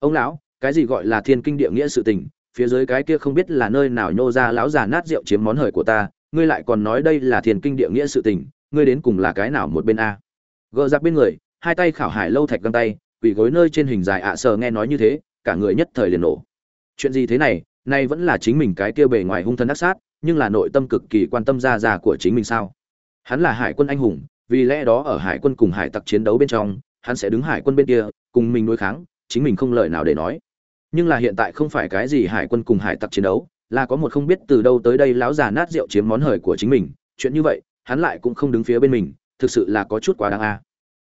ông lão, cái gì gọi là thiên kinh địa nghĩa sự tình? Phía dưới cái kia không biết là nơi nào nhô ra lão già nát rượu chiếm món hời của ta, ngươi lại còn nói đây là thiên kinh địa nghĩa sự tình, ngươi đến cùng là cái nào một bên a? Gờ giặc bên người, hai tay khảo hải lâu thạch găng tay, quỳ gối nơi trên hình dài ạ sờ nghe nói như thế, cả người nhất thời liền nổ. Chuyện gì thế này? Nay vẫn là chính mình cái kia bề ngoài hung thân ác sát, nhưng là nội tâm cực kỳ quan tâm ra già của chính mình sao? Hắn là hải quân anh hùng, vì lẽ đó ở hải quân cùng hải tặc chiến đấu bên trong, hắn sẽ đứng hải quân bên kia, cùng mình đối kháng chính mình không lời nào để nói. Nhưng là hiện tại không phải cái gì hải quân cùng hải tặc chiến đấu, là có một không biết từ đâu tới đây lão già nát rượu chiếm món hời của chính mình. Chuyện như vậy, hắn lại cũng không đứng phía bên mình, thực sự là có chút quá đáng a. À.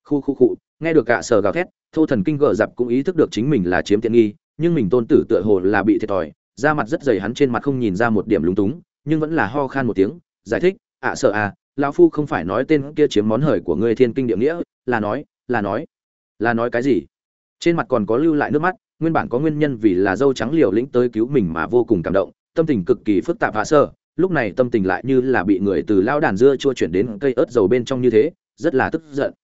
khu khu cụ nghe được cả sờ gào thét, thô thần kinh gờ dập cũng ý thức được chính mình là chiếm tiện nghi, nhưng mình tôn tử tựa hồ là bị thiệt thòi, da mặt rất dày hắn trên mặt không nhìn ra một điểm lúng túng, nhưng vẫn là ho khan một tiếng, giải thích ạ sợ à lão phu không phải nói tên kia chiếm món hời của ngươi thiên kinh địa nghĩa, là nói là nói là nói cái gì? Trên mặt còn có lưu lại nước mắt, nguyên bản có nguyên nhân vì là dâu trắng liều lĩnh tới cứu mình mà vô cùng cảm động, tâm tình cực kỳ phức tạp hạ sơ lúc này tâm tình lại như là bị người từ lao đàn dưa chua chuyển đến cây ớt dầu bên trong như thế, rất là tức giận.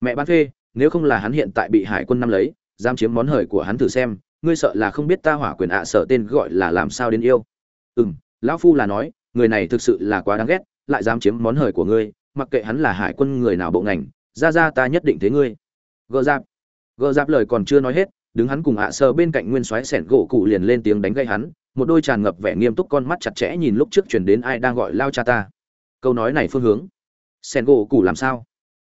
Mẹ bán phê, nếu không là hắn hiện tại bị hải quân năm lấy, dám chiếm món hời của hắn thử xem, ngươi sợ là không biết ta hỏa quyền ạ à sợ tên gọi là làm sao đến yêu. Ừ m lão phu là nói, người này thực sự là quá đáng ghét, lại dám chiếm món hời của ngươi, mặc kệ hắn là hải quân người nào bộ ngành, ra ra ta nhất định thế ngươi. Gỡ giáp gờ giáp lời còn chưa nói hết, đứng hắn cùng ạ à sơ bên cạnh nguyên soái sẻn gỗ cụ liền lên tiếng đánh gây hắn, một đôi tràn ngập vẻ nghiêm túc con mắt chặt chẽ nhìn lúc trước chuyển đến ai đang gọi lao cha ta. Câu nói này phương hướng. Sẻn gỗ cụ làm sao?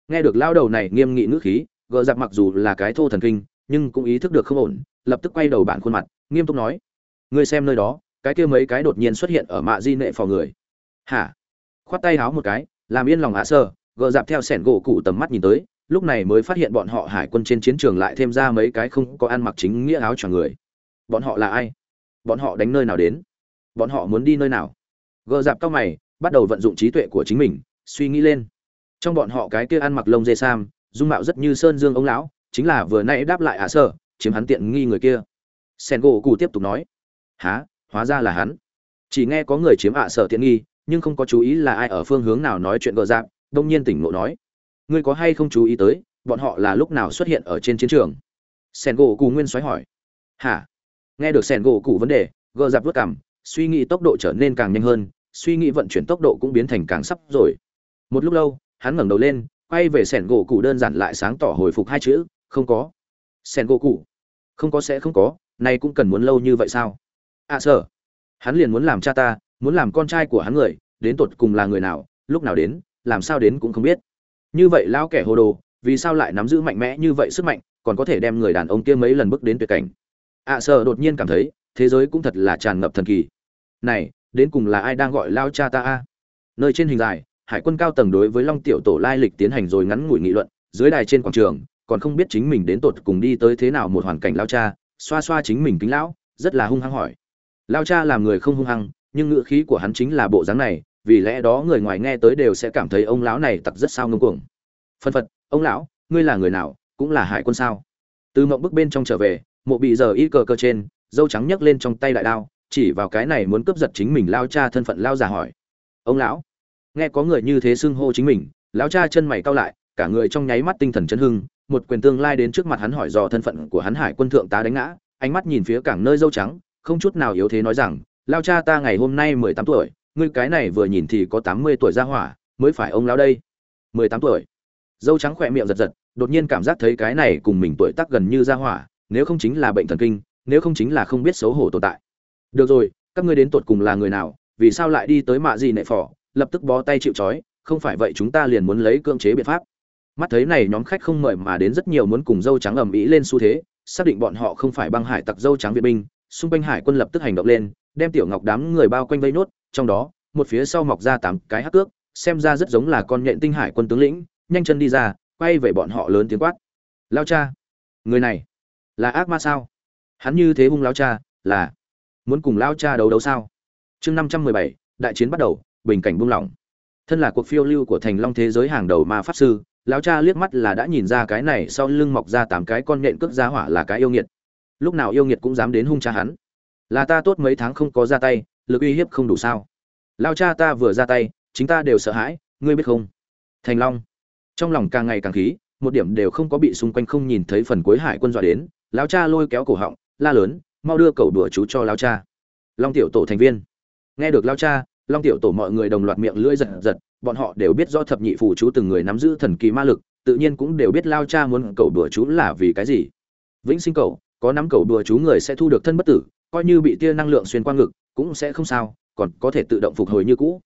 Nghe được lao đầu này nghiêm nghị ngữ khí, gờ giáp mặc dù là cái thô thần kinh, nhưng cũng ý thức được không ổn, lập tức quay đầu bản khuôn mặt, nghiêm túc nói, ngươi xem nơi đó, cái kia mấy cái đột nhiên xuất hiện ở mạ di nệ phò người. Hả? Khoát tay háo một cái, làm yên lòng ạ sơ, gờ dạp theo sẻn gỗ cụ tầm mắt nhìn tới lúc này mới phát hiện bọn họ hải quân trên chiến trường lại thêm ra mấy cái không có ăn mặc chính nghĩa áo choàng người. Bọn họ là ai? Bọn họ đánh nơi nào đến? Bọn họ muốn đi nơi nào? Gờ dạp cao mày, bắt đầu vận dụng trí tuệ của chính mình, suy nghĩ lên. Trong bọn họ cái kia ăn mặc lông dê sam, dung mạo rất như sơn dương ông lão, chính là vừa nãy đáp lại ả sơ, chiếm hắn tiện nghi người kia. Sen gỗ cụ tiếp tục nói há hóa ra là hắn. Chỉ nghe có người chiếm ả sở tiện nghi, nhưng không có chú ý là ai ở phương hướng nào nói chuyện gờ dạp, đông nhiên tỉnh ngộ nói ngươi có hay không chú ý tới, bọn họ là lúc nào xuất hiện ở trên chiến trường? Sen gỗ cụ nguyên xoáy hỏi. Hả? Nghe được sen gỗ cụ vấn đề, gờ dạp vớt cảm suy nghĩ tốc độ trở nên càng nhanh hơn, suy nghĩ vận chuyển tốc độ cũng biến thành càng sắp rồi. Một lúc lâu, hắn ngẩng đầu lên, quay về sẻn gỗ cụ đơn giản lại sáng tỏ hồi phục hai chữ, không có. Sẻn gỗ cụ không có sẽ không có, nay cũng cần muốn lâu như vậy sao? À sợ hắn liền muốn làm cha ta, muốn làm con trai của hắn người, đến tột cùng là người nào, lúc nào đến, làm sao đến cũng không biết như vậy lão kẻ hồ đồ vì sao lại nắm giữ mạnh mẽ như vậy sức mạnh còn có thể đem người đàn ông kia mấy lần bước đến tuyệt cảnh? Ạ à, sợ đột nhiên cảm thấy thế giới cũng thật là tràn ngập thần kỳ. Này đến cùng là ai đang gọi lao cha ta a? Nơi trên hình dài hải quân cao tầng đối với long tiểu tổ lai lịch tiến hành rồi ngắn ngủi nghị luận dưới đài trên quảng trường còn không biết chính mình đến tột cùng đi tới thế nào một hoàn cảnh lao cha xoa xoa chính mình kính lão rất là hung hăng hỏi. Lao cha làm người không hung hăng nhưng ngựa khí của hắn chính là bộ dáng này vì lẽ đó người ngoài nghe tới đều sẽ cảm thấy ông lão này tặc rất sao ngông cuồng. Phân phật, ông lão, ngươi là người nào, cũng là hải quân sao? Từ mộng bức bên trong trở về, mộ bị giờ y cờ cơ trên, dâu trắng nhấc lên trong tay đại đao, chỉ vào cái này muốn cướp giật chính mình lao cha thân phận lao già hỏi. Ông lão? Nghe có người như thế xưng hô chính mình, lão cha chân mày cau lại, cả người trong nháy mắt tinh thần chấn hưng, một quyền tương lai đến trước mặt hắn hỏi dò thân phận của hắn hải quân thượng tá đánh ngã, ánh mắt nhìn phía cảng nơi dâu trắng, không chút nào yếu thế nói rằng, lao cha ta ngày hôm nay mười tám tuổi ngươi cái này vừa nhìn thì có tám mươi tuổi ra hỏa, mới phải ông lão đây. Mười tám tuổi. Dâu trắng khỏe miệng giật giật, đột nhiên cảm giác thấy cái này cùng mình tuổi tác gần như ra hỏa, nếu không chính là bệnh thần kinh, nếu không chính là không biết xấu hổ tồn tại. Được rồi, các ngươi đến tột cùng là người nào, vì sao lại đi tới mạ gì nệ phỏ lập tức bó tay chịu trói, không phải vậy chúng ta liền muốn lấy cưỡng chế biện pháp. Mắt thấy này nhóm khách không mời mà đến rất nhiều muốn cùng dâu trắng ầm ĩ lên xu thế, xác định bọn họ không phải băng hải tặc dâu trắng viện binh, xung quanh hải quân lập tức hành động lên, đem tiểu ngọc đám người bao quanh vây nốt trong đó, một phía sau mọc ra tám cái hắc cước, xem ra rất giống là con nhện tinh hải quân tướng lĩnh, nhanh chân đi ra, quay về bọn họ lớn tiếng quát. Lao cha, người này là ác ma sao? Hắn như thế hung lao cha, là muốn cùng lao cha đấu đấu sao? Chương năm trăm mười bảy, đại chiến bắt đầu, bình cảnh buông lỏng. Thân là cuộc phiêu lưu của thành long thế giới hàng đầu ma pháp sư lão cha liếc mắt là đã nhìn ra cái này sau lưng mọc ra tám cái con nhện cước ra hỏa là cái yêu nghiệt. Lúc nào yêu nghiệt cũng dám đến hung cha hắn. Là ta tốt mấy tháng không có ra tay lực uy hiếp không đủ sao? Lao cha ta vừa ra tay, chính ta đều sợ hãi, ngươi biết không? Thành long. Trong lòng càng ngày càng khí, một điểm đều không có bị xung quanh không nhìn thấy phần cuối hải quân dọa đến, lão cha lôi kéo cổ họng, la lớn, mau đưa cầu đùa chú cho lao cha. Long tiểu tổ thành viên. Nghe được lao cha, long tiểu tổ mọi người đồng loạt miệng lưỡi giật giật, bọn họ đều biết do thập nhị phù chú từng người nắm giữ thần kỳ ma lực, tự nhiên cũng đều biết lao cha muốn cầu đùa chú là vì cái gì. Vĩnh sinh cầu, có nắm cầu đùa chú người sẽ thu được thân bất tử, coi như bị tia năng lượng xuyên qua ngực cũng sẽ không sao, còn có thể tự động phục hồi như cũ.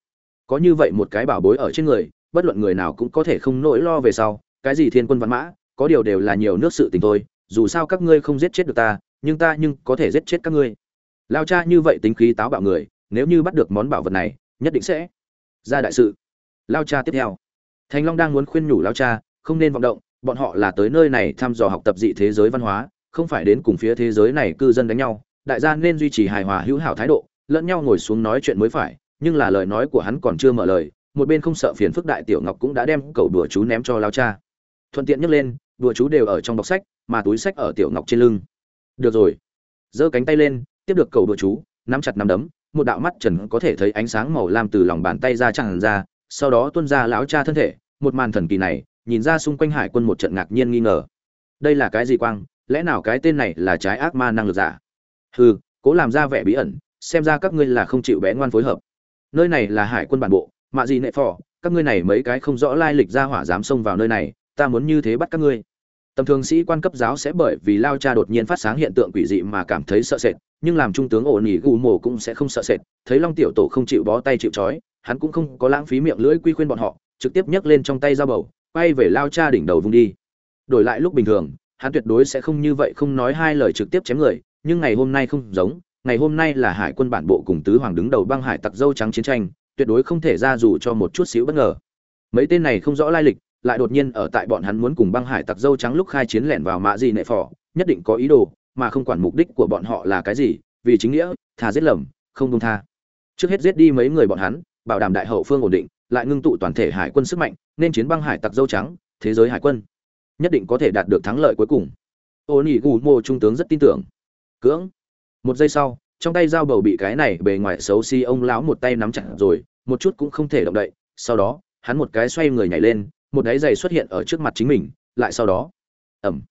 Có như vậy một cái bảo bối ở trên người, bất luận người nào cũng có thể không nỗi lo về sau, cái gì thiên quân văn mã, có điều đều là nhiều nước sự tình thôi, dù sao các ngươi không giết chết được ta, nhưng ta nhưng có thể giết chết các ngươi. Lao cha như vậy tính khí táo bạo người, nếu như bắt được món bảo vật này, nhất định sẽ ra đại sự. Lao cha tiếp theo. Thành long đang muốn khuyên nhủ lao cha, không nên vọng động, bọn họ là tới nơi này thăm dò học tập dị thế giới văn hóa, không phải đến cùng phía thế giới này cư dân đánh nhau, đại gia nên duy trì hài hòa hữu hảo thái độ lẫn nhau ngồi xuống nói chuyện mới phải, nhưng là lời nói của hắn còn chưa mở lời, một bên không sợ phiền phức đại tiểu ngọc cũng đã đem cầu đùa chú ném cho lao cha. Thuận tiện nhấc lên, đùa chú đều ở trong bọc sách, mà túi sách ở tiểu ngọc trên lưng. Được rồi. Giơ cánh tay lên, tiếp được cầu đùa chú, nắm chặt nắm đấm, một đạo mắt trần có thể thấy ánh sáng màu lam từ lòng bàn tay ra tràn ra, sau đó tuôn ra lão cha thân thể, một màn thần kỳ này, nhìn ra xung quanh hải quân một trận ngạc nhiên nghi ngờ. Đây là cái gì quang? Lẽ nào cái tên này là trái ác ma năng lực giả? Hừ, cố làm ra vẻ bí ẩn xem ra các ngươi là không chịu bé ngoan phối hợp. Nơi này là hải quân bản bộ, mạ gì nệ phò, các ngươi này mấy cái không rõ lai lịch ra hỏa dám xông vào nơi này, ta muốn như thế bắt các ngươi. Tầm thường sĩ quan cấp giáo sẽ bởi vì lao cha đột nhiên phát sáng hiện tượng quỷ dị mà cảm thấy sợ sệt, nhưng làm trung tướng ổ nỉ gù mồ cũng sẽ không sợ sệt, thấy long tiểu tổ không chịu bó tay chịu trói, hắn cũng không có lãng phí miệng lưỡi quy khuyên bọn họ, trực tiếp nhấc lên trong tay dao bầu, quay về lao cha đỉnh đầu vung đi. Đổi lại lúc bình thường, hắn tuyệt đối sẽ không như vậy không nói hai lời trực tiếp chém người, nhưng ngày hôm nay không giống ngày hôm nay là hải quân bản bộ cùng tứ hoàng đứng đầu băng hải tặc dâu trắng chiến tranh, tuyệt đối không thể ra dù cho một chút xíu bất ngờ. Mấy tên này không rõ lai lịch, lại đột nhiên ở tại bọn hắn muốn cùng băng hải tặc dâu trắng lúc khai chiến lẻn vào mạ gì nệ phò, nhất định có ý đồ, mà không quản mục đích của bọn họ là cái gì, vì chính nghĩa thà giết lầm, không công tha. Trước hết giết đi mấy người bọn hắn, bảo đảm đại hậu phương ổn định, lại ngưng tụ toàn thể hải quân sức mạnh, nên chiến băng hải tặc dâu trắng, thế giới hải quân. Nhất định có thể đạt được thắng lợi cuối cùng. Ô nỉ gù mô trung tướng rất tin tưởng. Cưỡng một giây sau, trong tay dao bầu bị cái này bề ngoài xấu xí si ông lão một tay nắm chặt rồi, một chút cũng không thể động đậy. Sau đó, hắn một cái xoay người nhảy lên, một đáy giày xuất hiện ở trước mặt chính mình, lại sau đó ẩm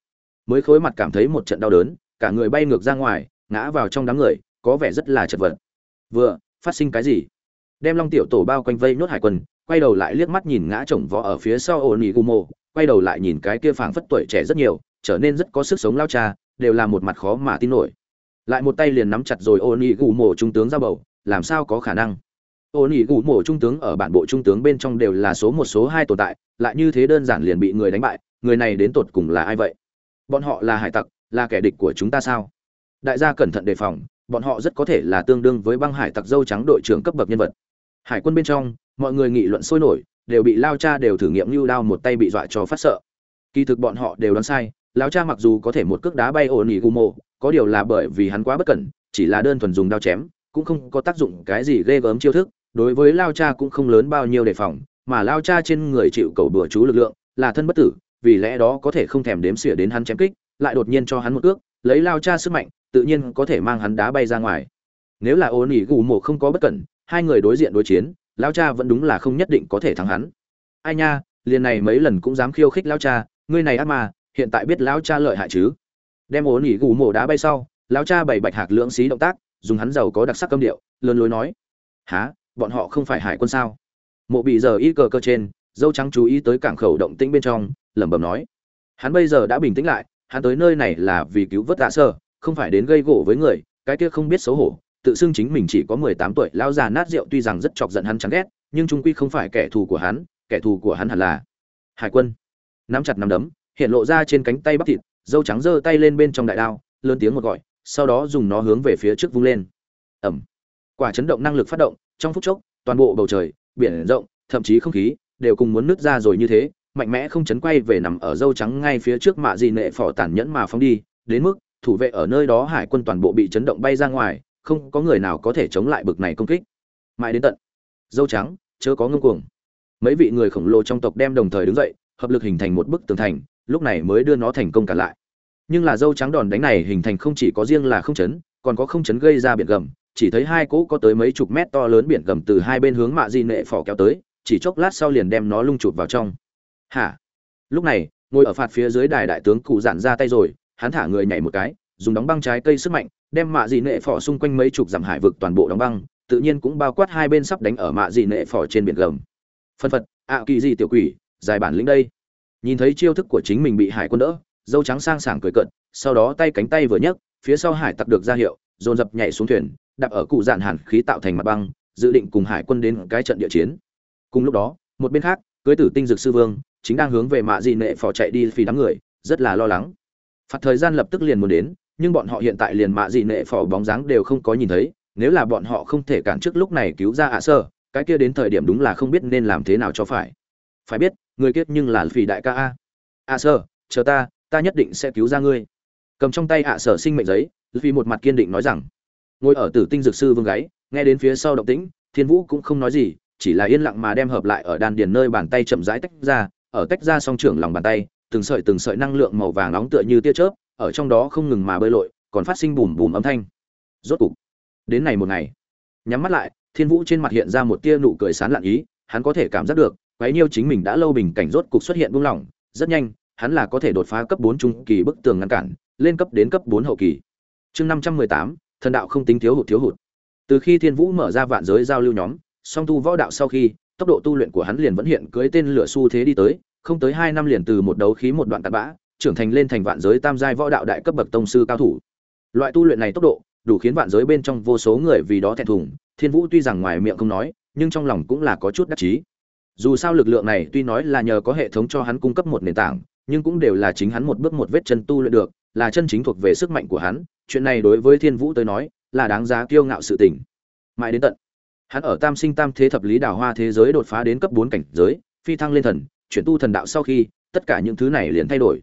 mới khối mặt cảm thấy một trận đau đớn, cả người bay ngược ra ngoài, ngã vào trong đám người, có vẻ rất là chật vật. Vừa, phát sinh cái gì? Đem long tiểu tổ bao quanh vây nhốt hải quân, quay đầu lại liếc mắt nhìn ngã chồng võ ở phía sau ổn ỉ gumo quay đầu lại nhìn cái kia phảng phất tuổi trẻ rất nhiều, trở nên rất có sức sống lao cha, đều là một mặt khó mà tin nổi lại một tay liền nắm chặt rồi ổn gù mổ trung tướng ra bầu, làm sao có khả năng? Ổn gù mổ trung tướng ở bản bộ trung tướng bên trong đều là số một, số hai tồn tại, lại như thế đơn giản liền bị người đánh bại, người này đến tột cùng là ai vậy? Bọn họ là hải tặc, là kẻ địch của chúng ta sao? Đại gia cẩn thận đề phòng, bọn họ rất có thể là tương đương với băng hải tặc dâu trắng đội trưởng cấp bậc nhân vật. Hải quân bên trong, mọi người nghị luận sôi nổi, đều bị lao cha đều thử nghiệm lưu đao một tay bị dọa cho phát sợ. Kỳ thực bọn họ đều đoán sai, lao cha mặc dù có thể một cước đá bay ổn ỉ mộ có điều là bởi vì hắn quá bất cẩn, chỉ là đơn thuần dùng đao chém, cũng không có tác dụng cái gì ghê gớm chiêu thức, đối với lao cha cũng không lớn bao nhiêu đề phòng, mà lao cha trên người chịu cầu bừa chú lực lượng, là thân bất tử, vì lẽ đó có thể không thèm đếm xỉa đến hắn chém kích, lại đột nhiên cho hắn một cước, lấy lao cha sức mạnh, tự nhiên có thể mang hắn đá bay ra ngoài. Nếu là ôn ỉ gù mộ không có bất cẩn, hai người đối diện đối chiến, lao cha vẫn đúng là không nhất định có thể thắng hắn. Ai nha, liền này mấy lần cũng dám khiêu khích lao cha, ngươi này ác mà hiện tại biết lao cha lợi hại chứ? Đem ôn nỉ gù mổ đá bay sau, lão cha bày bạch hạc lưỡng xí động tác, dùng hắn giàu có đặc sắc câm điệu, lớn lối nói há bọn họ không phải hải quân sao? Mộ bị giờ y cờ cơ trên, dâu trắng chú ý tới cảng khẩu động tĩnh bên trong, lẩm bẩm nói, hắn bây giờ đã bình tĩnh lại, hắn tới nơi này là vì cứu vớt tạ sơ, không phải đến gây gỗ với người, cái kia không biết xấu hổ, tự xưng chính mình chỉ có mười tám tuổi lao già nát rượu tuy rằng rất chọc giận hắn chán ghét, nhưng trung quy không phải kẻ thù của hắn, kẻ thù của hắn hẳn là hải quân. Nắm chặt nắm đấm, hiện lộ ra trên cánh tay bắp thịt dâu trắng giơ tay lên bên trong đại đao, lớn tiếng một gọi, sau đó dùng nó hướng về phía trước vung lên. Ẩm quả chấn động năng lực phát động, trong phút chốc, toàn bộ bầu trời, biển rộng, thậm chí không khí, đều cùng muốn nứt ra rồi như thế, mạnh mẽ không chấn quay về nằm ở dâu trắng ngay phía trước mạ dị nệ phỏ tàn nhẫn mà phóng đi, đến mức, thủ vệ ở nơi đó hải quân toàn bộ bị chấn động bay ra ngoài, không có người nào có thể chống lại bực này công kích. Mãi đến tận, dâu trắng, chớ có ngưng cuồng. Mấy vị người khổng lồ trong tộc đem đồng thời đứng dậy, hợp lực hình thành một bức tường thành, lúc này mới đưa nó thành công cả lại nhưng là dâu trắng đòn đánh này hình thành không chỉ có riêng là không chấn, còn có không chấn gây ra biển gầm, chỉ thấy hai cỗ có tới mấy chục mét to lớn biển gầm từ hai bên hướng mạ di nệ phỏ kéo tới, chỉ chốc lát sau liền đem nó lung chụp vào trong. Hả? Lúc này, ngồi ở phạt phía dưới đài đại tướng cụ giản ra tay rồi, hắn thả người nhảy một cái, dùng đóng băng trái cây sức mạnh, đem mạ dị nệ phỏ xung quanh mấy chục dặm hải vực toàn bộ đóng băng, tự nhiên cũng bao quát hai bên sắp đánh ở mạ dị nệ phỏ trên biển gầm. Phân phật, ạ kỳ gì tiểu quỷ, dài bản lĩnh đây. Nhìn thấy chiêu thức của chính mình bị hải quân đỡ dâu trắng sang sảng cười cận sau đó tay cánh tay vừa nhấc, phía sau hải tặc được ra hiệu, dồn dập nhảy xuống thuyền, đạp ở cụ dạn hàn khí tạo thành mặt băng, dự định cùng hải quân đến cái trận địa chiến. Cùng lúc đó, một bên khác, cưới tử tinh dực sư vương, chính đang hướng về mạ dị nệ phò chạy đi vì đám người, rất là lo lắng. Phạt thời gian lập tức liền muốn đến, nhưng bọn họ hiện tại liền mạ dị nệ phò bóng dáng đều không có nhìn thấy, nếu là bọn họ không thể cản trước lúc này cứu ra ạ sơ, cái kia đến thời điểm đúng là không biết nên làm thế nào cho phải. Phải biết, người kiếp nhưng là phi đại ca a. Ạ sơ, chờ ta ta nhất định sẽ cứu ra ngươi. Cầm trong tay ạ sở sinh mệnh giấy, vì một mặt kiên định nói rằng, ngồi ở tử tinh dược sư vương gáy, nghe đến phía sau động tĩnh, thiên vũ cũng không nói gì, chỉ là yên lặng mà đem hợp lại ở đan điền nơi bàn tay chậm rãi tách ra, ở tách ra song trưởng lòng bàn tay, từng sợi từng sợi năng lượng màu vàng nóng tựa như tia chớp, ở trong đó không ngừng mà bơi lội, còn phát sinh bùm bùm âm thanh. Rốt cục, đến này một ngày, nhắm mắt lại, thiên vũ trên mặt hiện ra một tia nụ cười sán lạn ý, hắn có thể cảm giác được, quấy nhiêu chính mình đã lâu bình cảnh rốt cục xuất hiện buông lỏng, rất nhanh hắn là có thể đột phá cấp bốn trung kỳ bức tường ngăn cản, lên cấp đến cấp bốn hậu kỳ. Chương năm trăm mười tám, thần đạo không tính thiếu hụt thiếu hụt. Từ khi thiên vũ mở ra vạn giới giao lưu nhóm, song tu võ đạo sau khi, tốc độ tu luyện của hắn liền vẫn hiện cưới tên lửa xu thế đi tới, không tới hai năm liền từ một đấu khí một đoạn tạt bã, trưởng thành lên thành vạn giới tam giai võ đạo đại cấp bậc tông sư cao thủ. Loại tu luyện này tốc độ, đủ khiến vạn giới bên trong vô số người vì đó thẹn thùng, thiên vũ tuy rằng ngoài miệng không nói, nhưng trong lòng cũng là có chút đắc chí. Dù sao lực lượng này tuy nói là nhờ có hệ thống cho hắn cung cấp một nền tảng nhưng cũng đều là chính hắn một bước một vết chân tu luyện được, là chân chính thuộc về sức mạnh của hắn, chuyện này đối với thiên vũ tới nói, là đáng giá kiêu ngạo sự tình. Mãi đến tận, hắn ở tam sinh tam thế thập lý đào hoa thế giới đột phá đến cấp bốn cảnh giới, phi thăng lên thần, chuyển tu thần đạo sau khi, tất cả những thứ này liền thay đổi.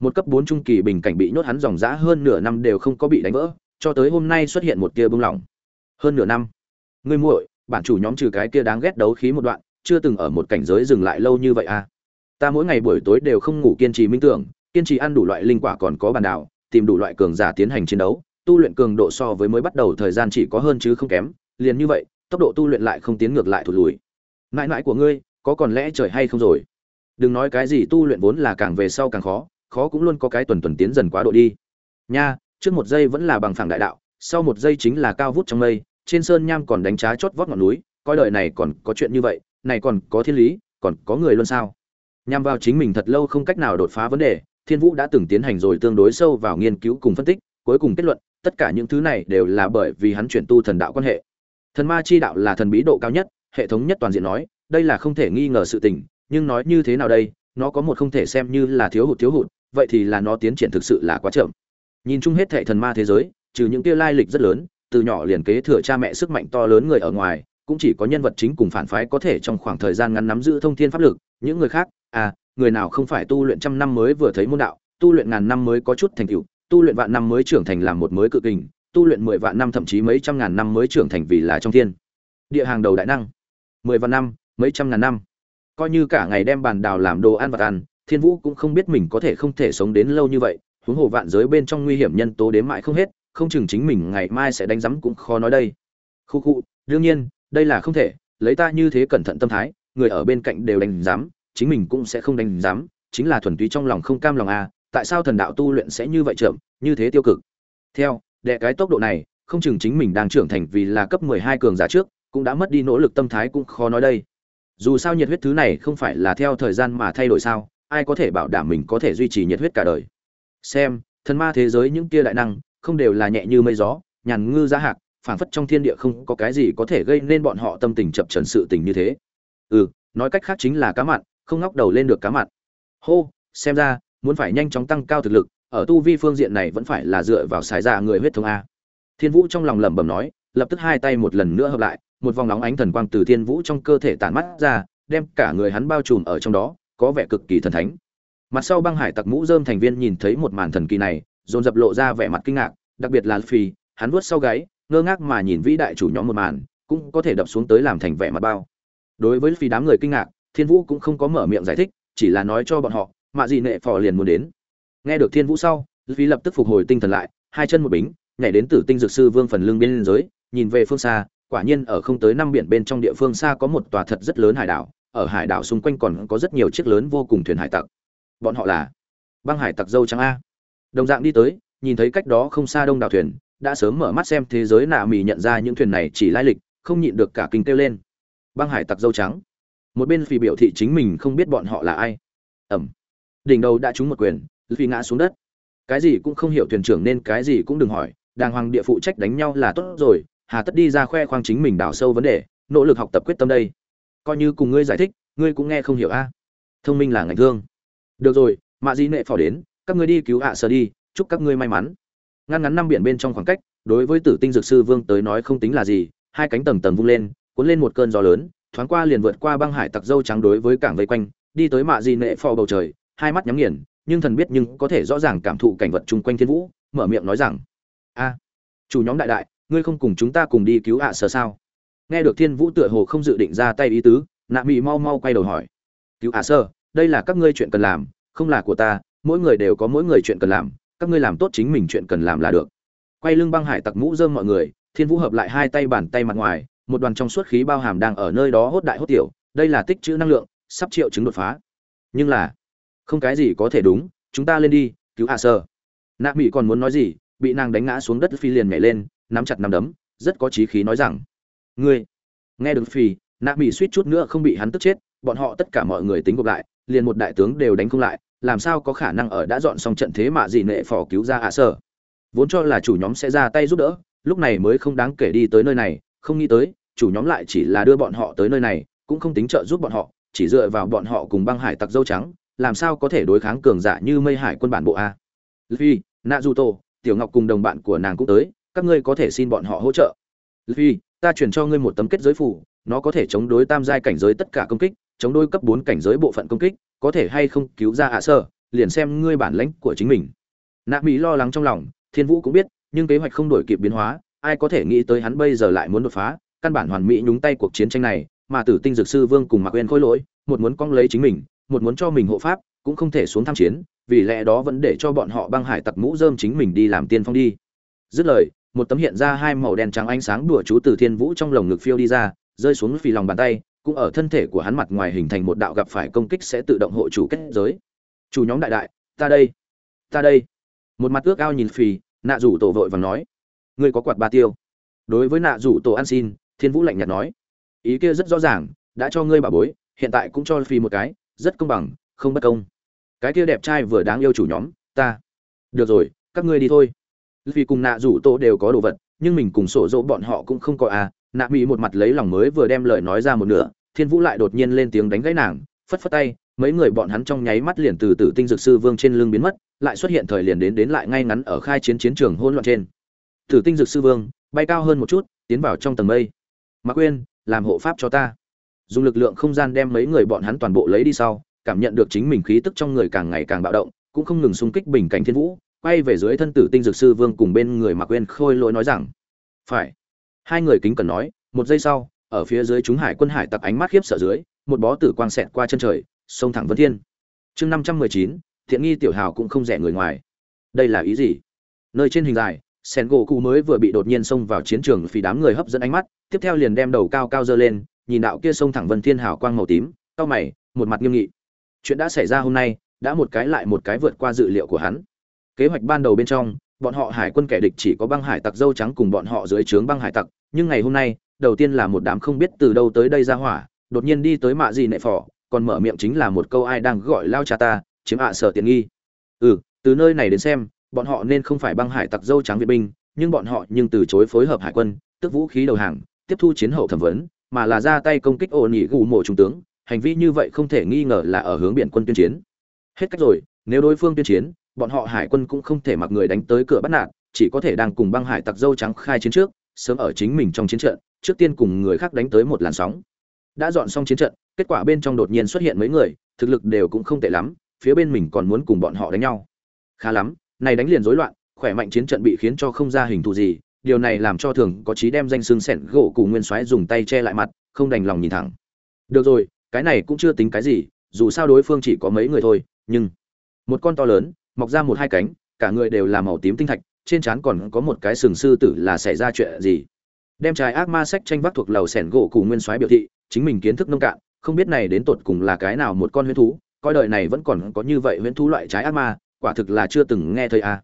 Một cấp bốn trung kỳ bình cảnh bị nhốt hắn dòng dã hơn nửa năm đều không có bị đánh vỡ, cho tới hôm nay xuất hiện một tia bừng lỏng. Hơn nửa năm, ngươi muội, bản chủ nhóm trừ cái kia đáng ghét đấu khí một đoạn, chưa từng ở một cảnh giới dừng lại lâu như vậy à? Ta mỗi ngày buổi tối đều không ngủ kiên trì minh tưởng, kiên trì ăn đủ loại linh quả còn có bàn đảo tìm đủ loại cường giả tiến hành chiến đấu, tu luyện cường độ so với mới bắt đầu thời gian chỉ có hơn chứ không kém, liền như vậy, tốc độ tu luyện lại không tiến ngược lại thụt lùi. Mãi mãi của ngươi, có còn lẽ trời hay không rồi? Đừng nói cái gì tu luyện vốn là càng về sau càng khó khó cũng luôn có cái tuần tuần tiến dần quá độ đi. Nha, trước một giây vẫn là bằng phẳng đại đạo, sau một giây chính là cao vút trong mây, trên sơn nham còn đánh trá chót vót ngọn núi, coi đời này còn có chuyện như vậy, này còn có thiên lý, còn có người luôn sao? Nhằm vào chính mình thật lâu không cách nào đột phá vấn đề, thiên vũ đã từng tiến hành rồi tương đối sâu vào nghiên cứu cùng phân tích, cuối cùng kết luận, tất cả những thứ này đều là bởi vì hắn chuyển tu thần đạo quan hệ. Thần ma chi đạo là thần bí độ cao nhất, hệ thống nhất toàn diện nói, đây là không thể nghi ngờ sự tình, nhưng nói như thế nào đây, nó có một không thể xem như là thiếu hụt thiếu hụt, vậy thì là nó tiến triển thực sự là quá chậm. Nhìn chung hết thệ thần ma thế giới, trừ những kia lai lịch rất lớn, từ nhỏ liền kế thừa cha mẹ sức mạnh to lớn người ở ngoài, cũng chỉ có nhân vật chính cùng phản phái có thể trong khoảng thời gian ngắn nắm giữ thông thiên pháp lực, những người khác à người nào không phải tu luyện trăm năm mới vừa thấy môn đạo, tu luyện ngàn năm mới có chút thành tựu, tu luyện vạn năm mới trưởng thành làm một mới cự kình, tu luyện mười vạn năm thậm chí mấy trăm ngàn năm mới trưởng thành vì là trong thiên. Địa hàng đầu đại năng. Mười vạn năm, mấy trăm ngàn năm. Coi như cả ngày đem bàn đào làm đồ ăn vật ăn, thiên vũ cũng không biết mình có thể không thể sống đến lâu như vậy, huống hồ vạn giới bên trong nguy hiểm nhân tố đến mãi không hết, không chừng chính mình ngày mai sẽ đánh rắm cũng khó nói đây. Khu khu, đương nhiên, đây là không thể, lấy ta như thế cẩn thận tâm thái, người ở bên cạnh đều đánh giám chính mình cũng sẽ không đánh giám, chính là thuần túy trong lòng không cam lòng à tại sao thần đạo tu luyện sẽ như vậy chậm, như thế tiêu cực? Theo, đệ cái tốc độ này, không chừng chính mình đang trưởng thành vì là cấp mười hai cường giả trước, cũng đã mất đi nỗ lực tâm thái cũng khó nói đây. Dù sao nhiệt huyết thứ này không phải là theo thời gian mà thay đổi sao, ai có thể bảo đảm mình có thể duy trì nhiệt huyết cả đời? Xem, thần ma thế giới những kia đại năng, không đều là nhẹ như mây gió, nhàn ngư giá hạc, phảng phất trong thiên địa không có cái gì có thể gây nên bọn họ tâm tình chập trần sự tình như thế. Ừ nói cách khác chính là cá mặn không ngóc đầu lên được cá mặn hô, xem ra, muốn phải nhanh chóng tăng cao thực lực, ở tu vi phương diện này vẫn phải là dựa vào xài ra người huyết thống a. Thiên vũ trong lòng lẩm bẩm nói, lập tức hai tay một lần nữa hợp lại, một vòng nóng ánh thần quang từ thiên vũ trong cơ thể tản mắt ra, đem cả người hắn bao trùm ở trong đó, có vẻ cực kỳ thần thánh. Mặt sau băng hải tặc mũ dơm thành viên nhìn thấy một màn thần kỳ này, dồn dập lộ ra vẻ mặt kinh ngạc, đặc biệt là phi hắn vuốt sau gáy, ngơ ngác mà nhìn vĩ đại chủ nhóm một màn, cũng có thể đập xuống tới làm thành vẻ mặt bao. Đối với phi đám người kinh ngạc thiên vũ cũng không có mở miệng giải thích, chỉ là nói cho bọn họ, mạ gì nệ phò liền muốn đến. Nghe được thiên vũ sau vì lập tức phục hồi tinh thần lại, hai chân một bính, nhảy đến tử tinh dược sư vương phần lưng bên giới nhìn về phương xa, quả nhiên ở không tới năm biển bên trong địa phương xa có một tòa thật rất lớn hải đảo, ở hải đảo xung quanh còn có rất nhiều chiếc lớn vô cùng thuyền hải tặc. Bọn họ là băng hải tặc dâu trắng a. Đồng dạng đi tới, nhìn thấy cách đó không xa đông đảo thuyền, đã sớm mở mắt xem thế giới nạ mì nhận ra những thuyền này chỉ lai lịch, không nhịn được cả kinh kêu lên. Băng hải tặc dâu trắng một bên phì biểu thị chính mình không biết bọn họ là ai. Ẩm. Đỉnh đầu đã trúng một quyền phi ngã xuống đất. Cái gì cũng không hiểu thuyền trưởng nên cái gì cũng đừng hỏi, đàng hoàng địa phụ trách đánh nhau là tốt rồi, hà tất đi ra khoe khoang chính mình đào sâu vấn đề, nỗ lực học tập quyết tâm đây. Coi như cùng ngươi giải thích, ngươi cũng nghe không hiểu a. Thông minh là ngành thương. Được rồi, mạ di nệ phò đến, các ngươi đi cứu ạ à đi, chúc các ngươi may mắn. Ngăn ngắn năm biển bên trong khoảng cách, đối với tử tinh dược sư vương tới nói không tính là gì, hai cánh tầng tầng vung lên, cuốn lên một cơn gió lớn thoáng qua liền vượt qua băng hải tặc dâu trắng đối với cảng vây quanh, đi tới mạ di nệ phò bầu trời, hai mắt nhắm nghiền, nhưng thần biết nhưng có thể rõ ràng cảm thụ cảnh vật chung quanh thiên vũ, mở miệng nói rằng, a, chủ nhóm đại đại, ngươi không cùng chúng ta cùng đi cứu ạ à sao? Nghe được thiên vũ tựa hồ không dự định ra tay ý tứ, nạ mỹ mau mau quay đầu hỏi, cứu ạ sơ đây là các ngươi chuyện cần làm, không là của ta, mỗi người đều có mỗi người chuyện cần làm, các ngươi làm tốt chính mình chuyện cần làm là được. Quay lưng băng hải tặc mũ dơm mọi người, thiên vũ hợp lại hai tay bàn tay mặt ngoài một đoàn trong suốt khí bao hàm đang ở nơi đó hốt đại hốt tiểu, đây là tích trữ năng lượng, sắp triệu chứng đột phá. Nhưng là, không cái gì có thể đúng, chúng ta lên đi, cứu hạ sơ. Nạ mỹ còn muốn nói gì, bị nàng đánh ngã xuống đất phi liền nhảy lên, nắm chặt nắm đấm, rất có trí khí nói rằng, ngươi, nghe được phi nạ mỹ suýt chút nữa không bị hắn tức chết, bọn họ tất cả mọi người tính gộp lại, liền một đại tướng đều đánh không lại, làm sao có khả năng ở đã dọn xong trận thế mà gì nệ phò cứu ra hạ sơ? Vốn cho là chủ nhóm sẽ ra tay giúp đỡ, lúc này mới không đáng kể đi tới nơi này không nghĩ tới chủ nhóm lại chỉ là đưa bọn họ tới nơi này cũng không tính trợ giúp bọn họ chỉ dựa vào bọn họ cùng băng hải tặc dâu trắng làm sao có thể đối kháng cường giả như mây hải quân bản bộ a. Luffy naruto tiểu ngọc cùng đồng bạn của nàng cũng tới các ngươi có thể xin bọn họ hỗ trợ. Luffy, ta chuyển cho ngươi một tấm kết giới phủ nó có thể chống đối tam giai cảnh giới tất cả công kích chống đối cấp bốn cảnh giới bộ phận công kích có thể hay không cứu ra hạ sơ liền xem ngươi bản lãnh của chính mình. Nạ mỹ lo lắng trong lòng thiên vũ cũng biết nhưng kế hoạch không đổi kịp biến hóa ai có thể nghĩ tới hắn bây giờ lại muốn đột phá, căn bản hoàn mỹ nhúng tay cuộc chiến tranh này, mà tử tinh dược sư vương cùng mạc uyên khôi lỗi, một muốn cong lấy chính mình, một muốn cho mình hộ pháp, cũng không thể xuống tham chiến, vì lẽ đó vẫn để cho bọn họ băng hải tặc mũ dơm chính mình đi làm tiên phong đi. Dứt lời, một tấm hiện ra hai màu đen trắng ánh sáng đùa chú từ thiên vũ trong lồng ngực phiêu đi ra, rơi xuống phì lòng bàn tay, cũng ở thân thể của hắn mặt ngoài hình thành một đạo gặp phải công kích sẽ tự động hộ chủ kết giới. Chủ nhóm đại đại, ta đây ta đây. Một mặt ước ao nhìn phì, nạ rủ tổ vội và nói ngươi có quạt ba tiêu. Đối với nạ rủ tổ ăn xin, thiên vũ lạnh nhạt nói, ý kia rất rõ ràng, đã cho ngươi bà bối, hiện tại cũng cho phi một cái, rất công bằng, không bất công. Cái kia đẹp trai vừa đáng yêu chủ nhóm, ta. Được rồi, các ngươi đi thôi. Vì cùng nạ rủ tổ đều có đồ vật, nhưng mình cùng sổ dỗ bọn họ cũng không có à. Nạ mỹ một mặt lấy lòng mới vừa đem lời nói ra một nửa, thiên vũ lại đột nhiên lên tiếng đánh gãy nàng, phất phất tay, mấy người bọn hắn trong nháy mắt liền từ tử tinh dược sư vương trên lưng biến mất, lại xuất hiện thời liền đến đến lại ngay ngắn ở khai chiến chiến trường hỗn loạn trên tử tinh dược sư vương bay cao hơn một chút tiến vào trong tầng mây. Mạc Quyên, làm hộ pháp cho ta. Dùng lực lượng không gian đem mấy người bọn hắn toàn bộ lấy đi sau cảm nhận được chính mình khí tức trong người càng ngày càng bạo động cũng không ngừng xung kích bình cảnh thiên vũ quay về dưới thân tử tinh dược sư vương cùng bên người mạc Quyên khôi lỗi nói rằng phải. Hai người kính cần nói một giây sau ở phía dưới chúng hải quân hải tặc ánh mắt khiếp sợ dưới một bó tử quang xẹt qua chân trời sông thẳng vân thiên. Chương năm trăm mười chín thiện nghi tiểu hào cũng không rẻ người ngoài. Đây là ý gì? Nơi trên hình dài sen gỗ cụ mới vừa bị đột nhiên xông vào chiến trường vì đám người hấp dẫn ánh mắt, tiếp theo liền đem đầu cao cao dơ lên, nhìn đạo kia sông thẳng vân thiên hào quang màu tím cao mày, một mặt nghiêm nghị. Chuyện đã xảy ra hôm nay, đã một cái lại một cái vượt qua dự liệu của hắn. Kế hoạch ban đầu bên trong, bọn họ hải quân kẻ địch chỉ có băng hải tặc dâu trắng cùng bọn họ dưới trướng băng hải tặc, nhưng ngày hôm nay, đầu tiên là một đám không biết từ đâu tới đây ra hỏa, đột nhiên đi tới mạ gì nệ phỏ còn mở miệng chính là một câu ai đang gọi lao cha ta, chiếm ạ sở tiện nghi. Ừ từ nơi này đến xem bọn họ nên không phải băng hải tặc dâu trắng viện binh, nhưng bọn họ nhưng từ chối phối hợp hải quân, tức vũ khí đầu hàng, tiếp thu chiến hậu thẩm vấn, mà là ra tay công kích ổ nỉ gù mộ trung tướng. Hành vi như vậy không thể nghi ngờ là ở hướng biển quân tuyên chiến. Hết cách rồi, nếu đối phương tuyên chiến, bọn họ hải quân cũng không thể mặc người đánh tới cửa bắt nạt, chỉ có thể đang cùng băng hải tặc dâu trắng khai chiến trước, sớm ở chính mình trong chiến trận, trước tiên cùng người khác đánh tới một làn sóng. Đã dọn xong chiến trận, kết quả bên trong đột nhiên xuất hiện mấy người, thực lực đều cũng không tệ lắm, phía bên mình còn muốn cùng bọn họ đánh nhau. Khá lắm này đánh liền rối loạn, khỏe mạnh chiến trận bị khiến cho không ra hình thù gì, điều này làm cho thường có trí đem danh xương sẹn gỗ cùng nguyên soái dùng tay che lại mặt, không đành lòng nhìn thẳng. Được rồi, cái này cũng chưa tính cái gì, dù sao đối phương chỉ có mấy người thôi, nhưng một con to lớn, mọc ra một hai cánh, cả người đều là màu tím tinh thạch, trên trán còn có một cái sừng sư tử là xảy ra chuyện gì? Đem trái ác ma sách tranh vác thuộc lầu sẹn gỗ cùng nguyên soái biểu thị, chính mình kiến thức nông cạn, không biết này đến tột cùng là cái nào một con huyễn thú, coi đời này vẫn còn có như vậy huyễn thú loại trái ác ma quả thực là chưa từng nghe thấy a à.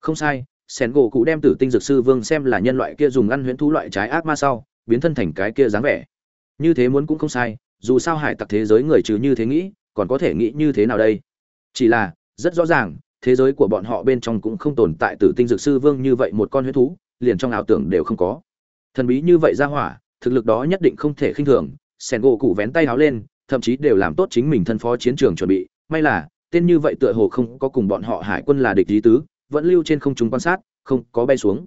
không sai, sen gỗ cụ đem tử tinh dược sư vương xem là nhân loại kia dùng ăn huyễn thú loại trái ác ma sau, biến thân thành cái kia dáng vẻ. Như thế muốn cũng không sai, dù sao hải tặc thế giới người trừ như thế nghĩ, còn có thể nghĩ như thế nào đây? Chỉ là, rất rõ ràng, thế giới của bọn họ bên trong cũng không tồn tại tử tinh dược sư vương như vậy một con huyết thú, liền trong ảo tưởng đều không có. Thần bí như vậy ra hỏa, thực lực đó nhất định không thể khinh thường sẻn gỗ cụ vén tay háo lên, thậm chí đều làm tốt chính mình thân phó chiến trường chuẩn bị, may là tên như vậy tựa hồ không có cùng bọn họ hải quân là địch lý tứ, vẫn lưu trên không trung quan sát, không có bay xuống.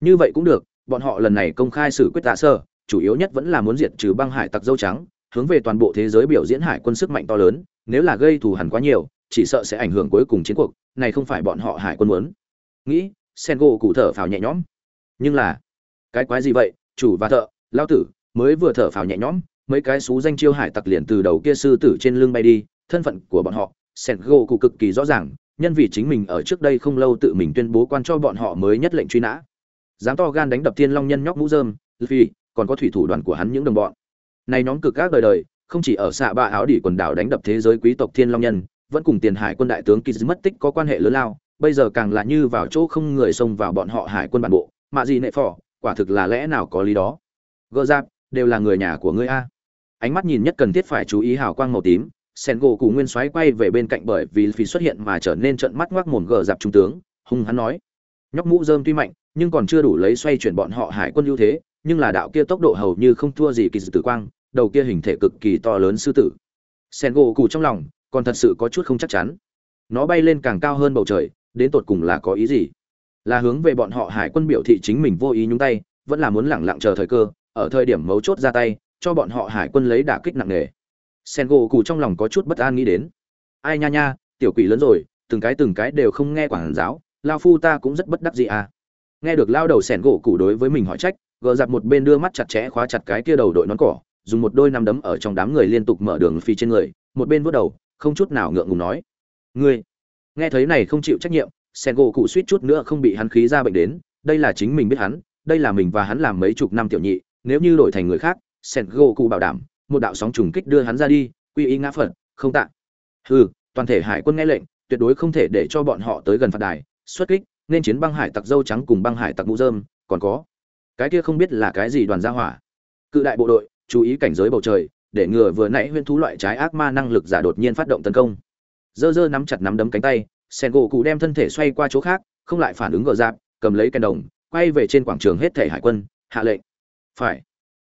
Như vậy cũng được, bọn họ lần này công khai xử quyết tạ sơ, chủ yếu nhất vẫn là muốn diệt trừ băng hải tặc dâu trắng, hướng về toàn bộ thế giới biểu diễn hải quân sức mạnh to lớn, nếu là gây thù hằn quá nhiều, chỉ sợ sẽ ảnh hưởng cuối cùng chiến cuộc, này không phải bọn họ hải quân muốn. Nghĩ sen gỗ cụ thở phào nhẹ nhõm. Nhưng là, cái quái gì vậy, chủ và thợ lao tử, mới vừa thở phào nhẹ nhõm, mấy cái xú danh chiêu hải tặc liền từ đầu kia sư tử trên lưng bay đi, thân phận của bọn họ sen gỗ cụ cực kỳ rõ ràng, nhân vì chính mình ở trước đây không lâu tự mình tuyên bố quan cho bọn họ mới nhất lệnh truy nã. Dám to gan đánh đập thiên long nhân nhóc mũ dơm vì còn có thủy thủ đoàn của hắn những đồng bọn. Này nhóm cực các đời đời, không chỉ ở xạ ba áo đỉ quần đảo đánh đập thế giới quý tộc thiên long nhân, vẫn cùng tiền hải quân đại tướng kỳ mất tích có quan hệ lớn lao, bây giờ càng là như vào chỗ không người xông vào bọn họ hải quân bản bộ mạ gì nệ phỏ quả thực là lẽ nào có lý đó. Gỡ giáp, đều là người nhà của ngươi a. Ánh mắt nhìn nhất cần thiết phải chú ý hào quang màu tím sen gỗ cụ nguyên soái quay về bên cạnh bởi vì phí xuất hiện mà trở nên trận mắt ngoác mồm gờ dạp trung tướng, hung hắn nói. Nhóc mũ dơm tuy mạnh, nhưng còn chưa đủ lấy xoay chuyển bọn họ hải quân ưu thế, nhưng là đạo kia tốc độ hầu như không thua gì kỳ dự tử quang, đầu kia hình thể cực kỳ to lớn sư tử. Sen gỗ cụ trong lòng, còn thật sự có chút không chắc chắn. Nó bay lên càng cao hơn bầu trời, đến tột cùng là có ý gì? Là hướng về bọn họ hải quân biểu thị chính mình vô ý nhúng tay, vẫn là muốn lẳng lặng chờ thời cơ, ở thời điểm mấu chốt ra tay, cho bọn họ hải quân lấy đả kích nặng nề sen gỗ cụ trong lòng có chút bất an nghĩ đến. Ai nha nha, tiểu quỷ lớn rồi, từng cái từng cái đều không nghe quản giáo, lao phu ta cũng rất bất đắc gì à. Nghe được lao đầu sẻn gỗ cụ đối với mình hỏi trách, gờ giặt một bên đưa mắt chặt chẽ khóa chặt cái kia đầu đội nón cỏ, dùng một đôi nắm đấm ở trong đám người liên tục mở đường phi trên người, một bên vớt đầu, không chút nào ngượng ngùng nói. Ngươi, nghe thấy này không chịu trách nhiệm sẻn gỗ cụ suýt chút nữa không bị hắn khí ra bệnh đến, đây là chính mình biết hắn, đây là mình và hắn làm mấy chục năm tiểu nhị, nếu như đổi thành người khác sẻn gỗ cụ bảo đảm một đạo sóng trùng kích đưa hắn ra đi, quy y ngã phật, không tạ. Hừ, toàn thể hải quân nghe lệnh, tuyệt đối không thể để cho bọn họ tới gần phạt đài, xuất kích, nên chiến băng hải tặc dâu trắng cùng băng hải tặc mũ dơm, còn có. Cái kia không biết là cái gì đoàn gia hỏa. Cự đại bộ đội, chú ý cảnh giới bầu trời, để ngừa vừa nãy huyễn thú loại trái ác ma năng lực giả đột nhiên phát động tấn công. Dơ dơ nắm chặt nắm đấm cánh tay, sen gỗ cụ đem thân thể xoay qua chỗ khác, không lại phản ứng gờ giáp cầm lấy cây đồng, quay về trên quảng trường hết thể hải quân, hạ lệnh. Phải.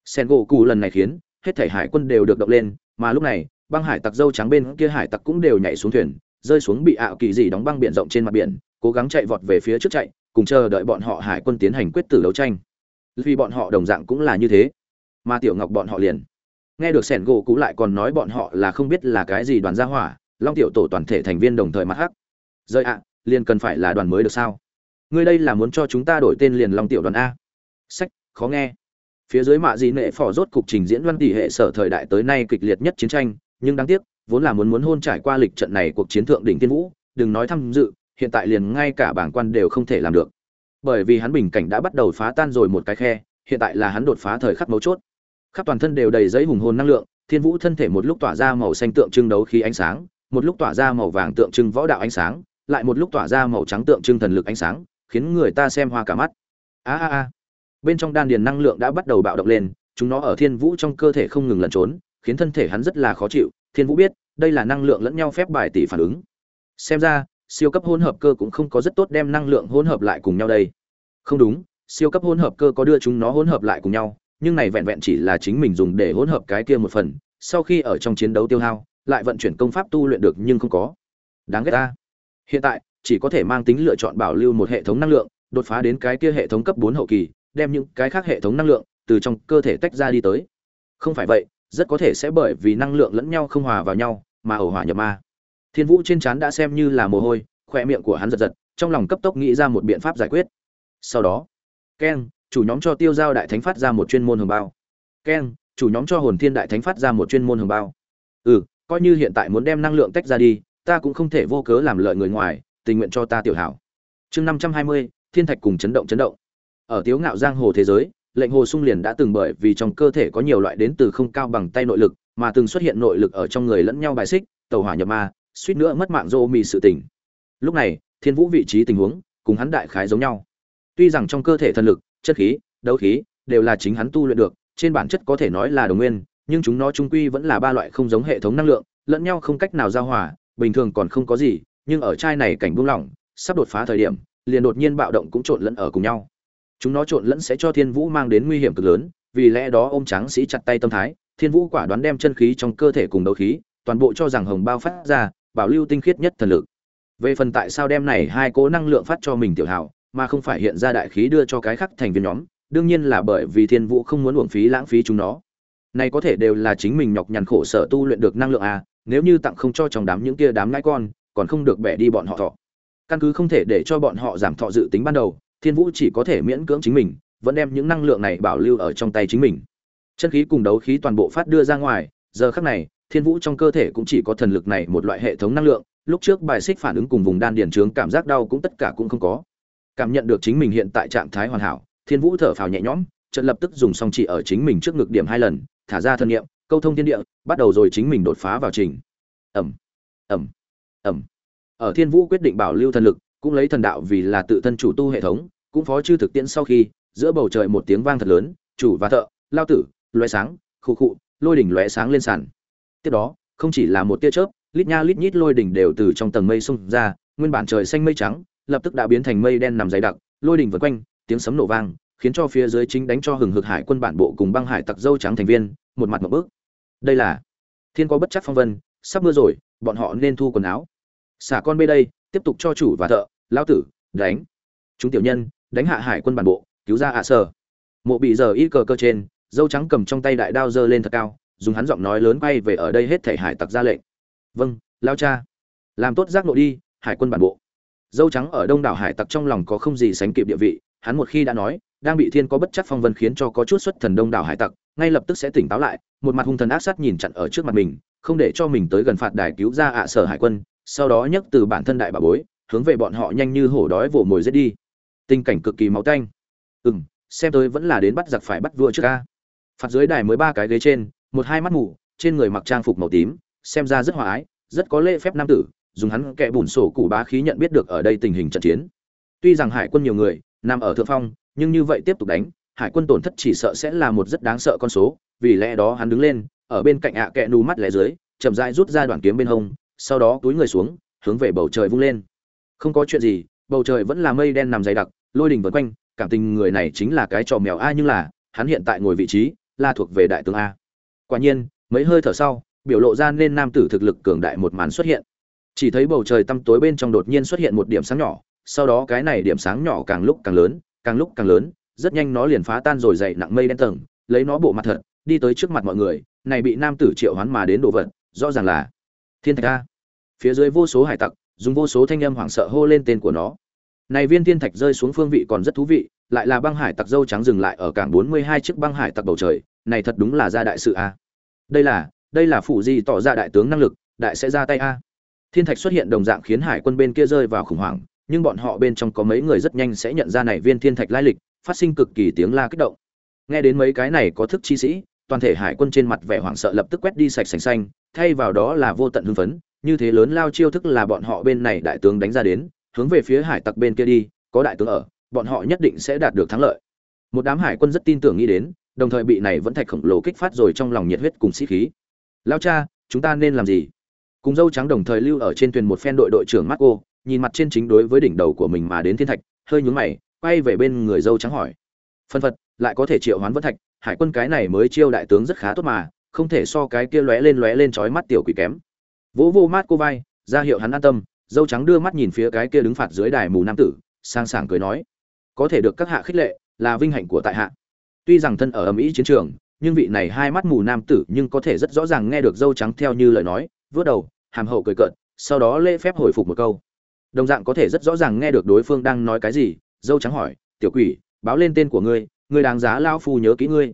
Sen gỗ cụ lần này khiến hết thể hải quân đều được động lên, mà lúc này, băng hải tặc dâu trắng bên kia hải tặc cũng đều nhảy xuống thuyền, rơi xuống bị ảo kỳ dị đóng băng biển rộng trên mặt biển, cố gắng chạy vọt về phía trước chạy, cùng chờ đợi bọn họ hải quân tiến hành quyết tử đấu tranh. Vì bọn họ đồng dạng cũng là như thế. Mà tiểu ngọc bọn họ liền, nghe được sẻn gỗ cũ lại còn nói bọn họ là không biết là cái gì đoàn gia hỏa, long tiểu tổ toàn thể thành viên đồng thời mặt hắc. Rơi ạ, liền cần phải là đoàn mới được sao? Ngươi đây là muốn cho chúng ta đổi tên liền long tiểu đoàn a. Sách, khó nghe phía dưới mạ dị nệ phỏ rốt cục trình diễn văn tỷ hệ sở thời đại tới nay kịch liệt nhất chiến tranh, nhưng đáng tiếc, vốn là muốn muốn hôn trải qua lịch trận này cuộc chiến thượng đỉnh tiên vũ, đừng nói tham dự, hiện tại liền ngay cả bảng quan đều không thể làm được. Bởi vì hắn bình cảnh đã bắt đầu phá tan rồi một cái khe, hiện tại là hắn đột phá thời khắc mấu chốt. Khắp toàn thân đều đầy giấy hùng hồn năng lượng, thiên vũ thân thể một lúc tỏa ra màu xanh tượng trưng đấu khí ánh sáng, một lúc tỏa ra màu vàng tượng trưng võ đạo ánh sáng, lại một lúc tỏa ra màu trắng tượng trưng thần lực ánh sáng, khiến người ta xem hoa cả mắt. A a a bên trong đan điền năng lượng đã bắt đầu bạo động lên, chúng nó ở thiên vũ trong cơ thể không ngừng lẩn trốn, khiến thân thể hắn rất là khó chịu. Thiên vũ biết, đây là năng lượng lẫn nhau phép bài tỷ phản ứng. Xem ra, siêu cấp hỗn hợp cơ cũng không có rất tốt đem năng lượng hỗn hợp lại cùng nhau đây. Không đúng, siêu cấp hỗn hợp cơ có đưa chúng nó hỗn hợp lại cùng nhau, nhưng này vẹn vẹn chỉ là chính mình dùng để hỗn hợp cái kia một phần, sau khi ở trong chiến đấu tiêu hao, lại vận chuyển công pháp tu luyện được nhưng không có. Đáng ghét ta. Hiện tại, chỉ có thể mang tính lựa chọn bảo lưu một hệ thống năng lượng, đột phá đến cái kia hệ thống cấp bốn hậu kỳ đem những cái khác hệ thống năng lượng từ trong cơ thể tách ra đi tới. Không phải vậy, rất có thể sẽ bởi vì năng lượng lẫn nhau không hòa vào nhau mà ẩu hỏa nhập ma. Thiên vũ trên trán đã xem như là mồ hôi khoe miệng của hắn giật giật, trong lòng cấp tốc nghĩ ra một biện pháp giải quyết. Sau đó keng chủ nhóm cho tiêu giao đại thánh phát ra một chuyên môn hồng bao. Keng chủ nhóm cho hồn thiên đại thánh phát ra một chuyên môn hồng bao. Ừ coi như hiện tại muốn đem năng lượng tách ra đi, ta cũng không thể vô cớ làm lợi người ngoài, tình nguyện cho ta tiểu hảo. Chương năm trăm hai mươi, thiên thạch cùng chấn động chấn động ở tiếu ngạo giang hồ thế giới, lệnh hồ sung liền đã từng bởi vì trong cơ thể có nhiều loại đến từ không cao bằng tay nội lực, mà từng xuất hiện nội lực ở trong người lẫn nhau bài xích, tàu hỏa nhập ma, suýt nữa mất mạng dô mì sự tình. Lúc này, thiên vũ vị trí tình huống, cùng hắn đại khái giống nhau. Tuy rằng trong cơ thể thần lực, chất khí, đấu khí, đều là chính hắn tu luyện được, trên bản chất có thể nói là đồng nguyên, nhưng chúng nó trung quy vẫn là ba loại không giống hệ thống năng lượng, lẫn nhau không cách nào giao hòa, bình thường còn không có gì, nhưng ở trai này cảnh buông lỏng, sắp đột phá thời điểm, liền đột nhiên bạo động cũng trộn lẫn ở cùng nhau chúng nó trộn lẫn sẽ cho thiên vũ mang đến nguy hiểm cực lớn, vì lẽ đó ôm tráng sĩ chặt tay tâm thái, thiên vũ quả đoán đem chân khí trong cơ thể cùng đấu khí, toàn bộ cho rằng hồng bao phát ra, bảo lưu tinh khiết nhất thần lực. Về phần tại sao đem này hai cố năng lượng phát cho mình tiểu hảo, mà không phải hiện ra đại khí đưa cho cái khác thành viên nhóm, đương nhiên là bởi vì thiên vũ không muốn uổng phí lãng phí chúng nó. Này có thể đều là chính mình nhọc nhằn khổ sở tu luyện được năng lượng à nếu như tặng không cho trong đám những kia đám ngãi con, còn không được bẻ đi bọn họ thọ. Căn cứ không thể để cho bọn họ giảm thọ dự tính ban đầu thiên vũ chỉ có thể miễn cưỡng chính mình, vẫn đem những năng lượng này bảo lưu ở trong tay chính mình. Chân khí cùng đấu khí toàn bộ phát đưa ra ngoài, giờ khắc này, thiên vũ trong cơ thể cũng chỉ có thần lực này một loại hệ thống năng lượng, lúc trước bài xích phản ứng cùng vùng đan điền trướng cảm giác đau cũng tất cả cũng không có. Cảm nhận được chính mình hiện tại trạng thái hoàn hảo, thiên vũ thở phào nhẹ nhõm trận lập tức dùng song chỉ ở chính mình trước ngực điểm hai lần, thả ra thân nhiệm câu thông thiên địa, bắt đầu rồi chính mình đột phá vào trình. Ẩm ẩm ẩm. Ở thiên vũ quyết định bảo lưu thần lực cũng lấy thần đạo vì là tự thân chủ tu hệ thống, cũng phó chư thực tiễn sau khi, giữa bầu trời một tiếng vang thật lớn, chủ và thợ, lao tử loé sáng khụ khụ lôi đỉnh lóe sáng lên sàn. Tiếp đó, không chỉ là một tia chớp, lít nha lít nhít lôi đỉnh đều từ trong tầng mây xung ra, nguyên bản trời xanh mây trắng, lập tức đã biến thành mây đen nằm dày đặc, lôi đỉnh vần quanh, tiếng sấm nổ vang, khiến cho phía dưới chính đánh cho hừng hực hải quân bản bộ cùng băng hải tặc dâu trắng thành viên, một mặt một bước. Đây là thiên có bất chắc phong vân, sắp mưa rồi, bọn họ nên thu quần áo. Xả con bê đây tiếp tục cho chủ và thợ lao tử, đánh. Chúng tiểu nhân, đánh hạ hải quân bản bộ, cứu ra ạ à sơ mộ bị giờ ít cờ cơ trên, dâu trắng cầm trong tay đại đao giơ lên thật cao, dùng hắn giọng nói lớn bay về ở đây hết thể hải tặc ra lệnh. Vâng lao cha. Làm tốt giác nội đi, hải quân bản bộ. Dâu trắng ở đông đảo hải tặc trong lòng có không gì sánh kịp địa vị, hắn một khi đã nói, đang bị thiên có bất chấp phong vân khiến cho có chút xuất thần đông đảo hải tặc, ngay lập tức sẽ tỉnh táo lại, một mặt hung thần ác sát nhìn chặn ở trước mặt mình, không để cho mình tới gần phạt đài cứu ra ạ sở hải quân sau đó nhấc từ bản thân đại bà bối, hướng về bọn họ nhanh như hổ đói vồ mồi giết đi. Tình cảnh cực kỳ máu tanh. Ừ m xem tôi vẫn là đến bắt giặc phải bắt vua trước ca. Phạt dưới đài mới ba cái ghế trên, một hai mắt mù, trên người mặc trang phục màu tím, xem ra rất hòa ái, rất có lễ phép nam tử, dùng hắn kẻ bùn sổ củ bá khí nhận biết được ở đây tình hình trận chiến. Tuy rằng hải quân nhiều người, nằm ở thượng phong, nhưng như vậy tiếp tục đánh, hải quân tổn thất chỉ sợ sẽ là một rất đáng sợ con số, vì lẽ đó hắn đứng lên, ở bên cạnh ạ à kẹ nù mắt lẻ dưới, chậm rãi rút ra đoạn kiếm bên hông sau đó túi người xuống, hướng về bầu trời vung lên. Không có chuyện gì, bầu trời vẫn là mây đen nằm dày đặc, lôi đình vân quanh, cảm tình người này chính là cái trò mèo a nhưng là, hắn hiện tại ngồi vị trí là thuộc về đại tướng a. Quả nhiên, mấy hơi thở sau, biểu lộ ra nên nam tử thực lực cường đại một màn xuất hiện. Chỉ thấy bầu trời tăm tối bên trong đột nhiên xuất hiện một điểm sáng nhỏ, sau đó cái này điểm sáng nhỏ càng lúc càng lớn, càng lúc càng lớn, rất nhanh nó liền phá tan rồi dậy nặng mây đen tầng, lấy nó bộ mặt thật, đi tới trước mặt mọi người, này bị nam tử triệu hoán mà đến đồ vật, rõ ràng là thiên thạch a phía dưới vô số hải tặc, dùng vô số thanh âm hoảng sợ hô lên tên của nó. Này viên thiên thạch rơi xuống phương vị còn rất thú vị, lại là băng hải tặc dâu trắng dừng lại ở cảng bốn mươi hai chiếc băng hải tặc bầu trời, này thật đúng là ra đại sự a. Đây là đây là phụ gì tỏ ra đại tướng năng lực, đại sẽ ra tay a. Thiên thạch xuất hiện đồng dạng khiến hải quân bên kia rơi vào khủng hoảng, nhưng bọn họ bên trong có mấy người rất nhanh sẽ nhận ra này viên thiên thạch lai lịch, phát sinh cực kỳ tiếng la kích động. Nghe đến mấy cái này có thức chi sĩ, toàn thể hải quân trên mặt vẻ hoảng sợ lập tức quét đi sạch sành xanh, thay vào đó là vô tận hưng phấn như thế lớn lao chiêu thức là bọn họ bên này đại tướng đánh ra đến, hướng về phía hải tặc bên kia đi, có đại tướng ở, bọn họ nhất định sẽ đạt được thắng lợi. Một đám hải quân rất tin tưởng nghĩ đến, đồng thời bị này vẫn thạch khổng lồ kích phát rồi trong lòng nhiệt huyết cùng sĩ khí. Lao cha, chúng ta nên làm gì? Cùng dâu trắng đồng thời lưu ở trên thuyền một phen đội đội trưởng marco, nhìn mặt trên chính đối với đỉnh đầu của mình mà đến thiên thạch, hơi nhún mày, quay về bên người dâu trắng hỏi. Phân phật, lại có thể triệu hoán vẫn thạch, hải quân cái này mới chiêu đại tướng rất khá tốt mà, không thể so cái kia lóe lên lóe lên chói mắt tiểu quỷ kém vỗ vô mát cô vai, ra hiệu hắn an tâm, dâu trắng đưa mắt nhìn phía cái kia đứng phạt dưới đài mù nam tử, sang sảng cười nói, có thể được các hạ khích lệ, là vinh hạnh của tại hạ. Tuy rằng thân ở ầm ĩ chiến trường, nhưng vị này hai mắt mù nam tử nhưng có thể rất rõ ràng nghe được dâu trắng theo như lời nói vớt đầu, hàm hậu cười cợt, sau đó lễ phép hồi phục một câu. Đồng dạng có thể rất rõ ràng nghe được đối phương đang nói cái gì, dâu trắng hỏi, tiểu quỷ, báo lên tên của ngươi ngươi đáng giá lao phu nhớ kỹ ngươi.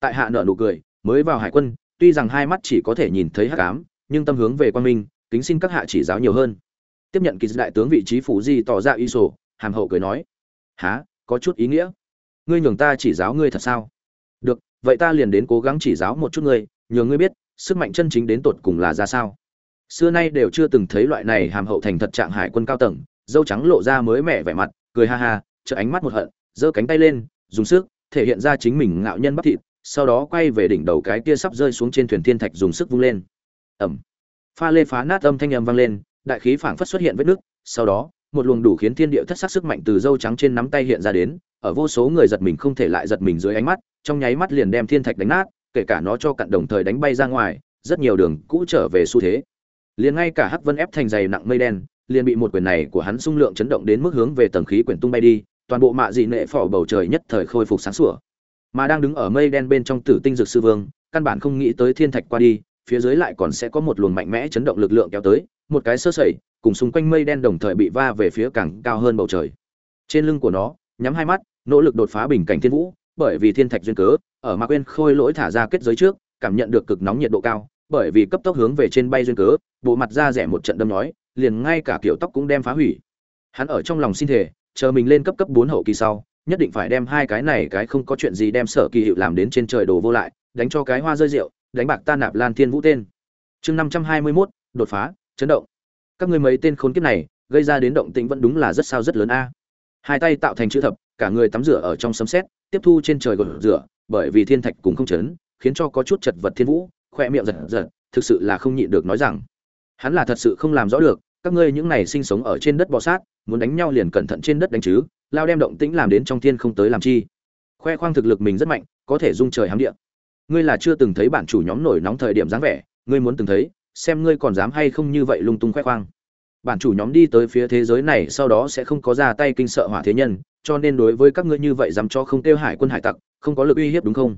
Tại hạ nợ nụ cười, mới vào hải quân, tuy rằng hai mắt chỉ có thể nhìn thấy hắc ám nhưng tâm hướng về quan minh, kính xin các hạ chỉ giáo nhiều hơn. Tiếp nhận kỳ đại tướng vị trí phủ di tỏ ra y sổ, hàm hậu cười nói há có chút ý nghĩa. Ngươi nhường ta chỉ giáo ngươi thật sao? Được, vậy ta liền đến cố gắng chỉ giáo một chút ngươi, nhường ngươi biết, sức mạnh chân chính đến tột cùng là ra sao. Xưa nay đều chưa từng thấy loại này hàm hậu thành thật trạng hải quân cao tầng, dâu trắng lộ ra mới mẻ vẻ mặt, cười ha ha trợ ánh mắt một hận, giơ cánh tay lên, dùng sức, thể hiện ra chính mình ngạo nhân bắp thịt, sau đó quay về đỉnh đầu cái kia sắp rơi xuống trên thuyền thiên thạch dùng sức vung lên ẩm pha lê phá nát âm thanh âm vang lên, đại khí phảng phất xuất hiện vết nước sau đó, một luồng đủ khiến thiên địa thất sắc sức mạnh từ dâu trắng trên nắm tay hiện ra đến, ở vô số người giật mình không thể lại giật mình dưới ánh mắt, trong nháy mắt liền đem thiên thạch đánh nát, kể cả nó cho cặn đồng thời đánh bay ra ngoài, rất nhiều đường cũ trở về xu thế. Liền ngay cả hắc vân ép thành dày nặng mây đen, liền bị một quyền này của hắn xung lượng chấn động đến mức hướng về tầng khí quyển tung bay đi, toàn bộ mạ dị nệ phỏ bầu trời nhất thời khôi phục sáng sủa. Mà đang đứng ở mây đen bên trong tử tinh dược sư vương, căn bản không nghĩ tới thiên thạch qua đi phía dưới lại còn sẽ có một luồng mạnh mẽ chấn động lực lượng kéo tới, một cái sơ sẩy, cùng xung quanh mây đen đồng thời bị va về phía càng cao hơn bầu trời. Trên lưng của nó, nhắm hai mắt, nỗ lực đột phá bình cảnh thiên vũ, bởi vì thiên thạch duyên cớ, ở mạc quên khôi lỗi thả ra kết giới trước, cảm nhận được cực nóng nhiệt độ cao, bởi vì cấp tốc hướng về trên bay duyên cớ, bộ mặt da rẻ một trận đâm nhói, liền ngay cả kiểu tóc cũng đem phá hủy. Hắn ở trong lòng xin thể chờ mình lên cấp cấp bốn hậu kỳ sau, nhất định phải đem hai cái này cái không có chuyện gì đem sở kỳ hiệu làm đến trên trời đồ vô lại, đánh cho cái hoa rơi rượu đánh bạc ta nạp lan thiên vũ tên. Chương năm trăm hai mươi mốt, đột phá, chấn động. Các ngươi mấy tên khốn kiếp này, gây ra đến động tĩnh vẫn đúng là rất sao rất lớn a. Hai tay tạo thành chữ thập, cả người tắm rửa ở trong sấm sét, tiếp thu trên trời gột rửa, bởi vì thiên thạch cùng không chấn, khiến cho có chút chật vật thiên vũ, khoe miệng giật giật, thực sự là không nhịn được nói rằng, hắn là thật sự không làm rõ được, các ngươi những này sinh sống ở trên đất bò sát, muốn đánh nhau liền cẩn thận trên đất đánh chứ, lao đem động tĩnh làm đến trong thiên không tới làm chi. Khoe khoang thực lực mình rất mạnh, có thể dung trời hám địa ngươi là chưa từng thấy bản chủ nhóm nổi nóng thời điểm dáng vẻ, ngươi muốn từng thấy, xem ngươi còn dám hay không như vậy lung tung khoe khoang. Bản chủ nhóm đi tới phía thế giới này sau đó sẽ không có ra tay kinh sợ hỏa thế nhân, cho nên đối với các ngươi như vậy dám cho không tiêu hải quân hải tặc, không có lực uy hiếp đúng không?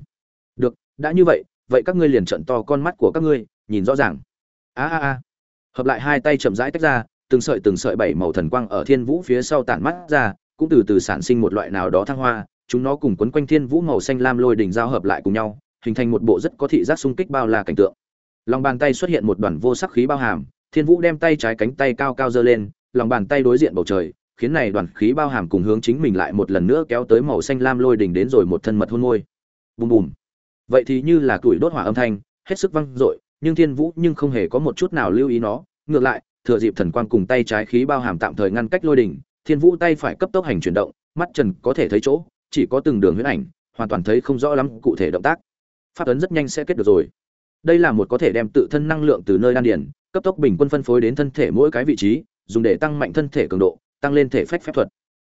Được, đã như vậy vậy các ngươi liền trận to con mắt của các ngươi, nhìn rõ ràng. A a a. Hợp lại hai tay chậm rãi tách ra, từng sợi từng sợi bảy màu thần quang ở thiên vũ phía sau tản mắt ra, cũng từ từ sản sinh một loại nào đó thăng hoa, chúng nó cùng quấn quanh thiên vũ màu xanh lam lôi đỉnh giao hợp lại cùng nhau hình thành một bộ rất có thị giác xung kích bao la cảnh tượng. Lòng bàn tay xuất hiện một đoàn vô sắc khí bao hàm, thiên vũ đem tay trái cánh tay cao cao giơ lên, lòng bàn tay đối diện bầu trời, khiến này đoàn khí bao hàm cùng hướng chính mình lại một lần nữa kéo tới màu xanh lam lôi đỉnh đến rồi một thân mật hôn môi. Bùm bùm. Vậy thì như là tuổi đốt hỏa âm thanh, hết sức vang dội, nhưng thiên vũ nhưng không hề có một chút nào lưu ý nó. Ngược lại, thừa dịp thần quang cùng tay trái khí bao hàm tạm thời ngăn cách lôi đỉnh, thiên vũ tay phải cấp tốc hành chuyển động, mắt trần có thể thấy chỗ, chỉ có từng đường huyết ảnh, hoàn toàn thấy không rõ lắm cụ thể động tác pháp ấn rất nhanh sẽ kết được rồi. Đây là một có thể đem tự thân năng lượng từ nơi đan điền, cấp tốc bình quân phân phối đến thân thể mỗi cái vị trí, dùng để tăng mạnh thân thể cường độ, tăng lên thể phách phép thuật.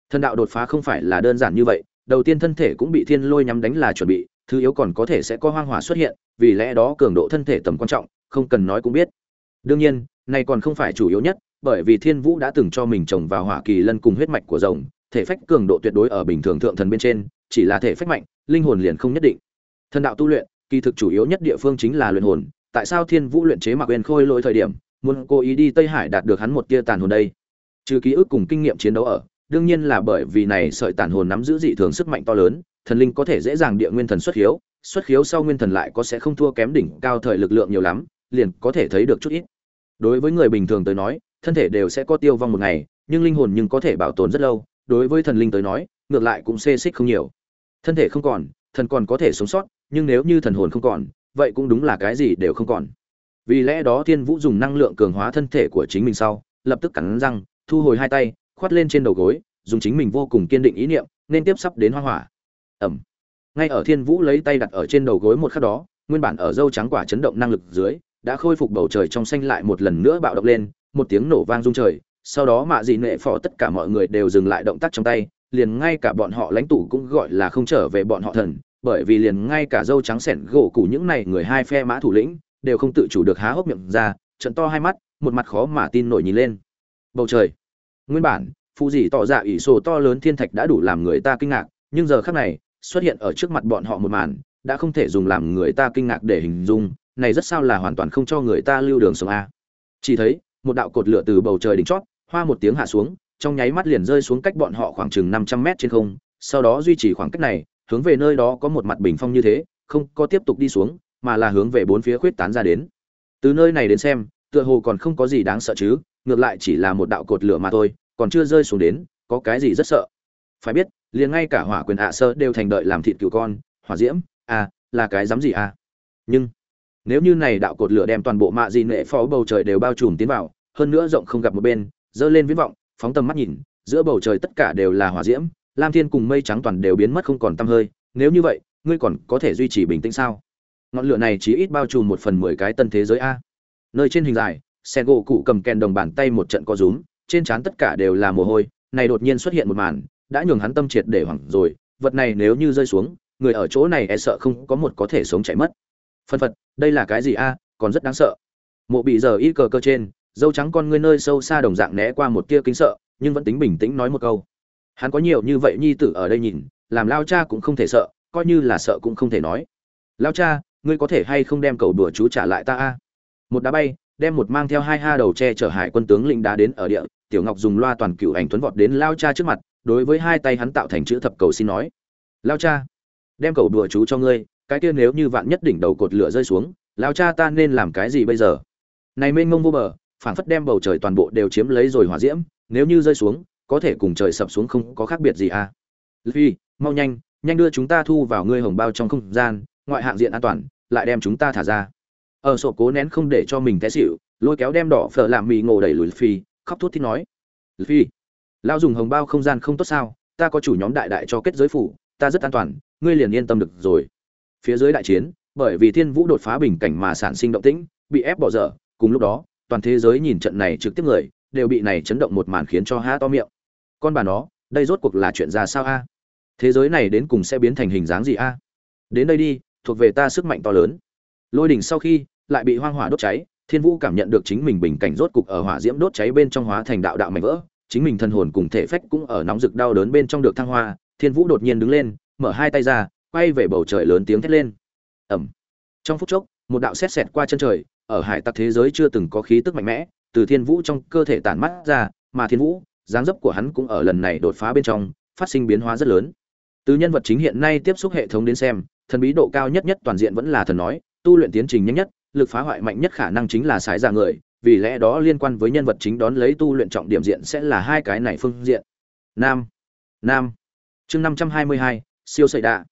Thần đạo đột phá không phải là đơn giản như vậy, đầu tiên thân thể cũng bị thiên lôi nhắm đánh là chuẩn bị, thứ yếu còn có thể sẽ có hoang hỏa xuất hiện, vì lẽ đó cường độ thân thể tầm quan trọng, không cần nói cũng biết. Đương nhiên, này còn không phải chủ yếu nhất, bởi vì thiên vũ đã từng cho mình trồng vào hỏa kỳ lân cùng huyết mạch của rồng, thể phách cường độ tuyệt đối ở bình thường thượng thần bên trên, chỉ là thể phách mạnh, linh hồn liền không nhất định. Thần đạo tu luyện kỳ thực chủ yếu nhất địa phương chính là luyện hồn, tại sao thiên vũ luyện chế mặc quyền khôi lỗi thời điểm, muốn cố ý đi tây hải đạt được hắn một tia tàn hồn đây? Trừ ký ức cùng kinh nghiệm chiến đấu ở, đương nhiên là bởi vì này sợi tàn hồn nắm giữ dị thường sức mạnh to lớn, thần linh có thể dễ dàng địa nguyên thần xuất hiếu xuất khiếu sau nguyên thần lại có sẽ không thua kém đỉnh cao thời lực lượng nhiều lắm, liền có thể thấy được chút ít. Đối với người bình thường tới nói, thân thể đều sẽ có tiêu vong một ngày, nhưng linh hồn nhưng có thể bảo tồn rất lâu, đối với thần linh tới nói, ngược lại cũng xê xích không nhiều. Thân thể không còn, thần còn có thể sống sót nhưng nếu như thần hồn không còn, vậy cũng đúng là cái gì đều không còn. Vì lẽ đó thiên vũ dùng năng lượng cường hóa thân thể của chính mình sau, lập tức cắn răng, thu hồi hai tay, khoát lên trên đầu gối, dùng chính mình vô cùng kiên định ý niệm, nên tiếp sắp đến hoa hỏa. Ẩm. Ngay ở thiên vũ lấy tay đặt ở trên đầu gối một khắc đó, nguyên bản ở dâu trắng quả chấn động năng lực dưới, đã khôi phục bầu trời trong xanh lại một lần nữa bạo động lên, một tiếng nổ vang rung trời, sau đó mạ dị nệ phò tất cả mọi người đều dừng lại động tác trong tay, liền ngay cả bọn họ lãnh tụ cũng gọi là không trở về bọn họ thần bởi vì liền ngay cả dâu trắng sẻn gỗ củ những này người hai phe mã thủ lĩnh đều không tự chủ được há hốc miệng ra, trận to hai mắt, một mặt khó mà tin nổi nhìn lên. Bầu trời. Nguyên bản phụ dì tỏ ra ỷ sổ to lớn thiên thạch đã đủ làm người ta kinh ngạc, nhưng giờ khác này, xuất hiện ở trước mặt bọn họ một màn, đã không thể dùng làm người ta kinh ngạc để hình dung, này rất sao là hoàn toàn không cho người ta lưu đường sống a. Chỉ thấy, một đạo cột lửa từ bầu trời đỉnh chót, hoa một tiếng hạ xuống, trong nháy mắt liền rơi xuống cách bọn họ khoảng chừng năm trăm mét trên không, sau đó duy trì khoảng cách này hướng về nơi đó có một mặt bình phong như thế, không có tiếp tục đi xuống, mà là hướng về bốn phía khuyết tán ra đến. Từ nơi này đến xem, tựa hồ còn không có gì đáng sợ chứ, ngược lại chỉ là một đạo cột lửa mà thôi, còn chưa rơi xuống đến, có cái gì rất sợ. Phải biết, liền ngay cả hỏa quyền ạ sơ đều thành đợi làm thịt cừu con, hỏa diễm à là cái dám gì à? Nhưng, nếu như này đạo cột lửa đem toàn bộ mạ dị nệ phó bầu trời đều bao trùm tiến vào, hơn nữa rộng không gặp một bên, dơ lên viễn vọng, phóng tầm mắt nhìn, giữa bầu trời tất cả đều là hỏa diễm lam thiên cùng mây trắng toàn đều biến mất không còn tăm hơi, nếu như vậy, ngươi còn có thể duy trì bình tĩnh sao? Ngọn lửa này chỉ ít bao trùm một phần mười cái tân thế giới a. Nơi trên hình dài sen gỗ cụ cầm kèn đồng bàn tay một trận co rúm, trên trán tất cả đều là mồ hôi, này đột nhiên xuất hiện một màn, đã nhường hắn tâm triệt để hoảng rồi, vật này nếu như rơi xuống, người ở chỗ này e sợ không có một có thể sống chạy mất. Phân phật, đây là cái gì a, còn rất đáng sợ. Mộ bị giờ ít cờ cơ trên, dâu trắng con ngươi nơi sâu xa đồng dạng né qua một tia kính sợ, nhưng vẫn tính bình tĩnh nói một câu hắn có nhiều như vậy nhi tử ở đây nhìn, làm lao cha cũng không thể sợ, coi như là sợ cũng không thể nói. Lao cha, ngươi có thể hay không đem cầu đùa chú trả lại ta a? Một đá bay, đem một mang theo hai ha đầu che chở hải quân tướng lĩnh đá đến ở địa, tiểu ngọc dùng loa toàn cựu ảnh tuấn vọt đến lao cha trước mặt, đối với hai tay hắn tạo thành chữ thập cầu xin nói. Lao cha, đem cầu đùa chú cho ngươi, cái kia nếu như vạn nhất đỉnh đầu cột lửa rơi xuống, lao cha ta nên làm cái gì bây giờ? Này mênh mông vô bờ, phảng phất đem bầu trời toàn bộ đều chiếm lấy rồi hỏa diễm, nếu như rơi xuống có thể cùng trời sập xuống không có khác biệt gì à. Phi mau nhanh nhanh đưa chúng ta thu vào ngươi hồng bao trong không gian, ngoại hạng diện an toàn, lại đem chúng ta thả ra. Ở sổ cố nén không để cho mình té xịu lôi kéo đem đỏ phở làm mì ngộ đẩy lùi phi khóc thút thít nói. Phi lao dùng hồng bao không gian không tốt sao, ta có chủ nhóm đại đại cho kết giới phủ, ta rất an toàn, ngươi liền yên tâm được rồi. Phía dưới đại chiến, bởi vì thiên vũ đột phá bình cảnh mà sản sinh động tĩnh, bị ép bỏ dở, cùng lúc đó, toàn thế giới nhìn trận này trực tiếp người, đều bị này chấn động một màn khiến cho há to miệng con bà nó, đây rốt cuộc là chuyện ra sao a? Thế giới này đến cùng sẽ biến thành hình dáng gì a? Đến đây đi, thuộc về ta sức mạnh to lớn. Lôi đỉnh sau khi lại bị hoang hỏa đốt cháy, thiên vũ cảm nhận được chính mình bình cảnh rốt cục ở hỏa diễm đốt cháy bên trong hóa thành đạo đạo mảnh vỡ. Chính mình thân hồn cùng thể phách cũng ở nóng rực đau đớn bên trong được thăng hoa. Thiên vũ đột nhiên đứng lên, mở hai tay ra, quay về bầu trời lớn tiếng thét lên. Ẩm trong phút chốc, một đạo xét xẹt qua chân trời, ở hải tặc thế giới chưa từng có khí tức mạnh mẽ, từ thiên vũ trong cơ thể tản mắt ra, mà thiên vũ dáng dấp của hắn cũng ở lần này đột phá bên trong, phát sinh biến hóa rất lớn. Từ nhân vật chính hiện nay tiếp xúc hệ thống đến xem, thần bí độ cao nhất nhất toàn diện vẫn là thần nói, tu luyện tiến trình nhanh nhất, lực phá hoại mạnh nhất khả năng chính là sái ra người, vì lẽ đó liên quan với nhân vật chính đón lấy tu luyện trọng điểm diện sẽ là hai cái này phương diện. Nam nam. Chương năm trăm hai mươi hai, siêu sợi đạ.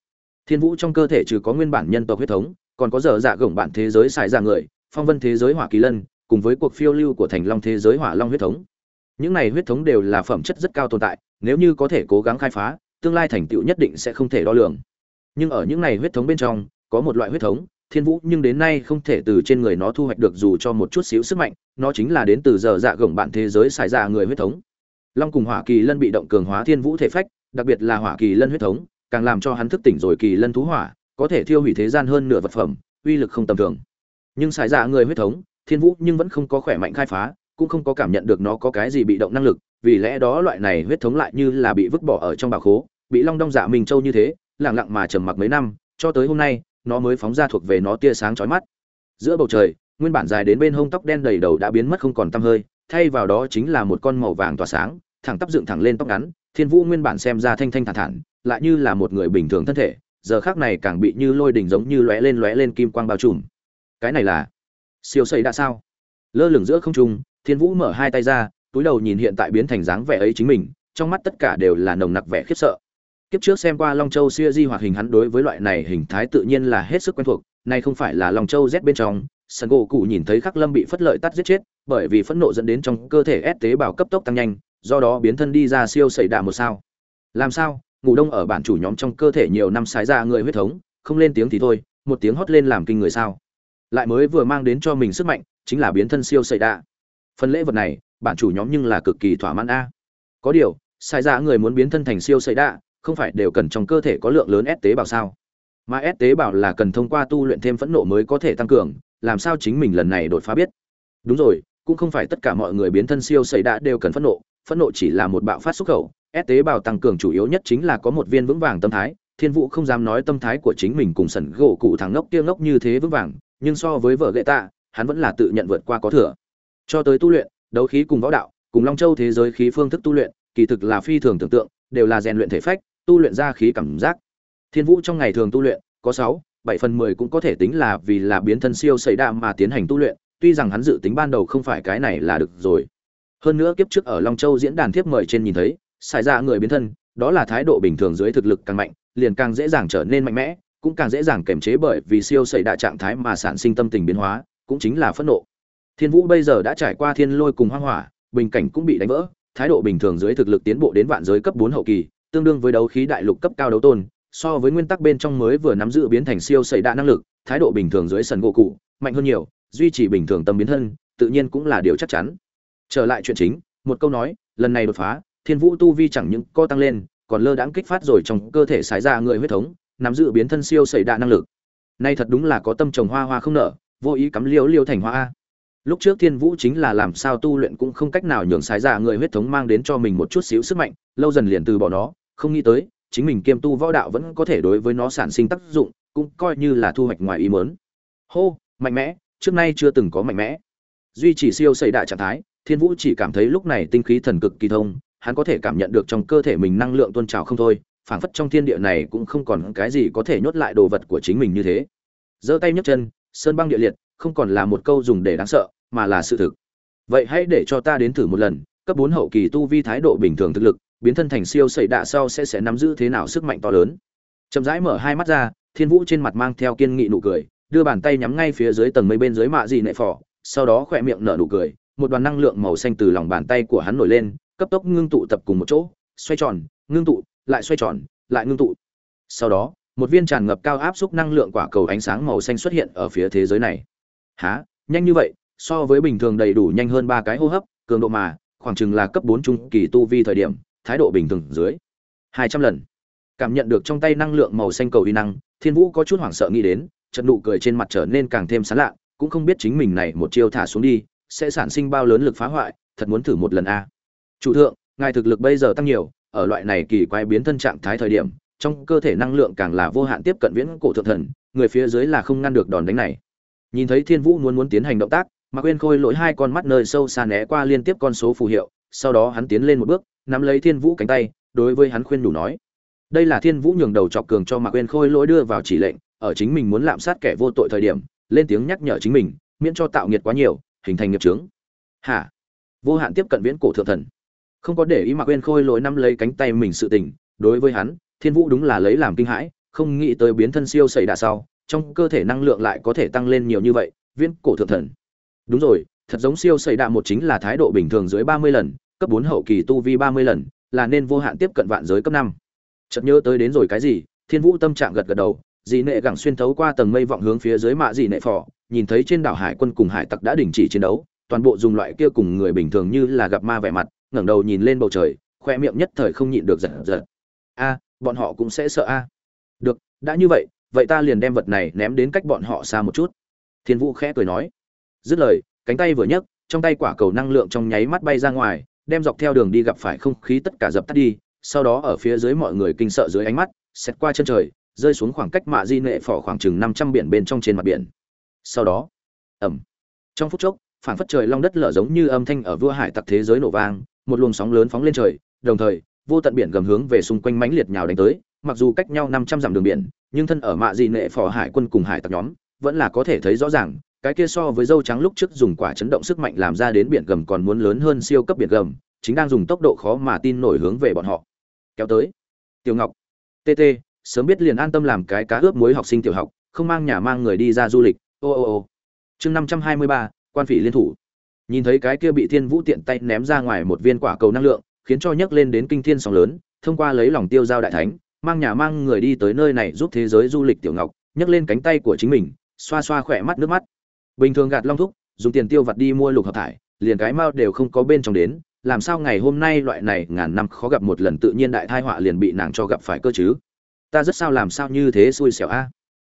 Thiên vũ trong cơ thể trừ có nguyên bản nhân tộc huyết thống, còn có dở dạ gồng bản thế giới sài ra người, phong vân thế giới hỏa kỳ lân, cùng với cuộc phiêu lưu của thành long thế giới hỏa long huyết thống những này huyết thống đều là phẩm chất rất cao tồn tại, nếu như có thể cố gắng khai phá, tương lai thành tựu nhất định sẽ không thể đo lường. Nhưng ở những này huyết thống bên trong, có một loại huyết thống, thiên vũ nhưng đến nay không thể từ trên người nó thu hoạch được dù cho một chút xíu sức mạnh, nó chính là đến từ giờ dạ gồng bạn thế giới xài ra người huyết thống. Long cùng hỏa kỳ lân bị động cường hóa thiên vũ thể phách, đặc biệt là hỏa kỳ lân huyết thống, càng làm cho hắn thức tỉnh rồi kỳ lân thú hỏa, có thể thiêu hủy thế gian hơn nửa vật phẩm, uy lực không tầm thường. Nhưng xài ra người huyết thống, thiên vũ nhưng vẫn không có khỏe mạnh khai phá cũng không có cảm nhận được nó có cái gì bị động năng lực, vì lẽ đó loại này huyết thống lại như là bị vứt bỏ ở trong bà khố, bị long đong dạ minh châu như thế lẳng lặng mà trầm mặc mấy năm, cho tới hôm nay, nó mới phóng ra thuộc về nó tia sáng chói mắt. Giữa bầu trời, nguyên bản dài đến bên hông tóc đen đầy đầu đã biến mất không còn tăm hơi, thay vào đó chính là một con màu vàng tỏa sáng, thẳng tắp dựng thẳng lên tóc ngắn, thiên vũ nguyên bản xem ra thanh thanh thản thản, lại như là một người bình thường thân thể, giờ khác này càng bị như lôi đỉnh giống như lóe lên lóe lên kim quang bao trùm. Cái này là siêu xây đã sao? Lơ lửng giữa không trung thiên vũ mở hai tay ra, túi đầu nhìn hiện tại biến thành dáng vẻ ấy chính mình, trong mắt tất cả đều là nồng nặc vẻ khiếp sợ. Kiếp trước xem qua long châu siêu di hoạt hình hắn đối với loại này hình thái tự nhiên là hết sức quen thuộc, nay không phải là long châu z bên trong sân gỗ cụ nhìn thấy khắc lâm bị phất lợi tắt giết chết, bởi vì phẫn nộ dẫn đến trong cơ thể ép tế bào cấp tốc tăng nhanh, do đó biến thân đi ra siêu xảy đạ một sao. Làm sao? Ngủ đông ở bản chủ nhóm trong cơ thể nhiều năm sái ra người huyết thống, không lên tiếng thì thôi, một tiếng hót lên làm kinh người sao? Lại mới vừa mang đến cho mình sức mạnh, chính là biến thân siêu xảy đạ phần lễ vật này, bản chủ nhóm nhưng là cực kỳ thỏa mãn a. Có điều, sai ra người muốn biến thân thành siêu xây đạ, không phải đều cần trong cơ thể có lượng lớn ép tế bào sao? Mà ép tế bào là cần thông qua tu luyện thêm phẫn nộ mới có thể tăng cường, làm sao chính mình lần này đột phá biết? Đúng rồi, cũng không phải tất cả mọi người biến thân siêu xây đạ đều cần phẫn nộ phẫn nộ chỉ là một bạo phát xuất khẩu ép tế bào tăng cường chủ yếu nhất chính là có một viên vững vàng tâm thái, thiên vũ không dám nói tâm thái của chính mình cùng sẩn gỗ cụ thằng ngốc kia ngốc như thế vững vàng, nhưng so với vợ gậy tạ, hắn vẫn là tự nhận vượt qua có thừa cho tới tu luyện, đấu khí cùng võ đạo, cùng long châu thế giới khí phương thức tu luyện, kỳ thực là phi thường tưởng tượng, đều là rèn luyện thể phách, tu luyện ra khí cảm giác. Thiên vũ trong ngày thường tu luyện, có sáu, bảy phần mười cũng có thể tính là vì là biến thân siêu xảy đa mà tiến hành tu luyện, tuy rằng hắn dự tính ban đầu không phải cái này là được rồi. Hơn nữa kiếp trước ở long châu diễn đàn thiếp mời trên nhìn thấy, xảy ra người biến thân, đó là thái độ bình thường dưới thực lực càng mạnh, liền càng dễ dàng trở nên mạnh mẽ, cũng càng dễ dàng kềm chế bởi vì siêu xảy đa trạng thái mà sản sinh tâm tình biến hóa, cũng chính là phẫn nộ thiên vũ bây giờ đã trải qua thiên lôi cùng hoang hỏa, bình cảnh cũng bị đánh vỡ, thái độ bình thường dưới thực lực tiến bộ đến vạn giới cấp bốn hậu kỳ, tương đương với đấu khí đại lục cấp cao đấu tôn, so với nguyên tắc bên trong mới vừa nắm giữ biến thành siêu sẩy đa năng lực, thái độ bình thường dưới sần gỗ cụ, mạnh hơn nhiều, duy trì bình thường tâm biến thân, tự nhiên cũng là điều chắc chắn. Trở lại chuyện chính, một câu nói, lần này đột phá, thiên vũ tu vi chẳng những co tăng lên, còn lơ đãng kích phát rồi trong cơ thể sái ra người huyết thống, nắm giữ biến thân siêu sẩy đa năng lực. Nay thật đúng là có tâm trồng hoa hoa không nở, vô ý cắm liễu liễu thành hoa a lúc trước thiên vũ chính là làm sao tu luyện cũng không cách nào nhường sái ra người huyết thống mang đến cho mình một chút xíu sức mạnh, lâu dần liền từ bỏ nó, không nghĩ tới, chính mình kiêm tu võ đạo vẫn có thể đối với nó sản sinh tác dụng, cũng coi như là thu hoạch ngoài ý mớn hô, mạnh mẽ, trước nay chưa từng có mạnh mẽ. Duy trì siêu xây đại trạng thái, thiên vũ chỉ cảm thấy lúc này tinh khí thần cực kỳ thông, hắn có thể cảm nhận được trong cơ thể mình năng lượng tuôn trào không thôi, phảng phất trong thiên địa này cũng không còn cái gì có thể nhốt lại đồ vật của chính mình như thế. Giơ tay nhấc chân, sơn băng địa liệt không còn là một câu dùng để đáng sợ, mà là sự thực. Vậy hãy để cho ta đến thử một lần, cấp bốn hậu kỳ tu vi thái độ bình thường thực lực, biến thân thành siêu sẩy đạ sau sẽ sẽ nắm giữ thế nào sức mạnh to lớn. Chậm rãi mở hai mắt ra, thiên vũ trên mặt mang theo kiên nghị nụ cười, đưa bàn tay nhắm ngay phía dưới tầng mây bên dưới mạ dị nệ phỏ sau đó khỏe miệng nở nụ cười, một đoàn năng lượng màu xanh từ lòng bàn tay của hắn nổi lên, cấp tốc ngưng tụ tập cùng một chỗ, xoay tròn, ngưng tụ, lại xoay tròn, lại ngưng tụ. Sau đó, một viên tràn ngập cao áp xúc năng lượng quả cầu ánh sáng màu xanh xuất hiện ở phía thế giới này há nhanh như vậy, so với bình thường đầy đủ nhanh hơn ba cái hô hấp, cường độ mà, khoảng chừng là cấp bốn trung kỳ tu vi thời điểm, thái độ bình thường dưới. Hai trăm lần. Cảm nhận được trong tay năng lượng màu xanh cầu uy năng, thiên vũ có chút hoảng sợ nghĩ đến trận nụ cười trên mặt trở nên càng thêm sán lạ, cũng không biết chính mình này một chiêu thả xuống đi, sẽ sản sinh bao lớn lực phá hoại, thật muốn thử một lần a. Chủ thượng, ngài thực lực bây giờ tăng nhiều, ở loại này kỳ quái biến thân trạng thái thời điểm, trong cơ thể năng lượng càng là vô hạn tiếp cận viễn cổ thượng thần, người phía dưới là không ngăn được đòn đánh này nhìn thấy thiên vũ muốn muốn tiến hành động tác mà quên khôi lỗi hai con mắt nơi sâu xa né qua liên tiếp con số phù hiệu, sau đó hắn tiến lên một bước, nắm lấy thiên vũ cánh tay, đối với hắn khuyên đủ nói. Đây là thiên vũ nhường đầu chọc cường cho mạc quên khôi lỗi đưa vào chỉ lệnh, ở chính mình muốn lạm sát kẻ vô tội thời điểm, lên tiếng nhắc nhở chính mình, miễn cho tạo nghiệt quá nhiều, hình thành nghiệp trướng hả? Vô hạn tiếp cận viễn cổ thượng thần. Không có để ý mạc quên khôi lỗi nắm lấy cánh tay mình sự tình, đối với hắn, thiên vũ đúng là lấy làm kinh hãi, không nghĩ tới biến thân siêu xảy đà sau trong cơ thể năng lượng lại có thể tăng lên nhiều như vậy, viễn cổ thượng thần. Đúng rồi, thật giống siêu xảy đà một chính là thái độ bình thường dưới ba mươi lần, cấp bốn hậu kỳ tu vi ba mươi lần, là nên vô hạn tiếp cận vạn giới cấp năm. Chợt nhớ tới đến rồi cái gì, thiên vũ tâm trạng gật gật đầu dị nệ gẳng xuyên thấu qua tầng mây vọng hướng phía dưới mạ dị nệ phò, nhìn thấy trên đảo hải quân cùng hải tặc đã đình chỉ chiến đấu, toàn bộ dùng loại kia cùng người bình thường như là gặp ma vẻ mặt, ngẩng đầu nhìn lên bầu trời, khoe miệng nhất thời không nhịn được giật giật. A, bọn họ cũng sẽ sợ a. Được, đã như vậy vậy ta liền đem vật này ném đến cách bọn họ xa một chút. Thiên vũ khẽ cười nói. Dứt lời, cánh tay vừa nhấc, trong tay quả cầu năng lượng trong nháy mắt bay ra ngoài, đem dọc theo đường đi gặp phải không khí tất cả dập tắt đi, sau đó ở phía dưới mọi người kinh sợ dưới ánh mắt xét qua chân trời, rơi xuống khoảng cách mạ di nệ phỏ khoảng chừng năm trăm biển bên trong trên mặt biển. Sau đó ẩm trong phút chốc phản phất trời long đất lở giống như âm thanh ở vua hải tặc thế giới nổ vang, một luồng sóng lớn phóng lên trời, đồng thời, vô tận biển gầm hướng về xung quanh mãnh liệt nhào đánh tới, mặc dù cách nhau năm trăm dặm đường biển nhưng thân ở mạ di nệ phò hải quân cùng hải tặc nhóm, vẫn là có thể thấy rõ ràng, cái kia so với dâu trắng lúc trước dùng quả chấn động sức mạnh làm ra đến biển gầm còn muốn lớn hơn siêu cấp biển gầm, chính đang dùng tốc độ khó mà tin nổi hướng về bọn họ. Kéo tới. Tiểu ngọc. Tt sớm biết liền an tâm làm cái cá ướp muối học sinh tiểu học, không mang nhà mang người đi ra du lịch. Ô ô ô. Chương năm trăm hai mươi ba, quan phỉ liên thủ. Nhìn thấy cái kia bị thiên vũ tiện tay ném ra ngoài một viên quả cầu năng lượng, khiến cho nhấc lên đến kinh thiên sóng lớn, thông qua lấy lòng tiêu giao đại thánh mang nhà mang người đi tới nơi này giúp thế giới du lịch tiểu ngọc, nhấc lên cánh tay của chính mình, xoa xoa khỏe mắt nước mắt. Bình thường gạt long thúc, dùng tiền tiêu vặt đi mua lục hợp thải, liền cái mao đều không có bên trong đến, làm sao ngày hôm nay loại này ngàn năm khó gặp một lần tự nhiên đại thai họa liền bị nàng cho gặp phải cơ chứ? Ta rất sao làm sao như thế xui xẻo a?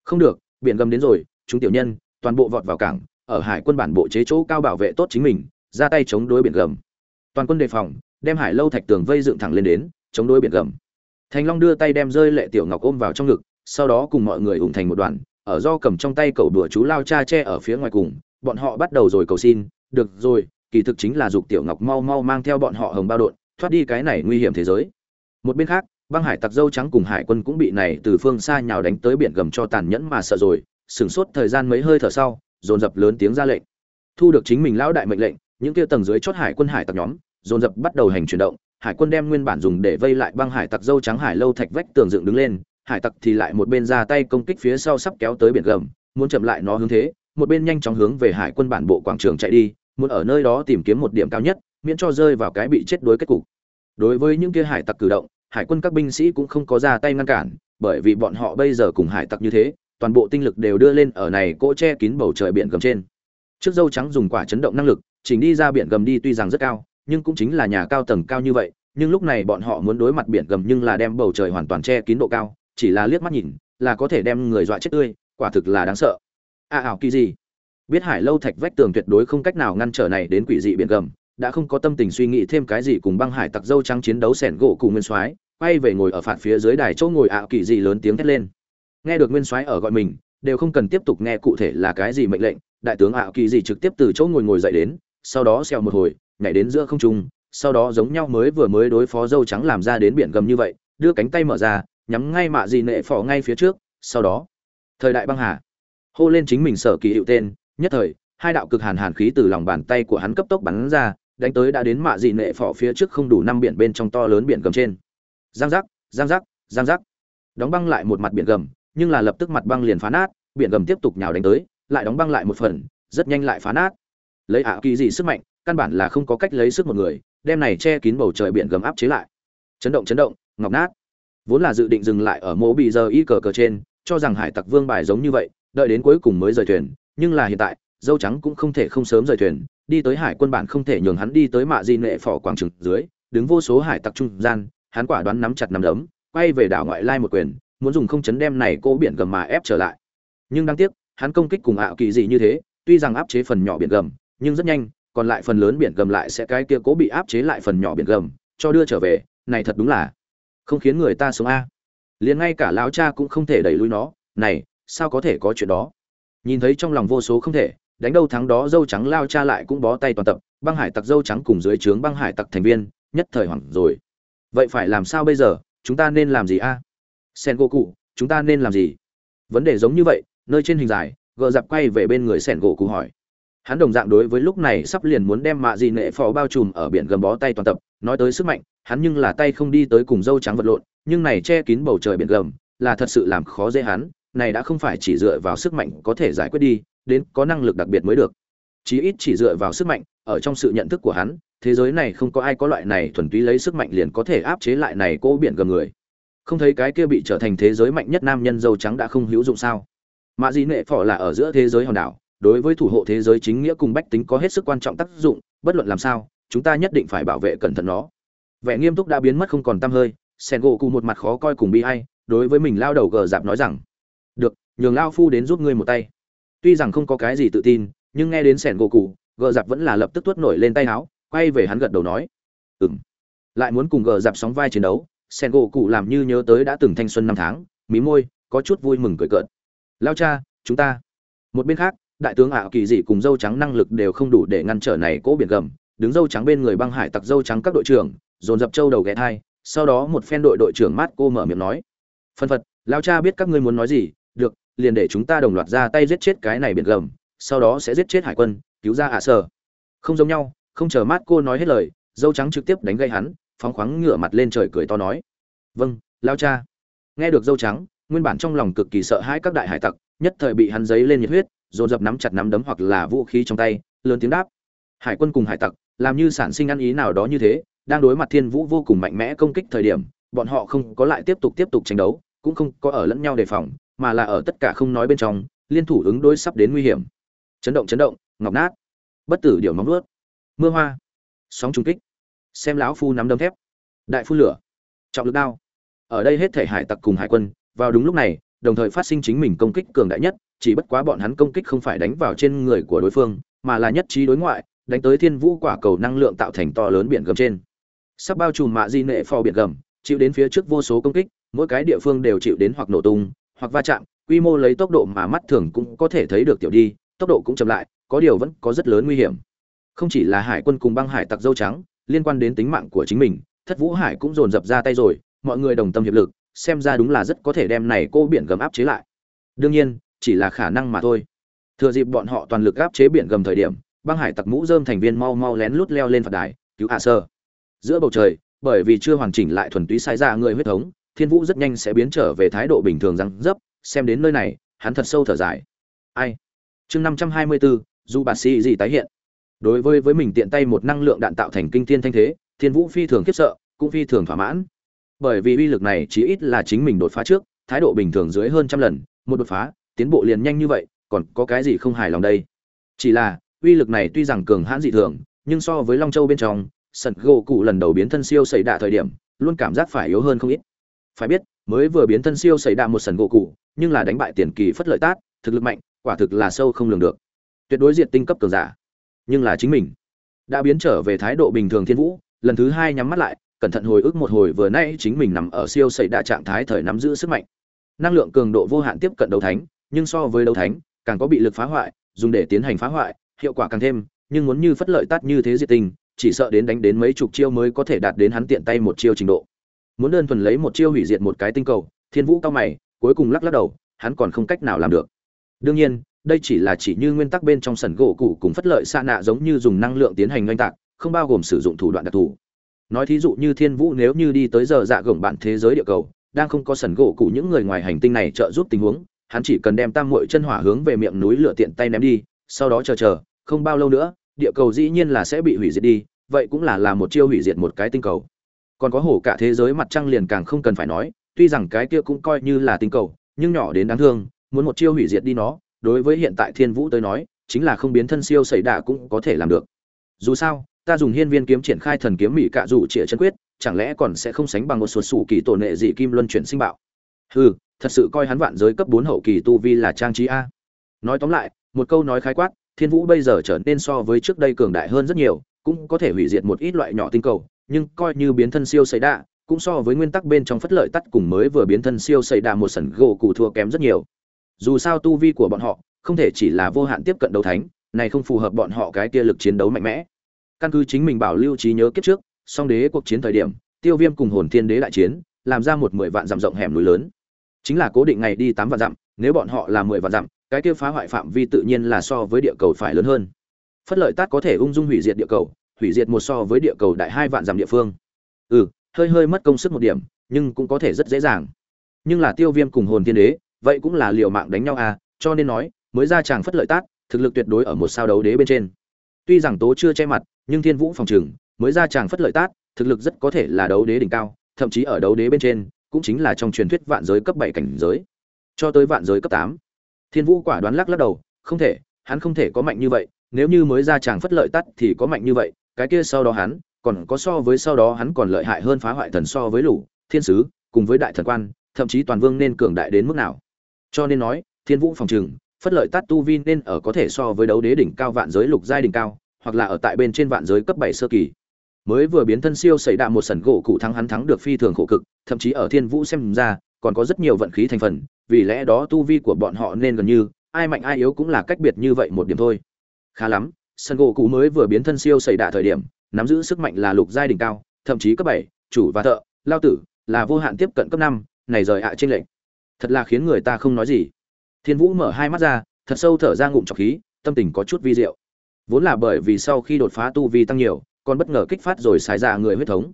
Không được, biển gầm đến rồi, chúng tiểu nhân, toàn bộ vọt vào cảng, ở hải quân bản bộ chế chỗ cao bảo vệ tốt chính mình, ra tay chống đối biển gầm. Toàn quân đề phòng, đem hải lâu thạch tường vây dựng thẳng lên đến, chống đối biển gầm thành long đưa tay đem rơi lệ tiểu ngọc ôm vào trong ngực, sau đó cùng mọi người ủng thành một đoàn, ở do cầm trong tay cầu đùa chú lao cha che ở phía ngoài cùng, bọn họ bắt đầu rồi cầu xin, được rồi, kỳ thực chính là dục tiểu ngọc mau mau mang theo bọn họ hồng bao đột thoát đi cái này nguy hiểm thế giới. Một bên khác, băng hải tặc dâu trắng cùng hải quân cũng bị này từ phương xa nhào đánh tới biển gầm cho tàn nhẫn mà sợ rồi, sửng sốt thời gian mấy hơi thở sau, dồn dập lớn tiếng ra lệnh. Thu được chính mình lão đại mệnh lệnh, những kia tầng dưới chót hải quân hải tặc nhóm, dồn dập bắt đầu hành chuyển động hải quân đem nguyên bản dùng để vây lại băng hải tặc dâu trắng hải lâu thạch vách tường dựng đứng lên, hải tặc thì lại một bên ra tay công kích phía sau sắp kéo tới biển gầm, muốn chậm lại nó hướng thế, một bên nhanh chóng hướng về hải quân bản bộ quảng trường chạy đi, muốn ở nơi đó tìm kiếm một điểm cao nhất, miễn cho rơi vào cái bị chết đuối kết cục. Đối với những kia hải tặc cử động, hải quân các binh sĩ cũng không có ra tay ngăn cản, bởi vì bọn họ bây giờ cùng hải tặc như thế, toàn bộ tinh lực đều đưa lên ở này cỗ che kín bầu trời biển gầm trên. Trước dâu trắng dùng quả chấn động năng lực, chỉnh đi ra biển gầm đi tuy rằng rất cao nhưng cũng chính là nhà cao tầng cao như vậy nhưng lúc này bọn họ muốn đối mặt biển gầm nhưng là đem bầu trời hoàn toàn che kín độ cao chỉ là liếc mắt nhìn là có thể đem người dọa chết tươi quả thực là đáng sợ. A à, ảo kỳ gì? Biết hải lâu thạch vách tường tuyệt đối không cách nào ngăn trở này đến quỷ dị biển gầm đã không có tâm tình suy nghĩ thêm cái gì cùng băng hải tặc dâu trắng chiến đấu sẻn gỗ cùng nguyên soái quay về ngồi ở phạt phía dưới đài chỗ ngồi à, ảo kỳ gì lớn tiếng thét lên. Nghe được nguyên soái ở gọi mình đều không cần tiếp tục nghe cụ thể là cái gì mệnh lệnh đại tướng à, ảo kỳ gì trực tiếp từ chỗ ngồi ngồi dậy đến sau đó xèo một hồi nhảy đến giữa không trung, sau đó giống nhau mới vừa mới đối phó dâu trắng làm ra đến biển gầm như vậy, đưa cánh tay mở ra, nhắm ngay mạ gì nệ phỏ ngay phía trước, sau đó, thời đại băng hà, hô lên chính mình sở kỳ hiệu tên, nhất thời, hai đạo cực hàn hàn khí từ lòng bàn tay của hắn cấp tốc bắn ra, đánh tới đã đến mạ dị nệ phỏ phía trước không đủ năm biển bên trong to lớn biển gầm trên. Giang giác giang giác giang giác. Đóng băng lại một mặt biển gầm, nhưng là lập tức mặt băng liền phá nát, biển gầm tiếp tục nhào đánh tới, lại đóng băng lại một phần, rất nhanh lại phá nát. Lấy ảo kỳ gì sức mạnh căn bản là không có cách lấy sức một người, đem này che kín bầu trời biển gầm áp chế lại. Chấn động chấn động, ngọc nát. Vốn là dự định dừng lại ở mố bị giờ y cờ cờ trên, cho rằng hải tặc vương bài giống như vậy, đợi đến cuối cùng mới rời thuyền, nhưng là hiện tại, dâu trắng cũng không thể không sớm rời thuyền, đi tới hải quân bản không thể nhường hắn đi tới mạ di nệ phò quảng trường dưới, đứng vô số hải tặc trung gian, hắn quả đoán nắm chặt nắm đấm, quay về đảo ngoại lai một quyền, muốn dùng không chấn đem này cô biển gầm mà ép trở lại. Nhưng đáng tiếc, hắn công kích cùng ảo kỳ gì như thế, tuy rằng áp chế phần nhỏ biển gầm, nhưng rất nhanh còn lại phần lớn biển gầm lại sẽ cái kia cố bị áp chế lại phần nhỏ biển gầm, cho đưa trở về, này thật đúng là không khiến người ta sống a. Liền ngay cả lão cha cũng không thể đẩy lui nó, này, sao có thể có chuyện đó? Nhìn thấy trong lòng vô số không thể, đánh đâu thắng đó, dâu trắng lao cha lại cũng bó tay toàn tập, băng hải tặc dâu trắng cùng dưới trướng băng hải tặc thành viên, nhất thời hoảng rồi. Vậy phải làm sao bây giờ? Chúng ta nên làm gì a? Sen gỗ cụ chúng ta nên làm gì? Vấn đề giống như vậy, nơi trên hình dài gợ dạp quay về bên người sen gỗ cụ hỏi hắn đồng dạng đối với lúc này sắp liền muốn đem mạ dị nệ phò bao trùm ở biển gầm bó tay toàn tập, nói tới sức mạnh, hắn nhưng là tay không đi tới cùng dâu trắng vật lộn, nhưng này che kín bầu trời biển gầm, là thật sự làm khó dễ hắn, này đã không phải chỉ dựa vào sức mạnh có thể giải quyết đi, đến có năng lực đặc biệt mới được. Chí ít chỉ dựa vào sức mạnh, ở trong sự nhận thức của hắn, thế giới này không có ai có loại này thuần túy lấy sức mạnh liền có thể áp chế lại này cô biển gầm người. Không thấy cái kia bị trở thành thế giới mạnh nhất nam nhân dâu trắng đã không hữu dụng sao? Mạ dị nệ phò là ở giữa thế giới hòn đảo đối với thủ hộ thế giới chính nghĩa cùng bách tính có hết sức quan trọng tác dụng, bất luận làm sao, chúng ta nhất định phải bảo vệ cẩn thận nó. Vẻ nghiêm túc đã biến mất không còn tăm hơi sen gỗ cụ một mặt khó coi cùng bi hay đối với mình lao đầu gờ dạp nói rằng, được, nhường lao phu đến giúp ngươi một tay. Tuy rằng không có cái gì tự tin, nhưng nghe đến sẻn gỗ cụ gờ dạp vẫn là lập tức tuốt nổi lên tay áo, quay về hắn gật đầu nói ừ m lại muốn cùng gờ dạp sóng vai chiến đấu sẻn gỗ cụ làm như nhớ tới đã từng thanh xuân năm tháng, mí môi, có chút vui mừng cười cợt. Lao cha, chúng ta. Một bên khác đại tướng ảo kỳ dị cùng dâu trắng năng lực đều không đủ để ngăn trở này cỗ biển gầm, đứng dâu trắng bên người băng hải tặc dâu trắng các đội trưởng, dồn dập châu đầu ghé thai, sau đó một phen đội đội trưởng mát cô mở miệng nói, phân phật lao cha biết các ngươi muốn nói gì, được, liền để chúng ta đồng loạt ra tay giết chết cái này biển gầm, sau đó sẽ giết chết hải quân, cứu ra ạ à sở. Không giống nhau, không chờ mát cô nói hết lời, dâu trắng trực tiếp đánh gây hắn, phóng khoáng ngửa mặt lên trời cười to nói vâng lao cha. Nghe được dâu trắng, nguyên bản trong lòng cực kỳ sợ hãi các đại hải tặc, nhất thời bị hắn giấy lên nhiệt huyết dồn dập nắm chặt nắm đấm hoặc là vũ khí trong tay, lớn tiếng đáp. Hải quân cùng hải tặc, làm như sản sinh ăn ý nào đó như thế, đang đối mặt thiên vũ vô cùng mạnh mẽ công kích thời điểm, bọn họ không có lại tiếp tục tiếp tục tranh đấu, cũng không có ở lẫn nhau đề phòng, mà là ở tất cả không nói bên trong, liên thủ ứng đối sắp đến nguy hiểm. Chấn động chấn động, ngọc nát. Bất tử điều móng nuốt mưa hoa. Sóng trung kích. Xem lão phu nắm đấm thép. Đại phu lửa. Trọng lực đao. Ở đây hết thể hải tặc cùng hải quân, vào đúng lúc này, đồng thời phát sinh chính mình công kích cường đại nhất chỉ bất quá bọn hắn công kích không phải đánh vào trên người của đối phương, mà là nhất trí đối ngoại, đánh tới thiên vũ quả cầu năng lượng tạo thành to lớn biển gầm trên. Sắp bao trùm mạ di nệ phò biển gầm, chịu đến phía trước vô số công kích, mỗi cái địa phương đều chịu đến hoặc nổ tung, hoặc va chạm, quy mô lấy tốc độ mà mắt thường cũng có thể thấy được tiểu đi, tốc độ cũng chậm lại, có điều vẫn có rất lớn nguy hiểm. Không chỉ là hải quân cùng băng hải tặc dâu trắng, liên quan đến tính mạng của chính mình, thất vũ hải cũng dồn dập ra tay rồi, mọi người đồng tâm hiệp lực, xem ra đúng là rất có thể đem này cô biển gầm áp chế lại. Đương nhiên chỉ là khả năng mà thôi. Thừa dịp bọn họ toàn lực áp chế biển gầm thời điểm, băng hải tặc mũ dơm thành viên mau mau lén lút leo lên phật đài, cứu hạ sơ. Giữa bầu trời, bởi vì chưa hoàn chỉnh lại thuần túy sai ra người huyết thống, thiên vũ rất nhanh sẽ biến trở về thái độ bình thường răng dấp, xem đến nơi này, hắn thật sâu thở dài. Ai? Chương năm trăm hai mươi bốn dù bà sĩ gì tái hiện. Đối với với mình tiện tay một năng lượng đạn tạo thành kinh thiên thanh thế, thiên vũ phi thường khiếp sợ, cũng phi thường thỏa mãn. Bởi vì uy lực này chí ít là chính mình đột phá trước, thái độ bình thường dưới hơn trăm lần, một đột phá tiến bộ liền nhanh như vậy, còn có cái gì không hài lòng đây? Chỉ là, uy lực này tuy rằng cường hãn dị thường, nhưng so với long châu bên trong, sần gỗ cụ lần đầu biến thân siêu xảy đạ thời điểm, luôn cảm giác phải yếu hơn không ít. Phải biết, mới vừa biến thân siêu xảy đạ một sần gỗ cụ, nhưng là đánh bại tiền kỳ phất lợi tát thực lực mạnh, quả thực là sâu không lường được. Tuyệt đối diệt tinh cấp cường giả. Nhưng là chính mình đã biến trở về thái độ bình thường thiên vũ, lần thứ hai nhắm mắt lại, cẩn thận hồi ức một hồi vừa nay chính mình nằm ở siêu xảy đạ trạng thái thời nắm giữ sức mạnh. Năng lượng cường độ vô hạn tiếp cận đấu thánh nhưng so với đấu thánh, càng có bị lực phá hoại, dùng để tiến hành phá hoại, hiệu quả càng thêm, nhưng muốn như phất lợi tát như thế diệt tinh chỉ sợ đến đánh đến mấy chục chiêu mới có thể đạt đến hắn tiện tay một chiêu trình độ. Muốn đơn thuần lấy một chiêu hủy diệt một cái tinh cầu, thiên vũ cao mày, cuối cùng lắc lắc đầu, hắn còn không cách nào làm được. Đương nhiên, đây chỉ là chỉ như nguyên tắc bên trong sần gỗ cụ cùng phất lợi xa nạ giống như dùng năng lượng tiến hành oanh tạc, không bao gồm sử dụng thủ đoạn đặc thù. Nói thí dụ như thiên vũ nếu như đi tới giờ dạ gồng bạn thế giới địa cầu, đang không có sần gỗ cụ những người ngoài hành tinh này trợ giúp tình huống hắn chỉ cần đem tam muội chân hỏa hướng về miệng núi lửa tiện tay ném đi, sau đó chờ chờ, không bao lâu nữa, địa cầu dĩ nhiên là sẽ bị hủy diệt đi, vậy cũng là là một chiêu hủy diệt một cái tinh cầu. Còn có hổ cả thế giới mặt trăng liền càng không cần phải nói, tuy rằng cái kia cũng coi như là tinh cầu, nhưng nhỏ đến đáng thương, muốn một chiêu hủy diệt đi nó, đối với hiện tại thiên vũ tới nói, chính là không biến thân siêu xảy đả cũng có thể làm được. Dù sao, ta dùng hiên viên kiếm triển khai thần kiếm mỹ cạ dụ trịa chân quyết, chẳng lẽ còn sẽ không sánh bằng một số sủ kỳ tổ nệ dị kim luân chuyển sinh bạo? Hừ thật sự coi hắn vạn giới cấp bốn hậu kỳ tu vi là trang trí a. Nói tóm lại, một câu nói khái quát, thiên vũ bây giờ trở nên so với trước đây cường đại hơn rất nhiều, cũng có thể hủy diệt một ít loại nhỏ tinh cầu, nhưng coi như biến thân siêu xảy đa cũng so với nguyên tắc bên trong phất lợi tắt cùng mới vừa biến thân siêu xảy đa một sẩn gỗ cụ thua kém rất nhiều. Dù sao tu vi của bọn họ, không thể chỉ là vô hạn tiếp cận đấu thánh, này không phù hợp bọn họ cái kia lực chiến đấu mạnh mẽ. Căn cứ chính mình bảo lưu trí nhớ kiếp trước, song đế cuộc chiến thời điểm, tiêu viêm cùng hồn thiên đế đại chiến, làm ra một mười vạn dặm rộng hẻm núi lớn chính là cố định ngày đi tám vạn dặm, nếu bọn họ là mười vạn dặm, cái kia phá hoại phạm vi tự nhiên là so với địa cầu phải lớn hơn. Phất lợi tát có thể ung dung hủy diệt địa cầu, hủy diệt một so với địa cầu đại hai vạn dặm địa phương. Ừ hơi hơi mất công sức một điểm, nhưng cũng có thể rất dễ dàng. Nhưng là tiêu viêm cùng hồn thiên đế, vậy cũng là liều mạng đánh nhau à cho nên nói, mới ra chàng phất lợi tát, thực lực tuyệt đối ở một sao đấu đế bên trên. Tuy rằng tố chưa che mặt, nhưng thiên vũ phòng trừng mới ra chàng phất lợi tát, thực lực rất có thể là đấu đế đỉnh cao, thậm chí ở đấu đế bên trên cũng chính là trong truyền thuyết vạn giới cấp bảy cảnh giới. Cho tới vạn giới cấp tám, thiên vũ quả đoán lắc lắc đầu, không thể, hắn không thể có mạnh như vậy, nếu như mới ra chàng phất lợi tắt thì có mạnh như vậy, cái kia sau đó hắn, còn có so với sau đó hắn còn lợi hại hơn phá hoại thần so với lũ, thiên sứ, cùng với đại thần quan, thậm chí toàn vương nên cường đại đến mức nào. Cho nên nói, thiên vũ phòng trừng, phất lợi tát tu vi nên ở có thể so với đấu đế đỉnh cao vạn giới lục giai đỉnh cao, hoặc là ở tại bên trên vạn giới cấp bảy sơ kỳ mới vừa biến thân siêu xảy đạ một sẩn gỗ cụ thắng hắn thắng được phi thường khổ cực, thậm chí ở thiên vũ xem ra, còn có rất nhiều vận khí thành phần, vì lẽ đó tu vi của bọn họ nên gần như, ai mạnh ai yếu cũng là cách biệt như vậy một điểm thôi. Khá lắm sân gỗ cụ mới vừa biến thân siêu xảy đạ thời điểm, nắm giữ sức mạnh là lục giai đỉnh cao, thậm chí cấp bảy, chủ và thợ, lao tử, là vô hạn tiếp cận cấp năm, này rời ạ trên lệnh. Thật là khiến người ta không nói gì. Thiên vũ mở hai mắt ra, thật sâu thở ra ngụm trọc khí, tâm tình có chút vi diệu. Vốn là bởi vì sau khi đột phá tu vi tăng nhiều còn bất ngờ kích phát rồi xài ra người huyết thống.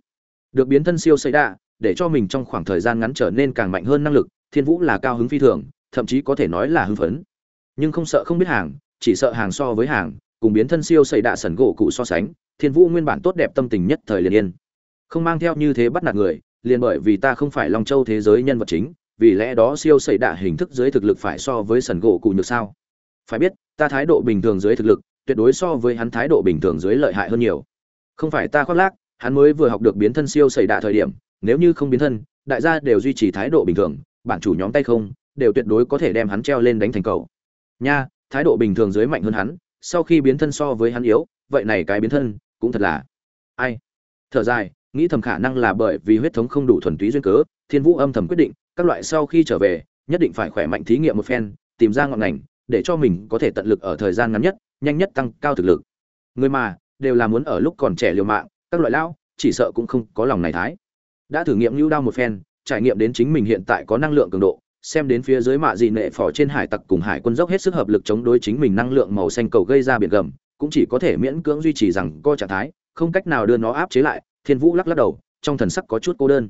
Được biến thân siêu xây đạ, để cho mình trong khoảng thời gian ngắn trở nên càng mạnh hơn năng lực, thiên vũ là cao hứng phi thường, thậm chí có thể nói là hưng phấn. Nhưng không sợ không biết hàng, chỉ sợ hàng so với hàng, cùng biến thân siêu xây đạ sần gỗ cụ so sánh, thiên vũ nguyên bản tốt đẹp tâm tình nhất thời liền yên. Không mang theo như thế bắt nạt người, liền bởi vì ta không phải long châu thế giới nhân vật chính, vì lẽ đó siêu xây đạ hình thức dưới thực lực phải so với sần gỗ cụ nhược sao? Phải biết, ta thái độ bình thường dưới thực lực, tuyệt đối so với hắn thái độ bình thường dưới lợi hại hơn nhiều không phải ta khoác lác, hắn mới vừa học được biến thân siêu xảy đạ thời điểm, nếu như không biến thân, đại gia đều duy trì thái độ bình thường, bản chủ nhóm tay không, đều tuyệt đối có thể đem hắn treo lên đánh thành cầu. Nha, thái độ bình thường dưới mạnh hơn hắn, sau khi biến thân so với hắn yếu, vậy này cái biến thân, cũng thật là ai? Thở dài, nghĩ thầm khả năng là bởi vì huyết thống không đủ thuần túy duyên cớ, thiên vũ âm thầm quyết định, các loại sau khi trở về, nhất định phải khỏe mạnh thí nghiệm một phen, tìm ra ngọn ngành, để cho mình có thể tận lực ở thời gian ngắn nhất, nhanh nhất tăng cao thực lực. Người mà đều là muốn ở lúc còn trẻ liều mạng, các loại lão, chỉ sợ cũng không có lòng này thái. Đã thử nghiệm lưu đao một phen, trải nghiệm đến chính mình hiện tại có năng lượng cường độ, xem đến phía dưới mạ dị nệ phò trên hải tặc cùng hải quân dốc hết sức hợp lực chống đối chính mình năng lượng màu xanh cầu gây ra biển gầm, cũng chỉ có thể miễn cưỡng duy trì rằng co trạng thái, không cách nào đưa nó áp chế lại, thiên vũ lắc lắc đầu, trong thần sắc có chút cô đơn.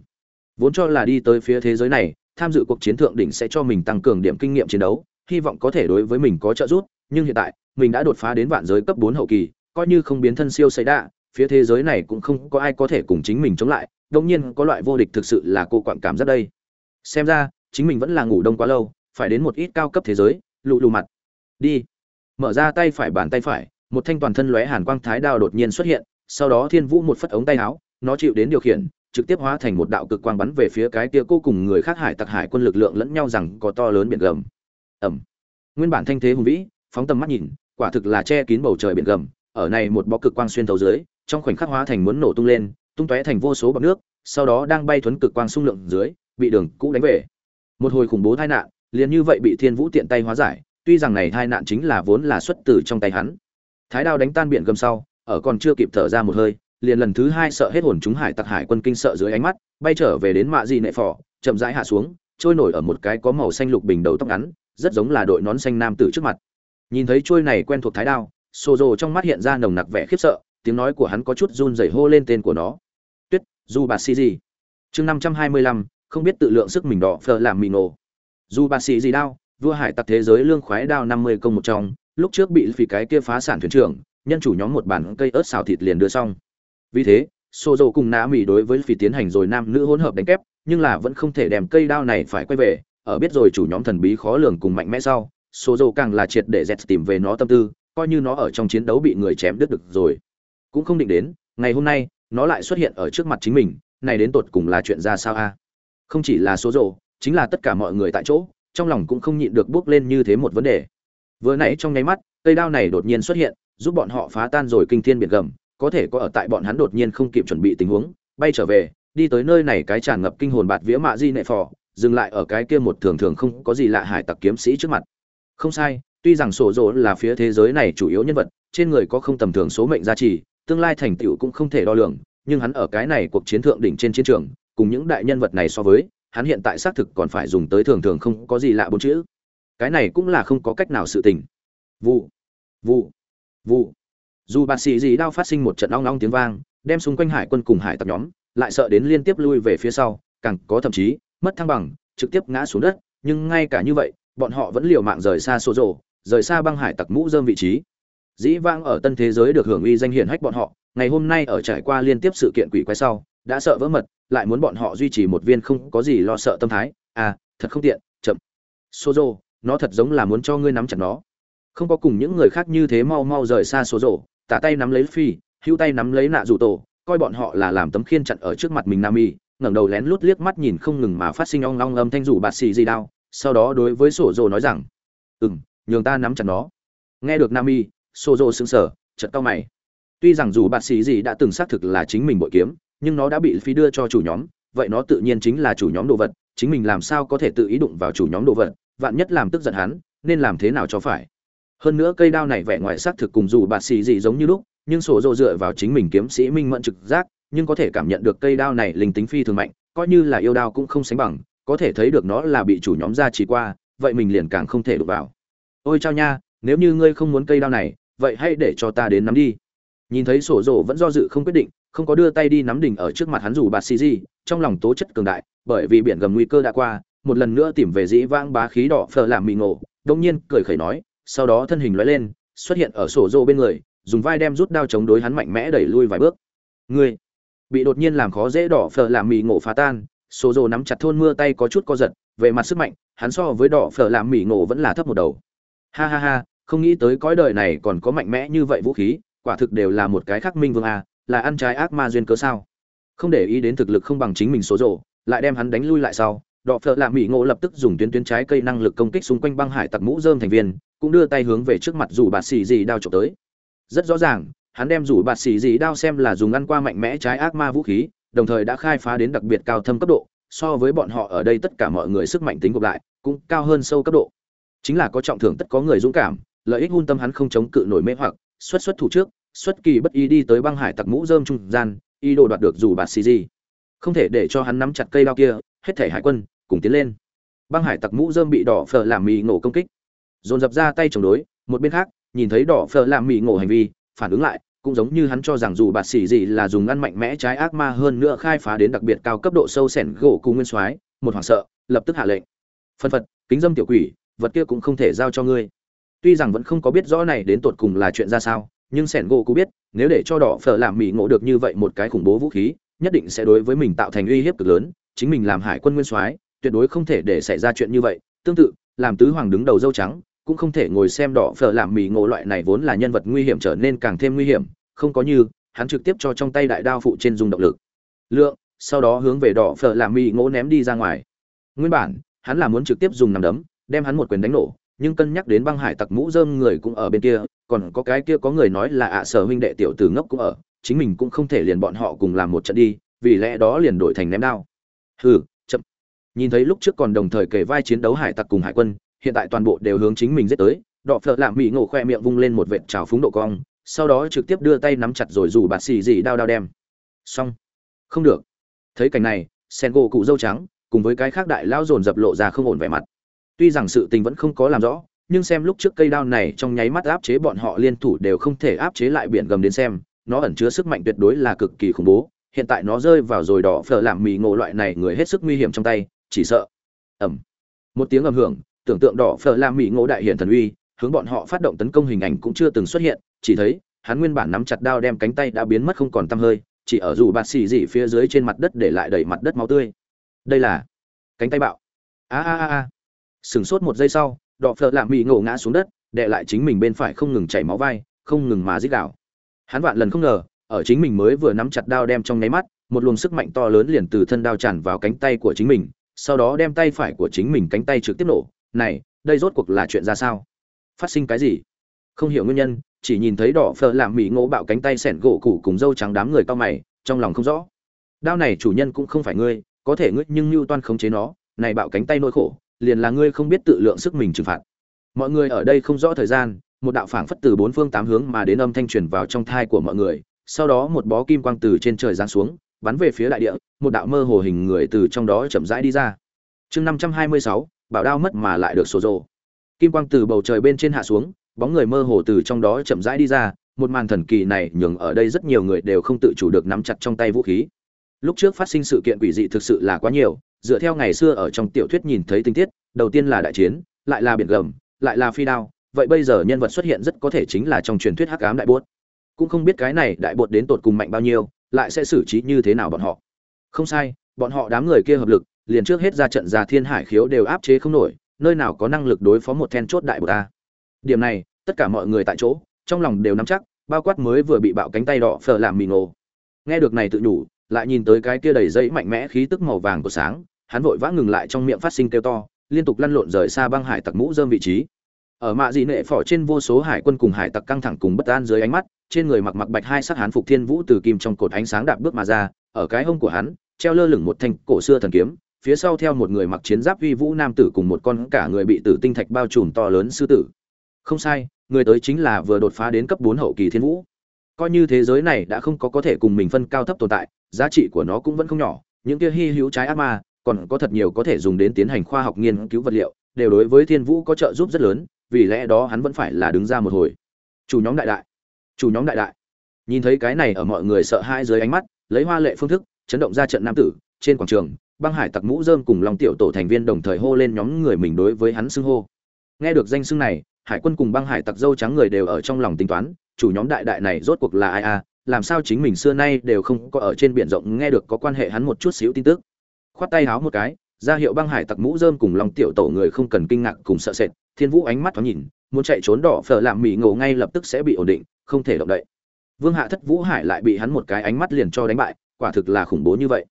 Vốn cho là đi tới phía thế giới này, tham dự cuộc chiến thượng đỉnh sẽ cho mình tăng cường điểm kinh nghiệm chiến đấu, hy vọng có thể đối với mình có trợ giúp, nhưng hiện tại, mình đã đột phá đến vạn giới cấp bốn hậu kỳ coi như không biến thân siêu xảy đạ, phía thế giới này cũng không có ai có thể cùng chính mình chống lại, đương nhiên có loại vô địch thực sự là cô quặn cảm giác đây. Xem ra, chính mình vẫn là ngủ đông quá lâu, phải đến một ít cao cấp thế giới, lụ lù mặt. Đi. Mở ra tay phải bàn tay phải, một thanh toàn thân lóe hàn quang thái đao đột nhiên xuất hiện, sau đó thiên vũ một phất ống tay áo, nó chịu đến điều khiển, trực tiếp hóa thành một đạo cực quang bắn về phía cái kia cô cùng người khác hải tặc hải quân lực lượng lẫn nhau rằng có to lớn biển gầm. Ẩm nguyên bản thanh thế hùng vĩ, phóng tầm mắt nhìn, quả thực là che kín bầu trời biển gầm ở này một bó cực quang xuyên thấu dưới, trong khoảnh khắc hóa thành muốn nổ tung lên, tung tóe thành vô số bọt nước, sau đó đang bay thuấn cực quang xung lượng dưới, bị đường cũ đánh về. Một hồi khủng bố tai nạn, liền như vậy bị thiên vũ tiện tay hóa giải, tuy rằng này tai nạn chính là vốn là xuất từ trong tay hắn. Thái đao đánh tan biển gầm sau, ở còn chưa kịp thở ra một hơi, liền lần thứ hai sợ hết hồn chúng hải tặc hải quân kinh sợ dưới ánh mắt, bay trở về đến mạ gì nệ phò, chậm rãi hạ xuống, trôi nổi ở một cái có màu xanh lục bình đầu tóc ngắn, rất giống là đội nón xanh nam tử trước mặt. Nhìn thấy trôi này quen thuộc thái đao xô rồ trong mắt hiện ra nồng nặc vẻ khiếp sợ, tiếng nói của hắn có chút run rẩy hô lên tên của nó. Tuyết du bà xì gì chương năm trăm hai mươi lăm, không biết tự lượng sức mình đỏ phờ làm mì nổ du bà xì gì đao, vua hải tặc thế giới lương khoái đao năm mươi công một trong, lúc trước bị phì cái kia phá sản thuyền trưởng, nhân chủ nhóm một bản cây ớt xào thịt liền đưa xong. Vì thế, sô dầu cùng nã mì đối với phì tiến hành rồi nam nữ hỗn hợp đánh kép, nhưng là vẫn không thể đem cây đao này phải quay về, ở biết rồi chủ nhóm thần bí khó lường cùng mạnh mẽ sau, sô dầu càng là triệt để dẹt tìm về nó tâm tư coi như nó ở trong chiến đấu bị người chém đứt được rồi. Cũng không định đến, ngày hôm nay, nó lại xuất hiện ở trước mặt chính mình, này đến tột cùng là chuyện ra sao a? Không chỉ là số rộ chính là tất cả mọi người tại chỗ, trong lòng cũng không nhịn được bước lên như thế một vấn đề. Vừa nãy trong nháy mắt, cây đao này đột nhiên xuất hiện, giúp bọn họ phá tan rồi kinh thiên biệt gầm, có thể có ở tại bọn hắn đột nhiên không kịp chuẩn bị tình huống, bay trở về, đi tới nơi này cái tràn ngập kinh hồn bạt vía mạ di nệ phò, dừng lại ở cái kia một thường thường không có gì lạ hải tặc kiếm sĩ trước mặt. Không sai tuy rằng sổ rỗ là phía thế giới này chủ yếu nhân vật, trên người có không tầm thường số mệnh gia trì, tương lai thành tựu cũng không thể đo lường, nhưng hắn ở cái này cuộc chiến thượng đỉnh trên chiến trường, cùng những đại nhân vật này so với, hắn hiện tại xác thực còn phải dùng tới thường thường không có gì lạ bốn chữ. Cái này cũng là không có cách nào sự tình. Vụ vụ vụ. Dù bà sĩ gì đao phát sinh một trận long long tiếng vang, đem xung quanh hải quân cùng hải tặc nhóm, lại sợ đến liên tiếp lui về phía sau, càng có thậm chí, mất thăng bằng, trực tiếp ngã xuống đất, nhưng ngay cả như vậy, bọn họ vẫn liều mạng rời xa số rồ rời xa băng hải tặc mũ dơm vị trí. Dĩ vãng ở tân thế giới được hưởng uy danh hiển hách bọn họ, ngày hôm nay ở trải qua liên tiếp sự kiện quỷ quái sau, đã sợ vỡ mật, lại muốn bọn họ duy trì một viên không có gì lo sợ tâm thái. À thật không tiện, chậm. Số sozo, nó thật giống là muốn cho ngươi nắm chặt nó. Không có cùng những người khác như thế mau mau rời xa số rổ tả tay nắm lấy phi, hữu tay nắm lấy nạ rủ tổ, coi bọn họ là làm tấm khiên chặn ở trước mặt mình nam y ngẩng đầu lén lút liếc mắt nhìn không ngừng mà phát sinh ong long âm thanh rủ bạt xì gì đau, sau đó đối với sổ rồ nói rằng, ừm nhường ta nắm chặt nó. Nghe được nam y Sô Rô sững sờ chật tao mày. Tuy rằng dù bạt sĩ gì đã từng xác thực là chính mình bội kiếm, nhưng nó đã bị phi đưa cho chủ nhóm, vậy nó tự nhiên chính là chủ nhóm đồ vật, chính mình làm sao có thể tự ý đụng vào chủ nhóm đồ vật, vạn nhất làm tức giận hắn, nên làm thế nào cho phải? Hơn nữa cây đao này vẻ ngoài xác thực cùng dù bạt xì gì giống như lúc, nhưng sổ rồ dựa vào chính mình kiếm sĩ minh mẫn trực giác, nhưng có thể cảm nhận được cây đao này linh tính phi thường mạnh, coi như là yêu đao cũng không sánh bằng, có thể thấy được nó là bị chủ nhóm gia trì qua, vậy mình liền càng không thể đụng vào ôi chao nha, nếu như ngươi không muốn cây đao này, vậy hãy để cho ta đến nắm đi. Nhìn thấy sổ rổ vẫn do dự không quyết định, không có đưa tay đi nắm đỉnh ở trước mặt hắn dù bạt xì gì, trong lòng tố chất cường đại, bởi vì biển gầm nguy cơ đã qua, một lần nữa tìm về dĩ vãng bá khí đỏ phờ làm mì ngộ, đông nhiên cười khẩy nói, sau đó thân hình lóe lên, xuất hiện ở sổ rổ bên người, dùng vai đem rút đao chống đối hắn mạnh mẽ đẩy lui vài bước. Ngươi bị đột nhiên làm khó dễ đỏ phờ làm mì ngộ phá tan, sổ rổ nắm chặt thôn mưa tay có chút co giật, về mặt sức mạnh, hắn so với đỏ phở làm mì ngộ vẫn là thấp một đầu ha ha ha, không nghĩ tới cõi đời này còn có mạnh mẽ như vậy vũ khí, quả thực đều là một cái khắc minh vương a, là ăn trái ác ma duyên cớ sao? Không để ý đến thực lực không bằng chính mình số rộ lại đem hắn đánh lui lại sau, đọ phợ làm mỹ ngộ lập tức dùng tuyến tuyến trái cây năng lực công kích xung quanh băng hải tặc mũ dơm thành viên, cũng đưa tay hướng về trước mặt dù bạt xì dì đao trộm tới. Rất rõ ràng, hắn đem rủ bạt xì dì đao xem là dùng ăn qua mạnh mẽ trái ác ma vũ khí, đồng thời đã khai phá đến đặc biệt cao thâm cấp độ, so với bọn họ ở đây tất cả mọi người sức mạnh tính gộp lại, cũng cao hơn sâu cấp độ chính là có trọng thưởng tất có người dũng cảm, lợi ích hun tâm hắn không chống cự nổi mê hoặc, xuất xuất thủ trước, xuất kỳ bất ý đi tới băng hải tặc mũ dơm trung gian y đồ đoạt được dù bạt xì gì. Không thể để cho hắn nắm chặt cây đao kia, hết thể hải quân, cùng tiến lên. Băng hải tặc mũ dơm bị đỏ phở làm mì ngộ công kích. Dồn dập ra tay chống đối, một bên khác, nhìn thấy đỏ phở làm mì ngộ hành vi, phản ứng lại, cũng giống như hắn cho rằng dù bạt xì gì là dùng ăn mạnh mẽ trái ác ma hơn nữa khai phá đến đặc biệt cao cấp độ sâu sẻn gỗ cù nguyên soái, một hoảng sợ, lập tức hạ lệnh. Phân phật, kính dâm tiểu quỷ vật kia cũng không thể giao cho ngươi. Tuy rằng vẫn không có biết rõ này đến tột cùng là chuyện ra sao, nhưng sẻn gỗ cũng biết, nếu để cho đỏ phở làm mỹ ngộ được như vậy một cái khủng bố vũ khí, nhất định sẽ đối với mình tạo thành uy hiếp cực lớn, chính mình làm hải quân nguyên soái, tuyệt đối không thể để xảy ra chuyện như vậy. Tương tự, làm tứ hoàng đứng đầu dâu trắng, cũng không thể ngồi xem đỏ phở làm mỹ ngộ loại này vốn là nhân vật nguy hiểm trở nên càng thêm nguy hiểm, không có như, hắn trực tiếp cho trong tay đại đao phụ trên dùng động lực. Lượng, sau đó hướng về đỏ phở làm mỹ ngộ ném đi ra ngoài. Nguyên bản, hắn là muốn trực tiếp dùng nằm đấm đem hắn một quyền đánh nổ, nhưng cân nhắc đến băng hải tặc mũ dơm người cũng ở bên kia, còn có cái kia có người nói là ạ sở huynh đệ tiểu tử ngốc cũng ở, chính mình cũng không thể liền bọn họ cùng làm một trận đi, vì lẽ đó liền đổi thành ném đao. Hừ, chậm. Nhìn thấy lúc trước còn đồng thời kề vai chiến đấu hải tặc cùng hải quân, hiện tại toàn bộ đều hướng chính mình giết tới, đọ phợ lạm mỹ ngộ khoe miệng vung lên một vệt trào phúng độ cong, sau đó trực tiếp đưa tay nắm chặt rồi rủ bạt xì gì đao đao đem. Xong. Không được. Thấy cảnh này sen gỗ cụ dâu trắng, cùng với cái khác đại lao dồn dập lộ ra không ổn vẻ mặt tuy rằng sự tình vẫn không có làm rõ, nhưng xem lúc trước cây đao này trong nháy mắt áp chế bọn họ liên thủ đều không thể áp chế lại biển gầm đến xem, nó ẩn chứa sức mạnh tuyệt đối là cực kỳ khủng bố, hiện tại nó rơi vào rồi đỏ phở làm mì ngộ loại này người hết sức nguy hiểm trong tay, chỉ sợ. Ẩm một tiếng ầm hưởng, tưởng tượng đỏ phở làm mì ngộ đại hiển thần uy, hướng bọn họ phát động tấn công hình ảnh cũng chưa từng xuất hiện, chỉ thấy, hắn nguyên bản nắm chặt đao đem cánh tay đã biến mất không còn tăm hơi, chỉ ở dù bạt xì dị phía dưới trên mặt đất để lại đầy mặt đất máu tươi. Đây là cánh tay bạo. A a a a sửng sốt một giây sau, đọ phợ lạ mỹ ngộ ngã xuống đất đệ lại chính mình bên phải không ngừng chảy máu vai, không ngừng mà dích đạo hắn vạn lần không ngờ, ở chính mình mới vừa nắm chặt đao đem trong nháy mắt, một luồng sức mạnh to lớn liền từ thân đao tràn vào cánh tay của chính mình, sau đó đem tay phải của chính mình cánh tay trực tiếp nổ, này, đây rốt cuộc là chuyện ra sao? Phát sinh cái gì? Không hiểu nguyên nhân, chỉ nhìn thấy đỏ phờ làm mỹ ngộ bạo cánh tay sẻn gỗ củ cùng dâu trắng đám người cao mày, trong lòng không rõ. Đao này chủ nhân cũng không phải ngươi, có thể ngươi nhưng mưu toan khống chế nó, này bạo cánh tay nỗi khổ liền là ngươi không biết tự lượng sức mình trừng phạt. Mọi người ở đây không rõ thời gian, một đạo phảng phất từ bốn phương tám hướng mà đến âm thanh truyền vào trong thai của mọi người, sau đó một bó kim quang từ trên trời giáng xuống, bắn về phía đại địa, một đạo mơ hồ hình người từ trong đó chậm rãi đi ra. Chương năm trăm hai mươi sáu, bảo đao mất mà lại được sổ rồ. Kim quang từ bầu trời bên trên hạ xuống, bóng người mơ hồ từ trong đó chậm rãi đi ra, một màn thần kỳ này nhường ở đây rất nhiều người đều không tự chủ được nắm chặt trong tay vũ khí. Lúc trước phát sinh sự kiện quỷ dị thực sự là quá nhiều dựa theo ngày xưa ở trong tiểu thuyết nhìn thấy tình tiết, đầu tiên là đại chiến, lại là biển gầm, lại là phi đao, vậy bây giờ nhân vật xuất hiện rất có thể chính là trong truyền thuyết hắc ám đại bột cũng không biết cái này đại bột đến tột cùng mạnh bao nhiêu, lại sẽ xử trí như thế nào bọn họ. Không sai, bọn họ đám người kia hợp lực, liền trước hết ra trận ra thiên hải khiếu đều áp chế không nổi, nơi nào có năng lực đối phó một then chốt đại bột ta. Điểm này, tất cả mọi người tại chỗ, trong lòng đều nắm chắc, bao quát mới vừa bị bạo cánh tay đỏ phở làm mì nổ nghe được này tự nhủ lại nhìn tới cái kia đầy dây mạnh mẽ khí tức màu vàng của sáng, hắn vội vã ngừng lại trong miệng phát sinh kêu to, liên tục lăn lộn rời xa băng hải tặc mũ dơm vị trí. Ở mạ dị nệ phỏ trên vô số hải quân cùng hải tặc căng thẳng cùng bất an dưới ánh mắt, trên người mặc mặc bạch hai sắc hán phục thiên vũ từ kim trong cột ánh sáng đạp bước mà ra, ở cái hông của hắn, treo lơ lửng một thanh cổ xưa thần kiếm, phía sau theo một người mặc chiến giáp uy vũ nam tử cùng một con cả người bị tử tinh thạch bao trùm to lớn sư tử. Không sai, người tới chính là vừa đột phá đến cấp bốn hậu kỳ thiên vũ. Coi như thế giới này đã không có có thể cùng mình phân cao thấp tồn tại giá trị của nó cũng vẫn không nhỏ, những kia hy hữu trái ác ma, còn có thật nhiều có thể dùng đến tiến hành khoa học nghiên cứu vật liệu, đều đối với thiên vũ có trợ giúp rất lớn, vì lẽ đó hắn vẫn phải là đứng ra một hồi. Chủ nhóm đại đại. Chủ nhóm đại đại. Nhìn thấy cái này ở mọi người sợ hãi dưới ánh mắt, lấy hoa lệ phương thức, chấn động ra trận nam tử, trên quảng trường, băng hải tặc mũ dơm cùng lòng tiểu tổ thành viên đồng thời hô lên nhóm người mình đối với hắn xưng hô. Nghe được danh xưng này, hải quân cùng băng hải tặc dâu trắng người đều ở trong lòng tính toán, chủ nhóm đại đại này rốt cuộc là ai à làm sao chính mình xưa nay đều không có ở trên biển rộng nghe được có quan hệ hắn một chút xíu tin tức. Khoát tay háo một cái, ra hiệu băng hải tặc mũ dơm cùng lòng tiểu tổ người không cần kinh ngạc cùng sợ sệt, thiên vũ ánh mắt thoáng nhìn, muốn chạy trốn đỏ phở làm mỹ ngộ ngay lập tức sẽ bị ổn định, không thể động đậy. Vương hạ thất vũ hải lại bị hắn một cái ánh mắt liền cho đánh bại, quả thực là khủng bố như vậy.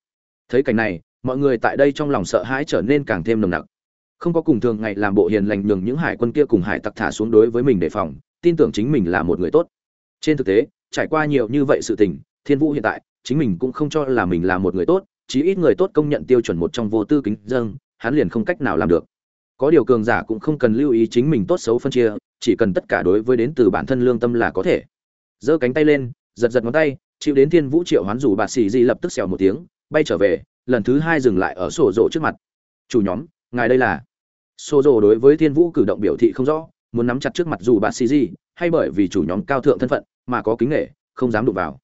Thấy cảnh này, mọi người tại đây trong lòng sợ hãi trở nên càng thêm nồng nặc. Không có cùng thường ngày làm bộ hiền lành nhường những hải quân kia cùng hải tặc thả xuống đối với mình đề phòng, tin tưởng chính mình là một người tốt. Trên thực tế trải qua nhiều như vậy sự tình thiên vũ hiện tại chính mình cũng không cho là mình là một người tốt chí ít người tốt công nhận tiêu chuẩn một trong vô tư kính dâng hắn liền không cách nào làm được. Có điều cường giả cũng không cần lưu ý chính mình tốt xấu phân chia chỉ cần tất cả đối với đến từ bản thân lương tâm là có thể. Giơ cánh tay lên giật giật ngón tay chịu đến thiên vũ triệu hoán rủ bà xì gì lập tức xèo một tiếng bay trở về lần thứ hai dừng lại ở sổ rộ trước mặt. Chủ nhóm ngài đây là? Sổ rộ đối với thiên vũ cử động biểu thị không rõ muốn nắm chặt trước mặt dù bà xì gì, hay bởi vì chủ nhóm cao thượng thân phận mà có kính nghệ không dám đụng vào.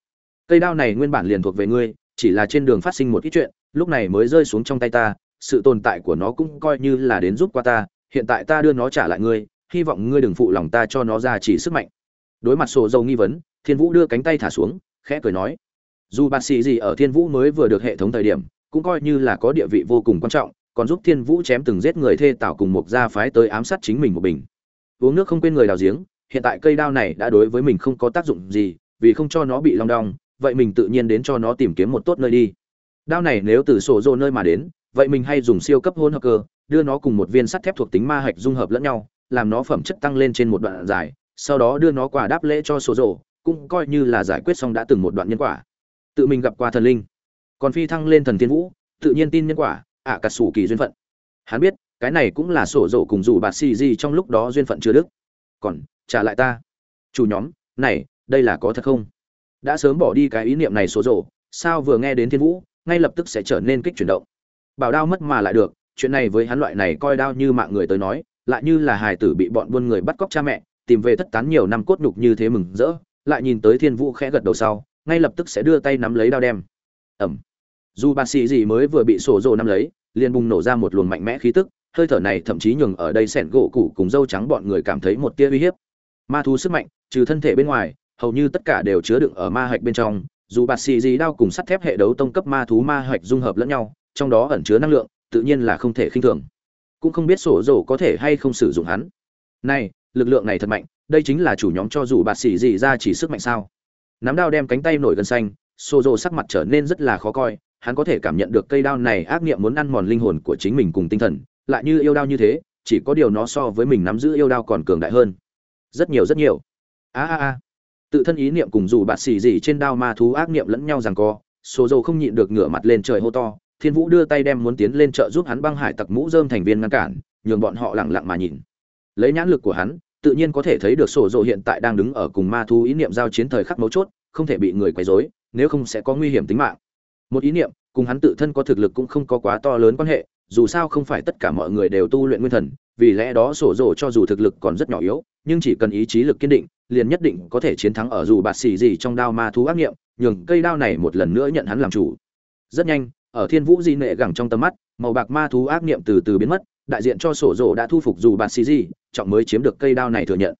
Cây đao này nguyên bản liền thuộc về ngươi, chỉ là trên đường phát sinh một ít chuyện, lúc này mới rơi xuống trong tay ta, sự tồn tại của nó cũng coi như là đến giúp qua ta, hiện tại ta đưa nó trả lại ngươi, hy vọng ngươi đừng phụ lòng ta cho nó ra chỉ sức mạnh. Đối mặt sổ dầu nghi vấn, thiên vũ đưa cánh tay thả xuống, khẽ cười nói, dù bác sĩ gì ở thiên vũ mới vừa được hệ thống thời điểm, cũng coi như là có địa vị vô cùng quan trọng, còn giúp thiên vũ chém từng giết người thê tạo cùng một gia phái tới ám sát chính mình một bình uống nước không quên người đào giếng hiện tại cây đao này đã đối với mình không có tác dụng gì vì không cho nó bị long đong vậy mình tự nhiên đến cho nó tìm kiếm một tốt nơi đi. Đao này nếu từ sổ rô nơi mà đến vậy mình hay dùng siêu cấp hôn hợp cơ đưa nó cùng một viên sắt thép thuộc tính ma hạch dung hợp lẫn nhau làm nó phẩm chất tăng lên trên một đoạn dài sau đó đưa nó quả đáp lễ cho sổ rô cũng coi như là giải quyết xong đã từng một đoạn nhân quả. Tự mình gặp qua thần linh. Còn phi thăng lên thần tiên vũ tự nhiên tin nhân quả ạ à, cà sủ kỳ duyên phận. Hắn biết cái này cũng là sổ rổ cùng dù bà xì gì trong lúc đó duyên phận chưa đức. Còn trả lại ta. Chủ nhóm, này, đây là có thật không? Đã sớm bỏ đi cái ý niệm này số rổ, sao vừa nghe đến thiên vũ, ngay lập tức sẽ trở nên kích chuyển động. Bảo đao mất mà lại được, chuyện này với hắn loại này coi đao như mạng người tới nói, lại như là hài tử bị bọn buôn người bắt cóc cha mẹ, tìm về thất tán nhiều năm cốt nhục như thế mừng rỡ, lại nhìn tới thiên vũ khẽ gật đầu sau, ngay lập tức sẽ đưa tay nắm lấy đao đem. Ẩm. Dù bác sĩ gì mới vừa bị sổ rồ nắm lấy, liền bùng nổ ra một luồng mạnh mẽ khí tức, hơi thở này thậm chí nhường ở đây sẻn gỗ cũ cùng dâu trắng bọn người cảm thấy một tia uy hiếp ma thú sức mạnh, trừ thân thể bên ngoài, hầu như tất cả đều chứa đựng ở ma hạch bên trong. Dù bạt xì gì đao cùng sắt thép hệ đấu tông cấp ma thú ma hạch dung hợp lẫn nhau, trong đó ẩn chứa năng lượng, tự nhiên là không thể khinh thường. Cũng không biết sổ rồ có thể hay không sử dụng hắn. Này, lực lượng này thật mạnh, đây chính là chủ nhóm cho dù bạt xì gì ra chỉ sức mạnh sao. Nắm đao đem cánh tay nổi gần xanh, sổ rồ sắc mặt trở nên rất là khó coi, hắn có thể cảm nhận được cây đao này ác niệm muốn ăn mòn linh hồn của chính mình cùng tinh thần, lại như yêu đao như thế, chỉ có điều nó so với mình nắm giữ yêu đao còn cường đại hơn rất nhiều rất nhiều. A a a. Tự thân ý niệm cùng dù bạt xì gì trên đao ma thú ác niệm lẫn nhau rằng co, số dầu không nhịn được ngửa mặt lên trời hô to, thiên vũ đưa tay đem muốn tiến lên trợ giúp hắn băng hải tặc mũ dơm thành viên ngăn cản, nhường bọn họ lẳng lặng mà nhìn. Lấy nhãn lực của hắn, tự nhiên có thể thấy được sổ dầu hiện tại đang đứng ở cùng ma thú ý niệm giao chiến thời khắc mấu chốt, không thể bị người quấy rối, nếu không sẽ có nguy hiểm tính mạng. Một ý niệm, cùng hắn tự thân có thực lực cũng không có quá to lớn quan hệ dù sao không phải tất cả mọi người đều tu luyện nguyên thần, vì lẽ đó sổ rồ cho dù thực lực còn rất nhỏ yếu, nhưng chỉ cần ý chí lực kiên định, liền nhất định có thể chiến thắng ở dù bạt xì gì trong đao ma thú ác nghiệm, nhường cây đao này một lần nữa nhận hắn làm chủ. Rất nhanh, ở thiên vũ di nệ gẳng trong tầm mắt, màu bạc ma thú ác nghiệm từ từ biến mất, đại diện cho sổ rồ đã thu phục dù bạt xì gì, trọng mới chiếm được cây đao này thừa nhận.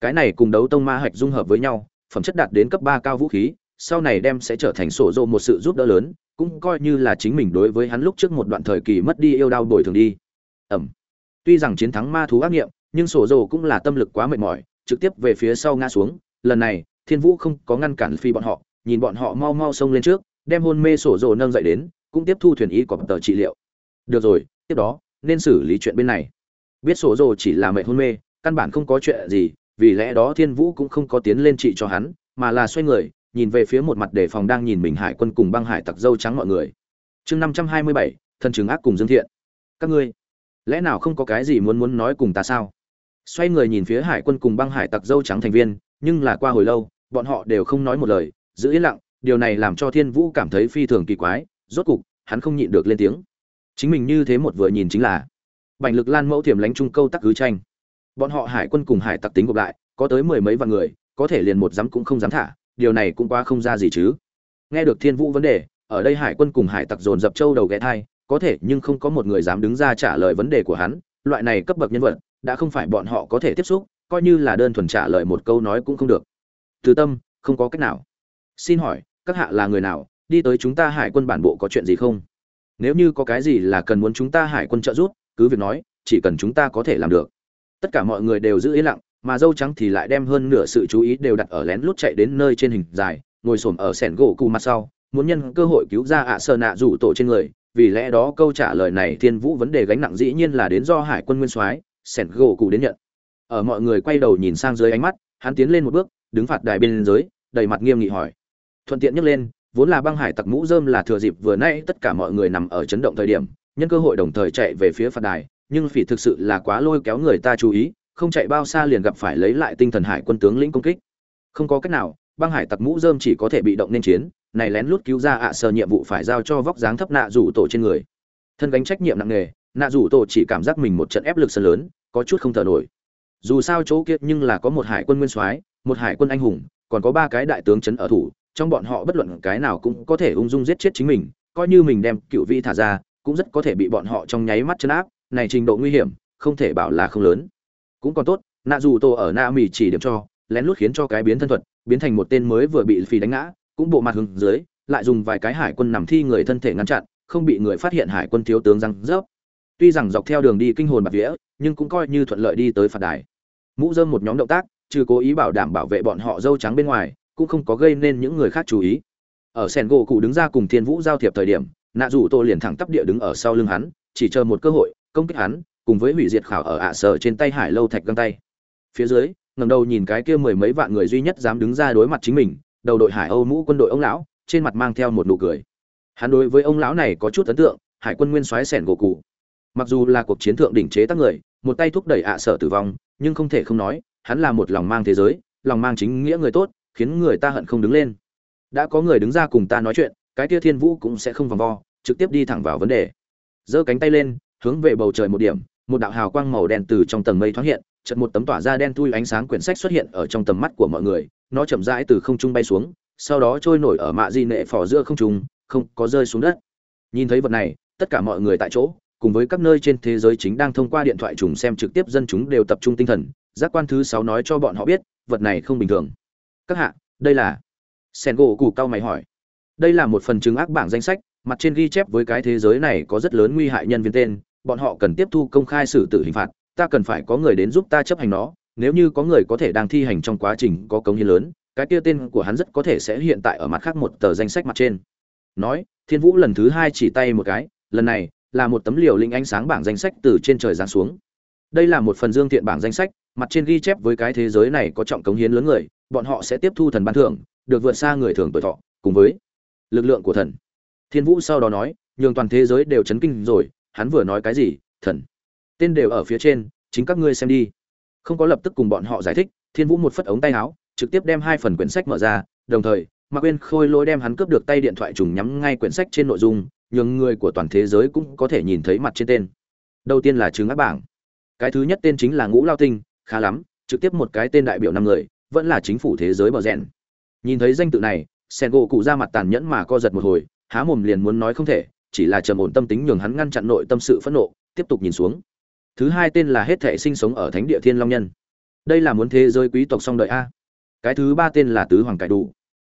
Cái này cùng đấu tông ma hạch dung hợp với nhau, phẩm chất đạt đến cấp ba cao vũ khí, sau này đem sẽ trở thành sổ rồ một sự giúp đỡ lớn cũng coi như là chính mình đối với hắn lúc trước một đoạn thời kỳ mất đi yêu đau bồi thường đi. Ẩm. Tuy rằng chiến thắng ma thú ác nghiệm, nhưng sổ dồ cũng là tâm lực quá mệt mỏi, trực tiếp về phía sau ngã xuống. Lần này, thiên vũ không có ngăn cản phi bọn họ, nhìn bọn họ mau mau xông lên trước, đem hôn mê sổ dồ nâng dậy đến, cũng tiếp thu thuyền ý của tờ trị liệu. Được rồi, tiếp đó, nên xử lý chuyện bên này. Biết sổ dồ chỉ là mệt hôn mê, căn bản không có chuyện gì, vì lẽ đó thiên vũ cũng không có tiến lên trị cho hắn, mà là xoay người nhìn về phía một mặt đề phòng đang nhìn mình hải quân cùng băng hải tặc dâu trắng mọi người. Chương năm trăm hai mươi bảy, thần chứng ác cùng dương thiện. Các ngươi, lẽ nào không có cái gì muốn muốn nói cùng ta sao? Xoay người nhìn phía hải quân cùng băng hải tặc dâu trắng thành viên, nhưng là qua hồi lâu, bọn họ đều không nói một lời, giữ yên lặng, điều này làm cho thiên vũ cảm thấy phi thường kỳ quái, rốt cục, hắn không nhịn được lên tiếng. Chính mình như thế một vừa nhìn chính là bành lực lan mẫu thiểm lánh trung câu tắc cứ tranh. Bọn họ hải quân cùng hải tặc tính gộp lại, có tới mười mấy vạn người, có thể liền một dám cũng không dám thả điều này cũng quá không ra gì chứ. Nghe được thiên vũ vấn đề, ở đây hải quân cùng hải tặc dồn dập châu đầu ghé thai, có thể nhưng không có một người dám đứng ra trả lời vấn đề của hắn, loại này cấp bậc nhân vật, đã không phải bọn họ có thể tiếp xúc, coi như là đơn thuần trả lời một câu nói cũng không được. Từ tâm, không có cách nào. Xin hỏi, các hạ là người nào, đi tới chúng ta hải quân bản bộ có chuyện gì không? Nếu như có cái gì là cần muốn chúng ta hải quân trợ giúp, cứ việc nói, chỉ cần chúng ta có thể làm được. Tất cả mọi người đều giữ yên lặng mà dâu trắng thì lại đem hơn nửa sự chú ý đều đặt ở lén lút chạy đến nơi trên hình dài, ngồi xổm ở sẻn gỗ cụ mặt sau, muốn nhân cơ hội cứu ra ạ à sơ nạ rủ tổ trên người, vì lẽ đó câu trả lời này thiên vũ vấn đề gánh nặng dĩ nhiên là đến do hải quân nguyên soái, sẻn gỗ cụ đến nhận. Ở mọi người quay đầu nhìn sang dưới ánh mắt, hắn tiến lên một bước, đứng phạt đài bên dưới, đầy mặt nghiêm nghị hỏi. Thuận tiện nhắc lên, vốn là băng hải tặc mũ dơm là thừa dịp vừa nay tất cả mọi người nằm ở chấn động thời điểm, nhân cơ hội đồng thời chạy về phía phạt đài, nhưng phỉ thực sự là quá lôi kéo người ta chú ý không chạy bao xa liền gặp phải lấy lại tinh thần hải quân tướng lĩnh công kích. Không có cách nào, băng hải tặc mũ dơm chỉ có thể bị động nên chiến, này lén lút cứu ra ạ à sờ nhiệm vụ phải giao cho vóc dáng thấp nạ rủ tổ trên người. Thân gánh trách nhiệm nặng nề, nạ rủ tổ chỉ cảm giác mình một trận ép lực sân lớn, có chút không thở nổi. Dù sao chỗ kia nhưng là có một hải quân nguyên soái, một hải quân anh hùng, còn có ba cái đại tướng chấn ở thủ, trong bọn họ bất luận cái nào cũng có thể ung dung giết chết chính mình, coi như mình đem cựu vi thả ra, cũng rất có thể bị bọn họ trong nháy mắt chấn áp, này trình độ nguy hiểm, không thể bảo là không lớn cũng còn tốt, nạ dù tổ ở na mỹ chỉ điểm cho, lén lút khiến cho cái biến thân thuật biến thành một tên mới vừa bị phì đánh ngã, cũng bộ mặt hướng dưới, lại dùng vài cái hải quân nằm thi người thân thể ngăn chặn, không bị người phát hiện hải quân thiếu tướng răng rớp. Tuy rằng dọc theo đường đi kinh hồn bạc vía, nhưng cũng coi như thuận lợi đi tới phạt đài. Mũ dơm một nhóm động tác, trừ cố ý bảo đảm bảo vệ bọn họ dâu trắng bên ngoài, cũng không có gây nên những người khác chú ý. Ở sen gỗ cụ đứng ra cùng thiên vũ giao thiệp thời điểm, nạ dù tô liền thẳng tắp địa đứng ở sau lưng hắn, chỉ chờ một cơ hội, công kích hắn cùng với hủy diệt khảo ở ạ sở trên tay hải lâu thạch găng tay. Phía dưới ngầm đầu nhìn cái kia mười mấy vạn người duy nhất dám đứng ra đối mặt chính mình, đầu đội hải âu mũ quân đội ông lão, trên mặt mang theo một nụ cười. Hắn đối với ông lão này có chút ấn tượng, hải quân nguyên soái sẻn gỗ cụ. Mặc dù là cuộc chiến thượng đỉnh chế tác người, một tay thúc đẩy ạ sở tử vong, nhưng không thể không nói, hắn là một lòng mang thế giới, lòng mang chính nghĩa người tốt, khiến người ta hận không đứng lên. Đã có người đứng ra cùng ta nói chuyện, cái kia thiên vũ cũng sẽ không vòng vo, trực tiếp đi thẳng vào vấn đề. Giơ cánh tay lên, hướng về bầu trời một điểm một đạo hào quang màu đen từ trong tầng mây thoáng hiện, chợt một tấm tỏa ra đen thui ánh sáng quyển sách xuất hiện ở trong tầm mắt của mọi người. Nó chậm rãi từ không trung bay xuống, sau đó trôi nổi ở mạ di nệ phò giữa không trung, không có rơi xuống đất. Nhìn thấy vật này, tất cả mọi người tại chỗ, cùng với các nơi trên thế giới chính đang thông qua điện thoại trùng xem trực tiếp dân chúng đều tập trung tinh thần. Giác quan thứ sáu nói cho bọn họ biết, vật này không bình thường. Các hạ, đây là sen gỗ củ cao mày hỏi. Đây là một phần chứng ác bảng danh sách, mặt trên ghi chép với cái thế giới này có rất lớn nguy hại nhân viên tên bọn họ cần tiếp thu công khai xử tử hình phạt, ta cần phải có người đến giúp ta chấp hành nó, nếu như có người có thể đang thi hành trong quá trình có công hiến lớn, cái kia tên của hắn rất có thể sẽ hiện tại ở mặt khác một tờ danh sách mặt trên. Nói, thiên vũ lần thứ hai chỉ tay một cái, lần này là một tấm liều linh ánh sáng bảng danh sách từ trên trời giáng xuống. Đây là một phần dương thiện bảng danh sách, mặt trên ghi chép với cái thế giới này có trọng cống hiến lớn người, bọn họ sẽ tiếp thu thần ban thưởng, được vượt xa người thường tuổi thọ, cùng với lực lượng của thần. Thiên vũ sau đó nói, nhường toàn thế giới đều chấn kinh rồi hắn vừa nói cái gì, thần. Tên đều ở phía trên, chính các ngươi xem đi. Không có lập tức cùng bọn họ giải thích, thiên vũ một phất ống tay áo, trực tiếp đem hai phần quyển sách mở ra, đồng thời, mạc quên khôi lỗi đem hắn cướp được tay điện thoại trùng nhắm ngay quyển sách trên nội dung, nhường người của toàn thế giới cũng có thể nhìn thấy mặt trên tên. Đầu tiên là chứng áp bảng. Cái thứ nhất tên chính là ngũ lao tinh, khá lắm, trực tiếp một cái tên đại biểu năm người, vẫn là chính phủ thế giới bờ rẽn nhìn thấy danh tự này, sen gỗ cụ ra mặt tàn nhẫn mà co giật một hồi, há mồm liền muốn nói không thể chỉ là trầm ổn tâm tính nhường hắn ngăn chặn nội tâm sự phẫn nộ, tiếp tục nhìn xuống. Thứ hai tên là hết thảy sinh sống ở thánh địa thiên long nhân. Đây là muốn thế giới quý tộc song đợi a. Cái thứ ba tên là tứ hoàng cải đủ.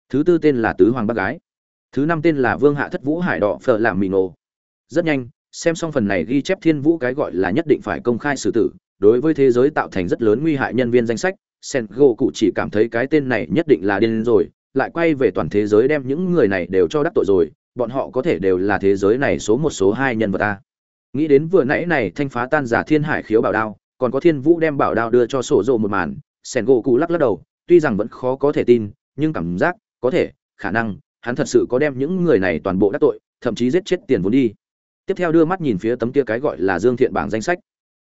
Thứ tư tên là tứ hoàng bác gái. Thứ năm tên là vương hạ thất vũ hải đỏ phở làm mì nổ rất nhanh, xem xong phần này ghi chép thiên vũ cái gọi là nhất định phải công khai xử tử, đối với thế giới tạo thành rất lớn nguy hại nhân viên danh sách Sengo cụ chỉ cảm thấy cái tên này nhất định là điên rồi, lại quay về toàn thế giới đem những người này đều cho đắc tội rồi bọn họ có thể đều là thế giới này số một số hai nhân vật ta. Nghĩ đến vừa nãy này thanh phá tan giả thiên hải khiếu bảo đao, còn có thiên vũ đem bảo đao đưa cho sổ rộ một màn sen gỗ cụ lắc lắc đầu, tuy rằng vẫn khó có thể tin, nhưng cảm giác, có thể, khả năng, hắn thật sự có đem những người này toàn bộ đắc tội, thậm chí giết chết tiền vốn đi. Tiếp theo đưa mắt nhìn phía tấm kia cái gọi là dương thiện bảng danh sách.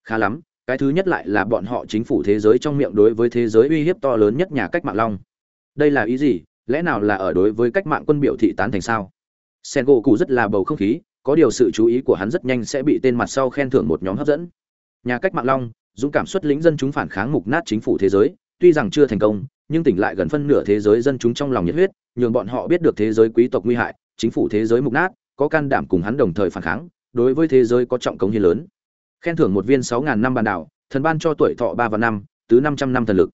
Khá lắm, cái thứ nhất lại là bọn họ chính phủ thế giới trong miệng đối với thế giới uy hiếp to lớn nhất nhà cách mạng long. Đây là ý gì? Lẽ nào là ở đối với cách mạng quân biểu thị tán thành sao? Sen gỗ cụ rất là bầu không khí, có điều sự chú ý của hắn rất nhanh sẽ bị tên mặt sau khen thưởng một nhóm hấp dẫn. Nhà cách mạng long, dũng cảm xuất lĩnh dân chúng phản kháng mục nát chính phủ thế giới, tuy rằng chưa thành công, nhưng tỉnh lại gần phân nửa thế giới dân chúng trong lòng nhiệt huyết, nhường bọn họ biết được thế giới quý tộc nguy hại, chính phủ thế giới mục nát, có can đảm cùng hắn đồng thời phản kháng, đối với thế giới có trọng cống hiến lớn. Khen thưởng một viên sáu ngàn năm bàn đảo, thần ban cho tuổi thọ ba và năm, tứ năm trăm năm thần lực.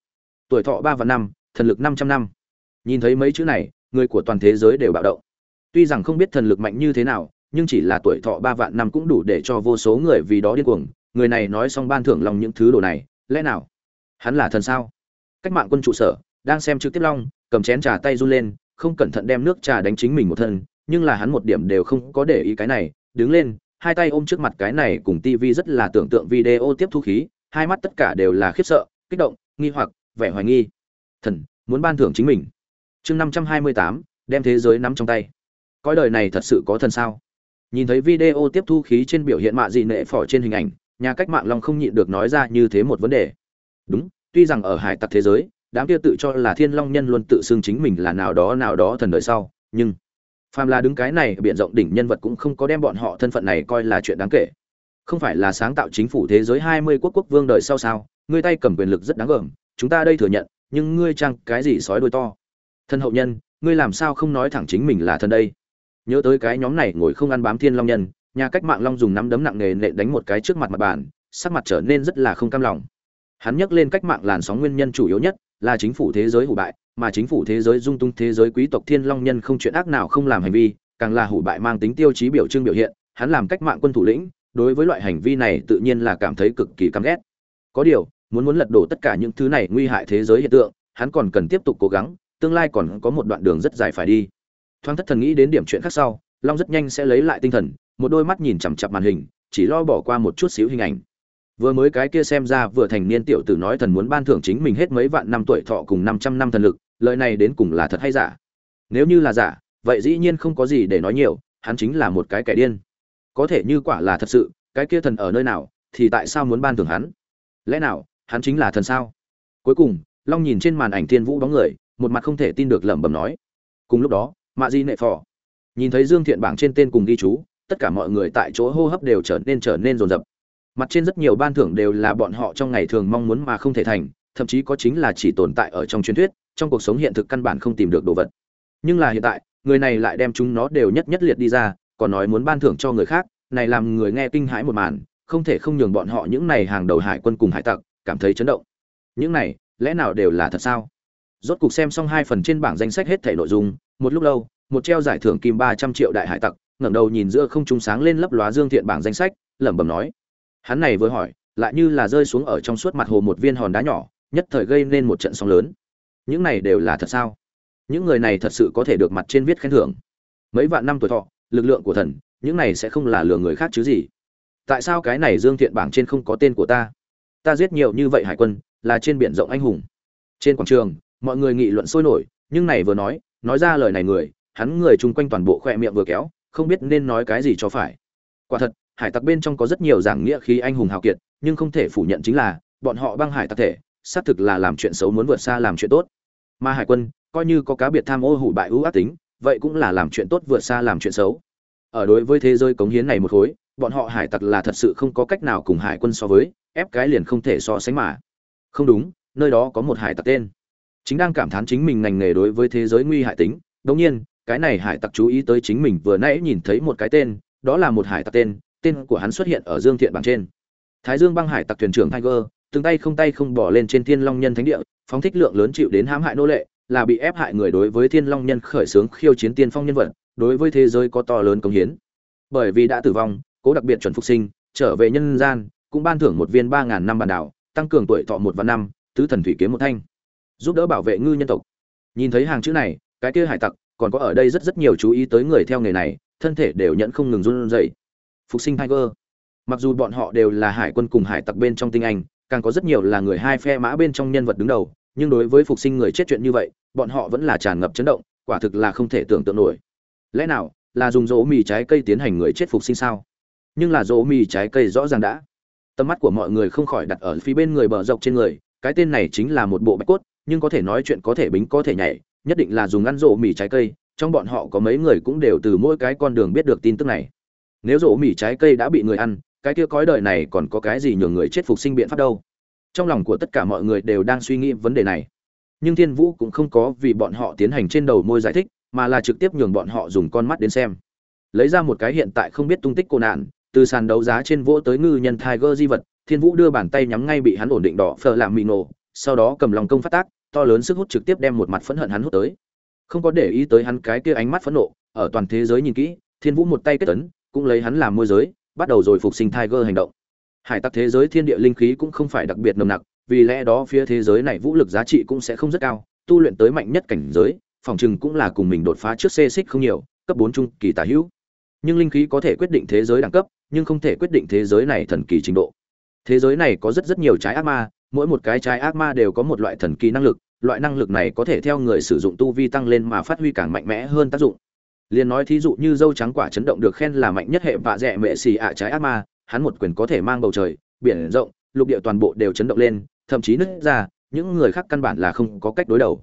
Tuổi thọ ba và năm, thần lực năm trăm năm. Nhìn thấy mấy chữ này, người của toàn thế giới đều bạo động tuy rằng không biết thần lực mạnh như thế nào, nhưng chỉ là tuổi thọ ba vạn năm cũng đủ để cho vô số người vì đó điên cuồng. Người này nói xong ban thưởng lòng những thứ đồ này, lẽ nào? Hắn là thần sao? Cách mạng quân trụ sở, đang xem trực tiếp long, cầm chén trà tay run lên, không cẩn thận đem nước trà đánh chính mình một thân, nhưng là hắn một điểm đều không có để ý cái này. Đứng lên, hai tay ôm trước mặt cái này cùng tivi rất là tưởng tượng video tiếp thu khí, hai mắt tất cả đều là khiếp sợ, kích động, nghi hoặc, vẻ hoài nghi. Thần, muốn ban thưởng chính mình. Chương năm trăm hai mươi tám, đem thế giới nắm trong tay coi đời này thật sự có thần sao? Nhìn thấy video tiếp thu khí trên biểu hiện mạ dị nệ phỏ trên hình ảnh, nhà cách mạng long không nhịn được nói ra như thế một vấn đề. Đúng, tuy rằng ở hải tặc thế giới, đám kia tự cho là thiên long nhân luôn tự xưng chính mình là nào đó nào đó thần đời sau, nhưng phàm là đứng cái này biện rộng đỉnh nhân vật cũng không có đem bọn họ thân phận này coi là chuyện đáng kể. Không phải là sáng tạo chính phủ thế giới hai mươi quốc quốc vương đời sau sao? Ngươi tay cầm quyền lực rất đáng gờm, chúng ta đây thừa nhận, nhưng ngươi chăng cái gì sói đôi to? Thân hậu nhân, ngươi làm sao không nói thẳng chính mình là thân đây? Nhớ tới cái nhóm này ngồi không ăn bám thiên long nhân, nhà cách mạng long dùng nắm đấm nặng nề nệ đánh một cái trước mặt mặt bàn, sắc mặt trở nên rất là không cam lòng. Hắn nhắc lên cách mạng làn sóng nguyên nhân chủ yếu nhất là chính phủ thế giới hủ bại, mà chính phủ thế giới dung tung thế giới quý tộc thiên long nhân không chuyện ác nào không làm hành vi, càng là hủ bại mang tính tiêu chí biểu trưng biểu hiện, hắn làm cách mạng quân thủ lĩnh, đối với loại hành vi này tự nhiên là cảm thấy cực kỳ căm ghét. Có điều, muốn muốn lật đổ tất cả những thứ này nguy hại thế giới hiện tượng, hắn còn cần tiếp tục cố gắng, tương lai còn có một đoạn đường rất dài phải đi thoáng thất thần nghĩ đến điểm chuyện khác sau, long rất nhanh sẽ lấy lại tinh thần, một đôi mắt nhìn chằm chặp màn hình, chỉ lo bỏ qua một chút xíu hình ảnh. Vừa mới cái kia xem ra vừa thành niên tiểu tử nói thần muốn ban thưởng chính mình hết mấy vạn năm tuổi thọ cùng 500 năm thần lực, lời này đến cùng là thật hay giả? Nếu như là giả, vậy dĩ nhiên không có gì để nói nhiều, hắn chính là một cái kẻ điên. Có thể như quả là thật sự, cái kia thần ở nơi nào, thì tại sao muốn ban thưởng hắn? Lẽ nào, hắn chính là thần sao? Cuối cùng, long nhìn trên màn ảnh thiên vũ bóng người, một mặt không thể tin được lẩm bẩm nói. Cùng lúc đó mạ di nệ phò. Nhìn thấy dương thiện bảng trên tên cùng ghi chú, tất cả mọi người tại chỗ hô hấp đều trở nên trở nên rồn rập. Mặt trên rất nhiều ban thưởng đều là bọn họ trong ngày thường mong muốn mà không thể thành, thậm chí có chính là chỉ tồn tại ở trong truyền thuyết, trong cuộc sống hiện thực căn bản không tìm được đồ vật. Nhưng là hiện tại, người này lại đem chúng nó đều nhất nhất liệt đi ra, còn nói muốn ban thưởng cho người khác, này làm người nghe kinh hãi một màn, không thể không nhường bọn họ những này hàng đầu hải quân cùng hải tặc, cảm thấy chấn động. Những này, lẽ nào đều là thật sao? Rốt cuộc xem xong hai phần trên bảng danh sách hết thể nội dung một lúc lâu, một treo giải thưởng kim ba trăm triệu đại hải tặc, ngẩng đầu nhìn giữa không trung sáng lên lấp lóa dương thiện bảng danh sách, lẩm bẩm nói. Hắn này vừa hỏi, lại như là rơi xuống ở trong suốt mặt hồ một viên hòn đá nhỏ, nhất thời gây nên một trận sóng lớn. Những này đều là thật sao? Những người này thật sự có thể được mặt trên viết khen thưởng. Mấy vạn năm tuổi thọ, lực lượng của thần, những này sẽ không là lừa người khác chứ gì. Tại sao cái này dương thiện bảng trên không có tên của ta? Ta giết nhiều như vậy hải quân, là trên biển rộng anh hùng. Trên quảng trường, mọi người nghị luận sôi nổi, nhưng này vừa nói nói ra lời này người, hắn người chung quanh toàn bộ khoe miệng vừa kéo, không biết nên nói cái gì cho phải. Quả thật, hải tặc bên trong có rất nhiều giảng nghĩa khí anh hùng hào kiệt, nhưng không thể phủ nhận chính là, bọn họ băng hải tặc thể, xác thực là làm chuyện xấu muốn vượt xa làm chuyện tốt. Mà hải quân, coi như có cá biệt tham ô hủ bại ưu ác tính, vậy cũng là làm chuyện tốt vượt xa làm chuyện xấu. Ở đối với thế giới cống hiến này một khối, bọn họ hải tặc là thật sự không có cách nào cùng hải quân so với, ép cái liền không thể so sánh mà. Không đúng, nơi đó có một hải tặc tên chính đang cảm thán chính mình ngành nghề đối với thế giới nguy hại tính. Đống nhiên, cái này hải tặc chú ý tới chính mình vừa nãy nhìn thấy một cái tên, đó là một hải tặc tên tên của hắn xuất hiện ở dương thiện bảng trên. Thái dương băng hải tặc thuyền trưởng tiger, từng tay không tay không bỏ lên trên thiên long nhân thánh địa, phóng thích lượng lớn chịu đến hãm hại nô lệ, là bị ép hại người đối với thiên long nhân khởi xướng khiêu chiến tiên phong nhân vật, đối với thế giới có to lớn công hiến. Bởi vì đã tử vong, cố đặc biệt chuẩn phục sinh, trở về nhân gian, cũng ban thưởng một viên ba ngàn năm bản đảo, tăng cường tuổi thọ một và năm, tứ thần thủy kiếm một thanh giúp đỡ bảo vệ ngư nhân tộc. Nhìn thấy hàng chữ này, cái kia hải tặc còn có ở đây rất rất nhiều chú ý tới người theo nghề này, thân thể đều nhận không ngừng run rẩy. Phục sinh tiger. Mặc dù bọn họ đều là hải quân cùng hải tặc bên trong tinh anh, càng có rất nhiều là người hai phe mã bên trong nhân vật đứng đầu, nhưng đối với phục sinh người chết chuyện như vậy, bọn họ vẫn là tràn ngập chấn động, quả thực là không thể tưởng tượng nổi. Lẽ nào là dùng rỗ mì trái cây tiến hành người chết phục sinh sao? Nhưng là rỗ mì trái cây rõ ràng đã. Tầm mắt của mọi người không khỏi đặt ở phía bên người bờ dọc trên người, cái tên này chính là một bộ bạch cốt nhưng có thể nói chuyện có thể bính có thể nhảy, nhất định là dùng ăn rộ mì trái cây, trong bọn họ có mấy người cũng đều từ mỗi cái con đường biết được tin tức này. Nếu rộ mì trái cây đã bị người ăn, cái kia cõi đời này còn có cái gì nhường người chết phục sinh biện pháp đâu? Trong lòng của tất cả mọi người đều đang suy nghĩ vấn đề này. Nhưng thiên vũ cũng không có vì bọn họ tiến hành trên đầu môi giải thích, mà là trực tiếp nhường bọn họ dùng con mắt đến xem. Lấy ra một cái hiện tại không biết tung tích cô nạn, từ sàn đấu giá trên vỗ tới ngư nhân tiger di vật, thiên vũ đưa bàn tay nhắm ngay bị hắn ổn định đỏ phờ làm mị nổ, sau đó cầm lòng công phát tác to lớn sức hút trực tiếp đem một mặt phẫn hận hắn hút tới. Không có để ý tới hắn cái kia ánh mắt phẫn nộ, ở toàn thế giới nhìn kỹ, thiên vũ một tay kết tấn cũng lấy hắn làm môi giới, bắt đầu rồi phục sinh tiger hành động. Hải tặc thế giới thiên địa linh khí cũng không phải đặc biệt nồng nặc, vì lẽ đó phía thế giới này vũ lực giá trị cũng sẽ không rất cao, tu luyện tới mạnh nhất cảnh giới, phòng chừng cũng là cùng mình đột phá trước xê xích không nhiều, cấp bốn trung kỳ tả hữu. Nhưng linh khí có thể quyết định thế giới đẳng cấp, nhưng không thể quyết định thế giới này thần kỳ trình độ. Thế giới này có rất rất nhiều trái ác ma mỗi một cái trái ác ma đều có một loại thần kỳ năng lực, loại năng lực này có thể theo người sử dụng tu vi tăng lên mà phát huy càng mạnh mẽ hơn tác dụng. Liền nói thí dụ như dâu trắng quả chấn động được khen là mạnh nhất hệ vạ dẹ mệ xì ạ trái ác ma, hắn một quyền có thể mang bầu trời, biển rộng, lục địa toàn bộ đều chấn động lên, thậm chí nứt ra, những người khác căn bản là không có cách đối đầu.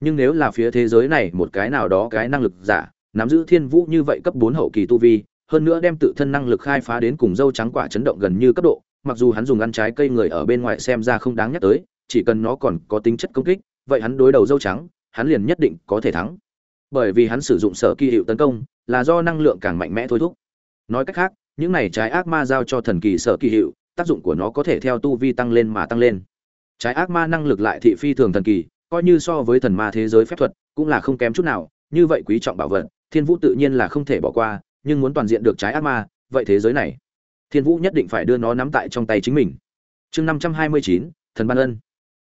Nhưng nếu là phía thế giới này một cái nào đó cái năng lực giả, nắm giữ thiên vũ như vậy cấp bốn hậu kỳ tu vi, hơn nữa đem tự thân năng lực khai phá đến cùng dâu trắng quả chấn động gần như cấp độ mặc dù hắn dùng ăn trái cây người ở bên ngoài xem ra không đáng nhắc tới, chỉ cần nó còn có tính chất công kích, vậy hắn đối đầu dâu trắng, hắn liền nhất định có thể thắng. Bởi vì hắn sử dụng sở kỳ hiệu tấn công, là do năng lượng càng mạnh mẽ thôi thúc. Nói cách khác, những này trái ác ma giao cho thần kỳ sở kỳ hiệu, tác dụng của nó có thể theo tu vi tăng lên mà tăng lên. Trái ác ma năng lực lại thị phi thường thần kỳ, coi như so với thần ma thế giới phép thuật, cũng là không kém chút nào, như vậy quý trọng bảo vật, thiên vũ tự nhiên là không thể bỏ qua, nhưng muốn toàn diện được trái ác ma, vậy thế giới này thiên vũ nhất định phải đưa nó nắm tại trong tay chính mình. Chương năm trăm hai mươi chín, thần ban ân.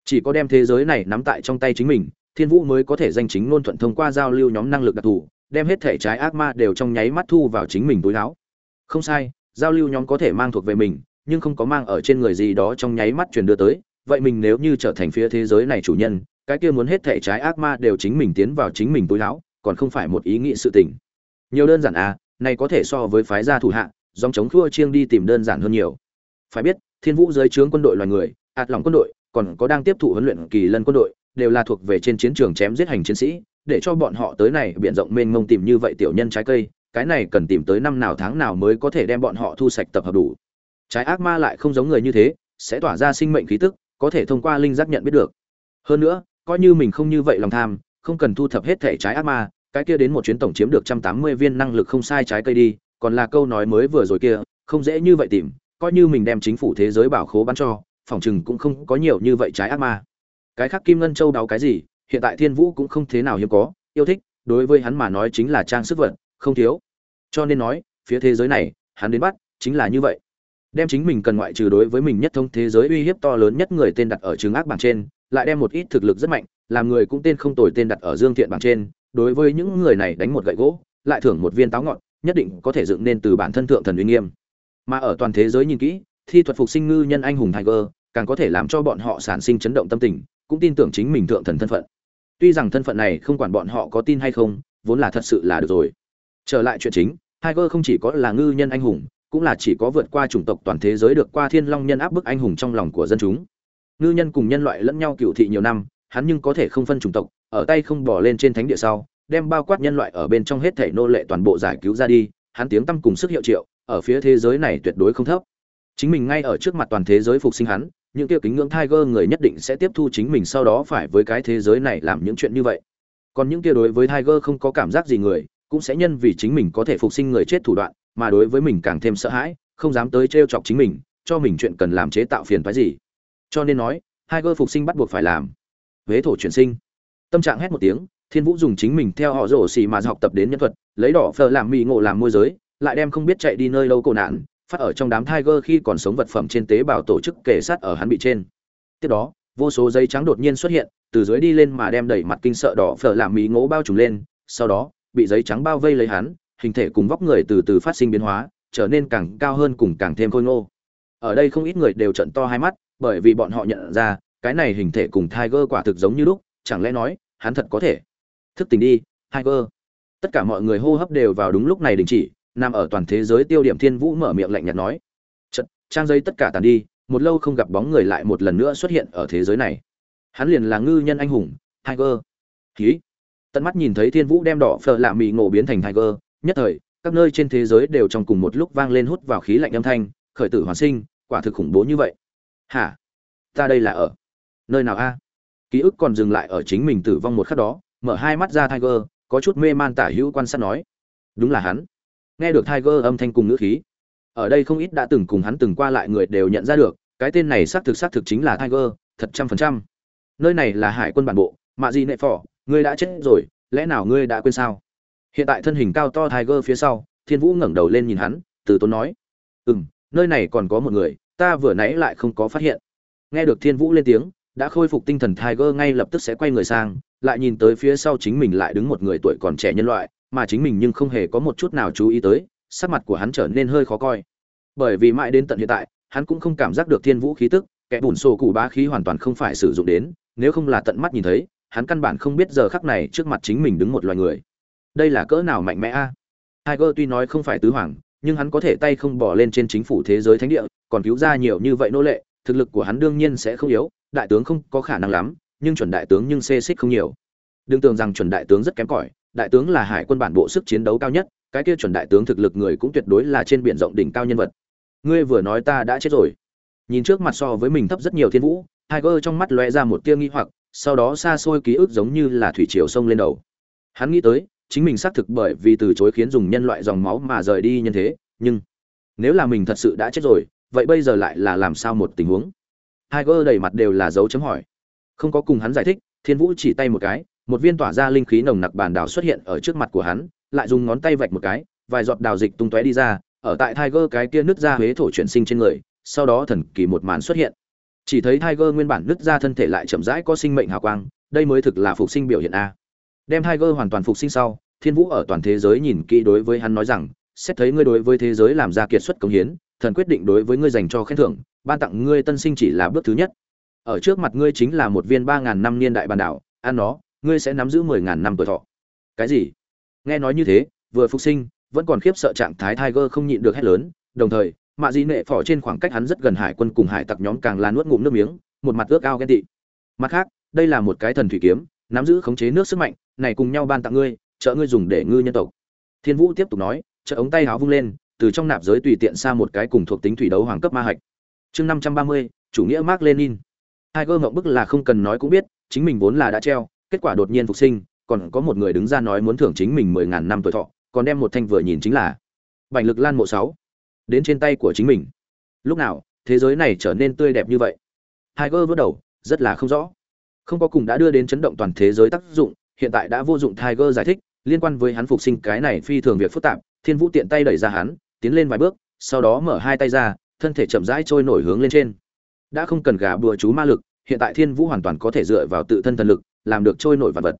Chỉ có đem thế giới này nắm tại trong tay chính mình, thiên vũ mới có thể danh chính ngôn thuận thông qua giao lưu nhóm năng lực đặc thù, đem hết thể trái ác ma đều trong nháy mắt thu vào chính mình túi áo. Không sai, giao lưu nhóm có thể mang thuộc về mình, nhưng không có mang ở trên người gì đó trong nháy mắt truyền đưa tới. Vậy mình nếu như trở thành phía thế giới này chủ nhân, cái kia muốn hết thể trái ác ma đều chính mình tiến vào chính mình túi áo, còn không phải một ý nghĩ sự tình. Nhiều đơn giản à này có thể so với phái gia thủ hạ dòng chống khua chiêng đi tìm đơn giản hơn nhiều. Phải biết, thiên vũ dưới trướng quân đội loài người, ạt lòng quân đội, còn có đang tiếp thụ huấn luyện kỳ lân quân đội, đều là thuộc về trên chiến trường chém giết hành chiến sĩ, để cho bọn họ tới này biện rộng mênh mông tìm như vậy tiểu nhân trái cây, cái này cần tìm tới năm nào tháng nào mới có thể đem bọn họ thu sạch tập hợp đủ. Trái ác ma lại không giống người như thế, sẽ tỏa ra sinh mệnh khí tức, có thể thông qua linh giác nhận biết được. Hơn nữa, coi như mình không như vậy lòng tham, không cần thu thập hết thể trái ác ma, cái kia đến một chuyến tổng chiếm được trăm tám mươi viên năng lực không sai trái cây đi còn là câu nói mới vừa rồi kia, không dễ như vậy tìm, coi như mình đem chính phủ thế giới bảo khố bán cho, phòng chừng cũng không có nhiều như vậy trái ác ma. Cái khác kim ngân châu đáo cái gì, hiện tại thiên vũ cũng không thế nào hiếm có, yêu thích, đối với hắn mà nói chính là trang sức vật, không thiếu. Cho nên nói, phía thế giới này, hắn đến bắt, chính là như vậy. Đem chính mình cần ngoại trừ đối với mình nhất thông thế giới uy hiếp to lớn nhất người tên đặt ở trường ác bảng trên, lại đem một ít thực lực rất mạnh, làm người cũng tên không tồi tên đặt ở dương thiện bảng trên, đối với những người này đánh một gậy gỗ, lại thưởng một viên táo ngọn nhất định có thể dựng nên từ bản thân thượng thần uy nghiêm. Mà ở toàn thế giới nhìn kỹ, thi thuật phục sinh ngư nhân anh hùng tiger, càng có thể làm cho bọn họ sản sinh chấn động tâm tình, cũng tin tưởng chính mình thượng thần thân phận. Tuy rằng thân phận này không quản bọn họ có tin hay không, vốn là thật sự là được rồi. Trở lại chuyện chính, tiger không chỉ có là ngư nhân anh hùng, cũng là chỉ có vượt qua chủng tộc toàn thế giới được qua thiên long nhân áp bức anh hùng trong lòng của dân chúng. Ngư nhân cùng nhân loại lẫn nhau cựu thị nhiều năm, hắn nhưng có thể không phân chủng tộc, ở tay không bỏ lên trên thánh địa sau đem bao quát nhân loại ở bên trong hết thể nô lệ toàn bộ giải cứu ra đi, hắn tiếng tăm cùng sức hiệu triệu, ở phía thế giới này tuyệt đối không thấp. Chính mình ngay ở trước mặt toàn thế giới phục sinh hắn, những kia kính ngưỡng tiger người nhất định sẽ tiếp thu chính mình sau đó phải với cái thế giới này làm những chuyện như vậy. Còn những kia đối với tiger không có cảm giác gì người, cũng sẽ nhân vì chính mình có thể phục sinh người chết thủ đoạn, mà đối với mình càng thêm sợ hãi, không dám tới trêu chọc chính mình, cho mình chuyện cần làm chế tạo phiền phái gì. Cho nên nói, tiger phục sinh bắt buộc phải làm. Huế thổ chuyển sinh. Tâm trạng hét một tiếng thiên vũ dùng chính mình theo họ rổ xì mà học tập đến nhân thuật, lấy đỏ phờ làm mì ngộ làm môi giới, lại đem không biết chạy đi nơi lâu cổ nạn, phát ở trong đám tiger khi còn sống vật phẩm trên tế bào tổ chức kể sát ở hắn bị trên. Tiếp đó, vô số giấy trắng đột nhiên xuất hiện, từ dưới đi lên mà đem đẩy mặt kinh sợ đỏ phở làm mì ngỗ bao trùm lên, sau đó, bị giấy trắng bao vây lấy hắn, hình thể cùng vóc người từ từ phát sinh biến hóa, trở nên càng cao hơn cùng càng thêm khôi ngô. Ở đây không ít người đều trận to hai mắt, bởi vì bọn họ nhận ra, cái này hình thể cùng tiger quả thực giống như lúc, chẳng lẽ nói, hắn thật có thể thức tỉnh đi, tiger. Tất cả mọi người hô hấp đều vào đúng lúc này đình chỉ, nằm ở toàn thế giới tiêu điểm thiên vũ mở miệng lạnh nhạt nói. Chật, trang giấy tất cả tàn đi, một lâu không gặp bóng người lại một lần nữa xuất hiện ở thế giới này. Hắn liền là ngư nhân anh hùng, tiger. Ký tận mắt nhìn thấy thiên vũ đem đỏ phở lạ mì ngộ biến thành tiger, nhất thời, các nơi trên thế giới đều trong cùng một lúc vang lên hút vào khí lạnh âm thanh, khởi tử hoàn sinh, quả thực khủng bố như vậy. Hả? Ta đây là ở nơi nào a? Ký ức còn dừng lại ở chính mình tử vong một khắc đó mở hai mắt ra tiger, có chút mê man tả hữu quan sát nói. Đúng là hắn. Nghe được tiger âm thanh cùng ngữ khí. Ở đây không ít đã từng cùng hắn từng qua lại người đều nhận ra được, cái tên này xác thực xác thực chính là tiger, thật trăm phần trăm. Nơi này là hải quân bản bộ mạ gì nệ phỏ, ngươi đã chết rồi, lẽ nào ngươi đã quên sao? Hiện tại thân hình cao to tiger phía sau, thiên vũ ngẩng đầu lên nhìn hắn, từ tốn nói. Ừm, nơi này còn có một người, ta vừa nãy lại không có phát hiện. Nghe được thiên vũ lên tiếng, đã khôi phục tinh thần tiger ngay lập tức sẽ quay người sang lại nhìn tới phía sau chính mình lại đứng một người tuổi còn trẻ nhân loại, mà chính mình nhưng không hề có một chút nào chú ý tới, sắc mặt của hắn trở nên hơi khó coi. Bởi vì mãi đến tận hiện tại, hắn cũng không cảm giác được thiên vũ khí tức, kẻ bùn sổ cụ bá khí hoàn toàn không phải sử dụng đến, nếu không là tận mắt nhìn thấy, hắn căn bản không biết giờ khắc này trước mặt chính mình đứng một loài người. Đây là cỡ nào mạnh mẽ a? Tiger tuy nói không phải tứ hoàng, nhưng hắn có thể tay không bỏ lên trên chính phủ thế giới thánh địa, còn cứu ra nhiều như vậy nô lệ, thực lực của hắn đương nhiên sẽ không yếu, đại tướng không có khả năng lắm nhưng chuẩn đại tướng nhưng xê xích không nhiều. Đừng tưởng rằng chuẩn đại tướng rất kém cỏi, đại tướng là hải quân bản bộ sức chiến đấu cao nhất, cái kia chuẩn đại tướng thực lực người cũng tuyệt đối là trên biển rộng đỉnh cao nhân vật. Ngươi vừa nói ta đã chết rồi. Nhìn trước mặt so với mình thấp rất nhiều thiên vũ, tiger trong mắt lóe ra một tia nghi hoặc, sau đó xa xôi ký ức giống như là thủy triều sông lên đầu. Hắn nghĩ tới, chính mình xác thực bởi vì từ chối khiến dùng nhân loại dòng máu mà rời đi nhân thế, nhưng nếu là mình thật sự đã chết rồi, vậy bây giờ lại là làm sao một tình huống? Tiger đầy mặt đều là dấu chấm hỏi không có cùng hắn giải thích, thiên vũ chỉ tay một cái, một viên tỏa ra linh khí nồng nặc bản đảo xuất hiện ở trước mặt của hắn, lại dùng ngón tay vạch một cái, vài giọt đào dịch tung tóe đi ra, ở tại tiger cái kia nứt ra huế thổ chuyển sinh trên người, sau đó thần kỳ một màn xuất hiện. Chỉ thấy tiger nguyên bản nứt ra thân thể lại chậm rãi có sinh mệnh hào quang, đây mới thực là phục sinh biểu hiện a. Đem tiger hoàn toàn phục sinh sau, thiên vũ ở toàn thế giới nhìn kỹ đối với hắn nói rằng, xét thấy ngươi đối với thế giới làm ra kiệt xuất công hiến, thần quyết định đối với ngươi dành cho khen thưởng, ban tặng ngươi tân sinh chỉ là bước thứ nhất ở trước mặt ngươi chính là một viên ba ngàn năm niên đại bàn đảo, ăn nó, ngươi sẽ nắm giữ mười ngàn năm tuổi thọ. Cái gì? Nghe nói như thế, vừa phục sinh, vẫn còn khiếp sợ trạng thái tiger không nhịn được hét lớn, đồng thời, mạ dị nệ phỏ trên khoảng cách hắn rất gần hải quân cùng hải tặc nhóm càng là nuốt ngụm nước miếng, một mặt ước ao ghen tị. Mặt khác, đây là một cái thần thủy kiếm, nắm giữ khống chế nước sức mạnh, này cùng nhau ban tặng ngươi, trợ ngươi dùng để ngư nhân tộc. Thiên vũ tiếp tục nói, trợ ống tay háo vung lên, từ trong nạp giới tùy tiện xa một cái cùng thuộc tính thủy đấu hoàng cấp ma hạch. Chương năm trăm ba mươi, chủ nghĩa mark lenin hai gơ ngộng bức là không cần nói cũng biết, chính mình vốn là đã treo, kết quả đột nhiên phục sinh, còn có một người đứng ra nói muốn thưởng chính mình mười ngàn năm tuổi thọ, còn đem một thanh vừa nhìn chính là bành lực lan mộ sáu, đến trên tay của chính mình. Lúc nào, thế giới này trở nên tươi đẹp như vậy? Tiger vớt đầu, rất là không rõ. Không có cùng đã đưa đến chấn động toàn thế giới tác dụng, hiện tại đã vô dụng tiger giải thích, liên quan với hắn phục sinh cái này phi thường việc phức tạp, thiên vũ tiện tay đẩy ra hắn, tiến lên vài bước, sau đó mở hai tay ra, thân thể chậm rãi trôi nổi hướng lên trên đã không cần gà bùa chú ma lực, hiện tại thiên vũ hoàn toàn có thể dựa vào tự thân thần lực, làm được trôi nổi vật vật.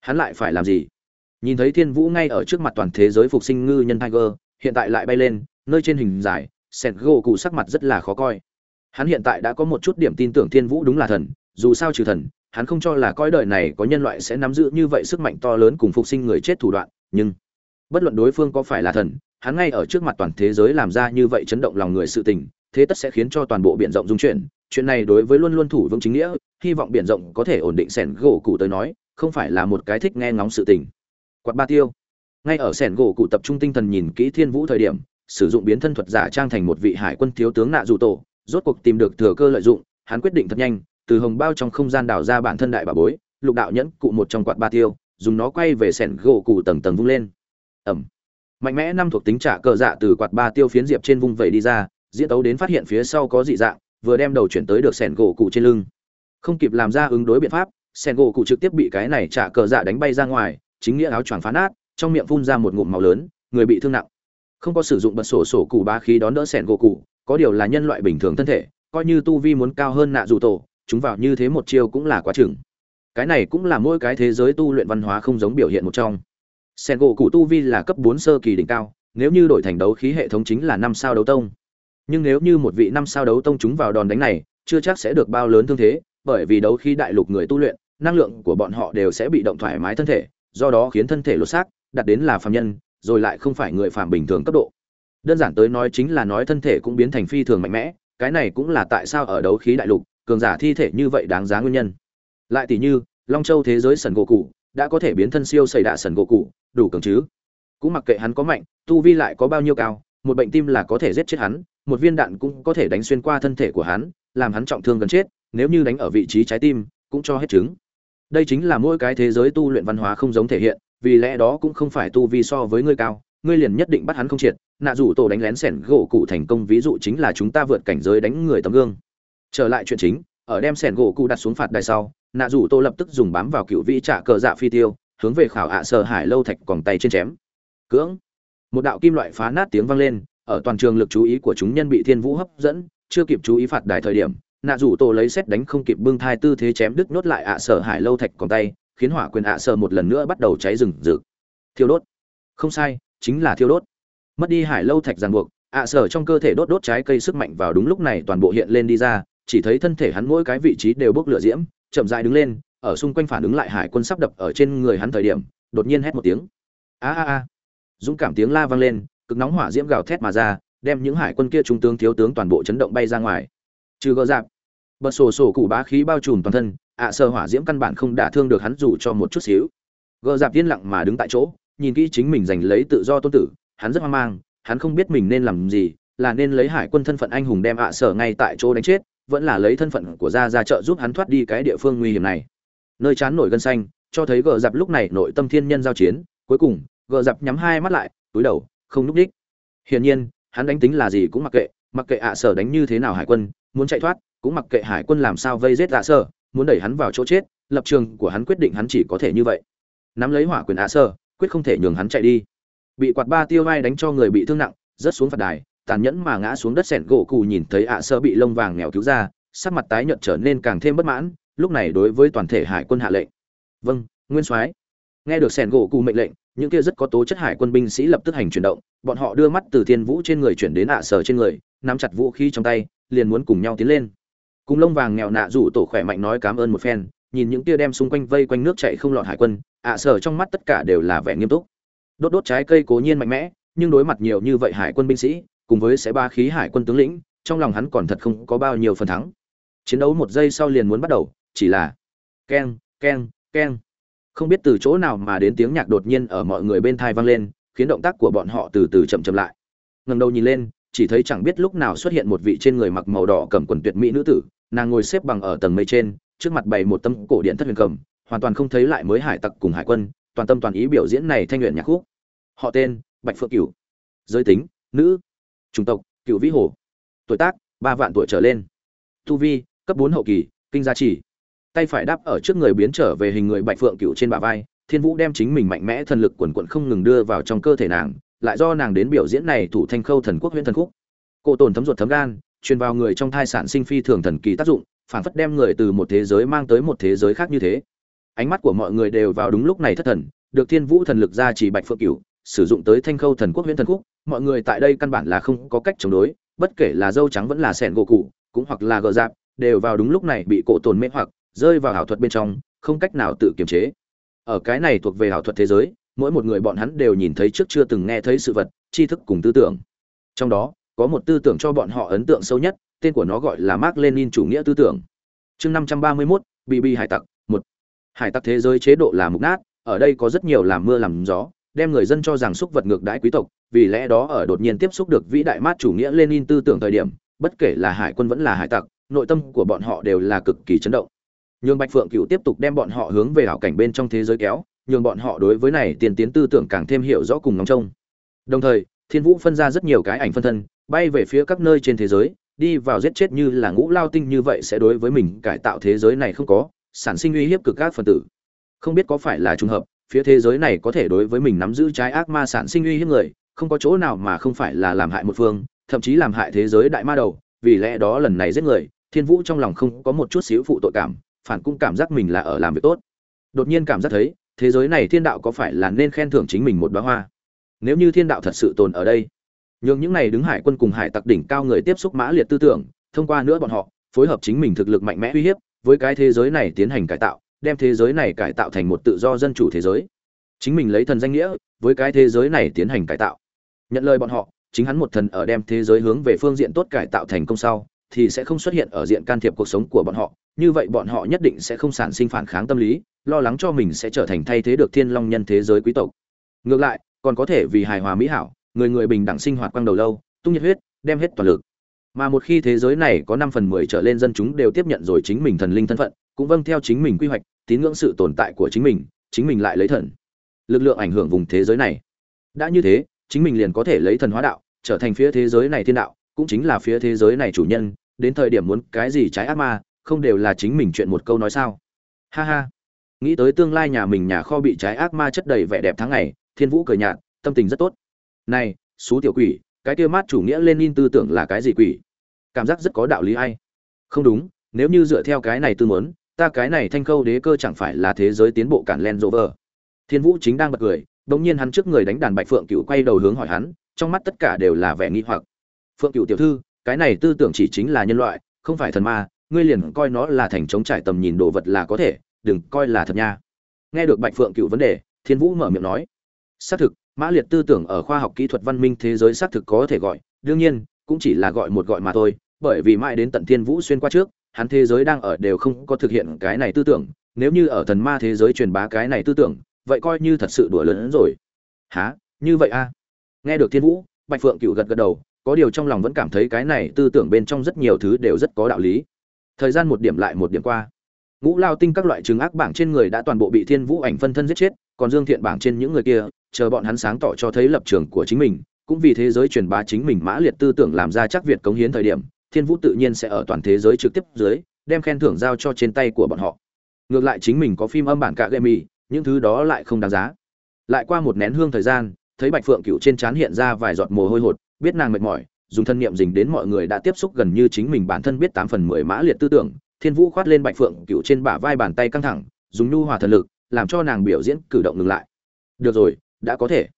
Hắn lại phải làm gì? Nhìn thấy thiên vũ ngay ở trước mặt toàn thế giới phục sinh ngư nhân tiger, hiện tại lại bay lên, nơi trên hình dài, sẹt gỗ cụ sắc mặt rất là khó coi. Hắn hiện tại đã có một chút điểm tin tưởng thiên vũ đúng là thần, dù sao trừ thần, hắn không cho là coi đời này có nhân loại sẽ nắm giữ như vậy sức mạnh to lớn cùng phục sinh người chết thủ đoạn, nhưng bất luận đối phương có phải là thần, hắn ngay ở trước mặt toàn thế giới làm ra như vậy chấn động lòng người sự tình, thế tất sẽ khiến cho toàn bộ biển rộng dung chuyển chuyện này đối với luôn luôn thủ vững chính nghĩa, hy vọng biển rộng có thể ổn định sẻn gỗ cụ tới nói, không phải là một cái thích nghe ngóng sự tình. Quạt ba tiêu. Ngay ở sẻn gỗ cụ tập trung tinh thần nhìn kỹ thiên vũ thời điểm, sử dụng biến thân thuật giả trang thành một vị hải quân thiếu tướng nạ dù tổ, rốt cuộc tìm được thừa cơ lợi dụng, hắn quyết định thật nhanh, từ hồng bao trong không gian đào ra bản thân đại bà bối, lục đạo nhẫn cụ một trong quạt ba tiêu, dùng nó quay về sẻn gỗ cụ tầng tầng vung lên. Ẩm. Mạnh mẽ năm thuộc tính trả cờ dạ từ quạt ba tiêu phiến diệp trên vung vẩy đi ra, diễn tấu đến phát hiện phía sau có dị dạng vừa đem đầu chuyển tới được sẻn gỗ cụ trên lưng. Không kịp làm ra ứng đối biện pháp, sẻn gỗ cụ trực tiếp bị cái này trả cờ dạ đánh bay ra ngoài, chính nghĩa áo choàng phá nát, trong miệng phun ra một ngụm màu lớn, người bị thương nặng. Không có sử dụng bật sổ sổ cụ ba khí đón đỡ sẻn gỗ cụ, có điều là nhân loại bình thường thân thể, coi như tu vi muốn cao hơn nạ dù tổ, chúng vào như thế một chiêu cũng là quá chừng. Cái này cũng là mỗi cái thế giới tu luyện văn hóa không giống biểu hiện một trong. Sen gỗ cụ tu vi là cấp bốn sơ kỳ đỉnh cao, nếu như đổi thành đấu khí hệ thống chính là năm sao đấu tông nhưng nếu như một vị năm sao đấu tông chúng vào đòn đánh này, chưa chắc sẽ được bao lớn thương thế, bởi vì đấu khí đại lục người tu luyện, năng lượng của bọn họ đều sẽ bị động thoải mái thân thể, do đó khiến thân thể lột xác, đặt đến là phàm nhân, rồi lại không phải người phàm bình thường cấp độ. Đơn giản tới nói chính là nói thân thể cũng biến thành phi thường mạnh mẽ, cái này cũng là tại sao ở đấu khí đại lục, cường giả thi thể như vậy đáng giá nguyên nhân. Lại tỷ như, long châu thế giới sần gỗ cụ đã có thể biến thân siêu xảy đạ sần gỗ cụ đủ cường chứ? Cũng mặc kệ hắn có mạnh, tu vi lại có bao nhiêu cao một bệnh tim là có thể giết chết hắn, một viên đạn cũng có thể đánh xuyên qua thân thể của hắn, làm hắn trọng thương gần chết, nếu như đánh ở vị trí trái tim, cũng cho hết chứng. Đây chính là mỗi cái thế giới tu luyện văn hóa không giống thể hiện, vì lẽ đó cũng không phải tu vi so với ngươi cao, ngươi liền nhất định bắt hắn không triệt. Nạ rủ tổ đánh lén sẻn gỗ cụ thành công ví dụ chính là chúng ta vượt cảnh giới đánh người tấm gương. Trở lại chuyện chính, ở đem sẻn gỗ cụ đặt xuống phạt đài sau, nạ rủ tổ lập tức dùng bám vào cựu vị trả cờ dạ phi tiêu, hướng về khảo ạ à sở hải lâu thạch còn tay trên chém. Cưỡng một đạo kim loại phá nát tiếng vang lên, ở toàn trường lực chú ý của chúng nhân bị thiên vũ hấp dẫn, chưa kịp chú ý phạt đài thời điểm, nạ rủ tổ lấy xét đánh không kịp bưng thai tư thế chém đứt nốt lại ạ à sở hải lâu thạch còn tay, khiến hỏa quyền ạ à sở một lần nữa bắt đầu cháy rừng rực. Thiêu đốt. Không sai, chính là thiêu đốt. Mất đi hải lâu thạch ràng buộc, ạ sở trong cơ thể đốt đốt trái cây sức mạnh vào đúng lúc này toàn bộ hiện lên đi ra, chỉ thấy thân thể hắn mỗi cái vị trí đều bốc lửa diễm, chậm rãi đứng lên, ở xung quanh phản ứng lại hải quân sắp đập ở trên người hắn thời điểm, đột nhiên hét một tiếng. A a a dũng cảm tiếng la vang lên, cực nóng hỏa diễm gào thét mà ra, đem những hải quân kia trung tướng thiếu tướng toàn bộ chấn động bay ra ngoài. Trừ gỡ dạp, bật sổ sổ cụ bá khí bao trùm toàn thân, ạ sơ hỏa diễm căn bản không đả thương được hắn dù cho một chút xíu. Gỡ dạp yên lặng mà đứng tại chỗ, nhìn kỹ chính mình giành lấy tự do tôn tử, hắn rất hoang mang, hắn không biết mình nên làm gì, là nên lấy hải quân thân phận anh hùng đem ạ sở ngay tại chỗ đánh chết, vẫn là lấy thân phận của gia ra trợ giúp hắn thoát đi cái địa phương nguy hiểm này. Nơi chán nổi gân xanh, cho thấy gờ dạp lúc này nội tâm thiên nhân giao chiến, cuối cùng gờ dập nhắm hai mắt lại, túi đầu, không núp đích. Hiển nhiên, hắn đánh tính là gì cũng mặc kệ mặc kệ ạ sở đánh như thế nào hải quân, muốn chạy thoát, cũng mặc kệ hải quân làm sao vây giết ạ sở, muốn đẩy hắn vào chỗ chết, lập trường của hắn quyết định hắn chỉ có thể như vậy. Nắm lấy hỏa quyền ạ sở, quyết không thể nhường hắn chạy đi. Bị quạt ba tiêu vai đánh cho người bị thương nặng, rớt xuống phạt đài, tàn nhẫn mà ngã xuống đất sẹn gỗ cù nhìn thấy ạ sở bị lông vàng nghèo cứu ra, sắc mặt tái nhợt trở nên càng thêm bất mãn, lúc này đối với toàn thể hải quân hạ lệnh. Vâng nguyên soái. Nghe được sẹn gỗ cù mệnh lệnh những kia rất có tố chất hải quân binh sĩ lập tức hành chuyển động, bọn họ đưa mắt từ thiên vũ trên người chuyển đến ạ sở trên người, nắm chặt vũ khí trong tay, liền muốn cùng nhau tiến lên. Cùng lông vàng nghèo nạ rủ tổ khỏe mạnh nói cảm ơn một phen, nhìn những kia đem xung quanh vây quanh nước chạy không lọt hải quân, ạ sở trong mắt tất cả đều là vẻ nghiêm túc. Đốt đốt trái cây cố nhiên mạnh mẽ, nhưng đối mặt nhiều như vậy hải quân binh sĩ, cùng với sẽ ba khí hải quân tướng lĩnh, trong lòng hắn còn thật không có bao nhiêu phần thắng. Chiến đấu một giây sau liền muốn bắt đầu, chỉ là keng keng keng không biết từ chỗ nào mà đến tiếng nhạc đột nhiên ở mọi người bên thai vang lên, khiến động tác của bọn họ từ từ chậm chậm lại. Ngẩng đầu nhìn lên, chỉ thấy chẳng biết lúc nào xuất hiện một vị trên người mặc màu đỏ cầm quần tuyệt mỹ nữ tử, nàng ngồi xếp bằng ở tầng mây trên, trước mặt bày một tấm cổ điện thất huyền cầm, hoàn toàn không thấy lại mới hải tặc cùng hải quân, toàn tâm toàn ý biểu diễn này thanh luyện nhạc khúc. Họ tên, bạch phượng cửu. Giới tính, nữ. Chủng tộc cựu vĩ hồ. Tuổi tác, ba vạn tuổi trở lên. Tu vi, cấp bốn hậu kỳ, kinh gia trì tay phải đáp ở trước người biến trở về hình người bạch phượng cựu trên bả vai, thiên vũ đem chính mình mạnh mẽ thần lực quần quận không ngừng đưa vào trong cơ thể nàng, lại do nàng đến biểu diễn này thủ thanh khâu thần quốc huyễn thần khúc. Cô tồn thấm ruột thấm gan, truyền vào người trong thai sản sinh phi thường thần kỳ tác dụng, phản phất đem người từ một thế giới mang tới một thế giới khác như thế. Ánh mắt của mọi người đều vào đúng lúc này thất thần, được thiên vũ thần lực ra chỉ bạch phượng cửu, sử dụng tới thanh khâu thần quốc huyễn thần khúc, mọi người tại đây căn bản là không có cách chống đối, bất kể là dâu trắng vẫn là sẻn gỗ cụ cũng hoặc là gờ dạp, đều vào đúng lúc này bị cổ tồn mê hoặc rơi vào ảo thuật bên trong không cách nào tự kiềm chế. Ở cái này thuộc về ảo thuật thế giới mỗi một người bọn hắn đều nhìn thấy trước chưa từng nghe thấy sự vật tri thức cùng tư tưởng. Trong đó có một tư tưởng cho bọn họ ấn tượng sâu nhất tên của nó gọi là mark lenin chủ nghĩa tư tưởng. Chương năm trăm ba mươi 531, bb hải tặc một. Hải tặc thế giới chế độ là mục nát ở đây có rất nhiều làm mưa làm gió đem người dân cho rằng xúc vật ngược đãi quý tộc vì lẽ đó ở đột nhiên tiếp xúc được vĩ đại mát chủ nghĩa lenin tư tưởng thời điểm bất kể là hải quân vẫn là hải tặc nội tâm của bọn họ đều là cực kỳ chấn động nhường bạch phượng cựu tiếp tục đem bọn họ hướng về hảo cảnh bên trong thế giới kéo, nhường bọn họ đối với này tiên tiến tư tưởng càng thêm hiểu rõ cùng ngóng trông. Đồng thời, thiên vũ phân ra rất nhiều cái ảnh phân thân, bay về phía các nơi trên thế giới, đi vào giết chết như là ngũ lao tinh như vậy sẽ đối với mình cải tạo thế giới này không có, sản sinh uy hiếp cực các phần tử. Không biết có phải là trùng hợp, phía thế giới này có thể đối với mình nắm giữ trái ác ma sản sinh uy hiếp người, không có chỗ nào mà không phải là làm hại một phương, thậm chí làm hại thế giới đại ma đầu, vì lẽ đó lần này giết người, thiên vũ trong lòng không có một chút xíu phụ tội cảm phản cũng cảm giác mình là ở làm việc tốt. Đột nhiên cảm giác thấy, thế giới này thiên đạo có phải là nên khen thưởng chính mình một đóa hoa? Nếu như thiên đạo thật sự tồn ở đây, nhường những này đứng hải quân cùng hải tặc đỉnh cao người tiếp xúc mã liệt tư tưởng, thông qua nữa bọn họ, phối hợp chính mình thực lực mạnh mẽ uy hiếp, với cái thế giới này tiến hành cải tạo, đem thế giới này cải tạo thành một tự do dân chủ thế giới. Chính mình lấy thần danh nghĩa, với cái thế giới này tiến hành cải tạo. Nhận lời bọn họ, chính hắn một thần ở đem thế giới hướng về phương diện tốt cải tạo thành công sau thì sẽ không xuất hiện ở diện can thiệp cuộc sống của bọn họ, như vậy bọn họ nhất định sẽ không sản sinh phản kháng tâm lý, lo lắng cho mình sẽ trở thành thay thế được thiên long nhân thế giới quý tộc. Ngược lại, còn có thể vì hài hòa mỹ hảo, người người bình đẳng sinh hoạt quang đầu lâu, tung nhiệt huyết, đem hết toàn lực. Mà một khi thế giới này có năm phần mười trở lên dân chúng đều tiếp nhận rồi chính mình thần linh thân phận, cũng vâng theo chính mình quy hoạch, tín ngưỡng sự tồn tại của chính mình chính mình lại lấy thần. Lực lượng ảnh hưởng vùng thế giới này. Đã như thế, chính mình liền có thể lấy thần hóa đạo, trở thành phía thế giới này thiên đạo cũng chính là phía thế giới này chủ nhân, đến thời điểm muốn cái gì trái ác ma, không đều là chính mình chuyện một câu nói sao? Ha ha. Nghĩ tới tương lai nhà mình nhà kho bị trái ác ma chất đầy vẻ đẹp tháng ngày, thiên vũ cười nhạt, tâm tình rất tốt. Này, xú tiểu quỷ, cái kia mát chủ nghĩa lên in tư tưởng là cái gì quỷ? Cảm giác rất có đạo lý hay không đúng, nếu như dựa theo cái này tư muốn, ta cái này thanh khâu đế cơ chẳng phải là thế giới tiến bộ cản len rộ vờ thiên vũ chính đang bật cười, bỗng nhiên hắn trước người đánh đàn bạch phượng cựu quay đầu hướng hỏi hắn, trong mắt tất cả đều là vẻ nghi hoặc phượng cựu tiểu thư, cái này tư tưởng chỉ chính là nhân loại, không phải thần ma, ngươi liền coi nó là thành chống trải tầm nhìn đồ vật là có thể, đừng coi là thật nha. Nghe được bạch phượng cựu vấn đề, thiên vũ mở miệng nói, xác thực, mã liệt tư tưởng ở khoa học kỹ thuật văn minh thế giới xác thực có thể gọi, đương nhiên, cũng chỉ là gọi một gọi mà thôi, bởi vì mãi đến tận thiên vũ xuyên qua trước, hắn thế giới đang ở đều không có thực hiện cái này tư tưởng, nếu như ở thần ma thế giới truyền bá cái này tư tưởng, vậy coi như thật sự đùa lớn hơn rồi. Há như vậy a nghe được thiên vũ, bạch phượng cựu gật gật đầu có điều trong lòng vẫn cảm thấy cái này tư tưởng bên trong rất nhiều thứ đều rất có đạo lý. Thời gian một điểm lại một điểm qua. Ngũ lao tinh các loại chứng ác bảng trên người đã toàn bộ bị thiên vũ ảnh phân thân giết chết, còn dương thiện bảng trên những người kia, chờ bọn hắn sáng tỏ cho thấy lập trường của chính mình, cũng vì thế giới truyền bá chính mình mã liệt tư tưởng làm ra chắc việt cống hiến thời điểm, thiên vũ tự nhiên sẽ ở toàn thế giới trực tiếp dưới, đem khen thưởng giao cho trên tay của bọn họ. Ngược lại chính mình có phim âm bản cả gậy mì những thứ đó lại không đáng giá. Lại qua một nén hương thời gian thấy bạch phượng cựu trên trán hiện ra vài giọt mồ hôi hột, biết nàng mệt mỏi, dùng thân niệm dình đến mọi người đã tiếp xúc gần như chính mình bản thân biết tám phần mười mã liệt tư tưởng, thiên vũ khoát lên bạch phượng cựu trên bả vai bàn tay căng thẳng, dùng nhu hòa thần lực, làm cho nàng biểu diễn cử động ngừng lại. Được rồi, đã có thể.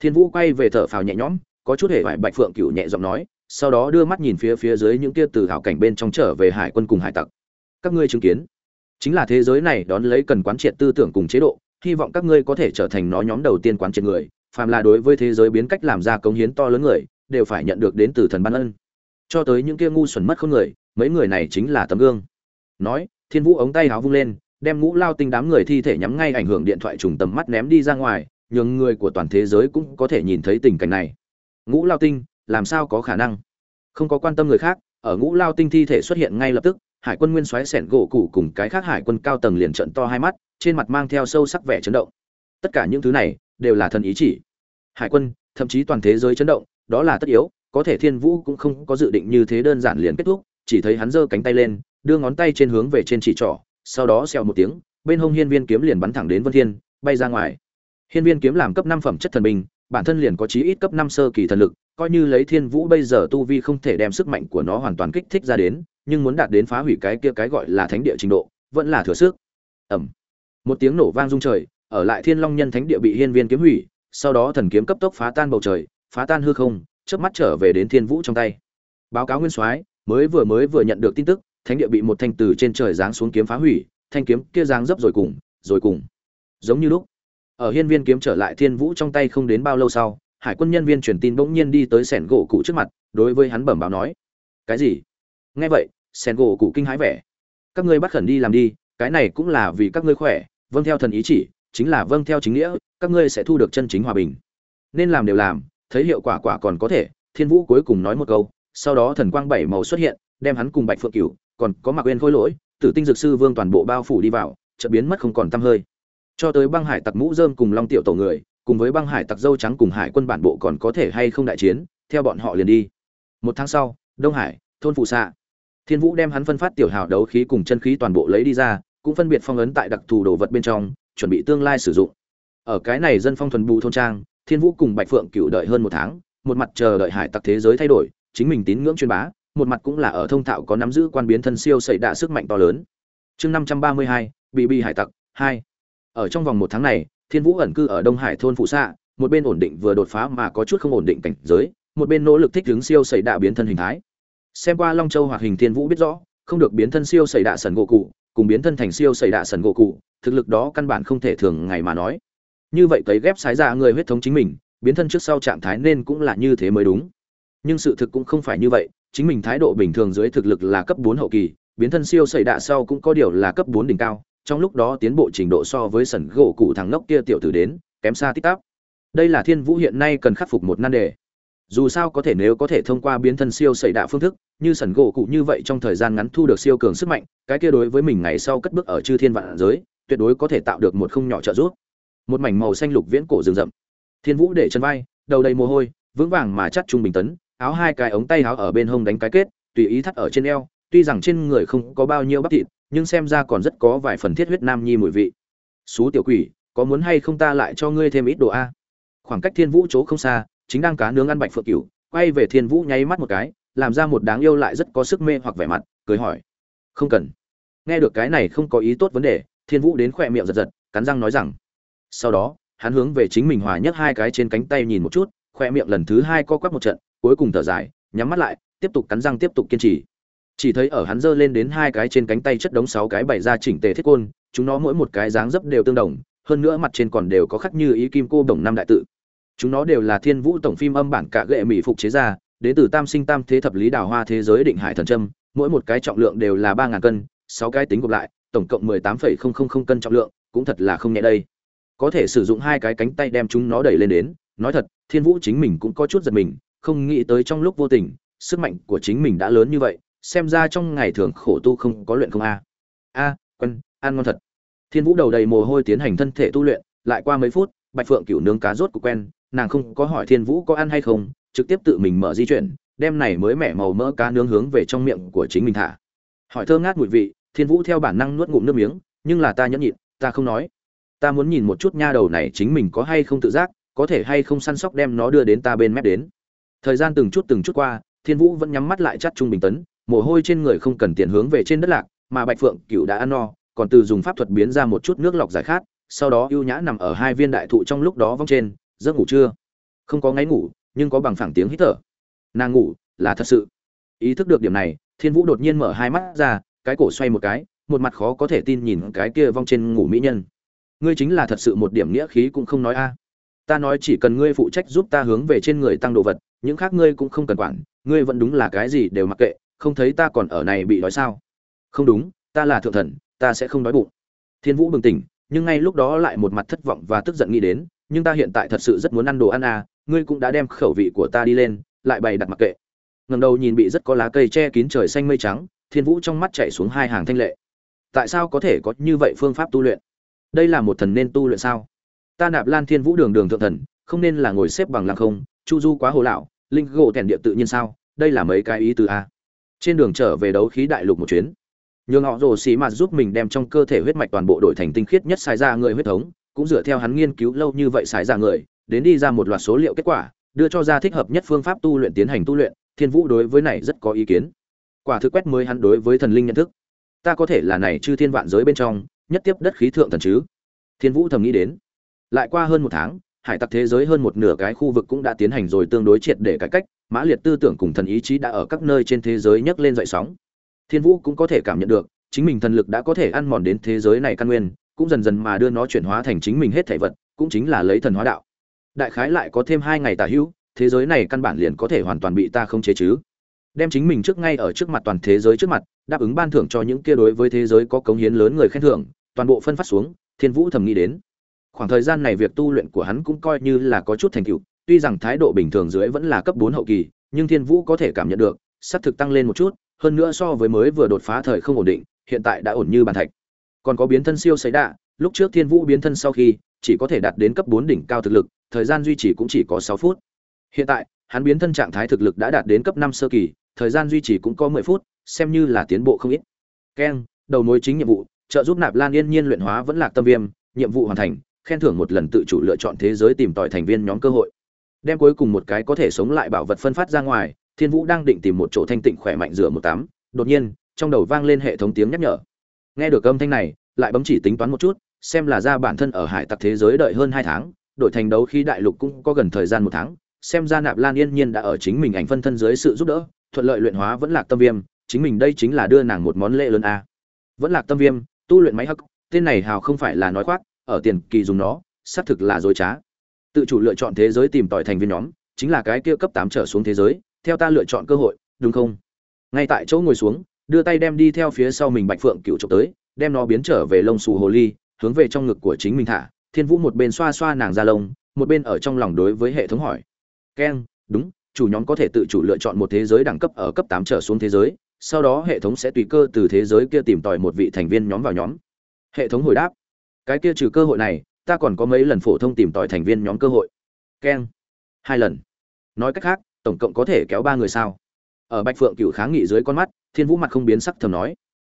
Thiên vũ quay về thở phào nhẹ nhõm, có chút hề vải bạch phượng cựu nhẹ giọng nói, sau đó đưa mắt nhìn phía phía dưới những kia từ hảo cảnh bên trong trở về hải quân cùng hải tặc. Các ngươi chứng kiến, chính là thế giới này đón lấy cần quán triệt tư tưởng cùng chế độ, hy vọng các ngươi có thể trở thành nó nhóm đầu tiên quán triệt người phàm là đối với thế giới biến cách làm ra công hiến to lớn người, đều phải nhận được đến từ thần ban ân. Cho tới những kia ngu xuẩn mất không người, mấy người này chính là tấm gương. Nói, thiên vũ ống tay háo vung lên, đem ngũ lao tinh đám người thi thể nhắm ngay ảnh hưởng điện thoại trùng tầm mắt ném đi ra ngoài, nhường người của toàn thế giới cũng có thể nhìn thấy tình cảnh này. Ngũ lao tinh, làm sao có khả năng? Không có quan tâm người khác, ở ngũ lao tinh thi thể xuất hiện ngay lập tức, hải quân nguyên soái sẻn gỗ cụ cùng cái khác hải quân cao tầng liền trận to hai mắt, trên mặt mang theo sâu sắc vẻ chấn động tất cả những thứ này đều là thần ý chỉ. Hải quân, thậm chí toàn thế giới chấn động, đó là tất yếu, có thể thiên vũ cũng không có dự định như thế đơn giản liền kết thúc, chỉ thấy hắn giơ cánh tay lên, đưa ngón tay trên hướng về trên chỉ trỏ, sau đó xèo một tiếng, bên hông hiên viên kiếm liền bắn thẳng đến vân thiên, bay ra ngoài. Hiên viên kiếm làm cấp năm phẩm chất thần binh, bản thân liền có chí ít cấp năm sơ kỳ thần lực, coi như lấy thiên vũ bây giờ tu vi không thể đem sức mạnh của nó hoàn toàn kích thích ra đến, nhưng muốn đạt đến phá hủy cái kia cái gọi là thánh địa trình độ, vẫn là thừa sức. Ẩm một tiếng nổ vang rung trời ở lại thiên long nhân thánh địa bị hiên viên kiếm hủy, sau đó thần kiếm cấp tốc phá tan bầu trời, phá tan hư không, chớp mắt trở về đến thiên vũ trong tay. Báo cáo nguyên soái, mới vừa mới vừa nhận được tin tức, thánh địa bị một thanh từ trên trời giáng xuống kiếm phá hủy, thanh kiếm kia giáng dấp rồi cùng rồi cùng. Giống như lúc, ở hiên viên kiếm trở lại thiên vũ trong tay không đến bao lâu sau, hải quân nhân viên truyền tin bỗng nhiên đi tới sẻn gỗ cụ trước mặt, đối với hắn bẩm báo nói, cái gì? Nghe vậy, sẻn gỗ cụ kinh hãi vẻ. Các ngươi bắt khẩn đi làm đi, cái này cũng là vì các ngươi khỏe vâng theo thần ý chỉ chính là vâng theo chính nghĩa, các ngươi sẽ thu được chân chính hòa bình. Nên làm đều làm, thấy hiệu quả quả còn có thể, thiên vũ cuối cùng nói một câu, sau đó thần quang bảy màu xuất hiện, đem hắn cùng bạch phượng cửu, còn có mặc quên khôi lỗi, tử tinh dược sư vương toàn bộ bao phủ đi vào, chợt biến mất không còn tăm hơi. Cho tới băng hải tặc mũ dơm cùng long tiểu tổ người, cùng với băng hải tặc dâu trắng cùng hải quân bản bộ còn có thể hay không đại chiến, theo bọn họ liền đi. Một tháng sau, đông hải, thôn phụ xạ thiên vũ đem hắn phân phát tiểu hào đấu khí cùng chân khí toàn bộ lấy đi ra, cũng phân biệt phong ấn tại đặc thù đồ vật bên trong chuẩn bị tương lai sử dụng. Ở cái này dân phong thuần bù thôn trang, thiên vũ cùng bạch phượng cựu đợi hơn một tháng, một mặt chờ đợi hải tặc thế giới thay đổi, chính mình tín ngưỡng truyền bá, một mặt cũng là ở thông thạo có nắm giữ quan biến thân siêu xảy đạ sức mạnh to lớn. Chương năm trăm ba mươi hai, bị bị hải tặc, hai. Ở trong vòng một tháng này, thiên vũ ẩn cư ở đông hải thôn phụ xạ một bên ổn định vừa đột phá mà có chút không ổn định cảnh giới, một bên nỗ lực thích ứng siêu xảy đạ biến thân hình thái. Xem qua long châu hoạt hình thiên vũ biết rõ, không được biến thân siêu xảy đạ sần gỗ cụ cùng biến thân thành siêu xảy đạ sần gỗ cụ, thực lực đó căn bản không thể thường ngày mà nói. Như vậy cấy ghép sái ra người huyết thống chính mình, biến thân trước sau trạng thái nên cũng là như thế mới đúng. Nhưng sự thực cũng không phải như vậy, chính mình thái độ bình thường dưới thực lực là cấp bốn hậu kỳ, biến thân siêu xảy đạ sau cũng có điều là cấp bốn đỉnh cao, trong lúc đó tiến bộ trình độ so với sẩn gỗ cụ thằng ngốc kia tiểu tử đến, kém xa tích tắp. Đây là thiên vũ hiện nay cần khắc phục một nan đề. Dù sao có thể nếu có thể thông qua biến thân siêu xảy đạ phương thức như sẩn gỗ cụ như vậy trong thời gian ngắn thu được siêu cường sức mạnh, cái kia đối với mình ngày sau cất bước ở chư thiên vạn giới, tuyệt đối có thể tạo được một không nhỏ trợ giúp. Một mảnh màu xanh lục viễn cổ rừng rậm. Thiên vũ để chân vai, đầu đầy mồ hôi, vững vàng mà chắc trung bình tấn, áo hai cái ống tay áo ở bên hông đánh cái kết, tùy ý thắt ở trên eo, tuy rằng trên người không có bao nhiêu bắp thịt, nhưng xem ra còn rất có vài phần thiết huyết nam nhi mùi vị. Xú tiểu quỷ, có muốn hay không ta lại cho ngươi thêm ít đồ a? Khoảng cách thiên vũ chỗ không xa, chính đang cá nướng ăn bạch phượng cửu, quay về thiên vũ nháy mắt một cái làm ra một đáng yêu lại rất có sức mê hoặc vẻ mặt, cười hỏi. Không cần. Nghe được cái này không có ý tốt vấn đề, thiên vũ đến khỏe miệng giật giật, cắn răng nói rằng. Sau đó, hắn hướng về chính mình hòa nhất hai cái trên cánh tay nhìn một chút khoe miệng lần thứ hai co quắp một trận, cuối cùng thở dài, nhắm mắt lại, tiếp tục cắn răng tiếp tục kiên trì. Chỉ thấy ở hắn giơ lên đến hai cái trên cánh tay chất đống sáu cái bày ra chỉnh tề thiết côn, chúng nó mỗi một cái dáng dấp đều tương đồng, hơn nữa mặt trên còn đều có khắc như ý kim cô đồng năm đại tự. Chúng nó đều là thiên vũ tổng phim âm bản cả gệ mỹ phục chế ra đến từ tam sinh tam thế thập lý đào hoa thế giới định hải thần trâm mỗi một cái trọng lượng đều là ba ngàn cân, sáu cái tính gộp lại, tổng cộng mười tám phẩy không không không cân trọng lượng, cũng thật là không nhẹ đây. Có thể sử dụng hai cái cánh tay đem chúng nó đẩy lên đến, nói thật, thiên vũ chính mình cũng có chút giật mình, không nghĩ tới trong lúc vô tình, sức mạnh của chính mình đã lớn như vậy, xem ra trong ngày thường khổ tu không có luyện không a. A, quân, ăn ngon thật. Thiên vũ đầu đầy mồ hôi tiến hành thân thể tu luyện, lại qua mấy phút, bạch phượng cựu nướng cá rốt của quen, nàng không có hỏi thiên vũ có ăn hay không trực tiếp tự mình mở di chuyển, đem này mới mẻ màu mỡ cá nướng hướng về trong miệng của chính mình thả. Hỏi thơ ngát mùi vị, thiên vũ theo bản năng nuốt ngụm nước miếng, nhưng là ta nhẫn nhịn, ta không nói. Ta muốn nhìn một chút nha đầu này chính mình có hay không tự giác, có thể hay không săn sóc đem nó đưa đến ta bên mép đến. Thời gian từng chút từng chút qua, thiên vũ vẫn nhắm mắt lại chắt trung bình tấn, mồ hôi trên người không cần tiền hướng về trên đất lạc, mà bạch phượng cựu đã ăn no, còn từ dùng pháp thuật biến ra một chút nước lọc giải khát, sau đó ưu nhã nằm ở hai viên đại thụ trong lúc đó vong trên, giấc ngủ chưa? Không có ngáy ngủ nhưng có bằng phẳng tiếng hít thở. Nàng ngủ, là thật sự. Ý thức được điểm này, thiên vũ đột nhiên mở hai mắt ra, cái cổ xoay một cái, một mặt khó có thể tin nhìn cái kia vong trên ngủ mỹ nhân. Ngươi chính là thật sự một điểm nghĩa khí cũng không nói a. Ta nói chỉ cần ngươi phụ trách giúp ta hướng về trên người tăng đồ vật, những khác ngươi cũng không cần quản, ngươi vẫn đúng là cái gì đều mặc kệ, không thấy ta còn ở này bị đói sao? Không đúng, ta là thượng thần, ta sẽ không đói bụng. Thiên vũ bừng tỉnh, nhưng ngay lúc đó lại một mặt thất vọng và tức giận nghĩ đến, nhưng ta hiện tại thật sự rất muốn ăn đồ ăn à ngươi cũng đã đem khẩu vị của ta đi lên, lại bày đặt mặc kệ. Ngầm đầu nhìn bị rất có lá cây che kín trời xanh mây trắng, thiên vũ trong mắt chạy xuống hai hàng thanh lệ. Tại sao có thể có như vậy phương pháp tu luyện? Đây là một thần nên tu luyện sao? Ta nạp lan thiên vũ đường đường thượng thần, không nên là ngồi xếp bằng lăng không, chu du quá hồ lão, linh gỗ thèn địa tự nhiên sao? Đây là mấy cái ý từ a. Trên đường trở về đấu khí đại lục một chuyến. Nhường họ rồ xì mà giúp mình đem trong cơ thể huyết mạch toàn bộ đổi thành tinh khiết nhất xài ra người huyết thống, cũng dựa theo hắn nghiên cứu lâu như vậy xài ra người đến đi ra một loạt số liệu kết quả, đưa cho ra thích hợp nhất phương pháp tu luyện tiến hành tu luyện, thiên vũ đối với này rất có ý kiến. Quả thực quét mới hắn đối với thần linh nhận thức. Ta có thể là này chư thiên vạn giới bên trong, nhất tiếp đất khí thượng thần chứ? Thiên vũ thầm nghĩ đến. Lại qua hơn một tháng, hải tặc thế giới hơn một nửa cái khu vực cũng đã tiến hành rồi tương đối triệt để cải cách, mã liệt tư tưởng cùng thần ý chí đã ở các nơi trên thế giới nhấc lên dậy sóng. Thiên vũ cũng có thể cảm nhận được, chính mình thần lực đã có thể ăn mòn đến thế giới này căn nguyên, cũng dần dần mà đưa nó chuyển hóa thành chính mình hết thể vật, cũng chính là lấy thần hóa đạo đại khái lại có thêm hai ngày tả hữu, thế giới này căn bản liền có thể hoàn toàn bị ta không chế chứ. Đem chính mình trước ngay ở trước mặt toàn thế giới trước mặt, đáp ứng ban thưởng cho những kia đối với thế giới có cống hiến lớn người khen thưởng, toàn bộ phân phát xuống, thiên vũ thầm nghĩ đến. Khoảng thời gian này việc tu luyện của hắn cũng coi như là có chút thành tựu, tuy rằng thái độ bình thường dưới vẫn là cấp bốn hậu kỳ, nhưng thiên vũ có thể cảm nhận được s thực tăng lên một chút, hơn nữa so với mới vừa đột phá thời không ổn định, hiện tại đã ổn như bàn thạch. Còn có biến thân siêu xấy đạ, lúc trước thiên vũ biến thân sau khi, chỉ có thể đạt đến cấp bốn đỉnh cao thực lực thời gian duy trì cũng chỉ có sáu phút. Hiện tại, hắn biến thân trạng thái thực lực đã đạt đến cấp năm sơ kỳ, thời gian duy trì cũng có mười phút, xem như là tiến bộ không ít. Keng, đầu mối chính nhiệm vụ, trợ giúp nạp lan yên nhiên luyện hóa vẫn lạc tâm viêm, nhiệm vụ hoàn thành, khen thưởng một lần tự chủ lựa chọn thế giới tìm tòi thành viên nhóm cơ hội. Đem cuối cùng một cái có thể sống lại bảo vật phân phát ra ngoài, thiên vũ đang định tìm một chỗ thanh tịnh khỏe mạnh rửa một tắm đột nhiên, trong đầu vang lên hệ thống tiếng nhắc nhở. Nghe được âm thanh này, lại bấm chỉ tính toán một chút, xem là ra bản thân ở hải tặc thế giới đợi hơn hai tháng Đổi thành đấu khi đại lục cũng có gần thời gian một tháng, xem ra nạp lan yên nhiên đã ở chính mình ảnh phân thân dưới sự giúp đỡ, thuận lợi luyện hóa vẫn lạc tâm viêm, chính mình đây chính là đưa nàng một món lễ lớn a. Vẫn lạc tâm viêm, tu luyện máy hắc, tên này hào không phải là nói khoác, ở tiền kỳ dùng nó, xác thực là dối trá. Tự chủ lựa chọn thế giới tìm tòi thành viên nhóm, chính là cái kia cấp tám trở xuống thế giới, theo ta lựa chọn cơ hội, đúng không? Ngay tại chỗ ngồi xuống, đưa tay đem đi theo phía sau mình bạch phượng cựu trộm tới, đem nó biến trở về lông xù hồ ly, hướng về trong ngực của chính mình thả thiên vũ một bên xoa xoa nàng ra lông, một bên ở trong lòng đối với hệ thống hỏi. Keng đúng, chủ nhóm có thể tự chủ lựa chọn một thế giới đẳng cấp ở cấp tám trở xuống thế giới, sau đó hệ thống sẽ tùy cơ từ thế giới kia tìm tòi một vị thành viên nhóm vào nhóm. Hệ thống hồi đáp. Cái kia trừ cơ hội này, ta còn có mấy lần phổ thông tìm tòi thành viên nhóm cơ hội. Keng hai lần. Nói cách khác, tổng cộng có thể kéo ba người sao? Ở bạch phượng cựu kháng nghị dưới con mắt, thiên vũ mặt không biến sắc thầm nói.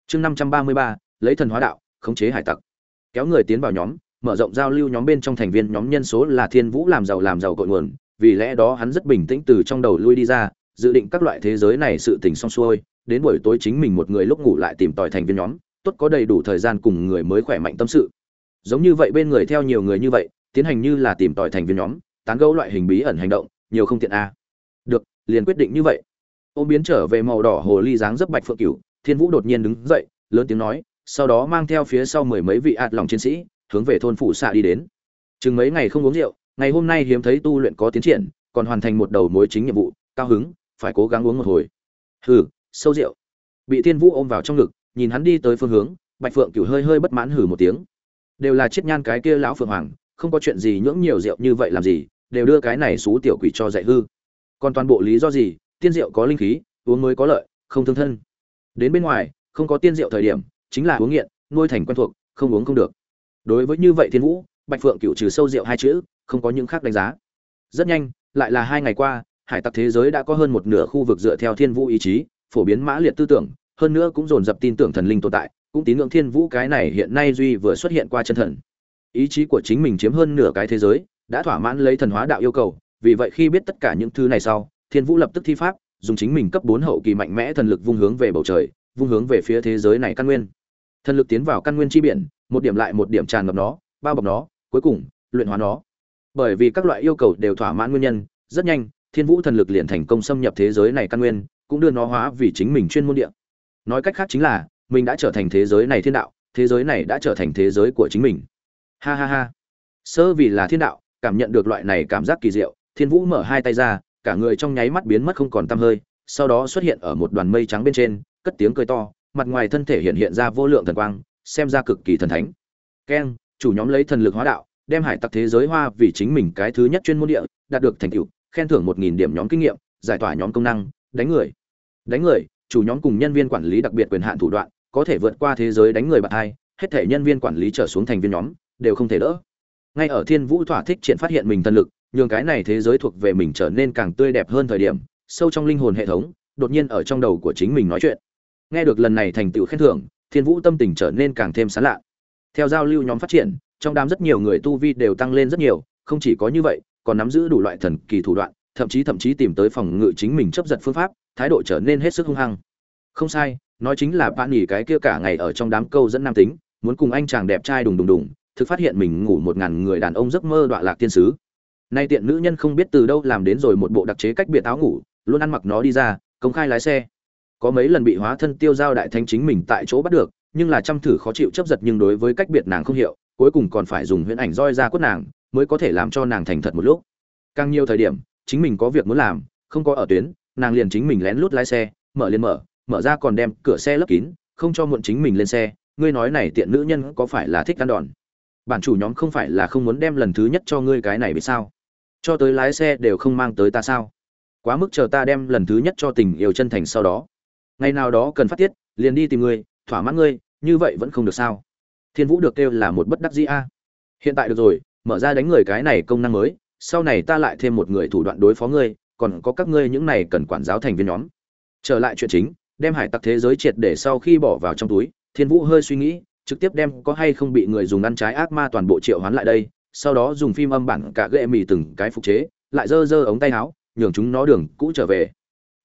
Chương năm trăm ba mươi ba, lấy thần hóa đạo, khống chế hải tặc. Kéo người tiến vào nhóm mở rộng giao lưu nhóm bên trong thành viên nhóm nhân số là thiên vũ làm giàu làm giàu cội nguồn, vì lẽ đó hắn rất bình tĩnh từ trong đầu lui đi ra, dự định các loại thế giới này sự tình xong xuôi, đến buổi tối chính mình một người lúc ngủ lại tìm tòi thành viên nhóm, tốt có đầy đủ thời gian cùng người mới khỏe mạnh tâm sự. Giống như vậy bên người theo nhiều người như vậy, tiến hành như là tìm tòi thành viên nhóm, tán gẫu loại hình bí ẩn hành động, nhiều không tiện a. Được, liền quyết định như vậy. Ô biến trở về màu đỏ hồ ly dáng dấp bạch phượng cửu, thiên vũ đột nhiên đứng dậy, lớn tiếng nói, sau đó mang theo phía sau mười mấy vị ạt lòng chiến sĩ hướng về thôn phủ xạ đi đến. Chừng mấy ngày không uống rượu, ngày hôm nay hiếm thấy tu luyện có tiến triển, còn hoàn thành một đầu mối chính nhiệm vụ, cao hứng, phải cố gắng uống một hồi. Hừ, sâu rượu. Bị thiên vũ ôm vào trong ngực, nhìn hắn đi tới phương hướng, bạch phượng cửu hơi hơi bất mãn hừ một tiếng. Đều là chết nhan cái kia lão phượng hoàng, không có chuyện gì nhưỡng nhiều rượu như vậy làm gì, đều đưa cái này xú tiểu quỷ cho dạy hư. Còn toàn bộ lý do gì, tiên rượu có linh khí, uống mới có lợi, không thương thân. Đến bên ngoài, không có tiên rượu thời điểm, chính là uống nghiện, nuôi thành quen thuộc, không uống không được đối với như vậy thiên vũ, bạch phượng cựu trừ sâu rượu hai chữ, không có những khác đánh giá. Rất nhanh, lại là hai ngày qua, hải tặc thế giới đã có hơn một nửa khu vực dựa theo thiên vũ ý chí, phổ biến mã liệt tư tưởng, hơn nữa cũng dồn dập tin tưởng thần linh tồn tại, cũng tín ngưỡng thiên vũ cái này hiện nay duy vừa xuất hiện qua chân thần. Ý chí của chính mình chiếm hơn nửa cái thế giới, đã thỏa mãn lấy thần hóa đạo yêu cầu, vì vậy khi biết tất cả những thứ này sau, thiên vũ lập tức thi pháp, dùng chính mình cấp bốn hậu kỳ mạnh mẽ thần lực vung hướng về bầu trời, vung hướng về phía thế giới này căn nguyên thần lực tiến vào căn nguyên chi biển, một điểm lại một điểm tràn ngập nó, bao bọc nó, cuối cùng, luyện hóa nó. Bởi vì các loại yêu cầu đều thỏa mãn nguyên nhân, rất nhanh, thiên vũ thần lực liền thành công xâm nhập thế giới này căn nguyên, cũng đưa nó hóa vì chính mình chuyên môn địa. Nói cách khác chính là, mình đã trở thành thế giới này thiên đạo, thế giới này đã trở thành thế giới của chính mình. Ha ha ha. Sơ vì là thiên đạo, cảm nhận được loại này cảm giác kỳ diệu, thiên vũ mở hai tay ra, cả người trong nháy mắt biến mất không còn tăm hơi, sau đó xuất hiện ở một đoàn mây trắng bên trên, cất tiếng cười to mặt ngoài thân thể hiện hiện ra vô lượng thần quang, xem ra cực kỳ thần thánh. Keng chủ nhóm lấy thần lực hóa đạo, đem hải tặc thế giới hoa vì chính mình cái thứ nhất chuyên môn địa, đạt được thành tựu, khen thưởng một nghìn điểm nhóm kinh nghiệm, giải tỏa nhóm công năng, đánh người. Đánh người, chủ nhóm cùng nhân viên quản lý đặc biệt quyền hạn thủ đoạn, có thể vượt qua thế giới đánh người bạn hai, hết thể nhân viên quản lý trở xuống thành viên nhóm, đều không thể đỡ. Ngay ở thiên vũ thỏa thích triển phát hiện mình thần lực, nhường cái này thế giới thuộc về mình trở nên càng tươi đẹp hơn thời điểm, sâu trong linh hồn hệ thống, đột nhiên ở trong đầu của chính mình nói chuyện nghe được lần này thành tựu khen thưởng, thiên vũ tâm tình trở nên càng thêm sán lạ. Theo giao lưu nhóm phát triển, trong đám rất nhiều người tu vi đều tăng lên rất nhiều, không chỉ có như vậy, còn nắm giữ đủ loại thần kỳ thủ đoạn, thậm chí thậm chí tìm tới phòng ngự chính mình chấp giật phương pháp, thái độ trở nên hết sức hung hăng. Không sai, nói chính là bạn nghỉ cái kia cả ngày ở trong đám câu dẫn nam tính, muốn cùng anh chàng đẹp trai đùng đùng đùng, thực phát hiện mình ngủ một ngàn người đàn ông giấc mơ đọa lạc tiên sứ. Nay tiện nữ nhân không biết từ đâu làm đến rồi một bộ đặc chế cách biệt áo ngủ, luôn ăn mặc nó đi ra, công khai lái xe có mấy lần bị hóa thân tiêu giao đại thánh chính mình tại chỗ bắt được, nhưng là chăm thử khó chịu chấp giật nhưng đối với cách biệt nàng không hiểu cuối cùng còn phải dùng huyễn ảnh roi ra quất nàng, mới có thể làm cho nàng thành thật một lúc. Càng nhiều thời điểm, chính mình có việc muốn làm, không có ở tuyến, nàng liền chính mình lén lút lái xe, mở liền mở mở ra còn đem cửa xe lấp kín, không cho muộn chính mình lên xe, ngươi nói này tiện nữ nhân có phải là thích ăn đòn? Bản chủ nhóm không phải là không muốn đem lần thứ nhất cho ngươi cái này vì sao? Cho tới lái xe đều không mang tới ta sao? Quá mức chờ ta đem lần thứ nhất cho tình yêu chân thành sau đó ngày nào đó cần phát tiết, liền đi tìm ngươi thỏa mãn ngươi, như vậy vẫn không được sao? Thiên vũ được kêu là một bất đắc dĩ a. Hiện tại được rồi, mở ra đánh người cái này công năng mới, sau này ta lại thêm một người thủ đoạn đối phó ngươi, còn có các ngươi những này cần quản giáo thành viên nhóm. Trở lại chuyện chính, đem hải tặc thế giới triệt để sau khi bỏ vào trong túi, thiên vũ hơi suy nghĩ, trực tiếp đem có hay không bị người dùng ăn trái ác ma toàn bộ triệu hoán lại đây, sau đó dùng phim âm bản cả ghệ mì từng cái phục chế, lại dơ dơ ống tay áo, nhường chúng nó đường cũ trở về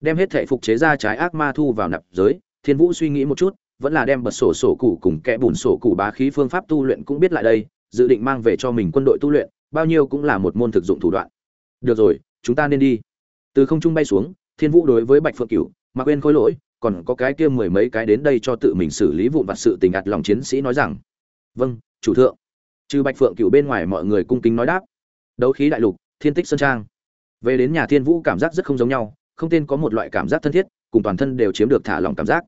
đem hết thể phục chế ra trái ác ma thu vào nạp giới, thiên vũ suy nghĩ một chút, vẫn là đem bật sổ sổ cụ cùng kẽ bùn sổ cụ bá khí phương pháp tu luyện cũng biết lại đây, dự định mang về cho mình quân đội tu luyện, bao nhiêu cũng là một môn thực dụng thủ đoạn. Được rồi, chúng ta nên đi. Từ không trung bay xuống, thiên vũ đối với bạch phượng cửu mặc quên khối lỗi, còn có cái kia mười mấy cái đến đây cho tự mình xử lý vụn vặt sự tình ạt lòng chiến sĩ nói rằng vâng chủ thượng. Trừ bạch phượng cửu bên ngoài mọi người cung kính nói đáp. Đấu khí đại lục, thiên tích sơn trang. Về đến nhà thiên vũ cảm giác rất không giống nhau không tên có một loại cảm giác thân thiết, cùng toàn thân đều chiếm được thả lòng cảm giác.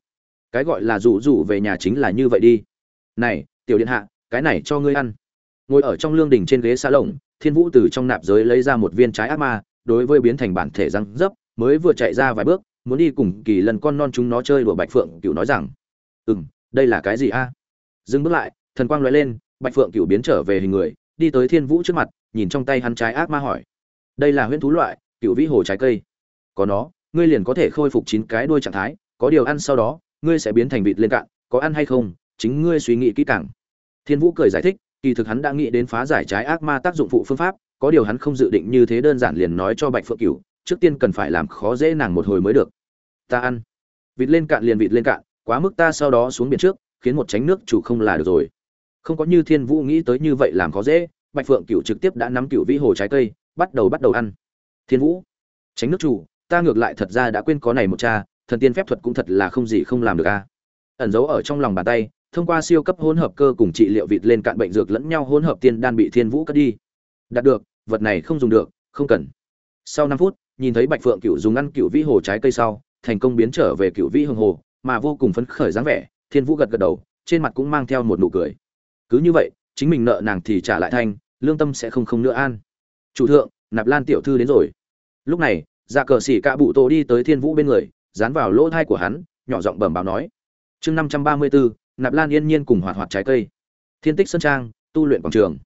Cái gọi là rủ rủ về nhà chính là như vậy đi. Này, tiểu điện hạ, cái này cho ngươi ăn. Ngồi ở trong lương đình trên ghế xa lồng, thiên vũ từ trong nạp giới lấy ra một viên trái ác ma, đối với biến thành bản thể răng dấp, mới vừa chạy ra vài bước, muốn đi cùng kỳ lần con non chúng nó chơi đùa bạch phượng cựu nói rằng ừ m đây là cái gì a? Dừng bước lại, thần quang l lên, bạch phượng cựu biến trở về hình người, đi tới thiên vũ trước mặt, nhìn trong tay hắn trái ác ma hỏi, đây là huyễn thú loại cựu vĩ hồ trái cây có nó, ngươi liền có thể khôi phục chín cái đuôi trạng thái, có điều ăn sau đó, ngươi sẽ biến thành vịt lên cạn, có ăn hay không, chính ngươi suy nghĩ kỹ càng. Thiên vũ cười giải thích, kỳ thực hắn đã nghĩ đến phá giải trái ác ma tác dụng phụ phương pháp, có điều hắn không dự định như thế đơn giản liền nói cho bạch phượng cửu, trước tiên cần phải làm khó dễ nàng một hồi mới được. Ta ăn. Vịt lên cạn liền vịt lên cạn, quá mức ta sau đó xuống biển trước, khiến một tránh nước chủ không là được rồi. Không có như thiên vũ nghĩ tới như vậy làm khó dễ, bạch phượng cửu trực tiếp đã nắm cửu vĩ hồ trái cây, bắt đầu bắt đầu ăn. Thiên vũ, tránh nước chủ ta ngược lại thật ra đã quên có này một cha, thần tiên phép thuật cũng thật là không gì không làm được a. Ẩn giấu ở trong lòng bàn tay, thông qua siêu cấp hỗn hợp cơ cùng trị liệu vịt lên cạn bệnh dược lẫn nhau hỗn hợp tiên đan bị thiên vũ cất đi. Đạt được, vật này không dùng được, không cần. Sau năm phút, nhìn thấy bạch phượng cựu dùng ăn cựu vĩ hồ trái cây sau, thành công biến trở về cựu vĩ hồng hồ, mà vô cùng phấn khởi dáng vẻ, thiên vũ gật gật đầu, trên mặt cũng mang theo một nụ cười. Cứ như vậy, chính mình nợ nàng thì trả lại thanh, lương tâm sẽ không không nữa an. Chủ thượng, nạp lan tiểu thư đến rồi. Lúc này dạ cờ xỉ cạ bụ tô đi tới thiên vũ bên người, dán vào lỗ thai của hắn, nhỏ giọng bẩm báo nói. Chương năm trăm ba mươi bốn nạp lan yên nhiên cùng hoạt hoạt trái cây. Thiên tích sơn trang, tu luyện quảng trường.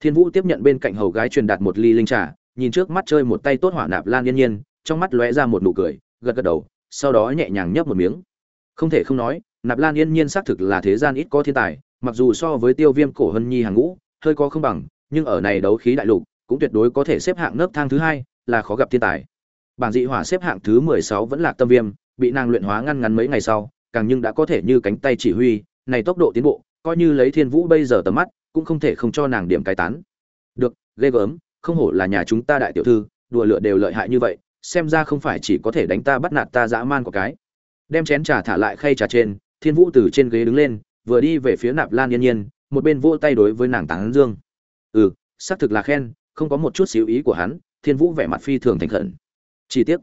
Thiên vũ tiếp nhận bên cạnh hầu gái truyền đạt một ly linh trà, nhìn trước mắt chơi một tay tốt hỏa nạp lan yên nhiên, trong mắt lóe ra một nụ cười, gật gật đầu, sau đó nhẹ nhàng nhấp một miếng. Không thể không nói, nạp lan yên nhiên xác thực là thế gian ít có thiên tài, mặc dù so với tiêu viêm cổ hân nhi hàng ngũ, hơi có không bằng, nhưng ở này đấu khí đại lục, cũng tuyệt đối có thể xếp hạng nấc thang thứ hai, là khó gặp thiên tài bảng dị hỏa xếp hạng thứ mười sáu vẫn là tâm viêm, bị nàng luyện hóa ngăn ngắn mấy ngày sau, càng nhưng đã có thể như cánh tay chỉ huy, này tốc độ tiến bộ, coi như lấy thiên vũ bây giờ tầm mắt, cũng không thể không cho nàng điểm cái tán. Được, ghê gớm, không hổ là nhà chúng ta đại tiểu thư, đùa lựa đều lợi hại như vậy, xem ra không phải chỉ có thể đánh ta bắt nạt ta dã man của cái. Đem chén trà thả lại khay trà trên, thiên vũ từ trên ghế đứng lên, vừa đi về phía nạp lan yên nhiên, một bên vỗ tay đối với nàng tán dương. Ừ xác thực là khen, không có một chút xíu ý của hắn, thiên vũ vẻ mặt phi thường thành khẩn chi tiết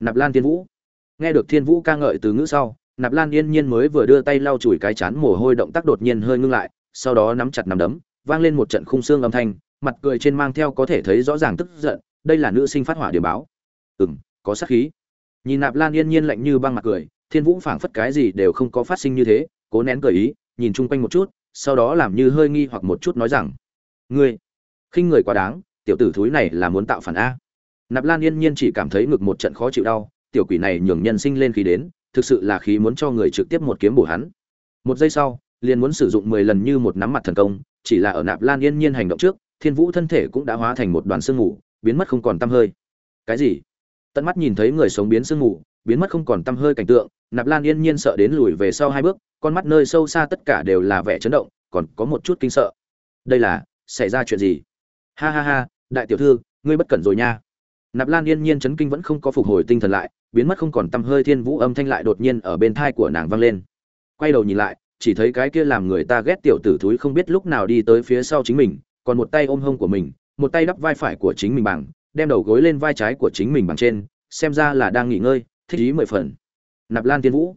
nạp lan thiên vũ. Nghe được thiên vũ ca ngợi từ ngữ sau, nạp lan yên nhiên mới vừa đưa tay lau chùi cái chán mồ hôi động tác đột nhiên hơi ngưng lại, sau đó nắm chặt nắm đấm, vang lên một trận khung xương âm thanh, mặt cười trên mang theo có thể thấy rõ ràng tức giận, đây là nữ sinh phát hỏa điểm báo. Ừ m có sắc khí. Nhìn nạp lan yên nhiên lạnh như băng mặt cười, thiên vũ phảng phất cái gì đều không có phát sinh như thế, cố nén cười ý, nhìn chung quanh một chút, sau đó làm như hơi nghi hoặc một chút nói rằng, ngươi, khinh người quá đáng, tiểu tử thúi này là muốn tạo phản a nạp lan yên nhiên chỉ cảm thấy ngực một trận khó chịu đau, tiểu quỷ này nhường nhân sinh lên khí đến, thực sự là khí muốn cho người trực tiếp một kiếm bổ hắn. Một giây sau, liền muốn sử dụng mười lần như một nắm mặt thần công, chỉ là ở nạp lan yên nhiên hành động trước, thiên vũ thân thể cũng đã hóa thành một đoàn sương mù, biến mất không còn tăm hơi. Cái gì? Tận mắt nhìn thấy người sống biến sương mù, biến mất không còn tăm hơi cảnh tượng, nạp lan yên nhiên sợ đến lùi về sau hai bước, con mắt nơi sâu xa tất cả đều là vẻ chấn động, còn có một chút kinh sợ. Đây là, xảy ra chuyện gì? Ha ha ha, đại tiểu thư, ngươi bất cẩn rồi nha nạp lan yên nhiên chấn kinh vẫn không có phục hồi tinh thần lại, biến mất không còn tâm hơi thiên vũ âm thanh lại đột nhiên ở bên thai của nàng vang lên. Quay đầu nhìn lại, chỉ thấy cái kia làm người ta ghét tiểu tử thúi không biết lúc nào đi tới phía sau chính mình, còn một tay ôm hông của mình, một tay đắp vai phải của chính mình bằng, đem đầu gối lên vai trái của chính mình bằng trên, xem ra là đang nghỉ ngơi, thích ý mười phần. Nạp lan thiên vũ.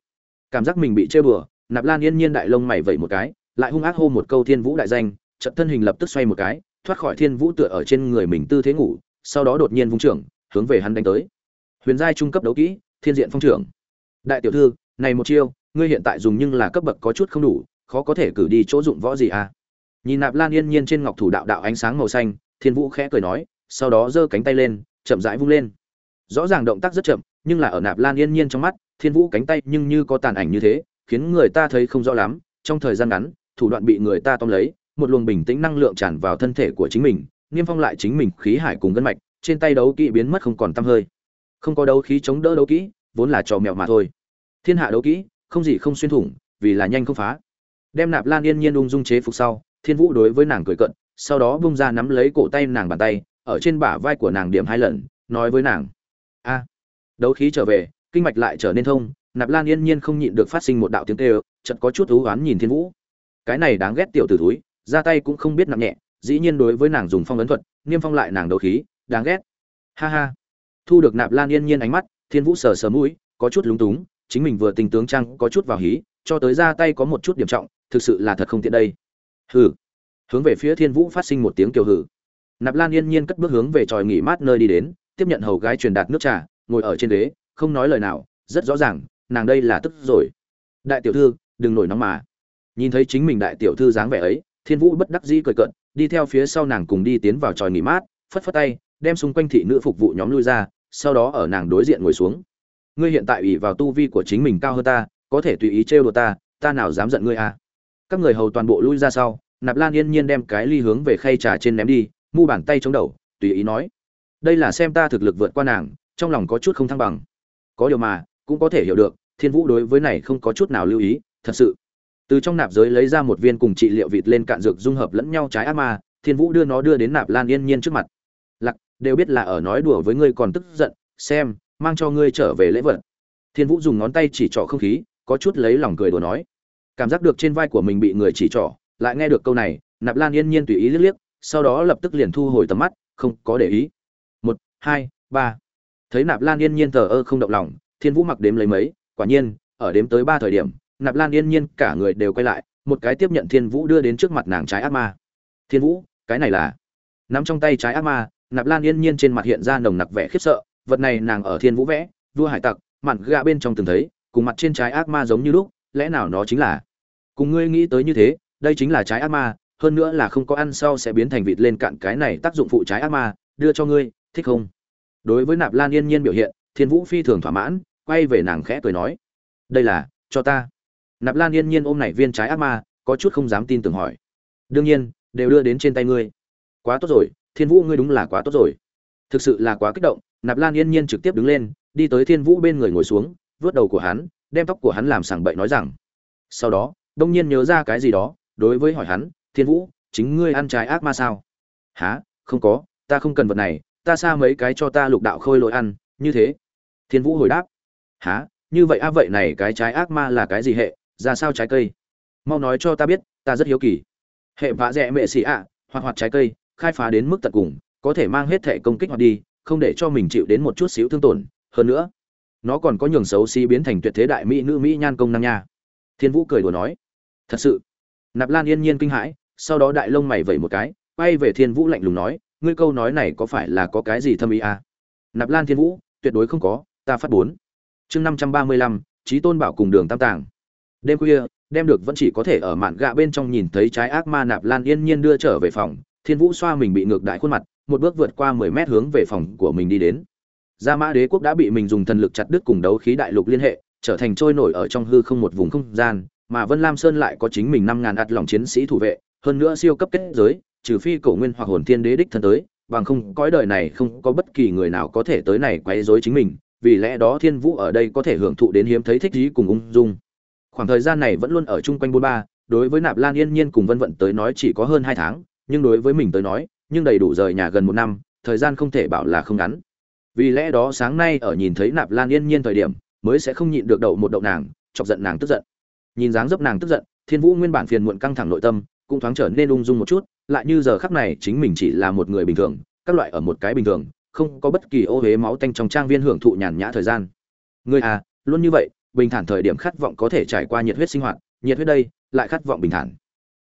Cảm giác mình bị chơi bừa, nạp lan yên nhiên đại lông mày vẩy một cái, lại hung ác hô một câu thiên vũ đại danh trận thân hình lập tức xoay một cái, thoát khỏi thiên vũ tựa ở trên người mình tư thế ngủ sau đó đột nhiên vung trưởng, hướng về hắn đánh tới. Huyền giai trung cấp đấu kỹ, thiên diện phong trưởng. Đại tiểu thư, này một chiêu, ngươi hiện tại dùng nhưng là cấp bậc có chút không đủ, khó có thể cử đi chỗ dụng võ gì à? Nhìn nạp lan yên nhiên trên ngọc thủ đạo đạo ánh sáng màu xanh, thiên vũ khẽ cười nói, sau đó giơ cánh tay lên, chậm rãi vung lên. Rõ ràng động tác rất chậm, nhưng là ở nạp lan yên nhiên trong mắt, thiên vũ cánh tay nhưng như có tàn ảnh như thế, khiến người ta thấy không rõ lắm. Trong thời gian ngắn, thủ đoạn bị người ta tóm lấy, một luồng bình tĩnh năng lượng tràn vào thân thể của chính mình niêm phong lại chính mình khí hải cùng gân mạch, trên tay đấu kỹ biến mất không còn tăm hơi. Không có đấu khí chống đỡ đấu kỹ, vốn là trò mẹo mà thôi. Thiên hạ đấu kỹ, không gì không xuyên thủng, vì là nhanh không phá. Đem nạp lan yên nhiên ung dung chế phục sau, thiên vũ đối với nàng cười cận, sau đó bung ra nắm lấy cổ tay nàng bàn tay, ở trên bả vai của nàng điểm hai lần, nói với nàng. A, đấu khí trở về, kinh mạch lại trở nên thông. Nạp lan yên nhiên không nhịn được phát sinh một đạo tiếng kêu, chợt có chút thú oán nhìn thiên vũ. Cái này đáng ghét tiểu tử túi ra tay cũng không biết nặng nhẹ dĩ nhiên đối với nàng dùng phong ấn thuật niêm phong lại nàng đấu khí đáng ghét. Ha ha. Thu được nạp lan yên nhiên ánh mắt thiên vũ sờ sờ mũi có chút lúng túng chính mình vừa tình tướng trang có chút vào hí cho tới ra tay có một chút điểm trọng thực sự là thật không tiện đây. Hừ. Hướng về phía thiên vũ phát sinh một tiếng kiều hừ. Nạp lan yên nhiên cất bước hướng về tròi nghỉ mát nơi đi đến tiếp nhận hầu gái truyền đạt nước trà ngồi ở trên đế, không nói lời nào rất rõ ràng nàng đây là tức rồi. Đại tiểu thư đừng nổi nóng mà. Nhìn thấy chính mình đại tiểu thư dáng vẻ ấy thiên vũ bất đắc dĩ cười cận đi theo phía sau nàng cùng đi tiến vào tròi nghỉ mát, phất phất tay, đem xung quanh thị nữ phục vụ nhóm lui ra, sau đó ở nàng đối diện ngồi xuống. Ngươi hiện tại ủy vào tu vi của chính mình cao hơn ta, có thể tùy ý trêu đùa ta ta nào dám giận ngươi à? Các người hầu toàn bộ lui ra sau, nạp lan yên nhiên đem cái ly hướng về khay trà trên ném đi, mu bàn tay chống đầu, tùy ý nói, đây là xem ta thực lực vượt qua nàng, trong lòng có chút không thăng bằng. Có điều mà, cũng có thể hiểu được, thiên vũ đối với này không có chút nào lưu ý, thật sự từ trong nạp giới lấy ra một viên cùng trị liệu vịt lên cạn dược dung hợp lẫn nhau trái ác ma, thiên vũ đưa nó đưa đến nạp lan yên nhiên trước mặt. Lặc đều biết là ở nói đùa với ngươi còn tức giận, xem, mang cho ngươi trở về lễ vật. Thiên vũ dùng ngón tay chỉ trỏ không khí, có chút lấy lòng cười đùa nói. Cảm giác được trên vai của mình bị người chỉ trỏ, lại nghe được câu này, nạp lan yên nhiên tùy ý liếc liếc, sau đó lập tức liền thu hồi tầm mắt, không có để ý. Một, hai, ba. Thấy nạp lan yên nhiên thờ ơ không động lòng, thiên vũ mặc đếm lấy mấy, quả nhiên, ở đếm tới ba thời điểm nạp lan yên nhiên cả người đều quay lại, một cái tiếp nhận thiên vũ đưa đến trước mặt nàng trái ác ma. Thiên vũ, cái này là? Nắm trong tay trái ác ma, nạp lan yên nhiên trên mặt hiện ra nồng nặc vẻ khiếp sợ, vật này nàng ở thiên vũ vẽ, vua hải tặc mặn gạ bên trong từng thấy, cùng mặt trên trái ác ma giống như lúc, lẽ nào nó chính là? Cùng ngươi nghĩ tới như thế, đây chính là trái ác ma, hơn nữa là không có ăn sau sẽ biến thành vịt lên cạn cái này tác dụng phụ trái ác ma, đưa cho ngươi, thích không? Đối với nạp lan yên nhiên biểu hiện, thiên vũ phi thường thỏa mãn, quay về nàng khẽ cười nói, đây là, cho ta nạp lan yên nhiên ôm nảy viên trái ác ma, có chút không dám tin tưởng hỏi. Đương nhiên, đều đưa đến trên tay ngươi. Quá tốt rồi, thiên vũ ngươi đúng là quá tốt rồi. Thực sự là quá kích động, nạp lan yên nhiên trực tiếp đứng lên, đi tới thiên vũ bên người ngồi xuống vớt đầu của hắn, đem tóc của hắn làm sảng bậy nói rằng. Sau đó, đông nhiên nhớ ra cái gì đó, đối với hỏi hắn, thiên vũ, chính ngươi ăn trái ác ma sao? Há không có, ta không cần vật này, ta xa mấy cái cho ta lục đạo khôi lỗi ăn, như thế. Thiên vũ hồi đáp. Há như vậy a vậy này cái trái ác ma là cái gì hệ? Ra sao trái cây? Mau nói cho ta biết, ta rất hiếu kỳ. Hệ vạ dẹ mệ xị ạ hoặc hoạt trái cây, khai phá đến mức tận cùng, có thể mang hết thể công kích hoạt đi, không để cho mình chịu đến một chút xíu thương tổn. Hơn nữa, nó còn có nhường xấu xí biến thành tuyệt thế đại mỹ nữ mỹ nhan công năng nha. Thiên vũ cười đùa nói. Thật sự. Nạp lan yên nhiên kinh hãi, sau đó đại lông mày vẩy một cái, quay về thiên vũ lạnh lùng nói, ngươi câu nói này có phải là có cái gì thâm ý à? nạp lan thiên vũ, tuyệt đối không có, ta phát bốn. Chương năm trăm ba mươi lăm trí tôn bảo cùng đường tam tàng đêm khuya, đem được vẫn chỉ có thể ở mạn gạ bên trong nhìn thấy trái ác ma nạp lan yên nhiên đưa trở về phòng, thiên vũ xoa mình bị ngược đại khuôn mặt, một bước vượt qua mười mét hướng về phòng của mình đi đến. Gia mã đế quốc đã bị mình dùng thần lực chặt đứt cùng đấu khí đại lục liên hệ, trở thành trôi nổi ở trong hư không một vùng không gian, mà vân lam sơn lại có chính mình năm ngàn ạt lòng chiến sĩ thủ vệ, hơn nữa siêu cấp kết giới, trừ phi cổ nguyên hoặc hồn thiên đế đích thân tới, bằng không, cõi đời này không có bất kỳ người nào có thể tới này quấy rối chính mình, vì lẽ đó thiên vũ ở đây có thể hưởng thụ đến hiếm thấy thích trí cùng ung dung khoảng thời gian này vẫn luôn ở chung quanh bôn ba, đối với nạp lan yên nhiên cùng vân vận tới nói chỉ có hơn hai tháng, nhưng đối với mình tới nói, nhưng đầy đủ rời nhà gần một năm, thời gian không thể bảo là không ngắn. Vì lẽ đó sáng nay ở nhìn thấy nạp lan yên nhiên thời điểm, mới sẽ không nhịn được đậu một đậu nàng, chọc giận nàng tức giận. Nhìn dáng dấp nàng tức giận, thiên vũ nguyên bản phiền muộn căng thẳng nội tâm, cũng thoáng trở nên ung dung một chút, lại như giờ khắc này chính mình chỉ là một người bình thường, các loại ở một cái bình thường, không có bất kỳ ô huế máu tanh trong trang viên hưởng thụ nhàn nhã thời gian. Người à luôn như vậy bình thản thời điểm khát vọng có thể trải qua nhiệt huyết sinh hoạt, nhiệt huyết đây lại khát vọng bình thản.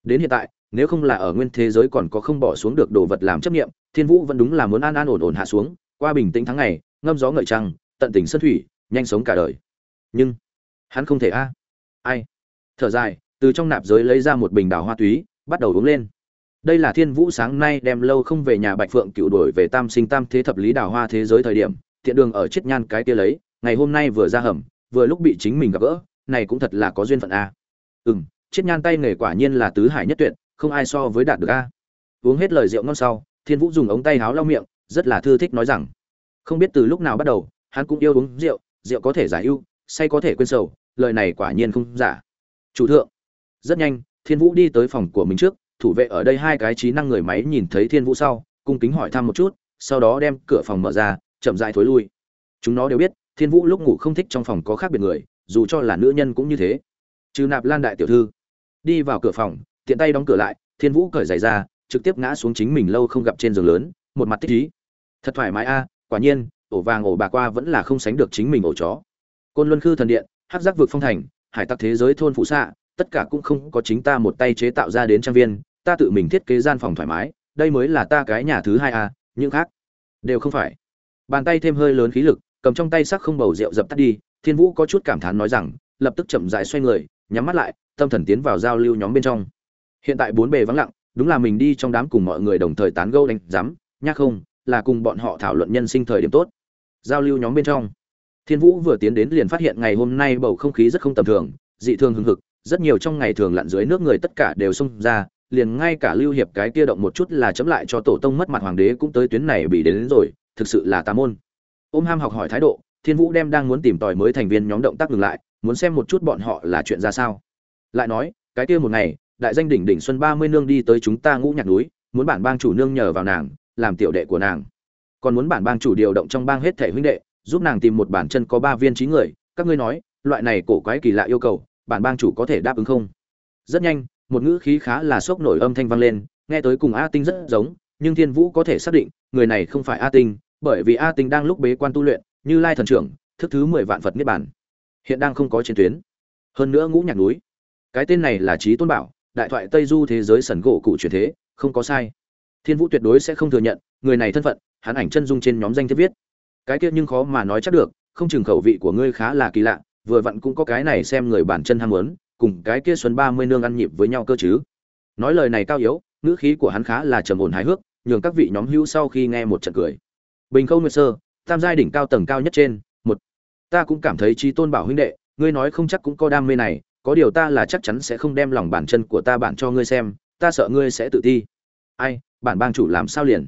Đến hiện tại, nếu không là ở nguyên thế giới còn có không bỏ xuống được đồ vật làm chấp nghiệm thiên vũ vẫn đúng là muốn an an ổn ổn hạ xuống, qua bình tĩnh tháng ngày, ngâm gió ngợi trăng, tận tình sân thủy, nhanh sống cả đời. Nhưng, hắn không thể a. Ai? Thở dài, từ trong nạp giới lấy ra một bình đào hoa túy, bắt đầu uống lên. Đây là thiên vũ sáng nay đem lâu không về nhà bạch phượng cựu đổi về tam sinh tam thế thập lý đào hoa thế giới thời điểm, tiện đường ở chết nhan cái kia lấy, ngày hôm nay vừa ra hầm vừa lúc bị chính mình gặp gỡ, này cũng thật là có duyên phận a. Ừ m chiết nhan tay nghề quả nhiên là tứ hải nhất tuyệt, không ai so với đạt được a. Uống hết lời rượu ngon sau, thiên vũ dùng ống tay háo lau miệng, rất là thư thích nói rằng, không biết từ lúc nào bắt đầu, hắn cũng yêu uống rượu rượu có thể giải ưu, say có thể quên sầu, lời này quả nhiên không giả. Chủ thượng, rất nhanh, thiên vũ đi tới phòng của mình trước, thủ vệ ở đây hai cái trí năng người máy nhìn thấy thiên vũ sau, cung kính hỏi thăm một chút, sau đó đem cửa phòng mở ra, chậm dại thối lui. Chúng nó đều biết thiên vũ lúc ngủ không thích trong phòng có khác biệt người, dù cho là nữ nhân cũng như thế. Trừ nạp lan đại tiểu thư. Đi vào cửa phòng, tiện tay đóng cửa lại, thiên vũ cởi giày ra, trực tiếp ngã xuống chính mình lâu không gặp trên giường lớn, một mặt thích ý. Thật thoải mái a, quả nhiên, ổ vàng ổ bà qua vẫn là không sánh được chính mình ổ chó. Côn luân khư thần điện hát giác vực phong thành, hải tặc thế giới thôn phụ xạ, tất cả cũng không có chính ta một tay chế tạo ra đến trang viên, ta tự mình thiết kế gian phòng thoải mái, đây mới là ta cái nhà thứ hai a, những khác đều không phải. Bàn tay thêm hơi lớn khí lực cầm trong tay sắc không bầu rượu dập tắt đi thiên vũ có chút cảm thán nói rằng lập tức chậm dại xoay người nhắm mắt lại tâm thần tiến vào giao lưu nhóm bên trong. Hiện tại bốn bề vắng lặng đúng là mình đi trong đám cùng mọi người đồng thời tán gẫu đánh giám nhắc không là cùng bọn họ thảo luận nhân sinh thời điểm tốt. Giao lưu nhóm bên trong thiên vũ vừa tiến đến liền phát hiện ngày hôm nay bầu không khí rất không tầm thường dị thường hưng hực rất nhiều trong ngày thường lặn dưới nước người tất cả đều xông ra liền ngay cả lưu hiệp cái kia động một chút là chấm lại cho tổ tông mất mặt hoàng đế cũng tới tuyến này bị đến, đến rồi thực sự là tà môn ôm ham học hỏi thái độ, thiên vũ đem đang muốn tìm tòi mới thành viên nhóm động tác ngừng lại, muốn xem một chút bọn họ là chuyện ra sao. Lại nói, cái kia một ngày, đại danh đỉnh đỉnh xuân ba mươi nương đi tới chúng ta ngũ nhạc núi, muốn bản bang chủ nương nhờ vào nàng, làm tiểu đệ của nàng. Còn muốn bản bang chủ điều động trong bang hết thể huynh đệ, giúp nàng tìm một bản chân có ba viên trí người, các ngươi nói, loại này cổ quái kỳ lạ yêu cầu, bản bang chủ có thể đáp ứng không? Rất nhanh, một ngữ khí khá là sốc nổi âm thanh vang lên, nghe tới cùng a tinh rất giống, nhưng thiên vũ có thể xác định, người này không phải a tinh bởi vì a tinh đang lúc bế quan tu luyện, như lai thần trưởng, thức thứ mười vạn phật niết bản hiện đang không có chiến tuyến. Hơn nữa ngũ nhạc núi. Cái tên này là trí tôn bảo, đại thoại tây du thế giới sẩn gỗ cụ truyền thế, không có sai. Thiên vũ tuyệt đối sẽ không thừa nhận, người này thân phận, hắn ảnh chân dung trên nhóm danh thiết viết. Cái kia nhưng khó mà nói chắc được, không chừng khẩu vị của ngươi khá là kỳ lạ, vừa vặn cũng có cái này xem người bản chân ham muốn, cùng cái kia xuân ba mươi nương ăn nhịp với nhau cơ chứ. Nói lời này cao yếu, ngữ khí của hắn khá là trầm ổn hài hước, nhường các vị nhóm hữu sau khi nghe một trận cười bình khâu nguyệt sơ, tam giai đỉnh cao tầng cao nhất trên, một. Ta cũng cảm thấy trí tôn bảo huynh đệ, ngươi nói không chắc cũng có đam mê này, có điều ta là chắc chắn sẽ không đem lòng bản chân của ta bản cho ngươi xem, ta sợ ngươi sẽ tự ti. Ai, bản bang chủ làm sao liền?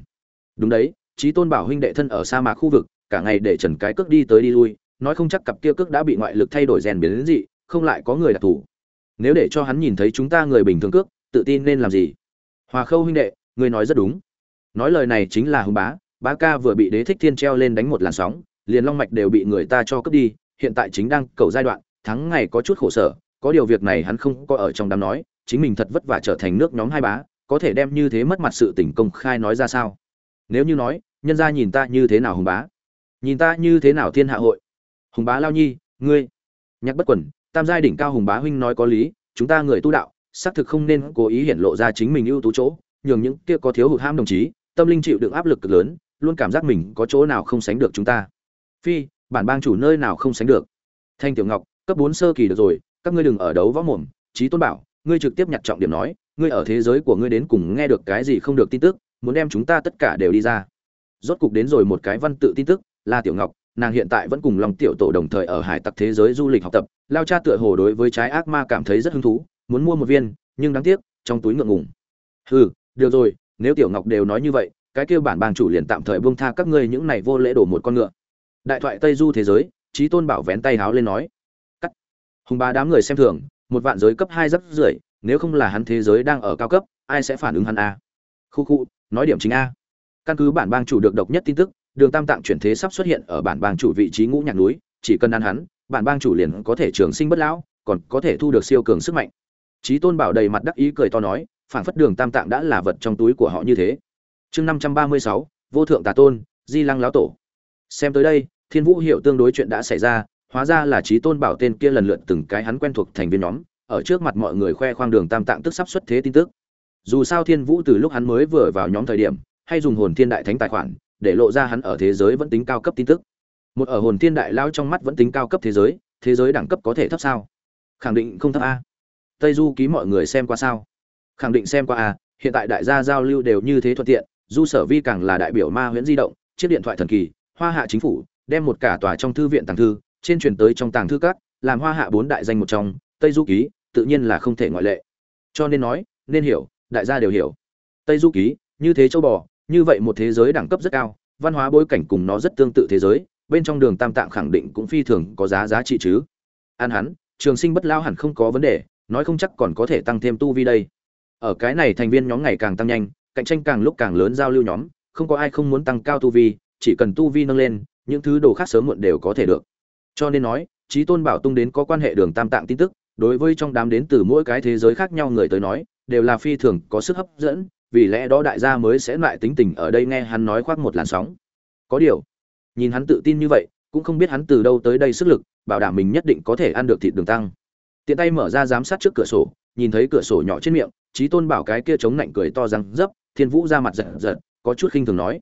Đúng đấy, trí tôn bảo huynh đệ thân ở sa mạc khu vực, cả ngày để trần cái cước đi tới đi lui, nói không chắc cặp kia cước đã bị ngoại lực thay đổi rèn biến đến dị, không lại có người đặc thù. Nếu để cho hắn nhìn thấy chúng ta người bình thường cước, tự tin nên làm gì? Hòa khâu huynh đệ, ngươi nói rất đúng. Nói lời này chính là hùng bá bá ca vừa bị đế thích thiên treo lên đánh một làn sóng, liền long mạch đều bị người ta cho cướp đi, hiện tại chính đang cầu giai đoạn, thắng ngày có chút khổ sở, có điều việc này hắn không có ở trong đám nói, chính mình thật vất vả trở thành nước nhóm hai bá, có thể đem như thế mất mặt sự tình công khai nói ra sao? Nếu như nói, nhân gia nhìn ta như thế nào hùng bá? Nhìn ta như thế nào thiên hạ hội? Hùng bá lao nhi, ngươi, nhắc bất quần, tam giai đỉnh cao hùng bá huynh nói có lý, chúng ta người tu đạo, xác thực không nên cố ý hiển lộ ra chính mình ưu tú chỗ, nhường những kia có thiếu hụt ham đồng chí, tâm linh chịu đựng áp lực cực lớn luôn cảm giác mình có chỗ nào không sánh được chúng ta. Phi, bản bang chủ nơi nào không sánh được? Thanh tiểu ngọc, cấp bốn sơ kỳ được rồi, các ngươi đừng ở đấu võ mồm. Trí tôn bảo, ngươi trực tiếp nhặt trọng điểm nói, ngươi ở thế giới của ngươi đến cùng nghe được cái gì không được tin tức, muốn đem chúng ta tất cả đều đi ra. Rốt cục đến rồi một cái văn tự tin tức, là tiểu ngọc, nàng hiện tại vẫn cùng lòng tiểu tổ đồng thời ở hải tặc thế giới du lịch học tập. Lao cha tựa hồ đối với trái ác ma cảm thấy rất hứng thú, muốn mua một viên, nhưng đáng tiếc, trong túi ngượng ngùng. Hừ, được rồi, nếu tiểu ngọc đều nói như vậy cái kêu bản bang chủ liền tạm thời buông tha các ngươi những này vô lễ đổ một con ngựa. Đại thoại tây du thế giới trí tôn bảo vén tay háo lên nói. Cắt. Hùng ba đám người xem thường, một vạn giới cấp hai rất rưỡi nếu không là hắn thế giới đang ở cao cấp, ai sẽ phản ứng hắn a? Khu khu, nói điểm chính a. Căn cứ bản bang chủ được độc nhất tin tức, đường tam tạng chuyển thế sắp xuất hiện ở bản bang chủ vị trí ngũ nhạc núi, chỉ cần ăn hắn, bản bang chủ liền có thể trường sinh bất lão, còn có thể thu được siêu cường sức mạnh. Trí tôn bảo đầy mặt đắc ý cười to nói phản phất đường tam tạng đã là vật trong túi của họ như thế chương năm trăm ba mươi sáu, vô thượng tà tôn, di lăng lão tổ. Xem tới đây, thiên vũ hiệu tương đối chuyện đã xảy ra, hóa ra là trí tôn bảo tên kia lần lượt từng cái hắn quen thuộc thành viên nhóm, ở trước mặt mọi người khoe khoang đường tam tạng tức sắp xuất thế tin tức. Dù sao thiên vũ từ lúc hắn mới vừa vào nhóm thời điểm, hay dùng hồn thiên đại thánh tài khoản, để lộ ra hắn ở thế giới vẫn tính cao cấp tin tức. Một ở hồn thiên đại lao trong mắt vẫn tính cao cấp thế giới thế giới đẳng cấp có thể thấp sao? Khẳng định không thấp a. Tây du ký mọi người xem qua sao? Khẳng định xem qua a, hiện tại đại gia giao lưu đều như thế thuận tiện du sở vi càng là đại biểu ma huyễn di động, chiếc điện thoại thần kỳ, hoa hạ chính phủ, đem một cả tòa trong thư viện tàng thư, trên truyền tới trong tàng thư các, làm hoa hạ bốn đại danh một trong, tây du ký, tự nhiên là không thể ngoại lệ. Cho nên nói, nên hiểu, đại gia đều hiểu. Tây du ký, như thế châu bò, như vậy một thế giới đẳng cấp rất cao, văn hóa bối cảnh cùng nó rất tương tự thế giới, bên trong đường tam tạng khẳng định cũng phi thường có giá giá trị chứ. An hắn, trường sinh bất lao hẳn không có vấn đề, nói không chắc còn có thể tăng thêm tu vi đây. Ở cái này thành viên nhóm ngày càng tăng nhanh cạnh tranh càng lúc càng lớn giao lưu nhóm, không có ai không muốn tăng cao tu vi, chỉ cần tu vi nâng lên, những thứ đồ khác sớm muộn đều có thể được. Cho nên nói trí tôn bảo tung đến có quan hệ đường tam tạng tin tức, đối với trong đám đến từ mỗi cái thế giới khác nhau người tới nói, đều là phi thường có sức hấp dẫn, vì lẽ đó đại gia mới sẽ lại tính tình ở đây nghe hắn nói khoác một làn sóng. Có điều, nhìn hắn tự tin như vậy, cũng không biết hắn từ đâu tới đây sức lực, bảo đảm mình nhất định có thể ăn được thịt đường tăng. Tiện tay mở ra giám sát trước cửa sổ, nhìn thấy cửa sổ nhỏ trên miệng trí tôn bảo cái kia chống lạnh cười to răng dấp thiên vũ ra mặt giật giật có chút khinh thường nói.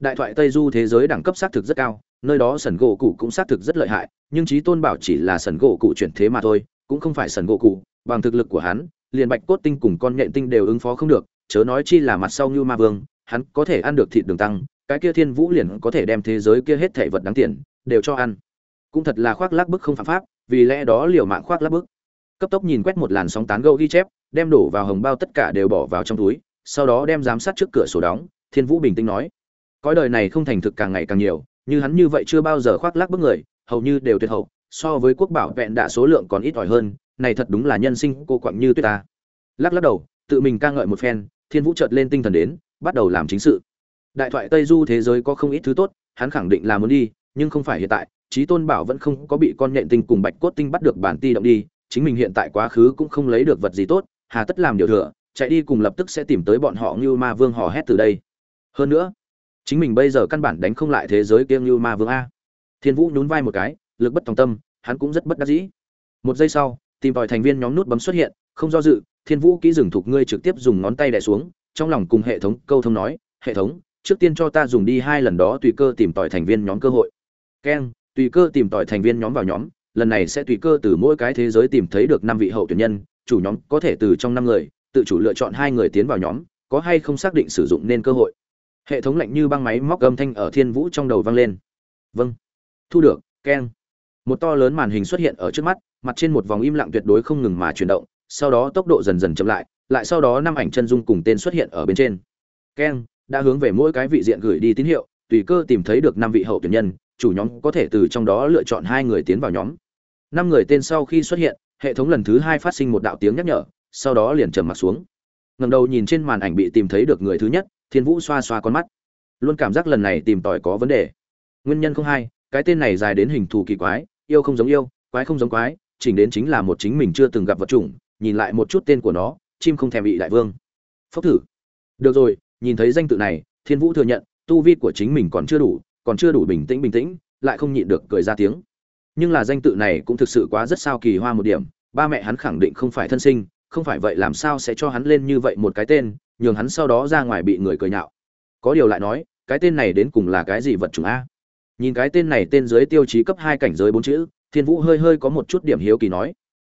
Đại thoại tây du thế giới đẳng cấp xác thực rất cao, nơi đó sần gỗ cụ cũng xác thực rất lợi hại, nhưng trí tôn bảo chỉ là sần gỗ cụ chuyển thế mà thôi, cũng không phải sần gỗ cụ. Bằng thực lực của hắn, liền bạch cốt tinh cùng con nhện tinh đều ứng phó không được, chớ nói chi là mặt sau như ma vương, hắn có thể ăn được thịt đường tăng, cái kia thiên vũ liền có thể đem thế giới kia hết thể vật đáng tiền, đều cho ăn. Cũng thật là khoác lác bức không phạm pháp, vì lẽ đó liều mạng khoác lác bức. Cấp tốc nhìn quét một làn sóng tán gẫu ghi chép, đem đổ vào hồng bao tất cả đều bỏ vào trong túi sau đó đem giám sát trước cửa sổ đóng, thiên vũ bình tĩnh nói, cõi đời này không thành thực càng ngày càng nhiều, như hắn như vậy chưa bao giờ khoác lác bức người, hầu như đều tuyệt hậu, so với quốc bảo vẹn đạ số lượng còn ít ỏi hơn, này thật đúng là nhân sinh cô quặng như tuyết ta. Lắc lắc đầu, tự mình ca ngợi một phen, thiên vũ chợt lên tinh thần đến, bắt đầu làm chính sự. Đại thoại tây du thế giới có không ít thứ tốt, hắn khẳng định là muốn đi, nhưng không phải hiện tại trí tôn bảo vẫn không có bị con nhện tinh cùng bạch cốt tinh bắt được bản ti động đi, chính mình hiện tại quá khứ cũng không lấy được vật gì tốt, hà tất làm điều thừa chạy đi cùng lập tức sẽ tìm tới bọn họ như ma vương hò hét từ đây. Hơn nữa, chính mình bây giờ căn bản đánh không lại thế giới kiêng như ma vương a. Thiên vũ nhún vai một cái, lực bất tòng tâm, hắn cũng rất bất đắc dĩ. Một giây sau, tìm tòi thành viên nhóm nút bấm xuất hiện, không do dự, thiên vũ kỹ dừng thục ngươi trực tiếp dùng ngón tay đè xuống, trong lòng cùng hệ thống câu thông nói, hệ thống, trước tiên cho ta dùng đi hai lần đó tùy cơ tìm tòi thành viên nhóm cơ hội. Keng, tùy cơ tìm tòi thành viên nhóm vào nhóm, lần này sẽ tùy cơ từ mỗi cái thế giới tìm thấy được năm vị hậu tuyển nhân, chủ nhóm có thể từ trong năm người tự chủ lựa chọn hai người tiến vào nhóm, có hay không xác định sử dụng nên cơ hội. Hệ thống lạnh như băng máy móc âm thanh ở thiên vũ trong đầu vang lên. Vâng. Thu được, keng. Một to lớn màn hình xuất hiện ở trước mắt, mặt trên một vòng im lặng tuyệt đối không ngừng mà chuyển động, sau đó tốc độ dần dần chậm lại lại sau đó năm ảnh chân dung cùng tên xuất hiện ở bên trên. Keng đã hướng về mỗi cái vị diện gửi đi tín hiệu, tùy cơ tìm thấy được năm vị hậu tuyển nhân, chủ nhóm có thể từ trong đó lựa chọn hai người tiến vào nhóm. Năm người tên sau khi xuất hiện, hệ thống lần thứ hai phát sinh một đạo tiếng nhắc nhở sau đó liền trầm mặt xuống. Ngầm đầu nhìn trên màn ảnh bị tìm thấy được người thứ nhất, thiên vũ xoa xoa con mắt. Luôn cảm giác lần này tìm tòi có vấn đề. Nguyên nhân không hai, cái tên này dài đến hình thù kỳ quái, yêu không giống yêu, quái không giống quái, chỉnh đến chính là một chính mình chưa từng gặp vật chủng, nhìn lại một chút tên của nó, chim không thèm bị đại vương. Phốc thử. Được rồi, nhìn thấy danh tự này, thiên vũ thừa nhận, tu vi của chính mình còn chưa đủ, còn chưa đủ bình tĩnh bình tĩnh, lại không nhịn được cười ra tiếng. Nhưng là danh tự này cũng thực sự quá rất sao kỳ hoa một điểm, ba mẹ hắn khẳng định không phải thân sinh không phải vậy làm sao sẽ cho hắn lên như vậy một cái tên, nhường hắn sau đó ra ngoài bị người cười nhạo. Có điều lại nói, cái tên này đến cùng là cái gì vật chủng a? Nhìn cái tên này tên dưới tiêu chí cấp hai cảnh giới bốn chữ, thiên vũ hơi hơi có một chút điểm hiếu kỳ nói.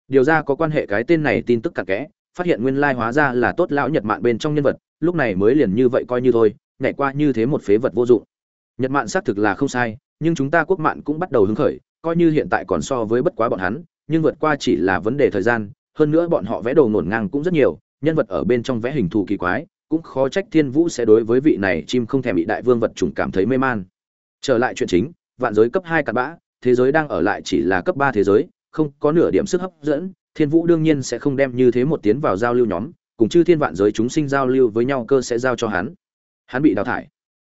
Điều ra có quan hệ cái tên này tin tức cặn kẽ, phát hiện nguyên lai hóa ra là tốt lão nhật mạn bên trong nhân vật, lúc này mới liền như vậy coi như thôi, nhảy qua như thế một phế vật vô dụng. Nhật mạn xác thực là không sai, nhưng chúng ta quốc mạn cũng bắt đầu hứng khởi, coi như hiện tại còn so với bất quá bọn hắn, nhưng vượt qua chỉ là vấn đề thời gian hơn nữa bọn họ vẽ đồ ngổn ngang cũng rất nhiều, nhân vật ở bên trong vẽ hình thù kỳ quái, cũng khó trách thiên vũ sẽ đối với vị này chim không thèm bị đại vương vật chủng cảm thấy mê man. Trở lại chuyện chính, vạn giới cấp hai cặn bã, thế giới đang ở lại chỉ là cấp ba thế giới, không có nửa điểm sức hấp dẫn, thiên vũ đương nhiên sẽ không đem như thế một tiến vào giao lưu nhóm, cùng chư thiên vạn giới chúng sinh giao lưu với nhau cơ sẽ giao cho hắn. Hắn bị đào thải.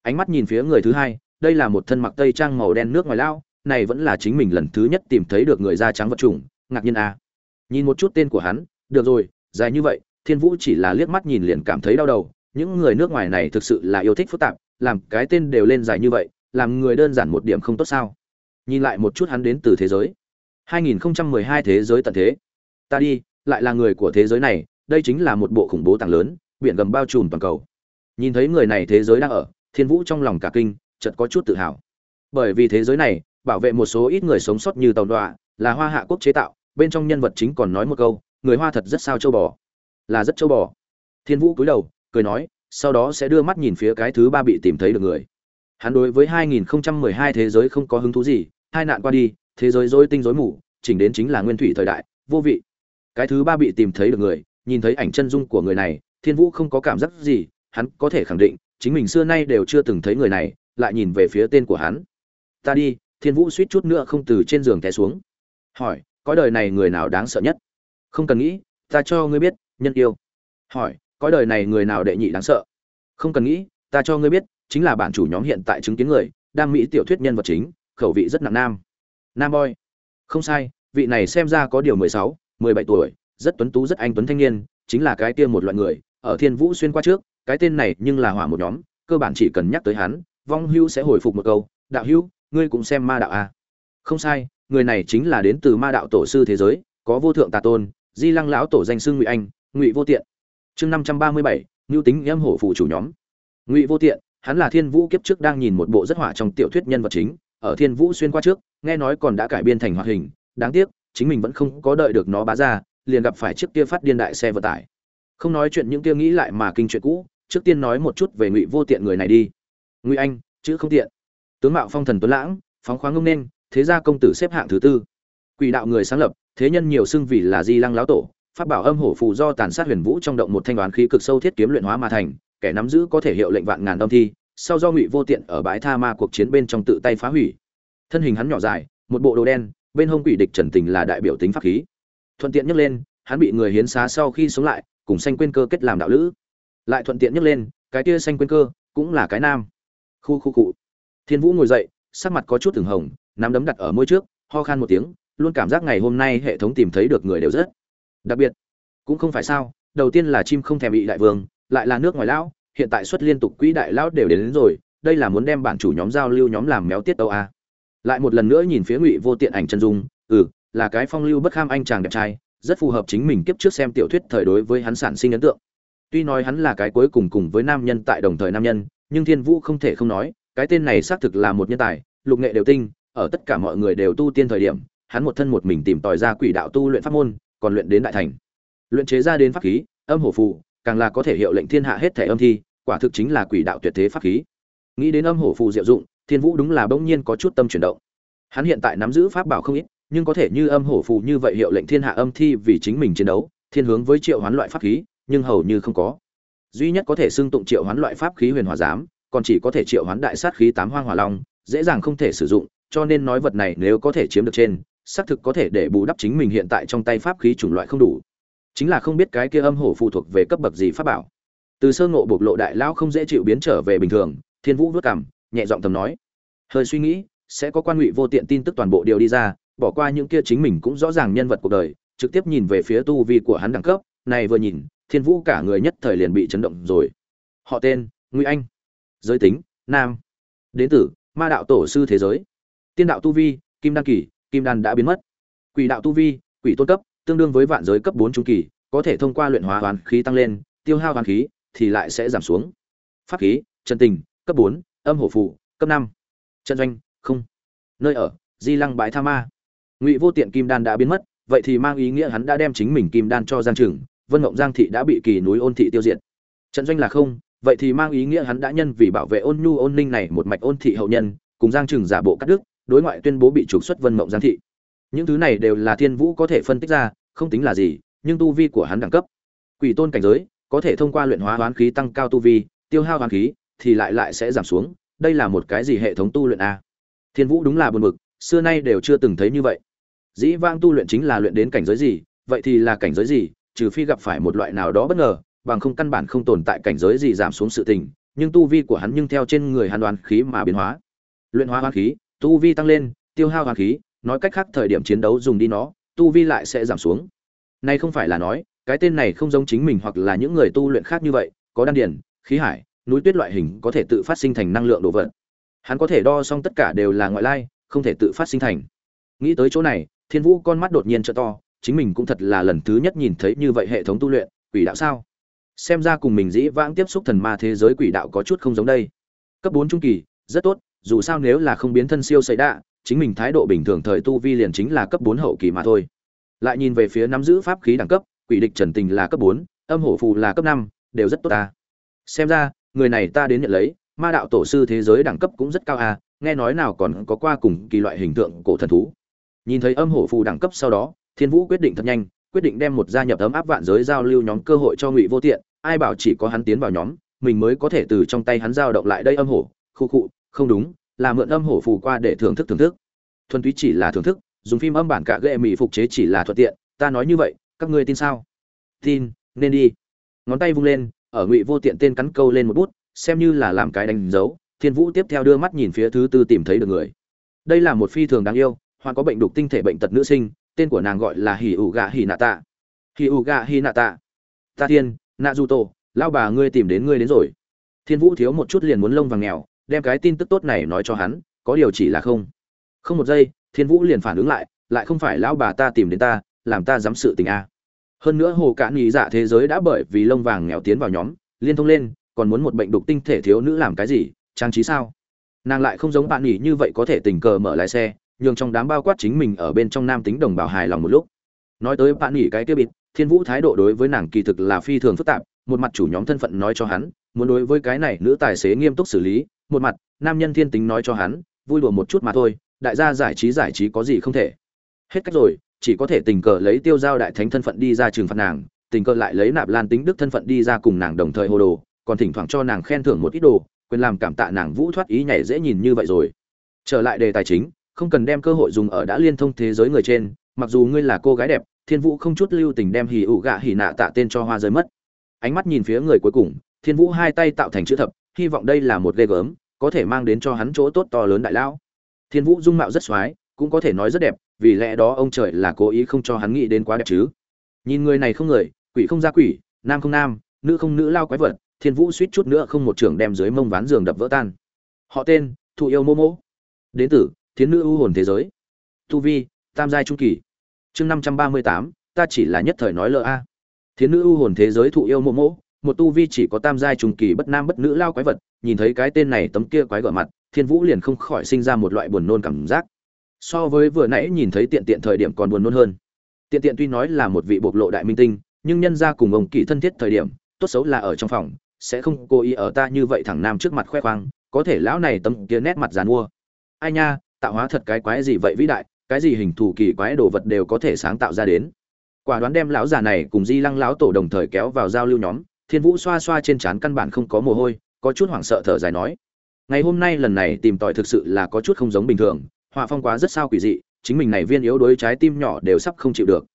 Ánh mắt nhìn phía người thứ hai, đây là một thân mặc tây trang màu đen nước ngoài lao, này vẫn là chính mình lần thứ nhất tìm thấy được người da trắng vật chủng, ngạc nhiên a à nhìn một chút tên của hắn, được rồi, dài như vậy, thiên vũ chỉ là liếc mắt nhìn liền cảm thấy đau đầu. Những người nước ngoài này thực sự là yêu thích phức tạp, làm cái tên đều lên dài như vậy, làm người đơn giản một điểm không tốt sao? Nhìn lại một chút hắn đến từ thế giới. 2012 thế giới tận thế. Ta đi, lại là người của thế giới này, đây chính là một bộ khủng bố tàng lớn, biển gầm bao trùm toàn cầu. Nhìn thấy người này thế giới đang ở, thiên vũ trong lòng cả kinh, chợt có chút tự hào. Bởi vì thế giới này, bảo vệ một số ít người sống sót như tàu đọa, là hoa hạ quốc chế tạo bên trong nhân vật chính còn nói một câu, người hoa thật rất sao châu bò. Là rất châu bò. Thiên vũ cúi đầu, cười nói, sau đó sẽ đưa mắt nhìn phía cái thứ ba bị tìm thấy được người. Hắn đối với 2012 thế giới không có hứng thú gì, hai nạn qua đi, thế giới rối tinh rối mù, chỉnh đến chính là nguyên thủy thời đại, vô vị. Cái thứ ba bị tìm thấy được người, nhìn thấy ảnh chân dung của người này, thiên vũ không có cảm giác gì, hắn có thể khẳng định, chính mình xưa nay đều chưa từng thấy người này, lại nhìn về phía tên của hắn. Ta đi, thiên vũ suýt chút nữa không từ trên giường té xuống. Hỏi cõi đời này người nào đáng sợ nhất? Không cần nghĩ, ta cho ngươi biết, nhân yêu. Hỏi, cõi đời này người nào đệ nhị đáng sợ? Không cần nghĩ, ta cho ngươi biết, chính là bản chủ nhóm hiện tại chứng kiến người, đam mỹ tiểu thuyết nhân vật chính, khẩu vị rất nặng nam. Nam boy. Không sai, vị này xem ra có điều mười sáu, mười bảy tuổi, rất tuấn tú, rất anh tuấn thanh niên, chính là cái kia một loại người, ở thiên vũ xuyên qua trước, cái tên này nhưng là hỏa một nhóm, cơ bản chỉ cần nhắc tới hắn, vong hưu sẽ hồi phục một câu, đạo hưu ngươi cũng xem ma đạo à? không sai người này chính là đến từ ma đạo tổ sư thế giới, có vô thượng tà tôn, di lăng lão tổ danh sư ngụy anh, ngụy vô tiện. Chương năm trăm ba mươi bảy ngưu tính em hổ phụ chủ nhóm. Ngụy vô tiện, hắn là thiên vũ kiếp trước đang nhìn một bộ rất hỏa trong tiểu thuyết nhân vật chính, ở thiên vũ xuyên qua trước, nghe nói còn đã cải biên thành hoạt hình, đáng tiếc, chính mình vẫn không có đợi được nó bá ra, liền gặp phải chiếc kia phát điên đại xe vận tải. Không nói chuyện những kia nghĩ lại mà kinh chuyện cũ, trước tiên nói một chút về ngụy vô tiện người này đi. Ngụy anh, chữ không tiện. Tướng mạo phong thần tuấn lãng, phóng khoáng ngông nên thế gia công tử xếp hạng thứ tư. Quỷ đạo người sáng lập, thế nhân nhiều xưng vì là di lăng lão tổ, pháp bảo âm hổ phù do tàn sát huyền vũ trong động một thanh đoán khí cực sâu thiết kiếm luyện hóa mà thành, kẻ nắm giữ có thể hiệu lệnh vạn ngàn âm thi, sau do ngụy vô tiện ở bãi tha ma cuộc chiến bên trong tự tay phá hủy. Thân hình hắn nhỏ dài, một bộ đồ đen, bên hông quỷ địch trần tình là đại biểu tính pháp khí. Thuận tiện nhắc lên, hắn bị người hiến xá sau khi sống lại, cùng sanh quên cơ kết làm đạo lữ. Lại thuận tiện nhắc lên, cái kia sanh quên cơ, cũng là cái nam. Khu khu cụ. Thiên vũ ngồi dậy, sắc mặt có chút từng hồng nắm đấm đặt ở môi trước ho khan một tiếng luôn cảm giác ngày hôm nay hệ thống tìm thấy được người đều rất đặc biệt cũng không phải sao đầu tiên là chim không thèm bị đại vương lại là nước ngoài lão hiện tại xuất liên tục quỹ đại lão đều đến, đến rồi đây là muốn đem bản chủ nhóm giao lưu nhóm làm méo tiết đâu à. lại một lần nữa nhìn phía ngụy vô tiện ảnh chân dung ừ là cái phong lưu bất kham anh chàng đẹp trai rất phù hợp chính mình kiếp trước xem tiểu thuyết thời đối với hắn sản sinh ấn tượng tuy nói hắn là cái cuối cùng cùng với nam nhân tại đồng thời nam nhân nhưng thiên vũ không thể không nói cái tên này xác thực là một nhân tài lục nghệ đều tinh ở tất cả mọi người đều tu tiên thời điểm hắn một thân một mình tìm tòi ra quỷ đạo tu luyện pháp môn còn luyện đến đại thành. Luyện chế ra đến pháp khí âm hổ phù, càng là có thể hiệu lệnh thiên hạ hết thể âm thi quả thực chính là quỷ đạo tuyệt thế pháp khí. Nghĩ đến âm hổ phù diệu dụng thiên vũ đúng là bỗng nhiên có chút tâm chuyển động. Hắn hiện tại nắm giữ pháp bảo không ít nhưng có thể như âm hổ phù như vậy hiệu lệnh thiên hạ âm thi vì chính mình chiến đấu thiên hướng với triệu hoán loại pháp khí nhưng hầu như không có. Duy nhất có thể xưng tụng triệu hoán loại pháp khí huyền hỏa giám còn chỉ có thể triệu hoán đại sát khí tám hoang hỏa long dễ dàng không thể sử dụng cho nên nói vật này nếu có thể chiếm được trên, xác thực có thể để bù đắp chính mình hiện tại trong tay pháp khí chủng loại không đủ. Chính là không biết cái kia âm hổ phụ thuộc về cấp bậc gì pháp bảo. Từ sơ ngộ bộc lộ đại lão không dễ chịu biến trở về bình thường, thiên vũ vất cảm nhẹ giọng thầm nói. Hơi suy nghĩ, sẽ có quan ngụy vô tiện tin tức toàn bộ điều đi ra, bỏ qua những kia chính mình cũng rõ ràng nhân vật cuộc đời, trực tiếp nhìn về phía tu vi của hắn đẳng cấp, này vừa nhìn, thiên vũ cả người nhất thời liền bị chấn động rồi. Họ tên, ngụy anh. Giới tính, nam. Đến từ, ma đạo tổ sư thế giới tiên đạo tu vi, kim đan kỳ, kim đan đã biến mất. Quỷ đạo tu vi, quỷ tôn cấp, tương đương với vạn giới cấp bốn trung kỳ, có thể thông qua luyện hóa hoàn khí tăng lên, tiêu hao hoàn khí thì lại sẽ giảm xuống. Pháp khí, chân tình, cấp bốn, âm hổ phụ cấp năm. Trận doanh, không. Nơi ở, di lăng bãi tha ma. Ngụy vô tiện kim đan đã biến mất, vậy thì mang ý nghĩa hắn đã đem chính mình kim đan cho giang trừng, vân ngộng giang thị đã bị kỳ núi ôn thị tiêu diệt. Trận doanh là không, vậy thì mang ý nghĩa hắn đã nhân vì bảo vệ ôn nhu ôn ninh này một mạch ôn thị hậu nhân, cùng giang trừng giả bộ cắt đức đối ngoại tuyên bố bị trục xuất vân mộng giang thị. Những thứ này đều là thiên vũ có thể phân tích ra, không tính là gì, nhưng tu vi của hắn đẳng cấp. Quỷ tôn cảnh giới, có thể thông qua luyện hóa hoán khí tăng cao tu vi, tiêu hao hoán khí, thì lại lại sẽ giảm xuống, đây là một cái gì hệ thống tu luyện a? Thiên vũ đúng là buồn bực, xưa nay đều chưa từng thấy như vậy. Dĩ vang tu luyện chính là luyện đến cảnh giới gì, vậy thì là cảnh giới gì, trừ phi gặp phải một loại nào đó bất ngờ, bằng không căn bản không tồn tại cảnh giới gì giảm xuống sự tình, nhưng tu vi của hắn nhưng theo trên người hắn đoán khí mà biến hóa. Luyện hóa hoán khí tu vi tăng lên tiêu hao hoán khí nói cách khác thời điểm chiến đấu dùng đi nó tu vi lại sẽ giảm xuống. Nay không phải là nói cái tên này không giống chính mình hoặc là những người tu luyện khác như vậy có đan điển, khí hải núi tuyết loại hình có thể tự phát sinh thành năng lượng đồ vật. Hắn có thể đo xong tất cả đều là ngoại lai không thể tự phát sinh thành. Nghĩ tới chỗ này thiên vũ con mắt đột nhiên trợ to chính mình cũng thật là lần thứ nhất nhìn thấy như vậy hệ thống tu luyện quỷ đạo sao? Xem ra cùng mình dĩ vãng tiếp xúc thần ma thế giới quỷ đạo có chút không giống đây. Cấp bốn trung kỳ rất tốt dù sao nếu là không biến thân siêu xảy đạ, chính mình thái độ bình thường thời tu vi liền chính là cấp bốn hậu kỳ mà thôi. Lại nhìn về phía nắm giữ pháp khí đẳng cấp, quỷ địch trần tình là cấp bốn, âm hổ phù là cấp năm, đều rất tốt ta. Xem ra, người này ta đến nhận lấy, ma đạo tổ sư thế giới đẳng cấp cũng rất cao à nghe nói nào còn có qua cùng kỳ loại hình tượng cổ thần thú. Nhìn thấy âm hổ phù đẳng cấp sau đó, thiên vũ quyết định thật nhanh, quyết định đem một gia nhập ấm áp vạn giới giao lưu nhóm cơ hội cho ngụy vô tiện, ai bảo chỉ có hắn tiến vào nhóm, mình mới có thể từ trong tay hắn giao động lại đây âm hổ, khu khụ không đúng, là mượn âm hổ phù qua để thưởng thức thưởng thức. Thuần túy chỉ là thưởng thức, dùng phim âm bản cả ghệ mỹ phục chế chỉ là thuận tiện, ta nói như vậy, các ngươi tin sao? Tin, nên đi. Ngón tay vung lên, ở ngụy vô tiện tên cắn câu lên một bút, xem như là làm cái đánh dấu, thiên vũ tiếp theo đưa mắt nhìn phía thứ tư tìm thấy được người. Đây là một phi thường đáng yêu hoặc có bệnh đục tinh thể bệnh tật nữ sinh, tên của nàng gọi là hỉ ủ gạ hỉ nạ tạ. Hỉ ủ gạ hỉ nạ tạ. Ta thiên, nạ du tổ lao bà ngươi tìm đến ngươi đến rồi. Thiên vũ thiếu một chút liền muốn lông vàng nghèo đem cái tin tức tốt này nói cho hắn, có điều chỉ là không. Không một giây, thiên vũ liền phản ứng lại lại không phải lão bà ta tìm đến ta, làm ta dám sự tình a hơn nữa hồ cạn nghĩ dạ thế giới đã bởi vì lông vàng nghèo tiến vào nhóm, liên thông lên, còn muốn một bệnh đục tinh thể thiếu nữ làm cái gì, trang trí sao? Nàng lại không giống bạn nghỉ như vậy có thể tình cờ mở lái xe, nhường trong đám bao quát chính mình ở bên trong nam tính đồng bào hài lòng một lúc. Nói tới bạn nghỉ cái kia bịt, thiên vũ thái độ đối với nàng kỳ thực là phi thường phức tạp, một mặt chủ nhóm thân phận nói cho hắn, muốn đối với cái này nữ tài xế nghiêm túc xử lý một mặt, nam nhân thiên tính nói cho hắn, vui đùa một chút mà thôi, đại gia giải trí giải trí có gì không thể. Hết cách rồi, chỉ có thể tình cờ lấy tiêu giao đại thánh thân phận đi ra trường phạt nàng, tình cờ lại lấy nạp lan tính đức thân phận đi ra cùng nàng đồng thời hồ đồ, còn thỉnh thoảng cho nàng khen thưởng một ít đồ, quyền làm cảm tạ nàng vũ thoát ý nhảy dễ nhìn như vậy rồi. Trở lại đề tài chính, không cần đem cơ hội dùng ở đã liên thông thế giới người trên, mặc dù ngươi là cô gái đẹp, thiên vũ không chút lưu tình đem hì ụ gạ hì nạ tạ tên cho hoa rơi mất. Ánh mắt nhìn phía người cuối cùng, thiên vũ hai tay tạo thành chữ thập hy vọng đây là một ghê gớm, có thể mang đến cho hắn chỗ tốt to lớn đại lão thiên vũ dung mạo rất x cũng có thể nói rất đẹp, vì lẽ đó ông trời là cố ý không cho hắn nghĩ đến quá đẹp chứ. Nhìn người này không người, quỷ không ra quỷ, nam không nam, nữ không nữ lao quái vật, thiên vũ suýt chút nữa không một trưởng đem dưới mông ván giường đập vỡ tan. Họ tên, thụ yêu mô mô. Đến từ, thiến nữ ưu hồn thế giới. Tu vi, tam giai trung kỳ. Chương năm trăm ba mươi tám, ta chỉ là nhất thời nói lỡ a. Thiến nữ ưu hồn thế giới thụ yêu mô mô một tu vi chỉ có tam giai trùng kỳ bất nam bất nữ lao quái vật, nhìn thấy cái tên này tấm kia quái gở mặt, thiên vũ liền không khỏi sinh ra một loại buồn nôn cảm giác. So với vừa nãy nhìn thấy tiện tiện thời điểm còn buồn nôn hơn. Tiện tiện tuy nói là một vị bộc lộ đại minh tinh, nhưng nhân ra cùng ông kỳ thân thiết thời điểm, tốt xấu là ở trong phòng, sẽ không cố ý ở ta như vậy thẳng nam trước mặt khoe khoang, có thể lão này tấm kia nét mặt dàn mua. Ai nha, tạo hóa thật cái quái gì vậy vĩ đại, cái gì hình thù kỳ quái đồ vật đều có thể sáng tạo ra đến. Quả đoán đem lão già này cùng di lăng lão tổ đồng thời kéo vào giao lưu nhóm thiên vũ xoa xoa trên trán căn bản không có mồ hôi, có chút hoảng sợ thở dài nói, ngày hôm nay lần này tìm tòi thực sự là có chút không giống bình thường, họa phong quá rất sao quỷ dị, chính mình này viên yếu đuối trái tim nhỏ đều sắp không chịu được.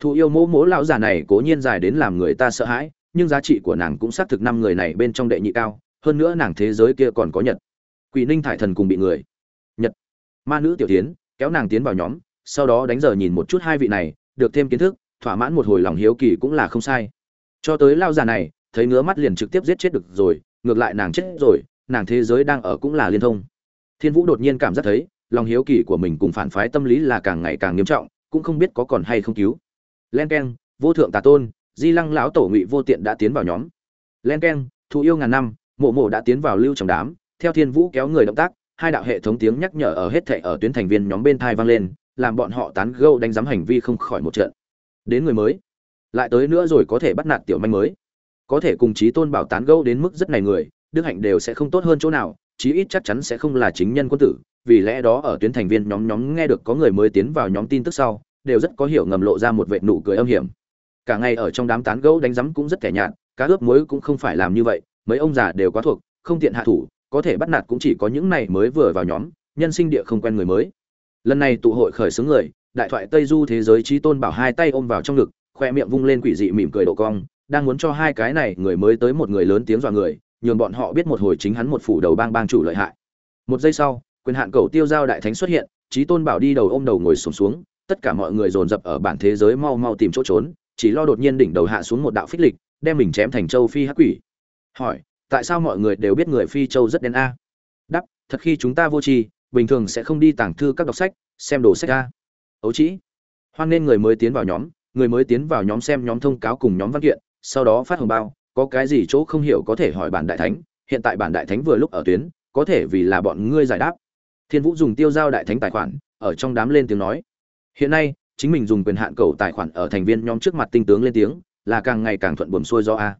Thụ yêu mỗ mỗ lão già này cố nhiên dài đến làm người ta sợ hãi, nhưng giá trị của nàng cũng xác thực năm người này bên trong đệ nhị cao, hơn nữa nàng thế giới kia còn có nhật. Quỷ ninh thải thần cùng bị người. Nhật. Ma nữ tiểu tiến, kéo nàng tiến vào nhóm, sau đó đánh giờ nhìn một chút hai vị này, được thêm kiến thức, thỏa mãn một hồi lòng hiếu kỳ cũng là không sai. Cho tới lao già này thấy ngứa mắt liền trực tiếp giết chết được rồi, ngược lại nàng chết rồi, nàng thế giới đang ở cũng là liên thông. Thiên vũ đột nhiên cảm giác thấy, lòng hiếu kỳ của mình cùng phản phái tâm lý là càng ngày càng nghiêm trọng, cũng không biết có còn hay không cứu. Len keng, vô thượng tà tôn, di lăng lão tổ ngụy vô tiện đã tiến vào nhóm. Len keng thụ yêu ngàn năm, mộ mộ đã tiến vào lưu trong đám, theo thiên vũ kéo người động tác, hai đạo hệ thống tiếng nhắc nhở ở hết thệ ở tuyến thành viên nhóm bên thai vang lên, làm bọn họ tán gâu đánh giám hành vi không khỏi một trận. Đến người mới, lại tới nữa rồi có thể bắt nạt tiểu manh mới có thể cùng chí tôn bảo tán gẫu đến mức rất này người, đức hạnh đều sẽ không tốt hơn chỗ nào, chí ít chắc chắn sẽ không là chính nhân quân tử. Vì lẽ đó ở tuyến thành viên nhóm nhóm nghe được có người mới tiến vào nhóm tin tức sau, đều rất có hiểu ngầm lộ ra một vệ nụ cười âm hiểm. Cả ngày ở trong đám tán gẫu đánh rắm cũng rất kẻ nhạt, cá ướp muối cũng không phải làm như vậy, mấy ông già đều quá thuộc, không tiện hạ thủ, có thể bắt nạt cũng chỉ có những này mới vừa vào nhóm, nhân sinh địa không quen người mới. Lần này tụ hội khởi xướng người, đại thoại tây du thế giới trí tôn bảo hai tay ôm vào trong ngực, khoe miệng vung lên quỷ dị mỉm cười độ cong đang muốn cho hai cái này người mới tới một người lớn tiếng dọa người nhường bọn họ biết một hồi chính hắn một phủ đầu bang bang chủ lợi hại. Một giây sau quyền hạn cầu tiêu giao đại thánh xuất hiện trí tôn bảo đi đầu ôm đầu ngồi sùng xuống, xuống tất cả mọi người dồn dập ở bản thế giới mau mau tìm chỗ trốn chỉ lo đột nhiên đỉnh đầu hạ xuống một đạo phích lịch đem mình chém thành châu phi hắc quỷ. Hỏi tại sao mọi người đều biết người phi châu rất đen a? Đắp thật khi chúng ta vô tri bình thường sẽ không đi tàng thư các đọc sách xem đồ sách a. Ấu trĩ. Hoan nên người mới tiến vào nhóm người mới tiến vào nhóm xem nhóm thông cáo cùng nhóm văn kiện sau đó phát hồng bao, có cái gì chỗ không hiểu có thể hỏi bản đại thánh, hiện tại bản đại thánh vừa lúc ở tuyến, có thể vì là bọn ngươi giải đáp. Thiên vũ dùng tiêu giao đại thánh tài khoản, ở trong đám lên tiếng nói. Hiện nay, chính mình dùng quyền hạn cầu tài khoản ở thành viên nhóm trước mặt tinh tướng lên tiếng, là càng ngày càng thuận buồm xuôi do a.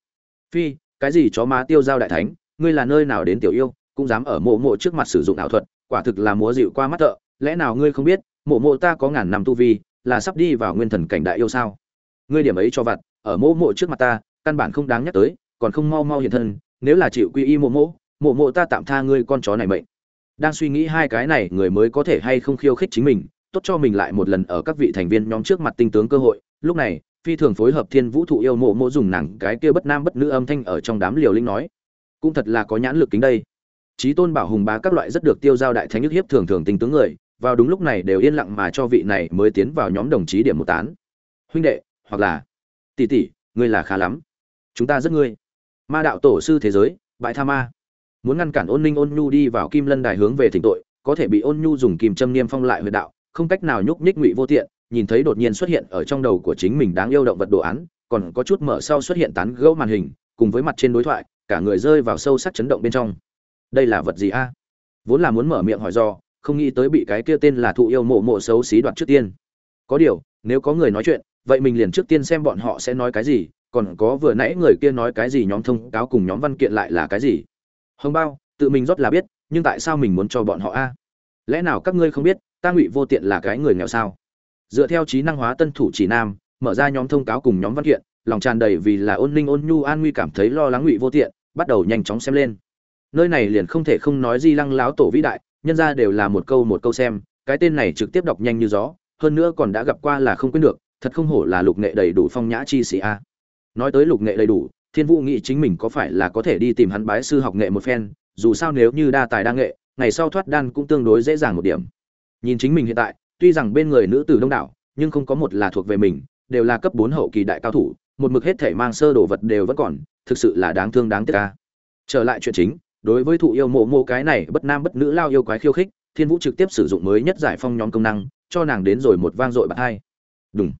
Phi, cái gì chó má tiêu giao đại thánh, ngươi là nơi nào đến tiểu yêu, cũng dám ở mộ mộ trước mặt sử dụng ảo thuật, quả thực là múa dịu qua mắt thợ, lẽ nào ngươi không biết, mộ mộ ta có ngàn năm tu vi, là sắp đi vào nguyên thần cảnh đại yêu sao? Ngươi điểm ấy cho vặt ở mộ mộ trước mặt ta, căn bản không đáng nhắc tới, còn không mau mau hiện thân, nếu là chịu quy y mộ mộ mộ mộ ta tạm tha ngươi con chó này mệnh. Đang suy nghĩ hai cái này, người mới có thể hay không khiêu khích chính mình, tốt cho mình lại một lần ở các vị thành viên nhóm trước mặt tinh tướng cơ hội. Lúc này, phi thường phối hợp thiên vũ thụ yêu mộ mộ dùng nàng cái kia bất nam bất nữ âm thanh ở trong đám liều linh nói, cũng thật là có nhãn lực kính đây. Trí tôn bảo hùng bá các loại rất được tiêu giao đại thánh nhức hiếp thường thường tinh tướng người, vào đúng lúc này đều yên lặng mà cho vị này mới tiến vào nhóm đồng chí điểm một tán. Huynh đệ, hoặc là tỷ tỷ, ngươi là khá lắm. Chúng ta rất ngươi. Ma đạo tổ sư thế giới bại tha ma. Muốn ngăn cản ôn ninh ôn nhu đi vào kim lân đài hướng về thỉnh tội, có thể bị ôn nhu dùng kìm châm niêm phong lại huyệt đạo, không cách nào nhúc nhích ngụy vô tiện, nhìn thấy đột nhiên xuất hiện ở trong đầu của chính mình đáng yêu động vật đồ án, còn có chút mở sau xuất hiện tán gẫu màn hình, cùng với mặt trên đối thoại, cả người rơi vào sâu sắc chấn động bên trong. Đây là vật gì a? Vốn là muốn mở miệng hỏi do, không nghĩ tới bị cái kia tên là thụ yêu mộ mộ xấu xí đoạt trước tiên. Có điều, nếu có người nói chuyện vậy mình liền trước tiên xem bọn họ sẽ nói cái gì, còn có vừa nãy người kia nói cái gì nhóm thông cáo cùng nhóm văn kiện lại là cái gì? Hồng bao, tự mình rót là biết, nhưng tại sao mình muốn cho bọn họ a? Lẽ nào các ngươi không biết, ta ngụy vô tiện là cái người nghèo sao? Dựa theo trí năng hóa tân thủ chỉ nam, mở ra nhóm thông cáo cùng nhóm văn kiện, lòng tràn đầy vì là ôn ninh ôn nhu an nguy cảm thấy lo lắng ngụy vô tiện, bắt đầu nhanh chóng xem lên. Nơi này liền không thể không nói di lăng láo tổ vĩ đại, nhân ra đều là một câu một câu xem, cái tên này trực tiếp đọc nhanh như gió, hơn nữa còn đã gặp qua là không quên được thật không hổ là lục nghệ đầy đủ phong nhã chi sĩ a. Nói tới lục nghệ đầy đủ, thiên vũ nghĩ chính mình có phải là có thể đi tìm hắn bái sư học nghệ một phen, dù sao nếu như đa tài đa nghệ, ngày sau thoát đan cũng tương đối dễ dàng một điểm. Nhìn chính mình hiện tại, tuy rằng bên người nữ tử đông đảo, nhưng không có một là thuộc về mình, đều là cấp bốn hậu kỳ đại cao thủ, một mực hết thể mang sơ đồ vật đều vẫn còn, thực sự là đáng thương đáng tiếc ca trở lại chuyện chính, đối với thụ yêu mộ mộ cái này bất nam bất nữ lao yêu quái khiêu khích, thiên vũ trực tiếp sử dụng mới nhất giải phong nhóm công năng, cho nàng đến rồi một vang dội bạc hai. Đúng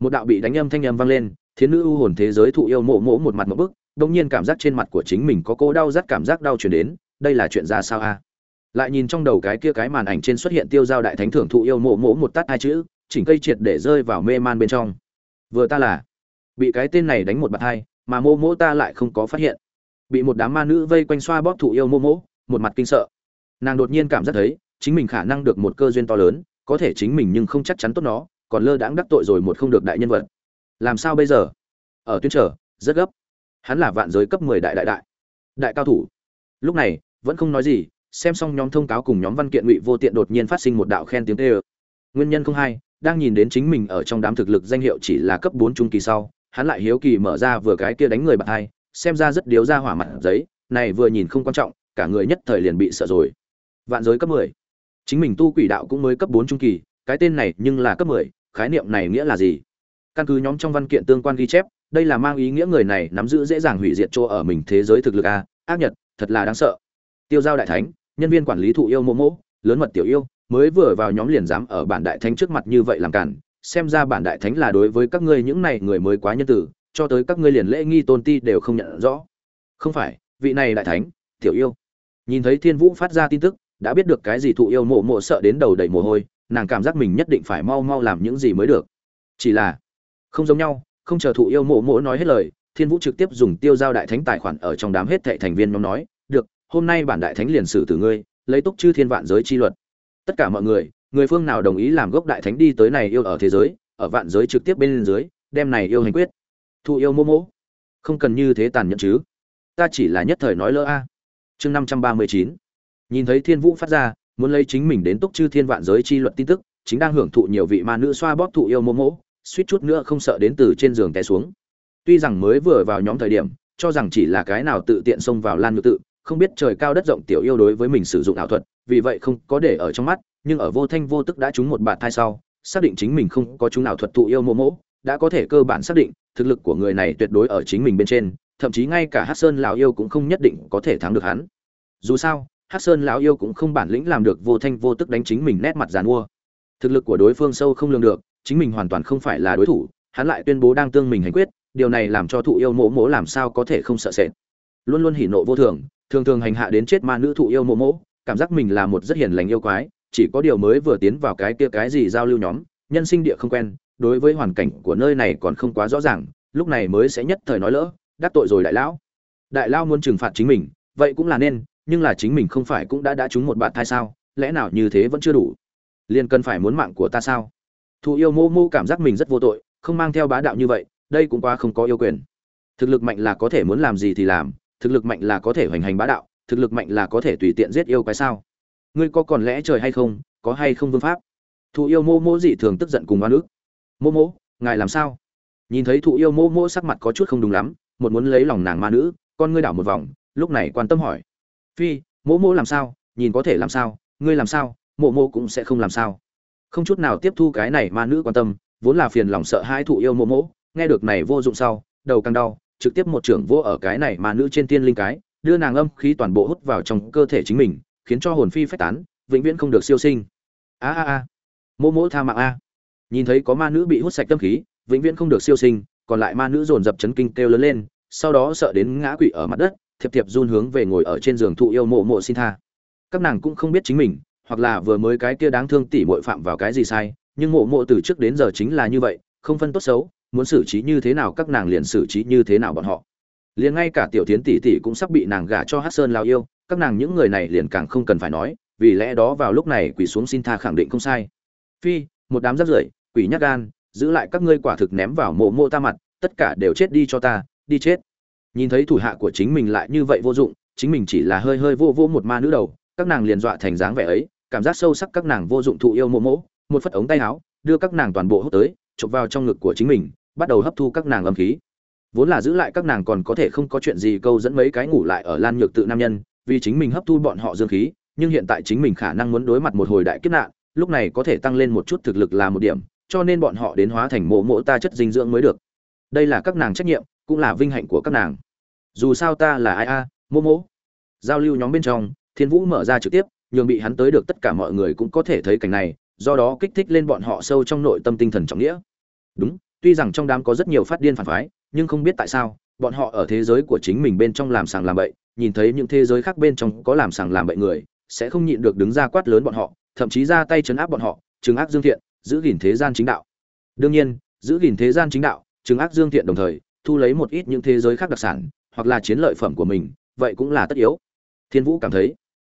một đạo bị đánh âm thanh âm vang lên, thiến nữ u hồn thế giới thụ yêu mộ mộ một mặt một bức đông nhiên cảm giác trên mặt của chính mình có cô đau rát cảm giác đau chuyển đến, đây là chuyện ra sao a? Lại nhìn trong đầu cái kia cái màn ảnh trên xuất hiện tiêu giao đại thánh thưởng thụ yêu mộ mộ một tát hai chữ, chỉnh cây triệt để rơi vào mê man bên trong. Vừa ta là, bị cái tên này đánh một bạt hai, mà mô mỗ ta lại không có phát hiện. Bị một đám ma nữ vây quanh xoa bóp thụ yêu mô mỗ một mặt kinh sợ. Nàng đột nhiên cảm giác thấy, chính mình khả năng được một cơ duyên to lớn, có thể chính mình nhưng không chắc chắn tốt nó còn lơ đãng đắc tội rồi một không được đại nhân vật. Làm sao bây giờ? Ở tuyến trở rất gấp. Hắn là vạn giới cấp mười đại đại đại. Đại cao thủ. Lúc này vẫn không nói gì xem xong nhóm thông cáo cùng nhóm văn kiện ngụy vô tiện đột nhiên phát sinh một đạo khen tiếng tê ơ. Nguyên nhân không hay, đang nhìn đến chính mình ở trong đám thực lực danh hiệu chỉ là cấp bốn trung kỳ sau hắn lại hiếu kỳ mở ra vừa cái kia đánh người bạn hai xem ra rất điếu ra hỏa mặt giấy này vừa nhìn không quan trọng cả người nhất thời liền bị sợ rồi. Vạn giới cấp mười. Chính mình tu quỷ đạo cũng mới cấp bốn trung kỳ cái tên này nhưng là cấp mười khái niệm này nghĩa là gì? Căn cứ nhóm trong văn kiện tương quan ghi chép đây là mang ý nghĩa người này nắm giữ dễ dàng hủy diệt chỗ ở mình thế giới thực lực a ác nhật thật là đáng sợ. Tiêu giao đại thánh nhân viên quản lý thụ yêu mô mỗ lớn mật tiểu yêu mới vừa vào nhóm liền dám ở bản đại thánh trước mặt như vậy làm cản xem ra bản đại thánh là đối với các ngươi những này người mới quá nhân từ, cho tới các ngươi liền lễ nghi tôn ti đều không nhận rõ. Không phải vị này đại thánh tiểu yêu. Nhìn thấy thiên vũ phát ra tin tức đã biết được cái gì thụ yêu mộ mộ sợ đến đầu đầy mồ hôi nàng cảm giác mình nhất định phải mau mau làm những gì mới được. Chỉ là, không giống nhau, không chờ thụ yêu mộ mỗ nói hết lời, thiên vũ trực tiếp dùng tiêu giao đại thánh tài khoản ở trong đám hết thệ thành viên nhóm nói, được, hôm nay bản đại thánh liền xử từ ngươi, lấy túc chư thiên vạn giới chi luật. Tất cả mọi người người phương nào đồng ý làm gốc đại thánh đi tới này yêu ở thế giới, ở vạn giới trực tiếp bên dưới, đem này yêu hành quyết. Thụ yêu mô mỗ không cần như thế tàn nhẫn chứ. Ta chỉ là nhất thời nói lỡ a. Chương năm trăm ba mươi chín. Nhìn thấy thiên vũ phát ra muốn lấy chính mình đến túc chư thiên vạn giới chi luật tin tức, chính đang hưởng thụ nhiều vị ma nữ xoa bóp thụ yêu mô mỗ, suýt chút nữa không sợ đến từ trên giường té xuống. Tuy rằng mới vừa vào nhóm thời điểm, cho rằng chỉ là cái nào tự tiện xông vào lan ngự tự, không biết trời cao đất rộng tiểu yêu đối với mình sử dụng ảo thuật, vì vậy không có để ở trong mắt, nhưng ở vô thanh vô tức đã trúng một bạn thai sau, xác định chính mình không có chúng nào thuật thụ yêu mô mỗ, đã có thể cơ bản xác định, thực lực của người này tuyệt đối ở chính mình bên trên, thậm chí ngay cả hát sơn lão yêu cũng không nhất định có thể thắng được hắn. Dù sao Hắc sơn lão yêu cũng không bản lĩnh làm được vô thanh vô tức đánh chính mình nét mặt giàn mua thực lực của đối phương sâu không lường được, chính mình hoàn toàn không phải là đối thủ, hắn lại tuyên bố đang tương mình hành quyết, điều này làm cho thụ yêu mỗ mỗ làm sao có thể không sợ sệt. Luôn luôn hỉ nộ vô thường thường thường hành hạ đến chết ma nữ thụ yêu mỗ mỗ cảm giác mình là một rất hiền lành yêu quái, chỉ có điều mới vừa tiến vào cái kia cái gì giao lưu nhóm, nhân sinh địa không quen, đối với hoàn cảnh của nơi này còn không quá rõ ràng, lúc này mới sẽ nhất thời nói lỡ, đắc tội rồi đại lão. Đại lão muốn trừng phạt chính mình, vậy cũng là nên nhưng là chính mình không phải cũng đã đã trúng một bạn thai sao? Lẽ nào như thế vẫn chưa đủ? Liền cần phải muốn mạng của ta sao? Thụ yêu mô mô cảm giác mình rất vô tội, không mang theo bá đạo như vậy, đây cũng quá không có yêu quyền. Thực lực mạnh là có thể muốn làm gì thì làm, thực lực mạnh là có thể hoành hành bá đạo, thực lực mạnh là có thể tùy tiện giết yêu quái sao? Ngươi có còn lẽ trời hay không, có hay không vương pháp? Thụ yêu mô mô dị thường tức giận cùng oan ức. Mô mô, ngài làm sao? Nhìn thấy thụ yêu mô mô sắc mặt có chút không đúng lắm, một muốn lấy lòng nàng ma nữ, con ngươi đảo một vòng, lúc này quan tâm hỏi phi, mỗ mỗ làm sao? Nhìn có thể làm sao? Ngươi làm sao? Mộ Mộ cũng sẽ không làm sao. Không chút nào tiếp thu cái này ma nữ quan tâm, vốn là phiền lòng sợ hai thụ yêu Mộ Mộ. nghe được này vô dụng sau, đầu càng đau, trực tiếp một trưởng vô ở cái này ma nữ trên tiên linh cái, đưa nàng âm khí toàn bộ hút vào trong cơ thể chính mình, khiến cho hồn phi phách tán, vĩnh viễn không được siêu sinh. A a a. Mộ Mộ tha mạng a. Nhìn thấy có ma nữ bị hút sạch tâm khí, vĩnh viễn không được siêu sinh, còn lại ma nữ dồn dập chấn kinh kêu lớn lên, sau đó sợ đến ngã quỵ ở mặt đất thiệp thiệp run hướng về ngồi ở trên giường thụ yêu mộ mộ xin tha. Các nàng cũng không biết chính mình, hoặc là vừa mới cái kia đáng thương tỉ mội phạm vào cái gì sai, nhưng mộ mộ từ trước đến giờ chính là như vậy, không phân tốt xấu, muốn xử trí như thế nào các nàng liền xử trí như thế nào bọn họ. Liền ngay cả tiểu tiến tỷ tỷ cũng sắp bị nàng gả cho hát sơn lao yêu, các nàng những người này liền càng không cần phải nói, vì lẽ đó vào lúc này quỷ xuống xin tha khẳng định không sai. Phi, một đám rác rưởi quỷ nhắc gan, giữ lại các ngươi quả thực ném vào mộ mộ ta mặt, tất cả đều chết đi cho ta, đi chết nhìn thấy thủ hạ của chính mình lại như vậy vô dụng, chính mình chỉ là hơi hơi vô vô một ma nữ đầu, các nàng liền dọa thành dáng vẻ ấy, cảm giác sâu sắc các nàng vô dụng thụ yêu mộ mỗ một phất ống tay áo, đưa các nàng toàn bộ hút tới, chụp vào trong ngực của chính mình, bắt đầu hấp thu các nàng âm khí. Vốn là giữ lại các nàng còn có thể không có chuyện gì câu dẫn mấy cái ngủ lại ở lan nhược tự nam nhân, vì chính mình hấp thu bọn họ dương khí, nhưng hiện tại chính mình khả năng muốn đối mặt một hồi đại kiếp nạn, lúc này có thể tăng lên một chút thực lực là một điểm, cho nên bọn họ đến hóa thành mộ mộ ta chất dinh dưỡng mới được. Đây là các nàng trách nhiệm, cũng là vinh hạnh của các nàng dù sao ta là ai a? À, mô mô giao lưu nhóm bên trong thiên vũ mở ra trực tiếp nhường bị hắn tới được tất cả mọi người cũng có thể thấy cảnh này do đó kích thích lên bọn họ sâu trong nội tâm tinh thần trọng nghĩa. Đúng tuy rằng trong đám có rất nhiều phát điên phản phái nhưng không biết tại sao bọn họ ở thế giới của chính mình bên trong làm sàng làm bậy nhìn thấy những thế giới khác bên trong có làm sàng làm bậy người sẽ không nhịn được đứng ra quát lớn bọn họ thậm chí ra tay chấn áp bọn họ Trừng ác dương thiện giữ gìn thế gian chính đạo. Đương nhiên giữ gìn thế gian chính đạo Trừng ác dương thiện đồng thời thu lấy một ít những thế giới khác đặc sản hoặc là chiến lợi phẩm của mình, vậy cũng là tất yếu. Thiên vũ cảm thấy,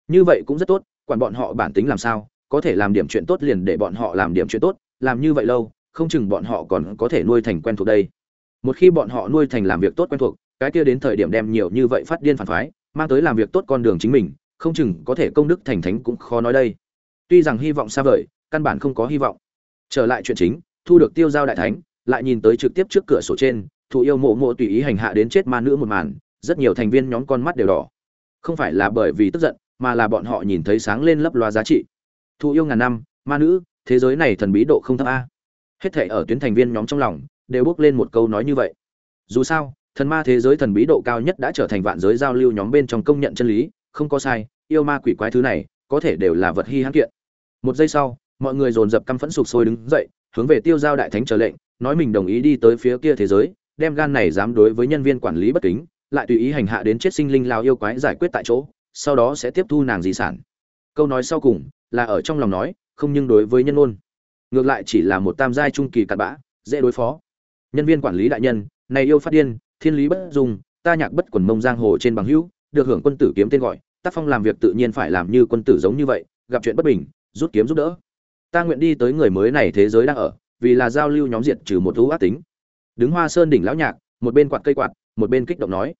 như vậy cũng rất tốt, quản bọn họ bản tính làm sao, có thể làm điểm chuyện tốt liền để bọn họ làm điểm chuyện tốt, làm như vậy lâu, không chừng bọn họ còn có thể nuôi thành quen thuộc đây. Một khi bọn họ nuôi thành làm việc tốt quen thuộc, cái kia đến thời điểm đem nhiều như vậy phát điên phản phái, mang tới làm việc tốt con đường chính mình, không chừng có thể công đức thành thánh cũng khó nói đây. Tuy rằng hy vọng xa vời, căn bản không có hy vọng. Trở lại chuyện chính, thu được tiêu giao đại thánh, lại nhìn tới trực tiếp trước cửa sổ trên thụ yêu mộ mộ tùy ý hành hạ đến chết ma nữ một màn, rất nhiều thành viên nhóm con mắt đều đỏ. Không phải là bởi vì tức giận, mà là bọn họ nhìn thấy sáng lên lấp loa giá trị. Thụ yêu ngàn năm, ma nữ, thế giới này thần bí độ không thấp a. Hết thể ở tuyến thành viên nhóm trong lòng, đều bước lên một câu nói như vậy. Dù sao, thần ma thế giới thần bí độ cao nhất đã trở thành vạn giới giao lưu nhóm bên trong công nhận chân lý, không có sai, yêu ma quỷ quái thứ này, có thể đều là vật hy hãn kiện. Một giây sau, mọi người dồn dập căm phẫn sụp sôi đứng dậy, hướng về tiêu giao đại thánh trở lệnh, nói mình đồng ý đi tới phía kia thế giới đem gan này dám đối với nhân viên quản lý bất kính, lại tùy ý hành hạ đến chết sinh linh lao yêu quái giải quyết tại chỗ, sau đó sẽ tiếp thu nàng di sản. Câu nói sau cùng là ở trong lòng nói, không nhưng đối với nhân ôn. Ngược lại chỉ là một tam giai trung kỳ cặn bã, dễ đối phó. Nhân viên quản lý đại nhân, này yêu phát điên, thiên lý bất dung, ta nhạc bất quần mông giang hồ trên bằng hữu, được hưởng quân tử kiếm tên gọi, tác phong làm việc tự nhiên phải làm như quân tử giống như vậy, gặp chuyện bất bình, rút kiếm giúp đỡ. Ta nguyện đi tới người mới này thế giới đang ở, vì là giao lưu nhóm diệt trừ một thú ác tính đứng hoa sơn đỉnh lão nhạc, một bên quạt cây quạt, một bên kích động nói.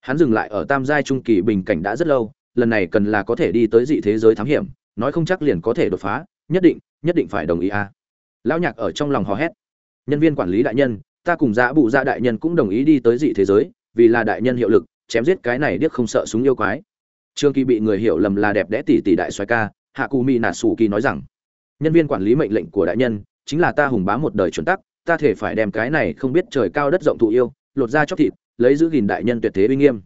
Hắn dừng lại ở tam giai trung kỳ bình cảnh đã rất lâu, lần này cần là có thể đi tới dị thế giới thám hiểm, nói không chắc liền có thể đột phá, nhất định nhất định phải đồng ý a. À. lão nhạc ở trong lòng hò hét. Nhân viên quản lý đại nhân, ta cùng giã bụ gia đại nhân cũng đồng ý đi tới dị thế giới, vì là đại nhân hiệu lực, chém giết cái này điếc không sợ súng yêu quái. Trương kỳ bị người hiểu lầm là đẹp đẽ tỷ tỷ đại xoài ca, hạ cù mỹ nà sủ kỳ nói rằng, nhân viên quản lý mệnh lệnh của đại nhân, chính là ta hùng bá một đời chuẩn tắc ta thể phải đem cái này không biết trời cao đất rộng thụ yêu, lột ra chóc thịt, lấy giữ gìn đại nhân tuyệt thế uy nghiêm.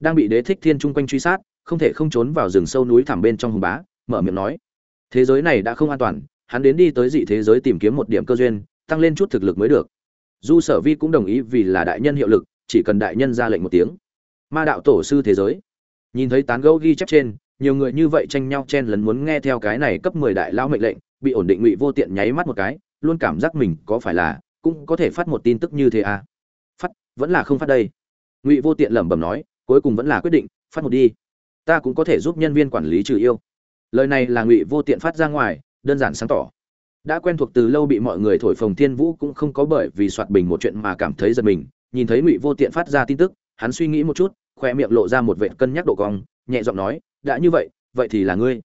Đang bị đế thích thiên chung quanh truy sát, không thể không trốn vào rừng sâu núi thẳm bên trong hùng bá, mở miệng nói. Thế giới này đã không an toàn, hắn đến đi tới dị thế giới tìm kiếm một điểm cơ duyên, tăng lên chút thực lực mới được. Du sở vi cũng đồng ý vì là đại nhân hiệu lực, chỉ cần đại nhân ra lệnh một tiếng. Ma đạo tổ sư thế giới. Nhìn thấy tán gẫu ghi chép trên, nhiều người như vậy tranh nhau chen lấn muốn nghe theo cái này cấp mười đại lao mệnh lệnh, bị ổn định ngụy vô tiện nháy mắt một cái luôn cảm giác mình có phải là cũng có thể phát một tin tức như thế à? Phát vẫn là không phát đây. Ngụy vô tiện lẩm bẩm nói cuối cùng vẫn là quyết định phát một đi. Ta cũng có thể giúp nhân viên quản lý trừ yêu. Lời này là ngụy vô tiện phát ra ngoài đơn giản sáng tỏ. Đã quen thuộc từ lâu bị mọi người thổi phồng thiên vũ cũng không có bởi vì soạt bình một chuyện mà cảm thấy giật mình. Nhìn thấy ngụy vô tiện phát ra tin tức hắn suy nghĩ một chút khoe miệng lộ ra một vệ cân nhắc độ cong nhẹ giọng nói đã như vậy vậy thì là ngươi.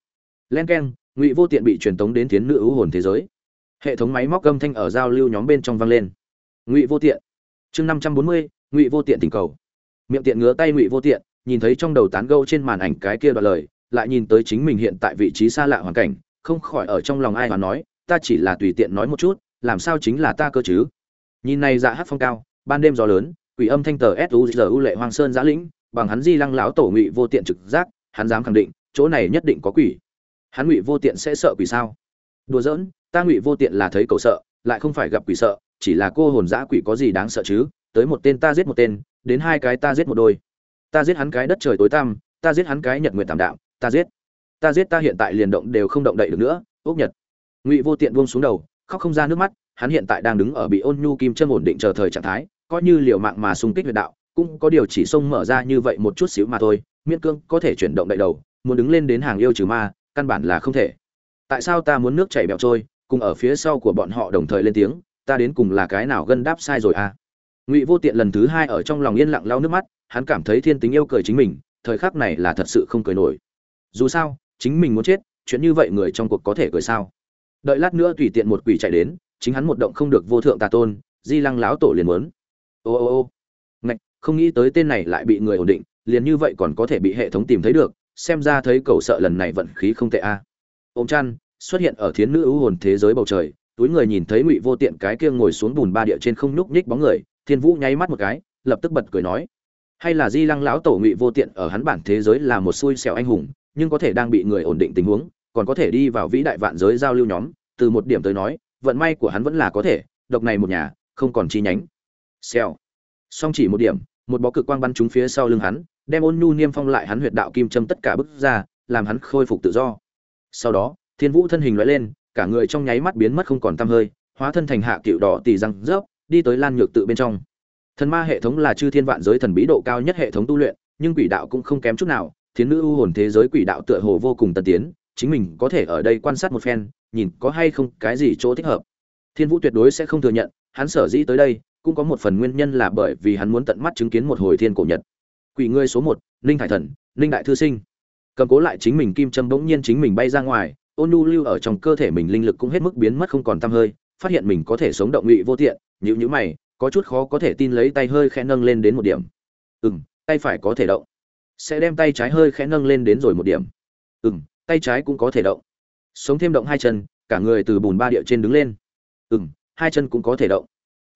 Len keng, ngụy vô tiện bị truyền tống đến tiến nữ ưu hồn thế giới hệ thống máy móc âm thanh ở giao lưu nhóm bên trong vang lên. Ngụy vô tiện. Chương năm trăm bốn mươi, ngụy vô tiện tình cầu. Miệng tiện ngứa tay ngụy vô tiện, nhìn thấy trong đầu tán gâu trên màn ảnh cái kia đoạn lời, lại nhìn tới chính mình hiện tại vị trí xa lạ hoàn cảnh, không khỏi ở trong lòng ai mà nói, ta chỉ là tùy tiện nói một chút, làm sao chính là ta cơ chứ? Nhìn này dạ hát phong cao, ban đêm gió lớn, quỷ âm thanh tờ suzu lệ hoang sơn giã lĩnh, bằng hắn di lăng lão tổ ngụy vô tiện trực giác, hắn dám khẳng định, chỗ này nhất định có quỷ. Hắn ngụy vô tiện sẽ sợ quỷ sao? Đùa giỡn ta ngụy vô tiện là thấy cầu sợ, lại không phải gặp quỷ sợ, chỉ là cô hồn dã quỷ có gì đáng sợ chứ? Tới một tên ta giết một tên, đến hai cái ta giết một đôi. Ta giết hắn cái đất trời tối tăm, ta giết hắn cái nhật nguyện tạm đạm, ta giết. Ta giết ta hiện tại liền động đều không động đậy được nữa, ốc nhật. Ngụy vô tiện buông xuống đầu, khóc không ra nước mắt, hắn hiện tại đang đứng ở bị ôn nhu kim chân ổn định chờ thời trạng thái, coi như liều mạng mà xung kích huyệt đạo, cũng có điều chỉ xông mở ra như vậy một chút xíu mà thôi, miễn cương có thể chuyển động đậy đầu, muốn đứng lên đến hàng yêu trừ ma, căn bản là không thể. Tại sao ta muốn nước chảy bẹo trôi cùng ở phía sau của bọn họ đồng thời lên tiếng, ta đến cùng là cái nào gân đáp sai rồi à? Ngụy vô tiện lần thứ hai ở trong lòng yên lặng lau nước mắt, hắn cảm thấy thiên tính yêu cười chính mình, thời khắc này là thật sự không cười nổi. Dù sao, chính mình muốn chết, chuyện như vậy người trong cuộc có thể cười sao? Đợi lát nữa tùy tiện một quỷ chạy đến, chính hắn một động không được vô thượng tà tôn, di lăng láo tổ liền muốn. Ô ô ô. Ngạch, không nghĩ tới tên này lại bị người ổn định, liền như vậy còn có thể bị hệ thống tìm thấy được, xem ra thấy cầu sợ lần này vận khí không tệ a à. ôm chăn xuất hiện ở thiến nữ ưu hồn thế giới bầu trời, túi người nhìn thấy ngụy vô tiện cái kia ngồi xuống bùn ba địa trên không nhúc nhích bóng người, thiên vũ nháy mắt một cái, lập tức bật cười nói. Hay là di lăng lão tổ ngụy vô tiện ở hắn bản thế giới là một xui xẻo anh hùng, nhưng có thể đang bị người ổn định tình huống, còn có thể đi vào vĩ đại vạn giới giao lưu nhóm, từ một điểm tới nói, vận may của hắn vẫn là có thể, độc này một nhà, không còn chi nhánh. Xèo. Song chỉ một điểm, một bó cực quang bắn trúng phía sau lưng hắn, đem ôn nhu niêm phong lại hắn huyệt đạo kim châm tất cả bức ra, làm hắn khôi phục tự do. Sau đó thiên vũ thân hình loại lên, cả người trong nháy mắt biến mất không còn tăm hơi, hóa thân thành hạ cựu đỏ tỷ răng rớp, đi tới lan nhược tự bên trong. Thần ma hệ thống là chư thiên vạn giới thần bí độ cao nhất hệ thống tu luyện, nhưng quỷ đạo cũng không kém chút nào thiến nữ ưu hồn thế giới quỷ đạo tựa hồ vô cùng tân tiến, chính mình có thể ở đây quan sát một phen, nhìn có hay không cái gì chỗ thích hợp. Thiên vũ tuyệt đối sẽ không thừa nhận, hắn sở dĩ tới đây, cũng có một phần nguyên nhân là bởi vì hắn muốn tận mắt chứng kiến một hồi thiên cổ nhật. Quỷ ngươi số một, ninh thải thần, ninh đại thư sinh. Cầm cố lại chính mình kim châm bỗng nhiên chính mình bay ra ngoài ôn nu lưu ở trong cơ thể mình linh lực cũng hết mức biến mất không còn tăm hơi, phát hiện mình có thể sống động ngụy vô tiện nhữ nhữ mày, có chút khó có thể tin lấy tay hơi khẽ nâng lên đến một điểm. Ừ m tay phải có thể động. Sẽ đem tay trái hơi khẽ nâng lên đến rồi một điểm. Ừ m tay trái cũng có thể động. Sống thêm động hai chân, cả người từ bùn ba địa trên đứng lên. Ừ m hai chân cũng có thể động.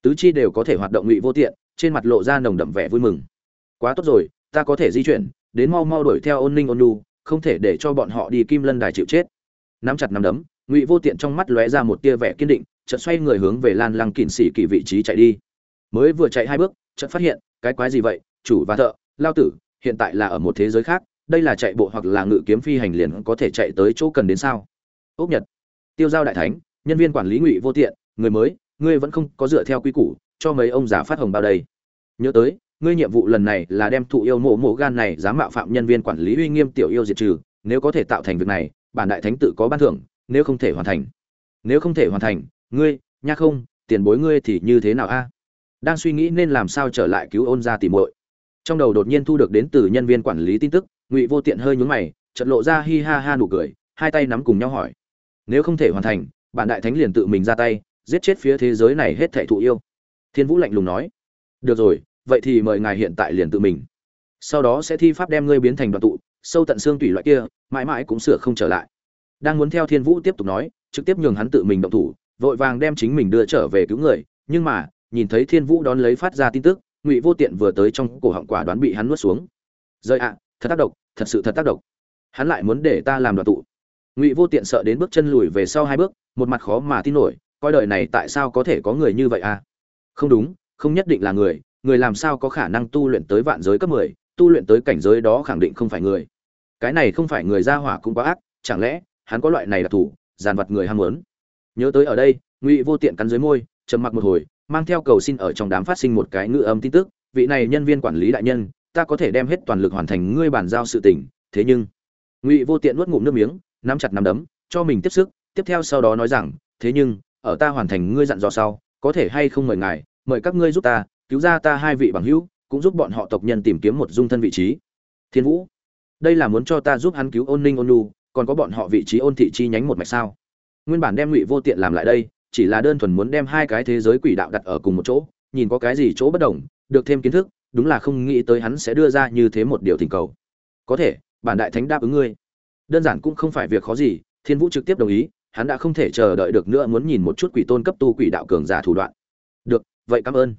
Tứ chi đều có thể hoạt động ngụy vô tiện, trên mặt lộ ra nồng đậm vẻ vui mừng. Quá tốt rồi, ta có thể di chuyển, đến mau mau đuổi theo ôn ninh ôn nu, không thể để cho bọn họ đi kim lân đài chịu chết nắm chặt nắm đấm, ngụy vô tiện trong mắt lóe ra một tia vẻ kiên định, chợt xoay người hướng về lan lăng kỉnh xỉ kỳ vị trí chạy đi. Mới vừa chạy hai bước, chợt phát hiện, cái quái gì vậy, chủ và thợ, lao tử, hiện tại là ở một thế giới khác, đây là chạy bộ hoặc là ngự kiếm phi hành liền có thể chạy tới chỗ cần đến sao? Ốc nhật, tiêu giao đại thánh, nhân viên quản lý ngụy vô tiện, người mới, ngươi vẫn không có dựa theo quy củ, cho mấy ông già phát hồng bao đây. Nhớ tới, ngươi nhiệm vụ lần này là đem thụ yêu mộ mộ gan này dám mạo phạm nhân viên quản lý uy nghiêm tiểu yêu diệt trừ, nếu có thể tạo thành việc này bản đại thánh tự có ban thưởng, nếu không thể hoàn thành. Nếu không thể hoàn thành, ngươi, nha không, tiền bối ngươi thì như thế nào a? Đang suy nghĩ nên làm sao trở lại cứu ôn ra tìm muội. Trong đầu đột nhiên thu được đến từ nhân viên quản lý tin tức, ngụy vô tiện hơi nhún mày, chợt lộ ra hi ha ha nụ cười, hai tay nắm cùng nhau hỏi. Nếu không thể hoàn thành, bản đại thánh liền tự mình ra tay, giết chết phía thế giới này hết thảy thụ yêu. Thiên vũ lạnh lùng nói. Được rồi, vậy thì mời ngài hiện tại liền tự mình. Sau đó sẽ thi pháp đem ngươi biến thành đoạn tụ, sâu tận xương tủy loại kia mãi mãi cũng sửa không trở lại. Đang muốn theo thiên vũ tiếp tục nói, trực tiếp nhường hắn tự mình động thủ, vội vàng đem chính mình đưa trở về cứu người, nhưng mà, nhìn thấy thiên vũ đón lấy phát ra tin tức, ngụy vô tiện vừa tới trong cổ họng quả đoán bị hắn nuốt xuống. Rơi ạ, thật tác động thật sự thật tác động hắn lại muốn để ta làm đoạn tụ. Ngụy vô tiện sợ đến bước chân lùi về sau hai bước, một mặt khó mà tin nổi, coi đời này tại sao có thể có người như vậy à? Không đúng, không nhất định là người người làm sao có khả năng tu luyện tới vạn giới cấp mười, tu luyện tới cảnh giới đó khẳng định không phải người cái này không phải người ra hỏa cũng quá ác, chẳng lẽ hắn có loại này là thủ giàn vặt người ham muốn? Nhớ tới ở đây, ngụy vô tiện cắn dưới môi, trầm mặc một hồi, mang theo cầu xin ở trong đám phát sinh một cái ngữ âm tin tức, vị này nhân viên quản lý đại nhân, ta có thể đem hết toàn lực hoàn thành ngươi bàn giao sự tình, thế nhưng ngụy vô tiện nuốt ngụm nước miếng, nắm chặt nắm đấm, cho mình tiếp sức, tiếp theo sau đó nói rằng, thế nhưng, ở ta hoàn thành ngươi dặn dò sau, có thể hay không mời ngài, mời các ngươi giúp ta, cứu ra ta hai vị bằng hữu, cũng giúp bọn họ tộc nhân tìm kiếm một dung thân vị trí. Thiên vũ đây là muốn cho ta giúp hắn cứu ôn ninh ôn nu còn có bọn họ vị trí ôn thị chi nhánh một mạch sao? Nguyên bản đem ngụy vô tiện làm lại đây, chỉ là đơn thuần muốn đem hai cái thế giới quỷ đạo đặt ở cùng một chỗ, nhìn có cái gì chỗ bất đồng, được thêm kiến thức, đúng là không nghĩ tới hắn sẽ đưa ra như thế một điều thỉnh cầu. Có thể, bản đại thánh đáp ứng ngươi. Đơn giản cũng không phải việc khó gì, thiên vũ trực tiếp đồng ý, hắn đã không thể chờ đợi được nữa muốn nhìn một chút quỷ tôn cấp tu quỷ đạo cường giả thủ đoạn. Được, vậy cảm ơn.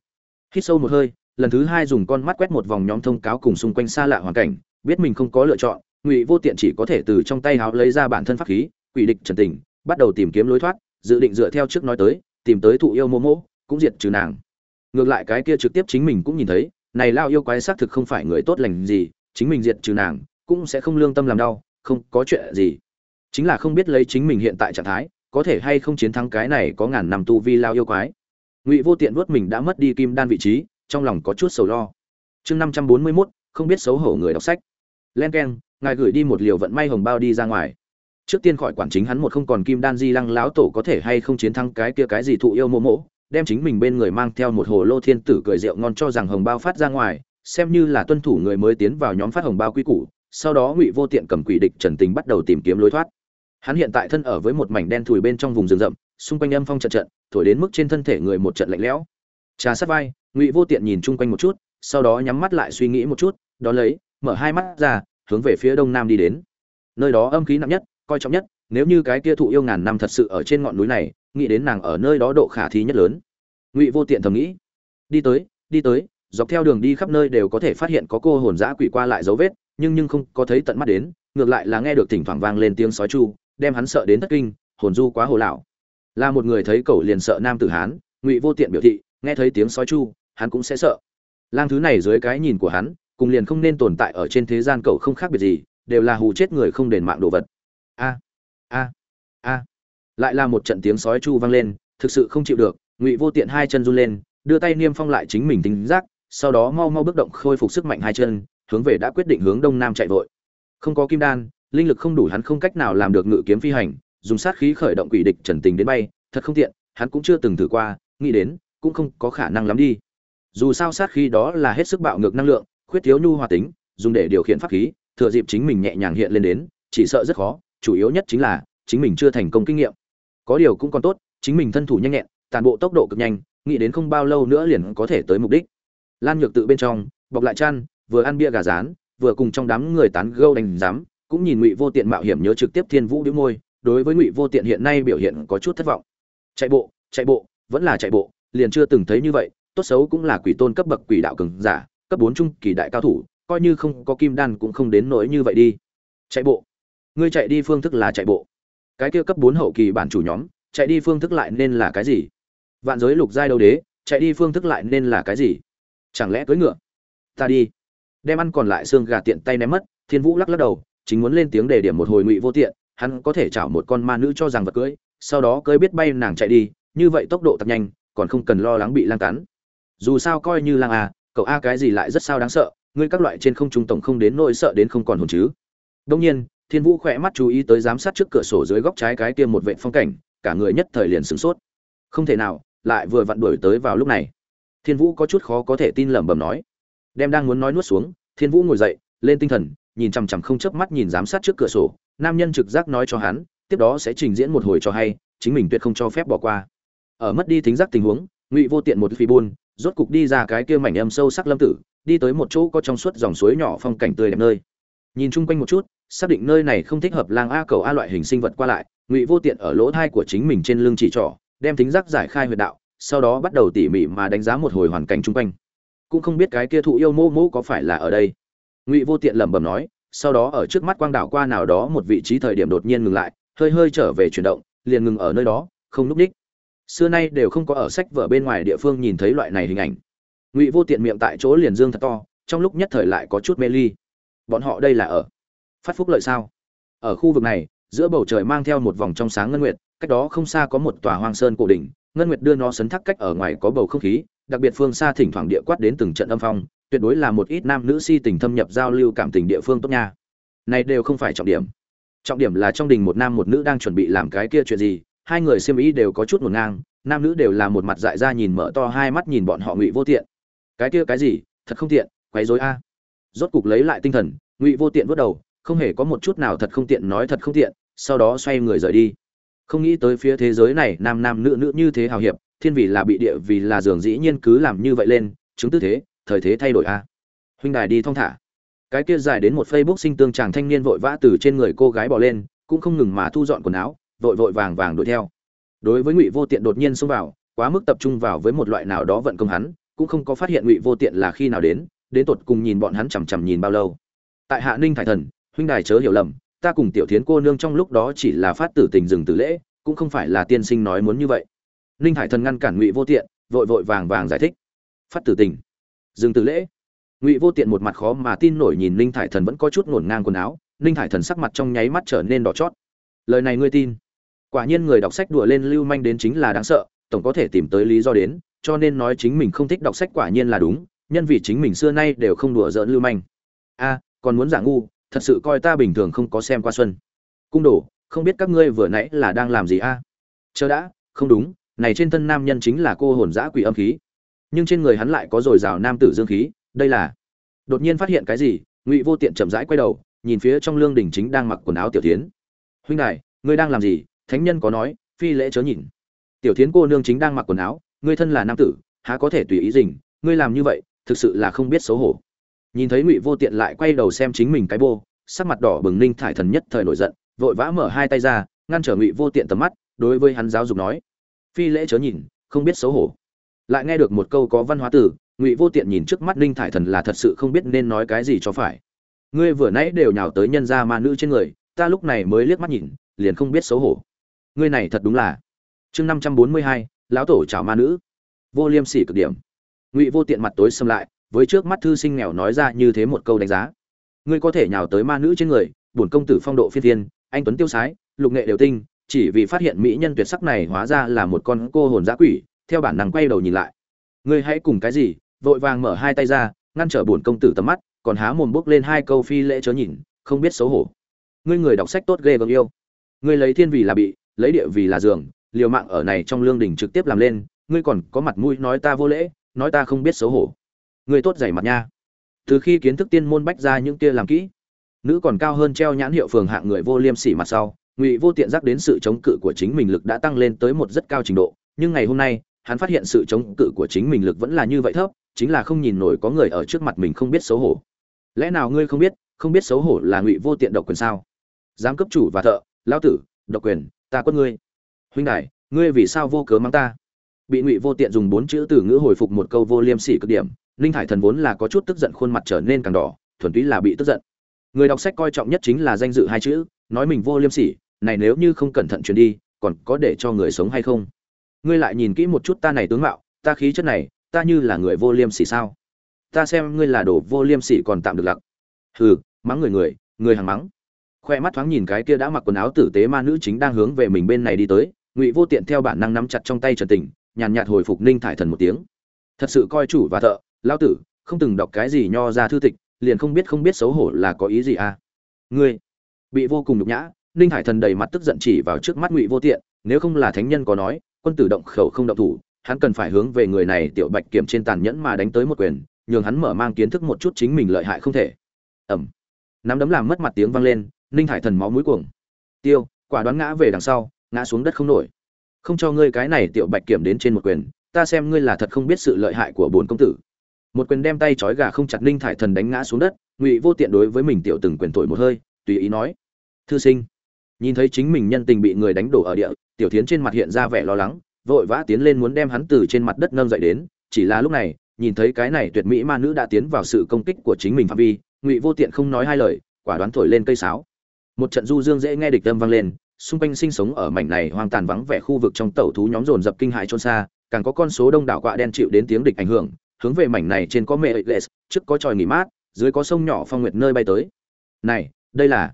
Hít sâu một hơi, lần thứ hai dùng con mắt quét một vòng nhóm thông cáo cùng xung quanh xa lạ hoàn cảnh biết mình không có lựa chọn, ngụy vô tiện chỉ có thể từ trong tay háo lấy ra bản thân pháp khí, quỷ địch trần tình, bắt đầu tìm kiếm lối thoát, dự định dựa theo trước nói tới, tìm tới thụ yêu mô mô cũng diệt trừ nàng. Ngược lại cái kia trực tiếp chính mình cũng nhìn thấy, này lao yêu quái xác thực không phải người tốt lành gì, chính mình diệt trừ nàng, cũng sẽ không lương tâm làm đau, không có chuyện gì. Chính là không biết lấy chính mình hiện tại trạng thái, có thể hay không chiến thắng cái này có ngàn năm tu vi lao yêu quái. Ngụy vô tiện vuốt mình đã mất đi kim đan vị trí, trong lòng có chút sầu lo. Chương năm trăm bốn mươi mốt, không biết xấu hổ người đọc sách len k e n ngài gửi đi một liều vận may hồng bao đi ra ngoài. Trước tiên khỏi quản chính hắn một không còn kim đan di lăng láo tổ có thể hay không chiến thắng cái kia cái gì thụ yêu mô mỗ đem chính mình bên người mang theo một hồ lô thiên tử cười rượu ngon cho rằng hồng bao phát ra ngoài, xem như là tuân thủ người mới tiến vào nhóm phát hồng bao quy củ, sau đó ngụy vô tiện cầm quỷ địch trần tình bắt đầu tìm kiếm lối thoát. Hắn hiện tại thân ở với một mảnh đen thùi bên trong vùng rừng rậm, xung quanh âm phong trận trận, thổi đến mức trên thân thể người một trận lạnh lẽo. Trà sát vai, ngụy vô tiện nhìn chung quanh một chút, sau đó nhắm mắt lại suy nghĩ một chút đ ó lấy mở hai mắt ra, hướng về phía đông nam đi đến. Nơi đó âm khí nặng nhất, coi trọng nhất, nếu như cái kia thụ yêu ngàn năm thật sự ở trên ngọn núi này, nghĩ đến nàng ở nơi đó độ khả thi nhất lớn. Ngụy vô tiện thầm nghĩ, đi tới đi tới, dọc theo đường đi khắp nơi đều có thể phát hiện có cô hồn dã quỷ qua lại dấu vết, nhưng nhưng không có thấy tận mắt đến, ngược lại là nghe được thỉnh thoảng vang lên tiếng sói chu, đem hắn sợ đến thất kinh, hồn du quá hồ lão là một người thấy cậu liền sợ nam tử hán, ngụy vô tiện biểu thị, nghe thấy tiếng sói chu, hắn cũng sẽ sợ. Lang thứ này dưới cái nhìn của hắn cùng liền không nên tồn tại ở trên thế gian cậu không khác biệt gì, đều là hù chết người không đền mạng đồ vật. A a a. Lại là một trận tiếng sói chu vang lên, thực sự không chịu được, ngụy vô tiện hai chân run lên, đưa tay niêm phong lại chính mình tính giác, sau đó mau mau bước động khôi phục sức mạnh hai chân, hướng về đã quyết định hướng đông nam chạy vội. Không có kim đan, linh lực không đủ hắn không cách nào làm được ngự kiếm phi hành, dùng sát khí khởi động quỷ địch trần tình đến bay, thật không tiện, hắn cũng chưa từng thử qua, nghĩ đến, cũng không có khả năng lắm đi. Dù sao sát khí đó là hết sức bạo ngược năng lượng khuyết thiếu nhu hòa tính, dùng để điều khiển pháp khí, thừa dịp chính mình nhẹ nhàng hiện lên đến, chỉ sợ rất khó, chủ yếu nhất chính là, chính mình chưa thành công kinh nghiệm. Có điều cũng còn tốt, chính mình thân thủ nhanh nhẹn, tàn bộ tốc độ cực nhanh, nghĩ đến không bao lâu nữa liền có thể tới mục đích. Lan nhược tự bên trong, bọc lại chăn, vừa ăn bia gà rán, vừa cùng trong đám người tán gâu đánh giám, cũng nhìn ngụy vô tiện mạo hiểm nhớ trực tiếp thiên vũ đĩu môi, đối với ngụy vô tiện hiện nay biểu hiện có chút thất vọng. Chạy bộ chạy bộ, vẫn là chạy bộ, liền chưa từng thấy như vậy, tốt xấu cũng là quỷ tôn cấp bậc quỷ đạo cường giả cấp bốn trung kỳ đại cao thủ, coi như không có kim đan cũng không đến nỗi như vậy đi. Chạy bộ. Ngươi chạy đi phương thức là chạy bộ. Cái kia cấp bốn hậu kỳ bản chủ nhóm, chạy đi phương thức lại nên là cái gì? Vạn giới lục giai đâu đế, chạy đi phương thức lại nên là cái gì? Chẳng lẽ cưỡi ngựa? Ta đi. Đem ăn còn lại xương gà tiện tay ném mất, thiên vũ lắc lắc đầu, chính muốn lên tiếng đề điểm một hồi ngụy vô tiện, hắn có thể chảo một con ma nữ cho rằng vật cưỡi, sau đó cưỡi biết bay nàng chạy đi, như vậy tốc độ thật nhanh, còn không cần lo lắng bị lang cắn dù sao coi như lang à cậu a cái gì lại rất sao đáng sợ, ngươi các loại trên không trung tổng không đến nỗi sợ đến không còn hồn chứ. Đông nhiên, thiên vũ khỏe mắt chú ý tới giám sát trước cửa sổ dưới góc trái cái kia một vệ phong cảnh, cả người nhất thời liền sửng sốt. Không thể nào, lại vừa vặn đuổi tới vào lúc này. Thiên vũ có chút khó có thể tin lẩm bẩm nói. Đem đang muốn nói nuốt xuống, thiên vũ ngồi dậy, lên tinh thần, nhìn chằm chằm không chớp mắt nhìn giám sát trước cửa sổ, nam nhân trực giác nói cho hắn, tiếp đó sẽ trình diễn một hồi cho hay, chính mình tuyệt không cho phép bỏ qua. Ở mất đi thính giác tình huống, ngụy vô tiện một phi buôn rốt cục đi ra cái kia mảnh âm sâu sắc lâm tử, đi tới một chỗ có trong suốt dòng suối nhỏ phong cảnh tươi đẹp nơi. Nhìn chung quanh một chút, xác định nơi này không thích hợp lang a cầu a loại hình sinh vật qua lại, ngụy vô tiện ở lỗ thai của chính mình trên lưng chỉ trỏ, đem tính giác giải khai huyệt đạo, sau đó bắt đầu tỉ mỉ mà đánh giá một hồi hoàn cảnh chung quanh. Cũng không biết cái kia thụ yêu mô mô có phải là ở đây. Ngụy vô tiện lẩm bẩm nói, sau đó ở trước mắt quang đảo qua nào đó một vị trí thời điểm đột nhiên ngừng lại, hơi hơi trở về chuyển động, liền ngừng ở nơi đó, không lúc đích xưa nay đều không có ở sách vở bên ngoài địa phương nhìn thấy loại này hình ảnh. Ngụy vô tiện miệng tại chỗ liền dương thật to, trong lúc nhất thời lại có chút mê ly. Bọn họ đây là ở phát phúc lợi sao? Ở khu vực này, giữa bầu trời mang theo một vòng trong sáng ngân nguyệt, cách đó không xa có một tòa hoang sơn cổ đỉnh, ngân nguyệt đưa nó sấn thác cách ở ngoài có bầu không khí, đặc biệt phương xa thỉnh thoảng địa quát đến từng trận âm phong, tuyệt đối là một ít nam nữ si tình thâm nhập giao lưu cảm tình địa phương tốt nha. Này đều không phải trọng điểm. Trọng điểm là trong đình một nam một nữ đang chuẩn bị làm cái kia chuyện gì hai người xiêm ý đều có chút ngổn ngang, nam nữ đều là một mặt dại ra nhìn mở to hai mắt nhìn bọn họ ngụy vô tiện. Cái kia cái gì? Thật không tiện, quấy rối a. Rốt cục lấy lại tinh thần, ngụy vô tiện vớt đầu, không hề có một chút nào thật không tiện nói thật không tiện, sau đó xoay người rời đi. Không nghĩ tới phía thế giới này, nam nam nữ nữ như thế hào hiệp, thiên vị là bị địa vì là dường dĩ nhiên cứ làm như vậy lên, chứng tư thế, thời thế thay đổi a. Huynh đài đi thong thả. Cái kia dài đến một facebook sinh tương chàng thanh niên vội vã từ trên người cô gái bỏ lên, cũng không ngừng mà thu dọn quần áo vội vội vàng vàng đuổi theo. Đối với ngụy vô tiện đột nhiên xông vào, quá mức tập trung vào với một loại nào đó vận công hắn, cũng không có phát hiện ngụy vô tiện là khi nào đến đến tột cùng nhìn bọn hắn chằm chằm nhìn bao lâu. Tại hạ ninh thải thần, huynh đài chớ hiểu lầm, ta cùng tiểu thiến cô nương trong lúc đó chỉ là phát tử tình dừng tử lễ, cũng không phải là tiên sinh nói muốn như vậy. Ninh thải thần ngăn cản ngụy vô tiện, vội vội vàng vàng giải thích. Phát tử tình, dừng tử lễ. Ngụy vô tiện một mặt khó mà tin nổi nhìn ninh thải thần vẫn có chút ngổn ngang quần áo, ninh thải thần sắc mặt trong nháy mắt trở nên đỏ chót. Lời này ngươi tin? Quả nhiên người đọc sách đùa lên lưu manh đến chính là đáng sợ, tổng có thể tìm tới lý do đến, cho nên nói chính mình không thích đọc sách quả nhiên là đúng, nhân vì chính mình xưa nay đều không đùa giỡn lưu manh. A, còn muốn giả ngu, thật sự coi ta bình thường không có xem qua xuân. Cung đồ, không biết các ngươi vừa nãy là đang làm gì a? Chờ đã, không đúng, này trên thân nam nhân chính là cô hồn giã quỷ âm khí. Nhưng trên người hắn lại có dồi dào nam tử dương khí, đây là đột nhiên phát hiện cái gì, ngụy vô tiện chậm rãi quay đầu, nhìn phía trong lương đình chính đang mặc quần áo tiểu tiến. Huynh đại ngươi đang làm gì? Thánh nhân có nói, phi lễ chớ nhìn. Tiểu thiến cô nương chính đang mặc quần áo, ngươi thân là nam tử, há có thể tùy ý dình ngươi làm như vậy, thực sự là không biết xấu hổ. Nhìn thấy ngụy vô tiện lại quay đầu xem chính mình cái bô, sắc mặt đỏ bừng ninh thải thần nhất thời nổi giận, vội vã mở hai tay ra, ngăn trở ngụy vô tiện tầm mắt, đối với hắn giáo dục nói, phi lễ chớ nhìn, không biết xấu hổ. Lại nghe được một câu có văn hóa tử ngụy vô tiện nhìn trước mắt ninh thải thần là thật sự không biết nên nói cái gì cho phải. Ngươi vừa nãy đều nhào tới nhân gia ma nữ trên người, ta lúc này mới liếc mắt nhìn, liền không biết xấu hổ ngươi này thật đúng là. Chương năm trăm bốn mươi hai, lão tổ chào ma nữ. Vô liêm sỉ cực điểm. Ngụy vô tiện mặt tối xâm lại, với trước mắt thư sinh nghèo nói ra như thế một câu đánh giá. Ngươi có thể nhào tới ma nữ trên người, bổn công tử phong độ phi thiên, anh tuấn tiêu sái, lục nghệ đều tinh, chỉ vì phát hiện mỹ nhân tuyệt sắc này hóa ra là một con cô hồn giã quỷ, theo bản năng quay đầu nhìn lại. Ngươi hãy cùng cái gì, vội vàng mở hai tay ra, ngăn trở bổn công tử tầm mắt, còn há mồm bốc lên hai câu phi lễ chớ nhìn, không biết xấu hổ. Ngươi người đọc sách tốt ghê gớm yêu. Ngươi lấy thiên vị là bị lấy địa vì là giường, liều mạng ở này trong lương đình trực tiếp làm lên, ngươi còn có mặt mũi nói ta vô lễ, nói ta không biết xấu hổ. Ngươi tốt dày mặt nha. Từ khi kiến thức tiên môn bách ra những kia làm kỹ, nữ còn cao hơn treo nhãn hiệu phường hạng người vô liêm sỉ mặt sau, ngụy vô tiện giác đến sự chống cự của chính mình lực đã tăng lên tới một rất cao trình độ, nhưng ngày hôm nay, hắn phát hiện sự chống cự của chính mình lực vẫn là như vậy thấp, chính là không nhìn nổi có người ở trước mặt mình không biết xấu hổ. Lẽ nào ngươi không biết không biết xấu hổ là ngụy vô tiện độc quyền sao? Dám cấp chủ và thợ, lão tử, độc quyền ta quất ngươi. Huynh đại ngươi vì sao vô cớ mắng ta? Bị ngụy vô tiện dùng bốn chữ từ ngữ hồi phục một câu vô liêm sỉ cực điểm, ninh thải thần vốn là có chút tức giận khuôn mặt trở nên càng đỏ, thuần túy là bị tức giận. Người đọc sách coi trọng nhất chính là danh dự hai chữ, nói mình vô liêm sỉ, này nếu như không cẩn thận chuyển đi, còn có để cho người sống hay không? Ngươi lại nhìn kỹ một chút ta này tướng mạo, ta khí chất này, ta như là người vô liêm sỉ sao? Ta xem ngươi là đồ vô liêm sỉ còn tạm được lặc hừ, mắng người người người hàng mắng khoe mắt thoáng nhìn cái kia đã mặc quần áo tử tế ma nữ chính đang hướng về mình bên này đi tới, ngụy vô tiện theo bản năng nắm chặt trong tay trần tình, nhàn nhạt hồi phục ninh thải thần một tiếng. Thật sự coi chủ và thợ lao tử, không từng đọc cái gì nho ra thư tịch, liền không biết không biết xấu hổ là có ý gì à? Ngươi? Bị vô cùng nhục nhã, ninh thải thần đầy mặt tức giận chỉ vào trước mắt ngụy vô tiện, nếu không là thánh nhân có nói, quân tử động khẩu không động thủ, hắn cần phải hướng về người này tiểu bạch kiểm trên tàn nhẫn mà đánh tới một quyền, nhường hắn mở mang kiến thức một chút chính mình lợi hại không thể. Ẩm nắm đấm làm mất mặt tiếng vang lên ninh thải thần máu mũi cuồng. Tiêu, quả đoán ngã về đằng sau, ngã xuống đất không nổi. Không cho ngươi cái này tiểu bạch kiểm đến trên một quyền, ta xem ngươi là thật không biết sự lợi hại của bồn công tử. Một quyền đem tay trói gà không chặt ninh thải thần đánh ngã xuống đất, ngụy vô tiện đối với mình tiểu từng quyền thổi một hơi, tùy ý nói, thư sinh. Nhìn thấy chính mình nhân tình bị người đánh đổ ở địa, tiểu tiến trên mặt hiện ra vẻ lo lắng, vội vã tiến lên muốn đem hắn từ trên mặt đất nâng dậy đến, chỉ là lúc này, nhìn thấy cái này tuyệt mỹ ma nữ đã tiến vào sự công kích của chính mình phạm vi, ngụy vô tiện không nói hai lời, quả đoán thổi lên cây sáo một trận du dương dễ nghe địch âm vang lên, xung quanh sinh sống ở mảnh này hoang tàn vắng vẻ khu vực trong tẩu thú nhóm dồn dập kinh hại trôn xa, càng có con số đông đảo quạ đen chịu đến tiếng địch ảnh hưởng, hướng về mảnh này trên có mẹ lệ trước có tròi nghỉ mát, dưới có sông nhỏ phong nguyệt nơi bay tới. Này, đây là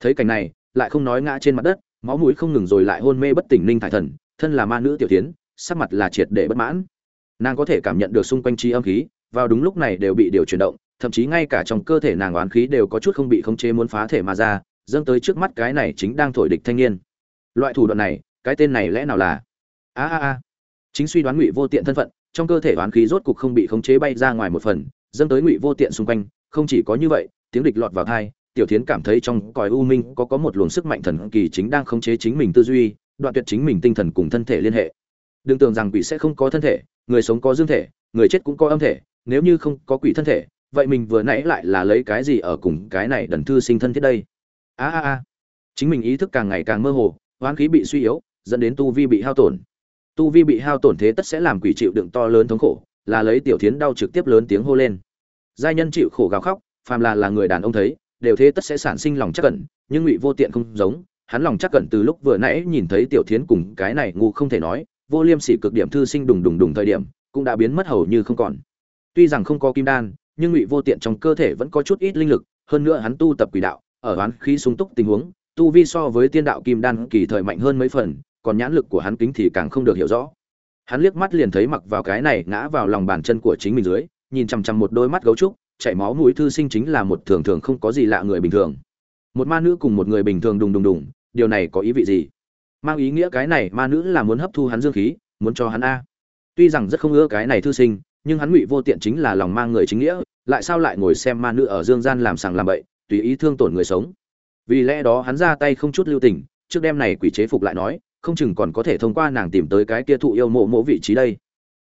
thấy cảnh này, lại không nói ngã trên mặt đất, máu mũi không ngừng rồi lại hôn mê bất tỉnh ninh thải thần, thân là ma nữ tiểu tiến, sắc mặt là triệt để bất mãn. Nàng có thể cảm nhận được xung quanh chi âm khí, vào đúng lúc này đều bị điều chuyển động, thậm chí ngay cả trong cơ thể nàng oán khí đều có chút không bị khống chế muốn phá thể mà ra dâng tới trước mắt cái này chính đang thổi địch thanh niên. Loại thủ đoạn này, cái tên này lẽ nào là? A a a. Chính suy đoán ngụy vô tiện thân phận, trong cơ thể oán khí rốt cục không bị khống chế bay ra ngoài một phần, dâng tới ngụy vô tiện xung quanh, không chỉ có như vậy, tiếng địch lọt vào thai tiểu thiến cảm thấy trong còi u minh có có một luồng sức mạnh thần kỳ chính đang khống chế chính mình tư duy, đoạn tuyệt chính mình tinh thần cùng thân thể liên hệ. Đừng tưởng rằng quỷ sẽ không có thân thể, người sống có dương thể, người chết cũng có âm thể, nếu như không có quỷ thân thể, vậy mình vừa nãy lại là lấy cái gì ở cùng cái này đần thư sinh thân thiết đây? A a a. Chính mình ý thức càng ngày càng mơ hồ hoán khí bị suy yếu, dẫn đến tu vi bị hao tổn. Tu vi bị hao tổn thế tất sẽ làm quỷ chịu đựng to lớn thống khổ, là lấy tiểu thiến đau trực tiếp lớn tiếng hô lên. Giai nhân chịu khổ gào khóc, phàm là là người đàn ông thấy, đều thế tất sẽ sản sinh lòng chắc cẩn, nhưng ngụy vô tiện không giống, hắn lòng chắc cẩn từ lúc vừa nãy nhìn thấy tiểu thiến cùng cái này ngu không thể nói, vô liêm sỉ cực điểm thư sinh đùng đùng đùng thời điểm, cũng đã biến mất hầu như không còn. Tuy rằng không có kim đan, nhưng ngụy vô tiện trong cơ thể vẫn có chút ít linh lực, hơn nữa hắn tu tập quỷ đạo ở đoán khí sung túc tình huống, tu vi so với tiên đạo kim đan kỳ thời mạnh hơn mấy phần, còn nhãn lực của hắn kính thì càng không được hiểu rõ. Hắn liếc mắt liền thấy mặc vào cái này ngã vào lòng bàn chân của chính mình dưới, nhìn chằm chằm một đôi mắt gấu trúc, chảy máu mũi thư sinh chính là một thường thường không có gì lạ người bình thường. Một ma nữ cùng một người bình thường đùng đùng đùng, điều này có ý vị gì? Mang ý nghĩa cái này ma nữ là muốn hấp thu hắn dương khí, muốn cho hắn a. Tuy rằng rất không ưa cái này thư sinh, nhưng hắn ngụy vô tiện chính là lòng mang người chính nghĩa, lại sao lại ngồi xem ma nữ ở dương gian làm sàng làm bậy tùy ý thương tổn người sống. Vì lẽ đó hắn ra tay không chút lưu tình, trước đêm này quỷ chế phục lại nói, không chừng còn có thể thông qua nàng tìm tới cái kia thụ yêu mộ mộ vị trí đây.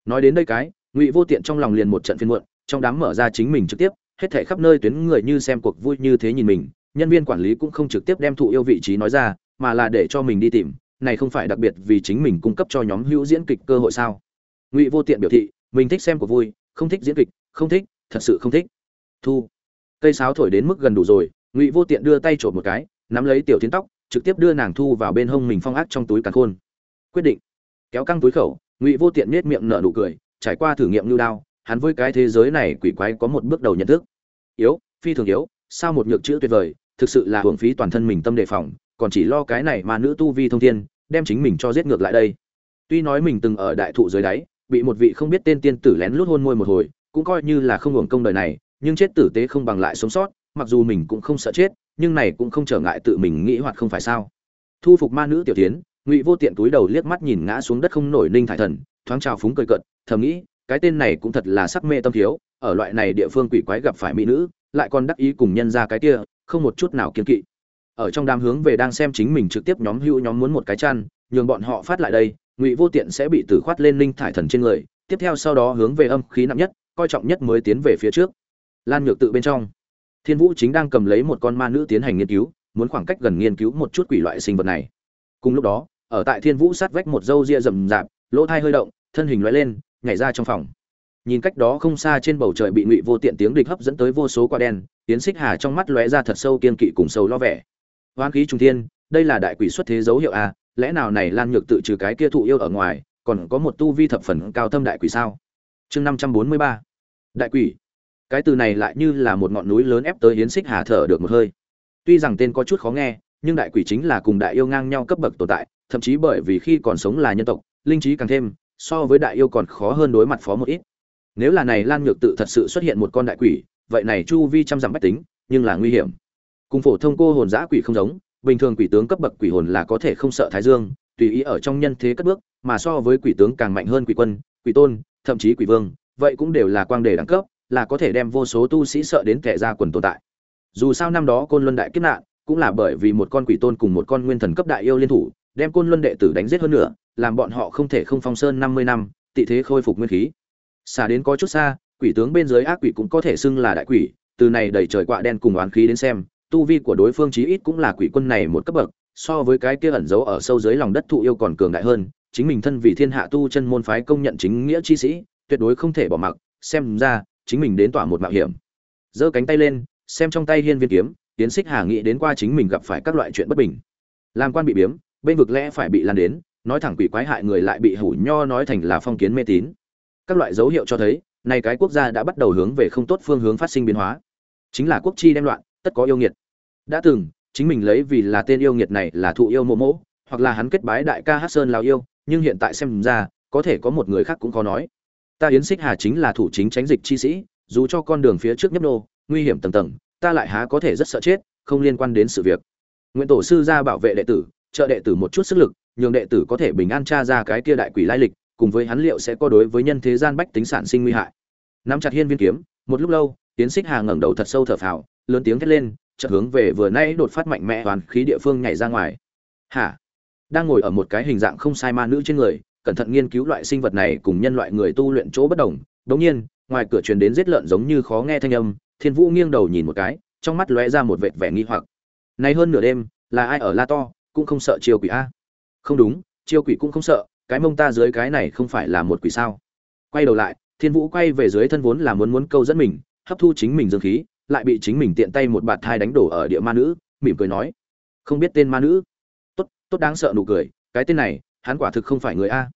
Nói đến đây cái, ngụy vô tiện trong lòng liền một trận phiên muộn, trong đám mở ra chính mình trực tiếp, hết thảy khắp nơi tuyến người như xem cuộc vui như thế nhìn mình, nhân viên quản lý cũng không trực tiếp đem thụ yêu vị trí nói ra, mà là để cho mình đi tìm, này không phải đặc biệt vì chính mình cung cấp cho nhóm hữu diễn kịch cơ hội sao? Ngụy vô tiện biểu thị, mình thích xem cuộc vui, không thích diễn kịch, không thích, thật sự không thích. Thu cây sáo thổi đến mức gần đủ rồi, ngụy vô tiện đưa tay trộm một cái, nắm lấy tiểu tiến tóc, trực tiếp đưa nàng thu vào bên hông mình phong ác trong túi càn khôn. Quyết định. Kéo căng túi khẩu, ngụy vô tiện nết miệng nở nụ cười, trải qua thử nghiệm lưu đao, hắn với cái thế giới này quỷ quái có một bước đầu nhận thức. Yếu, phi thường yếu, sao một nhược chữ tuyệt vời, thực sự là hưởng phí toàn thân mình tâm đề phòng, còn chỉ lo cái này mà nữ tu vi thông thiên, đem chính mình cho giết ngược lại đây. Tuy nói mình từng ở đại thụ dưới đáy, bị một vị không biết tên tiên tử lén lút hôn môi một hồi, cũng coi như là không hưởng công đời này nhưng chết tử tế không bằng lại sống sót, mặc dù mình cũng không sợ chết, nhưng này cũng không trở ngại tự mình nghĩ hoặc không phải sao. Thu phục ma nữ tiểu tiến, ngụy vô tiện túi đầu liếc mắt nhìn ngã xuống đất không nổi ninh thải thần, thoáng trào phúng cười cợt, thầm nghĩ, cái tên này cũng thật là sắc mê tâm thiếu, ở loại này địa phương quỷ quái gặp phải mỹ nữ, lại còn đắc ý cùng nhân ra cái kia, không một chút nào kiên kỵ. Ở trong đám hướng về đang xem chính mình trực tiếp nhóm hữu nhóm muốn một cái chăn, nhường bọn họ phát lại đây, ngụy vô tiện sẽ bị tử khoát lên linh thải thần trên người, tiếp theo sau đó hướng về âm khí nặng nhất, coi trọng nhất mới tiến về phía trước lan nhược tự bên trong. Thiên vũ chính đang cầm lấy một con ma nữ tiến hành nghiên cứu, muốn khoảng cách gần nghiên cứu một chút quỷ loại sinh vật này. Cùng lúc đó, ở tại thiên vũ sát vách một dâu ria rậm rạp, lỗ thai hơi động, thân hình lóe lên, nhảy ra trong phòng. Nhìn cách đó không xa trên bầu trời bị ngụy vô tiện tiếng địch hấp dẫn tới vô số quả đen tiến xích hà trong mắt lóe ra thật sâu kiên kỵ cùng sâu lo vẻ. Hoán khí trung thiên, đây là đại quỷ xuất thế dấu hiệu a lẽ nào này lan nhược tự trừ cái kia thụ yêu ở ngoài, còn có một tu vi thập phần cao thâm đại quỷ sao? Chương năm trăm bốn mươi ba. Đại quỷ cái từ này lại như là một ngọn núi lớn ép tới hiến xích hà thở được một hơi. Tuy rằng tên có chút khó nghe, nhưng đại quỷ chính là cùng đại yêu ngang nhau cấp bậc tồn tại, thậm chí bởi vì khi còn sống là nhân tộc, linh trí càng thêm, so với đại yêu còn khó hơn đối mặt phó một ít. Nếu là này lan nhược tự thật sự xuất hiện một con đại quỷ, vậy này chu vi trăm dặm bách tính, nhưng là nguy hiểm. Cùng phổ thông cô hồn giã quỷ không giống, bình thường quỷ tướng cấp bậc quỷ hồn là có thể không sợ thái dương, tùy ý ở trong nhân thế cất bước, mà so với quỷ tướng càng mạnh hơn quỷ quân, quỷ tôn, thậm chí quỷ vương, vậy cũng đều là quang đề đẳng cấp là có thể đem vô số tu sĩ sợ đến kẻ ra quần tồn tại. Dù sao năm đó côn luân đại kiếp nạn, cũng là bởi vì một con quỷ tôn cùng một con nguyên thần cấp đại yêu liên thủ, đem côn luân đệ tử đánh giết hơn nữa, làm bọn họ không thể không phong sơn năm mươi năm, tị thế khôi phục nguyên khí. Xa đến có chút xa, quỷ tướng bên dưới ác quỷ cũng có thể xưng là đại quỷ, từ này đẩy trời quạ đen cùng oán khí đến xem, tu vi của đối phương chí ít cũng là quỷ quân này một cấp bậc, so với cái kia ẩn giấu ở sâu dưới lòng đất thụ yêu còn cường đại hơn, chính mình thân vì thiên hạ tu chân môn phái công nhận chính nghĩa chi sĩ, tuyệt đối không thể bỏ mặc, xem ra chính mình đến tỏa một mạo hiểm. Giơ cánh tay lên, xem trong tay hiên viên kiếm tiến xích hà nghĩ đến qua chính mình gặp phải các loại chuyện bất bình. Làm quan bị biếm, bên vực lẽ phải bị lan đến, nói thẳng quỷ quái hại người lại bị hủ nho nói thành là phong kiến mê tín. Các loại dấu hiệu cho thấy này cái quốc gia đã bắt đầu hướng về không tốt phương hướng phát sinh biến hóa. Chính là quốc chi đem loạn, tất có yêu nghiệt. Đã từng, chính mình lấy vì là tên yêu nghiệt này là thụ yêu mộ mỗ hoặc là hắn kết bái đại ca hát sơn lào yêu, nhưng hiện tại xem ra, có thể có một người khác cũng có nói ta yến xích hà chính là thủ chính tránh dịch chi sĩ, dù cho con đường phía trước nhấp nô, nguy hiểm tầng tầng, ta lại há có thể rất sợ chết, không liên quan đến sự việc. Nguyện tổ sư ra bảo vệ đệ tử, trợ đệ tử một chút sức lực, nhường đệ tử có thể bình an tra ra cái kia đại quỷ lai lịch, cùng với hắn liệu sẽ có đối với nhân thế gian bách tính sản sinh nguy hại. Nắm chặt hiên viên kiếm, một lúc lâu tiến xích hà ngẩng đầu thật sâu thở phào, lớn tiếng thét lên, chợt hướng về vừa nay đột phát mạnh mẽ toàn khí địa phương nhảy ra ngoài. Hả? Đang ngồi ở một cái hình dạng không sai ma nữ trên người cẩn thận nghiên cứu loại sinh vật này cùng nhân loại người tu luyện chỗ bất đồng. Đống nhiên, ngoài cửa truyền đến giết lợn giống như khó nghe thanh âm, thiên vũ nghiêng đầu nhìn một cái, trong mắt lóe ra một vệt vẻ nghi hoặc. Nay hơn nửa đêm, là ai ở la to, cũng không sợ chiêu quỷ a? Không đúng, chiêu quỷ cũng không sợ, cái mông ta dưới cái này không phải là một quỷ sao? Quay đầu lại, thiên vũ quay về dưới thân vốn là muốn muốn câu dẫn mình, hấp thu chính mình dương khí, lại bị chính mình tiện tay một bạt thai đánh đổ ở địa ma nữ, mỉm cười nói, không biết tên ma nữ? Tốt tốt đáng sợ nụ cười, cái tên này hắn quả thực không phải người a.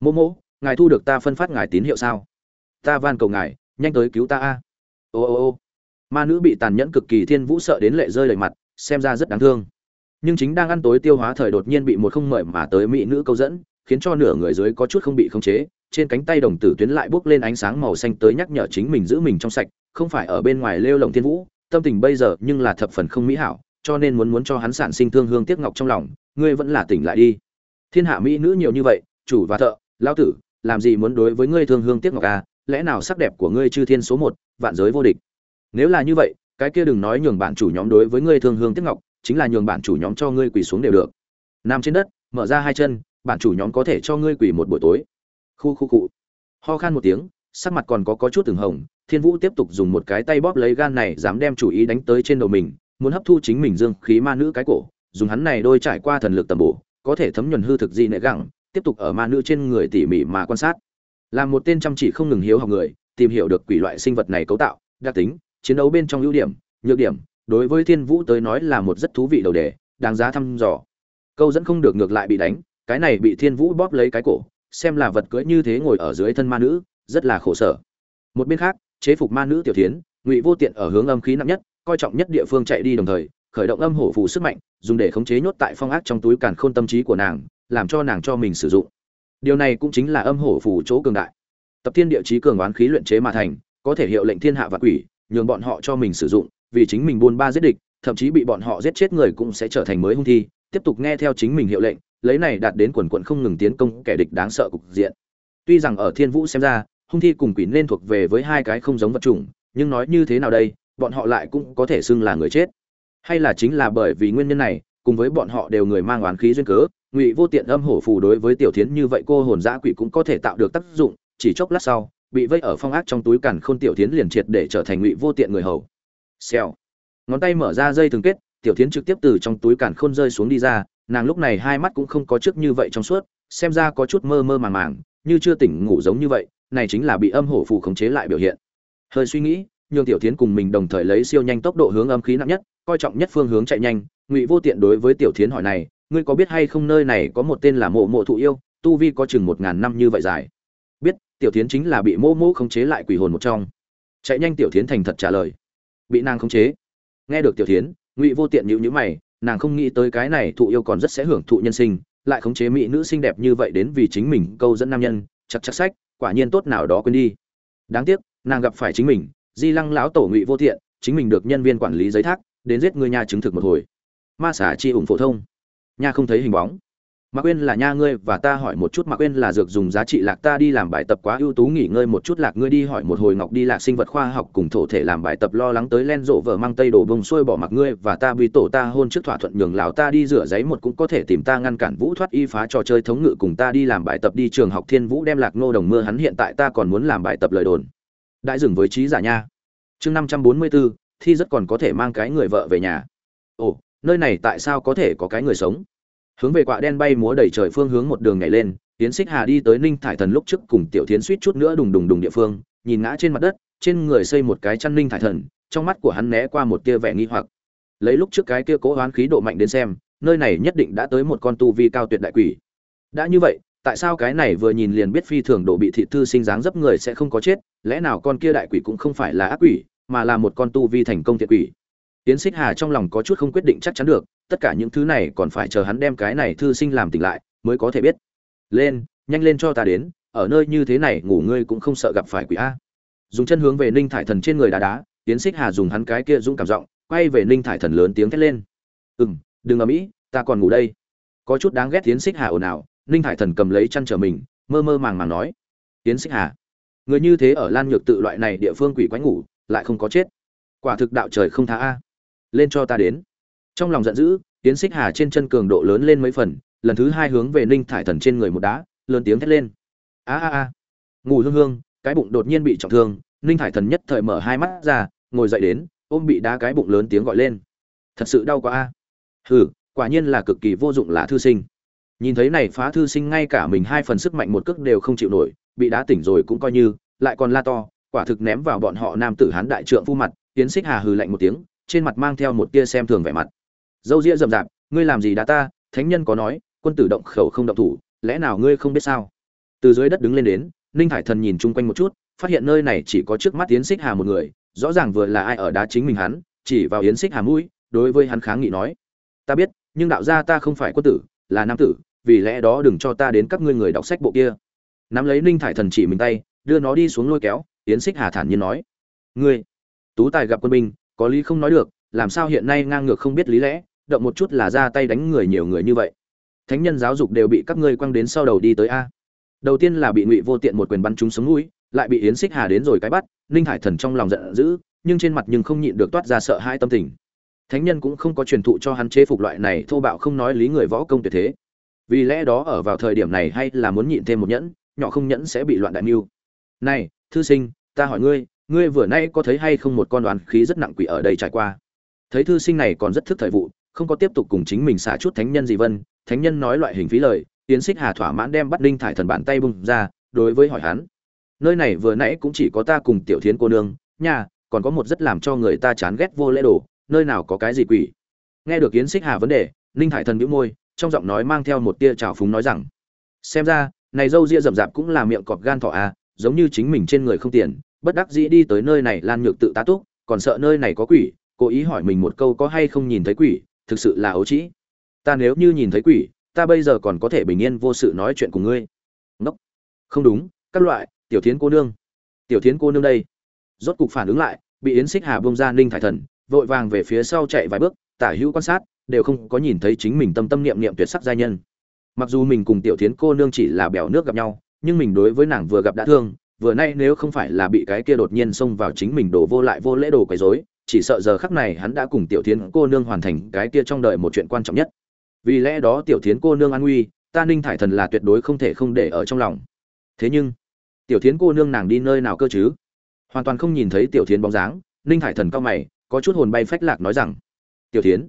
Mô mô ngài thu được ta phân phát ngài tín hiệu sao? Ta van cầu ngài, nhanh tới cứu ta a. Ô ô ô. Ma nữ bị tàn nhẫn cực kỳ thiên vũ sợ đến lệ rơi lệ mặt, xem ra rất đáng thương. Nhưng chính đang ăn tối tiêu hóa thời đột nhiên bị một không mời mà tới mỹ nữ câu dẫn, khiến cho nửa người dưới có chút không bị khống chế, trên cánh tay đồng tử tuyến lại bốc lên ánh sáng màu xanh tới nhắc nhở chính mình giữ mình trong sạch, không phải ở bên ngoài lêu lồng thiên vũ, tâm tình bây giờ nhưng là thập phần không mỹ hảo, cho nên muốn muốn cho hắn sản sinh thương hương tiếc ngọc trong lòng, ngươi vẫn là tỉnh lại đi thiên hạ mỹ nữ nhiều như vậy, chủ và thợ lao tử, làm gì muốn đối với ngươi thương hương tiếc ngọc à? Lẽ nào sắc đẹp của ngươi chư thiên số một, vạn giới vô địch? Nếu là như vậy, cái kia đừng nói nhường bản chủ nhóm đối với ngươi thương hương tiếc ngọc, chính là nhường bản chủ nhóm cho ngươi quỳ xuống đều được. Nằm trên đất, mở ra hai chân, bản chủ nhóm có thể cho ngươi quỳ một buổi tối. Khu khu cụ ho khan một tiếng, sắc mặt còn có có chút từng hồng, thiên vũ tiếp tục dùng một cái tay bóp lấy gan này, dám đem chủ ý đánh tới trên đầu mình, muốn hấp thu chính mình dương khí ma nữ cái cổ, dùng hắn này đôi trải qua thần lực tầm bổ có thể thấm nhuần hư thực gì nệ gẳng, tiếp tục ở ma nữ trên người tỉ mỉ mà quan sát. Làm một tên chăm chỉ không ngừng hiếu học người, tìm hiểu được quỷ loại sinh vật này cấu tạo, đặc tính, chiến đấu bên trong ưu điểm, nhược điểm, đối với thiên vũ tới nói là một rất thú vị đầu đề, đáng giá thăm dò. Câu dẫn không được ngược lại bị đánh, cái này bị thiên vũ bóp lấy cái cổ, xem là vật cưỡi như thế ngồi ở dưới thân ma nữ, rất là khổ sở. Một bên khác, chế phục ma nữ tiểu thiến, ngụy vô tiện ở hướng âm khí nặng nhất, coi trọng nhất địa phương chạy đi đồng thời khởi động âm hổ phù sức mạnh, dùng để khống chế nhốt tại phong ác trong túi càn khôn tâm trí của nàng, làm cho nàng cho mình sử dụng. Điều này cũng chính là âm hổ phù chỗ cường đại. Tập thiên địa chí cường oán khí luyện chế mà thành, có thể hiệu lệnh thiên hạ và quỷ, nhường bọn họ cho mình sử dụng, vì chính mình buôn ba giết địch, thậm chí bị bọn họ giết chết người cũng sẽ trở thành mới hung thi, tiếp tục nghe theo chính mình hiệu lệnh, lấy này đạt đến quần quận không ngừng tiến công kẻ địch đáng sợ cục diện. Tuy rằng ở thiên vũ xem ra, hung thi cùng quỷ nên thuộc về với hai cái không giống vật chủng, nhưng nói như thế nào đây, bọn họ lại cũng có thể xưng là người chết hay là chính là bởi vì nguyên nhân này, cùng với bọn họ đều người mang oán khí duyên cớ, ngụy vô tiện âm hổ phù đối với tiểu thiến như vậy cô hồn dã quỷ cũng có thể tạo được tác dụng, chỉ chốc lát sau, bị vây ở phong ác trong túi càn khôn tiểu thiến liền triệt để trở thành ngụy vô tiện người hầu. Xèo. Ngón tay mở ra dây thường kết, tiểu thiến trực tiếp từ trong túi càn khôn rơi xuống đi ra, nàng lúc này hai mắt cũng không có trước như vậy trong suốt, xem ra có chút mơ mơ màng màng, như chưa tỉnh ngủ giống như vậy, này chính là bị âm hổ phù khống chế lại biểu hiện. Hơi suy nghĩ, nhường tiểu thiến cùng mình đồng thời lấy siêu nhanh tốc độ hướng âm khí nặng nhất coi trọng nhất phương hướng chạy nhanh, ngụy vô tiện đối với tiểu thiến hỏi này, ngươi có biết hay không nơi này có một tên là mộ mộ thụ yêu, tu vi có chừng một ngàn năm như vậy dài? Biết, tiểu thiến chính là bị mô mô khống chế lại quỷ hồn một trong. Chạy nhanh tiểu thiến thành thật trả lời. Bị nàng khống chế. Nghe được tiểu thiến, ngụy vô tiện nhịu nhữ mày, nàng không nghĩ tới cái này thụ yêu còn rất sẽ hưởng thụ nhân sinh, lại khống chế mỹ nữ xinh đẹp như vậy đến vì chính mình câu dẫn nam nhân, chặt chặt sách, quả nhiên tốt nào đó quên đi. Đáng tiếc, nàng gặp phải chính mình, di lăng lão tổ ngụy vô tiện, chính mình được nhân viên quản lý giấy thác đến giết ngươi nha chứng thực một hồi. Ma xả chi ủng phổ thông. Nha không thấy hình bóng. Mạc quên là nha ngươi và ta hỏi một chút, mạc quên là dược dùng giá trị lạc ta đi làm bài tập quá ưu tú nghỉ ngơi một chút, lạc ngươi đi hỏi một hồi ngọc đi lạc sinh vật khoa học cùng thổ thể làm bài tập lo lắng tới len rộ vợ mang tây đổ bông xuôi bỏ mặc ngươi và ta vì tổ ta hôn trước thỏa thuận nhường lão ta đi rửa giấy một cũng có thể tìm ta ngăn cản vũ thoát y phá trò chơi thống ngự cùng ta đi làm bài tập đi trường học thiên vũ đem lạc nô đồng mưa hắn hiện tại ta còn muốn làm bài tập lời đồn. Đại dừng với trí giả nha. Chương năm trăm bốn mươi bốn thi rất còn có thể mang cái người vợ về nhà. Ồ, nơi này tại sao có thể có cái người sống? Hướng về quạ đen bay múa đầy trời phương hướng một đường nhảy lên tiến xích hà đi tới ninh thải thần lúc trước cùng tiểu thiến suýt chút nữa đùng đùng đùng địa phương, nhìn ngã trên mặt đất, trên người xây một cái chăn ninh thải thần, trong mắt của hắn né qua một tia vẻ nghi hoặc. Lấy lúc trước cái kia cố hoán khí độ mạnh đến xem, nơi này nhất định đã tới một con tu vi cao tuyệt đại quỷ. Đã như vậy, tại sao cái này vừa nhìn liền biết phi thường độ bị thị thư sinh dáng dấp người sẽ không có chết, lẽ nào con kia đại quỷ cũng không phải là ác quỷ mà là một con tu vi thành công thiện quỷ. Tiến xích hà trong lòng có chút không quyết định chắc chắn được, tất cả những thứ này còn phải chờ hắn đem cái này thư sinh làm tỉnh lại, mới có thể biết. Lên, nhanh lên cho ta đến, ở nơi như thế này ngủ ngươi cũng không sợ gặp phải quỷ a. Dùng chân hướng về ninh thải thần trên người đá đá tiến xích hà dùng hắn cái kia dũng cảm giọng, quay về ninh thải thần lớn tiếng thét lên. Ừ m đừng ở mỹ ta còn ngủ đây. Có chút đáng ghét tiến xích hà ồn ào, ninh thải thần cầm lấy chăn trở mình, mơ mơ màng màng nói. Tiến xích hà, người như thế ở lan nhược tự loại này địa phương quỷ quái ngủ lại không có chết. Quả thực đạo trời không tha a. Lên cho ta đến. Trong lòng giận dữ tiến xích hà trên chân cường độ lớn lên mấy phần, lần thứ hai hướng về ninh thải thần trên người một đá, lớn tiếng thét lên. A a a. Ngủ hương hương, cái bụng đột nhiên bị trọng thương, ninh thải thần nhất thời mở hai mắt ra, ngồi dậy đến, ôm bị đá cái bụng lớn tiếng gọi lên. Thật sự đau quá a. Hừ, quả nhiên là cực kỳ vô dụng là thư sinh. Nhìn thấy này phá thư sinh ngay cả mình hai phần sức mạnh một cước đều không chịu nổi, bị đá tỉnh rồi cũng coi như, lại còn la to quả thực ném vào bọn họ nam tử hán đại trượng phu mặt tiến xích hà hừ lạnh một tiếng, trên mặt mang theo một tia xem thường vẻ mặt. Dâu ria rậm rạp, ngươi làm gì đã ta? Thánh nhân có nói, quân tử động khẩu không động thủ, lẽ nào ngươi không biết sao? Từ dưới đất đứng lên đến, ninh thải thần nhìn chung quanh một chút, phát hiện nơi này chỉ có trước mắt yến xích hà một người, rõ ràng vừa là ai ở đá chính mình hắn, chỉ vào yến xích hà mũi, đối với hắn kháng nghị nói, ta biết, nhưng đạo gia ta không phải quân tử, là nam tử, vì lẽ đó đừng cho ta đến các ngươi người đọc sách bộ kia. Nắm lấy ninh thải thần chỉ mình tay đưa nó đi xuống lôi kéo, yến xích hà thản nhiên nói. Ngươi, tú tài gặp quân binh, có lý không nói được, làm sao hiện nay ngang ngược không biết lý lẽ, động một chút là ra tay đánh người nhiều người như vậy. Thánh nhân giáo dục đều bị các ngươi quăng đến sau đầu đi tới a. Đầu tiên là bị ngụy vô tiện một quyền bắn trúng sống mũi, lại bị yến xích hà đến rồi cái bắt, ninh hải thần trong lòng giận dữ, nhưng trên mặt nhưng không nhịn được toát ra sợ hãi tâm tình. Thánh nhân cũng không có truyền thụ cho hắn chế phục loại này, thô bạo không nói lý người võ công tuyệt thế. Vì lẽ đó ở vào thời điểm này hay là muốn nhịn thêm một nhẫn, nhỏ không nhẫn sẽ bị loạn đại mưu này, thư sinh, ta hỏi ngươi ngươi vừa nay có thấy hay không một con đoàn khí rất nặng quỷ ở đây trải qua? Thấy thư sinh này còn rất thức thời vụ, không có tiếp tục cùng chính mình xả chút thánh nhân gì vân, thánh nhân nói loại hình phí lời tiến xích hà thỏa mãn đem bắt Ninh thải thần bàn tay bung ra, đối với hỏi hắn. Nơi này vừa nãy cũng chỉ có ta cùng tiểu thiến cô nương, nhà, còn có một rất làm cho người ta chán ghét vô lễ đồ, nơi nào có cái gì quỷ. Nghe được yến xích hà vấn đề, ninh thải thần bĩu môi, trong giọng nói mang theo một tia trào phúng nói rằng, xem ra, này dâu ria rậm rạp cũng là miệng cọp gan thỏ à giống như chính mình trên người không tiền, bất đắc dĩ đi tới nơi này lan nhược tự tá túc, còn sợ nơi này có quỷ, cố ý hỏi mình một câu có hay không nhìn thấy quỷ, thực sự là ấu trĩ. Ta nếu như nhìn thấy quỷ, ta bây giờ còn có thể bình yên vô sự nói chuyện cùng ngươi. Ngốc. Không đúng, các loại, tiểu thiến cô nương. Tiểu thiến cô nương đây. Rốt cục phản ứng lại, bị yến xích hà bông ra ninh thải thần, vội vàng về phía sau chạy vài bước, tả hữu quan sát, đều không có nhìn thấy chính mình tâm tâm niệm niệm tuyệt sắc giai nhân. Mặc dù mình cùng tiểu thiến cô nương chỉ là bèo nước gặp nhau nhưng mình đối với nàng vừa gặp đã thương, vừa nay nếu không phải là bị cái kia đột nhiên xông vào chính mình đổ vô lại vô lễ đồ quấy rối, chỉ sợ giờ khắc này hắn đã cùng tiểu Thiến cô nương hoàn thành cái kia trong đời một chuyện quan trọng nhất. Vì lẽ đó tiểu Thiến cô nương an nguy, ta ninh thải thần là tuyệt đối không thể không để ở trong lòng. Thế nhưng, tiểu Thiến cô nương nàng đi nơi nào cơ chứ? Hoàn toàn không nhìn thấy tiểu Thiến bóng dáng, ninh thải thần cao mày, có chút hồn bay phách lạc nói rằng, tiểu Thiến.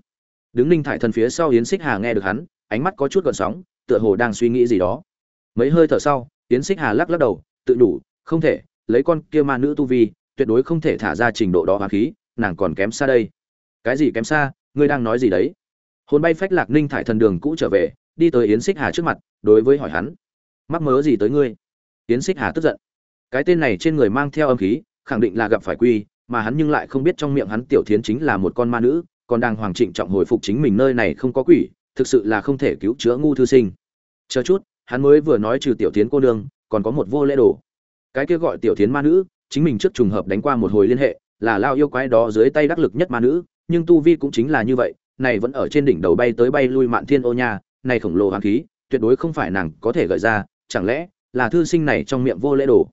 Đứng ninh thải thần phía sau hiến xích hà nghe được hắn, ánh mắt có chút gợn sóng, tựa hồ đang suy nghĩ gì đó. Mấy hơi thở sau yến xích hà lắc lắc đầu, tự đủ, không thể, lấy con kia ma nữ tu vi, tuyệt đối không thể thả ra trình độ đó hóa khí, nàng còn kém xa đây. Cái gì kém xa? Ngươi đang nói gì đấy? Hồn bay phách lạc ninh thải thần đường cũ trở về, đi tới yến xích hà trước mặt, đối với hỏi hắn. Mắc mớ gì tới ngươi? Yến xích hà tức giận. Cái tên này trên người mang theo âm khí, khẳng định là gặp phải quy, mà hắn nhưng lại không biết trong miệng hắn tiểu thiến chính là một con ma nữ, còn đang hoàng trịnh trọng hồi phục chính mình nơi này không có quỷ, thực sự là không thể cứu chữa ngu thư sinh. Chờ chút hắn mới vừa nói trừ tiểu thiến cô nương, còn có một vô lễ đồ. Cái kia gọi tiểu thiến ma nữ, chính mình trước trùng hợp đánh qua một hồi liên hệ, là lao yêu quái đó dưới tay đắc lực nhất ma nữ, nhưng tu vi cũng chính là như vậy, này vẫn ở trên đỉnh đầu bay tới bay lui mạn thiên ô nha, này khổng lồ hoàng khí, tuyệt đối không phải nàng có thể gợi ra, chẳng lẽ là thư sinh này trong miệng vô lễ đồ?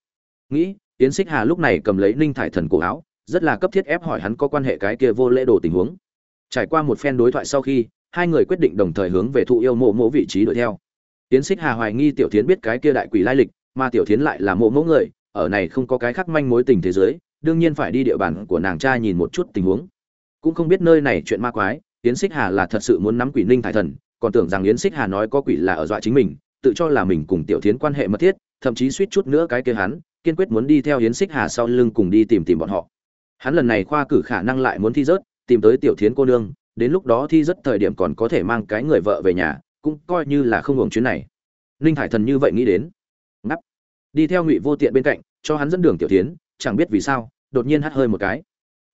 Nghĩ tiến xích hà lúc này cầm lấy ninh thải thần cổ áo, rất là cấp thiết ép hỏi hắn có quan hệ cái kia vô lễ đồ tình huống. Trải qua một phen đối thoại sau khi, hai người quyết định đồng thời hướng về thụ yêu mộ mộ vị trí đuổi theo tiến xích hà hoài nghi tiểu tiến biết cái kia đại quỷ lai lịch, mà tiểu tiến lại là mộ mẫu người, ở này không có cái khác manh mối tình thế giới, đương nhiên phải đi địa bàn của nàng cha nhìn một chút tình huống. Cũng không biết nơi này chuyện ma quái, yến xích hà là thật sự muốn nắm quỷ ninh thải thần, còn tưởng rằng yến xích hà nói có quỷ là ở dọa chính mình, tự cho là mình cùng tiểu tiến quan hệ mật thiết, thậm chí suýt chút nữa cái kia hắn, kiên quyết muốn đi theo yến xích hà sau lưng cùng đi tìm tìm bọn họ. Hắn lần này khoa cử khả năng lại muốn thi rớt, tìm tới tiểu thiến cô nương, đến lúc đó thi rất thời điểm còn có thể mang cái người vợ về nhà cũng coi như là không hưởng chuyến này. Ninh hải thần như vậy nghĩ đến. Ngắp. Đi theo ngụy vô tiện bên cạnh, cho hắn dẫn đường tiểu tiến chẳng biết vì sao, đột nhiên hắt hơi một cái.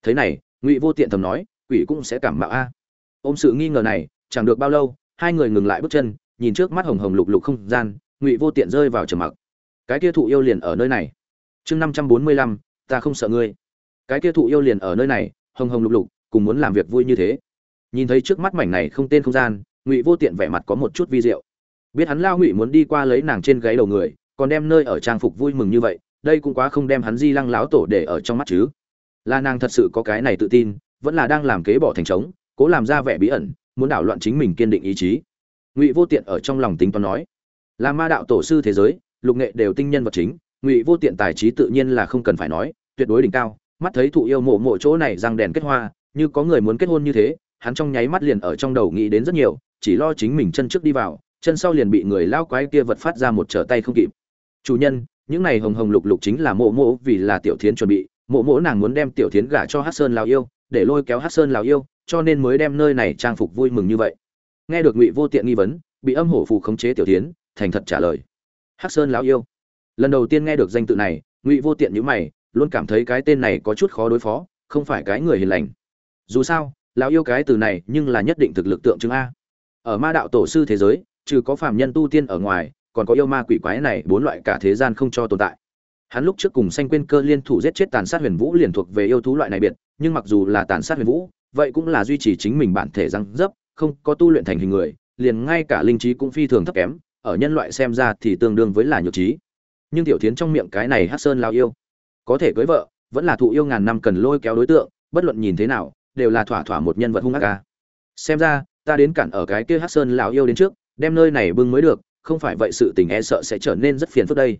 Thế này, ngụy vô tiện thầm nói, quỷ cũng sẽ cảm mạo a. Ôm sự nghi ngờ này, chẳng được bao lâu, hai người ngừng lại bước chân, nhìn trước mắt hồng hồng lục lục không gian, ngụy vô tiện rơi vào trầm mặc. Cái kia thụ yêu liền ở nơi này. Chương năm trăm bốn mươi lăm, ta không sợ ngươi. Cái kia thụ yêu liền ở nơi này, hồng hồng lục lục, cùng muốn làm việc vui như thế. Nhìn thấy trước mắt mảnh này không tên không gian ngụy vô tiện vẻ mặt có một chút vi diệu. Biết hắn lao ngụy muốn đi qua lấy nàng trên gáy đầu người, còn đem nơi ở trang phục vui mừng như vậy, đây cũng quá không đem hắn di lăng láo tổ để ở trong mắt chứ. Là nàng thật sự có cái này tự tin, vẫn là đang làm kế bỏ thành trống, cố làm ra vẻ bí ẩn, muốn đảo loạn chính mình kiên định ý chí. Ngụy vô tiện ở trong lòng tính toán nói, là ma đạo tổ sư thế giới, lục nghệ đều tinh nhân vật chính, ngụy vô tiện tài trí tự nhiên là không cần phải nói, tuyệt đối đỉnh cao, mắt thấy thụ yêu mộ mộ chỗ này răng đèn kết hoa, như có người muốn kết hôn như thế, hắn trong nháy mắt liền ở trong đầu nghĩ đến rất nhiều chỉ lo chính mình chân trước đi vào, chân sau liền bị người lao quái kia vật phát ra một trở tay không kịp. Chủ nhân, những này hồng hồng lục lục chính là mộ mộ vì là tiểu thiến chuẩn bị, mộ mộ nàng muốn đem tiểu thiến gả cho hát sơn lào yêu, để lôi kéo hát sơn lào yêu, cho nên mới đem nơi này trang phục vui mừng như vậy. Nghe được ngụy vô tiện nghi vấn, bị âm hổ phù khống chế tiểu thiến, thành thật trả lời. Hát sơn lão yêu. Lần đầu tiên nghe được danh tự này, ngụy vô tiện nhữ mày, luôn cảm thấy cái tên này có chút khó đối phó, không phải cái người hiền lành. Dù sao lão yêu cái từ này nhưng là nhất định thực lực tượng trưng a ở ma đạo tổ sư thế giới, trừ có phàm nhân tu tiên ở ngoài, còn có yêu ma quỷ quái này, bốn loại cả thế gian không cho tồn tại. Hắn lúc trước cùng sanh quên cơ liên thủ giết chết tàn sát huyền vũ liền thuộc về yêu thú loại này biệt, nhưng mặc dù là tàn sát huyền vũ, vậy cũng là duy trì chính mình bản thể răng dấp, không có tu luyện thành hình người, liền ngay cả linh trí cũng phi thường thấp kém, ở nhân loại xem ra thì tương đương với là nhược trí. Nhưng tiểu thiến trong miệng cái này hát sơn lao yêu, có thể cưới vợ, vẫn là thụ yêu ngàn năm cần lôi kéo đối tượng, bất luận nhìn thế nào, đều là thỏa thỏa một nhân vật hung ác ca. Xem ra ta đến cản ở cái kia hát sơn lão yêu đến trước, đem nơi này bưng mới được, không phải vậy sự tình e sợ sẽ trở nên rất phiền phức đây.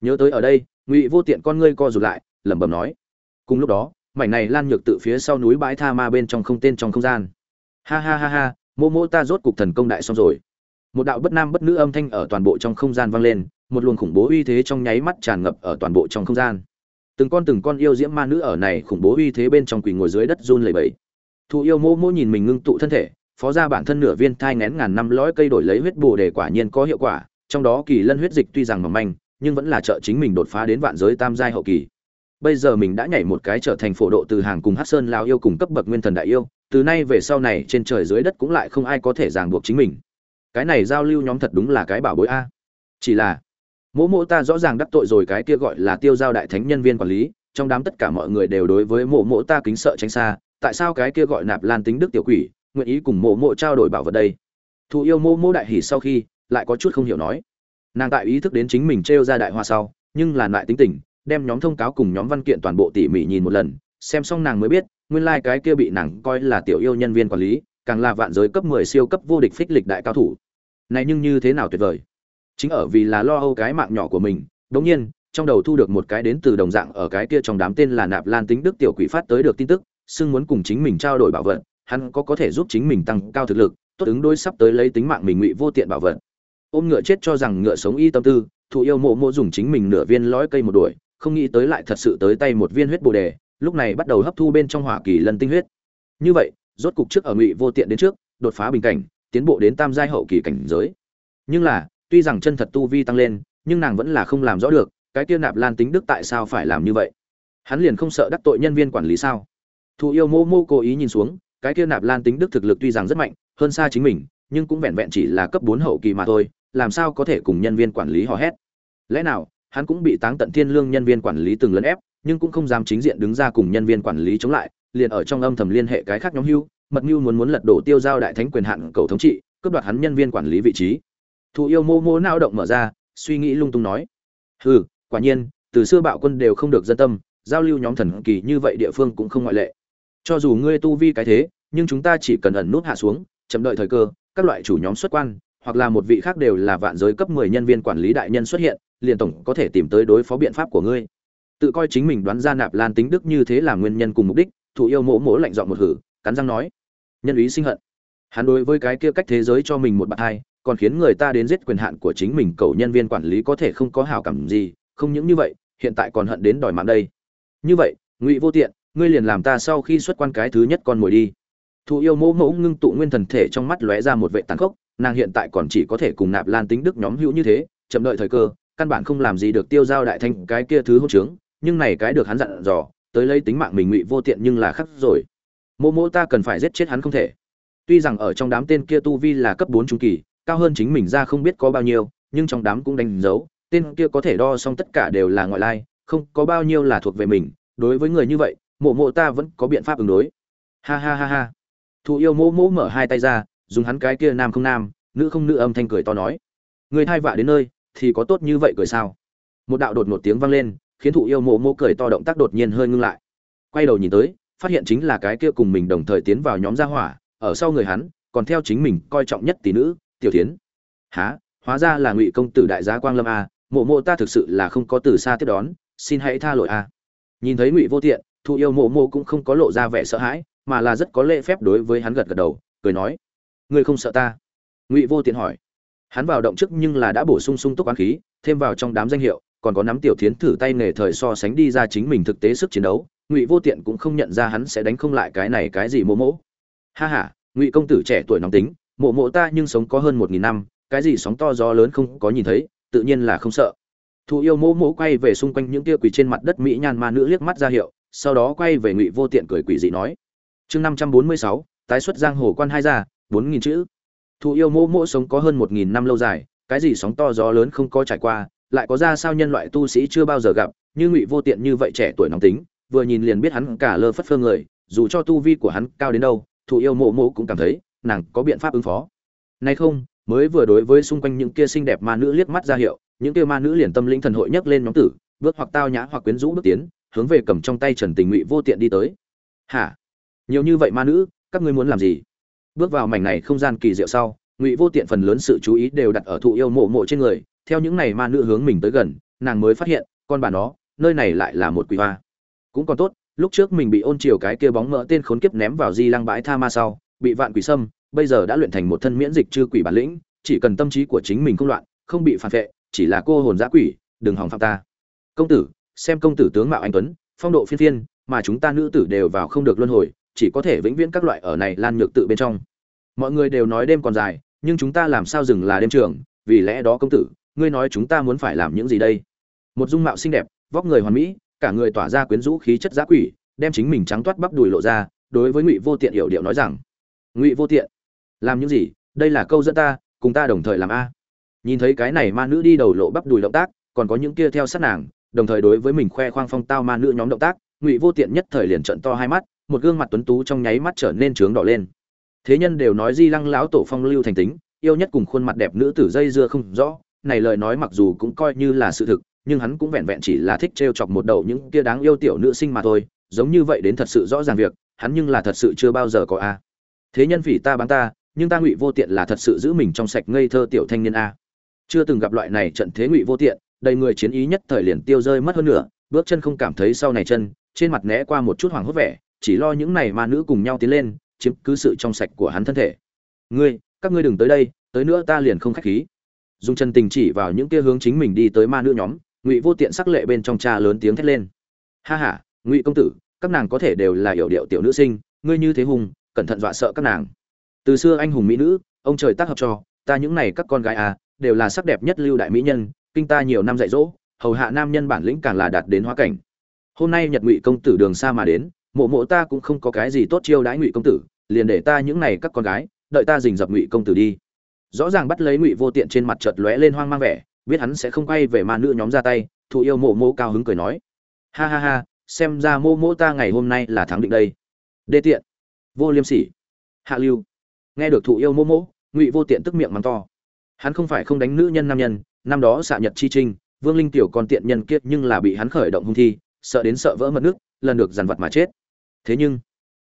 Nhớ tới ở đây, ngụy vô tiện con ngươi co rụt lại, lẩm bẩm nói. Cùng lúc đó, mảnh này lan nhược tự phía sau núi bãi tha ma bên trong không tên trong không gian. Ha ha ha ha, mô mô ta rốt cục thần công đại xong rồi. Một đạo bất nam bất nữ âm thanh ở toàn bộ trong không gian vang lên, một luồng khủng bố uy thế trong nháy mắt tràn ngập ở toàn bộ trong không gian. Từng con từng con yêu diễm ma nữ ở này khủng bố uy thế bên trong quỳ ngồi dưới đất run lẩy bẩy. Thụ yêu mô mô nhìn mình ngưng tụ thân thể phó ra bản thân nửa viên thai ngén ngàn năm lõi cây đổi lấy huyết bồ để quả nhiên có hiệu quả, trong đó kỳ lân huyết dịch tuy rằng mỏng manh, nhưng vẫn là trợ chính mình đột phá đến vạn giới tam giai hậu kỳ. Bây giờ mình đã nhảy một cái trở thành phổ độ từ hàng cùng hát sơn lao yêu cùng cấp bậc nguyên thần đại yêu, từ nay về sau này trên trời dưới đất cũng lại không ai có thể ràng buộc chính mình. Cái này giao lưu nhóm thật đúng là cái bảo bối a. Chỉ là, mỗ mỗ ta rõ ràng đắc tội rồi cái kia gọi là tiêu giao đại thánh nhân viên quản lý, trong đám tất cả mọi người đều đối với mỗ mỗ ta kính sợ tránh xa, tại sao cái kia gọi nạp lan tính đức tiểu quỷ nguyện ý cùng mộ mộ trao đổi bảo vật đây. Thụ yêu mô mô đại hỉ sau khi, lại có chút không hiểu nói. Nàng tại ý thức đến chính mình trêu ra đại hoa sau, nhưng là lại tính tình, đem nhóm thông cáo cùng nhóm văn kiện toàn bộ tỉ mỉ nhìn một lần, xem xong nàng mới biết, nguyên lai cái kia bị nàng coi là tiểu yêu nhân viên quản lý, càng là vạn giới cấp 10 siêu cấp vô địch phích lịch đại cao thủ. Này nhưng như thế nào tuyệt vời. Chính ở vì là lo âu cái mạng nhỏ của mình đống nhiên, trong đầu thu được một cái đến từ đồng dạng ở cái kia trong đám tên là nạp lan tính đức tiểu quỷ phát tới được tin tức, xưng muốn cùng chính mình trao đổi bảo vật hắn có có thể giúp chính mình tăng cao thực lực, tốt ứng đối sắp tới lấy tính mạng mình ngụy vô tiện bảo vật. Ôm ngựa chết cho rằng ngựa sống y tâm tư, thụ yêu mộ mộ dùng chính mình nửa viên lõi cây một đuổi, không nghĩ tới lại thật sự tới tay một viên huyết bồ đề, lúc này bắt đầu hấp thu bên trong hỏa kỳ lần tinh huyết. Như vậy, rốt cục trước ở ngụy vô tiện đến trước, đột phá bình cảnh, tiến bộ đến tam giai hậu kỳ cảnh giới. Nhưng là, tuy rằng chân thật tu vi tăng lên, nhưng nàng vẫn là không làm rõ được, cái kia nạp lan tính đức tại sao phải làm như vậy? Hắn liền không sợ đắc tội nhân viên quản lý sao? Thụ yêu mô mô cố ý nhìn xuống cái kia nạp lan tính đức thực lực tuy rằng rất mạnh, hơn xa chính mình, nhưng cũng vẹn vẹn chỉ là cấp bốn hậu kỳ mà thôi, làm sao có thể cùng nhân viên quản lý hò hét? Lẽ nào, hắn cũng bị táng tận thiên lương nhân viên quản lý từng lấn ép, nhưng cũng không dám chính diện đứng ra cùng nhân viên quản lý chống lại, liền ở trong âm thầm liên hệ cái khác nhóm hưu, mật mưu muốn muốn lật đổ tiêu giao đại thánh quyền hạn cầu thống trị, cướp đoạt hắn nhân viên quản lý vị trí. Thụ yêu mô mô nao động mở ra, suy nghĩ lung tung nói, hừ, quả nhiên, từ xưa bạo quân đều không được dân tâm, giao lưu nhóm thần kỳ như vậy địa phương cũng không ngoại lệ. Cho dù ngươi tu vi cái thế nhưng chúng ta chỉ cần ẩn nút hạ xuống, chậm đợi thời cơ, các loại chủ nhóm xuất quan, hoặc là một vị khác đều là vạn giới cấp 10 nhân viên quản lý đại nhân xuất hiện, liền tổng có thể tìm tới đối phó biện pháp của ngươi. Tự coi chính mình đoán ra nạp lan tính đức như thế là nguyên nhân cùng mục đích, thủ yêu mỗ mỗ lạnh giọng một hử, cắn răng nói. Nhân ý sinh hận. Hắn đối với cái kia cách thế giới cho mình một bạn hai, còn khiến người ta đến giết quyền hạn của chính mình cầu nhân viên quản lý có thể không có hảo cảm gì, không những như vậy, hiện tại còn hận đến đòi mạng đây. Như vậy, ngụy vô tiện, ngươi liền làm ta sau khi xuất quan cái thứ nhất con mồi đi thụ yêu mẫu mẫu ngưng tụ nguyên thần thể trong mắt lóe ra một vệ tàn khốc, nàng hiện tại còn chỉ có thể cùng nạp lan tính đức nhóm hữu như thế, chậm đợi thời cơ, căn bản không làm gì được tiêu giao đại thanh cái kia thứ hỗn trướng, nhưng này cái được hắn dặn dò, tới lấy tính mạng mình ngụy vô tiện nhưng là khắc rồi. Mô mô ta cần phải giết chết hắn không thể. Tuy rằng ở trong đám tên kia tu vi là cấp bốn trung kỳ, cao hơn chính mình ra không biết có bao nhiêu, nhưng trong đám cũng đánh dấu, tên kia có thể đo xong tất cả đều là ngoại lai, không có bao nhiêu là thuộc về mình, đối với người như vậy, mộ mộ ta vẫn có biện pháp ứng đối. Ha ha ha ha thụ yêu mỗ mỗ mở hai tay ra, dùng hắn cái kia nam không nam, nữ không nữ âm thanh cười to nói. Người thai vạ đến nơi, thì có tốt như vậy cười sao? Một đạo đột một tiếng vang lên, khiến thụ yêu mỗ mỗ cười to động tác đột nhiên hơi ngưng lại. Quay đầu nhìn tới, phát hiện chính là cái kia cùng mình đồng thời tiến vào nhóm gia hỏa, ở sau người hắn, còn theo chính mình coi trọng nhất tỷ nữ, tiểu tiến há hóa ra là ngụy công tử đại gia quang lâm à, a mộ mộ ta thực sự là không có từ xa tiếp đón, xin hãy tha lỗi a nhìn thấy ngụy vô tiện thụ yêu mộ mộ cũng không có lộ ra vẻ sợ hãi mà là rất có lễ phép đối với hắn gật gật đầu, cười nói, ngươi không sợ ta? Ngụy vô tiện hỏi. Hắn vào động trước nhưng là đã bổ sung sung túc quán khí, thêm vào trong đám danh hiệu, còn có nắm tiểu thiến thử tay nghề thời so sánh đi ra chính mình thực tế sức chiến đấu, ngụy vô tiện cũng không nhận ra hắn sẽ đánh không lại cái này cái gì mỗ mỗ. Ha ha, ngụy công tử trẻ tuổi nóng tính mộ mộ ta nhưng sống có hơn một nghìn năm, cái gì sóng to gió lớn không có nhìn thấy, tự nhiên là không sợ. Thụ yêu mỗ mỗ quay về xung quanh những tia quỷ trên mặt đất mỹ nhan ma nữ liếc mắt ra hiệu, sau đó quay về ngụy vô tiện cười quỷ dị nói chương năm trăm bốn mươi sáu, tái xuất giang hồ quan hai gia, bốn nghìn chữ. Thụ yêu mô mô sống có hơn một nghìn năm lâu dài, cái gì sóng to gió lớn không có trải qua, lại có ra sao nhân loại tu sĩ chưa bao giờ gặp, như ngụy vô tiện như vậy trẻ tuổi nóng tính, vừa nhìn liền biết hắn cả lơ phất phơ người, dù cho tu vi của hắn cao đến đâu thụ yêu mộ mộ cũng cảm thấy, nàng có biện pháp ứng phó. Nay không, mới vừa đối với xung quanh những kia xinh đẹp ma nữ liếc mắt ra hiệu, những kia ma nữ liền tâm linh thần hội nhấc lên nhóm tử, bước hoặc tao nhã hoặc quyến rũ bước tiến, hướng về cầm trong tay trần tình ngụy vô tiện đi tới. Hả? Nhiều như vậy ma nữ, các ngươi muốn làm gì? Bước vào mảnh này không gian kỳ diệu sau, ngụy vô tiện phần lớn sự chú ý đều đặt ở thụ yêu mộ mộ trên người, theo những này ma nữ hướng mình tới gần, nàng mới phát hiện, con bà nó, nơi này lại là một quỷ hoa. Cũng còn tốt, lúc trước mình bị ôn chiều cái kia bóng mỡ tên khốn kiếp ném vào di lăng bãi tha ma sau, bị vạn quỷ sâm bây giờ đã luyện thành một thân miễn dịch chư quỷ bản lĩnh, chỉ cần tâm trí của chính mình không loạn, không bị phản vệ, chỉ là cô hồn giã quỷ, đừng hòng phạm ta. Công tử, xem công tử tướng mạo anh tuấn, phong độ phiên phiên, mà chúng ta nữ tử đều vào không được luân hồi chỉ có thể vĩnh viễn các loại ở này lan nhược tự bên trong. Mọi người đều nói đêm còn dài, nhưng chúng ta làm sao dừng là đêm trường, vì lẽ đó công tử, ngươi nói chúng ta muốn phải làm những gì đây? Một dung mạo xinh đẹp, vóc người hoàn mỹ, cả người tỏa ra quyến rũ khí chất giá quỷ, đem chính mình trắng toát bắp đùi lộ ra, đối với ngụy vô tiện hiểu điệu nói rằng, ngụy vô tiện, làm những gì? Đây là câu dẫn ta, cùng ta đồng thời làm a. Nhìn thấy cái này ma nữ đi đầu lộ bắp đùi động tác, còn có những kia theo sát nàng, đồng thời đối với mình khoe khoang phong tao ma nữ nhóm động tác, ngụy vô tiện nhất thời liền trận to hai mắt một gương mặt tuấn tú trong nháy mắt trở nên trướng đỏ lên. Thế nhân đều nói di lăng lão tổ phong lưu thành tính, yêu nhất cùng khuôn mặt đẹp nữ tử dây dưa không rõ, này lời nói mặc dù cũng coi như là sự thực, nhưng hắn cũng vẹn vẹn chỉ là thích trêu chọc một đầu những kia đáng yêu tiểu nữ sinh mà thôi, giống như vậy đến thật sự rõ ràng việc, hắn nhưng là thật sự chưa bao giờ có a. Thế nhân vì ta bán ta, nhưng ta ngụy vô tiện là thật sự giữ mình trong sạch ngây thơ tiểu thanh niên a. Chưa từng gặp loại này trận thế ngụy vô tiện, đầy người chiến ý nhất thời liền tiêu rơi mất hơn nữa bước chân không cảm thấy sau này chân, trên mặt né qua một chút hoảng hốt vẻ chỉ lo những này ma nữ cùng nhau tiến lên, chiếm cứ sự trong sạch của hắn thân thể. Ngươi, các ngươi đừng tới đây, tới nữa ta liền không khách khí. Dùng chân tình chỉ vào những kia hướng chính mình đi tới ma nữ nhóm, ngụy vô tiện sắc lệ bên trong cha lớn tiếng thét lên. Ha ha, ngụy công tử, các nàng có thể đều là hiểu điệu tiểu nữ sinh, ngươi như thế hùng, cẩn thận dọa sợ các nàng. Từ xưa anh hùng mỹ nữ, ông trời tác hợp cho, ta những này các con gái à đều là sắc đẹp nhất lưu đại mỹ nhân, kinh ta nhiều năm dạy dỗ, hầu hạ nam nhân bản lĩnh càng là đạt đến hóa cảnh. Hôm nay nhật ngụy công tử đường xa mà đến mộ mộ ta cũng không có cái gì tốt chiêu đãi ngụy công tử, liền để ta những này các con gái, đợi ta dình dập ngụy công tử đi. Rõ ràng bắt lấy ngụy vô tiện trên mặt chợt lóe lên hoang mang vẻ, biết hắn sẽ không quay về ma nữ nhóm ra tay thụ yêu mộ mộ cao hứng cười nói. Ha ha ha, xem ra mô mô ta ngày hôm nay là thắng định đây. Đê tiện. Vô liêm sỉ. Hạ lưu. Nghe được thụ yêu mô mô ngụy vô tiện tức miệng mắng to. Hắn không phải không đánh nữ nhân nam nhân, năm đó xạ nhật chi trinh, vương linh tiểu còn tiện nhân kiết nhưng là bị hắn khởi động hung thi, sợ đến sợ vỡ mật nước, lần được dằn vặt mà chết thế nhưng,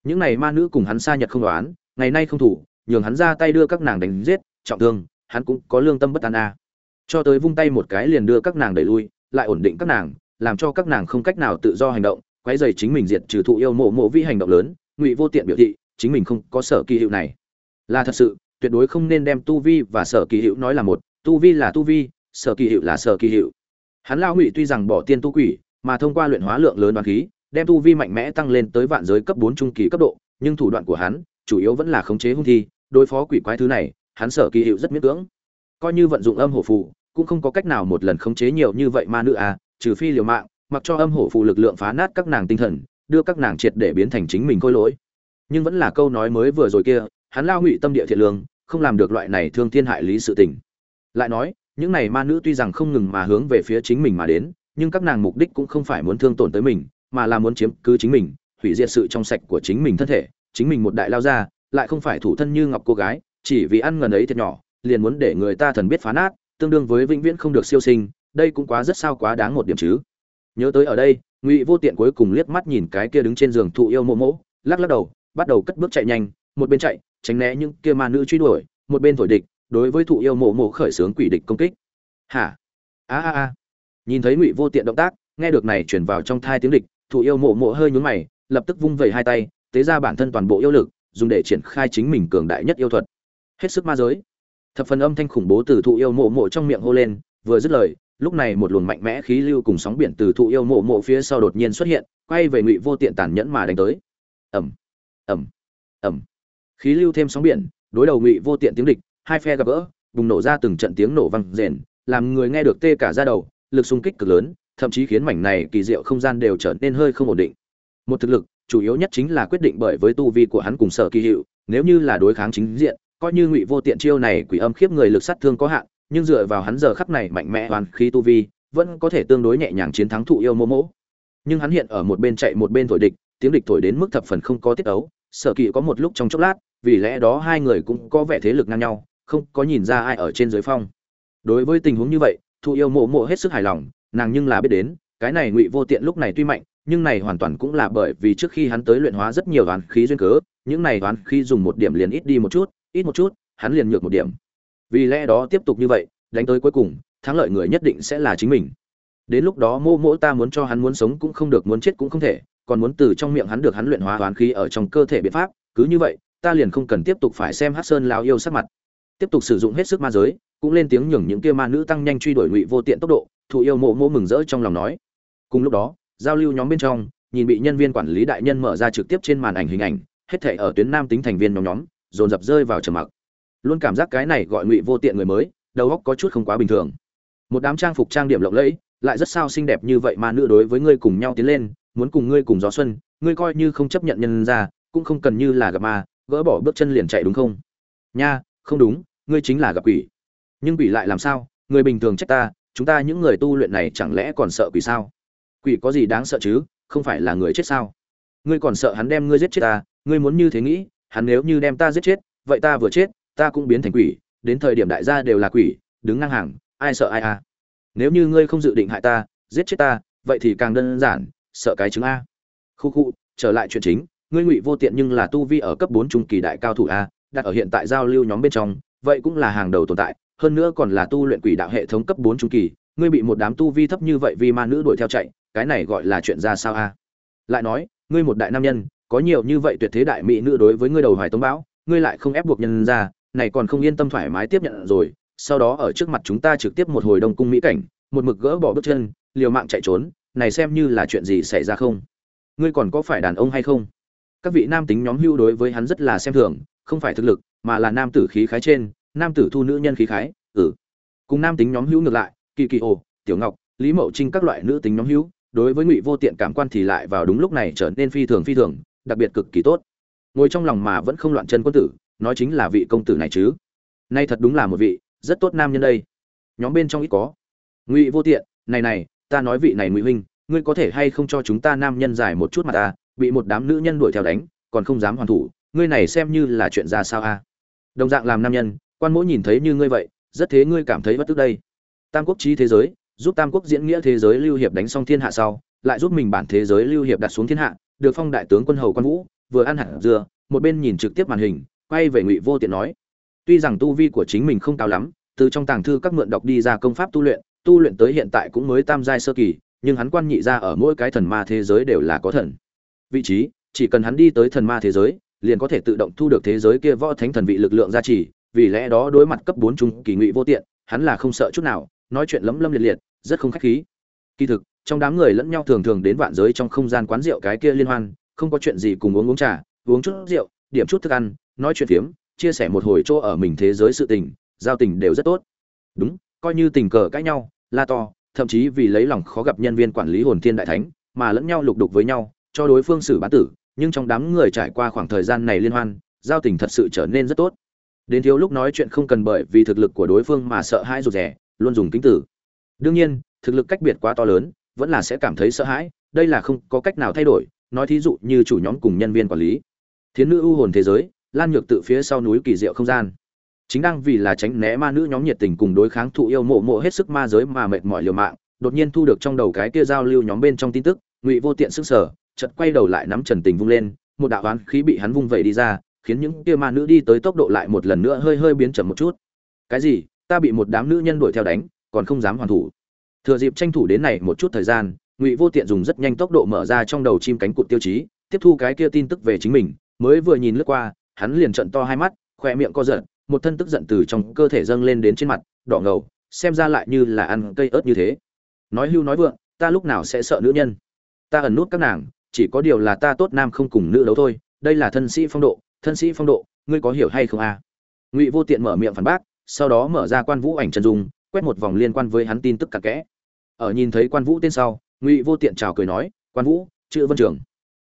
những này ma nữ cùng hắn xa nhật không đoán, ngày nay không thủ, nhường hắn ra tay đưa các nàng đánh giết, trọng thương, hắn cũng có lương tâm bất an a à. cho tới vung tay một cái liền đưa các nàng đẩy lui, lại ổn định các nàng, làm cho các nàng không cách nào tự do hành động, quấy dày chính mình diệt trừ thụ yêu mộ mộ vi hành động lớn, ngụy vô tiện biểu thị, chính mình không có sở kỳ hiệu này là thật sự, tuyệt đối không nên đem tu vi và sở kỳ hiệu nói là một, tu vi là tu vi, sở kỳ hiệu là sở kỳ hiệu hắn lao ngụy tuy rằng bỏ tiên tu quỷ, mà thông qua luyện hóa lượng lớn đoán khí đem tu vi mạnh mẽ tăng lên tới vạn giới cấp bốn trung kỳ cấp độ, nhưng thủ đoạn của hắn chủ yếu vẫn là khống chế hung thi, đối phó quỷ quái thứ này, hắn sở kỳ hiệu rất miễn cưỡng. Coi như vận dụng âm hổ phù, cũng không có cách nào một lần khống chế nhiều như vậy ma nữ à trừ phi liều mạng, mặc cho âm hổ phù lực lượng phá nát các nàng tinh thần, đưa các nàng triệt để biến thành chính mình khôi lỗi. Nhưng vẫn là câu nói mới vừa rồi kia, hắn lao ngụy tâm địa thiện lương, không làm được loại này thương thiên hại lý sự tình. Lại nói, những này ma nữ tuy rằng không ngừng mà hướng về phía chính mình mà đến, nhưng các nàng mục đích cũng không phải muốn thương tổn tới mình mà là muốn chiếm cứ chính mình, hủy diệt sự trong sạch của chính mình thân thể, chính mình một đại lao ra, lại không phải thủ thân như ngọc cô gái, chỉ vì ăn ngần ấy thiệt nhỏ, liền muốn để người ta thần biết phá nát, tương đương với vĩnh viễn không được siêu sinh, đây cũng quá rất sao quá đáng một điểm chứ. Nhớ tới ở đây, ngụy vô tiện cuối cùng liếc mắt nhìn cái kia đứng trên giường thụ yêu mộ mỗ lắc lắc đầu, bắt đầu cất bước chạy nhanh, một bên chạy, tránh né những kia ma nữ truy đuổi, một bên thổi địch, đối với thụ yêu mộ mộ khởi xướng quỷ địch công kích. Hả? A a a. Nhìn thấy ngụy vô tiện động tác, nghe được này chuyển vào trong thai tiếng địch thụ yêu mộ mộ hơi nhún mày, lập tức vung vẩy hai tay, tế ra bản thân toàn bộ yêu lực, dùng để triển khai chính mình cường đại nhất yêu thuật. Hết sức ma giới. Thập phần âm thanh khủng bố từ thụ yêu mộ mộ trong miệng hô lên, vừa dứt lời, lúc này một luồng mạnh mẽ khí lưu cùng sóng biển từ thụ yêu mộ mộ phía sau đột nhiên xuất hiện, quay về ngụy vô tiện tàn nhẫn mà đánh tới. Ẩm ẩm ẩm khí lưu thêm sóng biển, đối đầu ngụy vô tiện tiếng địch, hai phe gặp gỡ, bùng nổ ra từng trận tiếng nổ vang rền, làm người nghe được tê cả ra đầu, lực xung kích cực lớn thậm chí khiến mảnh này kỳ diệu không gian đều trở nên hơi không ổn định. Một thực lực, chủ yếu nhất chính là quyết định bởi với tu vi của hắn cùng sở kỳ hiệu, nếu như là đối kháng chính diện, coi như ngụy vô tiện chiêu này quỷ âm khiếp người lực sát thương có hạn, nhưng dựa vào hắn giờ khắp này mạnh mẽ hoàn khí tu vi, vẫn có thể tương đối nhẹ nhàng chiến thắng thụ yêu mô mỗ. Nhưng hắn hiện ở một bên chạy một bên thổi địch, tiếng địch thổi đến mức thập phần không có tiết ấu, sở kỳ có một lúc trong chốc lát, vì lẽ đó hai người cũng có vẻ thế lực ngang nhau, không có nhìn ra ai ở trên dưới phong. Đối với tình huống như vậy, thụ yêu mộ mộ hết sức hài lòng nàng nhưng là biết đến, cái này ngụy vô tiện lúc này tuy mạnh, nhưng này hoàn toàn cũng là bởi vì trước khi hắn tới luyện hóa rất nhiều đoán khí duyên cớ, những này đoán khí dùng một điểm liền ít đi một chút, ít một chút, hắn liền nhược một điểm. Vì lẽ đó tiếp tục như vậy, đánh tới cuối cùng, thắng lợi người nhất định sẽ là chính mình. Đến lúc đó mô mỗ ta muốn cho hắn muốn sống cũng không được, muốn chết cũng không thể, còn muốn từ trong miệng hắn được hắn luyện hóa đoán khí ở trong cơ thể biện pháp, cứ như vậy, ta liền không cần tiếp tục phải xem hát sơn lao yêu sắc mặt. Tiếp tục sử dụng hết sức ma giới, cũng lên tiếng nhường những kia ma nữ tăng nhanh truy đuổi ngụy vô tiện tốc độ thụ yêu mộ mộ mừng rỡ trong lòng nói. Cùng lúc đó, giao lưu nhóm bên trong, nhìn bị nhân viên quản lý đại nhân mở ra trực tiếp trên màn ảnh hình ảnh, hết thể ở tuyến nam tính thành viên nhóm nhóm, dồn dập rơi vào trầm mặc. Luôn cảm giác cái này gọi ngụy vô tiện người mới, đầu óc có chút không quá bình thường. Một đám trang phục trang điểm lộng lẫy, lại rất sao xinh đẹp như vậy mà nữ đối với ngươi cùng nhau tiến lên, muốn cùng ngươi cùng gió xuân, ngươi coi như không chấp nhận nhân ra, cũng không cần như là gặp ma, gỡ bỏ bước chân liền chạy đúng không? Nha, không đúng, ngươi chính là gặp quỷ. Nhưng quỷ lại làm sao? Người bình thường trách ta chúng ta những người tu luyện này chẳng lẽ còn sợ quỷ sao? Quỷ có gì đáng sợ chứ? Không phải là người chết sao? Ngươi còn sợ hắn đem ngươi giết chết ta? Ngươi muốn như thế nghĩ, hắn nếu như đem ta giết chết, vậy ta vừa chết, ta cũng biến thành quỷ. Đến thời điểm đại gia đều là quỷ, đứng ngang hàng, ai sợ ai à nếu như ngươi không dự định hại ta, giết chết ta, vậy thì càng đơn giản, sợ cái chứng a. Khu khu, trở lại chuyện chính, ngươi ngụy vô tiện nhưng là tu vi ở cấp bốn trung kỳ đại cao thủ a, đặt ở hiện tại giao lưu nhóm bên trong, vậy cũng là hàng đầu tồn tại hơn nữa còn là tu luyện quỷ đạo hệ thống cấp bốn trung kỳ, ngươi bị một đám tu vi thấp như vậy vì ma nữ đuổi theo chạy, cái này gọi là chuyện ra sao a? Lại nói, ngươi một đại nam nhân, có nhiều như vậy tuyệt thế đại mỹ nữ đối với ngươi đầu hoài tống bão, ngươi lại không ép buộc nhân ra, này còn không yên tâm thoải mái tiếp nhận rồi, sau đó ở trước mặt chúng ta trực tiếp một hồi đông cung mỹ cảnh, một mực gỡ bỏ bước chân, liều mạng chạy trốn, này xem như là chuyện gì xảy ra không? Ngươi còn có phải đàn ông hay không? Các vị nam tính nhóm hưu đối với hắn rất là xem thường, không phải thực lực, mà là nam tử khí khái trên nam tử thu nữ nhân khí khái ừ. Cùng nam tính nhóm hữu ngược lại, kỳ kỳ ồ, tiểu ngọc, lý mậu trinh các loại nữ tính nhóm hữu, đối với ngụy vô tiện cảm quan thì lại vào đúng lúc này trở nên phi thường phi thường, đặc biệt cực kỳ tốt. Ngồi trong lòng mà vẫn không loạn chân quân tử, nói chính là vị công tử này chứ. Nay thật đúng là một vị rất tốt nam nhân đây. Nhóm bên trong ít có. Ngụy vô tiện, này này, ta nói vị này ngụy huynh, ngươi có thể hay không cho chúng ta nam nhân giải một chút mặt ta, bị một đám nữ nhân đuổi theo đánh, còn không dám hoàn thủ, ngươi này xem như là chuyện ra sao a? Đồng dạng làm nam nhân quan mỗi nhìn thấy như ngươi vậy, rất thế ngươi cảm thấy bất tức đây. Tam quốc trí thế giới, giúp tam quốc diễn nghĩa thế giới lưu hiệp đánh xong thiên hạ sau, lại giúp mình bản thế giới lưu hiệp đặt xuống thiên hạ, được phong đại tướng quân hầu quan vũ, vừa ăn hẳn dưa, một bên nhìn trực tiếp màn hình, quay về ngụy vô tiện nói, tuy rằng tu vi của chính mình không cao lắm, từ trong tàng thư các mượn đọc đi ra công pháp tu luyện tu luyện tới hiện tại cũng mới tam giai sơ kỳ, nhưng hắn quan nhị ra ở mỗi cái thần ma thế giới đều là có thần. Vị trí, chỉ cần hắn đi tới thần ma thế giới, liền có thể tự động thu được thế giới kia võ thánh thần vị lực lượng gia trì vì lẽ đó đối mặt cấp bốn trung kỳ ngụy vô tiện, hắn là không sợ chút nào, nói chuyện lấm lâm liệt liệt, rất không khách khí. Kỳ thực, trong đám người lẫn nhau thường thường đến vạn giới trong không gian quán rượu cái kia liên hoan, không có chuyện gì cùng uống uống trà, uống chút rượu, điểm chút thức ăn, nói chuyện phiếm, chia sẻ một hồi chỗ ở mình thế giới sự tình, giao tình đều rất tốt. Đúng, coi như tình cờ cãi nhau, la to, thậm chí vì lấy lòng khó gặp nhân viên quản lý hồn thiên đại thánh, mà lẫn nhau lục đục với nhau, cho đối phương xử bán tử, nhưng trong đám người trải qua khoảng thời gian này liên hoan, giao tình thật sự trở nên rất tốt đến thiếu lúc nói chuyện không cần bởi vì thực lực của đối phương mà sợ hãi rụt rè, luôn dùng kính tử. Đương nhiên, thực lực cách biệt quá to lớn, vẫn là sẽ cảm thấy sợ hãi, đây là không có cách nào thay đổi, nói thí dụ như chủ nhóm cùng nhân viên quản lý. Thiến nữ ưu hồn thế giới, lan nhược tự phía sau núi kỳ diệu không gian. Chính đang vì là tránh né ma nữ nhóm nhiệt tình cùng đối kháng thụ yêu mộ mộ hết sức ma giới mà mệt mỏi liều mạng, đột nhiên thu được trong đầu cái kia giao lưu nhóm bên trong tin tức, ngụy vô tiện sức sở chợt quay đầu lại nắm trần tình vung lên, một đạo oán khí bị hắn vung vẩy đi ra khiến những kia ma nữ đi tới tốc độ lại một lần nữa hơi hơi biến chậm một chút. Cái gì? Ta bị một đám nữ nhân đuổi theo đánh, còn không dám hoàn thủ. Thừa dịp tranh thủ đến này một chút thời gian, ngụy vô tiện dùng rất nhanh tốc độ mở ra trong đầu chim cánh cụt tiêu chí, tiếp thu cái kia tin tức về chính mình, mới vừa nhìn lướt qua, hắn liền trợn to hai mắt khoe miệng co giật, một thân tức giận từ trong cơ thể dâng lên đến trên mặt, đỏ ngầu, xem ra lại như là ăn cây ớt như thế. Nói hưu nói vượng, ta lúc nào sẽ sợ nữ nhân? Ta ẩn nút các nàng, chỉ có điều là ta tốt nam không cùng nữ đấu thôi, đây là thân sĩ phong độ thân sĩ phong độ, ngươi có hiểu hay không a? À? ngụy vô tiện mở miệng phản bác, sau đó mở ra quan vũ ảnh chân dung, quét một vòng liên quan với hắn tin tức cặn kẽ. Ở nhìn thấy quan vũ tên sau, ngụy vô tiện chào cười nói, quan vũ, chữ vân trường.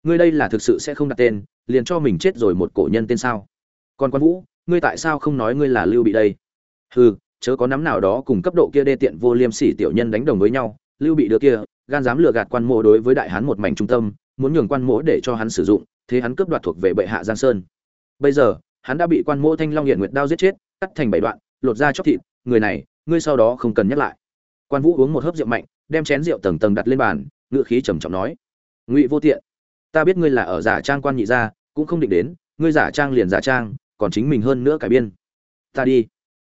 Ngươi đây là thực sự sẽ không đặt tên, liền cho mình chết rồi một cổ nhân tên sao? Còn quan vũ, ngươi tại sao không nói ngươi là lưu bị đây? Hừ, chớ có nắm nào đó cùng cấp độ kia đê tiện vô liêm sỉ tiểu nhân đánh đồng với nhau, lưu bị đứa kia, gan dám lừa gạt quan mộ đối với đại hán một mảnh trung tâm, muốn nhường quan mộ để cho hắn sử dụng, thế hắn cướp đoạt thuộc về bệ hạ giang sơn bây giờ, hắn đã bị quan mộ thanh long hiện nguyệt đao giết chết, cắt thành bảy đoạn, lột ra chóc thịt, người này, ngươi sau đó không cần nhắc lại. Quan vũ uống một hớp rượu mạnh, đem chén rượu tầng tầng đặt lên bàn ngựa khí trầm trọng nói, ngụy vô tiện, ta biết ngươi là ở giả trang quan nhị gia, cũng không định đến, ngươi giả trang liền giả trang, còn chính mình hơn nữa cải biên. Ta đi.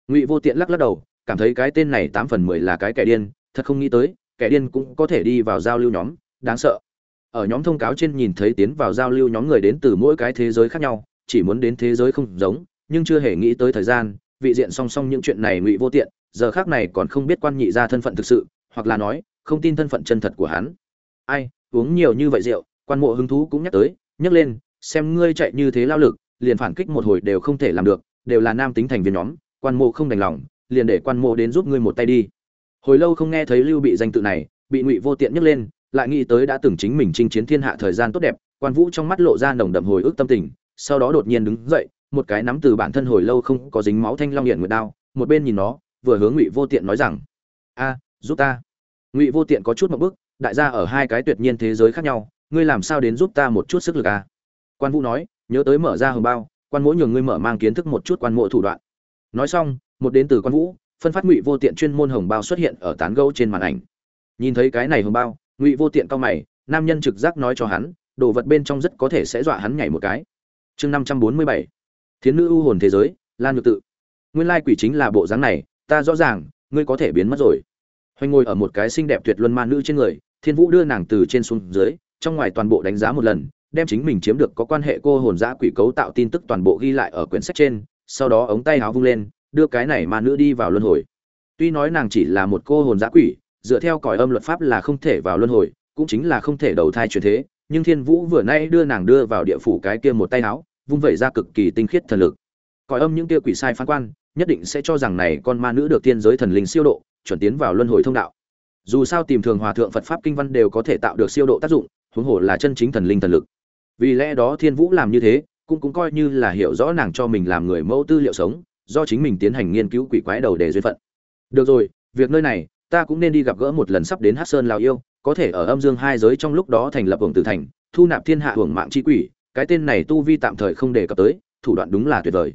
Ngụy vô tiện lắc lắc đầu, cảm thấy cái tên này tám phần mười là cái kẻ điên, thật không nghĩ tới, kẻ điên cũng có thể đi vào giao lưu nhóm, đáng sợ. Ở nhóm thông cáo trên nhìn thấy tiến vào giao lưu nhóm người đến từ mỗi cái thế giới khác nhau chỉ muốn đến thế giới không giống, nhưng chưa hề nghĩ tới thời gian, vị diện song song những chuyện này ngụy vô tiện, giờ khác này còn không biết quan nhị ra thân phận thực sự, hoặc là nói, không tin thân phận chân thật của hắn. Ai, uống nhiều như vậy rượu, quan mộ hứng thú cũng nhắc tới, nhắc lên, xem ngươi chạy như thế lao lực, liền phản kích một hồi đều không thể làm được, đều là nam tính thành viên nhóm, quan mộ không đành lòng, liền để quan mộ đến giúp ngươi một tay đi. Hồi lâu không nghe thấy lưu bị danh tự này, bị ngụy vô tiện nhắc lên, lại nghĩ tới đã từng chính mình chinh chiến thiên hạ thời gian tốt đẹp, quan vũ trong mắt lộ ra nồng đậm hồi ức tâm tình sau đó đột nhiên đứng dậy, một cái nắm từ bản thân hồi lâu không có dính máu thanh long hiện nguyệt đao, một bên nhìn nó, vừa hướng ngụy vô tiện nói rằng, a, giúp ta. Ngụy vô tiện có chút một bức đại gia ở hai cái tuyệt nhiên thế giới khác nhau, ngươi làm sao đến giúp ta một chút sức lực à? Quan vũ nói, nhớ tới mở ra hồng bao, quan mỗi nhường ngươi mở mang kiến thức một chút quan mộ thủ đoạn. Nói xong, một đến từ quan vũ, phân phát ngụy vô tiện chuyên môn hồng bao xuất hiện ở tán gẫu trên màn ảnh. Nhìn thấy cái này hồng bao, ngụy vô tiện cao mày, nam nhân trực giác nói cho hắn, đồ vật bên trong rất có thể sẽ dọa hắn nhảy một cái chương năm trăm bốn mươi bảy. Thiến nữ ưu hồn thế giới, lan nhược tự. Nguyên lai quỷ chính là bộ dáng này, ta rõ ràng, ngươi có thể biến mất rồi. Hoành ngồi ở một cái xinh đẹp tuyệt luân ma nữ trên người, thiên vũ đưa nàng từ trên xuống dưới, trong ngoài toàn bộ đánh giá một lần, đem chính mình chiếm được có quan hệ cô hồn giã quỷ cấu tạo tin tức toàn bộ ghi lại ở quyển sách trên, sau đó ống tay áo vung lên, đưa cái này ma nữ đi vào luân hồi. Tuy nói nàng chỉ là một cô hồn giã quỷ, dựa theo cõi âm luật pháp là không thể vào luân hồi, cũng chính là không thể đầu thai chuyển thế, nhưng thiên vũ vừa nay đưa nàng đưa vào địa phủ cái kia một tay áo vung vẩy ra cực kỳ tinh khiết thần lực. Còi âm những kia quỷ sai phán quan, nhất định sẽ cho rằng này con ma nữ được tiên giới thần linh siêu độ, chuẩn tiến vào luân hồi thông đạo. Dù sao tìm thường hòa thượng phật pháp kinh văn đều có thể tạo được siêu độ tác dụng, huống hồ là chân chính thần linh thần lực. Vì lẽ đó thiên vũ làm như thế, cũng cũng coi như là hiểu rõ nàng cho mình làm người mẫu tư liệu sống, do chính mình tiến hành nghiên cứu quỷ quái đầu để duyên phận. Được rồi, việc nơi này, ta cũng nên đi gặp gỡ một lần sắp đến hát sơn lào yêu, có thể ở âm dương hai giới trong lúc đó thành lập hưởng tử thành, thu nạp thiên hạ hưởng mạng chi quỷ cái tên này tu vi tạm thời không đề cập tới, thủ đoạn đúng là tuyệt vời.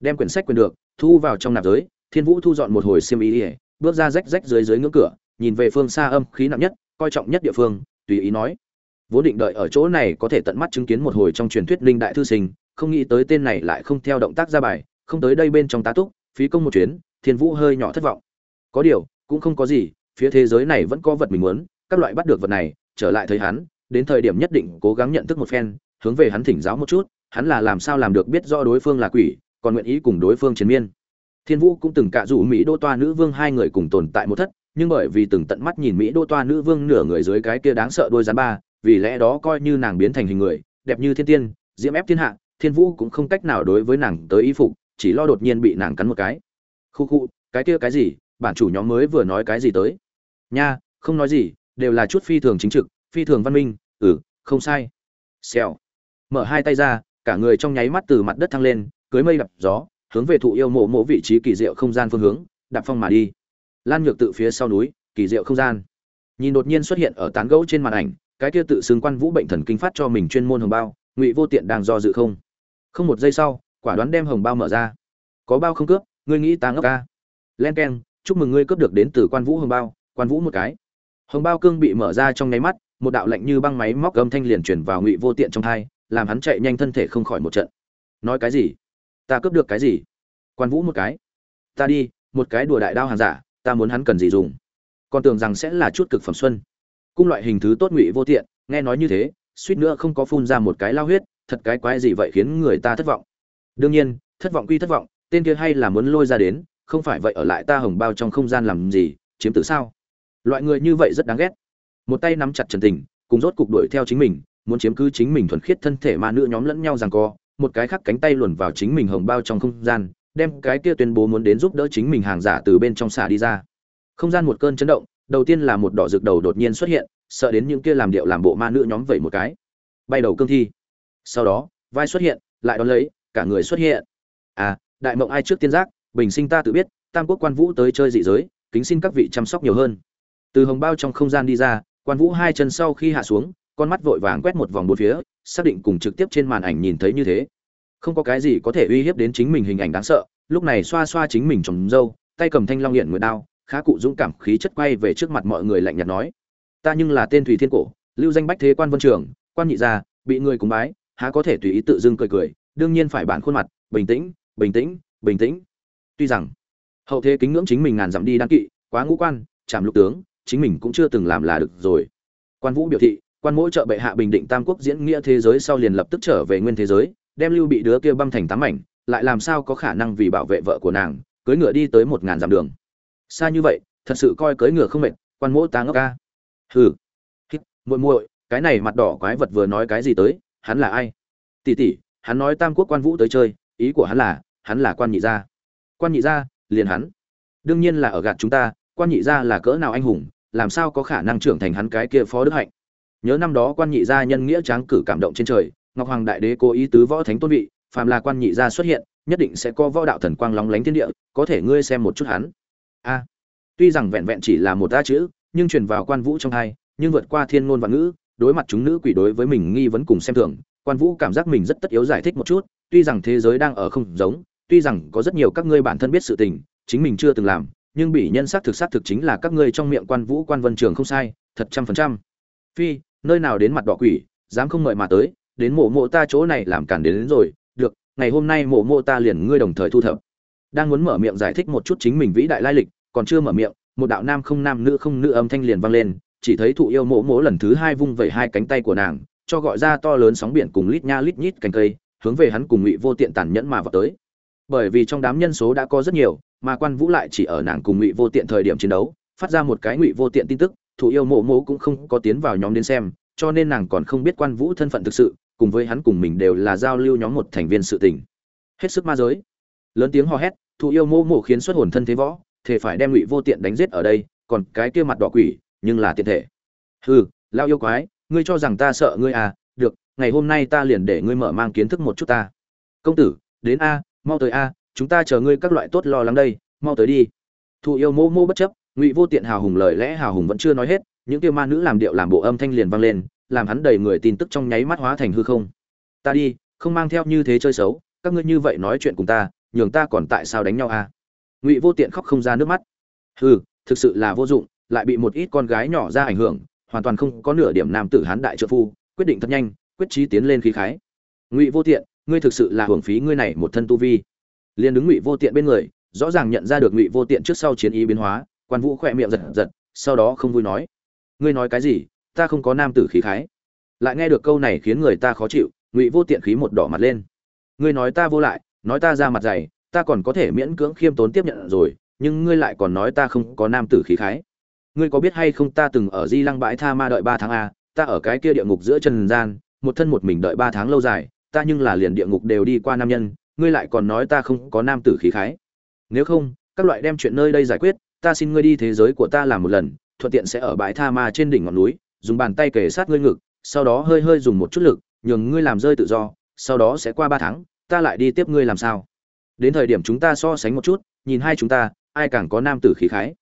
Đem quyển sách quyền được, thu vào trong nạp giới, thiên vũ thu dọn một hồi xiêm ý ỉa bước ra rách rách dưới dưới ngưỡng cửa, nhìn về phương xa âm khí nặng nhất, coi trọng nhất địa phương, tùy ý nói. Vốn định đợi ở chỗ này có thể tận mắt chứng kiến một hồi trong truyền thuyết linh đại thư sinh, không nghĩ tới tên này lại không theo động tác ra bài, không tới đây bên trong tá túc, phí công một chuyến, thiên vũ hơi nhỏ thất vọng. Có điều, cũng không có gì, phía thế giới này vẫn có vật mình muốn, các loại bắt được vật này, trở lại thấy hắn, đến thời điểm nhất định cố gắng nhận thức một phen hướng về hắn thỉnh giáo một chút, hắn là làm sao làm được biết rõ đối phương là quỷ, còn nguyện ý cùng đối phương chiến miên. Thiên vũ cũng từng cạ rủ mỹ đô toa nữ vương hai người cùng tồn tại một thất, nhưng bởi vì từng tận mắt nhìn mỹ đô toa nữ vương nửa người dưới cái kia đáng sợ đôi rắn ba, vì lẽ đó coi như nàng biến thành hình người, đẹp như thiên tiên, diễm ép thiên hạ, thiên vũ cũng không cách nào đối với nàng tới y phục, chỉ lo đột nhiên bị nàng cắn một cái. Khu khu, cái kia cái gì? Bản chủ nhóm mới vừa nói cái gì tới? Nha, không nói gì, đều là chút phi thường chính trực, phi thường văn minh ừ không sai. Xèo mở hai tay ra, cả người trong nháy mắt từ mặt đất thăng lên, cưới mây đập gió, hướng về thụ yêu mộ mộ vị trí kỳ diệu không gian phương hướng, đạp phong mà đi. Lan nhược tự phía sau núi, kỳ diệu không gian. Nhìn đột nhiên xuất hiện ở tán gẫu trên màn ảnh, cái kia tự xưng quan vũ bệnh thần kinh phát cho mình chuyên môn hồng bao, ngụy vô tiện đang do dự không. Không một giây sau, quả đoán đem hồng bao mở ra. Có bao không cướp, ngươi nghĩ ta ngốc ca. Len k e n chúc mừng ngươi cướp được đến từ quan vũ hồng bao, quan vũ một cái. Hồng bao cương bị mở ra trong nháy mắt, một đạo lạnh như băng máy móc gầm thanh liền chuyển vào ngụy vô tiện trong thai làm hắn chạy nhanh thân thể không khỏi một trận. Nói cái gì? Ta cướp được cái gì? Quan vũ một cái. Ta đi, một cái đùa đại đao hàng giả, ta muốn hắn cần gì dùng? Còn tưởng rằng sẽ là chút cực phẩm xuân. Cung loại hình thứ tốt ngụy vô tiện, nghe nói như thế, suýt nữa không có phun ra một cái lao huyết, thật cái quái gì vậy khiến người ta thất vọng. Đương nhiên, thất vọng quy thất vọng, tên kia hay là muốn lôi ra đến, không phải vậy ở lại ta hồng bao trong không gian làm gì, chiếm tử sao? Loại người như vậy rất đáng ghét. Một tay nắm chặt trần tình, cùng rốt cục đuổi theo chính mình muốn chiếm cứ chính mình thuần khiết thân thể ma nữ nhóm lẫn nhau rằng co, một cái khác cánh tay luồn vào chính mình hồng bao trong không gian, đem cái kia tuyên bố muốn đến giúp đỡ chính mình hàng giả từ bên trong xả đi ra. Không gian một cơn chấn động, đầu tiên là một đỏ rực đầu đột nhiên xuất hiện, sợ đến những kia làm điệu làm bộ ma nữ nhóm vẩy một cái. Bay đầu cương thi. Sau đó, vai xuất hiện, lại đón lấy, cả người xuất hiện. À đại mộng ai trước tiên giác, bình sinh ta tự biết, tam quốc quan vũ tới chơi dị giới, kính xin các vị chăm sóc nhiều hơn. Từ hồng bao trong không gian đi ra, quan vũ hai chân sau khi hạ xuống con mắt vội vàng quét một vòng bốn phía, xác định cùng trực tiếp trên màn ảnh nhìn thấy như thế. Không có cái gì có thể uy hiếp đến chính mình hình ảnh đáng sợ, lúc này xoa xoa chính mình trồng râu, tay cầm thanh long hiện nguyệt đao, khá cụ dũng cảm khí chất quay về trước mặt mọi người lạnh nhạt nói, ta nhưng là tên thủy thiên cổ, lưu danh bách thế quan vân trường, quan nhị gia, bị người cúng bái, há có thể tùy ý tự dưng cười cười, đương nhiên phải bản khuôn mặt, bình tĩnh bình tĩnh bình tĩnh. Tuy rằng, hậu thế kính ngưỡng chính mình ngàn dặm đi đăng kỵ, quá ngũ quan chạm lục tướng, chính mình cũng chưa từng làm là được rồi. Quan vũ biểu thị quan mỗi trợ bệ hạ bình định tam quốc diễn nghĩa thế giới sau liền lập tức trở về nguyên thế giới, đem lưu bị đứa kia băm thành tám mảnh, lại làm sao có khả năng vì bảo vệ vợ của nàng cưới ngựa đi tới một ngàn dặm đường. Xa như vậy, thật sự coi cưới ngựa không mệt, quan mỗ ta ngốc ca. Hừ. Hít, muội muội, cái này mặt đỏ quái vật vừa nói cái gì tới, hắn là ai? Tỷ tỷ, hắn nói tam quốc quan vũ tới chơi, ý của hắn là hắn là quan nhị gia. Quan nhị gia, liền hắn. Đương nhiên là ở gạt chúng ta, quan nhị gia là cỡ nào anh hùng, làm sao có khả năng trưởng thành hắn cái kia phó đức hạnh? Nhớ năm đó quan nhị gia nhân nghĩa tráng cử cảm động trên trời, ngọc hoàng đại đế cố ý tứ võ thánh tôn vị, phàm là quan nhị gia xuất hiện, nhất định sẽ có võ đạo thần quang lóng lánh thiên địa, có thể ngươi xem một chút hắn. A. Tuy rằng vẹn vẹn chỉ là một đa chữ, nhưng truyền vào quan vũ trong hai, nhưng vượt qua thiên ngôn và ngữ, đối mặt chúng nữ quỷ đối với mình nghi vấn cùng xem thường, quan vũ cảm giác mình rất tất yếu giải thích một chút, tuy rằng thế giới đang ở không giống, tuy rằng có rất nhiều các ngươi bản thân biết sự tình, chính mình chưa từng làm, nhưng bị nhân xác thực xác thực chính là các ngươi trong miệng quan vũ quan vân trường không sai, thật trăm phần trăm. Phi nơi nào đến mặt đỏ quỷ dám không mời mà tới đến mộ mộ ta chỗ này làm cản đến, đến rồi được ngày hôm nay mộ mộ ta liền ngươi đồng thời thu thập. Đang muốn mở miệng giải thích một chút chính mình vĩ đại lai lịch còn chưa mở miệng một đạo nam không nam nữ không nữ âm thanh liền vang lên chỉ thấy thụ yêu mộ mộ lần thứ hai vung vẩy hai cánh tay của nàng cho gọi ra to lớn sóng biển cùng lít nha lít nhít cành cây hướng về hắn cùng ngụy vô tiện tàn nhẫn mà vào tới. Bởi vì trong đám nhân số đã có rất nhiều mà quan vũ lại chỉ ở nàng cùng ngụy vô tiện thời điểm chiến đấu phát ra một cái ngụy vô tiện tin tức thủ yêu mộ mộ cũng không có tiến vào nhóm đến xem, cho nên nàng còn không biết quan vũ thân phận thực sự, cùng với hắn cùng mình đều là giao lưu nhóm một thành viên sự tình. Hết sức ma giới. Lớn tiếng hò hét, thủ yêu mộ mộ khiến xuất hồn thân thế võ thể phải đem ngụy vô tiện đánh giết ở đây, còn cái kia mặt đỏ quỷ, nhưng là tiện thể. Hừ, lao yêu quái, ngươi cho rằng ta sợ ngươi à được, ngày hôm nay ta liền để ngươi mở mang kiến thức một chút ta. Công tử, đến a, mau tới a, chúng ta chờ ngươi các loại tốt lo lắng đây, mau tới đi. Thụ yêu mô mô bất chấp ngụy vô tiện hào hùng lời lẽ hào hùng vẫn chưa nói hết, những tiêu ma nữ làm điệu làm bộ âm thanh liền vang lên, làm hắn đầy người tin tức trong nháy mắt hóa thành hư không. Ta đi, không mang theo như thế chơi xấu, các ngươi như vậy nói chuyện cùng ta, nhường ta còn tại sao đánh nhau à? Ngụy vô tiện khóc không ra nước mắt. Hừ, thực sự là vô dụng, lại bị một ít con gái nhỏ ra ảnh hưởng, hoàn toàn không có nửa điểm nam tử hán đại trợ phu, quyết định thật nhanh, quyết chí tiến lên khí khái. Ngụy vô tiện, ngươi thực sự là hưởng phí ngươi này một thân tu vi. Liền đứng ngụy vô tiện bên người, rõ ràng nhận ra được ngụy vô tiện trước sau chiến ý biến hóa quan vũ khỏe miệng giật giật, sau đó không vui nói. Ngươi nói cái gì? Ta không có nam tử khí khái. Lại nghe được câu này khiến người ta khó chịu, ngụy vô tiện khí một đỏ mặt lên. Ngươi nói ta vô lại, nói ta ra mặt dày, ta còn có thể miễn cưỡng khiêm tốn tiếp nhận rồi, nhưng ngươi lại còn nói ta không có nam tử khí khái. Ngươi có biết hay không ta từng ở di lăng bãi tha ma đợi ba tháng a, ta ở cái kia địa ngục giữa trần gian, một thân một mình đợi ba tháng lâu dài, ta nhưng là liền địa ngục đều đi qua nam nhân, ngươi lại còn nói ta không có nam tử khí khái. Nếu không, các loại đem chuyện nơi đây giải quyết ta xin ngươi đi thế giới của ta làm một lần, thuận tiện sẽ ở bãi tha ma trên đỉnh ngọn núi, dùng bàn tay kề sát ngươi ngực, sau đó hơi hơi dùng một chút lực, nhường ngươi làm rơi tự do, sau đó sẽ qua ba tháng, ta lại đi tiếp ngươi làm sao? Đến thời điểm chúng ta so sánh một chút, nhìn hai chúng ta, ai càng có nam tử khí khái.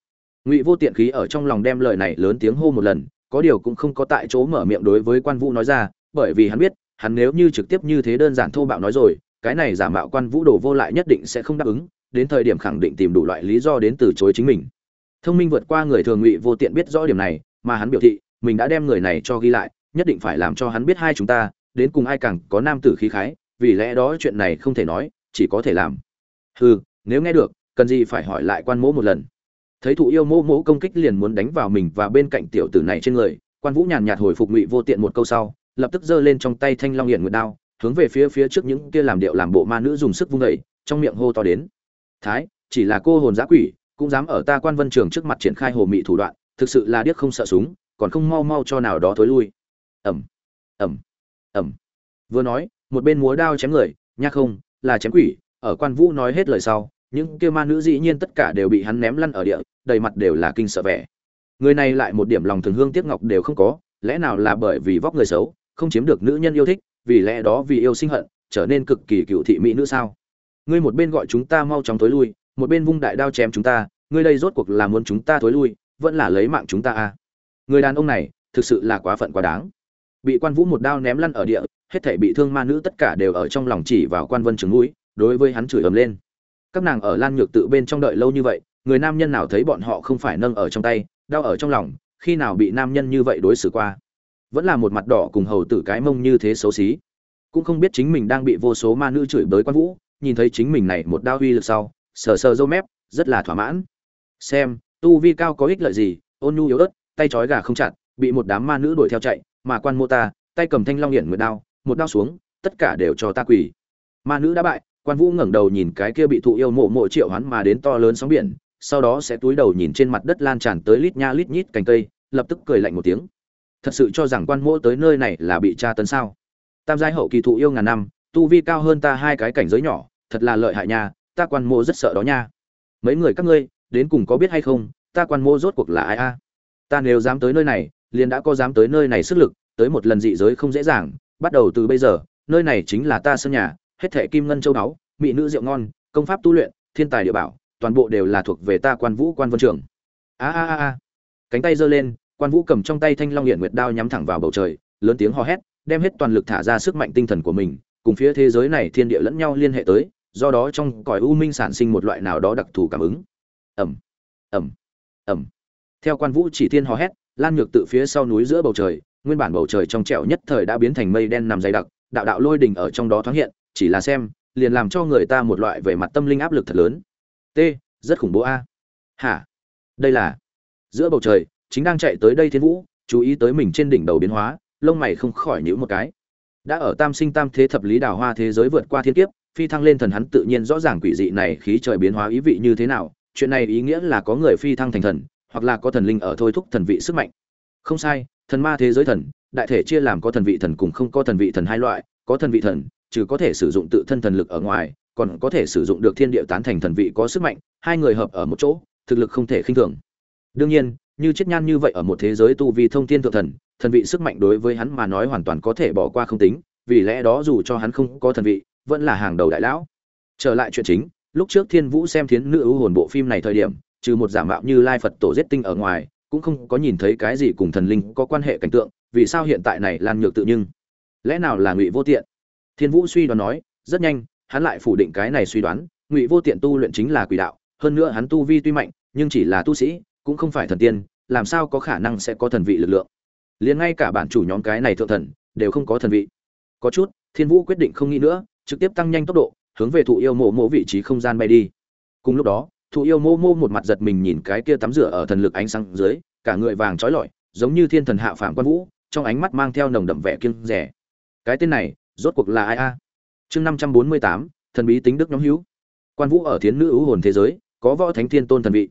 Ngụy vô tiện khí ở trong lòng đem lời này lớn tiếng hô một lần, có điều cũng không có tại chỗ mở miệng đối với quan vũ nói ra, bởi vì hắn biết, hắn nếu như trực tiếp như thế đơn giản thô bạo nói rồi, cái này giả mạo quan vũ đồ vô lại nhất định sẽ không đáp ứng đến thời điểm khẳng định tìm đủ loại lý do đến từ chối chính mình. Thông minh vượt qua người thường ngụy vô tiện biết rõ điểm này, mà hắn biểu thị, mình đã đem người này cho ghi lại, nhất định phải làm cho hắn biết hai chúng ta, đến cùng ai càng có nam tử khí khái, vì lẽ đó chuyện này không thể nói, chỉ có thể làm. Hừ, nếu nghe được, cần gì phải hỏi lại quan mỗ một lần. Thấy thụ yêu mỗ mỗ công kích liền muốn đánh vào mình và bên cạnh tiểu tử này trên người, quan vũ nhàn nhạt hồi phục ngụy vô tiện một câu sau, lập tức giơ lên trong tay thanh long hiển nguyệt đao, hướng về phía phía trước những kia làm điệu làm bộ ma nữ dùng sức vung đẩy trong miệng hô to đến thái, chỉ là cô hồn giã quỷ, cũng dám ở ta quan vân trường trước mặt triển khai hồ mị thủ đoạn, thực sự là điếc không sợ súng, còn không mau mau cho nào đó thối lui. Ẩm ẩm ẩm vừa nói, một bên múa đao chém người, nha không, là chém quỷ, ở quan vũ nói hết lời sau, những kia ma nữ dĩ nhiên tất cả đều bị hắn ném lăn ở địa, đầy mặt đều là kinh sợ vẻ. Người này lại một điểm lòng thường hương tiếc ngọc đều không có, lẽ nào là bởi vì vóc người xấu, không chiếm được nữ nhân yêu thích, vì lẽ đó vì yêu sinh hận, trở nên cực kỳ cựu thị mỹ nữ sao? Ngươi một bên gọi chúng ta mau chóng tối lui, một bên vung đại đao chém chúng ta, ngươi đây rốt cuộc là muốn chúng ta tối lui, vẫn là lấy mạng chúng ta à? Người đàn ông này, thực sự là quá phận quá đáng. Bị quan vũ một đao ném lăn ở địa, hết thể bị thương ma nữ tất cả đều ở trong lòng chỉ vào quan vân trường mũi, đối với hắn chửi ầm lên. Các nàng ở lan nhược tự bên trong đợi lâu như vậy, người nam nhân nào thấy bọn họ không phải nâng ở trong tay, đau ở trong lòng, khi nào bị nam nhân như vậy đối xử qua? Vẫn là một mặt đỏ cùng hầu tử cái mông như thế xấu xí. Cũng không biết chính mình đang bị vô số ma nữ chửi bới quan vũ nhìn thấy chính mình này một đao uy lực sau, sờ sờ râu mép, rất là thỏa mãn. Xem, tu vi cao có ích lợi gì, ôn nhu yếu ớt, tay trói gà không chặt, bị một đám ma nữ đuổi theo chạy, mà quan mô ta, tay cầm thanh long hiển nguyệt đao, một đao xuống, tất cả đều cho ta quỳ. Ma nữ đã bại, quan vũ ngẩng đầu nhìn cái kia bị thụ yêu mộ mộ triệu hắn mà đến to lớn sóng biển, sau đó sẽ túi đầu nhìn trên mặt đất lan tràn tới lít nha lít nhít cành cây, lập tức cười lạnh một tiếng. Thật sự cho rằng quan mộ tới nơi này là bị tra tấn sao? Tam giai hậu kỳ thụ yêu ngàn năm tu vi cao hơn ta hai cái cảnh giới nhỏ, thật là lợi hại nha, ta quan Mô rất sợ đó nha. Mấy người các ngươi, đến cùng có biết hay không, ta quan Mô rốt cuộc là ai a? Ta nếu dám tới nơi này, liền đã có dám tới nơi này sức lực, tới một lần dị giới không dễ dàng, bắt đầu từ bây giờ, nơi này chính là ta sân nhà, hết thệ kim ngân châu báu, mỹ nữ rượu ngon, công pháp tu luyện, thiên tài địa bảo, toàn bộ đều là thuộc về ta quan vũ quan vân trường. A a a cánh tay giơ lên, quan vũ cầm trong tay thanh long hiện nguyệt đao nhắm thẳng vào bầu trời, lớn tiếng hò hét, đem hết toàn lực thả ra sức mạnh tinh thần của mình cùng phía thế giới này thiên địa lẫn nhau liên hệ tới, do đó trong cõi u minh sản sinh một loại nào đó đặc thù cảm ứng. Ẩm ẩm ẩm. Theo quan vũ chỉ thiên hò hét, lan nhược tự phía sau núi giữa bầu trời, nguyên bản bầu trời trong trẻo nhất thời đã biến thành mây đen nằm dày đặc, đạo đạo lôi đình ở trong đó thoáng hiện, chỉ là xem, liền làm cho người ta một loại về mặt tâm linh áp lực thật lớn. T, rất khủng bố a. Hả? Đây là, giữa bầu trời, chính đang chạy tới đây thiên vũ, chú ý tới mình trên đỉnh đầu biến hóa, lông mày không khỏi nhíu một cái đã ở tam sinh tam thế thập lý đào hoa thế giới vượt qua thiên kiếp, phi thăng lên thần hắn tự nhiên rõ ràng quỷ dị này khí trời biến hóa ý vị như thế nào, chuyện này ý nghĩa là có người phi thăng thành thần, hoặc là có thần linh ở thôi thúc thần vị sức mạnh. Không sai, thần ma thế giới thần, đại thể chia làm có thần vị thần cùng không có thần vị thần hai loại, có thần vị thần, trừ có thể sử dụng tự thân thần lực ở ngoài, còn có thể sử dụng được thiên địa tán thành thần vị có sức mạnh, hai người hợp ở một chỗ, thực lực không thể khinh thường. Đương nhiên, như chết nhan như vậy ở một thế giới tu vi thông thiên thượng thần thần vị sức mạnh đối với hắn mà nói hoàn toàn có thể bỏ qua không tính, vì lẽ đó dù cho hắn không có thần vị, vẫn là hàng đầu đại lão. Trở lại chuyện chính, lúc trước thiên vũ xem thiến nữ ưu hồn bộ phim này thời điểm, trừ một giả mạo như lai phật tổ giết tinh ở ngoài, cũng không có nhìn thấy cái gì cùng thần linh có quan hệ cảnh tượng, vì sao hiện tại này lan nhược tự nhưng lẽ nào là ngụy vô tiện? Thiên vũ suy đoán nói, rất nhanh, hắn lại phủ định cái này suy đoán, ngụy vô tiện tu luyện chính là quỷ đạo, hơn nữa hắn tu vi tuy mạnh, nhưng chỉ là tu sĩ, cũng không phải thần tiên, làm sao có khả năng sẽ có thần vị lực lượng? Liền ngay cả bản chủ nhóm cái này thượng thần, đều không có thần vị. Có chút, thiên vũ quyết định không nghĩ nữa, trực tiếp tăng nhanh tốc độ, hướng về thụ yêu mộ mộ vị trí không gian bay đi. Cùng lúc đó, thụ yêu mô mô một mặt giật mình nhìn cái kia tắm rửa ở thần lực ánh sáng dưới, cả người vàng trói lọi, giống như thiên thần hạ phạm quan vũ, trong ánh mắt mang theo nồng đậm vẻ kiêng rẻ cái tên này, rốt cuộc là ai a? Chương năm trăm bốn mươi tám, thần bí tính đức nhóm hữu. Quan vũ ở thiến nữ ưu hồn thế giới, có võ thánh thiên tôn thần vị.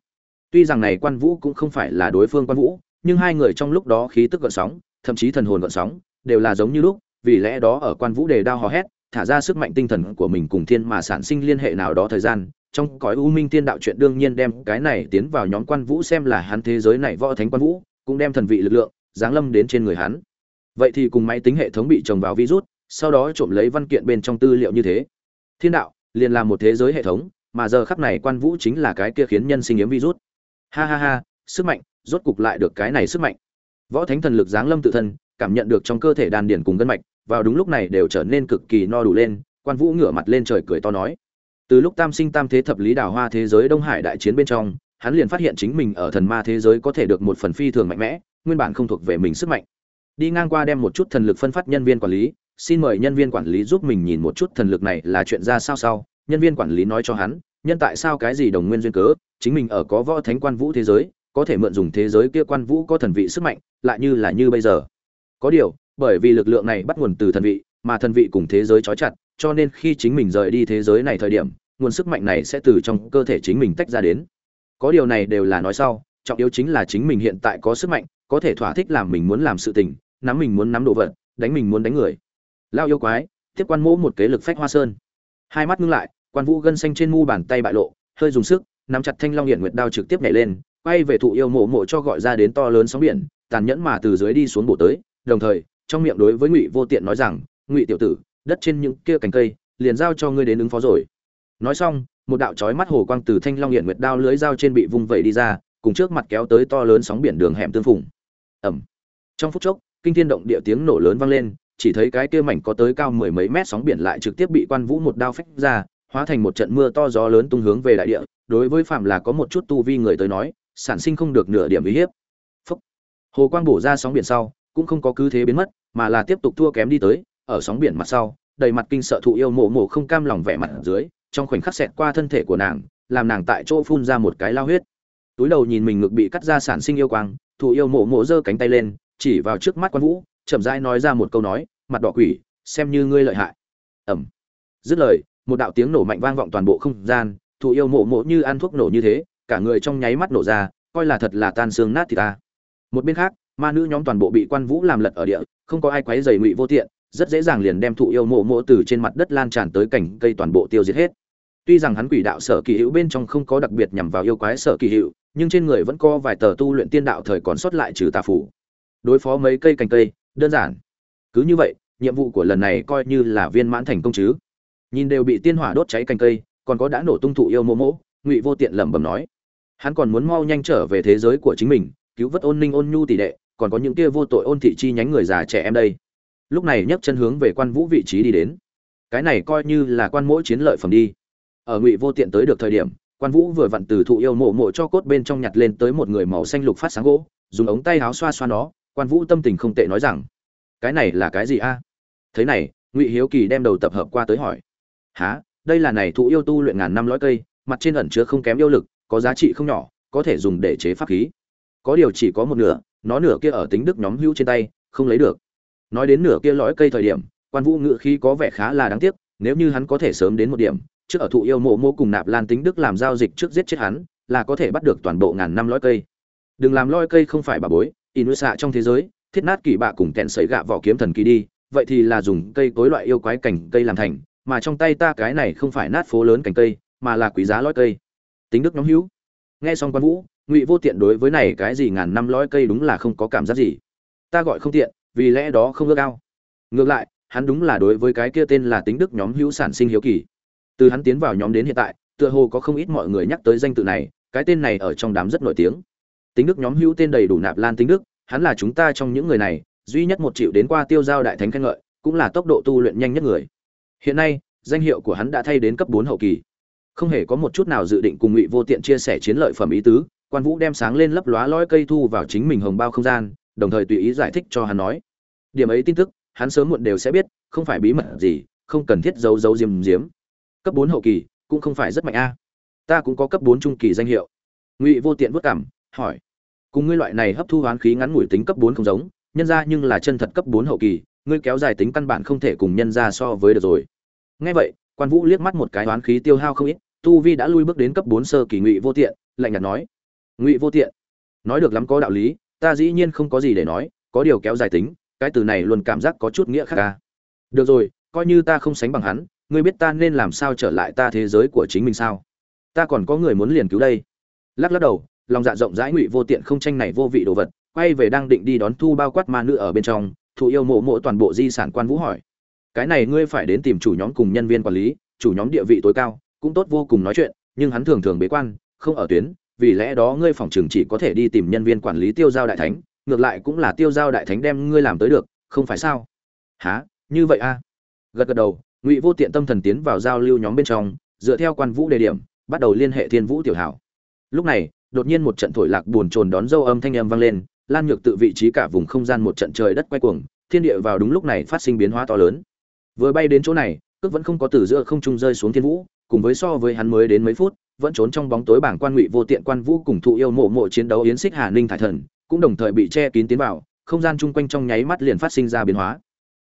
Tuy rằng này quan vũ cũng không phải là đối phương quan vũ nhưng hai người trong lúc đó khí tức gợn sóng, thậm chí thần hồn gợn sóng, đều là giống như lúc, vì lẽ đó ở quan vũ đề đao hò hét, thả ra sức mạnh tinh thần của mình cùng thiên mà sản sinh liên hệ nào đó thời gian, trong cõi u minh tiên đạo chuyện đương nhiên đem cái này tiến vào nhóm quan vũ xem là hắn thế giới này võ thánh quan vũ, cũng đem thần vị lực lượng, giáng lâm đến trên người hắn. Vậy thì cùng máy tính hệ thống bị trồng vào virus, sau đó trộm lấy văn kiện bên trong tư liệu như thế. Thiên đạo, liền là một thế giới hệ thống, mà giờ khắp này quan vũ chính là cái kia khiến nhân sinh yếm virus. Ha ha ha, sức mạnh rốt cục lại được cái này sức mạnh. Võ thánh thần lực giáng lâm tự thân, cảm nhận được trong cơ thể đan điền cùng gân mạch, vào đúng lúc này đều trở nên cực kỳ no đủ lên, quan vũ ngửa mặt lên trời cười to nói. Từ lúc tam sinh tam thế thập lý đào hoa thế giới đông hải đại chiến bên trong, hắn liền phát hiện chính mình ở thần ma thế giới có thể được một phần phi thường mạnh mẽ, nguyên bản không thuộc về mình sức mạnh. Đi ngang qua đem một chút thần lực phân phát nhân viên quản lý, xin mời nhân viên quản lý giúp mình nhìn một chút thần lực này là chuyện ra sao sao nhân viên quản lý nói cho hắn, nhân tại sao cái gì đồng nguyên duyên cớ, chính mình ở có võ thánh quan vũ thế giới có thể mượn dùng thế giới kia quan vũ có thần vị sức mạnh, lại như là như bây giờ. Có điều, bởi vì lực lượng này bắt nguồn từ thần vị, mà thần vị cùng thế giới trói chặt, cho nên khi chính mình rời đi thế giới này thời điểm, nguồn sức mạnh này sẽ từ trong cơ thể chính mình tách ra đến. Có điều này đều là nói sau, trọng yếu chính là chính mình hiện tại có sức mạnh, có thể thỏa thích làm mình muốn làm sự tình, nắm mình muốn nắm đồ vật, đánh mình muốn đánh người. Lao yêu quái, tiếp quan mỗ một kế lực phách hoa sơn. Hai mắt ngưng lại, quan vũ gân xanh trên mu bàn tay bại lộ, hơi dùng sức, nắm chặt thanh long hiển nguyệt đao trực tiếp nhảy lên quay về thụ yêu mộ mộ cho gọi ra đến to lớn sóng biển, tàn nhẫn mà từ dưới đi xuống bổ tới. Đồng thời, trong miệng đối với ngụy vô tiện nói rằng, ngụy tiểu tử, đất trên những kia cành cây, liền giao cho ngươi đến ứng phó rồi. Nói xong, một đạo chói mắt hồ quang từ thanh long hiện nguyệt đao lưới dao trên bị vung vẩy đi ra, cùng trước mặt kéo tới to lớn sóng biển đường hẻm tương phùng. Ẩm trong phút chốc, kinh thiên động địa tiếng nổ lớn vang lên, chỉ thấy cái kia mảnh có tới cao mười mấy mét sóng biển lại trực tiếp bị quan vũ một đao phách ra, hóa thành một trận mưa to gió lớn tung hướng về đại địa. Đối với phạm là có một chút tu vi người tới nói sản sinh không được nửa điểm uy hiếp. Phúc. hồ quang bổ ra sóng biển sau, cũng không có cứ thế biến mất, mà là tiếp tục thua kém đi tới, ở sóng biển mặt sau, đầy mặt kinh sợ thụ yêu mộ mộ không cam lòng vẻ mặt ở dưới, trong khoảnh khắc xẹt qua thân thể của nàng, làm nàng tại chỗ phun ra một cái lao huyết. Túi đầu nhìn mình ngực bị cắt ra sản sinh yêu quang, thụ yêu mộ mộ giơ cánh tay lên, chỉ vào trước mắt quan vũ, chậm rãi nói ra một câu nói, mặt đỏ quỷ, xem như ngươi lợi hại. Ẩm dứt lời, một đạo tiếng nổ mạnh vang vọng toàn bộ không gian, thụ yêu mộ mộ như ăn thuốc nổ như thế cả người trong nháy mắt nổ ra, coi là thật là tan xương nát thì ta. Một bên khác, ma nữ nhóm toàn bộ bị quan vũ làm lật ở địa, không có ai quấy dày ngụy vô tiện, rất dễ dàng liền đem thụ yêu mộ mộ từ trên mặt đất lan tràn tới cảnh cây toàn bộ tiêu diệt hết. Tuy rằng hắn quỷ đạo sở kỳ hữu bên trong không có đặc biệt nhằm vào yêu quái sở kỳ hữu, nhưng trên người vẫn có vài tờ tu luyện tiên đạo thời còn sót lại trừ tà phủ đối phó mấy cây cành cây, đơn giản. Cứ như vậy, nhiệm vụ của lần này coi như là viên mãn thành công chứ. Nhìn đều bị tiên hỏa đốt cháy cành cây, còn có đã nổ tung thụ yêu mộ mộ, ngụy vô tiện lẩm bẩm nói hắn còn muốn mau nhanh trở về thế giới của chính mình, cứu vớt ôn ninh ôn nhu tỷ đệ, còn có những kia vô tội ôn thị chi nhánh người già trẻ em đây. Lúc này nhấc chân hướng về quan vũ vị trí đi đến. Cái này coi như là quan mỗi chiến lợi phẩm đi. Ở ngụy vô tiện tới được thời điểm, quan vũ vừa vặn từ thụ yêu mộ mộ cho cốt bên trong nhặt lên tới một người màu xanh lục phát sáng gỗ, dùng ống tay áo xoa xoa nó, quan vũ tâm tình không tệ nói rằng, cái này là cái gì a? Thế này, ngụy hiếu kỳ đem đầu tập hợp qua tới hỏi há đây là này thụ yêu tu luyện ngàn năm lõi cây, mặt trên ẩn chứa không kém yêu lực có giá trị không nhỏ, có thể dùng để chế pháp khí. Có điều chỉ có một nửa, nó nửa kia ở tính đức nhóm hữu trên tay, không lấy được. Nói đến nửa kia lõi cây thời điểm, quan vũ ngự khí có vẻ khá là đáng tiếc, nếu như hắn có thể sớm đến một điểm, trước ở thụ yêu mộ mô cùng nạp lan tính đức làm giao dịch trước giết chết hắn, là có thể bắt được toàn bộ ngàn năm lõi cây. Đừng làm lõi cây không phải bà bối in xạ trong thế giới, thiết nát kỳ bạ cùng kẹn sấy gạ vỏ kiếm thần kỳ đi, vậy thì là dùng cây cối loại yêu quái cảnh cây làm thành, mà trong tay ta cái này không phải nát phố lớn cành cây, mà là quý giá lõi cây tính đức nhóm hữu. Nghe xong quan vũ, ngụy vô tiện đối với này cái gì ngàn năm lõi cây đúng là không có cảm giác gì. Ta gọi không tiện, vì lẽ đó không ước ao. Ngược lại, hắn đúng là đối với cái kia tên là tính đức nhóm hữu sản sinh hiếu kỳ. Từ hắn tiến vào nhóm đến hiện tại, tựa hồ có không ít mọi người nhắc tới danh tự này, cái tên này ở trong đám rất nổi tiếng. Tính đức nhóm hữu tên đầy đủ nạp lan tính đức, hắn là chúng ta trong những người này, duy nhất một triệu đến qua tiêu giao đại thánh khen ngợi, cũng là tốc độ tu luyện nhanh nhất người. Hiện nay, danh hiệu của hắn đã thay đến cấp bốn hậu kỳ không hề có một chút nào dự định cùng ngụy vô tiện chia sẻ chiến lợi phẩm ý tứ, quan vũ đem sáng lên lấp lóa lõi cây thu vào chính mình hồng bao không gian, đồng thời tùy ý giải thích cho hắn nói. Điểm ấy tin tức, hắn sớm muộn đều sẽ biết, không phải bí mật gì, không cần thiết giấu giấu diếm diếm. Cấp bốn hậu kỳ, cũng không phải rất mạnh a. Ta cũng có cấp bốn trung kỳ danh hiệu. Ngụy vô tiện vất cảm hỏi. Cùng ngươi loại này hấp thu hoán khí ngắn ngủi tính cấp bốn không giống, nhân ra nhưng là chân thật cấp bốn hậu kỳ, ngươi kéo dài tính căn bản không thể cùng nhân ra so với được rồi. Ngay vậy, quan vũ liếc mắt một cái hoán khí tiêu hao không ít tu vi đã lui bước đến cấp bốn sơ kỳ ngụy vô tiện, lạnh nhạt nói. Ngụy vô tiện? Nói được lắm có đạo lý, ta dĩ nhiên không có gì để nói, có điều kéo dài tính, cái từ này luôn cảm giác có chút nghĩa khác ca được rồi, coi như ta không sánh bằng hắn, ngươi biết ta nên làm sao trở lại ta thế giới của chính mình sao? Ta còn có người muốn liền cứu đây. Lắc lắc đầu, lòng dạ rộng rãi ngụy vô tiện không tranh này vô vị đồ vật, quay về đang định đi đón thu bao quát ma nữ ở bên trong thụ yêu mộ mộ toàn bộ di sản quan vũ hỏi. Cái này ngươi phải đến tìm chủ nhóm cùng nhân viên quản lý, chủ nhóm địa vị tối cao cũng tốt vô cùng nói chuyện, nhưng hắn thường thường bế quan, không ở tuyến, vì lẽ đó ngươi phòng trường chỉ có thể đi tìm nhân viên quản lý tiêu giao đại thánh, ngược lại cũng là tiêu giao đại thánh đem ngươi làm tới được, không phải sao? Há như vậy a à? gật gật đầu, ngụy vô tiện tâm thần tiến vào giao lưu nhóm bên trong, dựa theo quan vũ đề điểm, bắt đầu liên hệ thiên vũ tiểu hảo. Lúc này, đột nhiên một trận thổi lạc buồn chồn đón dâu âm thanh âm vang lên, lan nhược tự vị trí cả vùng không gian một trận trời đất quay cuồng, thiên địa vào đúng lúc này phát sinh biến hóa to lớn. Vừa bay đến chỗ này, cước vẫn không có từ giữa không trung rơi xuống thiên vũ cùng với so với hắn mới đến mấy phút, vẫn trốn trong bóng tối bảng quan ngụy vô tiện quan vũ cùng thụ yêu mộ mộ chiến đấu yến xích hà ninh thải thần, cũng đồng thời bị che kín tiến vào, không gian chung quanh trong nháy mắt liền phát sinh ra biến hóa.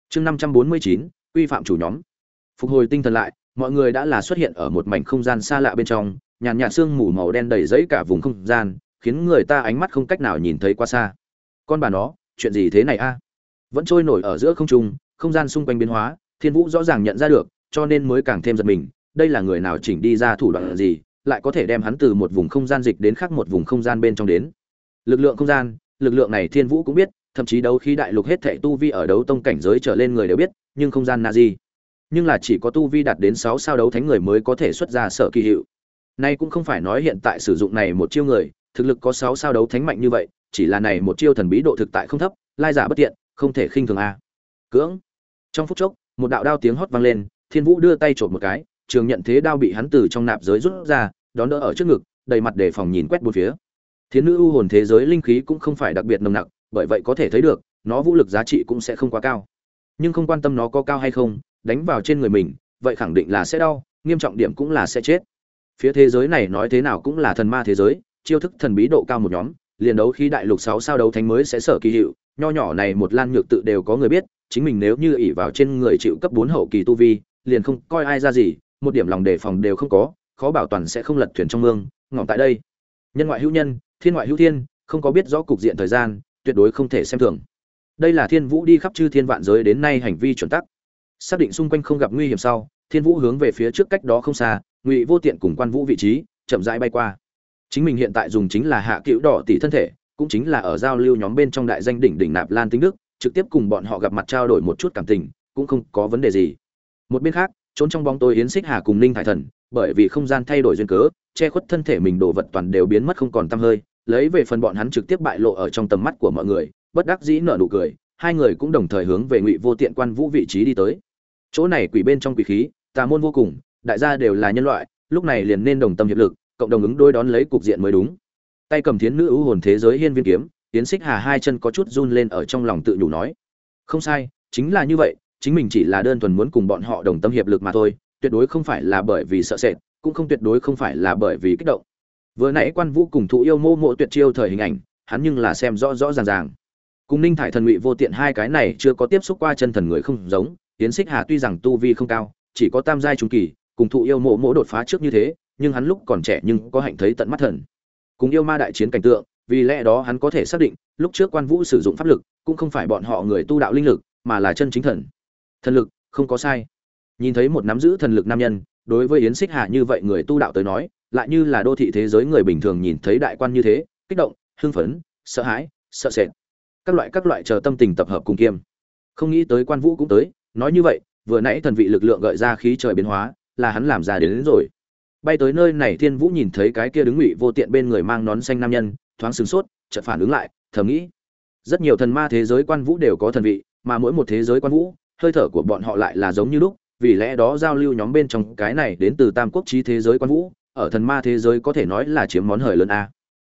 Chương năm trăm bốn mươi chín quy phạm chủ nhóm. Phục hồi tinh thần lại, mọi người đã là xuất hiện ở một mảnh không gian xa lạ bên trong, nhàn nhạt sương mù màu đen đầy dẫy cả vùng không gian, khiến người ta ánh mắt không cách nào nhìn thấy qua xa. Con bà nó, chuyện gì thế này a? Vẫn trôi nổi ở giữa không trung, không gian xung quanh biến hóa, thiên vũ rõ ràng nhận ra được, cho nên mới càng thêm giật mình đây là người nào chỉnh đi ra thủ đoạn gì, lại có thể đem hắn từ một vùng không gian dịch đến khác một vùng không gian bên trong đến. Lực lượng không gian, lực lượng này thiên vũ cũng biết, thậm chí đấu khí đại lục hết thệ tu vi ở đấu tông cảnh giới trở lên người đều biết, nhưng không gian là gì? Nhưng là chỉ có tu vi đạt đến sáu sao đấu thánh người mới có thể xuất ra sở kỳ hiệu. Nay cũng không phải nói hiện tại sử dụng này một chiêu người, thực lực có sáu sao đấu thánh mạnh như vậy, chỉ là này một chiêu thần bí độ thực tại không thấp, lai giả bất tiện, không thể khinh thường a. Cưỡng. Trong phút chốc, một đạo đao tiếng hót vang lên, thiên vũ đưa tay chộp một cái trường nhận thế đao bị hắn từ trong nạp giới rút ra, đón đỡ ở trước ngực, đầy mặt đề phòng nhìn quét bốn phía. Thiến nữ u hồn thế giới linh khí cũng không phải đặc biệt nồng nặc, bởi vậy có thể thấy được, nó vũ lực giá trị cũng sẽ không quá cao. Nhưng không quan tâm nó có cao hay không, đánh vào trên người mình, vậy khẳng định là sẽ đau, nghiêm trọng điểm cũng là sẽ chết. Phía thế giới này nói thế nào cũng là thần ma thế giới, chiêu thức thần bí độ cao một nhóm, liền đấu khi đại lục sáu sao đấu thánh mới sẽ sở kỳ hiệu, nho nhỏ này một lan nhược tự đều có người biết, chính mình nếu như ỷ vào trên người chịu cấp bốn hậu kỳ tu vi, liền không coi ai ra gì một điểm lòng đề phòng đều không có, khó bảo toàn sẽ không lật thuyền trong mương ngỏm tại đây. Nhân ngoại hữu nhân, thiên ngoại hữu thiên, không có biết rõ cục diện thời gian, tuyệt đối không thể xem thường. Đây là thiên vũ đi khắp chư thiên vạn giới đến nay hành vi chuẩn tắc. Xác định xung quanh không gặp nguy hiểm sau, thiên vũ hướng về phía trước cách đó không xa, ngụy vô tiện cùng quan vũ vị trí, chậm rãi bay qua. Chính mình hiện tại dùng chính là hạ cựu đỏ tỷ thân thể, cũng chính là ở giao lưu nhóm bên trong đại danh đỉnh đỉnh nạp lan tính đức, trực tiếp cùng bọn họ gặp mặt trao đổi một chút cảm tình, cũng không có vấn đề gì. Một bên khác trốn trong bóng tối yến xích hà cùng ninh thải thần, bởi vì không gian thay đổi duyên cớ, che khuất thân thể mình đồ vật toàn đều biến mất không còn tăm hơi, lấy về phần bọn hắn trực tiếp bại lộ ở trong tầm mắt của mọi người, bất đắc dĩ nở nụ cười, hai người cũng đồng thời hướng về ngụy vô tiện quan vũ vị trí đi tới. Chỗ này quỷ bên trong quỷ khí, tà môn vô cùng, đại gia đều là nhân loại, lúc này liền nên đồng tâm hiệp lực, cộng đồng ứng đôi đón lấy cục diện mới đúng. Tay cầm thiến nữ ưu hồn thế giới hiên viên kiếm tiến xích hà hai chân có chút run lên ở trong lòng tự nhủ nói, không sai, chính là như vậy chính mình chỉ là đơn thuần muốn cùng bọn họ đồng tâm hiệp lực mà thôi, tuyệt đối không phải là bởi vì sợ sệt, cũng không tuyệt đối không phải là bởi vì kích động. Vừa nãy quan vũ cùng thụ yêu mô mộ tuyệt chiêu thời hình ảnh, hắn nhưng là xem rõ rõ ràng ràng. Cùng ninh thải thần ngụy vô tiện hai cái này chưa có tiếp xúc qua chân thần người không giống tiến xích hà tuy rằng tu vi không cao, chỉ có tam giai trung kỳ, cùng thụ yêu mộ mỗ đột phá trước như thế, nhưng hắn lúc còn trẻ nhưng có hạnh thấy tận mắt thần. Cùng yêu ma đại chiến cảnh tượng, vì lẽ đó hắn có thể xác định, lúc trước quan vũ sử dụng pháp lực, cũng không phải bọn họ người tu đạo linh lực, mà là chân chính thần thần lực không có sai. Nhìn thấy một nắm giữ thần lực nam nhân đối với yến xích hà như vậy người tu đạo tới nói lại như là đô thị thế giới người bình thường nhìn thấy đại quan như thế kích động hưng phấn sợ hãi sợ sệt. Các loại các loại chờ tâm tình tập hợp cùng kiêm. Không nghĩ tới quan vũ cũng tới nói như vậy vừa nãy thần vị lực lượng gợi ra khí trời biến hóa là hắn làm ra đến, đến rồi. Bay tới nơi này thiên vũ nhìn thấy cái kia đứng ngụy vô tiện bên người mang nón xanh nam nhân thoáng sửng sốt chợt phản ứng lại thầm nghĩ. Rất nhiều thần ma thế giới quan vũ đều có thần vị mà mỗi một thế giới quan vũ hơi thở của bọn họ lại là giống như lúc, vì lẽ đó giao lưu nhóm bên trong cái này đến từ tam quốc trí thế giới quan vũ, ở thần ma thế giới có thể nói là chiếm món hời lớn a.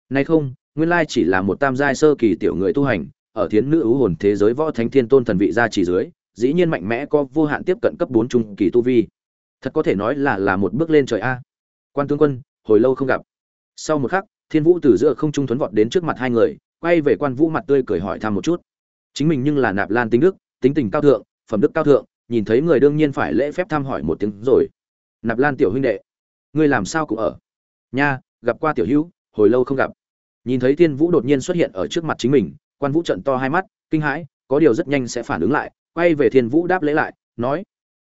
Nay không, nguyên lai chỉ là một tam giai sơ kỳ tiểu người tu hành, ở thiến nữ ưu hồn thế giới võ thánh thiên tôn thần vị gia chỉ dưới, dĩ nhiên mạnh mẽ có vô hạn tiếp cận cấp bốn trung kỳ tu vi. Thật có thể nói là là một bước lên trời a. Quan tướng quân, hồi lâu không gặp. Sau một khắc, thiên vũ từ giữa không trung thuấn vọt đến trước mặt hai người, quay về quan vũ mặt tươi cười hỏi thăm một chút. Chính mình nhưng là nạp lan tính đức, tính tình cao thượng phẩm đức cao thượng, nhìn thấy người đương nhiên phải lễ phép thăm hỏi một tiếng rồi. Nạp lan tiểu huynh đệ, ngươi làm sao cũng ở? Nha, gặp qua tiểu hữu, hồi lâu không gặp. Nhìn thấy thiên vũ đột nhiên xuất hiện ở trước mặt chính mình, quan vũ trận to hai mắt, kinh hãi, có điều rất nhanh sẽ phản ứng lại, quay về thiên vũ đáp lễ lại, nói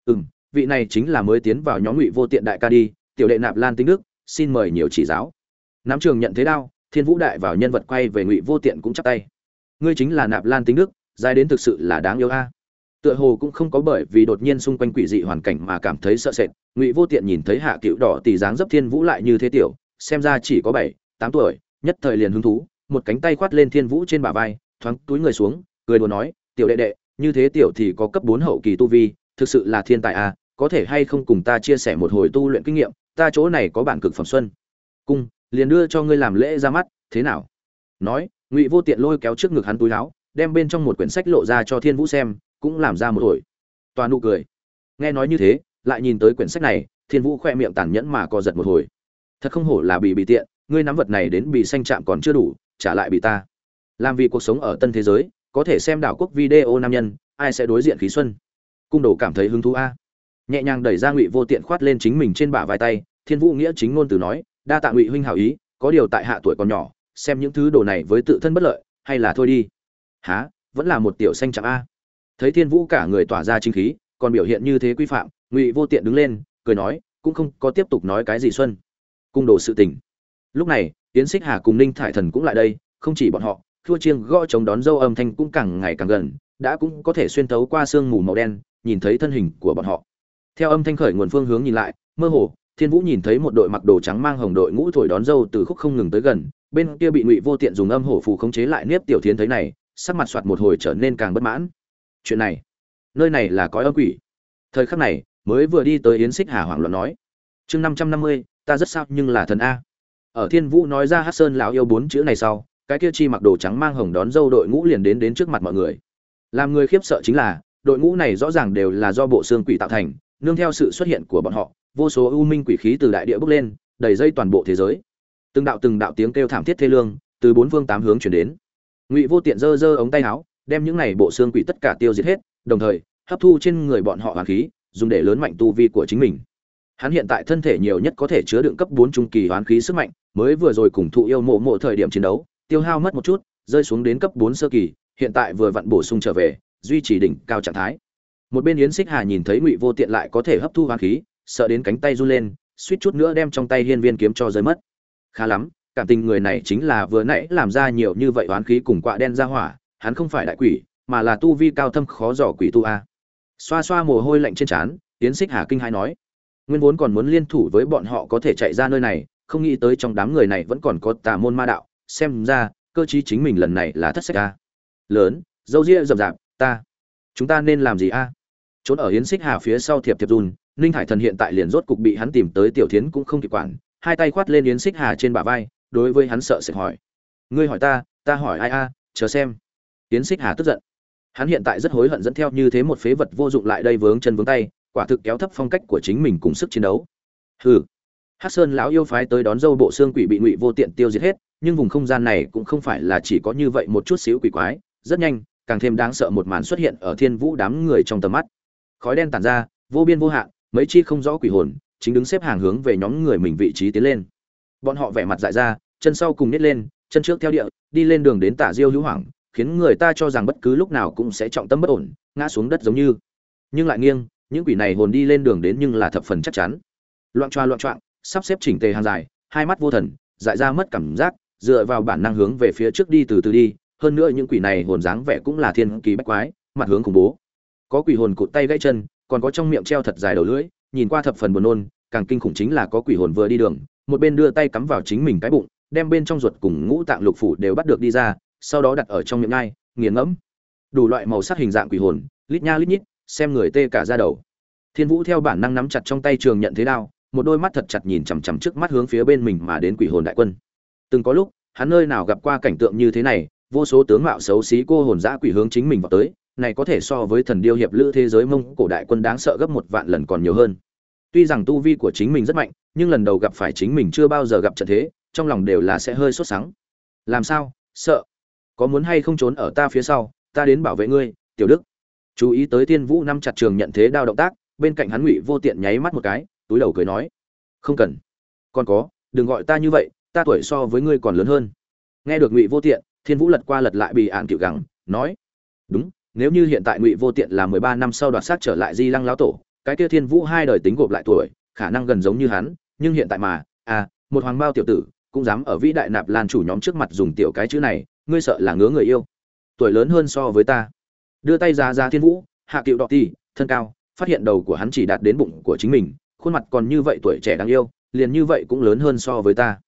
ừ m vị này chính là mới tiến vào nhóm ngụy vô tiện đại ca đi, tiểu đệ nạp lan tính đức, xin mời nhiều chỉ giáo. Nắm trường nhận thế đao, thiên vũ đại vào nhân vật quay về ngụy vô tiện cũng chắp tay. Ngươi chính là nạp lan tính đức dài đến thực sự là đáng yêu a tựa hồ cũng không có bởi vì đột nhiên xung quanh quỷ dị hoàn cảnh mà cảm thấy sợ sệt ngụy vô tiện nhìn thấy hạ cựu đỏ tỷ dáng dấp thiên vũ lại như thế tiểu xem ra chỉ có bảy tám tuổi nhất thời liền hứng thú một cánh tay khoát lên thiên vũ trên bả vai thoáng túi người xuống cười đùa nói tiểu đệ đệ như thế tiểu thì có cấp bốn hậu kỳ tu vi thực sự là thiên tài à, có thể hay không cùng ta chia sẻ một hồi tu luyện kinh nghiệm ta chỗ này có bản cực phẩm xuân. Cung liền đưa cho ngươi làm lễ ra mắt thế nào? Nói ngụy vô tiện lôi kéo trước ngực hắn túi áo đem bên trong một quyển sách lộ ra cho thiên vũ xem cũng làm ra một hồi. Toàn nụ cười. Nghe nói như thế, lại nhìn tới quyển sách này, thiên vũ khoe miệng tàn nhẫn mà co giật một hồi. Thật không hổ là bị bị tiện, ngươi nắm vật này đến bị xanh chạm còn chưa đủ, trả lại bị ta. Làm vì cuộc sống ở tân thế giới, có thể xem đảo quốc video nam nhân, ai sẽ đối diện khí xuân? Cung đồ cảm thấy hứng thú a. Nhẹ nhàng đẩy ra ngụy vô tiện khoát lên chính mình trên bả vai tay, thiên vũ nghĩa chính ngôn từ nói, đa tạ ngụy huynh hảo ý, có điều tại hạ tuổi còn nhỏ, xem những thứ đồ này với tự thân bất lợi, hay là thôi đi. Há vẫn là một tiểu xanh chạm a thấy thiên vũ cả người tỏa ra chính khí, còn biểu hiện như thế quy phạm, ngụy vô tiện đứng lên, cười nói, cũng không có tiếp tục nói cái gì xuân. Cung đồ sự tình. Lúc này tiến xích hà cùng ninh thải thần cũng lại đây, không chỉ bọn họ thua chiêng gõ chống đón dâu âm thanh cũng càng ngày càng gần, đã cũng có thể xuyên thấu qua sương mù màu đen, nhìn thấy thân hình của bọn họ. Theo âm thanh khởi nguồn phương hướng nhìn lại, mơ hồ, thiên vũ nhìn thấy một đội mặc đồ trắng mang hồng đội ngũ thổi đón dâu từ khúc không ngừng tới gần, bên kia bị ngụy vô tiện dùng âm hổ phù khống chế lại nếp tiểu thiến thấy này, sắc mặt soạt một hồi trở nên càng bất mãn chuyện này. Nơi này là cõi âm quỷ. Thời khắc này, mới vừa đi tới yến xích hà hoảng loạn nói, chương năm trăm năm mươi, ta rất sao nhưng là thần a. Ở thiên vũ nói ra hát sơn lão yêu bốn chữ này sau, cái kia chi mặc đồ trắng mang hồng đón dâu đội ngũ liền đến đến trước mặt mọi người. Làm người khiếp sợ chính là, đội ngũ này rõ ràng đều là do bộ xương quỷ tạo thành, nương theo sự xuất hiện của bọn họ, vô số ưu minh quỷ khí từ đại địa bốc lên đầy dây toàn bộ thế giới. Từng đạo từng đạo tiếng kêu thảm thiết thê lương, từ bốn phương tám hướng chuyển đến. Ngụy vô tiện giơ giơ ống tay áo đem những này bộ xương quỷ tất cả tiêu diệt hết, đồng thời, hấp thu trên người bọn họ hoàn khí, dùng để lớn mạnh tu vi của chính mình. Hắn hiện tại thân thể nhiều nhất có thể chứa đựng cấp bốn trung kỳ hoán khí sức mạnh, mới vừa rồi cùng thụ yêu mộ mộ thời điểm chiến đấu, tiêu hao mất một chút, rơi xuống đến cấp bốn sơ kỳ, hiện tại vừa vặn bổ sung trở về, duy trì đỉnh cao trạng thái. Một bên yến xích hà nhìn thấy ngụy vô tiện lại có thể hấp thu hoán khí, sợ đến cánh tay run lên, suýt chút nữa đem trong tay hiên viên kiếm cho rơi mất. Khá lắm, cảm tình người này chính là vừa nãy làm ra nhiều như vậy hoán khí cùng quạ đen ra hỏa hắn không phải đại quỷ, mà là tu vi cao thâm khó dò quỷ tu a. Xoa xoa mồ hôi lạnh trên trán tiến xích hà kinh hai nói. Nguyên vốn còn muốn liên thủ với bọn họ có thể chạy ra nơi này, không nghĩ tới trong đám người này vẫn còn có tà môn ma đạo, xem ra, cơ chí chính mình lần này là thất sách a. Lớn, dâu ria rậm rạp, ta, chúng ta nên làm gì a? Trốn ở yến xích hà phía sau thiệp thiệp dùn, ninh hải thần hiện tại liền rốt cục bị hắn tìm tới tiểu thiến cũng không kịp quản, hai tay khoát lên yến xích hà trên bả vai, đối với hắn sợ sẽ hỏi. Ngươi hỏi ta ta hỏi ai a, chờ xem. Tiến xích hà tức giận. Hắn hiện tại rất hối hận dẫn theo như thế một phế vật vô dụng lại đây vướng chân vướng tay, quả thực kéo thấp phong cách của chính mình cùng sức chiến đấu. Hừ. Hắc sơn lão yêu phái tới đón dâu bộ xương quỷ bị ngụy vô tiện tiêu diệt hết, nhưng vùng không gian này cũng không phải là chỉ có như vậy một chút xíu quỷ quái, rất nhanh, càng thêm đáng sợ một màn xuất hiện ở thiên vũ đám người trong tầm mắt. Khói đen tản ra, vô biên vô hạn, mấy chi không rõ quỷ hồn, chính đứng xếp hàng hướng về nhóm người mình vị trí tiến lên. Bọn họ vẻ mặt dại ra, chân sau cùng nít lên, chân trước theo địa, đi lên đường đến tả diêu hữu hoảng khiến người ta cho rằng bất cứ lúc nào cũng sẽ trọng tâm bất ổn, ngã xuống đất giống như. Nhưng lại nghiêng, những quỷ này hồn đi lên đường đến nhưng là thập phần chắc chắn. Loạn choa loạn choạng, sắp xếp chỉnh tề hàng dài, hai mắt vô thần, dại ra mất cảm giác, dựa vào bản năng hướng về phía trước đi từ từ đi, hơn nữa những quỷ này hồn dáng vẻ cũng là thiên kỳ bách quái, mặt hướng khủng bố. Có quỷ hồn cụt tay gãy chân, còn có trong miệng treo thật dài đầu lưỡi, nhìn qua thập phần buồn nôn, càng kinh khủng chính là có quỷ hồn vừa đi đường, một bên đưa tay cắm vào chính mình cái bụng, đem bên trong ruột cùng ngũ tạng lục phủ đều bắt được đi ra sau đó đặt ở trong miệng ngai, nghiền ngẫm. Đủ loại màu sắc hình dạng quỷ hồn, lít nha lít nhít, xem người tê cả ra đầu. Thiên vũ theo bản năng nắm chặt trong tay trường nhận thế đao, một đôi mắt thật chặt nhìn chằm chằm trước mắt hướng phía bên mình mà đến quỷ hồn đại quân. Từng có lúc, hắn nơi nào gặp qua cảnh tượng như thế này, vô số tướng mạo xấu xí cô hồn dã quỷ hướng chính mình vào tới, này có thể so với thần điêu hiệp lữ thế giới mông cổ đại quân đáng sợ gấp một vạn lần còn nhiều hơn. Tuy rằng tu vi của chính mình rất mạnh, nhưng lần đầu gặp phải chính mình chưa bao giờ gặp trận thế, trong lòng đều là sẽ hơi sốt sắng. Làm sao? Sợ có muốn hay không trốn ở ta phía sau, ta đến bảo vệ ngươi, tiểu đức. Chú ý tới tiên vũ năm chặt trường nhận thế đao động tác, bên cạnh hắn ngụy vô tiện nháy mắt một cái, túi đầu cười nói, không cần. Còn có, đừng gọi ta như vậy, ta tuổi so với ngươi còn lớn hơn. Nghe được ngụy vô tiện, thiên vũ lật qua lật lại bị ạn cựu gắng nói, đúng, nếu như hiện tại ngụy vô tiện là mười ba năm sau đoạt xác trở lại di lăng lão tổ, cái kia thiên vũ hai đời tính gộp lại tuổi, khả năng gần giống như hắn, nhưng hiện tại mà à một hoàng bao tiểu tử, cũng dám ở vĩ đại nạp lan chủ nhóm trước mặt dùng tiểu cái chữ này ngươi sợ là ngứa người yêu. Tuổi lớn hơn so với ta. Đưa tay ra ra thiên vũ, hạ cựu đọ ti thân cao, phát hiện đầu của hắn chỉ đạt đến bụng của chính mình, khuôn mặt còn như vậy tuổi trẻ đáng yêu, liền như vậy cũng lớn hơn so với ta.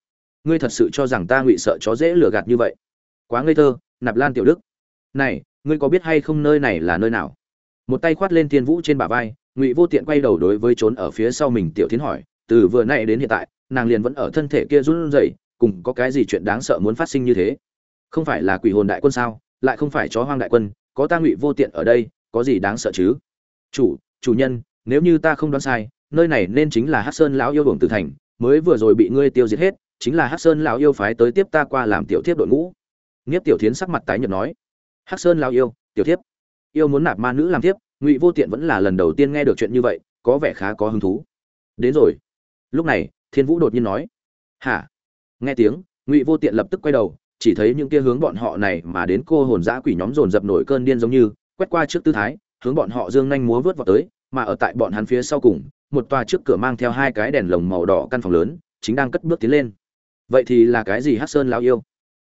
Ngươi thật sự cho rằng ta ngụy sợ chó dễ lừa gạt như vậy? Quá ngây thơ, nạp lan tiểu đức. Này, ngươi có biết hay không nơi này là nơi nào? Một tay khoát lên thiên vũ trên bả vai, ngụy vô tiện quay đầu đối với trốn ở phía sau mình tiểu thiến hỏi, từ vừa nay đến hiện tại, nàng liền vẫn ở thân thể kia run rẩy, cùng có cái gì chuyện đáng sợ muốn phát sinh như thế? Không phải là quỷ hồn đại quân sao? Lại không phải chó hoang đại quân, có ta ngụy vô tiện ở đây, có gì đáng sợ chứ? Chủ chủ nhân, nếu như ta không đoán sai, nơi này nên chính là hắc sơn lão yêu hưởng tử thành, mới vừa rồi bị ngươi tiêu diệt hết, chính là hắc sơn lão yêu phái tới tiếp ta qua làm tiểu thiếp đội ngũ. Nghiếp tiểu thiến sắc mặt tái nhợt nói. Hắc sơn lão yêu, tiểu thiếp. Yêu muốn nạp ma nữ làm thiếp, ngụy vô tiện vẫn là lần đầu tiên nghe được chuyện như vậy, có vẻ khá có hứng thú. Đến rồi. Lúc này, thiên vũ đột nhiên nói. Hả? Nghe tiếng, ngụy vô tiện lập tức quay đầu chỉ thấy những kia hướng bọn họ này mà đến cô hồn dã quỷ nhóm dồn dập nổi cơn điên giống như, quét qua trước tư thái, hướng bọn họ dương nhanh múa vớt vào tới, mà ở tại bọn hắn phía sau cùng, một tòa trước cửa mang theo hai cái đèn lồng màu đỏ căn phòng lớn, chính đang cất bước tiến lên. Vậy thì là cái gì hắc sơn lão yêu?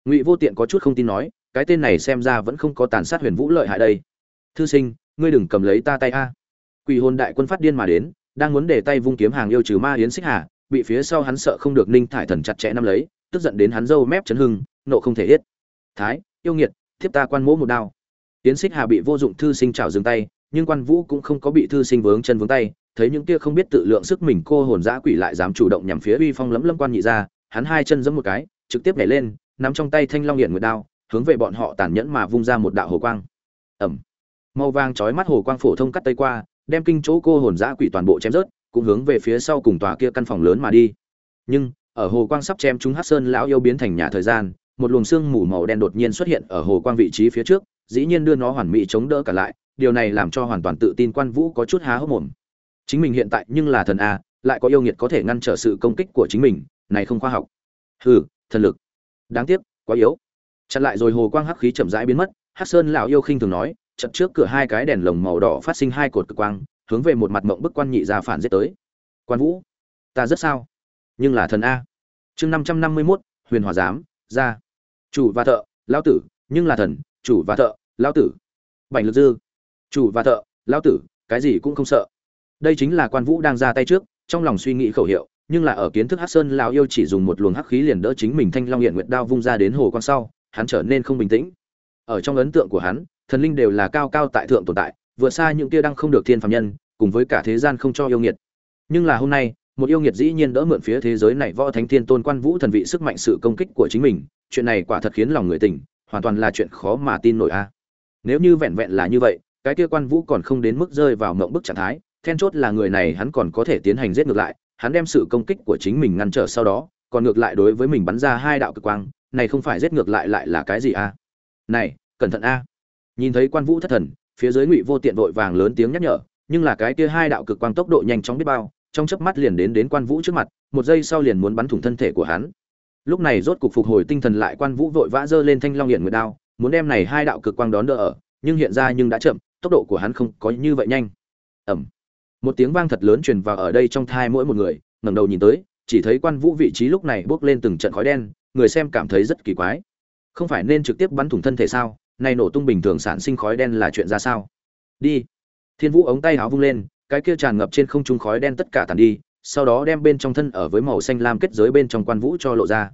Ngụy vô tiện có chút không tin nói, cái tên này xem ra vẫn không có tàn sát huyền vũ lợi hại đây. Thư sinh, ngươi đừng cầm lấy ta tay a. Quỷ hồn đại quân phát điên mà đến, đang muốn để tay vung kiếm hàng yêu trừ ma yến xích hà, bị phía sau hắn sợ không được ninh thải thần chặt chẽ nắm lấy, tức giận đến hắn râu mép chấn hưng nộ không thể hết. Thái, yêu nghiệt, thiếp ta quan mỗ một đao. Yến xích hà bị vô dụng thư sinh chảo dừng tay, nhưng quan vũ cũng không có bị thư sinh vướng chân vướng tay, thấy những kia không biết tự lượng sức mình cô hồn dã quỷ lại dám chủ động nhằm phía uy phong lấm lâm quan nhị ra, hắn hai chân giẫm một cái, trực tiếp nhảy lên, nắm trong tay thanh long hiển nguyệt đao, hướng về bọn họ tàn nhẫn mà vung ra một đạo hồ quang. Ẩm. Màu vàng chói mắt hồ quang phổ thông cắt tây qua, đem kinh chỗ cô hồn dã quỷ toàn bộ chém rớt, cũng hướng về phía sau cùng tòa kia căn phòng lớn mà đi. Nhưng, ở hồ quang sắp chém chúng hắc sơn lão yêu biến thành nhà thời gian một luồng xương mù màu đen đột nhiên xuất hiện ở hồ quang vị trí phía trước, dĩ nhiên đưa nó hoàn mỹ chống đỡ cả lại, điều này làm cho hoàn toàn tự tin quan vũ có chút há hốc mồm. Chính mình hiện tại nhưng là thần a, lại có yêu nghiệt có thể ngăn trở sự công kích của chính mình, này không khoa học. Hừ, thần lực. Đáng tiếc, quá yếu. Chặn lại rồi hồ quang hắc khí chậm rãi biến mất, hắc sơn lão yêu khinh thường nói, chợt trước cửa hai cái đèn lồng màu đỏ phát sinh hai cột cực quang, hướng về một mặt mộng bức quan nhị ra phản giết tới. Quan vũ, ta rất sao? Nhưng là thần a. Chương năm trăm năm mươi mốt, huyền hòa giám, ra chủ và thợ, lão tử, nhưng là thần, chủ và thợ, lão tử. Bành lực dư. Chủ và thợ, lão tử, cái gì cũng không sợ. Đây chính là quan vũ đang ra tay trước, trong lòng suy nghĩ khẩu hiệu, nhưng là ở kiến thức hắc sơn lão yêu chỉ dùng một luồng hắc khí liền đỡ chính mình thanh long hiện nguyệt đao vung ra đến hồ quan sau, hắn trở nên không bình tĩnh. Ở trong ấn tượng của hắn, thần linh đều là cao cao tại thượng tồn tại, vượt xa những kia đang không được thiên phạm nhân, cùng với cả thế gian không cho yêu nghiệt. Nhưng là hôm nay một yêu nghiệt dĩ nhiên đỡ mượn phía thế giới này võ thánh thiên tôn quan vũ thần vị sức mạnh sự công kích của chính mình, chuyện này quả thật khiến lòng người tỉnh, hoàn toàn là chuyện khó mà tin nổi a. À. Nếu như vẹn vẹn là như vậy, cái kia quan vũ còn không đến mức rơi vào mộng bức trạng thái, then chốt là người này hắn còn có thể tiến hành giết ngược lại, hắn đem sự công kích của chính mình ngăn trở sau đó, còn ngược lại đối với mình bắn ra hai đạo cực quang, này không phải giết ngược lại lại là cái gì a? À? Này, cẩn thận a. Nhìn thấy quan vũ thất thần, phía dưới ngụy vô tiện vội vàng lớn tiếng nhắc nhở, nhưng là cái kia hai đạo cực quang tốc độ nhanh chóng biết bao trong chớp mắt liền đến đến quan vũ trước mặt, một giây sau liền muốn bắn thủng thân thể của hắn. Lúc này rốt cục phục hồi tinh thần lại, quan vũ vội vã giơ lên thanh long hiện nguyệt đao, muốn đem này hai đạo cực quang đón đỡ ở, nhưng hiện ra nhưng đã chậm, tốc độ của hắn không có như vậy nhanh. Ẩm một tiếng vang thật lớn truyền vào ở đây trong thai mỗi một người, ngẩng đầu nhìn tới, chỉ thấy quan vũ vị trí lúc này bước lên từng trận khói đen, người xem cảm thấy rất kỳ quái. Không phải nên trực tiếp bắn thủng thân thể sao? Này nổ tung bình thường sản sinh khói đen là chuyện ra sao? Đi. Thiên vũ ống tay áo vung lên cái kia tràn ngập trên không trung khói đen tất cả tàn đi sau đó đem bên trong thân ở với màu xanh lam kết giới bên trong quan vũ cho lộ ra.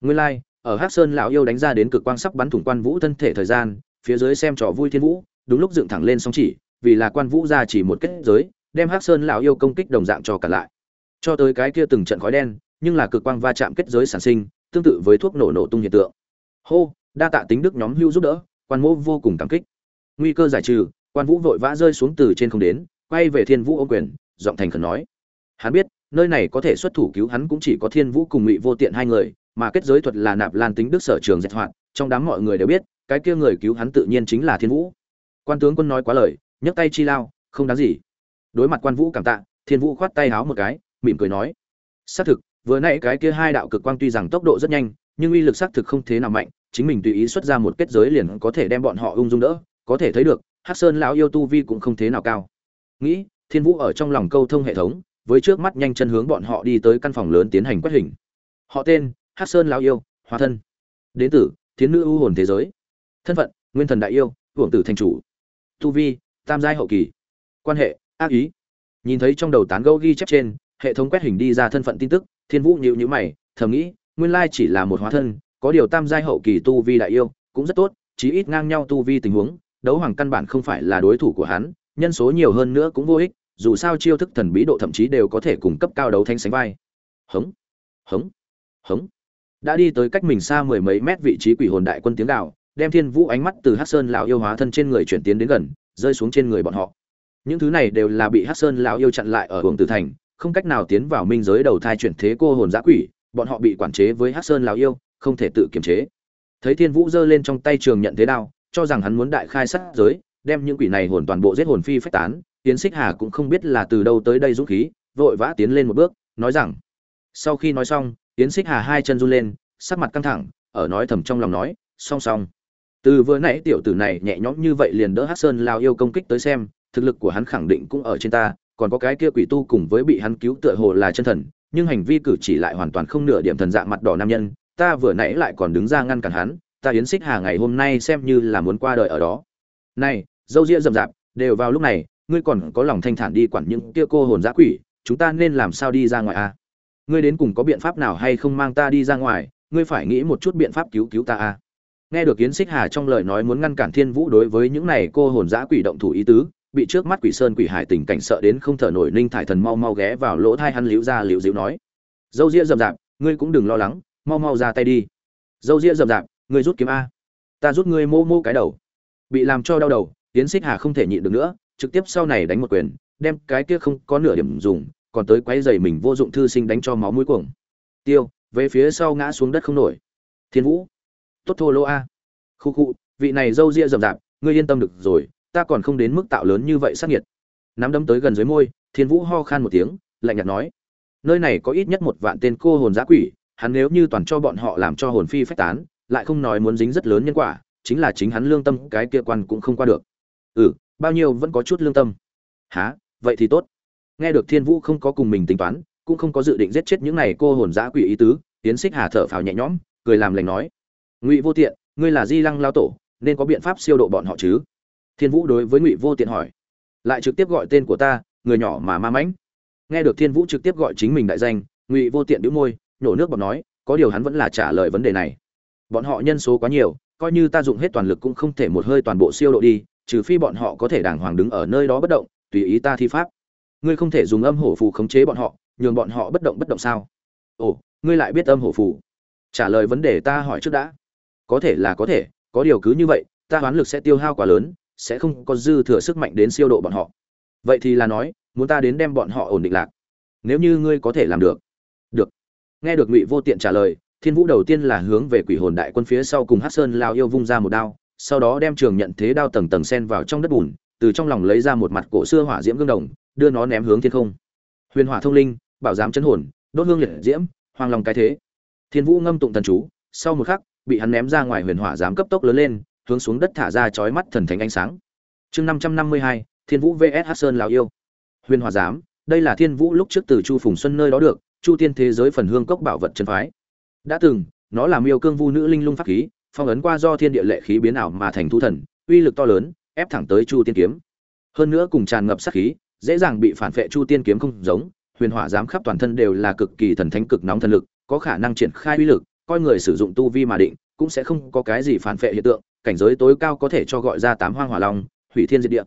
Nguyên lai like, ở hắc sơn lão yêu đánh ra đến cực quang sắc bắn thủng quan vũ thân thể thời gian phía dưới xem trò vui thiên vũ đúng lúc dựng thẳng lên song chỉ vì là quan vũ ra chỉ một kết giới đem hắc sơn lão yêu công kích đồng dạng cho cả lại. Cho tới cái kia từng trận khói đen nhưng là cực quang va chạm kết giới sản sinh tương tự với thuốc nổ nổ tung hiện tượng. Hô đa tạ tính đức nhóm hưu giúp đỡ quan mô vô cùng cảm kích. Nguy cơ giải trừ quan vũ vội vã rơi xuống từ trên không đến quay về thiên vũ ô quyền, giọng thành khẩn nói. Hắn biết, nơi này có thể xuất thủ cứu hắn cũng chỉ có thiên vũ cùng ngụy vô tiện hai người, mà kết giới thuật là nạp lan tính đức sở trường dệt hoạt, trong đám mọi người đều biết, cái kia người cứu hắn tự nhiên chính là thiên vũ. Quan tướng quân nói quá lời, nhấc tay chi lao, không đáng gì. Đối mặt quan vũ cảm tạ, thiên vũ khoát tay háo một cái, mỉm cười nói. Xác thực, vừa nãy cái kia hai đạo cực quang tuy rằng tốc độ rất nhanh, nhưng uy lực xác thực không thế nào mạnh, chính mình tùy ý xuất ra một kết giới liền có thể đem bọn họ ung dung đỡ, có thể thấy được, hắc sơn lão yêu tu vi cũng không thế nào cao nghĩ, thiên vũ ở trong lòng câu thông hệ thống, với trước mắt nhanh chân hướng bọn họ đi tới căn phòng lớn tiến hành quét hình. Họ tên, hắc sơn lao yêu, hóa thân. Đến từ, thiến nữ ưu hồn thế giới. Thân phận, nguyên thần đại yêu, hưởng tử thành chủ. Tu vi, tam giai hậu kỳ. Quan hệ, ác ý. Nhìn thấy trong đầu tán gẫu ghi chép trên, hệ thống quét hình đi ra thân phận tin tức, thiên vũ nhịu nhữ mày, thầm nghĩ, nguyên lai chỉ là một hóa thân, có điều tam giai hậu kỳ tu vi đại yêu, cũng rất tốt, chí ít ngang nhau tu vi tình huống, đấu hoàng căn bản không phải là đối thủ của hắn nhân số nhiều hơn nữa cũng vô ích, dù sao chiêu thức thần bí độ thậm chí đều có thể cùng cấp cao đấu thanh sánh vai. Hống hống hống. Đã đi tới cách mình xa mười mấy mét vị trí quỷ hồn đại quân tiếng đạo đem thiên vũ ánh mắt từ hắc sơn lão yêu hóa thân trên người chuyển tiến đến gần, rơi xuống trên người bọn họ. Những thứ này đều là bị hắc sơn lão yêu chặn lại ở hưởng tử thành, không cách nào tiến vào minh giới đầu thai chuyển thế cô hồn giã quỷ, bọn họ bị quản chế với hắc sơn lão yêu, không thể tự kiềm chế. Thấy thiên vũ giơ lên trong tay trường nhận thế đao, cho rằng hắn muốn đại khai sát giới đem những quỷ này hồn toàn bộ giết hồn phi phách tán tiến xích hà cũng không biết là từ đâu tới đây dũng khí, vội vã tiến lên một bước, nói rằng, sau khi nói xong tiến xích hà hai chân run lên, sắc mặt căng thẳng, ở nói thầm trong lòng nói, song song. Từ vừa nãy tiểu tử này nhẹ nhõm như vậy liền đỡ hát sơn lao yêu công kích tới xem, thực lực của hắn khẳng định cũng ở trên ta, còn có cái kia quỷ tu cùng với bị hắn cứu tựa hồ là chân thần, nhưng hành vi cử chỉ lại hoàn toàn không nửa điểm thần dạng mặt đỏ nam nhân, ta vừa nãy lại còn đứng ra ngăn cản hắn, ta yến xích hà ngày hôm nay xem như là muốn qua đời ở đó. Này dâu ria rậm rạp, đều vào lúc này, ngươi còn có lòng thanh thản đi quản những kia cô hồn giã quỷ, chúng ta nên làm sao đi ra ngoài a à? ngươi đến cùng có biện pháp nào hay không mang ta đi ra ngoài, ngươi phải nghĩ một chút biện pháp cứu cứu ta a à? nghe được yến xích hà trong lời nói muốn ngăn cản thiên vũ đối với những này cô hồn giã quỷ động thủ ý tứ, bị trước mắt quỷ sơn quỷ hải tình cảnh sợ đến không thở nổi, ninh thải thần mau mau ghé vào lỗ thai hắn liễu ra liễu diễu nói, dâu ria rậm rạp, ngươi cũng đừng lo lắng, mau mau ra tay đi dâu ria rậm rạp, ngươi rút kiếm a ta rút ngươi mô mô cái đầu bị làm cho đau đầu tiến xích hà không thể nhịn được nữa, trực tiếp sau này đánh một quyền, đem cái kia không có nửa điểm dùng, còn tới quấy giày mình vô dụng thư sinh đánh cho máu mũi cuồng. Tiêu, về phía sau ngã xuống đất không nổi. Thiên vũ. Tốt thô lô a. Khu khu, vị này dâu ria rậm rạp, ngươi yên tâm được rồi, ta còn không đến mức tạo lớn như vậy sát nhiệt nắm đấm tới gần dưới môi, thiên vũ ho khan một tiếng, lạnh nhạt nói. Nơi này có ít nhất một vạn tên cô hồn dã quỷ, hắn nếu như toàn cho bọn họ làm cho hồn phi phách tán, lại không nói muốn dính rất lớn nhân quả, chính là chính hắn lương tâm, cái kia quan cũng không qua được ừ bao nhiêu vẫn có chút lương tâm. Há vậy thì tốt. Nghe được thiên vũ không có cùng mình tính toán, cũng không có dự định giết chết những này cô hồn giã quỷ ý tứ tiến xích hà thở phào nhẹ nhõm, cười làm lành nói. Ngụy vô tiện, ngươi là di lăng lao tổ, nên có biện pháp siêu độ bọn họ chứ? Thiên vũ đối với ngụy vô tiện hỏi. Lại trực tiếp gọi tên của ta, người nhỏ mà ma mãnh. Nghe được thiên vũ trực tiếp gọi chính mình đại danh, ngụy vô tiện đĩu môi nhổ nước bọt nói, có điều hắn vẫn là trả lời vấn đề này. Bọn họ nhân số quá nhiều, coi như ta dùng hết toàn lực cũng không thể một hơi toàn bộ siêu độ đi trừ phi bọn họ có thể đàng hoàng đứng ở nơi đó bất động, tùy ý ta thi pháp. Ngươi không thể dùng âm hổ phù khống chế bọn họ, nhường bọn họ bất động bất động sao? Ồ, ngươi lại biết âm hổ phù? Trả lời vấn đề ta hỏi trước đã. Có thể là có thể, có điều cứ như vậy, ta hoán lực sẽ tiêu hao quá lớn, sẽ không có dư thừa sức mạnh đến siêu độ bọn họ. Vậy thì là nói, muốn ta đến đem bọn họ ổn định lạc. Nếu như ngươi có thể làm được. Được. Nghe được ngụy vô tiện trả lời, thiên vũ đầu tiên là hướng về quỷ hồn đại quân phía sau cùng hát sơn lao yêu vung ra một đao sau đó đem trường nhận thế đao tầng tầng sen vào trong đất bùn, từ trong lòng lấy ra một mặt cổ xưa hỏa diễm gương đồng, đưa nó ném hướng thiên không. Huyền hỏa thông linh, bảo giám chấn hồn, đốt hương liệt diễm hoàng lòng cái thế. Thiên vũ ngâm tụng thần chú, sau một khắc, bị hắn ném ra ngoài huyền hỏa giám cấp tốc lớn lên, hướng xuống đất thả ra chói mắt thần thánh ánh sáng. Chương năm trăm năm mươi hai, thiên vũ vs hát sơn lào yêu. Huyền hỏa giám, đây là thiên vũ lúc trước từ chu phùng xuân nơi đó được, chu tiên thế giới phần hương cốc bảo vật chân phái. Đã từng, nó là miêu cương vu nữ linh lung pháp khí phong ấn qua do thiên địa lệ khí biến ảo mà thành thu thần, uy lực to lớn, ép thẳng tới chu tiên kiếm. Hơn nữa cùng tràn ngập sát khí, dễ dàng bị phản vệ chu tiên kiếm không giống, huyền hỏa giám khắp toàn thân đều là cực kỳ thần thánh cực nóng thần lực, có khả năng triển khai uy lực, coi người sử dụng tu vi mà định, cũng sẽ không có cái gì phản vệ hiện tượng, cảnh giới tối cao có thể cho gọi ra tám hoang hỏa long, hủy thiên diệt địa.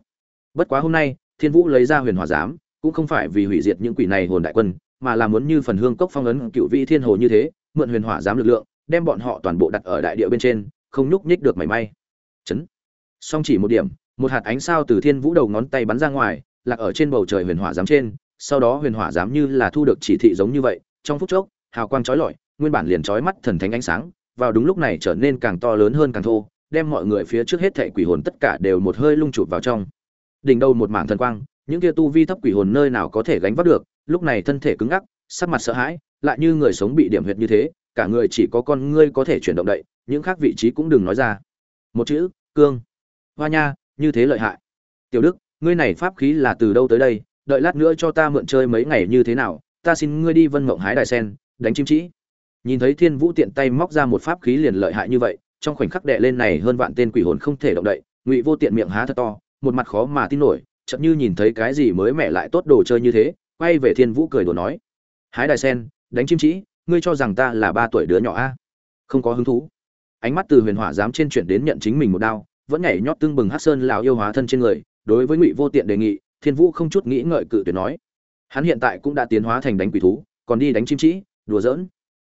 Bất quá hôm nay, thiên vũ lấy ra huyền hỏa giám, cũng không phải vì hủy diệt những quỷ này hồn đại quân, mà là muốn như phần hương cốc phong ấn cựu vị thiên hồ như thế, mượn huyền hỏa giám lực lượng đem bọn họ toàn bộ đặt ở đại địa bên trên, không nhúc nhích được mảy may. Chấn. Song chỉ một điểm, một hạt ánh sao từ thiên vũ đầu ngón tay bắn ra ngoài, lạc ở trên bầu trời huyền hỏa giám trên, sau đó huyền hỏa giám như là thu được chỉ thị giống như vậy, trong phút chốc, hào quang chói lọi, nguyên bản liền chói mắt thần thánh ánh sáng, vào đúng lúc này trở nên càng to lớn hơn càng thô, đem mọi người phía trước hết thệ quỷ hồn tất cả đều một hơi lung chụp vào trong. Đỉnh đầu một mảng thần quang, những kia tu vi thấp quỷ hồn nơi nào có thể gánh vác được, lúc này thân thể cứng ngắc, sắc mặt sợ hãi, lại như người sống bị điểm huyệt như thế cả người chỉ có con ngươi có thể chuyển động đậy, những khác vị trí cũng đừng nói ra. Một chữ, cương. Hoa nha, như thế lợi hại. Tiểu đức, ngươi này pháp khí là từ đâu tới đây? Đợi lát nữa cho ta mượn chơi mấy ngày như thế nào? Ta xin ngươi đi vân mộng hái đài sen, đánh chim trĩ nhìn thấy thiên vũ tiện tay móc ra một pháp khí liền lợi hại như vậy, trong khoảnh khắc đệ lên này hơn vạn tên quỷ hồn không thể động đậy, ngụy vô tiện miệng há thật to, một mặt khó mà tin nổi chậm như nhìn thấy cái gì mới mẻ lại tốt đồ chơi như thế, quay về thiên vũ cười đồ nói, hái đài sen, đánh chim trĩ ngươi cho rằng ta là ba tuổi đứa nhỏ a? Không có hứng thú. Ánh mắt từ huyền hỏa dám trên chuyển đến nhận chính mình một đao vẫn nhảy nhót tương bừng hát sơn lào yêu hóa thân trên người, đối với ngụy vô tiện đề nghị, thiên vũ không chút nghĩ ngợi cự tuyệt nói. Hắn hiện tại cũng đã tiến hóa thành đánh quỷ thú, còn đi đánh chim trĩ, đùa giỡn.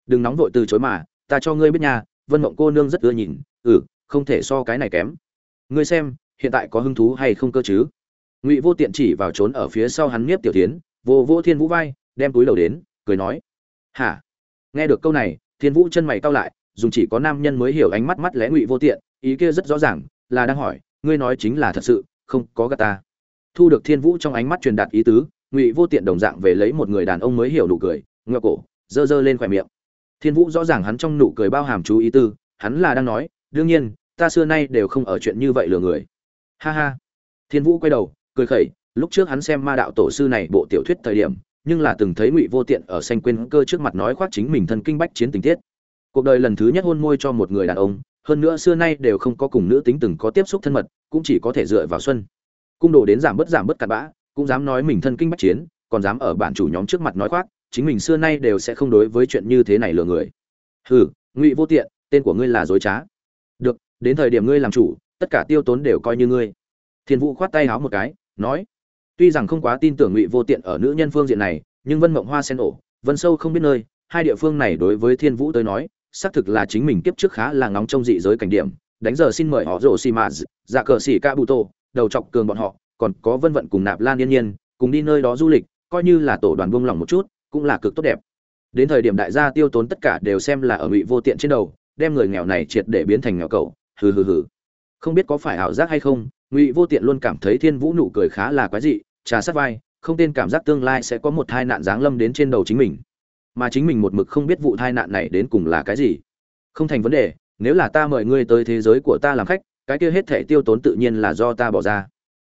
Đừng nóng vội từ chối mà, ta cho ngươi biết nhà vân mộng cô nương rất ưa nhìn ừ không thể so cái này kém. Ngươi xem, hiện tại có hứng thú hay không cơ chứ? Ngụy vô tiện chỉ vào trốn ở phía sau hắn nhiếp tiểu tiến, vô vô thiên vũ vai, đem túi đầu đến, cười nói. Hả? Nghe được câu này, thiên vũ chân mày cau lại dùng chỉ có nam nhân mới hiểu ánh mắt mắt lẽ ngụy vô tiện, ý kia rất rõ ràng, là đang hỏi, ngươi nói chính là thật sự, không có gà ta? Thu được thiên vũ trong ánh mắt truyền đạt ý tứ, ngụy vô tiện đồng dạng về lấy một người đàn ông mới hiểu nụ cười ngựa cổ dơ dơ lên khỏe miệng. Thiên vũ rõ ràng hắn trong nụ cười bao hàm chú ý tư, hắn là đang nói, đương nhiên, ta xưa nay đều không ở chuyện như vậy lừa người. Ha ha. Thiên vũ quay đầu, cười khẩy, lúc trước hắn xem ma đạo tổ sư này bộ tiểu thuyết thời điểm nhưng là từng thấy ngụy vô tiện ở xanh quên cơ trước mặt nói khoác chính mình thân kinh bách chiến tình tiết. Cuộc đời lần thứ nhất hôn môi cho một người đàn ông, hơn nữa xưa nay đều không có cùng nữ tính từng có tiếp xúc thân mật, cũng chỉ có thể dựa vào xuân. Cung đồ đến giảm bớt giảm bớt cặn bã, cũng dám nói mình thân kinh bách chiến, còn dám ở bản chủ nhóm trước mặt nói khoác, chính mình xưa nay đều sẽ không đối với chuyện như thế này lừa người. Hừ, ngụy vô tiện, tên của ngươi là dối trá. Được, đến thời điểm ngươi làm chủ, tất cả tiêu tốn đều coi như ngươi. Thiên vũ khoát tay háo một cái, nói tuy rằng không quá tin tưởng ngụy vô tiện ở nữ nhân phương diện này, nhưng vân mộng hoa sen ổ, vân sâu không biết nơi, hai địa phương này đối với thiên vũ tới nói, xác thực là chính mình kiếp trước khá là ngóng trong dị giới cảnh điểm. Đánh giờ xin mời họ rổ xì mà dạ cờ xỉ ca bụ tô, đầu chọc cường bọn họ, còn có vân vận cùng nạp lan yên nhiên, cùng đi nơi đó du lịch, coi như là tổ đoàn buông lỏng một chút, cũng là cực tốt đẹp. Đến thời điểm đại gia tiêu tốn tất cả đều xem là ở ngụy vô tiện trên đầu, đem người nghèo này triệt để biến thành nghèo cầu hừ hừ hừ. Không biết có phải ảo giác hay không ngụy vô tiện luôn cảm thấy thiên vũ nụ cười khá là quái dị, trà sát vai, không tên cảm giác tương lai sẽ có một tai nạn giáng lâm đến trên đầu chính mình. Mà chính mình một mực không biết vụ tai nạn này đến cùng là cái gì. Không thành vấn đề, nếu là ta mời ngươi tới thế giới của ta làm khách, cái kia hết thảy tiêu tốn tự nhiên là do ta bỏ ra.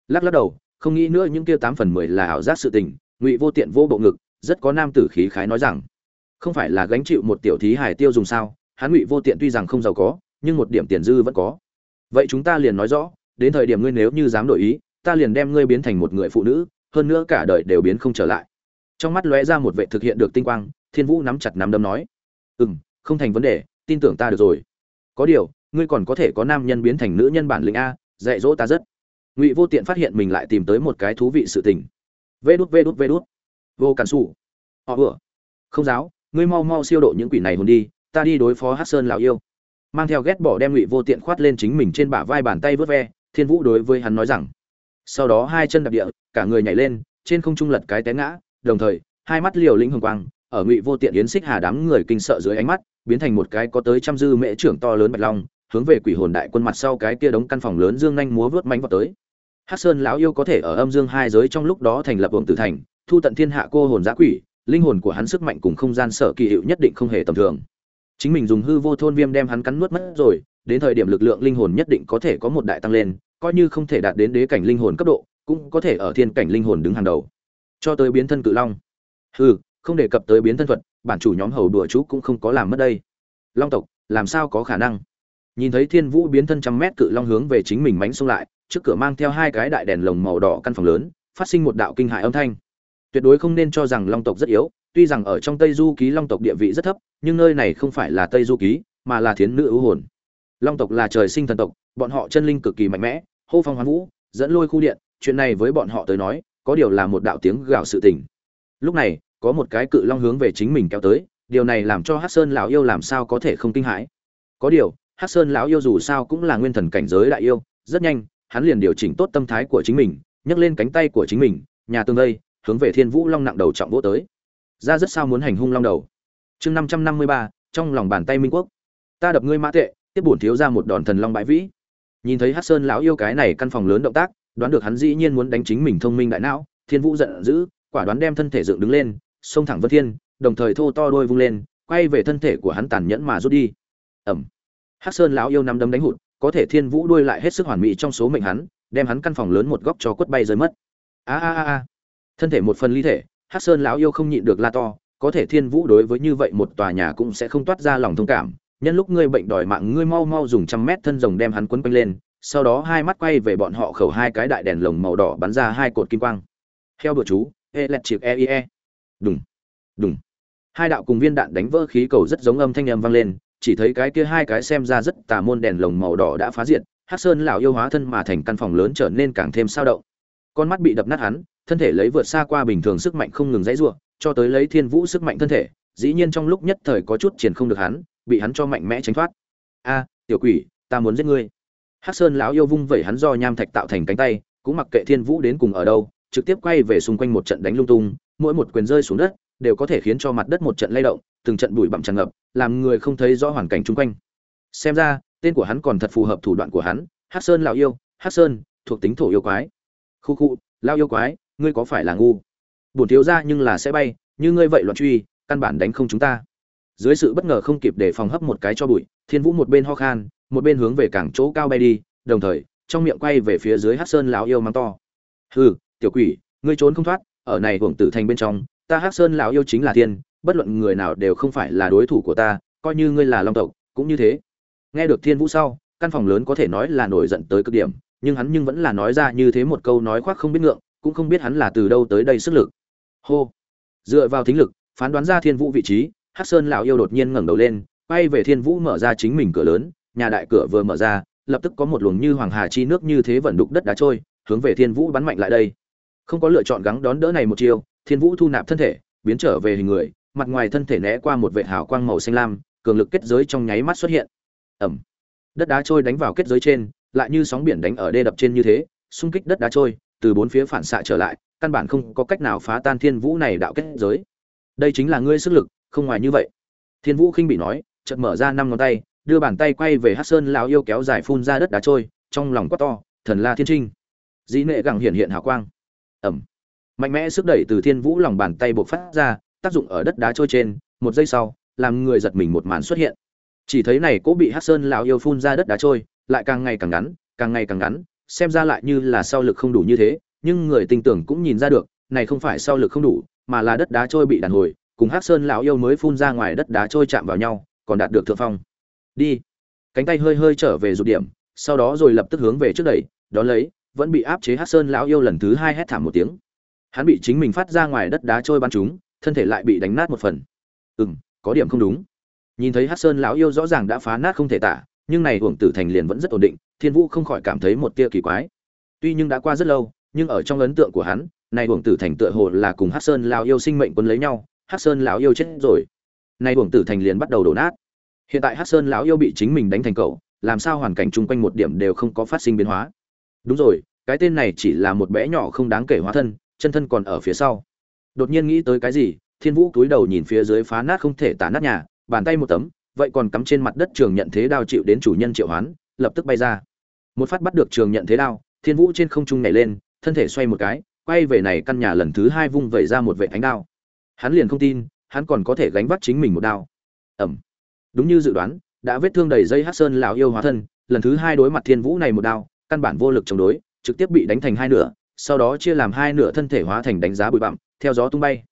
Lắc lắc đầu, không nghĩ nữa những kia tám phần mười là ảo giác sự tình, ngụy vô tiện vô bộ ngực, rất có nam tử khí khái nói rằng, không phải là gánh chịu một tiểu thí hải tiêu dùng sao? Hắn ngụy vô tiện tuy rằng không giàu có, nhưng một điểm tiền dư vẫn có. Vậy chúng ta liền nói rõ đến thời điểm ngươi nếu như dám đổi ý, ta liền đem ngươi biến thành một người phụ nữ, hơn nữa cả đời đều biến không trở lại. Trong mắt lóe ra một vệ thực hiện được tinh quang, thiên vũ nắm chặt nắm đấm nói ừ m không thành vấn đề, tin tưởng ta được rồi. Có điều, ngươi còn có thể có nam nhân biến thành nữ nhân bản lĩnh a, dạy dỗ ta rất. Ngụy vô tiện phát hiện mình lại tìm tới một cái thú vị sự tình. Vê đút vê đút vê đút. Vô cản xù họ vừa. Không giáo, ngươi mau mau siêu độ những quỷ này hồn đi, ta đi đối phó hát sơn lão yêu. Mang theo ghét bỏ đem ngụy vô tiện khoát lên chính mình trên bả vai bàn tay vớt ve thiên vũ đối với hắn nói rằng, sau đó hai chân đạp địa, cả người nhảy lên, trên không trung lật cái té ngã, đồng thời, hai mắt liều lĩnh hồng quang, ở ngụy vô tiện yến xích hà đám người kinh sợ dưới ánh mắt, biến thành một cái có tới trăm dư mễ trưởng to lớn bạch long, hướng về quỷ hồn đại quân mặt sau cái kia đống căn phòng lớn dương nhanh múa vớt mánh vào tới. Hắc sơn lão yêu có thể ở âm dương hai giới trong lúc đó thành lập vượng tử thành, thu tận thiên hạ cô hồn giã quỷ, linh hồn của hắn sức mạnh cùng không gian sở kỳ hiệu nhất định không hề tầm thường. Chính mình dùng hư vô thôn viêm đem hắn cắn nuốt mất rồi đến thời điểm lực lượng linh hồn nhất định có thể có một đại tăng lên, coi như không thể đạt đến đế cảnh linh hồn cấp độ, cũng có thể ở thiên cảnh linh hồn đứng hàng đầu. Cho tới biến thân cự long. Hừ, không đề cập tới biến thân thuật, bản chủ nhóm hầu đùa chú cũng không có làm mất đây. Long tộc, làm sao có khả năng? Nhìn thấy thiên vũ biến thân trăm mét cự long hướng về chính mình mánh xông lại, trước cửa mang theo hai cái đại đèn lồng màu đỏ căn phòng lớn, phát sinh một đạo kinh hại âm thanh. Tuyệt đối không nên cho rằng long tộc rất yếu, tuy rằng ở trong tây du ký long tộc địa vị rất thấp, nhưng nơi này không phải là tây du ký, mà là thiến nữ ưu hồn long tộc là trời sinh thần tộc, bọn họ chân linh cực kỳ mạnh mẽ, hô phong hoán vũ, dẫn lôi khu điện, chuyện này với bọn họ tới nói, có điều là một đạo tiếng gào sự tình. Lúc này, có một cái cự long hướng về chính mình kéo tới, điều này làm cho hát sơn lão yêu làm sao có thể không kinh hãi. Có điều hát sơn lão yêu dù sao cũng là nguyên thần cảnh giới đại yêu, rất nhanh, hắn liền điều chỉnh tốt tâm thái của chính mình, nhấc lên cánh tay của chính mình, nhà tương đây, hướng về thiên vũ long nặng đầu trọng vỗ tới. Ra rất sao muốn hành hung long đầu. Chương năm trăm năm mươi ba, trong lòng bàn tay minh quốc. Ta đập ngươi mã tệ tiếp bổn thiếu ra một đòn thần long bãi vĩ. Nhìn thấy hát sơn lão yêu cái này căn phòng lớn động tác, đoán được hắn dĩ nhiên muốn đánh chính mình thông minh đại não, thiên vũ giận dữ, quả đoán đem thân thể dựng đứng lên, xông thẳng vân thiên, đồng thời thô to đôi vung lên, quay về thân thể của hắn tàn nhẫn mà rút đi. Ẩm hắc sơn lão yêu năm đấm đánh hụt, có thể thiên vũ đuôi lại hết sức hoàn mỹ trong số mệnh hắn, đem hắn căn phòng lớn một góc cho quất bay rơi mất. A a a a. Thân thể một phần ly thể, hắc sơn lão yêu không nhịn được la to, có thể thiên vũ đối với như vậy một tòa nhà cũng sẽ không toát ra lòng thông cảm nhân lúc ngươi bệnh đòi mạng ngươi mau mau dùng trăm mét thân rồng đem hắn quấn quanh lên, sau đó hai mắt quay về bọn họ khẩu hai cái đại đèn lồng màu đỏ bắn ra hai cột kim quang. Theo bữa chú electric e e, e. Đùng đùng. Hai đạo cùng viên đạn đánh vỡ khí cầu rất giống âm thanh âm vang lên, chỉ thấy cái kia hai cái xem ra rất tà môn đèn lồng màu đỏ đã phá diệt, hắc sơn lão yêu hóa thân mà thành căn phòng lớn trở nên càng thêm sao động. Con mắt bị đập nát hắn, thân thể lấy vượt xa qua bình thường sức mạnh không ngừng dãy ruộng cho tới lấy thiên vũ sức mạnh thân thể, dĩ nhiên trong lúc nhất thời có chút triển không được hắn bị hắn cho mạnh mẽ tránh thoát. A, tiểu quỷ, ta muốn giết ngươi. Hắc sơn lão yêu vung vẩy hắn do nham thạch tạo thành cánh tay, cũng mặc kệ thiên vũ đến cùng ở đâu, trực tiếp quay về xung quanh một trận đánh lung tung, mỗi một quyền rơi xuống đất, đều có thể khiến cho mặt đất một trận lay động, từng trận bụi bặm tràn ngập, làm người không thấy rõ hoàn cảnh chung quanh. Xem ra, tên của hắn còn thật phù hợp thủ đoạn của hắn, hắc sơn lão yêu, hắc sơn, thuộc tính thổ yêu quái. Khu khu lao yêu quái, ngươi có phải là ngu? Bổn thiếu ra nhưng là sẽ bay, như ngươi vậy loạn truy, căn bản đánh không chúng ta dưới sự bất ngờ không kịp để phòng hấp một cái cho bụi, thiên vũ một bên ho khan, một bên hướng về cảng chỗ cao bay đi, đồng thời, trong miệng quay về phía dưới hát sơn lão yêu mắng to. Hừ, tiểu quỷ, ngươi trốn không thoát, ở này hưởng tử thành bên trong, ta hát sơn lão yêu chính là thiên, bất luận người nào đều không phải là đối thủ của ta, coi như ngươi là long tộc, cũng như thế. Nghe được thiên vũ sau, căn phòng lớn có thể nói là nổi giận tới cực điểm, nhưng hắn nhưng vẫn là nói ra như thế một câu nói khoác không biết ngượng, cũng không biết hắn là từ đâu tới đây sức lực. Hô. Dựa vào thính lực, phán đoán ra thiên vũ vị trí hắc sơn lão yêu đột nhiên ngẩng đầu lên, quay về thiên vũ mở ra chính mình cửa lớn, nhà đại cửa vừa mở ra, lập tức có một luồng như hoàng hà chi nước như thế vận đục đất đá trôi, hướng về thiên vũ bắn mạnh lại đây. Không có lựa chọn gắng đón đỡ này một chiêu, thiên vũ thu nạp thân thể, biến trở về hình người, mặt ngoài thân thể né qua một vệt hào quang màu xanh lam, cường lực kết giới trong nháy mắt xuất hiện. Ẩm. Đất đá trôi đánh vào kết giới trên, lại như sóng biển đánh ở đê đập trên như thế, xung kích đất đá trôi, từ bốn phía phản xạ trở lại, căn bản không có cách nào phá tan thiên vũ này đạo kết giới. Đây chính là ngươi sức lực không ngoài như vậy. Thiên vũ khinh bị nói, chợt mở ra năm ngón tay, đưa bàn tay quay về hát sơn lão yêu kéo dài phun ra đất đá trôi, trong lòng quát to, thần la thiên trinh! Dĩ nệ gẳng hiện hiện hào quang. Ẩm mạnh mẽ sức đẩy từ thiên vũ lòng bàn tay buộc phát ra, tác dụng ở đất đá trôi trên, một giây sau, làm người giật mình một màn xuất hiện. Chỉ thấy này cũng bị hát sơn lão yêu phun ra đất đá trôi, lại càng ngày càng ngắn, càng ngày càng ngắn, xem ra lại như là sau lực không đủ như thế, nhưng người tin tưởng cũng nhìn ra được, này không phải sau lực không đủ, mà là đất đá trôi bị đàn hồi cùng Hắc sơn lão yêu mới phun ra ngoài đất đá trôi chạm vào nhau, còn đạt được thượng phong. Đi. Cánh tay hơi hơi trở về rụt điểm, sau đó rồi lập tức hướng về trước đẩy, đón lấy, vẫn bị áp chế Hắc sơn lão yêu lần thứ hai hét thảm một tiếng. Hắn bị chính mình phát ra ngoài đất đá trôi bắn chúng thân thể lại bị đánh nát một phần. Ừ m có điểm không đúng. Nhìn thấy Hắc sơn lão yêu rõ ràng đã phá nát không thể tả, nhưng này hưởng tử thành liền vẫn rất ổn định, thiên vũ không khỏi cảm thấy một tia kỳ quái. Tuy nhưng đã qua rất lâu, nhưng ở trong ấn tượng của hắn, này hưởng tử thành tựa hồ là cùng Hắc sơn lão yêu sinh mệnh quân lấy nhau hát sơn lão yêu chết rồi. Nay hưởng tử thành liền bắt đầu đổ nát. Hiện tại hát sơn lão yêu bị chính mình đánh thành cậu, làm sao hoàn cảnh chung quanh một điểm đều không có phát sinh biến hóa? Đúng rồi, cái tên này chỉ là một bé nhỏ không đáng kể hóa thân, chân thân còn ở phía sau. Đột nhiên nghĩ tới cái gì, thiên vũ cúi đầu nhìn phía dưới phá nát không thể tả nát nhà, bàn tay một tấm, vậy còn cắm trên mặt đất trường nhận thế đao chịu đến chủ nhân triệu hoán, lập tức bay ra. Một phát bắt được trường nhận thế đao, thiên vũ trên không trung nhảy lên, thân thể xoay một cái, quay về này căn nhà lần thứ hai vung vẩy ra một vệ ánh đao hắn liền không tin, hắn còn có thể gánh vác chính mình một đao. Ẩm. Đúng như dự đoán, đã vết thương đầy dây hát sơn lão yêu hóa thân, lần thứ hai đối mặt thiên vũ này một đao, căn bản vô lực chống đối, trực tiếp bị đánh thành hai nửa, sau đó chia làm hai nửa thân thể hóa thành đánh giá bụi bặm, theo gió tung bay.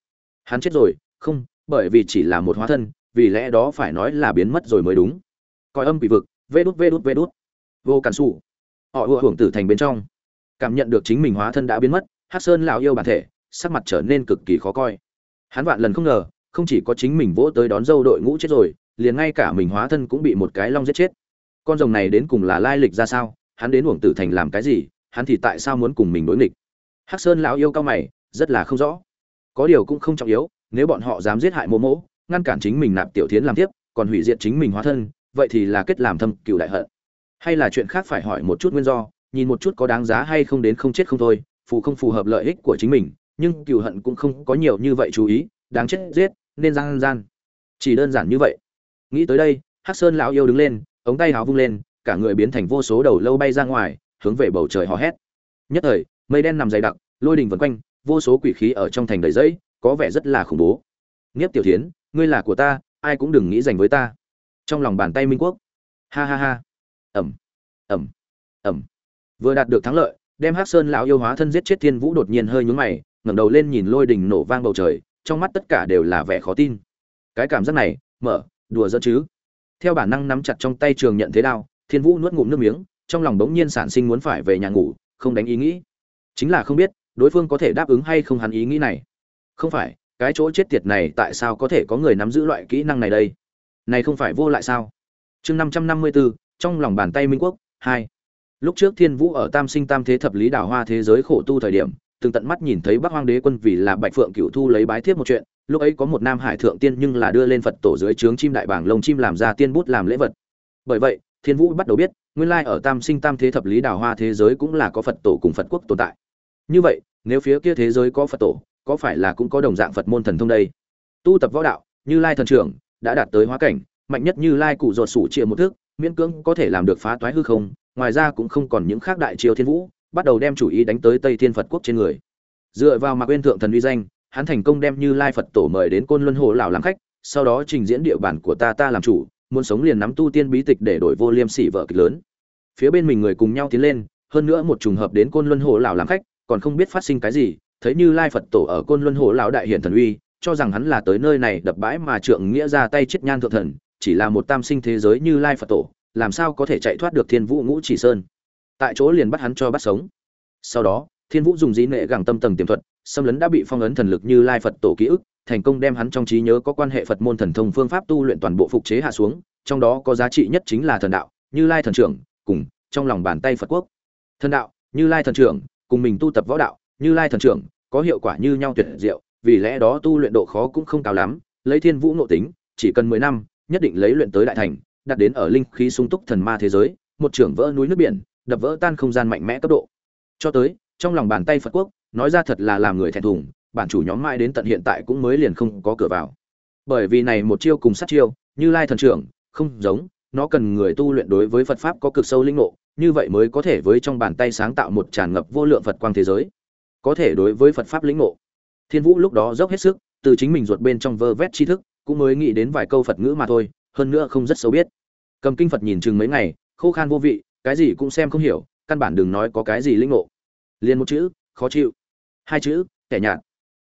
Hắn chết rồi, không, bởi vì chỉ là một hóa thân, vì lẽ đó phải nói là biến mất rồi mới đúng. Coi âm bị vực, vê đút vê đút vê đút. Vô cản xù họ ùa hưởng tử thành bên trong. Cảm nhận được chính mình hóa thân đã biến mất, hát sơn lão yêu bản thể, sắc mặt trở nên cực kỳ khó coi hắn vạn lần không ngờ, không chỉ có chính mình vỗ tới đón dâu đội ngũ chết rồi, liền ngay cả mình hóa thân cũng bị một cái long giết chết. Con rồng này đến cùng là lai lịch ra sao? Hắn đến uổng tử thành làm cái gì? Hắn thì tại sao muốn cùng mình đối nghịch? Hắc sơn lão yêu cao mày, rất là không rõ. Có điều cũng không trọng yếu, nếu bọn họ dám giết hại mô mỗ ngăn cản chính mình nạp tiểu thiến làm tiếp, còn hủy diệt chính mình hóa thân, vậy thì là kết làm thâm cựu đại hận. Hay là chuyện khác phải hỏi một chút nguyên do, nhìn một chút có đáng giá hay không đến không chết không thôi, phù không phù hợp lợi ích của chính mình nhưng cựu hận cũng không có nhiều như vậy chú ý, đáng chết giết, nên gian gian. Chỉ đơn giản như vậy. Nghĩ tới đây, hắc sơn lão yêu đứng lên, ống tay háo vung lên, cả người biến thành vô số đầu lâu bay ra ngoài, hướng về bầu trời hò hét. Nhất thời, mây đen nằm dày đặc, lôi đình vần quanh, vô số quỷ khí ở trong thành đầy dẫy có vẻ rất là khủng bố. Nghiếp tiểu thiến, ngươi là của ta, ai cũng đừng nghĩ giành với ta. Trong lòng bàn tay minh quốc. Ha ha ha. Ẩm. Ẩm. Ẩm. Vừa đạt được thắng lợi, đem hắc sơn lão yêu hóa thân giết chết thiên vũ đột nhiên hơi nhún mày ngẩng đầu lên nhìn lôi đình nổ vang bầu trời, trong mắt tất cả đều là vẻ khó tin. Cái cảm giác này, mở, đùa giỡn chứ? Theo bản năng nắm chặt trong tay trường nhận thế đao, thiên vũ nuốt ngụm nước miếng, trong lòng bỗng nhiên sản sinh muốn phải về nhà ngủ, không đánh ý nghĩ. Chính là không biết, đối phương có thể đáp ứng hay không hắn ý nghĩ này. Không phải, cái chỗ chết tiệt này tại sao có thể có người nắm giữ loại kỹ năng này đây? Này không phải vô lại sao? Chương năm trăm năm mươi bốn trong lòng bàn tay minh quốc, hai. Lúc trước thiên vũ ở tam sinh tam thế thập lý đảo hoa thế giới khổ tu thời điểm từng tận mắt nhìn thấy bắc hoang đế quân vì là bạch phượng cựu thu lấy bái thiếp một chuyện, lúc ấy có một nam hải thượng tiên nhưng là đưa lên phật tổ dưới trướng chim đại bảng lông chim làm ra tiên bút làm lễ vật. Bởi vậy, thiên vũ bắt đầu biết, nguyên lai ở tam sinh tam thế thập lý đào hoa thế giới cũng là có phật tổ cùng phật quốc tồn tại. Như vậy, nếu phía kia thế giới có phật tổ, có phải là cũng có đồng dạng phật môn thần thông đây? Tu tập võ đạo, như lai thần trưởng, đã đạt tới hóa cảnh, mạnh nhất như lai cụ ruột sủ chia một thước miễn cưỡng có thể làm được phá toái hư không, ngoài ra cũng không còn những khác đại triều thiên vũ bắt đầu đem chủ ý đánh tới tây thiên phật quốc trên người. Dựa vào mạc uyên thượng thần uy danh, hắn thành công đem như lai phật tổ mời đến côn luân hồ lão làm khách, sau đó trình diễn địa bản của ta ta làm chủ, muốn sống liền nắm tu tiên bí tịch để đổi vô liêm sỉ vợ kịch lớn. Phía bên mình người cùng nhau tiến lên, hơn nữa một trùng hợp đến côn luân hồ lão làm khách, còn không biết phát sinh cái gì, thấy như lai phật tổ ở côn luân hồ lão đại hiển thần uy, cho rằng hắn là tới nơi này đập bãi mà trượng nghĩa ra tay chết nhan thượng thần, chỉ là một tam sinh thế giới như lai phật tổ, làm sao có thể chạy thoát được thiên vũ ngũ chỉ sơn? Tại chỗ liền bắt hắn cho bắt sống. Sau đó, thiên vũ dùng dĩ nệ gẳng tâm tầng tiềm thuật, xâm lấn đã bị phong ấn thần lực như lai phật tổ ký ức, thành công đem hắn trong trí nhớ có quan hệ phật môn thần thông phương pháp tu luyện toàn bộ phục chế hạ xuống, trong đó có giá trị nhất chính là thần đạo, như lai thần trưởng, cùng trong lòng bàn tay phật quốc. Thần đạo, như lai thần trưởng, cùng mình tu tập võ đạo, như lai thần trưởng, có hiệu quả như nhau tuyệt diệu, vì lẽ đó tu luyện độ khó cũng không cao lắm, lấy thiên vũ nội tính, chỉ cần mười năm, nhất định lấy luyện tới đại thành đạt đến ở linh khí sung túc thần ma thế giới, một trưởng vỡ núi nước biển đập vỡ tan không gian mạnh mẽ cấp độ. Cho tới, trong lòng bàn tay phật quốc, nói ra thật là làm người thẹn thùng, bản chủ nhóm mãi đến tận hiện tại cũng mới liền không có cửa vào. Bởi vì này một chiêu cùng sát chiêu, như lai thần trưởng, không giống, nó cần người tu luyện đối với phật pháp có cực sâu linh ngộ, như vậy mới có thể với trong bàn tay sáng tạo một tràn ngập vô lượng phật quang thế giới. Có thể đối với phật pháp lĩnh ngộ. Thiên vũ lúc đó dốc hết sức, từ chính mình ruột bên trong vơ vét tri thức, cũng mới nghĩ đến vài câu phật ngữ mà thôi, hơn nữa không rất xấu biết. Cầm kinh phật nhìn chừng mấy ngày, khô khan vô vị cái gì cũng xem không hiểu, căn bản đừng nói có cái gì linh ngộ. Liền một chữ, khó chịu. Hai chữ, kẻ nhạt.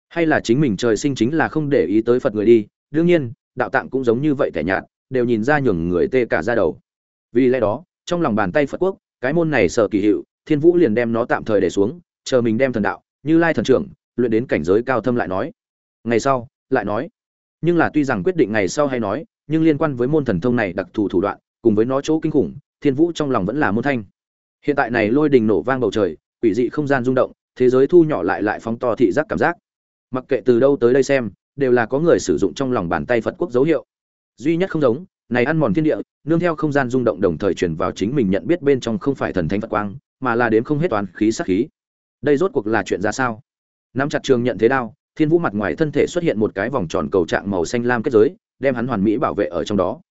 Hay là chính mình trời sinh chính là không để ý tới phật người đi, đương nhiên, đạo tạng cũng giống như vậy kẻ nhạt, đều nhìn ra nhường người tê cả ra đầu. Vì lẽ đó, trong lòng bàn tay phật quốc, cái môn này sở kỳ hiệu, thiên vũ liền đem nó tạm thời để xuống, chờ mình đem thần đạo, như lai thần trưởng, luyện đến cảnh giới cao thâm lại nói. Ngày sau, lại nói. Nhưng là tuy rằng quyết định ngày sau hay nói, nhưng liên quan với môn thần thông này đặc thù thủ đoạn, cùng với nó chỗ kinh khủng thiên vũ trong lòng vẫn là môn thanh. Hiện tại này lôi đình nổ vang bầu trời, quỷ dị không gian rung động, thế giới thu nhỏ lại lại phóng to thị giác cảm giác. Mặc kệ từ đâu tới đây xem, đều là có người sử dụng trong lòng bàn tay phật quốc dấu hiệu. Duy nhất không giống, này ăn mòn thiên địa, nương theo không gian rung động đồng thời chuyển vào chính mình nhận biết bên trong không phải thần thánh phật quang, mà là đến không hết toàn khí sát khí. Đây rốt cuộc là chuyện ra sao? Nắm chặt trường nhận thế đao, thiên vũ mặt ngoài thân thể xuất hiện một cái vòng tròn cầu trạng màu xanh lam kết giới, đem hắn hoàn mỹ bảo vệ ở trong đó.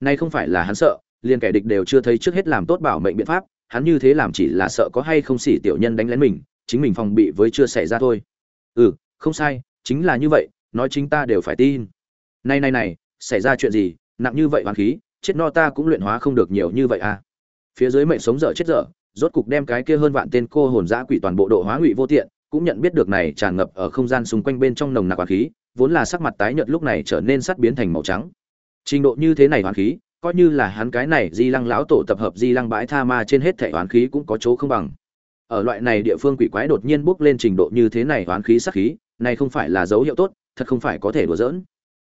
Nay không phải là hắn sợ liền kẻ địch đều chưa thấy trước hết làm tốt bảo mệnh biện pháp, hắn như thế làm chỉ là sợ có hay không xỉ tiểu nhân đánh lén mình, chính mình phòng bị với chưa xảy ra thôi. Ừ không sai, chính là như vậy, nói chính ta đều phải tin. Này này này, xảy ra chuyện gì, nặng như vậy hoàn khí, chết no ta cũng luyện hóa không được nhiều như vậy à. Phía dưới mệnh sống dở chết dở, rốt cục đem cái kia hơn vạn tên cô hồn dã quỷ toàn bộ độ hóa ngụy vô tiện, cũng nhận biết được này tràn ngập ở không gian xung quanh bên trong nồng nặc hoàn khí, vốn là sắc mặt tái nhợt lúc này trở nên sắt biến thành màu trắng. Trình độ như thế này hoàn khí coi như là hắn cái này di lăng lão tổ tập hợp di lăng bãi tha ma trên hết thể oán khí cũng có chỗ không bằng. Ở loại này địa phương quỷ quái đột nhiên bước lên trình độ như thế này oán khí sắc khí, này không phải là dấu hiệu tốt, thật không phải có thể đùa giỡn.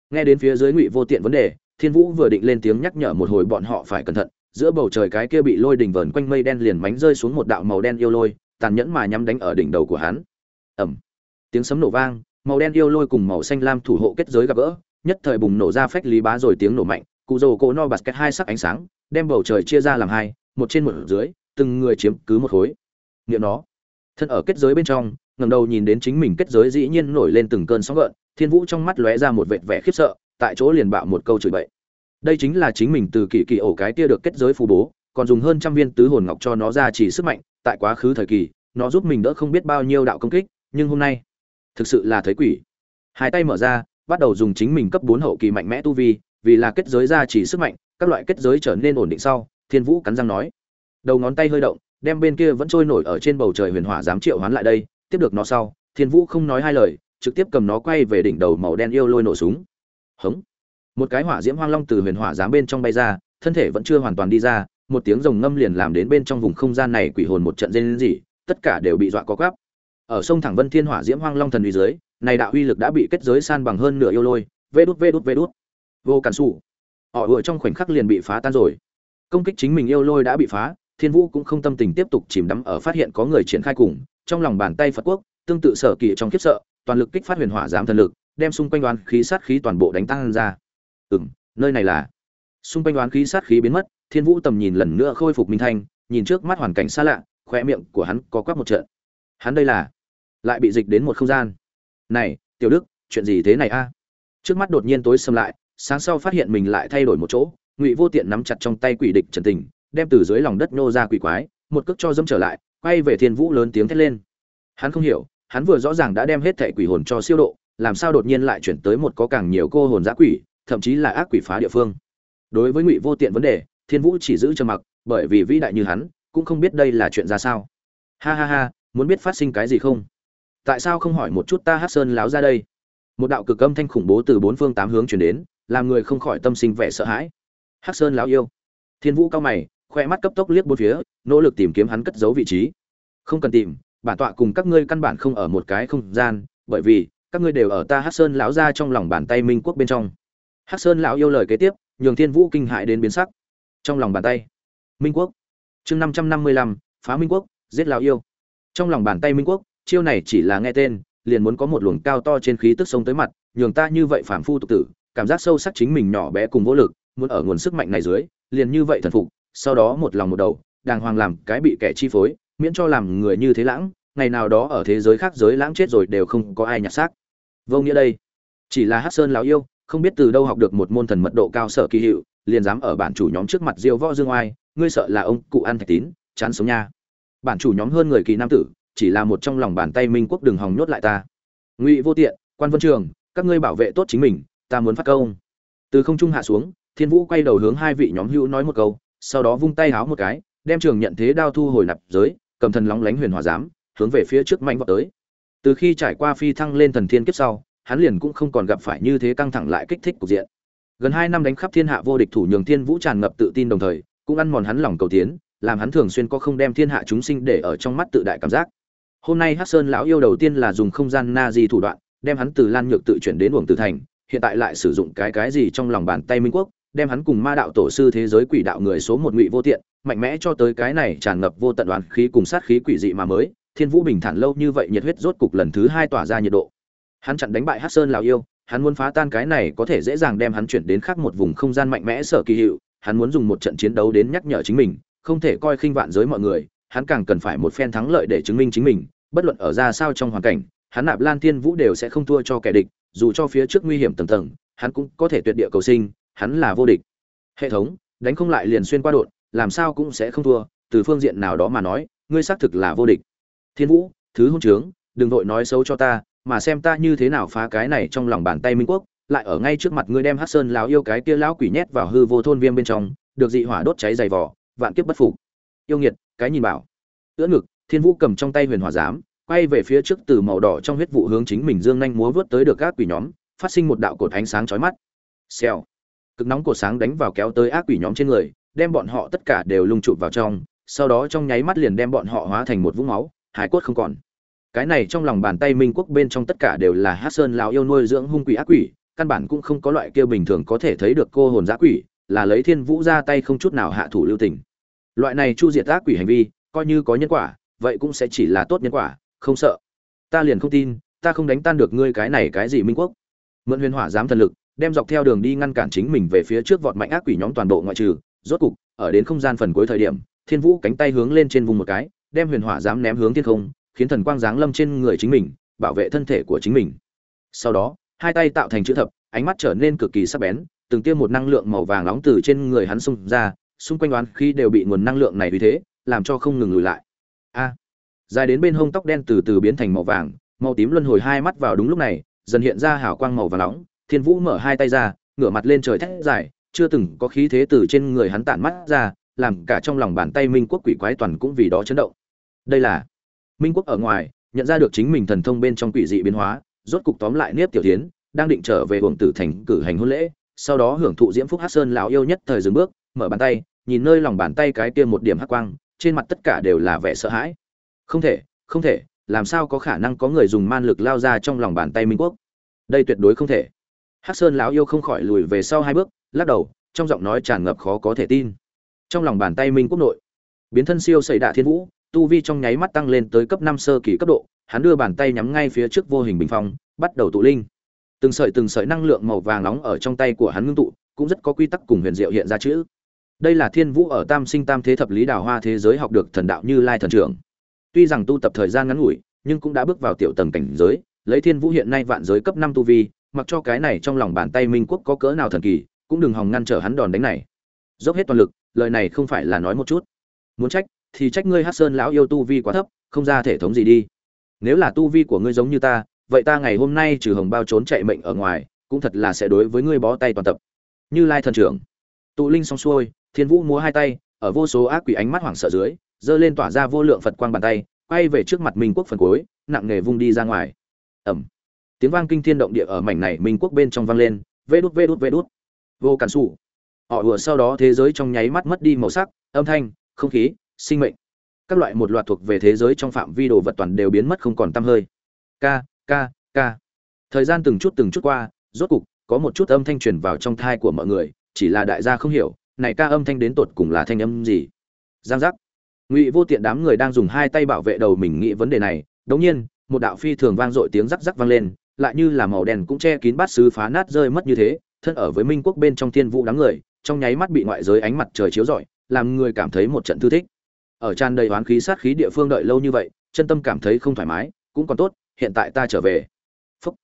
Nghe đến phía dưới ngụy vô tiện vấn đề, thiên vũ vừa định lên tiếng nhắc nhở một hồi bọn họ phải cẩn thận, giữa bầu trời cái kia bị lôi đỉnh vờn quanh mây đen liền mánh rơi xuống một đạo màu đen yêu lôi, tàn nhẫn mà nhắm đánh ở đỉnh đầu của hắn. Ẩm tiếng sấm nổ vang, màu đen yêu lôi cùng màu xanh lam thủ hộ kết giới gặp gỡ, nhất thời bùng nổ ra phách lý bá rồi tiếng nổ mạnh cụ rồ cổ no basket kết hai sắc ánh sáng, đem bầu trời chia ra làm hai, một trên một dưới, từng người chiếm cứ một khối. Nghiệm nó. Thân ở kết giới bên trong, ngẩng đầu nhìn đến chính mình kết giới dĩ nhiên nổi lên từng cơn sóng gợn, thiên vũ trong mắt lóe ra một vệt vẻ khiếp sợ, tại chỗ liền bạo một câu chửi bậy. Đây chính là chính mình từ kỳ kỳ ổ cái kia được kết giới phù bố, còn dùng hơn trăm viên tứ hồn ngọc cho nó ra chỉ sức mạnh, tại quá khứ thời kỳ, nó giúp mình đỡ không biết bao nhiêu đạo công kích, nhưng hôm nay, thực sự là thấy quỷ. Hai tay mở ra, bắt đầu dùng chính mình cấp bốn hậu kỳ mạnh mẽ tu vi vì là kết giới ra chỉ sức mạnh, các loại kết giới trở nên ổn định sau, thiên vũ cắn răng nói. Đầu ngón tay hơi động, đem bên kia vẫn trôi nổi ở trên bầu trời huyền hỏa dám triệu hoán lại đây, tiếp được nó sau, thiên vũ không nói hai lời, trực tiếp cầm nó quay về đỉnh đầu màu đen yêu lôi nổ súng. Hống. Một cái hỏa diễm hoang long từ huyền hỏa dám bên trong bay ra, thân thể vẫn chưa hoàn toàn đi ra, một tiếng rồng ngâm liền làm đến bên trong vùng không gian này quỷ hồn một trận dên gì tất cả đều bị dọa có quắp. Ở sông thẳng vân thiên hỏa diễm hoang long thần uy dưới, này đạo uy lực đã bị kết giới san bằng hơn nửa yêu lôi, vê đút vê đút vê đút vô cản xù họ vừa trong khoảnh khắc liền bị phá tan rồi. Công kích chính mình yêu lôi đã bị phá, thiên vũ cũng không tâm tình tiếp tục chìm đắm ở phát hiện có người triển khai cùng, trong lòng bàn tay phật quốc, tương tự sở kỳ trong khiếp sợ, toàn lực kích phát huyền hỏa giám thần lực, đem xung quanh đoán khí sát khí toàn bộ đánh tăng ra. Ừ nơi này là. Xung quanh đoán khí sát khí biến mất, thiên vũ tầm nhìn lần nữa khôi phục minh thanh, nhìn trước mắt hoàn cảnh xa lạ khoe miệng của hắn có quắc một trận. Hắn đây là. Lại bị dịch đến một không gian. Này, tiểu đức, chuyện gì thế này a? Trước mắt đột nhiên tối xâm lại sáng sau phát hiện mình lại thay đổi một chỗ, ngụy vô tiện nắm chặt trong tay quỷ địch trần tình, đem từ dưới lòng đất nô ra quỷ quái, một cước cho dâm trở lại, quay về thiên vũ lớn tiếng thét lên. Hắn không hiểu, hắn vừa rõ ràng đã đem hết thẻ quỷ hồn cho siêu độ, làm sao đột nhiên lại chuyển tới một có càng nhiều cô hồn giã quỷ, thậm chí là ác quỷ phá địa phương. Đối với ngụy vô tiện vấn đề, thiên vũ chỉ giữ cho mặc, bởi vì vĩ đại như hắn, cũng không biết đây là chuyện ra sao. Ha ha ha, muốn biết phát sinh cái gì không? Tại sao không hỏi một chút ta hát sơn láo ra đây? Một đạo cực âm thanh khủng bố từ bốn phương tám hướng chuyển đến làm người không khỏi tâm sinh vẻ sợ hãi. Hắc sơn lão yêu. Thiên vũ cao mày, khoe mắt cấp tốc liếc bốn phía, nỗ lực tìm kiếm hắn cất giấu vị trí. Không cần tìm, bản tọa cùng các ngươi căn bản không ở một cái không gian, bởi vì, các ngươi đều ở ta Hắc sơn lão ra trong lòng bàn tay minh quốc bên trong. Hắc sơn lão yêu lời kế tiếp, nhường thiên vũ kinh hại đến biến sắc. Trong lòng bàn tay, minh quốc. Chương năm trăm năm mươi lăm, phá minh quốc, giết lão yêu. Trong lòng bàn tay minh quốc, chiêu này chỉ là nghe tên, liền muốn có một luồng cao to trên khí tức sông tới mặt, nhường ta như vậy phản phu tục tử cảm giác sâu sắc chính mình nhỏ bé cùng vô lực, muốn ở nguồn sức mạnh này dưới, liền như vậy thần phục, sau đó một lòng một đầu, đàng hoàng làm cái bị kẻ chi phối, miễn cho làm người như thế lãng, ngày nào đó ở thế giới khác giới lãng chết rồi đều không có ai nhặt xác. Vô nghĩa đây. Chỉ là hát sơn lão yêu, không biết từ đâu học được một môn thần mật độ cao sở kỳ hiệu, liền dám ở bản chủ nhóm trước mặt diêu võ dương oai, ngươi sợ là ông cụ ăn thạch tín, chán sống nha. Bản chủ nhóm hơn người kỳ nam tử, chỉ là một trong lòng bàn tay minh quốc đường hòng nhốt lại ta. Ngụy vô tiện, quan vân trường, các ngươi bảo vệ tốt chính mình ta muốn phát công. Từ không trung hạ xuống, thiên vũ quay đầu hướng hai vị nhóm hữu nói một câu, sau đó vung tay háo một cái, đem trường nhận thế đao thu hồi nạp giới, cầm thần lóng lánh huyền hòa giám, hướng về phía trước mạnh vọt tới. Từ khi trải qua phi thăng lên thần thiên kiếp sau, hắn liền cũng không còn gặp phải như thế căng thẳng lại kích thích cục diện. Gần hai năm đánh khắp thiên hạ vô địch thủ nhường thiên vũ tràn ngập tự tin đồng thời, cũng ăn mòn hắn lòng cầu tiến, làm hắn thường xuyên có không đem thiên hạ chúng sinh để ở trong mắt tự đại cảm giác. Hôm nay hắc sơn lão yêu đầu tiên là dùng không gian na di thủ đoạn, đem hắn từ lan nhược tự chuyển đến uổng tử thành hiện tại lại sử dụng cái cái gì trong lòng bàn tay minh quốc, đem hắn cùng ma đạo tổ sư thế giới quỷ đạo người số một ngụy vô tiện, mạnh mẽ cho tới cái này tràn ngập vô tận đoán khí cùng sát khí quỷ dị mà mới, thiên vũ bình thản lâu như vậy nhiệt huyết rốt cục lần thứ hai tỏa ra nhiệt độ. Hắn chặn đánh bại hát sơn lào yêu, hắn muốn phá tan cái này có thể dễ dàng đem hắn chuyển đến khác một vùng không gian mạnh mẽ sở kỳ hiệu, hắn muốn dùng một trận chiến đấu đến nhắc nhở chính mình, không thể coi khinh vạn giới mọi người, hắn càng cần phải một phen thắng lợi để chứng minh chính mình, bất luận ở ra sao trong hoàn cảnh, hắn nạp lan thiên vũ đều sẽ không thua cho kẻ địch dù cho phía trước nguy hiểm tầng tầng, hắn cũng có thể tuyệt địa cầu sinh, hắn là vô địch. Hệ thống, đánh không lại liền xuyên qua đột, làm sao cũng sẽ không thua, từ phương diện nào đó mà nói, ngươi xác thực là vô địch. Thiên vũ, thứ hôn trướng, đừng vội nói xấu cho ta, mà xem ta như thế nào phá cái này trong lòng bàn tay minh quốc, lại ở ngay trước mặt ngươi đem hắc sơn lão yêu cái kia lão quỷ nhét vào hư vô thôn viêm bên trong, được dị hỏa đốt cháy dày vỏ vạn kiếp bất phục. Yêu nghiệt, cái nhìn bảo. Ưỡn ngực, thiên vũ cầm trong tay huyền hỏa giám quay về phía trước từ màu đỏ trong huyết vụ hướng chính mình dương nhanh múa vớt tới được các quỷ nhóm, phát sinh một đạo cột ánh sáng chói mắt. Xèo. Cực nóng cột sáng đánh vào kéo tới ác quỷ nhóm trên người, đem bọn họ tất cả đều lung chụp vào trong, sau đó trong nháy mắt liền đem bọn họ hóa thành một vũng máu, hải cốt không còn. Cái này trong lòng bàn tay minh quốc bên trong tất cả đều là hát sơn lão yêu nuôi dưỡng hung quỷ ác quỷ, căn bản cũng không có loại kia bình thường có thể thấy được cô hồn giã quỷ, là lấy thiên vũ ra tay không chút nào hạ thủ lưu tình. Loại này chu diệt ác quỷ hành vi, coi như có nhân quả, vậy cũng sẽ chỉ là tốt nhân quả không sợ. Ta liền không tin, ta không đánh tan được ngươi cái này cái gì minh quốc. Mượn huyền hỏa dám thần lực, đem dọc theo đường đi ngăn cản chính mình về phía trước vọt mạnh ác quỷ nhóm toàn bộ ngoại trừ. Rốt cục, ở đến không gian phần cuối thời điểm, thiên vũ cánh tay hướng lên trên vùng một cái, đem huyền hỏa dám ném hướng thiên không, khiến thần quang giáng lâm trên người chính mình, bảo vệ thân thể của chính mình. Sau đó, hai tay tạo thành chữ thập, ánh mắt trở nên cực kỳ sắc bén, từng tiêm một năng lượng màu vàng nóng từ trên người hắn xung ra, xung quanh đoán khi đều bị nguồn năng lượng này vì thế, làm cho không ngừng lùi lại dài đến bên hông tóc đen từ từ biến thành màu vàng, màu tím luân hồi hai mắt vào đúng lúc này, dần hiện ra hào quang màu vàng nóng, thiên vũ mở hai tay ra, ngửa mặt lên trời thét dài, chưa từng có khí thế từ trên người hắn tản mắt ra, làm cả trong lòng bàn tay minh quốc quỷ quái toàn cũng vì đó chấn động. Đây là minh quốc ở ngoài, nhận ra được chính mình thần thông bên trong quỷ dị biến hóa, rốt cục tóm lại nếp tiểu tiến đang định trở về hưởng tử thành cử hành hôn lễ, sau đó hưởng thụ diễm phúc hát sơn lão yêu nhất thời dừng bước, mở bàn tay, nhìn nơi lòng bàn tay cái kia một điểm hắc quang, trên mặt tất cả đều là vẻ sợ hãi không thể không thể, làm sao có khả năng có người dùng man lực lao ra trong lòng bàn tay minh quốc? Đây tuyệt đối không thể. Hắc sơn lão yêu không khỏi lùi về sau hai bước, lắc đầu, trong giọng nói tràn ngập khó có thể tin. Trong lòng bàn tay minh quốc nội, biến thân siêu xảy đạ thiên vũ, tu vi trong nháy mắt tăng lên tới cấp năm sơ kỳ cấp độ, hắn đưa bàn tay nhắm ngay phía trước vô hình bình phong, bắt đầu tụ linh. Từng sợi từng sợi năng lượng màu vàng nóng ở trong tay của hắn ngưng tụ, cũng rất có quy tắc cùng huyền diệu hiện ra chữ. Đây là thiên vũ ở tam sinh tam thế thập lý đào hoa thế giới học được thần đạo như lai thần trưởng tuy rằng tu tập thời gian ngắn ngủi, nhưng cũng đã bước vào tiểu tầng cảnh giới. Lấy thiên vũ hiện nay vạn giới cấp năm tu vi, mặc cho cái này trong lòng bàn tay minh quốc có cỡ nào thần kỳ, cũng đừng hòng ngăn trở hắn đòn đánh này. Dốc hết toàn lực, lời này không phải là nói một chút. Muốn trách, thì trách ngươi hát sơn lão yêu tu vi quá thấp, không ra thể thống gì đi. Nếu là tu vi của ngươi giống như ta, vậy ta ngày hôm nay trừ hồng bao trốn chạy mệnh ở ngoài, cũng thật là sẽ đối với ngươi bó tay toàn tập. Như lai thần trưởng, tụ linh xong xuôi, thiên vũ múa hai tay, ở vô số ác quỷ ánh mắt hoảng sợ dưới giơ lên tỏa ra vô lượng phật quang bàn tay, quay về trước mặt minh quốc phần cuối, nặng nề vung đi ra ngoài. Ẩm tiếng vang kinh thiên động địa ở mảnh này minh quốc bên trong vang lên, vê đút vê đút vê đút. Vô cản xù họ vừa sau đó thế giới trong nháy mắt mất đi màu sắc, âm thanh, không khí, sinh mệnh. Các loại một loạt thuộc về thế giới trong phạm vi đồ vật toàn đều biến mất không còn tăm hơi. K k k thời gian từng chút từng chút qua, rốt cục, có một chút âm thanh truyền vào trong thai của mọi người, chỉ là đại gia không hiểu, này ca âm thanh đến tột cùng là thanh âm gì. Giang giác ngụy vô tiện đám người đang dùng hai tay bảo vệ đầu mình nghĩ vấn đề này, đống nhiên, một đạo phi thường vang dội tiếng rắc rắc vang lên, lại như là màu đen cũng che kín bát sứ phá nát rơi mất như thế, thân ở với minh quốc bên trong thiên vũ đám người, trong nháy mắt bị ngoại giới ánh mặt trời chiếu rọi, làm người cảm thấy một trận thư thích ở tràn đầy oán khí sát khí địa phương đợi lâu như vậy, chân tâm cảm thấy không thoải mái, cũng còn tốt, hiện tại ta trở về Phúc.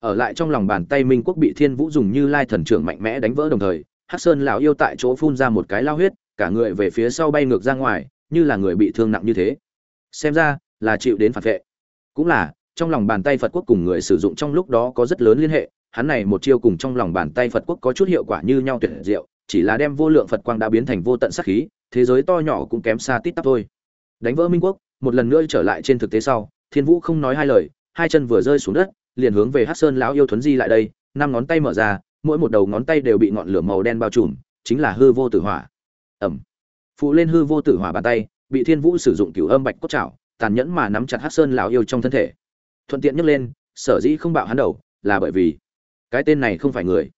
ở lại trong lòng bàn tay minh quốc bị thiên vũ dùng như lai thần trưởng mạnh mẽ đánh vỡ đồng thời, hắc sơn lão yêu tại chỗ phun ra một cái lao huyết, cả người về phía sau bay ngược ra ngoài như là người bị thương nặng như thế. Xem ra, là chịu đến phản vệ. Cũng là, trong lòng bàn tay phật quốc cùng người sử dụng trong lúc đó có rất lớn liên hệ, hắn này một chiêu cùng trong lòng bàn tay phật quốc có chút hiệu quả như nhau tuyệt diệu, chỉ là đem vô lượng phật quang đã biến thành vô tận sát khí, thế giới to nhỏ cũng kém xa tít tắp thôi. Đánh vỡ minh quốc, một lần nữa trở lại trên thực tế sau, thiên vũ không nói hai lời, hai chân vừa rơi xuống đất, liền hướng về hát sơn lão yêu thuấn di lại đây, năm ngón tay mở ra, mỗi một đầu ngón tay đều bị ngọn lửa màu đen bao trùm, chính là hư vô tử hỏa. Ẩm phụ lên hư vô tử hỏa bàn tay, bị thiên vũ sử dụng cửu âm bạch cốt chảo tàn nhẫn mà nắm chặt hát sơn lão yêu trong thân thể. Thuận tiện nhấc lên, sở dĩ không bạo hắn đầu, là bởi vì cái tên này không phải người.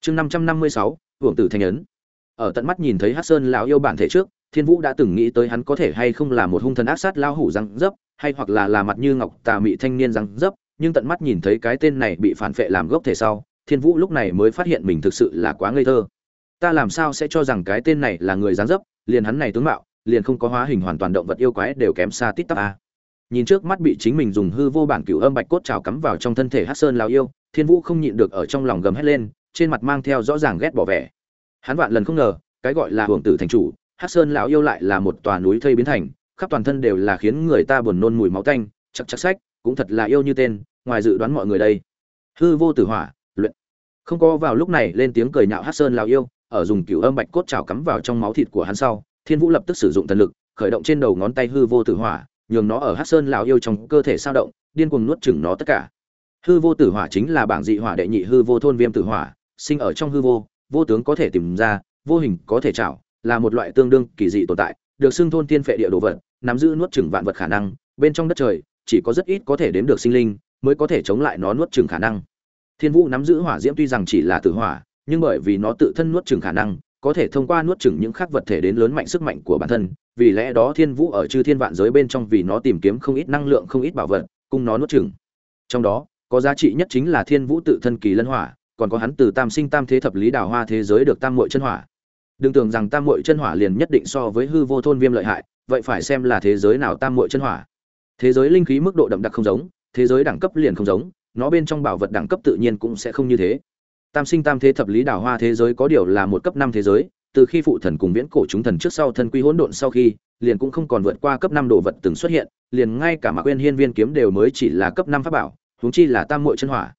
Chương năm trăm năm mươi sáu, hưởng tử thành ấn. Ở tận mắt nhìn thấy hát sơn lão yêu bản thể trước, thiên vũ đã từng nghĩ tới hắn có thể hay không là một hung thần ác sát lao hủ răng dấp, hay hoặc là là mặt như ngọc tà mị thanh niên răng dấp, nhưng tận mắt nhìn thấy cái tên này bị phản phệ làm gốc thể sau, thiên vũ lúc này mới phát hiện mình thực sự là quá ngây thơ. Ta làm sao sẽ cho rằng cái tên này là người dáng dấp liền hắn này tướng mạo, liền không có hóa hình hoàn toàn động vật yêu quái đều kém xa tít tắp a. Nhìn trước mắt bị chính mình dùng hư vô bản cửu âm bạch cốt trào cắm vào trong thân thể Hắc sơn Lão yêu, thiên vũ không nhịn được ở trong lòng gầm hét lên, trên mặt mang theo rõ ràng ghét bỏ vẻ. Hắn vạn lần không ngờ, cái gọi là hưởng tử thành chủ, Hắc sơn lão yêu lại là một tòa núi thây biến thành, khắp toàn thân đều là khiến người ta buồn nôn mùi máu tanh chắc chắc sách, cũng thật là yêu như tên, ngoài dự đoán mọi người đây. Hư vô tử hỏa, luyện. Không có vào lúc này lên tiếng cười nhạo Hắc sơn lão yêu ở dùng cửu âm bạch cốt chảo cắm vào trong máu thịt của hắn sau, thiên vũ lập tức sử dụng thần lực, khởi động trên đầu ngón tay hư vô tử hỏa, nhường nó ở hắc sơn lão yêu trong cơ thể sao động, điên cuồng nuốt chửng nó tất cả. Hư vô tử hỏa chính là bảng dị hỏa đệ nhị hư vô thôn viêm tử hỏa, sinh ở trong hư vô vô tướng có thể tìm ra, vô hình có thể chảo, là một loại tương đương kỳ dị tồn tại, được xưng thôn tiên phệ địa đồ vật, nắm giữ nuốt chửng vạn vật khả năng, bên trong đất trời, chỉ có rất ít có thể đến được sinh linh, mới có thể chống lại nó nuốt chửng khả năng. Thiên vũ nắm giữ hỏa diễm tuy rằng chỉ là tử hỏa nhưng bởi vì nó tự thân nuốt chửng khả năng, có thể thông qua nuốt chửng những khác vật thể đến lớn mạnh sức mạnh của bản thân, vì lẽ đó thiên vũ ở chư thiên vạn giới bên trong vì nó tìm kiếm không ít năng lượng, không ít bảo vật, cùng nó nuốt chửng. Trong đó, có giá trị nhất chính là thiên vũ tự thân kỳ lân hỏa, còn có hắn từ tam sinh tam thế thập lý đào hoa thế giới được tam muội chân hỏa. Đừng tưởng rằng tam muội chân hỏa liền nhất định so với hư vô thôn viêm lợi hại, vậy phải xem là thế giới nào tam muội chân hỏa. Thế giới linh khí mức độ đậm đặc không giống, thế giới đẳng cấp liền không giống, nó bên trong bảo vật đẳng cấp tự nhiên cũng sẽ không như thế tam sinh tam thế thập lý đào hoa thế giới có điều là một cấp năm thế giới, từ khi phụ thần cùng viễn cổ chúng thần trước sau thân quy hỗn độn sau khi, liền cũng không còn vượt qua cấp năm đồ vật từng xuất hiện, liền ngay cả mạc quên hiên viên kiếm đều mới chỉ là cấp năm pháp bảo, huống chi là tam muội chân hỏa.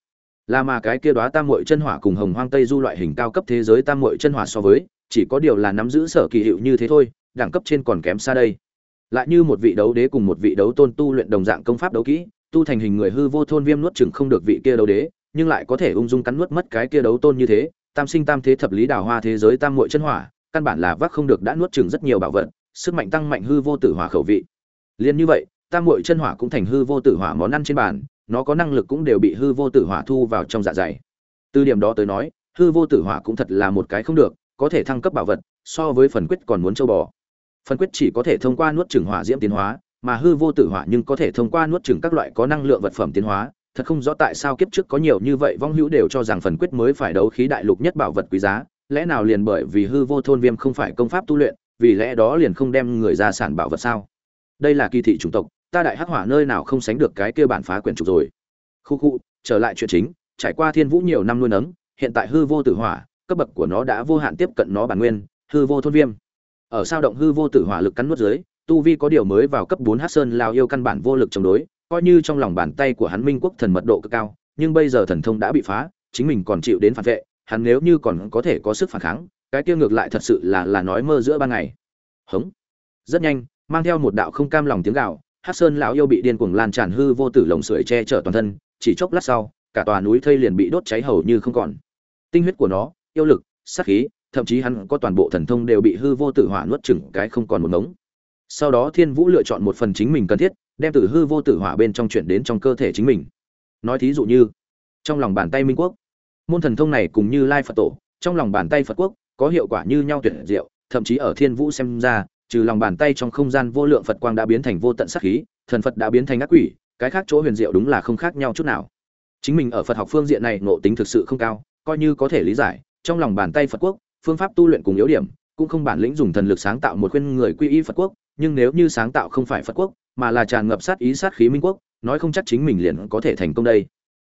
Là mà cái kia đóa tam muội chân hỏa cùng hồng hoang tây du loại hình cao cấp thế giới tam muội chân hỏa so với, chỉ có điều là nắm giữ sở kỳ hiệu như thế thôi, đẳng cấp trên còn kém xa đây. Lại như một vị đấu đế cùng một vị đấu tôn tu luyện đồng dạng công pháp đấu kỹ, tu thành hình người hư vô thôn viêm nuốt chừng không được vị kia đấu đế nhưng lại có thể ung dung cắn nuốt mất cái kia đấu tôn như thế, tam sinh tam thế thập lý đào hoa thế giới tam muội chân hỏa, căn bản là vác không được đã nuốt chừng rất nhiều bảo vật, sức mạnh tăng mạnh hư vô tử hỏa khẩu vị. Liền như vậy, tam muội chân hỏa cũng thành hư vô tử hỏa món ăn trên bàn, nó có năng lực cũng đều bị hư vô tử hỏa thu vào trong dạ dày. Từ điểm đó tới nói, hư vô tử hỏa cũng thật là một cái không được, có thể thăng cấp bảo vật, so với phần quyết còn muốn châu bò. Phần quyết chỉ có thể thông qua nuốt chừng hỏa diễm tiến hóa, mà hư vô tử hỏa nhưng có thể thông qua nuốt chừng các loại có năng lượng vật phẩm tiến hóa thật không rõ tại sao kiếp trước có nhiều như vậy vong hữu đều cho rằng phần quyết mới phải đấu khí đại lục nhất bảo vật quý giá, lẽ nào liền bởi vì hư vô thôn viêm không phải công pháp tu luyện, vì lẽ đó liền không đem người ra sản bảo vật sao? Đây là kỳ thị chủng tộc, ta đại hắc hỏa nơi nào không sánh được cái kia bản phá quyển trục rồi. Khu khu, trở lại chuyện chính, trải qua thiên vũ nhiều năm nuôi nấng, hiện tại hư vô tử hỏa, cấp bậc của nó đã vô hạn tiếp cận nó bản nguyên, hư vô thôn viêm. Ở sao động hư vô tử hỏa lực cắn nuốt dưới, tu vi có điều mới vào cấp bốn hát sơn lao yêu căn bản vô lực chống đối coi như trong lòng bàn tay của hắn minh quốc thần mật độ cực cao, nhưng bây giờ thần thông đã bị phá, chính mình còn chịu đến phản vệ, hắn nếu như còn có thể có sức phản kháng, cái kia ngược lại thật sự là là nói mơ giữa ban ngày. Hống. Rất nhanh, mang theo một đạo không cam lòng tiếng gạo hát sơn lão yêu bị điên cuồng lan tràn hư vô tử lồng sưởi che chở toàn thân, chỉ chốc lát sau, cả tòa núi thây liền bị đốt cháy hầu như không còn. Tinh huyết của nó, yêu lực, sát khí, thậm chí hắn có toàn bộ thần thông đều bị hư vô tử hỏa nuốt chửng cái không còn một ngống. Sau đó thiên vũ lựa chọn một phần chính mình cần thiết đem từ hư vô tử hỏa bên trong chuyển đến trong cơ thể chính mình. Nói thí dụ như, trong lòng bàn tay minh quốc, môn thần thông này cùng như lai phật tổ, trong lòng bàn tay phật quốc, có hiệu quả như nhau tuyệt diệu, thậm chí ở thiên vũ xem ra, trừ lòng bàn tay trong không gian vô lượng phật quang đã biến thành vô tận sắc khí, thần phật đã biến thành ác quỷ, cái khác chỗ huyền diệu đúng là không khác nhau chút nào. Chính mình ở phật học phương diện này ngộ tính thực sự không cao, coi như có thể lý giải, trong lòng bàn tay phật quốc, phương pháp tu luyện cùng yếu điểm, cũng không bản lĩnh dùng thần lực sáng tạo một khuyên người quy y phật quốc, nhưng nếu như sáng tạo không phải phật quốc mà là tràn ngập sát ý sát khí minh quốc, nói không chắc chính mình liền có thể thành công đây.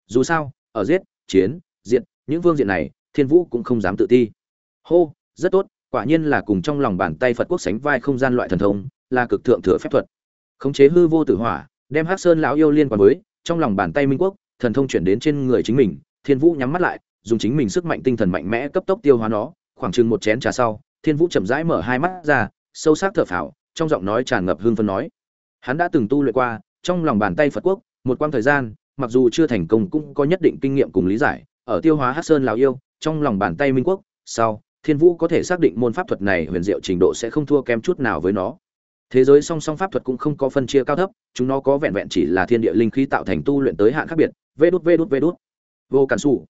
Dù sao, ở giết, chiến diện những vương diện này, thiên vũ cũng không dám tự ti. Hô, rất tốt, quả nhiên là cùng trong lòng bàn tay phật quốc sánh vai không gian loại thần thông, là cực thượng thừa phép thuật. Khống chế hư vô tử hỏa, đem hắc sơn lão yêu liên quan với, trong lòng bàn tay minh quốc, thần thông chuyển đến trên người chính mình, thiên vũ nhắm mắt lại, dùng chính mình sức mạnh tinh thần mạnh mẽ cấp tốc tiêu hóa nó, khoảng chừng một chén trà sau, thiên vũ chậm rãi mở hai mắt ra, sâu sắc thở phào, trong giọng nói tràn ngập hương phân nói hắn đã từng tu luyện qua, trong lòng bàn tay phật quốc, một quãng thời gian, mặc dù chưa thành công cũng có nhất định kinh nghiệm cùng lý giải, ở tiêu hóa hắc sơn lão yêu, trong lòng bàn tay minh quốc, sau, thiên vũ có thể xác định môn pháp thuật này huyền diệu trình độ sẽ không thua kém chút nào với nó. Thế giới song song pháp thuật cũng không có phân chia cao thấp, chúng nó có vẹn vẹn chỉ là thiên địa linh khí tạo thành tu luyện tới hạn khác biệt, vê đút vê đút vê đút. Vô cản xù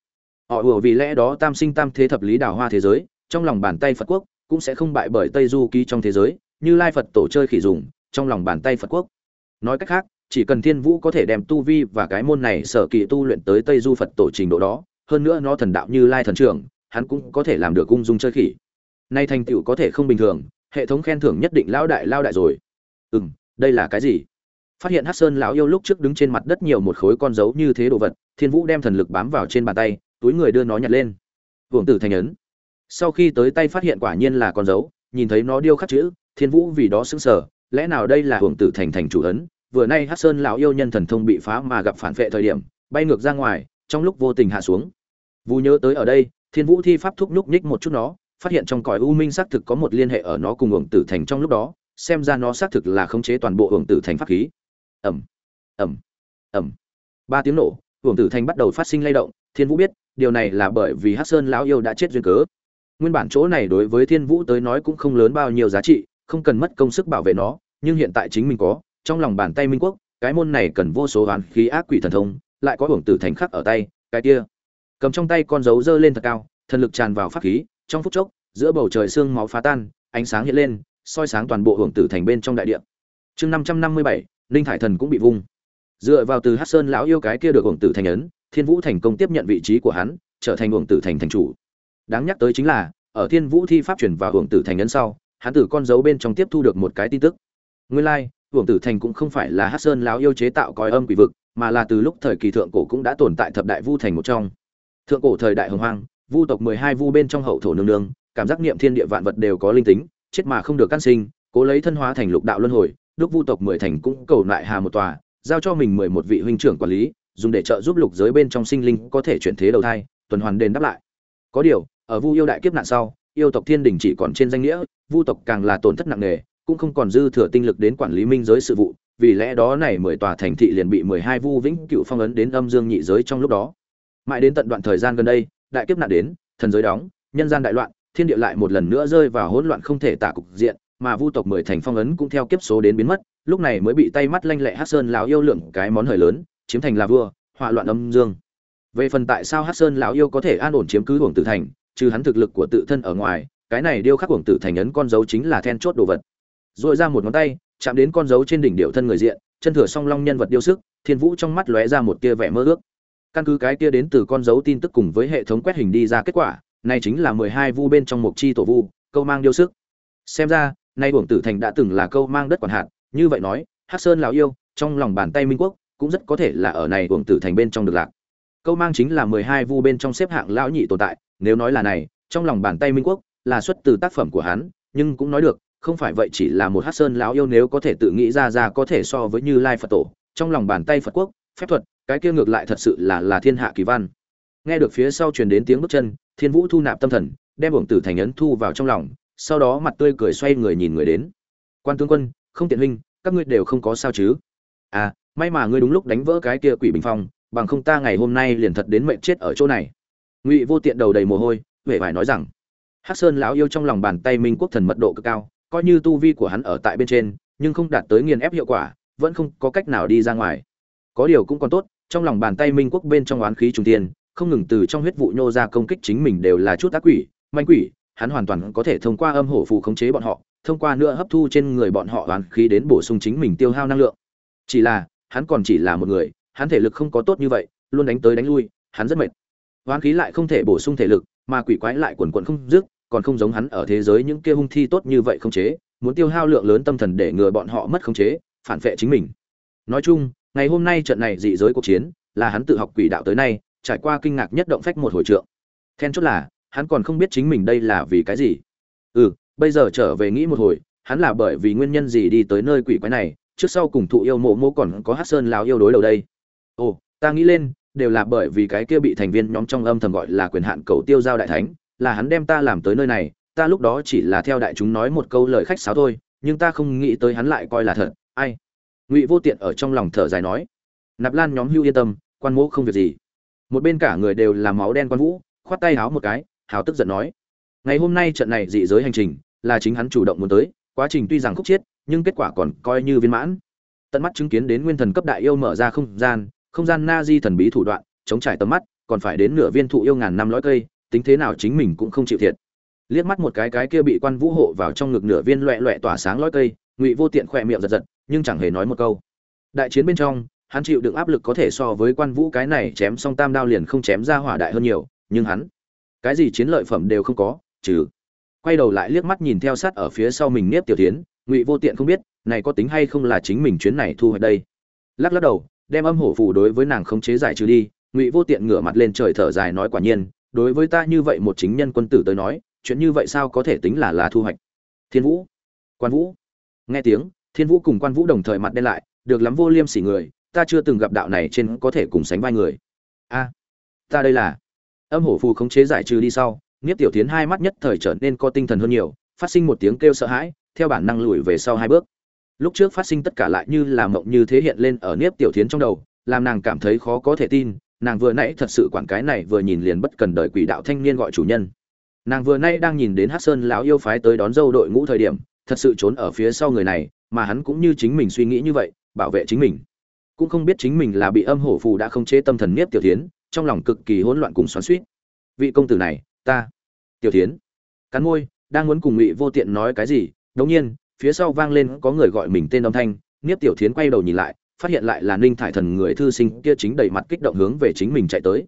họ ủa vì lẽ đó tam sinh tam thế thập lý đào hoa thế giới, trong lòng bàn tay phật quốc cũng sẽ không bại bởi tây du ký trong thế giới, như lai phật tổ chơi khỉ dùng trong lòng bàn tay phật quốc. Nói cách khác, chỉ cần thiên vũ có thể đem tu vi và cái môn này sở kỳ tu luyện tới tây du phật tổ trình độ đó, hơn nữa nó thần đạo như lai thần trưởng hắn cũng có thể làm được ung dung chơi khỉ. Nay thành tựu có thể không bình thường, hệ thống khen thưởng nhất định Lão đại lao đại rồi. Ừ m đây là cái gì? Phát hiện hát sơn lão yêu lúc trước đứng trên mặt đất nhiều một khối con dấu như thế đồ vật, thiên vũ đem thần lực bám vào trên bàn tay, túi người đưa nó nhặt lên. Hưởng tử thành ấn. Sau khi tới tay phát hiện quả nhiên là con dấu, nhìn thấy nó điêu khắc chữ, thiên vũ vì đó sững sờ lẽ nào đây là hưởng tử thành thành chủ ấn vừa nay hát sơn lão yêu nhân thần thông bị phá mà gặp phản vệ thời điểm bay ngược ra ngoài trong lúc vô tình hạ xuống Vu nhớ tới ở đây, Thiên Vũ thi pháp thúc nhúc nhích một chút nó, phát hiện trong cõi u minh xác thực có một liên hệ ở nó cùng Hoàng Tử Thành trong lúc đó, xem ra nó xác thực là khống chế toàn bộ Hoàng Tử Thành pháp khí. Ầm, ầm, ầm. Ba tiếng nổ, Hoàng Tử Thành bắt đầu phát sinh lay động, Thiên Vũ biết, điều này là bởi vì Hắc Sơn lão yêu đã chết duyên cớ. Nguyên bản chỗ này đối với Thiên Vũ tới nói cũng không lớn bao nhiêu giá trị, không cần mất công sức bảo vệ nó, nhưng hiện tại chính mình có, trong lòng bàn tay Minh Quốc, cái môn này cần vô số oán khí ác quỷ thần thông, lại có hưởng Tử Thành khắc ở tay, cái kia. Cầm trong tay con dấu dơ lên thật cao thần lực tràn vào pháp khí trong phút chốc giữa bầu trời sương máu phá tan ánh sáng hiện lên soi sáng toàn bộ hưởng tử thành bên trong đại địa. Chương năm trăm năm mươi bảy linh thải thần cũng bị vung. Dựa vào từ hát sơn lão yêu cái kia được hưởng tử thành ấn thiên vũ thành công tiếp nhận vị trí của hắn trở thành hưởng tử thành thành chủ. Đáng nhắc tới chính là ở thiên vũ thi pháp chuyển vào hưởng tử thành ấn sau hắn tử con dấu bên trong tiếp thu được một cái tin tức nguyên lai、like, Uổng tử thành cũng không phải là hát sơn lão yêu chế tạo còi âm quỷ vực mà là từ lúc thời kỳ thượng cổ cũng đã tồn tại thập đại vu thành một trong. Thượng cổ thời đại hồng hoang vu tộc mười hai vu bên trong hậu thổ nương nương cảm giác niệm thiên địa vạn vật đều có linh tính chết mà không được căn sinh cố lấy thân hóa thành lục đạo luân hồi lúc vu tộc mười thành cũng cầu lại hà một tòa giao cho mình mười một vị huynh trưởng quản lý dùng để trợ giúp lục giới bên trong sinh linh có thể chuyển thế đầu thai tuần hoàn đền đáp lại. Có điều ở vu yêu đại kiếp nạn sau yêu tộc thiên đình chỉ còn trên danh nghĩa vu tộc càng là tổn thất nặng nề cũng không còn dư thừa tinh lực đến quản lý minh giới sự vụ, vì lẽ đó này mười tòa thành thị liền bị mười hai vu vĩnh cựu phong ấn đến âm dương nhị giới trong lúc đó. Mãi đến tận đoạn thời gian gần đây, đại kiếp nạn đến, thần giới đóng, nhân gian đại loạn, thiên địa lại một lần nữa rơi vào hỗn loạn không thể tả cục diện, mà vu tộc mười thành phong ấn cũng theo kiếp số đến biến mất, lúc này mới bị tay mắt lanh lẹ hát sơn lão yêu lượng cái món hời lớn, chiếm thành là vua họa loạn âm dương. Về phần tại sao hát sơn lão yêu có thể an ổn chiếm cứ hưởng tử thành, trừ hắn thực lực của tự thân ở ngoài, cái này điêu khắc hưởng tử thành ấn con dấu chính là then chốt đồ vật dội ra một ngón tay, chạm đến con dấu trên đỉnh điệu thân người diện, chân thừa song long nhân vật điêu sức, thiên vũ trong mắt lóe ra một tia vẻ mơ ước. Căn cứ cái kia đến từ con dấu tin tức cùng với hệ thống quét hình đi ra kết quả, này chính là mười hai vu bên trong một chi tổ vu, câu mang điêu sức. Xem ra, nay uổng tử thành đã từng là câu mang đất quản hạt, như vậy nói, hắc sơn lão yêu, trong lòng bàn tay minh quốc, cũng rất có thể là ở này uổng tử thành bên trong được lạc. Câu mang chính là mười hai vu bên trong xếp hạng lão nhị tồn tại, nếu nói là này, trong lòng bàn tay minh quốc, là xuất từ tác phẩm của hắn, nhưng cũng nói được không phải vậy chỉ là một hắc sơn lão yêu nếu có thể tự nghĩ ra ra có thể so với như lai phật tổ, trong lòng bàn tay phật quốc, phép thuật, cái kia ngược lại thật sự là là thiên hạ kỳ văn. Nghe được phía sau truyền đến tiếng bước chân, thiên vũ thu nạp tâm thần, đem uổng tử thành ấn thu vào trong lòng, sau đó mặt tươi cười xoay người nhìn người đến. Quan tướng quân, không tiện huynh, các ngươi đều không có sao chứ? À may mà ngươi đúng lúc đánh vỡ cái kia quỷ bình phong, bằng không ta ngày hôm nay liền thật đến mệnh chết ở chỗ này. Ngụy vô tiện đầu đầy mồ hôi huệ vải nói rằng, hắc sơn lão yêu trong lòng bàn tay minh quốc thần mật độ cực cao coi như tu vi của hắn ở tại bên trên, nhưng không đạt tới nghiền ép hiệu quả, vẫn không có cách nào đi ra ngoài. Có điều cũng còn tốt, trong lòng bàn tay minh quốc bên trong oán khí trùng tiên không ngừng từ trong huyết vụ nhô ra công kích chính mình đều là chút ác quỷ, manh quỷ, hắn hoàn toàn có thể thông qua âm hổ phù khống chế bọn họ, thông qua nữa hấp thu trên người bọn họ oán khí đến bổ sung chính mình tiêu hao năng lượng. Chỉ là, hắn còn chỉ là một người, hắn thể lực không có tốt như vậy, luôn đánh tới đánh lui, hắn rất mệt. Oán khí lại không thể bổ sung thể lực, mà quỷ quái lại quần quận không dứt còn không giống hắn ở thế giới những kia hung thi tốt như vậy không chế, muốn tiêu hao lượng lớn tâm thần để ngừa bọn họ mất khống chế, phản vệ chính mình. Nói chung, ngày hôm nay trận này dị giới cuộc chiến, là hắn tự học quỷ đạo tới nay, trải qua kinh ngạc nhất động phách một hồi trượng. Then chốt là, hắn còn không biết chính mình đây là vì cái gì. Ừ bây giờ trở về nghĩ một hồi, hắn là bởi vì nguyên nhân gì đi tới nơi quỷ quái này, trước sau cùng thụ yêu mộ mộ còn có hát sơn lào yêu đối đầu đây. Ồ, ta nghĩ lên, đều là bởi vì cái kia bị thành viên nhóm trong âm thầm gọi là quyền hạn cầu tiêu giao đại thánh là hắn đem ta làm tới nơi này, ta lúc đó chỉ là theo đại chúng nói một câu lời khách sáo thôi, nhưng ta không nghĩ tới hắn lại coi là thật. Ai? Ngụy vô tiện ở trong lòng thở dài nói. Nạp lan nhóm hưu yên tâm, quan mỗ không việc gì. Một bên cả người đều là máu đen quan vũ, khoát tay háo một cái, hào tức giận nói. Ngày hôm nay trận này dị giới hành trình, là chính hắn chủ động muốn tới, quá trình tuy rằng khúc chiết, nhưng kết quả còn coi như viên mãn. Tận mắt chứng kiến đến nguyên thần cấp đại yêu mở ra không gian không gian na di thần bí thủ đoạn, chống trải tầm mắt, còn phải đến nửa viên thụ yêu ngàn năm lõi cây tính thế nào chính mình cũng không chịu thiệt. Liếc mắt một cái cái kia bị quan vũ hộ vào trong ngực nửa viên loẹ loẹ tỏa sáng lõi cây, ngụy vô tiện khỏe miệng giật giật, nhưng chẳng hề nói một câu. Đại chiến bên trong, hắn chịu đựng áp lực có thể so với quan vũ cái này chém xong tam đao liền không chém ra hỏa đại hơn nhiều, nhưng hắn, cái gì chiến lợi phẩm đều không có, trừ. Quay đầu lại liếc mắt nhìn theo sát ở phía sau mình nếp tiểu tiến ngụy vô tiện không biết, này có tính hay không là chính mình chuyến này thu hoạch đây. Lắc lắc đầu, đem âm hổ phù đối với nàng khống chế giải trừ đi, ngụy vô tiện ngửa mặt lên trời thở dài nói quả nhiên đối với ta như vậy một chính nhân quân tử tới nói, chuyện như vậy sao có thể tính là là thu hoạch? Thiên vũ. Quan vũ. Nghe tiếng, thiên vũ cùng quan vũ đồng thời mặt đen lại, được lắm vô liêm sỉ người, ta chưa từng gặp đạo này trên có thể cùng sánh vai người. A, ta đây là. Âm hổ phù khống chế giải trừ đi sau, nghiếp tiểu tiến hai mắt nhất thời trở nên có tinh thần hơn nhiều, phát sinh một tiếng kêu sợ hãi, theo bản năng lùi về sau hai bước. Lúc trước phát sinh tất cả lại như là mộng như thế hiện lên ở niếp tiểu tiến trong đầu, làm nàng cảm thấy khó có thể tin nàng vừa nãy thật sự quản cái này vừa nhìn liền bất cần đợi quỷ đạo thanh niên gọi chủ nhân. Nàng vừa nay đang nhìn đến hát sơn lão yêu phái tới đón dâu đội ngũ thời điểm, thật sự trốn ở phía sau người này, mà hắn cũng như chính mình suy nghĩ như vậy, bảo vệ chính mình. Cũng không biết chính mình là bị âm hổ phù đã không chế tâm thần niếp tiểu tiến trong lòng cực kỳ hỗn loạn cùng xoắn suýt vị công tử này, ta. Tiểu tiến cắn môi, đang muốn cùng ngụy vô tiện nói cái gì đống nhiên, phía sau vang lên có người gọi mình tên âm thanh, niếp tiểu tiến quay đầu nhìn lại phát hiện lại là ninh thải thần người thư sinh kia chính đầy mặt kích động hướng về chính mình chạy tới.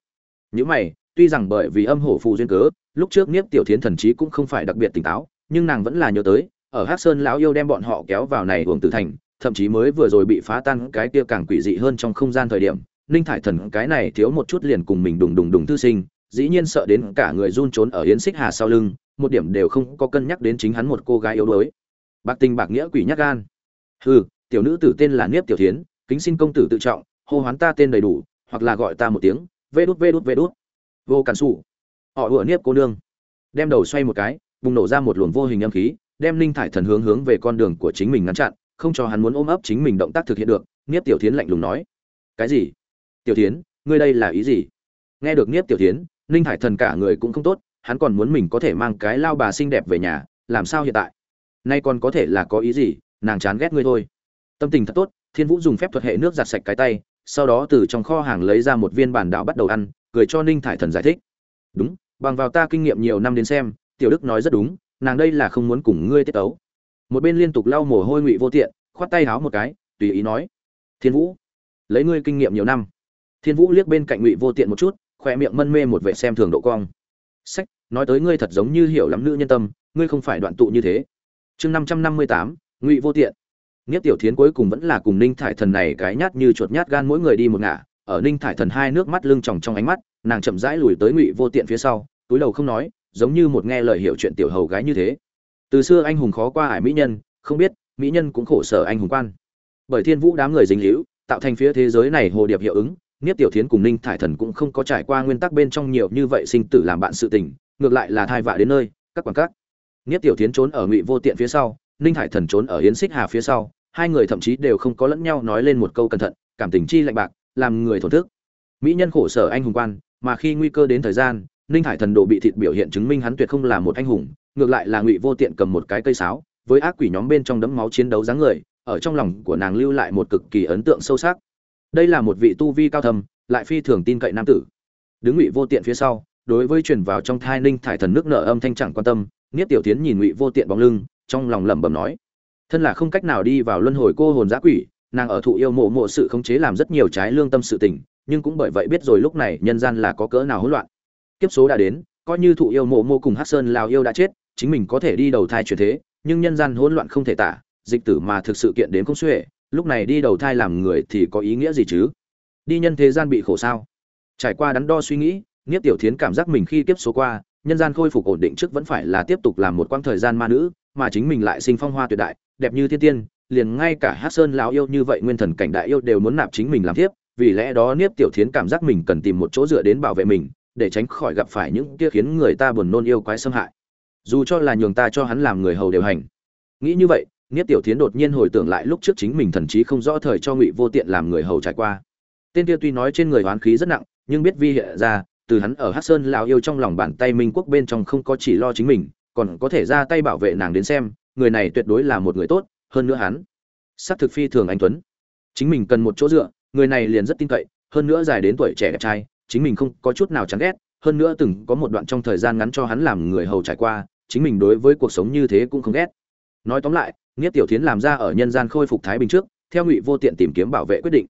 Những mày, tuy rằng bởi vì âm hổ phù duyên cớ, lúc trước niếp tiểu thiến thần trí cũng không phải đặc biệt tỉnh táo, nhưng nàng vẫn là nhớ tới, ở hắc sơn lão yêu đem bọn họ kéo vào này uổng tử thành, thậm chí mới vừa rồi bị phá tan cái kia càng quỷ dị hơn trong không gian thời điểm, ninh thải thần cái này thiếu một chút liền cùng mình đùng đùng đùng thư sinh, dĩ nhiên sợ đến cả người run trốn ở yến xích hà sau lưng, một điểm đều không có cân nhắc đến chính hắn một cô gái yếu đuối. Bạc tình bạc nghĩa quỷ nhắc gan. Hừ, tiểu nữ tử tên là niếp tiểu thiến kính xin công tử tự trọng hô hoán ta tên đầy đủ hoặc là gọi ta một tiếng vê đút vê đút vê đút. Vô cản xù, họ ủa niếp cô nương. Đem đầu xoay một cái bùng nổ ra một luồng vô hình âm khí đem linh thải thần hướng hướng về con đường của chính mình ngăn chặn không cho hắn muốn ôm ấp chính mình động tác thực hiện được niếp tiểu thiến lạnh lùng nói. Cái gì? Tiểu thiến ngươi đây là ý gì? Nghe được niếp tiểu thiến ninh thải thần cả người cũng không tốt hắn còn muốn mình có thể mang cái lao bà xinh đẹp về nhà làm sao hiện tại? Nay còn có thể là có ý gì nàng chán ghét ngươi thôi. Tâm tình thật tốt thiên vũ dùng phép thuật hệ nước giặt sạch cái tay, sau đó từ trong kho hàng lấy ra một viên bản đảo bắt đầu ăn, cười cho ninh thải thần giải thích. Đúng, bằng vào ta kinh nghiệm nhiều năm đến xem, tiểu đức nói rất đúng, nàng đây là không muốn cùng ngươi tiết tấu. một bên liên tục lau mồ hôi ngụy vô tiện, khoát tay háo một cái, tùy ý nói, thiên vũ, lấy ngươi kinh nghiệm nhiều năm. Thiên vũ liếc bên cạnh ngụy vô tiện một chút khoe miệng mân mê một vệ xem thường độ cong. Sách, nói tới ngươi thật giống như hiểu lắm nữ nhân tâm, ngươi không phải đoạn tụ như thế. Chương năm trăm năm mươi tám, ngụy vô tiện. Niếp Tiểu Thiến cuối cùng vẫn là cùng Ninh Thải Thần này cái nhát như chuột nhát gan mỗi người đi một ngả, ở Ninh Thải Thần hai nước mắt lưng tròng trong ánh mắt, nàng chậm rãi lùi tới Ngụy Vô Tiện phía sau, túi đầu không nói, giống như một nghe lời hiểu chuyện tiểu hầu gái như thế. Từ xưa anh hùng khó qua ải mỹ nhân, không biết, mỹ nhân cũng khổ sở anh hùng quan. Bởi Thiên Vũ đám người dính líu, tạo thành phía thế giới này hồ điệp hiệu ứng, Niếp Tiểu Thiến cùng Ninh Thải Thần cũng không có trải qua nguyên tắc bên trong nhiều như vậy sinh tử làm bạn sự tình, ngược lại là thai vạ đến nơi, các quan các. Niếp Tiểu Thiến trốn ở Ngụy Vô Tiện phía sau, Ninh Thải Thần trốn ở Yến Xích Hà phía sau, hai người thậm chí đều không có lẫn nhau nói lên một câu cẩn thận cảm tình chi lạnh bạc làm người thổn thức. Mỹ nhân khổ sở anh hùng quan mà khi nguy cơ đến thời gian ninh hải thần đồ bị thịt biểu hiện chứng minh hắn tuyệt không là một anh hùng ngược lại là ngụy vô tiện cầm một cái cây sáo với ác quỷ nhóm bên trong đấm máu chiến đấu dáng người ở trong lòng của nàng lưu lại một cực kỳ ấn tượng sâu sắc. Đây là một vị tu vi cao thầm lại phi thường tin cậy nam tử. Đứng ngụy vô tiện phía sau đối với truyền vào trong thai ninh thải thần nước nở âm thanh chẳng quan tâm niết tiểu tiến nhìn ngụy vô tiện bóng lưng trong lòng lẩm bẩm nói. Thân là không cách nào đi vào luân hồi cô hồn giã quỷ, nàng ở thụ yêu mộ mộ sự khống chế làm rất nhiều trái lương tâm sự tình, nhưng cũng bởi vậy biết rồi lúc này nhân gian là có cỡ nào hỗn loạn. Kiếp số đã đến, coi như thụ yêu mộ mộ cùng hát sơn lào yêu đã chết, chính mình có thể đi đầu thai chuyển thế, nhưng nhân gian hỗn loạn không thể tả, dịch tử mà thực sự kiện đến không xuể, lúc này đi đầu thai làm người thì có ý nghĩa gì chứ? Đi nhân thế gian bị khổ sao? Trải qua đắn đo suy nghĩ, nghiếp tiểu thiến cảm giác mình khi kiếp số qua, nhân gian khôi phục ổn định trước vẫn phải là tiếp tục làm một quãng thời gian ma nữ mà chính mình lại sinh phong hoa tuyệt đại đẹp như thiên tiên liền ngay cả hát sơn lão yêu như vậy nguyên thần cảnh đại yêu đều muốn nạp chính mình làm thiếp, vì lẽ đó niếp tiểu thiến cảm giác mình cần tìm một chỗ dựa đến bảo vệ mình để tránh khỏi gặp phải những kia khiến người ta buồn nôn yêu quái xâm hại. Dù cho là nhường ta cho hắn làm người hầu đều hành. Nghĩ như vậy niếp tiểu thiến đột nhiên hồi tưởng lại lúc trước chính mình thần chí không rõ thời cho ngụy vô tiện làm người hầu trải qua. Tên kia tuy nói trên người oán khí rất nặng nhưng biết vi hệ ra từ hắn ở hát sơn lão yêu trong lòng bàn tay minh quốc bên trong không có chỉ lo chính mình còn có thể ra tay bảo vệ nàng đến xem, người này tuyệt đối là một người tốt, hơn nữa hắn, xác thực phi thường anh tuấn. Chính mình cần một chỗ dựa, người này liền rất tin cậy, hơn nữa dài đến tuổi trẻ đẹp trai, chính mình không có chút nào chán ghét, hơn nữa từng có một đoạn trong thời gian ngắn cho hắn làm người hầu trải qua, chính mình đối với cuộc sống như thế cũng không ghét. Nói tóm lại nghĩa tiểu thiến làm ra ở nhân gian khôi phục thái bình trước, theo ngụy vô tiện tìm kiếm bảo vệ quyết định.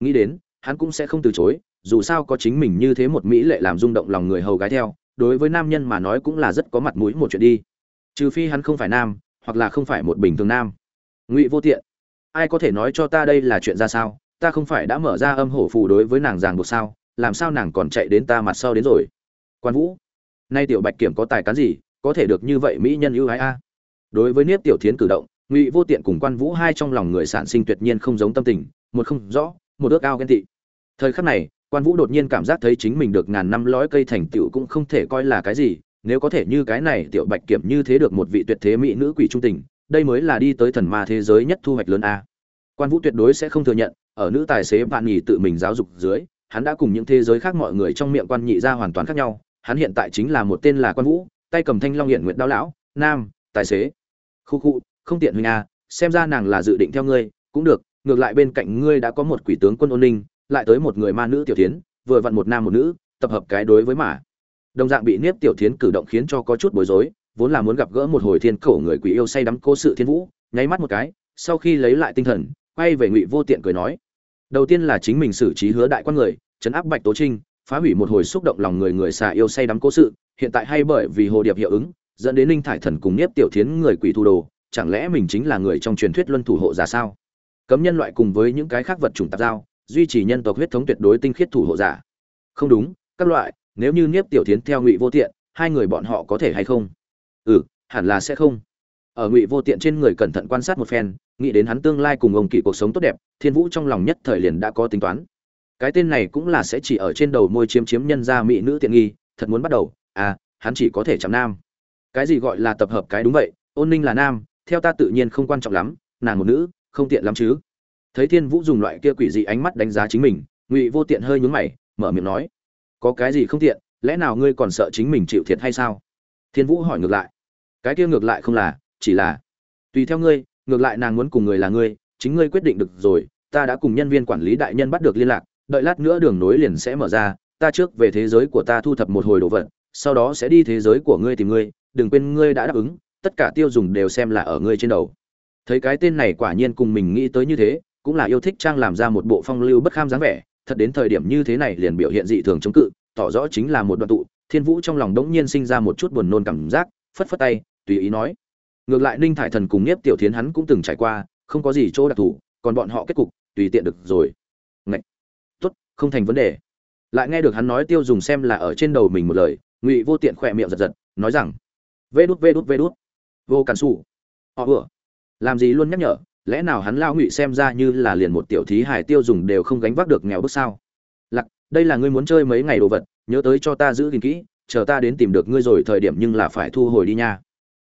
Nghĩ đến, hắn cũng sẽ không từ chối, dù sao có chính mình như thế một mỹ lệ làm rung động lòng người hầu gái theo đối với nam nhân mà nói cũng là rất có mặt mũi một chuyện đi. Trừ phi hắn không phải nam, hoặc là không phải một bình thường nam. Ngụy vô tiện, ai có thể nói cho ta đây là chuyện ra sao? Ta không phải đã mở ra âm hổ phù đối với nàng ràng buộc sao? Làm sao nàng còn chạy đến ta mặt sau đến rồi? Quan vũ, nay tiểu bạch kiểm có tài cán gì, có thể được như vậy mỹ nhân ưu ái a? Đối với niếp tiểu thiến cử động, ngụy vô tiện cùng quan vũ hai trong lòng người sản sinh tuyệt nhiên không giống tâm tình, một không rõ, một ước ao ghen tị. Thời khắc này quan vũ đột nhiên cảm giác thấy chính mình được ngàn năm lõi cây thành tựu cũng không thể coi là cái gì, nếu có thể như cái này tiểu bạch kiểm như thế được một vị tuyệt thế mỹ nữ quỷ trung tình, đây mới là đi tới thần ma thế giới nhất thu hoạch lớn a. Quan vũ tuyệt đối sẽ không thừa nhận, ở nữ tài xế bạn nhì tự mình giáo dục dưới, hắn đã cùng những thế giới khác mọi người trong miệng quan nhị ra hoàn toàn khác nhau, hắn hiện tại chính là một tên là quan vũ, tay cầm thanh long hiện nguyện đao lão, nam, tài xế. Khu khu, không tiện huynh a, xem ra nàng là dự định theo ngươi, cũng được, ngược lại bên cạnh ngươi đã có một quỷ tướng quân ôn ninh lại tới một người ma nữ tiểu thiến, vừa vặn một nam một nữ, tập hợp cái đối với mà. Đồng dạng bị niếp tiểu thiến cử động khiến cho có chút bối rối, vốn là muốn gặp gỡ một hồi thiên cổ người quỷ yêu say đắm cố sự thiên vũ, nháy mắt một cái, sau khi lấy lại tinh thần, quay về ngụy vô tiện cười nói, đầu tiên là chính mình xử trí hứa đại quan người chấn áp bạch tố trinh, phá hủy một hồi xúc động lòng người người xà yêu say đắm cố sự, hiện tại hay bởi vì hồ điệp hiệu ứng, dẫn đến linh thải thần cùng nhiếp tiểu thiến người quỷ thu đồ, chẳng lẽ mình chính là người trong truyền thuyết luân thủ hộ giả sao? Cấm nhân loại cùng với những cái khác vật chủng tạp giao duy trì nhân tộc huyết thống tuyệt đối tinh khiết thủ hộ giả. Không đúng, các loại, nếu như nhiếp tiểu thiến theo ngụy vô tiện, hai người bọn họ có thể hay không? Ừ hẳn là sẽ không. Ở ngụy vô tiện trên người cẩn thận quan sát một phen, nghĩ đến hắn tương lai cùng ông Kỵ cuộc sống tốt đẹp, thiên vũ trong lòng nhất thời liền đã có tính toán. Cái tên này cũng là sẽ chỉ ở trên đầu môi chiếm chiếm nhân gia mỹ nữ tiện nghi, thật muốn bắt đầu à hắn chỉ có thể chạm nam. Cái gì gọi là tập hợp cái đúng vậy, ôn ninh là nam, theo ta tự nhiên không quan trọng lắm, nàng một nữ, không tiện lắm chứ thấy thiên vũ dùng loại kia quỷ dị ánh mắt đánh giá chính mình, ngụy vô tiện hơi nhún mày, mở miệng nói, có cái gì không tiện, lẽ nào ngươi còn sợ chính mình chịu thiệt hay sao? Thiên vũ hỏi ngược lại, cái kia ngược lại không là, chỉ là, tùy theo ngươi, ngược lại nàng muốn cùng người là ngươi, chính ngươi quyết định được rồi, ta đã cùng nhân viên quản lý đại nhân bắt được liên lạc, đợi lát nữa đường nối liền sẽ mở ra, ta trước về thế giới của ta thu thập một hồi đồ vật, sau đó sẽ đi thế giới của ngươi tìm ngươi, đừng quên ngươi đã đáp ứng, tất cả tiêu dùng đều xem là ở ngươi trên đầu. Thấy cái tên này quả nhiên cùng mình nghĩ tới như thế cũng là yêu thích trang làm ra một bộ phong lưu bất kham dáng vẻ, thật đến thời điểm như thế này liền biểu hiện dị thường chống cự, tỏ rõ chính là một đoạn tụ, thiên vũ trong lòng đống nhiên sinh ra một chút buồn nôn cảm giác, phất phất tay, tùy ý nói. Ngược lại ninh thải thần cùng nhiếp tiểu thiến hắn cũng từng trải qua, không có gì chỗ đặc thù, còn bọn họ kết cục, tùy tiện được rồi. Ngậy! tốt, không thành vấn đề. Lại nghe được hắn nói tiêu dùng xem là ở trên đầu mình một lời, ngụy vô tiện khỏe miệng giật giật, nói rằng, vê đút vê đút vê đút. Vô cản xù họ vừa. Làm gì luôn nhắc nhở? Lẽ nào hắn lao ngụy xem ra như là liền một tiểu thí hải tiêu dùng đều không gánh vác được nghèo bước sao? Lặc đây là ngươi muốn chơi mấy ngày đồ vật, nhớ tới cho ta giữ gìn kỹ, chờ ta đến tìm được ngươi rồi thời điểm nhưng là phải thu hồi đi nha.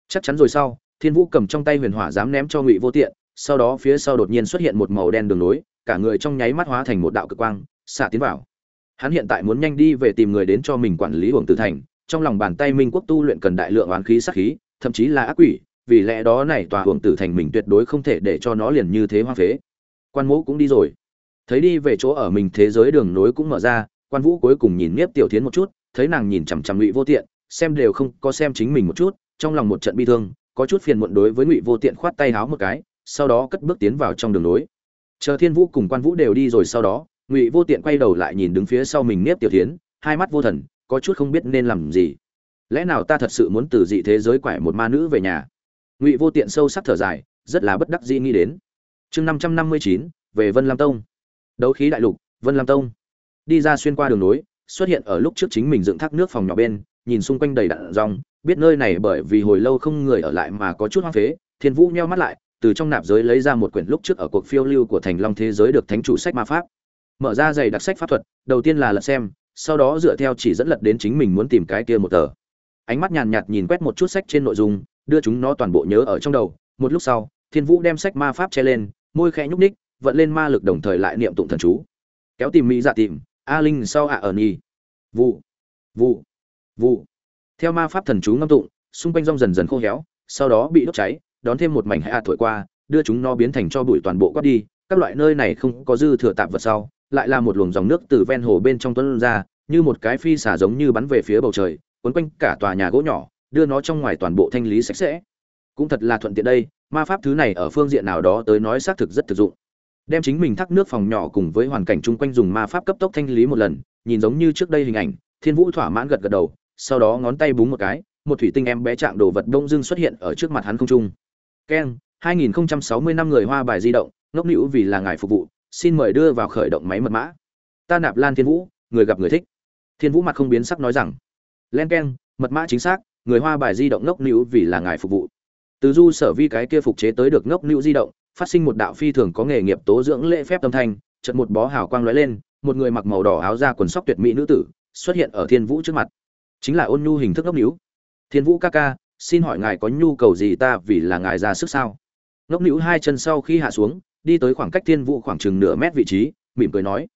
Chắc chắn rồi sau, thiên vũ cầm trong tay huyền hỏa dám ném cho ngụy vô tiện, sau đó phía sau đột nhiên xuất hiện một màu đen đường nối, cả người trong nháy mắt hóa thành một đạo cực quang, xạ tiến vào. Hắn hiện tại muốn nhanh đi về tìm người đến cho mình quản lý hưởng tử thành, trong lòng bàn tay minh quốc tu luyện cần đại lượng oán khí sát khí, thậm chí là ác quỷ vì lẽ đó này tòa hưởng tử thành mình tuyệt đối không thể để cho nó liền như thế hoang phế. Quan mũ cũng đi rồi. Thấy đi về chỗ ở mình thế giới đường nối cũng mở ra, quan vũ cuối cùng nhìn nếp tiểu thiến một chút, thấy nàng nhìn chằm chằm ngụy vô tiện, xem đều không có xem chính mình một chút, trong lòng một trận bi thương, có chút phiền muộn đối với ngụy vô tiện khoát tay háo một cái, sau đó cất bước tiến vào trong đường nối. Chờ thiên vũ cùng quan vũ đều đi rồi sau đó, ngụy vô tiện quay đầu lại nhìn đứng phía sau mình nếp tiểu thiến, hai mắt vô thần, có chút không biết nên làm gì. Lẽ nào ta thật sự muốn từ dị thế giới quải một ma nữ về nhà? Ngụy vô tiện sâu sắc thở dài rất là bất đắc dĩ nghĩ đến. Chương năm trăm năm mươi chín về vân lam tông. Đấu khí đại lục vân lam tông. Đi ra xuyên qua đường núi, xuất hiện ở lúc trước chính mình dựng thác nước phòng nhỏ bên nhìn xung quanh đầy đạn rong biết nơi này bởi vì hồi lâu không người ở lại mà có chút hoang phế thiên vũ nheo mắt lại từ trong nạp giới lấy ra một quyển lúc trước ở cuộc phiêu lưu của thành long thế giới được thánh chủ sách ma pháp. Mở ra giày đặc sách pháp thuật đầu tiên là lật xem sau đó dựa theo chỉ dẫn lật đến chính mình muốn tìm cái kia một tờ. Ánh mắt nhàn nhạt nhìn quét một chút sách trên nội dung đưa chúng nó toàn bộ nhớ ở trong đầu. Một lúc sau, thiên vũ đem sách ma pháp che lên, môi khẽ nhúc ních vận lên ma lực đồng thời lại niệm tụng thần chú. Kéo tìm mỹ dạ tìm, a linh sau ạ ở nhi vụ vụ vụ. Theo ma pháp thần chú ngâm tụng, xung quanh rong dần dần khô héo, sau đó bị đốt cháy, đón thêm một mảnh hạ thổi qua, đưa chúng nó biến thành cho bụi toàn bộ quát đi. Các loại nơi này không có dư thừa tạp vật sau, lại là một luồng dòng nước từ ven hồ bên trong tuấn ra, như một cái phi xả giống như bắn về phía bầu trời, quấn quanh cả tòa nhà gỗ nhỏ đưa nó trong ngoài toàn bộ thanh lý sạch sẽ. Cũng thật là thuận tiện đây, ma pháp thứ này ở phương diện nào đó tới nói xác thực rất thực dụng. Đem chính mình thác nước phòng nhỏ cùng với hoàn cảnh chung quanh dùng ma pháp cấp tốc thanh lý một lần, nhìn giống như trước đây hình ảnh, thiên vũ thỏa mãn gật gật đầu, sau đó ngón tay búng một cái, một thủy tinh em bé trạng đồ vật đông dương xuất hiện ở trước mặt hắn không trung. Keng 2060 năm người hoa bài di động, ngốc nữ vì là ngài phục vụ, xin mời đưa vào khởi động máy mật mã. Ta nạp lan thiên vũ, người gặp người thích. Thiên vũ mặt không biến sắc nói rằng, len keng, mật mã chính xác người hoa bài di động ngốc nữ vì là ngài phục vụ. Từ du sở vi cái kia phục chế tới được ngốc nữ di động, phát sinh một đạo phi thường có nghề nghiệp tố dưỡng lễ phép tâm thanh, chợt một bó hào quang lóe lên, một người mặc màu đỏ áo da quần sóc tuyệt mỹ nữ tử xuất hiện ở thiên vũ trước mặt. Chính là ôn nhu hình thức ngốc nữ thiên vũ ca ca, xin hỏi ngài có nhu cầu gì ta vì là ngài ra sức sao? Ngốc nữ hai chân sau khi hạ xuống, đi tới khoảng cách thiên vũ khoảng chừng nửa mét vị trí, mỉm cười nói.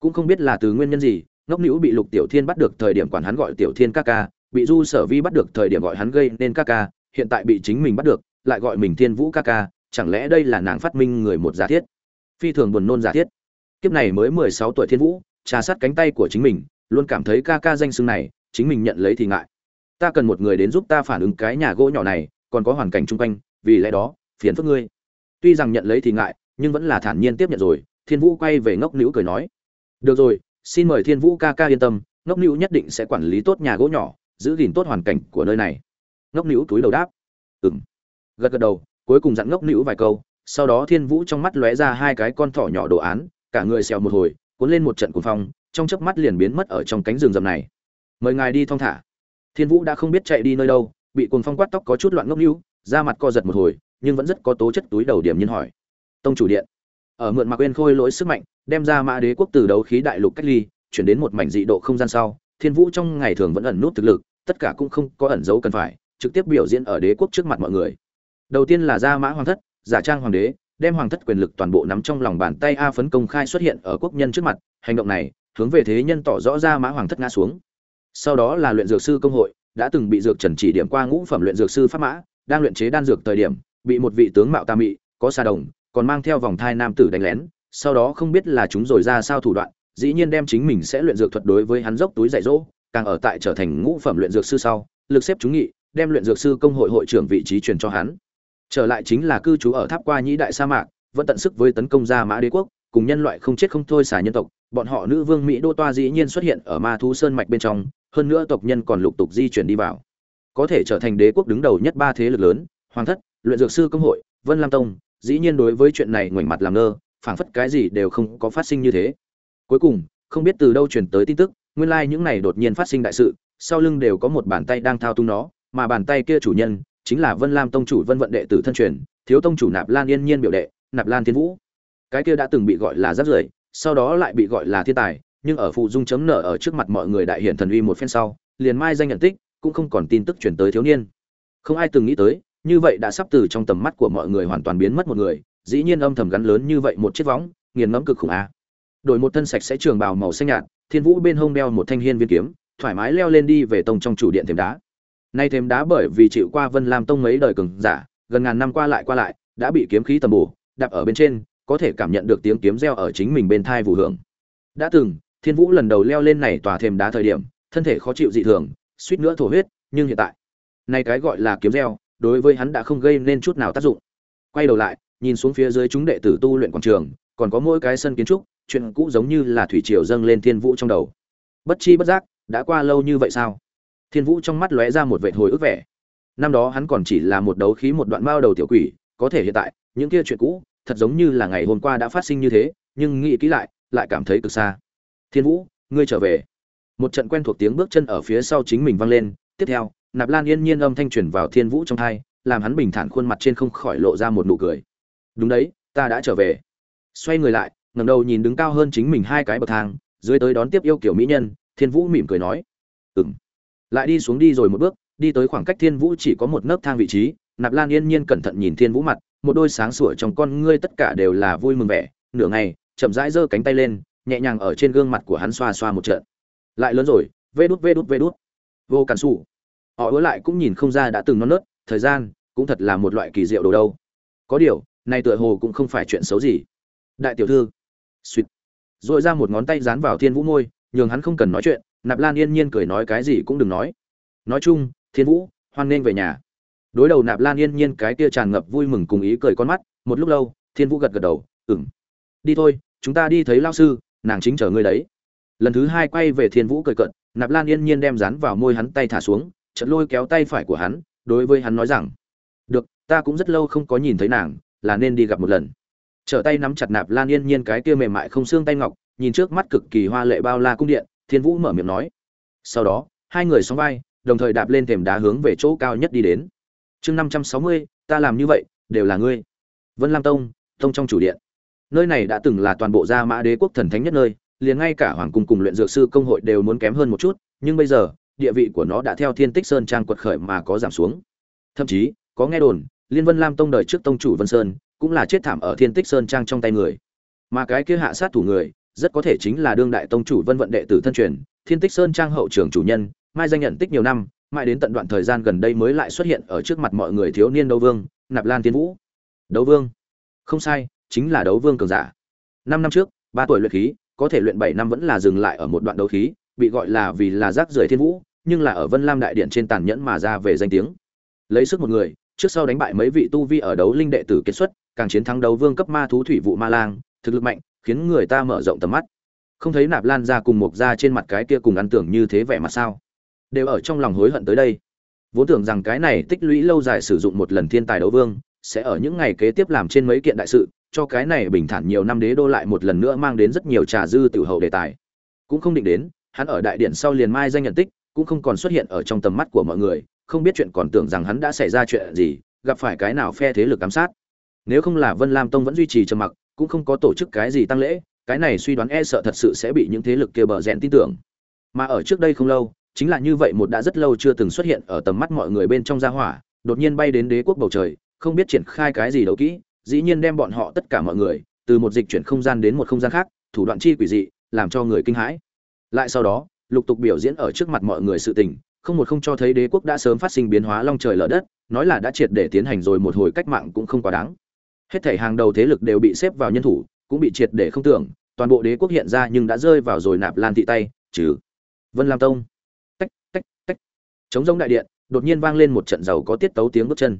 Cũng không biết là từ nguyên nhân gì, ngốc nữ bị lục tiểu thiên bắt được thời điểm quản hắn gọi tiểu thiên ca ca bị du sở vi bắt được thời điểm gọi hắn gây nên ca ca, hiện tại bị chính mình bắt được, lại gọi mình thiên vũ ca ca, chẳng lẽ đây là nàng phát minh người một giả thiết? Phi thường buồn nôn giả thiết. Kiếp này mới mười sáu tuổi thiên vũ, trà sát cánh tay của chính mình, luôn cảm thấy ca ca danh xưng này, chính mình nhận lấy thì ngại. Ta cần một người đến giúp ta phản ứng cái nhà gỗ nhỏ này, còn có hoàn cảnh chung quanh, vì lẽ đó, phiền phức ngươi. Tuy rằng nhận lấy thì ngại, nhưng vẫn là thản nhiên tiếp nhận rồi, thiên vũ quay về ngốc nữ cười nói. Được rồi, xin mời thiên vũ ca ca yên tâm, ngốc nữ nhất định sẽ quản lý tốt nhà gỗ nhỏ giữ gìn tốt hoàn cảnh của nơi này. Ngốc nữ túi đầu đáp. Ừng gật gật đầu, cuối cùng dặn ngốc nữ vài câu, sau đó thiên vũ trong mắt lóe ra hai cái con thỏ nhỏ đồ án, cả người xèo một hồi, cuốn lên một trận cuồng phong, trong chớp mắt liền biến mất ở trong cánh rừng rậm này. Mời ngài đi thong thả. Thiên vũ đã không biết chạy đi nơi đâu, bị cuồng phong quát tóc có chút loạn ngốc nữ da mặt co giật một hồi, nhưng vẫn rất có tố chất túi đầu điểm nhân hỏi. Tông chủ điện. Ở mượn mặc quên khôi lỗi sức mạnh, đem ra mã đế quốc từ đấu khí đại lục cách ly, chuyển đến một mảnh dị độ không gian sau, thiên vũ trong ngày thường vẫn ẩn nút thực lực tất cả cũng không có ẩn dấu cần phải, trực tiếp biểu diễn ở đế quốc trước mặt mọi người. Đầu tiên là gia mã hoàng thất, giả trang hoàng đế, đem hoàng thất quyền lực toàn bộ nắm trong lòng bàn tay a phấn công khai xuất hiện ở quốc nhân trước mặt, hành động này, hướng về thế nhân tỏ rõ ra mã hoàng thất ngã xuống. Sau đó là luyện dược sư công hội, đã từng bị dược trần chỉ điểm qua ngũ phẩm luyện dược sư pháp mã, đang luyện chế đan dược thời điểm, bị một vị tướng mạo tà mị, có xà đồng, còn mang theo vòng thai nam tử đánh lén, sau đó không biết là chúng rồi ra sao thủ đoạn, dĩ nhiên đem chính mình sẽ luyện dược thuật đối với hắn dốc túi dạy dỗ càng ở tại trở thành ngũ phẩm luyện dược sư sau, lực xếp chúng nghị, đem luyện dược sư công hội hội trưởng vị trí truyền cho hắn. Trở lại chính là cư trú ở tháp qua nhĩ đại sa mạc, vẫn tận sức với tấn công ra mã đế quốc, cùng nhân loại không chết không thôi xả nhân tộc, bọn họ nữ vương mỹ đô toa dĩ nhiên xuất hiện ở ma thú sơn mạch bên trong, hơn nữa tộc nhân còn lục tục di chuyển đi vào. Có thể trở thành đế quốc đứng đầu nhất ba thế lực lớn, hoàng thất, luyện dược sư công hội, vân lam tông, dĩ nhiên đối với chuyện này ngoảnh mặt làm ngơ, phảng phất cái gì đều không có phát sinh như thế. Cuối cùng, không biết từ đâu truyền tới tin tức nguyên lai like những này đột nhiên phát sinh đại sự sau lưng đều có một bàn tay đang thao túng nó mà bàn tay kia chủ nhân chính là Vân Lam tông chủ Vân vận đệ tử thân truyền, thiếu tông chủ Nạp Lan Yên Nhiên biểu đệ, Nạp Lan Thiên Vũ. Cái kia đã từng bị gọi là rất rưởi, sau đó lại bị gọi là thiên tài, nhưng ở phụ dung chấm nở ở trước mặt mọi người đại hiện thần uy một phen sau, liền mai danh nhận tích, cũng không còn tin tức truyền tới thiếu niên. Không ai từng nghĩ tới, như vậy đã sắp từ trong tầm mắt của mọi người hoàn toàn biến mất một người, dĩ nhiên âm thầm gắn lớn như vậy một chiếc võng, nghiền ngẫm cực khủng a. Đổi một thân sạch sẽ trường bào màu xanh nhạt, Thiên Vũ bên hông đeo một thanh hiên viên kiếm, thoải mái leo lên đi về tông trong chủ điện thềm đá. Nay thềm đá bởi vì chịu qua Vân Lam Tông mấy đời cường giả, gần ngàn năm qua lại qua lại, đã bị kiếm khí tầm bổ, đạp ở bên trên, có thể cảm nhận được tiếng kiếm reo ở chính mình bên thai vụ hưởng. Đã từng, Thiên Vũ lần đầu leo lên này tòa thềm đá thời điểm, thân thể khó chịu dị thường, suýt nữa thổ huyết, nhưng hiện tại, nay cái gọi là kiếm reo, đối với hắn đã không gây nên chút nào tác dụng. Quay đầu lại, nhìn xuống phía dưới chúng đệ tử tu luyện quảng trường, còn có mỗi cái sân kiến trúc, chuyện cũ giống như là thủy triều dâng lên Thiên Vũ trong đầu. Bất chi bất giác, đã qua lâu như vậy sao? Thiên Vũ trong mắt lóe ra một vệ hồi ức vẻ. Năm đó hắn còn chỉ là một đấu khí một đoạn bao đầu tiểu quỷ, có thể hiện tại, những kia chuyện cũ, thật giống như là ngày hôm qua đã phát sinh như thế, nhưng nghĩ kỹ lại, lại cảm thấy cực xa. Thiên Vũ, ngươi trở về. Một trận quen thuộc tiếng bước chân ở phía sau chính mình vang lên, tiếp theo, Nạp Lan yên nhiên âm thanh truyền vào Thiên Vũ trong tai, làm hắn bình thản khuôn mặt trên không khỏi lộ ra một nụ cười. Đúng đấy, ta đã trở về. Xoay người lại, ngẩng đầu nhìn đứng cao hơn chính mình hai cái bậc thang, dưới tới đón tiếp yêu kiểu mỹ nhân, Thiên Vũ mỉm cười nói: "Ừm." lại đi xuống đi rồi một bước đi tới khoảng cách thiên vũ chỉ có một nấc thang vị trí nạp lan yên nhiên cẩn thận nhìn thiên vũ mặt một đôi sáng sủa trong con ngươi tất cả đều là vui mừng vẻ nửa ngày chậm rãi giơ cánh tay lên nhẹ nhàng ở trên gương mặt của hắn xoa xoa một trận. Lại lớn rồi vê đút vê đút vê đút. Vô cản sủ. Họ ứa lại cũng nhìn không ra đã từng non nớt thời gian cũng thật là một loại kỳ diệu đồ đâu. Có điều này tựa hồ cũng không phải chuyện xấu gì. Đại tiểu thư suýt dội ra một ngón tay dán vào thiên vũ môi, nhường hắn không cần nói chuyện, nạp lan yên nhiên cười nói cái gì cũng đừng nói. Nói chung, thiên vũ, hoan nghênh về nhà. Đối đầu nạp lan yên nhiên cái kia tràn ngập vui mừng cùng ý cười con mắt, một lúc lâu, thiên vũ gật gật đầu ừng đi thôi, chúng ta đi thấy lao sư, nàng chính chờ ngươi đấy. Lần thứ hai quay về thiên vũ cười cận nạp lan yên nhiên đem dán vào môi hắn tay thả xuống chật lôi kéo tay phải của hắn, đối với hắn nói rằng, được, ta cũng rất lâu không có nhìn thấy nàng, là nên đi gặp một lần trở tay nắm chặt nạp lan yên nhiên cái kia mềm mại không xương tay ngọc, nhìn trước mắt cực kỳ hoa lệ bao la cung điện, thiên vũ mở miệng nói. Sau đó, hai người sóng vai, đồng thời đạp lên thềm đá hướng về chỗ cao nhất đi đến. Chương năm trăm sáu mươi, ta làm như vậy, đều là ngươi. Vân lam tông tông trong chủ điện. Nơi này đã từng là toàn bộ gia mã đế quốc thần thánh nhất nơi, liền ngay cả hoàng cung cùng luyện dược sư công hội đều muốn kém hơn một chút, nhưng bây giờ, địa vị của nó đã theo thiên tích sơn trang quật khởi mà có giảm xuống. Thậm chí, có nghe đồn, liên vân lam tông đời trước tông chủ vân sơn cũng là chết thảm ở thiên tích sơn trang trong tay người. Mà cái kia hạ sát thủ người, rất có thể chính là đương đại tông chủ vân vận đệ tử thân truyền, thiên tích sơn trang hậu trưởng chủ nhân, mai danh nhận tích nhiều năm, mãi đến tận đoạn thời gian gần đây mới lại xuất hiện ở trước mặt mọi người thiếu niên đấu vương, nạp lan tiến vũ. Đấu vương? Không sai, chính là đấu vương cường giả. Năm năm trước, ba tuổi luyện khí, có thể luyện bảy năm vẫn là dừng lại ở một đoạn đấu khí, bị gọi là vì là rác rưởi thiên vũ, nhưng là ở vân lam đại điện trên tàn nhẫn mà ra về danh tiếng. Lấy sức một người, trước sau đánh bại mấy vị tu vi ở đấu linh đệ tử kết xuất càng chiến thắng đấu vương cấp ma thú thủy vụ ma lang, thực lực mạnh, khiến người ta mở rộng tầm mắt. Không thấy nạp lan ra cùng một ra trên mặt cái kia cùng ăn tưởng như thế vẻ mặt sao? Đều ở trong lòng hối hận tới đây. Vốn tưởng rằng cái này tích lũy lâu dài sử dụng một lần thiên tài đấu vương, sẽ ở những ngày kế tiếp làm trên mấy kiện đại sự, cho cái này bình thản nhiều năm đế đô lại một lần nữa mang đến rất nhiều trà dư tiểu hậu đề tài. Cũng không định đến, hắn ở đại điện sau liền mai danh nhận tích, cũng không còn xuất hiện ở trong tầm mắt của mọi người, không biết chuyện còn tưởng rằng hắn đã xảy ra chuyện gì, gặp phải cái nào phe thế lực giám sát nếu không là vân lam tông vẫn duy trì trầm mặc, cũng không có tổ chức cái gì tăng lễ, cái này suy đoán e sợ thật sự sẽ bị những thế lực kia bờ rẽn tin tưởng. Mà ở trước đây không lâu, chính là như vậy một đã rất lâu chưa từng xuất hiện ở tầm mắt mọi người bên trong gia hỏa, đột nhiên bay đến đế quốc bầu trời, không biết triển khai cái gì đấu kỹ, dĩ nhiên đem bọn họ tất cả mọi người, từ một dịch chuyển không gian đến một không gian khác, thủ đoạn chi quỷ dị, làm cho người kinh hãi. Lại sau đó, lục tục biểu diễn ở trước mặt mọi người sự tình, không một không cho thấy đế quốc đã sớm phát sinh biến hóa long trời lở đất, nói là đã triệt để tiến hành rồi một hồi cách mạng cũng không quá đáng hết thảy hàng đầu thế lực đều bị xếp vào nhân thủ, cũng bị triệt để không tưởng, toàn bộ đế quốc hiện ra nhưng đã rơi vào rồi nạp lan thị tay, trừ vân lam tông. Tách tách tách. Chống giống đại điện, đột nhiên vang lên một trận giàu có tiết tấu tiếng bước chân.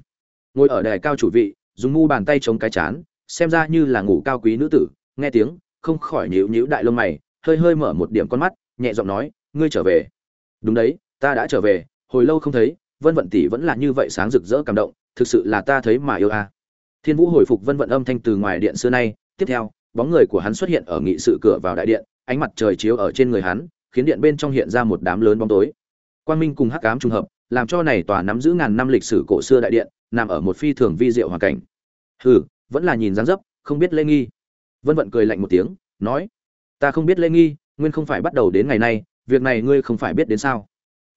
Ngồi ở đài cao chủ vị, dùng mu bàn tay chống cái chán, xem ra như là ngủ cao quý nữ tử, nghe tiếng, không khỏi nhíu nhíu đại lông mày, hơi hơi mở một điểm con mắt, nhẹ giọng nói, ngươi trở về. Đúng đấy, ta đã trở về, hồi lâu không thấy, vân vận tỷ vẫn là như vậy sáng rực rỡ cảm động, thực sự là ta thấy mà yêu a thiên vũ hồi phục vân vận âm thanh từ ngoài điện xưa nay, tiếp theo, bóng người của hắn xuất hiện ở nghị sự cửa vào đại điện, ánh mặt trời chiếu ở trên người hắn, khiến điện bên trong hiện ra một đám lớn bóng tối. Quang minh cùng hắc ám trùng hợp, làm cho này tòa nắm giữ ngàn năm lịch sử cổ xưa đại điện, nằm ở một phi thường vi diệu hoàn cảnh. Hừ, vẫn là nhìn dáng dấp, không biết lễ nghi. Vân vận cười lạnh một tiếng, nói, ta không biết lễ nghi, nguyên không phải bắt đầu đến ngày nay, việc này ngươi không phải biết đến sao?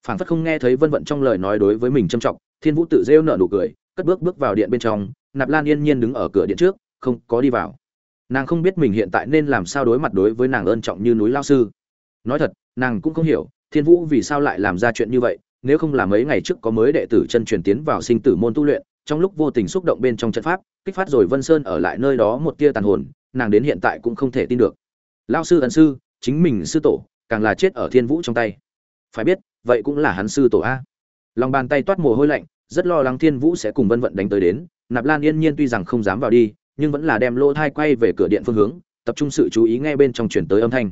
Phảng phất không nghe thấy vân vận trong lời nói đối với mình trâm trọng, thiên vũ tự rêu nở nụ cười, cất bước bước vào điện bên trong nạp lan yên nhiên đứng ở cửa điện trước, không có đi vào. Nàng không biết mình hiện tại nên làm sao đối mặt đối với nàng ơn trọng như núi lao sư. Nói thật, nàng cũng không hiểu, thiên vũ vì sao lại làm ra chuyện như vậy, nếu không là mấy ngày trước có mới đệ tử chân truyền tiến vào sinh tử môn tu luyện, trong lúc vô tình xúc động bên trong trận pháp, kích phát rồi vân sơn ở lại nơi đó một tia tàn hồn, nàng đến hiện tại cũng không thể tin được. Lao sư ẩn sư, chính mình sư tổ, càng là chết ở thiên vũ trong tay. Phải biết, vậy cũng là hắn sư tổ a. Lòng bàn tay toát mồ hôi lạnh, rất lo lắng thiên vũ sẽ cùng vân vận đánh tới đến nạp lan yên nhiên tuy rằng không dám vào đi, nhưng vẫn là đem lỗ thai quay về cửa điện phương hướng, tập trung sự chú ý nghe bên trong chuyển tới âm thanh.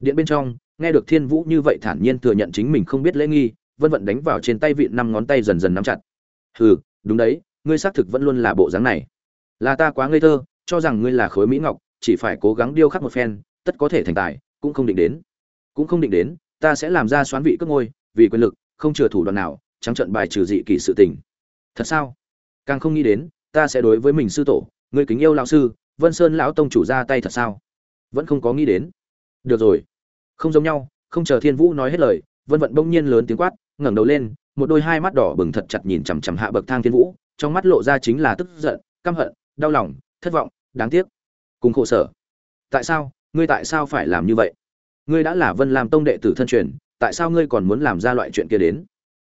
Điện bên trong, nghe được thiên vũ như vậy thản nhiên thừa nhận chính mình không biết lễ nghi, vân vận đánh vào trên tay vị năm ngón tay dần dần nắm chặt. Hừ, đúng đấy, ngươi xác thực vẫn luôn là bộ dáng này. Là ta quá ngây thơ, cho rằng ngươi là khối mỹ ngọc, chỉ phải cố gắng điêu khắc một phen, tất có thể thành tài, cũng không định đến. Cũng không định đến, ta sẽ làm ra xoán vị cướp ngôi, vì quyền lực, không chừa thủ đoạn nào trắng trận bài trừ dị kỳ sự tình. Thật sao? Càng không nghĩ đến, ta sẽ đối với mình sư tổ người kính yêu lão sư, vân sơn lão tông chủ ra tay thật sao? Vẫn không có nghĩ đến. Được rồi. Không giống nhau, không chờ thiên vũ nói hết lời, vân vận bỗng nhiên lớn tiếng quát, ngẩng đầu lên, một đôi hai mắt đỏ bừng thật chặt nhìn chằm chằm hạ bậc thang thiên vũ, trong mắt lộ ra chính là tức giận, căm hận, đau lòng, thất vọng, đáng tiếc. Cùng khổ sở. Tại sao, ngươi tại sao phải làm như vậy? Ngươi đã là vân làm tông đệ tử thân truyền, tại sao ngươi còn muốn làm ra loại chuyện kia đến?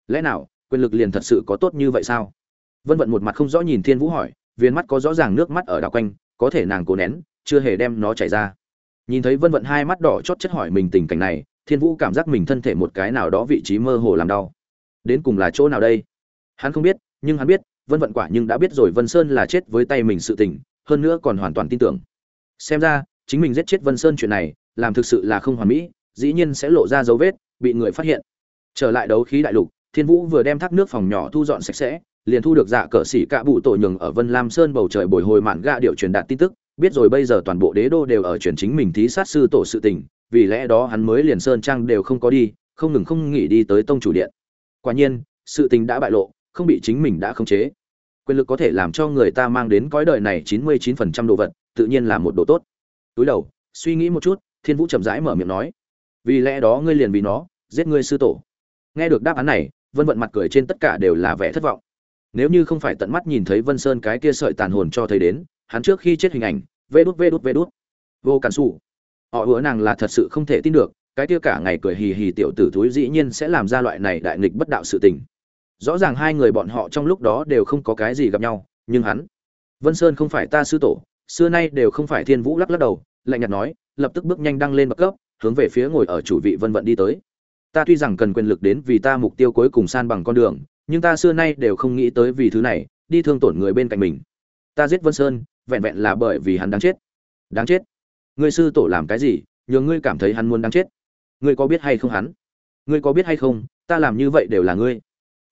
Lẽ nào, quyền lực liền thật sự có tốt như vậy sao? Vân vận một mặt không rõ nhìn thiên vũ hỏi viên mắt có rõ ràng nước mắt ở đảo quanh, có thể nàng cố nén, chưa hề đem nó chảy ra. Nhìn thấy vân vận hai mắt đỏ chót chất hỏi mình tình cảnh này, thiên vũ cảm giác mình thân thể một cái nào đó vị trí mơ hồ làm đau. Đến cùng là chỗ nào đây? Hắn không biết, nhưng hắn biết, vân vận quả nhưng đã biết rồi vân sơn là chết với tay mình sự tình, hơn nữa còn hoàn toàn tin tưởng. Xem ra, chính mình giết chết vân sơn chuyện này, làm thực sự là không hoàn mỹ, dĩ nhiên sẽ lộ ra dấu vết, bị người phát hiện. Trở lại đấu khí đại lục, thiên vũ vừa đem thác nước phòng nhỏ thu dọn sạch sẽ liền thu được dạ cờ sĩ cạ bụ tổ nhường ở vân lam sơn bầu trời bồi hồi mạn gạ điệu truyền đạt tin tức. Biết rồi bây giờ toàn bộ đế đô đều ở truyền chính mình thí sát sư tổ sự tình, vì lẽ đó hắn mới liền sơn trang đều không có đi, không ngừng không nghỉ đi tới tông chủ điện. Quả nhiên, sự tình đã bại lộ, không bị chính mình đã khống chế. Quyền lực có thể làm cho người ta mang đến cõi đời này chín mươi chín phần trăm đồ vật, tự nhiên là một đồ tốt. Túi đầu, suy nghĩ một chút, thiên vũ chậm rãi mở miệng nói, vì lẽ đó ngươi liền vì nó giết ngươi sư tổ. Nghe được đáp án này, vân vận mặt cười trên tất cả đều là vẻ thất vọng nếu như không phải tận mắt nhìn thấy vân sơn cái kia sợi tàn hồn cho thấy đến, hắn trước khi chết hình ảnh, vê đút vê đút vê đút. Vô cản xù. Họ hứa nàng là thật sự không thể tin được, cái kia cả ngày cười hì hì tiểu tử thúi dĩ nhiên sẽ làm ra loại này đại nghịch bất đạo sự tình. Rõ ràng hai người bọn họ trong lúc đó đều không có cái gì gặp nhau, nhưng hắn, vân sơn không phải ta sư tổ, xưa nay đều không phải thiên vũ lắc lắc đầu, lạnh nhạt nói, lập tức bước nhanh đăng lên bậc cấp, hướng về phía ngồi ở chủ vị vân vận đi tới. Ta tuy rằng cần quyền lực đến vì ta mục tiêu cuối cùng san bằng con đường nhưng ta xưa nay đều không nghĩ tới vì thứ này, đi thương tổn người bên cạnh mình. Ta giết vân sơn, vẹn vẹn là bởi vì hắn đáng chết. Đáng chết? Ngươi sư tổ làm cái gì nhường ngươi cảm thấy hắn muốn đáng chết? Ngươi có biết hay không hắn? Ngươi có biết hay không, ta làm như vậy đều là ngươi.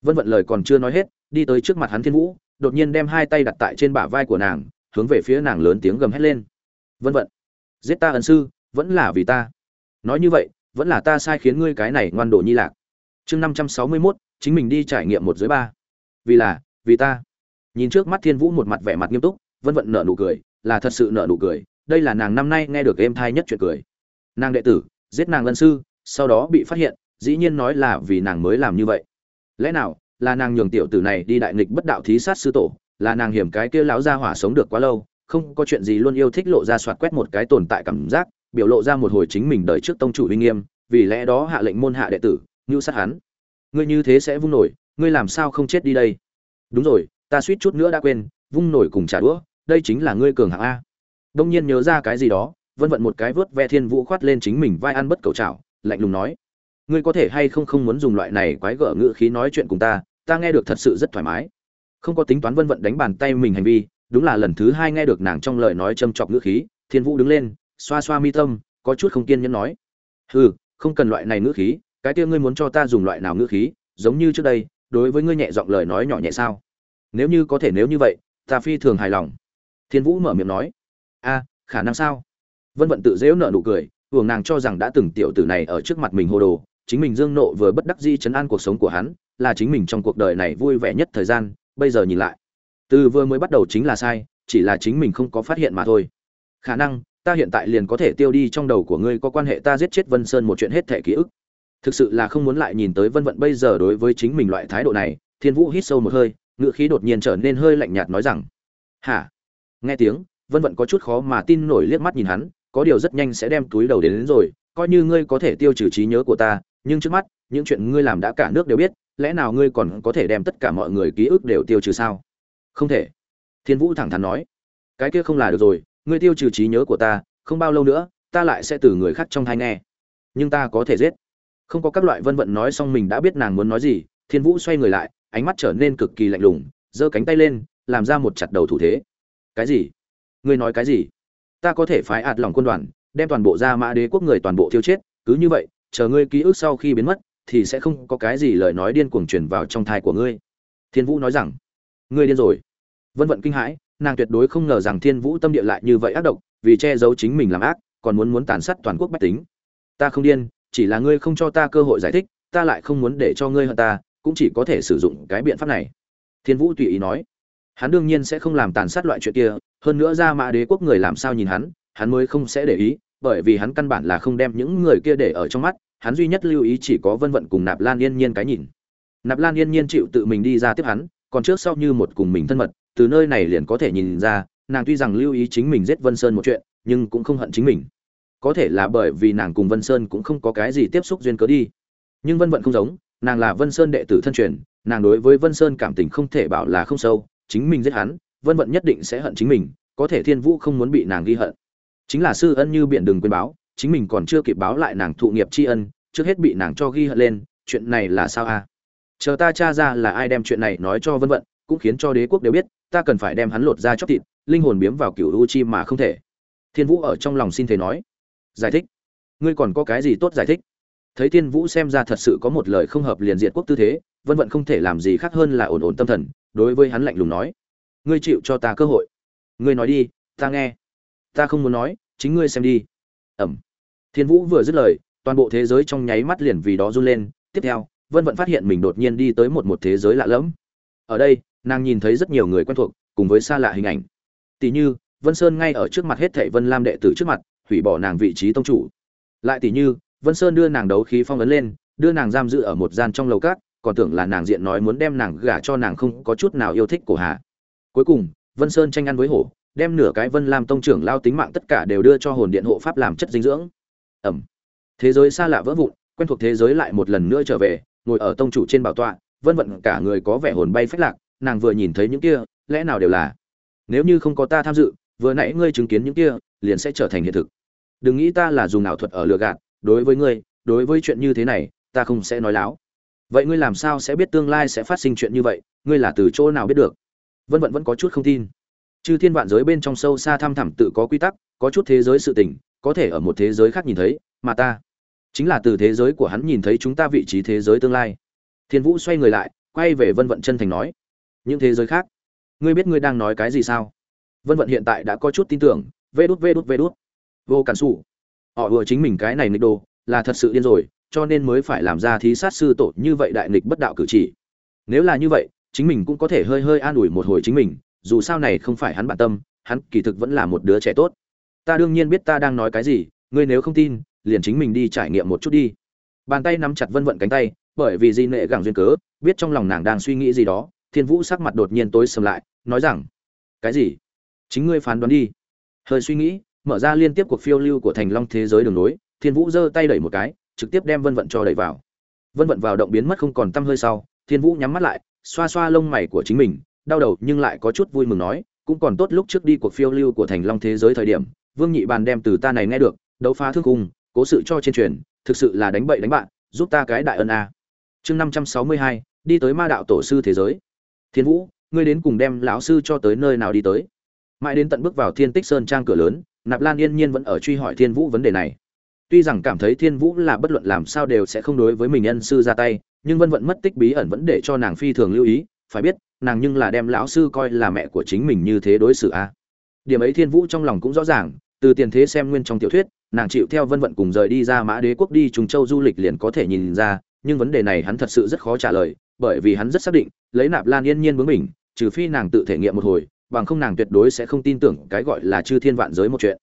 Vân vận lời còn chưa nói hết, đi tới trước mặt hắn thiên vũ, đột nhiên đem hai tay đặt tại trên bả vai của nàng, hướng về phía nàng lớn tiếng gầm hét lên. Vân vận, giết ta ân sư, vẫn là vì ta. Nói như vậy, vẫn là ta sai khiến ngươi cái này ngoan đồ nhi lạc. Chương năm trăm sáu mươi mốt chính mình đi trải nghiệm một dưới ba. Vì là, vì ta. Nhìn trước mắt thiên vũ một mặt vẻ mặt nghiêm túc, vân vận nợ nụ cười, là thật sự nợ nụ cười, đây là nàng năm nay nghe được em thai nhất chuyện cười. Nàng đệ tử, giết nàng lân sư, sau đó bị phát hiện, dĩ nhiên nói là vì nàng mới làm như vậy. Lẽ nào, là nàng nhường tiểu tử này đi đại nghịch bất đạo thí sát sư tổ, là nàng hiểm cái kia láo ra hỏa sống được quá lâu, không có chuyện gì luôn yêu thích lộ ra soạt quét một cái tồn tại cảm giác, biểu lộ ra một hồi chính mình đợi trước tông chủ uy nghiêm, vì lẽ đó hạ lệnh môn hạ đệ tử như sát hắn ngươi như thế sẽ vung nổi, ngươi làm sao không chết đi đây? Đúng rồi, ta suýt chút nữa đã quên, vung nổi cùng trả đũa, đây chính là ngươi cường hạng a. Đông nhiên nhớ ra cái gì đó, vân vận một cái vớt ve thiên vũ khoát lên chính mình vai ăn bất cầu chảo, lạnh lùng nói. Ngươi có thể hay không không muốn dùng loại này quái gở ngữ khí nói chuyện cùng ta ta nghe được thật sự rất thoải mái. Không có tính toán vân vận đánh bàn tay mình hành vi, đúng là lần thứ hai nghe được nàng trong lời nói châm chọc ngữ khí, thiên vũ đứng lên, xoa xoa mi tâm, có chút không kiên nhẫn nói. Hừ, không cần loại này ngữ khí cái kia ngươi muốn cho ta dùng loại nào ngữ khí, giống như trước đây, đối với ngươi nhẹ giọng lời nói nhỏ nhẹ sao? Nếu như có thể nếu như vậy, ta phi thường hài lòng. Thiên vũ mở miệng nói. A, khả năng sao? Vân vận tự dễu nợ nụ cười, hưởng nàng cho rằng đã từng tiểu tử này ở trước mặt mình hồ đồ, chính mình dương nộ vừa bất đắc di chấn an cuộc sống của hắn, là chính mình trong cuộc đời này vui vẻ nhất thời gian, bây giờ nhìn lại. Từ vừa mới bắt đầu chính là sai, chỉ là chính mình không có phát hiện mà thôi. Khả năng, ta hiện tại liền có thể tiêu đi trong đầu của ngươi có quan hệ ta giết chết vân sơn một chuyện hết thể ký ức thực sự là không muốn lại nhìn tới vân vận bây giờ đối với chính mình loại thái độ này thiên vũ hít sâu một hơi ngựa khí đột nhiên trở nên hơi lạnh nhạt nói rằng hả? Nghe tiếng vân vận có chút khó mà tin nổi liếc mắt nhìn hắn có điều rất nhanh sẽ đem túi đầu đến, đến rồi coi như ngươi có thể tiêu trừ trí nhớ của ta nhưng trước mắt những chuyện ngươi làm đã cả nước đều biết lẽ nào ngươi còn có thể đem tất cả mọi người ký ức đều tiêu trừ sao? Không thể. Thiên vũ thẳng thắn nói cái kia không là được rồi ngươi tiêu trừ trí nhớ của ta không bao lâu nữa ta lại sẽ từ người khác trong thai nghe. Nhưng ta có thể giết không có các loại vân vận nói xong mình đã biết nàng muốn nói gì, thiên vũ xoay người lại, ánh mắt trở nên cực kỳ lạnh lùng, giơ cánh tay lên, làm ra một chặt đầu thủ thế. Cái gì? Ngươi nói cái gì? Ta có thể phái ạt lòng quân đoàn, đem toàn bộ gia mã đế quốc người toàn bộ tiêu chết, cứ như vậy, chờ ngươi ký ức sau khi biến mất, thì sẽ không có cái gì lời nói điên cuồng truyền vào trong thai của ngươi. Thiên vũ nói rằng, ngươi điên rồi. Vân vận kinh hãi, nàng tuyệt đối không ngờ rằng thiên vũ tâm địa lại như vậy ác độc, vì che giấu chính mình làm ác, còn muốn muốn tàn sát toàn quốc bách tính. Ta không điên chỉ là ngươi không cho ta cơ hội giải thích, ta lại không muốn để cho ngươi hận ta, cũng chỉ có thể sử dụng cái biện pháp này. Thiên vũ tùy ý nói. Hắn đương nhiên sẽ không làm tàn sát loại chuyện kia, hơn nữa ra mã đế quốc người làm sao nhìn hắn hắn mới không sẽ để ý, bởi vì hắn căn bản là không đem những người kia để ở trong mắt, hắn duy nhất lưu ý chỉ có vân vận cùng nạp lan yên nhiên cái nhìn. Nạp lan yên nhiên chịu tự mình đi ra tiếp hắn, còn trước sau như một cùng mình thân mật, từ nơi này liền có thể nhìn ra, nàng tuy rằng lưu ý chính mình giết vân sơn một chuyện, nhưng cũng không hận chính mình có thể là bởi vì nàng cùng vân sơn cũng không có cái gì tiếp xúc duyên cớ đi. Nhưng vân vận không giống, nàng là vân sơn đệ tử thân truyền, nàng đối với vân sơn cảm tình không thể bảo là không sâu, chính mình giết hắn, vân vận nhất định sẽ hận chính mình, có thể thiên vũ không muốn bị nàng ghi hận. Chính là sư ân như biển đừng quên báo, chính mình còn chưa kịp báo lại nàng thụ nghiệp tri ân, trước hết bị nàng cho ghi hận lên, chuyện này là sao a? Chờ ta tra ra là ai đem chuyện này nói cho vân vận, cũng khiến cho đế quốc đều biết, ta cần phải đem hắn lột ra chóc thịt, linh hồn biếm vào cựu u chi mà không thể. Thiên vũ ở trong lòng xin thề nói giải thích. Ngươi còn có cái gì tốt giải thích? Thấy thiên vũ xem ra thật sự có một lời không hợp liền diện quốc tư thế, vân vận không thể làm gì khác hơn là ổn ổn tâm thần, đối với hắn lạnh lùng nói. Ngươi chịu cho ta cơ hội. Ngươi nói đi, ta nghe. Ta không muốn nói, chính ngươi xem đi. Ẩm. Thiên vũ vừa dứt lời, toàn bộ thế giới trong nháy mắt liền vì đó run lên. Tiếp theo, vân vận phát hiện mình đột nhiên đi tới một một thế giới lạ lẫm. Ở đây, nàng nhìn thấy rất nhiều người quen thuộc, cùng với xa lạ hình ảnh. Tỷ như, vân sơn ngay ở trước mặt hết thảy vân lam đệ tử trước mặt hủy bỏ nàng vị trí tông chủ. Lại tỷ như, vân sơn đưa nàng đấu khí phong ấn lên, đưa nàng giam giữ ở một gian trong lầu cát, còn tưởng là nàng diện nói muốn đem nàng gả cho nàng không có chút nào yêu thích của hạ. cuối cùng, vân sơn tranh ăn với hổ, đem nửa cái vân lam tông trưởng lao tính mạng tất cả đều đưa cho hồn điện hộ pháp làm chất dinh dưỡng. Ẩm. Thế giới xa lạ vỡ vụn, quen thuộc thế giới lại một lần nữa trở về, ngồi ở tông chủ trên bảo tọa, vân vận cả người có vẻ hồn bay phách lạc, nàng vừa nhìn thấy những kia, lẽ nào đều là, nếu như không có ta tham dự, vừa nãy ngươi chứng kiến những kia liền sẽ trở thành hiện thực. Đừng nghĩ ta là dùng ảo thuật ở lừa gạt, đối với ngươi, đối với chuyện như thế này, ta không sẽ nói láo. Vậy ngươi làm sao sẽ biết tương lai sẽ phát sinh chuyện như vậy, ngươi là từ chỗ nào biết được? Vân vận vẫn có chút không tin. Chư thiên vạn giới bên trong sâu xa thăm thẳm tự có quy tắc, có chút thế giới sự tình, có thể ở một thế giới khác nhìn thấy, mà ta chính là từ thế giới của hắn nhìn thấy chúng ta vị trí thế giới tương lai. Thiên vũ xoay người lại, quay về vân vận chân thành nói, những thế giới khác, ngươi biết ngươi đang nói cái gì sao? Vân vận hiện tại đã có chút tin tưởng vê đút vê đút vê đút. Vô cản xù họ vừa chính mình cái này nịch đồ, là thật sự điên rồi, cho nên mới phải làm ra thí sát sư tổ như vậy đại nghịch bất đạo cử chỉ. Nếu là như vậy, chính mình cũng có thể hơi hơi an ủi một hồi chính mình, dù sao này không phải hắn bản tâm, hắn kỳ thực vẫn là một đứa trẻ tốt. Ta đương nhiên biết ta đang nói cái gì, ngươi nếu không tin, liền chính mình đi trải nghiệm một chút đi. Bàn tay nắm chặt vân vận cánh tay, bởi vì di nệ gẳng duyên cớ, biết trong lòng nàng đang suy nghĩ gì đó, thiên vũ sắc mặt đột nhiên tối sầm lại, nói rằng, cái gì? Chính ngươi phán đoán đi hơi suy nghĩ, mở ra liên tiếp cuộc phiêu lưu của thành long thế giới đường nối, thiên vũ giơ tay đẩy một cái, trực tiếp đem vân vận cho đẩy vào. Vân vận vào động biến mất không còn tăm hơi sau, thiên vũ nhắm mắt lại, xoa xoa lông mày của chính mình, đau đầu nhưng lại có chút vui mừng nói, cũng còn tốt lúc trước đi cuộc phiêu lưu của thành long thế giới thời điểm, vương nhị bàn đem từ ta này nghe được, đấu phá thương cung cố sự cho trên truyền, thực sự là đánh bậy đánh bạn, giúp ta cái đại ân a. Chương năm trăm sáu mươi hai, đi tới ma đạo tổ sư thế giới. Thiên vũ, ngươi đến cùng đem lão sư cho tới nơi nào đi tới? Mãi đến tận bước vào thiên tích sơn trang cửa lớn, nạp lan yên nhiên vẫn ở truy hỏi thiên vũ vấn đề này. Tuy rằng cảm thấy thiên vũ là bất luận làm sao đều sẽ không đối với mình nhân sư ra tay, nhưng vân vận mất tích bí ẩn vẫn để cho nàng phi thường lưu ý, phải biết, nàng nhưng là đem lão sư coi là mẹ của chính mình như thế đối xử a. Điểm ấy thiên vũ trong lòng cũng rõ ràng, từ tiền thế xem nguyên trong tiểu thuyết, nàng chịu theo vân vận cùng rời đi ra mã đế quốc đi trùng châu du lịch liền có thể nhìn ra, nhưng vấn đề này hắn thật sự rất khó trả lời, bởi vì hắn rất xác định, lấy nạp lan yên nhiên bướng mình trừ phi nàng tự thể nghiệm một hồi bằng không nàng tuyệt đối sẽ không tin tưởng cái gọi là chư thiên vạn giới một chuyện.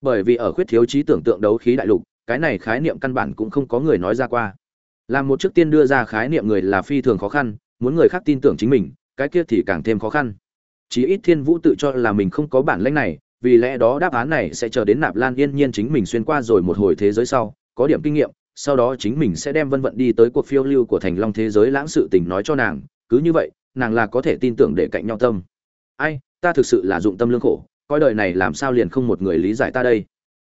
Bởi vì ở khuyết thiếu trí tưởng tượng đấu khí đại lục, cái này khái niệm căn bản cũng không có người nói ra qua. Làm một trước tiên đưa ra khái niệm người là phi thường khó khăn, muốn người khác tin tưởng chính mình, cái kia thì càng thêm khó khăn. Chí ít thiên vũ tự cho là mình không có bản lĩnh này, vì lẽ đó đáp án này sẽ chờ đến nạp lan yên nhiên chính mình xuyên qua rồi một hồi thế giới sau, có điểm kinh nghiệm, sau đó chính mình sẽ đem vân vận đi tới cuộc phiêu lưu của thành long thế giới lãng sự tình nói cho nàng, cứ như vậy, nàng là có thể tin tưởng để cạnh nhau tâm. Ai ta thực sự là dụng tâm lương khổ, coi đời này làm sao liền không một người lý giải ta đây.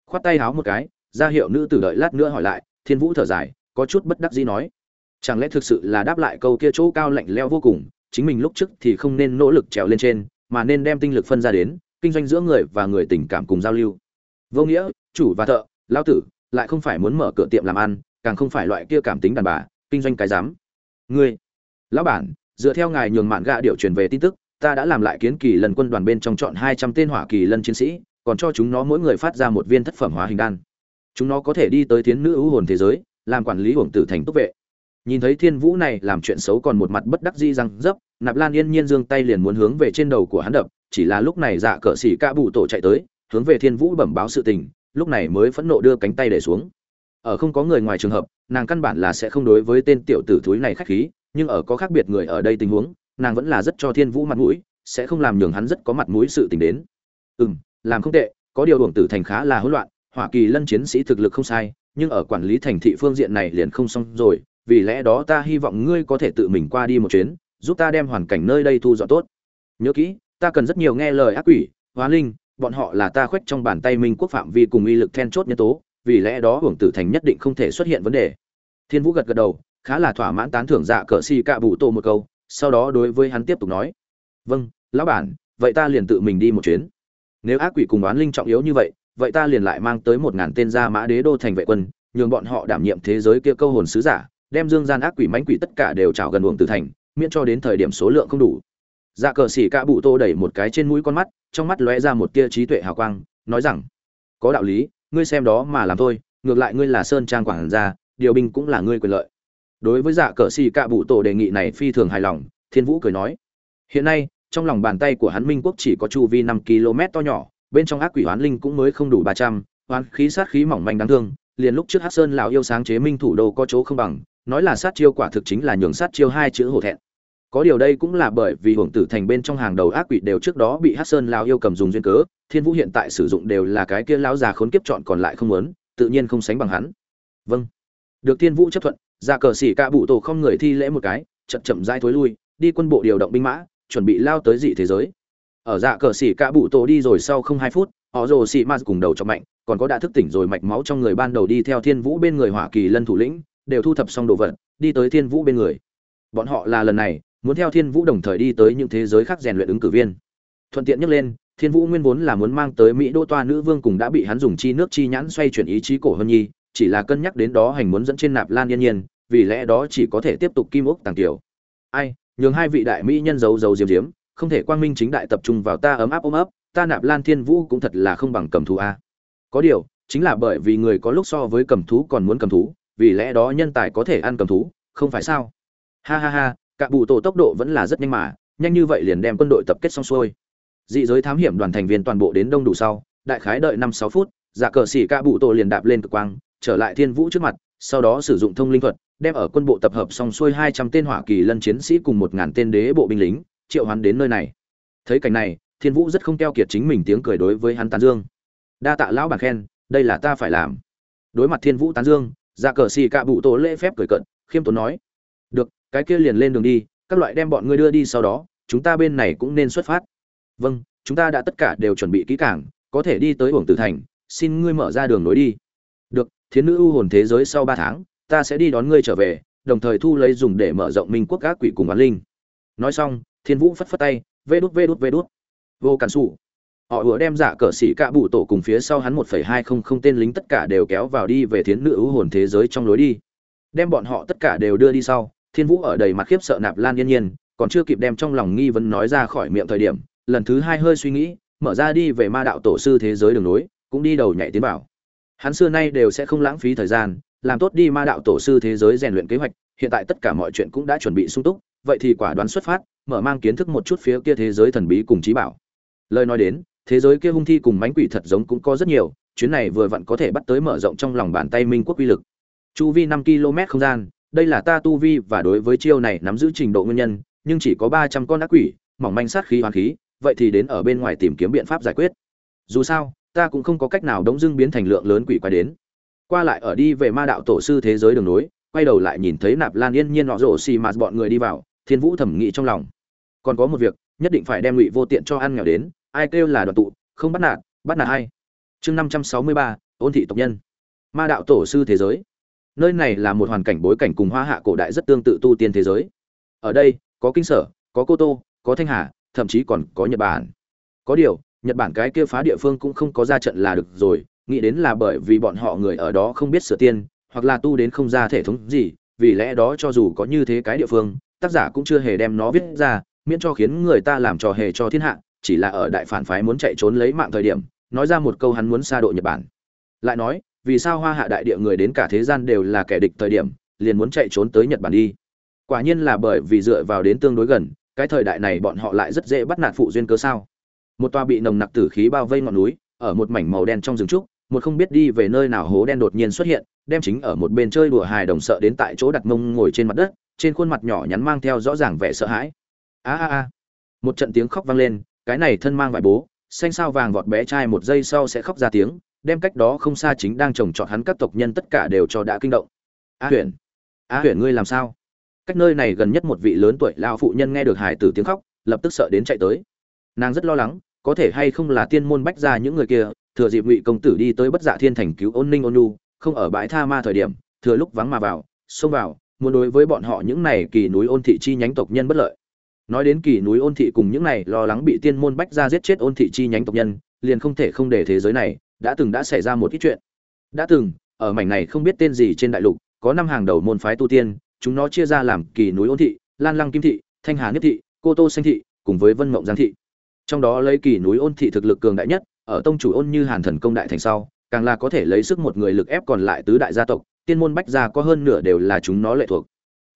Khoát tay háo một cái, ra hiệu nữ tử đợi lát nữa hỏi lại, thiên vũ thở dài, có chút bất đắc dĩ nói. Chẳng lẽ thực sự là đáp lại câu kia chỗ cao lạnh leo vô cùng, chính mình lúc trước thì không nên nỗ lực trèo lên trên, mà nên đem tinh lực phân ra đến, kinh doanh giữa người và người tình cảm cùng giao lưu. Vô nghĩa, chủ và thợ, lão tử, lại không phải muốn mở cửa tiệm làm ăn, càng không phải loại kia cảm tính đàn bà, kinh doanh cái dám ngươi, lão bản, dựa theo ngài nhường mạn gạ điều truyền về tin tức ta đã làm lại kiến kỳ lần quân đoàn bên trong chọn hai trăm tên hỏa kỳ lân chiến sĩ, còn cho chúng nó mỗi người phát ra một viên thất phẩm hóa hình đan. Chúng nó có thể đi tới tiến nữ ưu hồn thế giới, làm quản lý uổng tử thành túc vệ. Nhìn thấy thiên vũ này làm chuyện xấu còn một mặt bất đắc dĩ răng dấp, nạp lan yên nhiên giương tay liền muốn hướng về trên đầu của hắn đập, chỉ là lúc này dạ cờ sĩ ca bụ tổ chạy tới, hướng về thiên vũ bẩm báo sự tình, lúc này mới phẫn nộ đưa cánh tay để xuống. Ở không có người ngoài trường hợp, nàng căn bản là sẽ không đối với tên tiểu tử thúi này khách khí, nhưng ở có khác biệt người ở đây tình huống nàng vẫn là rất cho thiên vũ mặt mũi, sẽ không làm nhường hắn rất có mặt mũi sự tình đến. Ừ m làm không tệ, có điều hưởng tử thành khá là hỗn loạn hoa kỳ lân chiến sĩ thực lực không sai, nhưng ở quản lý thành thị phương diện này liền không xong rồi, vì lẽ đó ta hy vọng ngươi có thể tự mình qua đi một chuyến, giúp ta đem hoàn cảnh nơi đây thu dọn tốt. Nhớ kỹ, ta cần rất nhiều nghe lời ác quỷ, hóa linh, bọn họ là ta khoách trong bàn tay minh quốc phạm vi cùng uy lực then chốt nhân tố, vì lẽ đó hưởng tử thành nhất định không thể xuất hiện vấn đề. Thiên vũ gật gật đầu, khá là thỏa mãn tán thưởng dạ cờ si cạ bụ tô một câu sau đó đối với hắn tiếp tục nói vâng lão bản, vậy ta liền tự mình đi một chuyến. Nếu ác quỷ cùng oán linh trọng yếu như vậy vậy ta liền lại mang tới một ngàn tên gia mã đế đô thành vệ quân, nhường bọn họ đảm nhiệm thế giới kia câu hồn sứ giả, đem dương gian ác quỷ mánh quỷ tất cả đều trào gần uổng từ thành, miễn cho đến thời điểm số lượng không đủ. Dạ cờ xỉ cạ bụ tô đẩy một cái trên mũi con mắt, trong mắt lóe ra một tia trí tuệ hào quang, nói rằng, có đạo lý, ngươi xem đó mà làm thôi, ngược lại ngươi là sơn trang quản gia, điều binh cũng là ngươi quyền lợi đối với dạ cờ xì cạ bụ tổ đề nghị này phi thường hài lòng, thiên vũ cười nói. Hiện nay, trong lòng bàn tay của hắn minh quốc chỉ có chu vi năm km to nhỏ, bên trong ác quỷ hoán linh cũng mới không đủ ba trăm, hoán khí sát khí mỏng manh đáng thương, liền lúc trước hát sơn lão yêu sáng chế minh thủ đô có chỗ không bằng, nói là sát chiêu quả thực chính là nhường sát chiêu hai chữ hổ thẹn. Có điều đây cũng là bởi vì hưởng tử thành bên trong hàng đầu ác quỷ đều trước đó bị hát sơn lão yêu cầm dùng duyên cớ, thiên vũ hiện tại sử dụng đều là cái kia lão già khốn kiếp chọn còn lại không muốn, tự nhiên không sánh bằng hắn. Vâng. Được thiên vũ chấp thuận dạ cờ sĩ cả bụ tổ không người thi lễ một cái, chậm chậm dai thối lui, đi quân bộ điều động binh mã, chuẩn bị lao tới dị thế giới. Ở dạ cờ sĩ cả bụ tổ đi rồi sau không hai phút, họ rồ sĩ ma cùng đầu cho mạnh, còn có đã thức tỉnh rồi mạch máu trong người ban đầu đi theo thiên vũ bên người hỏa kỳ lân thủ lĩnh, đều thu thập xong đồ vật, đi tới thiên vũ bên người. Bọn họ là lần này, muốn theo thiên vũ đồng thời đi tới những thế giới khác rèn luyện ứng cử viên. Thuận tiện nhắc lên, thiên vũ nguyên vốn là muốn mang tới mỹ đô toa nữ vương cùng đã bị hắn dùng chi nước chi nhãn xoay chuyển ý chí cổ hơn nhi, chỉ là cân nhắc đến đó hành muốn dẫn trên nạp lan yên nhiên vì lẽ đó chỉ có thể tiếp tục kim ốc tàng tiểu. Ai, nhường hai vị đại mỹ nhân giấu giấu diếm diếm không thể quang minh chính đại tập trung vào ta ấm áp ôm ấp, ta nạp lan thiên vũ cũng thật là không bằng cầm thú a. Có điều, chính là bởi vì người có lúc so với cầm thú còn muốn cầm thú, vì lẽ đó nhân tài có thể ăn cầm thú, không phải sao? Ha ha ha, cả bụ tổ tốc độ vẫn là rất nhanh mà, nhanh như vậy liền đem quân đội tập kết xong xuôi. Dị giới thám hiểm đoàn thành viên toàn bộ đến đông đủ sau, đại khái đợi năm sáu phút, giả cờ xỉ cả bụ tổ liền đạp lên cực quang, trở lại thiên vũ trước mặt, sau đó sử dụng thông linh thuật đem ở quân bộ tập hợp xong xuôi hai trăm tên hỏa kỳ lân chiến sĩ cùng một ngàn tên đế bộ binh lính, triệu hắn đến nơi này. Thấy cảnh này, thiên vũ rất không keo kiệt chính mình tiếng cười đối với hắn tán dương. Đa tạ lão bản khen, đây là ta phải làm. Đối mặt thiên vũ tán dương dạ cờ xì cạ bụ tổ lễ phép cười cận khiêm tốn nói, được, cái kia liền lên đường đi, các loại đem bọn ngươi đưa đi sau đó, chúng ta bên này cũng nên xuất phát. Vâng chúng ta đã tất cả đều chuẩn bị kỹ càng, có thể đi tới uổng tử thành, xin ngươi mở ra đường nối đi. Được thiên nữ u hồn thế giới sau ba tháng ta sẽ đi đón ngươi trở về, đồng thời thu lấy dùng để mở rộng minh quốc các quỷ cùng bán linh. Nói xong, thiên vũ phất phất tay, vê đút vê đút vê đút. Vô cản xù họ vừa đem giả cờ sĩ cạ bụ tổ cùng phía sau hắn một phẩy hai không không tên lính tất cả đều kéo vào đi về thiến nữ ưu hồn thế giới trong lối đi. Đem bọn họ tất cả đều đưa đi sau, thiên vũ ở đầy mặt khiếp sợ nạp lan yên nhiên, còn chưa kịp đem trong lòng nghi vấn nói ra khỏi miệng thời điểm, lần thứ hai hơi suy nghĩ, mở ra đi về ma đạo tổ sư thế giới đường lối cũng đi đầu nhảy tiến bảo hắn xưa nay đều sẽ không lãng phí thời gian làm tốt đi ma đạo tổ sư thế giới rèn luyện kế hoạch, hiện tại tất cả mọi chuyện cũng đã chuẩn bị sung túc, vậy thì quả đoán xuất phát, mở mang kiến thức một chút phía kia thế giới thần bí cùng trí bảo. Lời nói đến, thế giới kia hung thi cùng mánh quỷ thật giống cũng có rất nhiều, chuyến này vừa vặn có thể bắt tới mở rộng trong lòng bàn tay minh quốc uy lực. Chu vi năm km không gian, đây là ta tu vi và đối với chiêu này nắm giữ trình độ nguyên nhân, nhưng chỉ có ba trăm con ác quỷ, mỏng manh sát khí hoàn khí, vậy thì đến ở bên ngoài tìm kiếm biện pháp giải quyết. Dù sao, ta cũng không có cách nào đống dưng biến thành lượng lớn quỷ quái đến qua lại ở đi về ma đạo tổ sư thế giới đường nối, quay đầu lại nhìn thấy nạp lan yên nhiên nọ rổ xì mà bọn người đi vào, thiên vũ thẩm nghĩ trong lòng. Còn có một việc, nhất định phải đem ngụy vô tiện cho ăn nghèo đến, ai kêu là đoàn tụ, không bắt nạt bắt nạt hay chương năm trăm sáu mươi ba, ôn thị tộc nhân. Ma đạo tổ sư thế giới. Nơi này là một hoàn cảnh bối cảnh cùng hoa hạ cổ đại rất tương tự tu tiên thế giới. Ở đây, có kinh sở, có cô tô, có thanh hà, thậm chí còn có nhật bản. Có điều, nhật bản cái kia phá địa phương cũng không có ra trận là được rồi nghĩ đến là bởi vì bọn họ người ở đó không biết sửa tiên, hoặc là tu đến không ra thể thống gì, vì lẽ đó cho dù có như thế cái địa phương, tác giả cũng chưa hề đem nó viết ra, miễn cho khiến người ta làm trò hề cho thiên hạ, chỉ là ở đại phản phái muốn chạy trốn lấy mạng thời điểm, nói ra một câu hắn muốn xa độ nhật bản. Lại nói, vì sao hoa hạ đại địa người đến cả thế gian đều là kẻ địch thời điểm, liền muốn chạy trốn tới nhật bản đi? Quả nhiên là bởi vì dựa vào đến tương đối gần, cái thời đại này bọn họ lại rất dễ bắt nạt phụ duyên cơ sao? Một toa bị nồng nặc tử khí bao vây ngọn núi, ở một mảnh màu đen trong rừng trúc một không biết đi về nơi nào hố đen đột nhiên xuất hiện, đem chính ở một bên chơi đùa hài đồng sợ đến tại chỗ đặt mông ngồi trên mặt đất, trên khuôn mặt nhỏ nhắn mang theo rõ ràng vẻ sợ hãi. A a a. Một trận tiếng khóc vang lên, cái này thân mang vải bố, xanh sao vàng vọt bé trai một giây sau sẽ khóc ra tiếng, đem cách đó không xa chính đang trồng trọt hắn các tộc nhân tất cả đều cho đã kinh động. A huyền a huyền ngươi làm sao? Cách nơi này gần nhất một vị lớn tuổi lao phụ nhân nghe được hải tử tiếng khóc, lập tức sợ đến chạy tới. Nàng rất lo lắng, có thể hay không là tiên môn bách ra những người kia thừa dịp ngụy công tử đi tới bất dạ thiên thành cứu ôn ninh ôn nu không ở bãi tha ma thời điểm, thừa lúc vắng mà vào, xông vào, muốn đối với bọn họ những này kỳ núi ôn thị chi nhánh tộc nhân bất lợi. Nói đến kỳ núi ôn thị cùng những này lo lắng bị tiên môn bách ra giết chết ôn thị chi nhánh tộc nhân, liền không thể không để thế giới này, đã từng đã xảy ra một ít chuyện. Đã từng, ở mảnh này không biết tên gì trên đại lục, có năm hàng đầu môn phái tu tiên, chúng nó chia ra làm kỳ núi ôn thị, lan lăng kim thị, thanh hà nhất thị, cô tô xanh thị, cùng với vân mộng giang thị. Trong đó lấy kỳ núi ôn thị thực lực cường đại nhất ở tông chủ ôn như hàn thần công đại thành sau, càng là có thể lấy sức một người lực ép còn lại tứ đại gia tộc, tiên môn bách gia có hơn nửa đều là chúng nó lệ thuộc.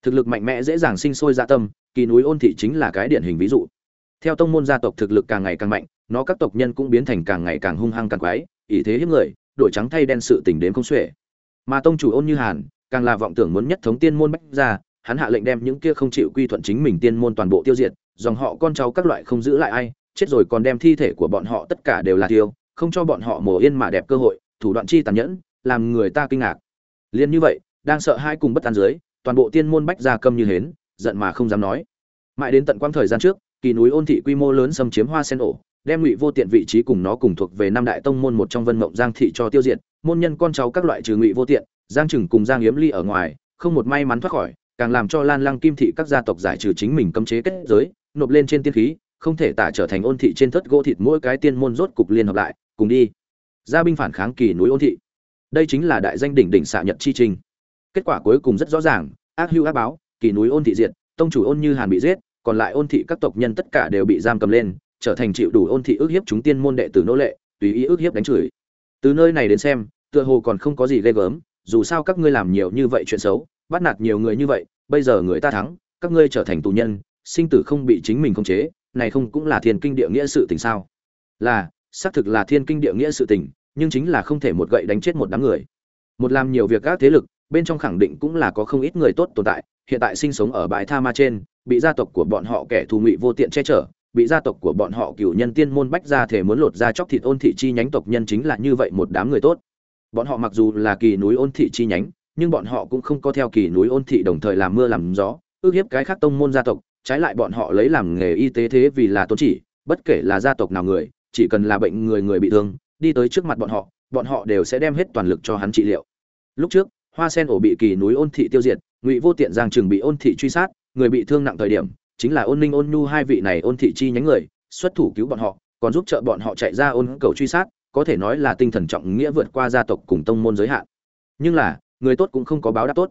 Thực lực mạnh mẽ dễ dàng sinh sôi gia tâm, kỳ núi ôn thị chính là cái điển hình ví dụ. Theo tông môn gia tộc thực lực càng ngày càng mạnh, nó các tộc nhân cũng biến thành càng ngày càng hung hăng càng quái, ỷ thế hiếp người, đổi trắng thay đen sự tình đến không xuể. Mà tông chủ ôn như hàn, càng là vọng tưởng muốn nhất thống tiên môn bách gia, hắn hạ lệnh đem những kia không chịu quy thuận chính mình tiên môn toàn bộ tiêu diệt, dòng họ con cháu các loại không giữ lại ai chết rồi còn đem thi thể của bọn họ tất cả đều là tiêu, không cho bọn họ mồ yên mà đẹp cơ hội, thủ đoạn chi tàn nhẫn, làm người ta kinh ngạc. Liên như vậy, đang sợ hai cùng bất an dưới, toàn bộ tiên môn bách gia câm như hến, giận mà không dám nói. Mãi đến tận quãng thời gian trước, kỳ núi ôn thị quy mô lớn xâm chiếm hoa sen ổ, đem ngụy vô tiện vị trí cùng nó cùng thuộc về năm đại tông môn một trong vân mộng giang thị cho tiêu diệt, môn nhân con cháu các loại trừ ngụy vô tiện, giang trừng cùng giang yếm ly ở ngoài, không một may mắn thoát khỏi, càng làm cho lan lăng kim thị các gia tộc giải trừ chính mình cấm chế kết giới, nộp lên trên tiên khí không thể tả trở thành ôn thị trên thất gỗ thịt mỗi cái tiên môn rốt cục liên hợp lại, cùng đi. Gia binh phản kháng kỳ núi ôn thị. Đây chính là đại danh đỉnh đỉnh xạ nhật chi trình. Kết quả cuối cùng rất rõ ràng, ác hưu ác báo, kỳ núi ôn thị diệt, tông chủ ôn như hàn bị giết, còn lại ôn thị các tộc nhân tất cả đều bị giam cầm lên, trở thành chịu đủ ôn thị ước hiếp chúng tiên môn đệ tử nô lệ, tùy ý ước hiếp đánh chửi. Từ nơi này đến xem, tựa hồ còn không có gì ghê gớm, dù sao các ngươi làm nhiều như vậy chuyện xấu, bắt nạt nhiều người như vậy, bây giờ người ta thắng, các ngươi trở thành tù nhân, sinh tử không bị chính mình khống chế này không cũng là thiên kinh địa nghĩa sự tình sao? Là, xác thực là thiên kinh địa nghĩa sự tình, nhưng chính là không thể một gậy đánh chết một đám người. Một làm nhiều việc các thế lực, bên trong khẳng định cũng là có không ít người tốt tồn tại, hiện tại sinh sống ở bãi tha ma trên, bị gia tộc của bọn họ kẻ thù ngụy vô tiện che chở, bị gia tộc của bọn họ cửu nhân tiên môn bách ra thể muốn lột ra chóc thịt ôn thị chi nhánh tộc nhân chính là như vậy một đám người tốt. Bọn họ mặc dù là kỳ núi ôn thị chi nhánh, nhưng bọn họ cũng không có theo kỳ núi ôn thị đồng thời làm mưa làm gió, ước hiếp cái khác tông môn gia tộc trái lại bọn họ lấy làm nghề y tế thế vì là tôn chỉ, bất kể là gia tộc nào người, chỉ cần là bệnh người người bị thương, đi tới trước mặt bọn họ bọn họ đều sẽ đem hết toàn lực cho hắn trị liệu. Lúc trước, hoa sen ổ bị kỳ núi ôn thị tiêu diệt, ngụy vô tiện giang trường bị ôn thị truy sát, người bị thương nặng thời điểm, chính là ôn ninh ôn nhu hai vị này ôn thị chi nhánh người, xuất thủ cứu bọn họ, còn giúp trợ bọn họ chạy ra ôn cầu truy sát, có thể nói là tinh thần trọng nghĩa vượt qua gia tộc cùng tông môn giới hạn. Nhưng là, người tốt cũng không có báo đáp tốt.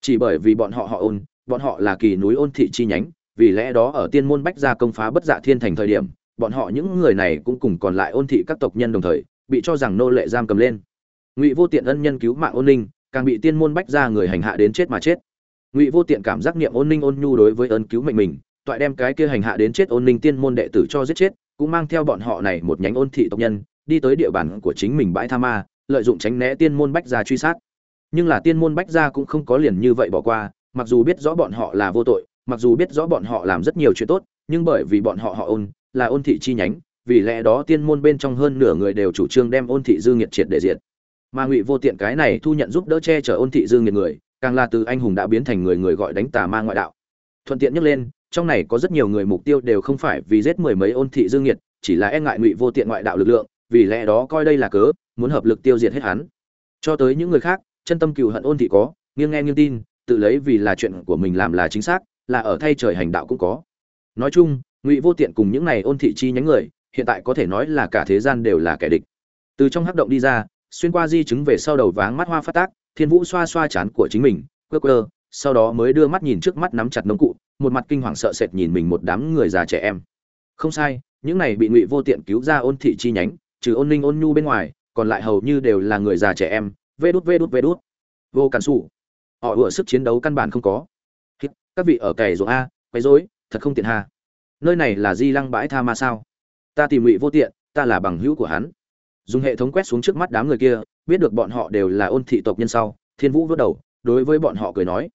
Chỉ bởi vì bọn họ họ ôn, bọn họ là kỳ núi ôn thị chi nhánh vì lẽ đó ở tiên môn bách gia công phá bất dạ thiên thành thời điểm, bọn họ những người này cũng cùng còn lại ôn thị các tộc nhân đồng thời, bị cho rằng nô lệ giam cầm lên. Ngụy vô tiện ân nhân cứu mạng ôn ninh, càng bị tiên môn bách gia người hành hạ đến chết mà chết. Ngụy vô tiện cảm giác niệm ôn ninh ôn nhu đối với ơn cứu mệnh mình, toại đem cái kia hành hạ đến chết ôn ninh tiên môn đệ tử cho giết chết, cũng mang theo bọn họ này một nhánh ôn thị tộc nhân, đi tới địa bàn của chính mình bãi tha ma, lợi dụng tránh né tiên môn bách gia truy sát. Nhưng là tiên môn bách gia cũng không có liền như vậy bỏ qua, mặc dù biết rõ bọn họ là vô tội mặc dù biết rõ bọn họ làm rất nhiều chuyện tốt nhưng bởi vì bọn họ họ ôn là ôn thị chi nhánh vì lẽ đó tiên môn bên trong hơn nửa người đều chủ trương đem ôn thị dư nghiệt triệt để diệt. Mà ngụy vô tiện cái này thu nhận giúp đỡ che chở ôn thị dư nghiệt người càng là từ anh hùng đã biến thành người người gọi đánh tà ma ngoại đạo. Thuận tiện nhắc lên trong này có rất nhiều người mục tiêu đều không phải vì giết mười mấy ôn thị dương nghiệt, chỉ là e ngại ngụy vô tiện ngoại đạo lực lượng vì lẽ đó coi đây là cớ muốn hợp lực tiêu diệt hết hắn. Cho tới những người khác chân tâm cừu hận ôn thị có nghiêng nghe nghiêng tin tự lấy vì là chuyện của mình làm là chính xác là ở thay trời hành đạo cũng có. Nói chung ngụy vô tiện cùng những này ôn thị chi nhánh người hiện tại có thể nói là cả thế gian đều là kẻ địch. Từ trong hắc động đi ra xuyên qua di chứng về sau đầu váng mắt hoa phát tác thiên vũ xoa xoa chán của chính mình quơ quơ sau đó mới đưa mắt nhìn trước mắt nắm chặt nông cụ một mặt kinh hoàng sợ sệt nhìn mình một đám người già trẻ em. Không sai những này bị ngụy vô tiện cứu ra ôn thị chi nhánh trừ ôn ninh ôn nhu bên ngoài còn lại hầu như đều là người già trẻ em vê đút vê đút vê đút. Vô cản Sủ, họ ủa sức chiến đấu căn bản không có các vị ở cày ruộng a quấy rối thật không tiện ha nơi này là di lăng bãi tha ma sao? Ta tìm ngụy vô tiện ta là bằng hữu của hắn. Dùng hệ thống quét xuống trước mắt đám người kia biết được bọn họ đều là ôn thị tộc nhân sau thiên vũ vớt đầu đối với bọn họ cười nói.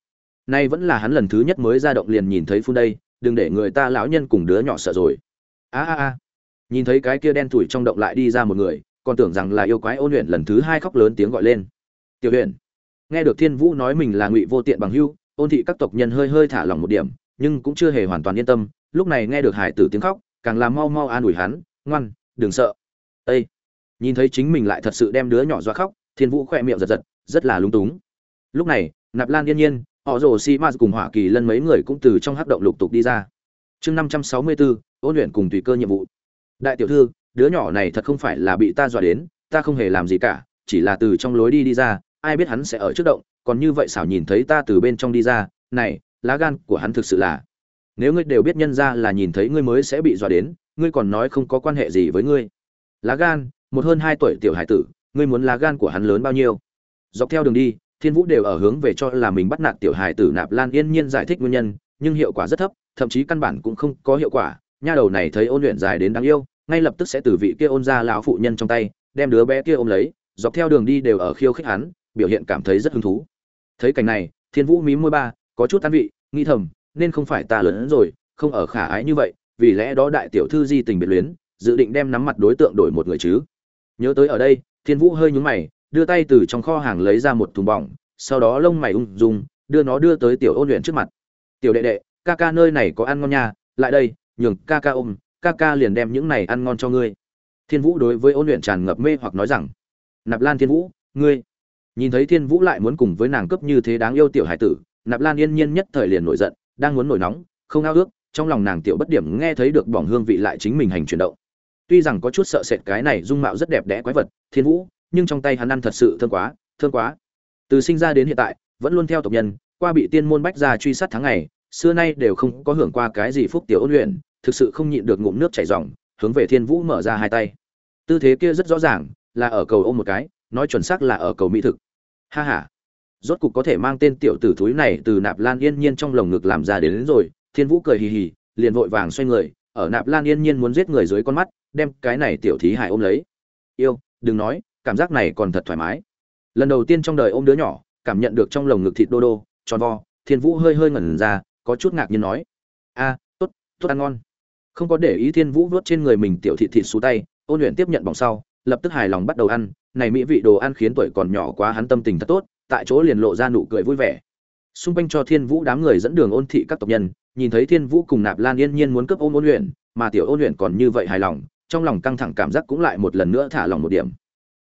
Nay vẫn là hắn lần thứ nhất mới ra động liền nhìn thấy phun đây đừng để người ta lão nhân cùng đứa nhỏ sợ rồi. A a a. Nhìn thấy cái kia đen thủi trong động lại đi ra một người còn tưởng rằng là yêu quái ôn luyện lần thứ hai khóc lớn tiếng gọi lên. Tiểu luyện, nghe được thiên vũ nói mình là ngụy vô tiện bằng hưu ôn thị các tộc nhân hơi hơi thả lỏng một điểm, nhưng cũng chưa hề hoàn toàn yên tâm. Lúc này nghe được hải tử tiếng khóc, càng làm mau mau an ủi hắn, ngoan, đừng sợ. Ây nhìn thấy chính mình lại thật sự đem đứa nhỏ dọa khóc, thiên vũ khoe miệng giật giật, rất là lung túng. Lúc này, nạp lan yên nhiên, họ rồ xi ma cùng hỏa kỳ lân mấy người cũng từ trong hắc động lục tục đi ra. Chương năm trăm sáu mươi bốn ôn luyện cùng tùy cơ nhiệm vụ. Đại tiểu thư, đứa nhỏ này thật không phải là bị ta dọa đến, ta không hề làm gì cả, chỉ là từ trong lối đi đi ra, ai biết hắn sẽ ở trước động còn như vậy xảo nhìn thấy ta từ bên trong đi ra, này, lá gan của hắn thực sự là. Nếu ngươi đều biết nhân ra là nhìn thấy ngươi mới sẽ bị dọa đến, ngươi còn nói không có quan hệ gì với ngươi. Lá gan, một hơn hai tuổi tiểu hải tử, ngươi muốn lá gan của hắn lớn bao nhiêu? Dọc theo đường đi, thiên vũ đều ở hướng về cho là mình bắt nạt tiểu hải tử nạp lan yên nhiên giải thích nguyên nhân, nhưng hiệu quả rất thấp, thậm chí căn bản cũng không có hiệu quả. Nha đầu này thấy ôn luyện dài đến đáng yêu, ngay lập tức sẽ từ vị kia ôn ra lão phụ nhân trong tay, đem đứa bé kia ôm lấy. Dọc theo đường đi đều ở khiêu khích hắn biểu hiện cảm thấy rất hứng thú. Thấy cảnh này, thiên vũ mím môi ba, có chút tan vị nghi thầm, nên không phải ta lớn hơn rồi, không ở khả ái như vậy, vì lẽ đó đại tiểu thư di tình biệt luyến, dự định đem nắm mặt đối tượng đổi một người chứ. Nhớ tới ở đây, thiên vũ hơi nhúng mày, đưa tay từ trong kho hàng lấy ra một thùng bỏng, sau đó lông mày ung dung, đưa nó đưa tới tiểu ôn luyện trước mặt. Tiểu đệ đệ, ca ca nơi này có ăn ngon nha, lại đây, nhường ca ca ôm, ca ca liền đem những này ăn ngon cho ngươi. Thiên vũ đối với ôn luyện tràn ngập mê hoặc nói rằng, nạp lan thiên vũ, ngươi nhìn thấy thiên vũ lại muốn cùng với nàng cướp như thế đáng yêu tiểu hải tử, nạp lan yên nhiên nhất thời liền nổi giận, đang muốn nổi nóng, không ao ước, trong lòng nàng tiểu bất điểm nghe thấy được bỏng hương vị lại chính mình hành chuyển động. Tuy rằng có chút sợ sệt cái này dung mạo rất đẹp đẽ quái vật, thiên vũ, nhưng trong tay hắn ăn thật sự thương quá thương quá. Từ sinh ra đến hiện tại, vẫn luôn theo tộc nhân, qua bị tiên môn bách gia truy sát tháng ngày, xưa nay đều không có hưởng qua cái gì phúc tiểu ôn luyện, thực sự không nhịn được ngụm nước chảy ròng, hướng về thiên vũ mở ra hai tay. Tư thế kia rất rõ ràng, là ở cầu ôm một cái, nói chuẩn xác là ở cầu mỹ thực ha ha. Rốt cục có thể mang tên tiểu tử thúi này từ nạp lan yên nhiên trong lồng ngực làm ra đến, đến rồi. Thiên vũ cười hì hì liền vội vàng xoay người. Ở nạp lan yên nhiên muốn giết người dưới con mắt đem cái này tiểu thí hải ôm lấy. Yêu đừng nói cảm giác này còn thật thoải mái. Lần đầu tiên trong đời ôm đứa nhỏ cảm nhận được trong lồng ngực thịt đô đô tròn vo thiên vũ hơi hơi ngẩn ra có chút ngạc nhiên nói. A tốt tốt ăn ngon. Không có để ý thiên vũ vớt trên người mình tiểu thịt thịt xú tay ôn luyện tiếp nhận bỏng sau lập tức hài lòng bắt đầu ăn. Này mỹ vị đồ ăn khiến tuổi còn nhỏ quá hắn tâm tình thật tốt, tại chỗ liền lộ ra nụ cười vui vẻ. Xung quanh cho thiên vũ đám người dẫn đường ôn thị các tộc nhân, nhìn thấy thiên vũ cùng nạp lan yên nhiên muốn cướp ôm ôn luyện, mà tiểu ôn luyện còn như vậy hài lòng, trong lòng căng thẳng cảm giác cũng lại một lần nữa thả lòng một điểm.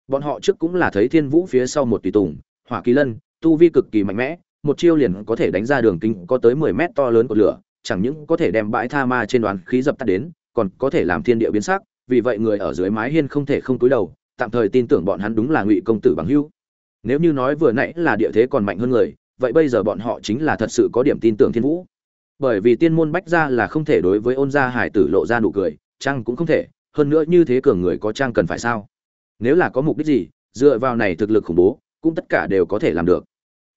Bọn họ trước cũng là thấy thiên vũ phía sau một tùy tùng, hỏa kỳ lân, tu vi cực kỳ mạnh mẽ, một chiêu liền có thể đánh ra đường kinh có tới mười mét to lớn của lửa, chẳng những có thể đem bãi tha ma trên đoàn khí dập tắt đến, còn có thể làm thiên địa biến sắc vì vậy người ở dưới mái hiên không thể không túi đầu, tạm thời tin tưởng bọn hắn đúng là ngụy công tử bằng hữu. Nếu như nói vừa nãy là địa thế còn mạnh hơn người, vậy bây giờ bọn họ chính là thật sự có điểm tin tưởng thiên vũ. Bởi vì tiên môn bách gia là không thể đối với ôn gia hải tử lộ ra nụ cười trang cũng không thể, hơn nữa như thế cường người có trang cần phải sao? Nếu là có mục đích gì, dựa vào này thực lực khủng bố, cũng tất cả đều có thể làm được.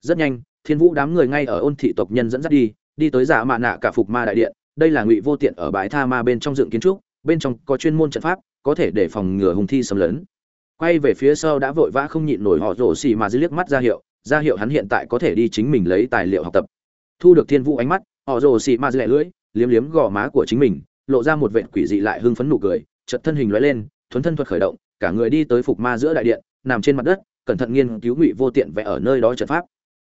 Rất nhanh, thiên vũ đám người ngay ở ôn thị tộc nhân dẫn dắt đi đi tới giả mạ nạ cả phục ma đại điện, đây là ngụy vô tiện ở bãi tha ma bên trong dựng kiến trúc bên trong có chuyên môn trận pháp, có thể để phòng ngừa hùng thi xâm lấn. Quay về phía sau đã vội vã không nhịn nổi họ rổ xì mà dưới liếc mắt ra hiệu ra hiệu hắn hiện tại có thể đi chính mình lấy tài liệu học tập. Thu được thiên vũ ánh mắt, họ rồ xì mà lẹ lưỡi, liếm liếm gò má của chính mình, lộ ra một vệt quỷ dị lại hưng phấn nụ cười chật thân hình lóe lên, thuấn thân thuật khởi động, cả người đi tới phục ma giữa đại điện, nằm trên mặt đất, cẩn thận nghiên cứu ngụy vô tiện vẽ ở nơi đó trận pháp.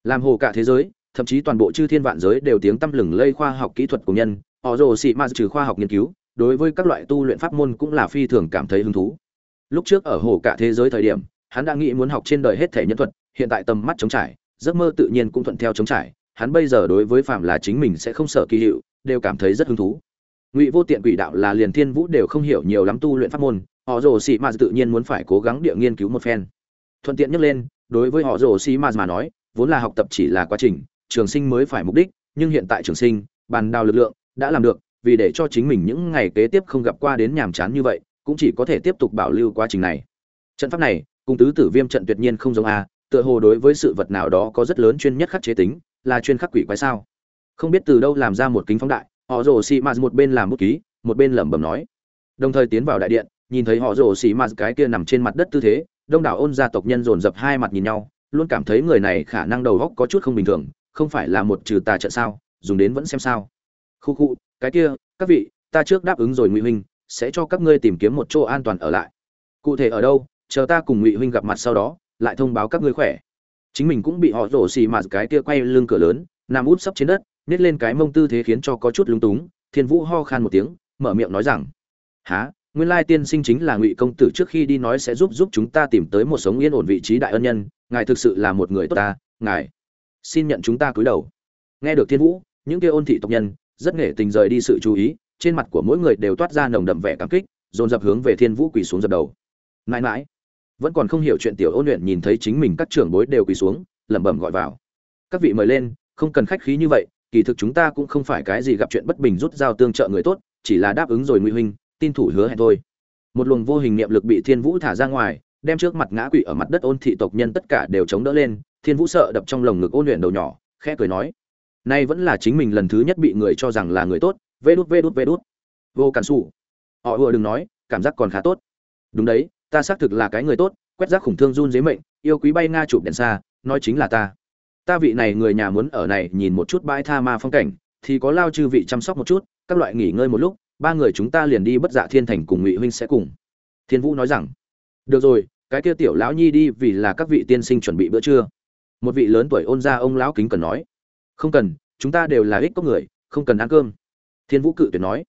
Làm hồ cả thế giới, thậm chí toàn bộ chư thiên vạn giới đều tiếng tăm lừng lây khoa học kỹ thuật của nhân, họ rồ sĩ ma trừ khoa học nghiên cứu đối với các loại tu luyện pháp môn cũng là phi thường cảm thấy hứng thú. Lúc trước ở hồ cả thế giới thời điểm, hắn đã nghĩ muốn học trên đời hết thể nhân thuật, hiện tại tầm mắt chống trải, giấc mơ tự nhiên cũng thuận theo chống trải, hắn bây giờ đối với phạm là chính mình sẽ không sợ kỳ hiệu, đều cảm thấy rất hứng thú. Ngụy vô tiện quỷ đạo là liền thiên vũ đều không hiểu nhiều lắm tu luyện pháp môn, họ rồ Sĩ ma tự nhiên muốn phải cố gắng địa nghiên cứu một phen. Thuận tiện nhắc lên, đối với họ rồ Sĩ ma mà nói, vốn là học tập chỉ là quá trình, trường sinh mới phải mục đích, nhưng hiện tại trường sinh, bàn đào lực lượng, đã làm được vì để cho chính mình những ngày kế tiếp không gặp qua đến nhàm chán như vậy, cũng chỉ có thể tiếp tục bảo lưu quá trình này. Trận pháp này, cùng tứ tử viêm trận tuyệt nhiên không giống a, tựa hồ đối với sự vật nào đó có rất lớn chuyên nhất khắc chế tính, là chuyên khắc quỷ quái sao? Không biết từ đâu làm ra một kính phóng đại, họ rồ xì mạt một bên làm bút ký, một bên lẩm bẩm nói. Đồng thời tiến vào đại điện, nhìn thấy họ rồ xì mạt cái kia nằm trên mặt đất tư thế, đông đảo ôn gia tộc nhân dồn dập hai mặt nhìn nhau, luôn cảm thấy người này khả năng đầu góc có chút không bình thường, không phải là một trừ tà trận sao, dùng đến vẫn xem sao. Khu khu cái kia, các vị, ta trước đáp ứng rồi ngụy huynh, sẽ cho các ngươi tìm kiếm một chỗ an toàn ở lại. Cụ thể ở đâu, chờ ta cùng ngụy huynh gặp mặt sau đó, lại thông báo các ngươi khỏe. Chính mình cũng bị họ rổ xì mà cái kia quay lưng cửa lớn, nằm út sấp trên đất nết lên cái mông tư thế khiến cho có chút lúng túng, thiên vũ ho khan một tiếng, mở miệng nói rằng há nguyên lai tiên sinh chính là ngụy công tử trước khi đi nói sẽ giúp giúp chúng ta tìm tới một sống yên ổn vị trí đại ân nhân, ngài thực sự là một người tốt ta, ngài, xin nhận chúng ta cúi đầu. Nghe được thiên vũ, những kia ôn thị tộc nhân rất nghệ tình rời đi sự chú ý, trên mặt của mỗi người đều toát ra nồng đậm vẻ cảm kích, dồn dập hướng về thiên vũ quỳ xuống dập đầu. Mãi mãi, vẫn còn không hiểu chuyện tiểu ôn luyện nhìn thấy chính mình các trưởng bối đều quỳ xuống, lẩm bẩm gọi vào. Các vị mời lên, không cần khách khí như vậy, kỳ thực chúng ta cũng không phải cái gì gặp chuyện bất bình rút dao tương trợ người tốt, chỉ là đáp ứng rồi nguy huynh, tin thủ hứa hẹn thôi. Một luồng vô hình niệm lực bị thiên vũ thả ra ngoài, đem trước mặt ngã quỵ ở mặt đất ôn thị tộc nhân tất cả đều chống đỡ lên, thiên vũ sợ đập trong lồng ngực ôn luyện đầu nhỏ, khẽ cười nói nay vẫn là chính mình lần thứ nhất bị người cho rằng là người tốt, vê đút vê đút vê đút. Vô cản xù họ vừa đừng nói, cảm giác còn khá tốt. Đúng đấy, ta xác thực là cái người tốt, quét rác khủng thương run dế mệnh, yêu quý bay nga chụp đèn xa, nói chính là ta. Ta vị này người nhà muốn ở này nhìn một chút bãi tha ma phong cảnh, thì có lao chư vị chăm sóc một chút, các loại nghỉ ngơi một lúc, ba người chúng ta liền đi bất dạ thiên thành cùng ngụy huynh sẽ cùng. Thiên vũ nói rằng, được rồi, cái kia tiểu lão nhi đi vì là các vị tiên sinh chuẩn bị bữa trưa. Một vị lớn tuổi ôn ra ông lão kính cần nói không cần, chúng ta đều là ích có người, không cần ăn cơm. Thiên vũ cự tuyệt nói.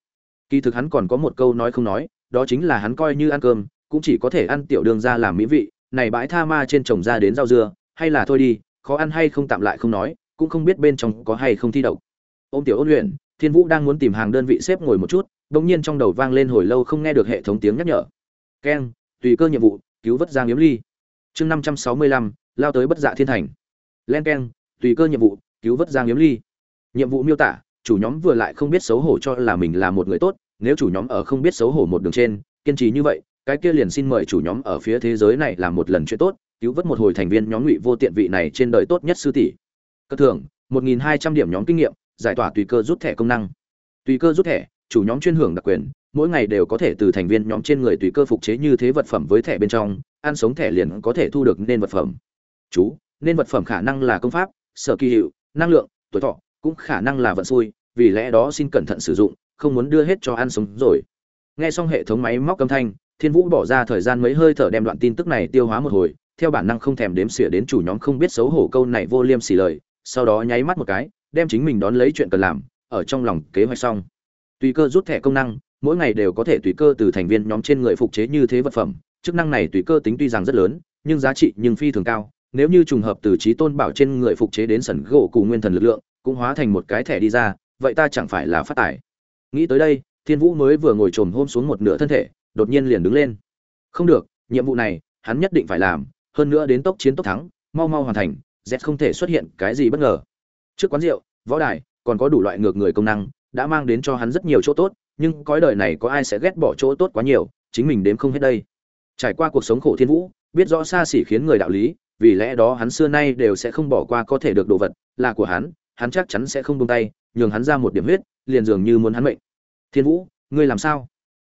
Kỳ thực hắn còn có một câu nói không nói, đó chính là hắn coi như ăn cơm, cũng chỉ có thể ăn tiểu đường ra làm mỹ vị, này bãi tha ma trên trồng ra đến rau dưa, hay là thôi đi, khó ăn hay không tạm lại không nói, cũng không biết bên trong có hay không thi độc. Ô m tiểu ôn luyện, thiên vũ đang muốn tìm hàng đơn vị xếp ngồi một chút đ ỗ n g nhiên trong đầu vang lên hồi lâu không nghe được hệ thống tiếng nhắc nhở. Keng, tùy cơ nhiệm vụ, cứu vớt giang yếm ly. Chương năm trăm sáu mươi lăm, lao tới bất dạ thiên thành. Len keng, tùy cơ nhiệm vụ cứu vớt giang yếm ly. Nhiệm vụ miêu tả, chủ nhóm vừa lại không biết xấu hổ cho là mình là một người tốt, nếu chủ nhóm ở không biết xấu hổ một đường trên, kiên trì như vậy, cái kia liền xin mời chủ nhóm ở phía thế giới này làm một lần chuyện tốt, cứu vớt một hồi thành viên nhóm ngụy vô tiện vị này trên đời tốt nhất sư tỷ. Cơ thưởng 1.200 điểm nhóm kinh nghiệm, giải tỏa tùy cơ rút thẻ công năng. Tùy cơ rút thẻ, chủ nhóm chuyên hưởng đặc quyền, mỗi ngày đều có thể từ thành viên nhóm trên người tùy cơ phục chế như thế vật phẩm với thẻ bên trong, ăn sống thẻ liền có thể thu được nên vật phẩm. Chú, nên vật phẩm khả năng là công pháp, sở kỳ hiệu năng lượng tuổi thọ cũng khả năng là vận xui vì lẽ đó xin cẩn thận sử dụng không muốn đưa hết cho ăn sống rồi nghe xong hệ thống máy móc âm thanh thiên vũ bỏ ra thời gian mấy hơi thở đem đoạn tin tức này tiêu hóa một hồi theo bản năng không thèm đếm xỉa đến chủ nhóm không biết xấu hổ câu này vô liêm sỉ lời, sau đó nháy mắt một cái, đem chính mình đón lấy chuyện cần làm, ở trong lòng kế hoạch xong. Tùy cơ rút thẻ công năng, mỗi ngày đều có thể tùy cơ từ thành viên nhóm trên người phục chế như thế vật phẩm, chức năng này tùy cơ tính tuy rằng rất lớn, nhưng giá trị nhưng phi thường cao, nếu như trùng hợp từ trí tôn bảo trên người phục chế đến sẩn gỗ cùng nguyên thần lực lượng, cũng hóa thành một cái thẻ đi ra, vậy ta chẳng phải là phát tài. Nghĩ tới đây, Thiên Vũ mới vừa ngồi trồm hôm xuống một nửa thân thể, đột nhiên liền đứng lên. Không được, nhiệm vụ này, hắn nhất định phải làm, hơn nữa đến tốc chiến tốc thắng mau mau hoàn thành z không thể xuất hiện cái gì bất ngờ trước quán rượu võ đài còn có đủ loại ngược người công năng đã mang đến cho hắn rất nhiều chỗ tốt nhưng cõi đời này có ai sẽ ghét bỏ chỗ tốt quá nhiều chính mình đếm không hết đây trải qua cuộc sống khổ thiên vũ biết rõ xa xỉ khiến người đạo lý vì lẽ đó hắn xưa nay đều sẽ không bỏ qua có thể được đồ vật, là của hắn hắn chắc chắn sẽ không buông tay, nhường hắn ra một điểm huyết, liền dường như muốn hắn mệnh. Thiên vũ, ngươi làm sao?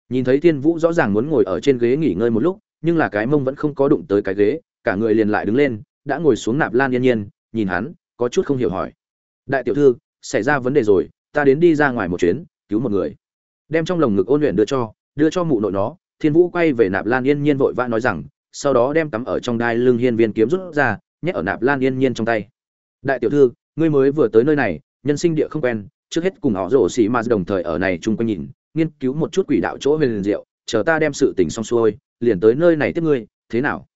Nhìn thấy thiên vũ rõ ràng muốn ngồi ở trên ghế nghỉ ngơi một lúc, nhưng là cái mông vẫn không có đụng tới cái ghế, cả người liền lại đứng lên, đã ngồi xuống nạp lan yên nhiên, nhìn hắn, có chút không hiểu hỏi. Đại tiểu thư, xảy ra vấn đề rồi, ta đến đi ra ngoài một chuyến, cứu một người. Đem trong lồng ngực ôn luyện đưa cho đưa cho mụ nội nó. Thiên vũ quay về nạp lan yên nhiên vội vã nói rằng sau đó đem cắm ở trong đai lưng hiên viên kiếm rút ra, nhét ở nạp lan yên nhiên trong tay. Đại tiểu thư, ngươi mới vừa tới nơi này, nhân sinh địa không quen, trước hết cùng họ rổ xì ma đồng thời ở này chung quanh nhìn, nghiên cứu một chút quỷ đạo chỗ huyền diệu, chờ ta đem sự tình xong xuôi, liền tới nơi này tiếp ngươi, thế nào?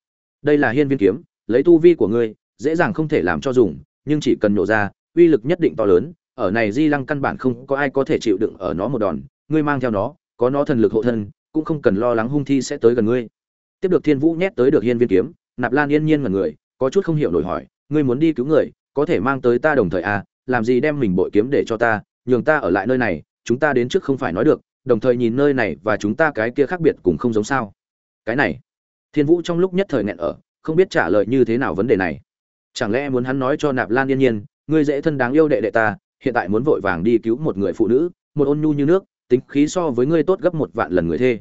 Đây là hiên viên kiếm, lấy tu vi của ngươi, dễ dàng không thể làm cho dùng, nhưng chỉ cần nổ ra, uy lực nhất định to lớn, ở này di lăng căn bản không có ai có thể chịu đựng ở nó một đòn, ngươi mang theo nó, có nó thần lực hộ thân, cũng không cần lo lắng hung thi sẽ tới gần ngươi tiếp được thiên vũ nhét tới được hiên viên kiếm, nạp lan yên nhiên ngần người, có chút không hiểu nổi hỏi, ngươi muốn đi cứu người, có thể mang tới ta đồng thời à làm gì đem mình bội kiếm để cho ta, nhường ta ở lại nơi này, chúng ta đến trước không phải nói được, đồng thời nhìn nơi này và chúng ta cái kia khác biệt cũng không giống sao. Cái này, thiên vũ trong lúc nhất thời nghẹn ở, không biết trả lời như thế nào vấn đề này. Chẳng lẽ muốn hắn nói cho nạp lan yên nhiên, ngươi dễ thân đáng yêu đệ đệ ta, hiện tại muốn vội vàng đi cứu một người phụ nữ, một ôn nhu như nước, tính khí so với ngươi tốt gấp một vạn lần người thê.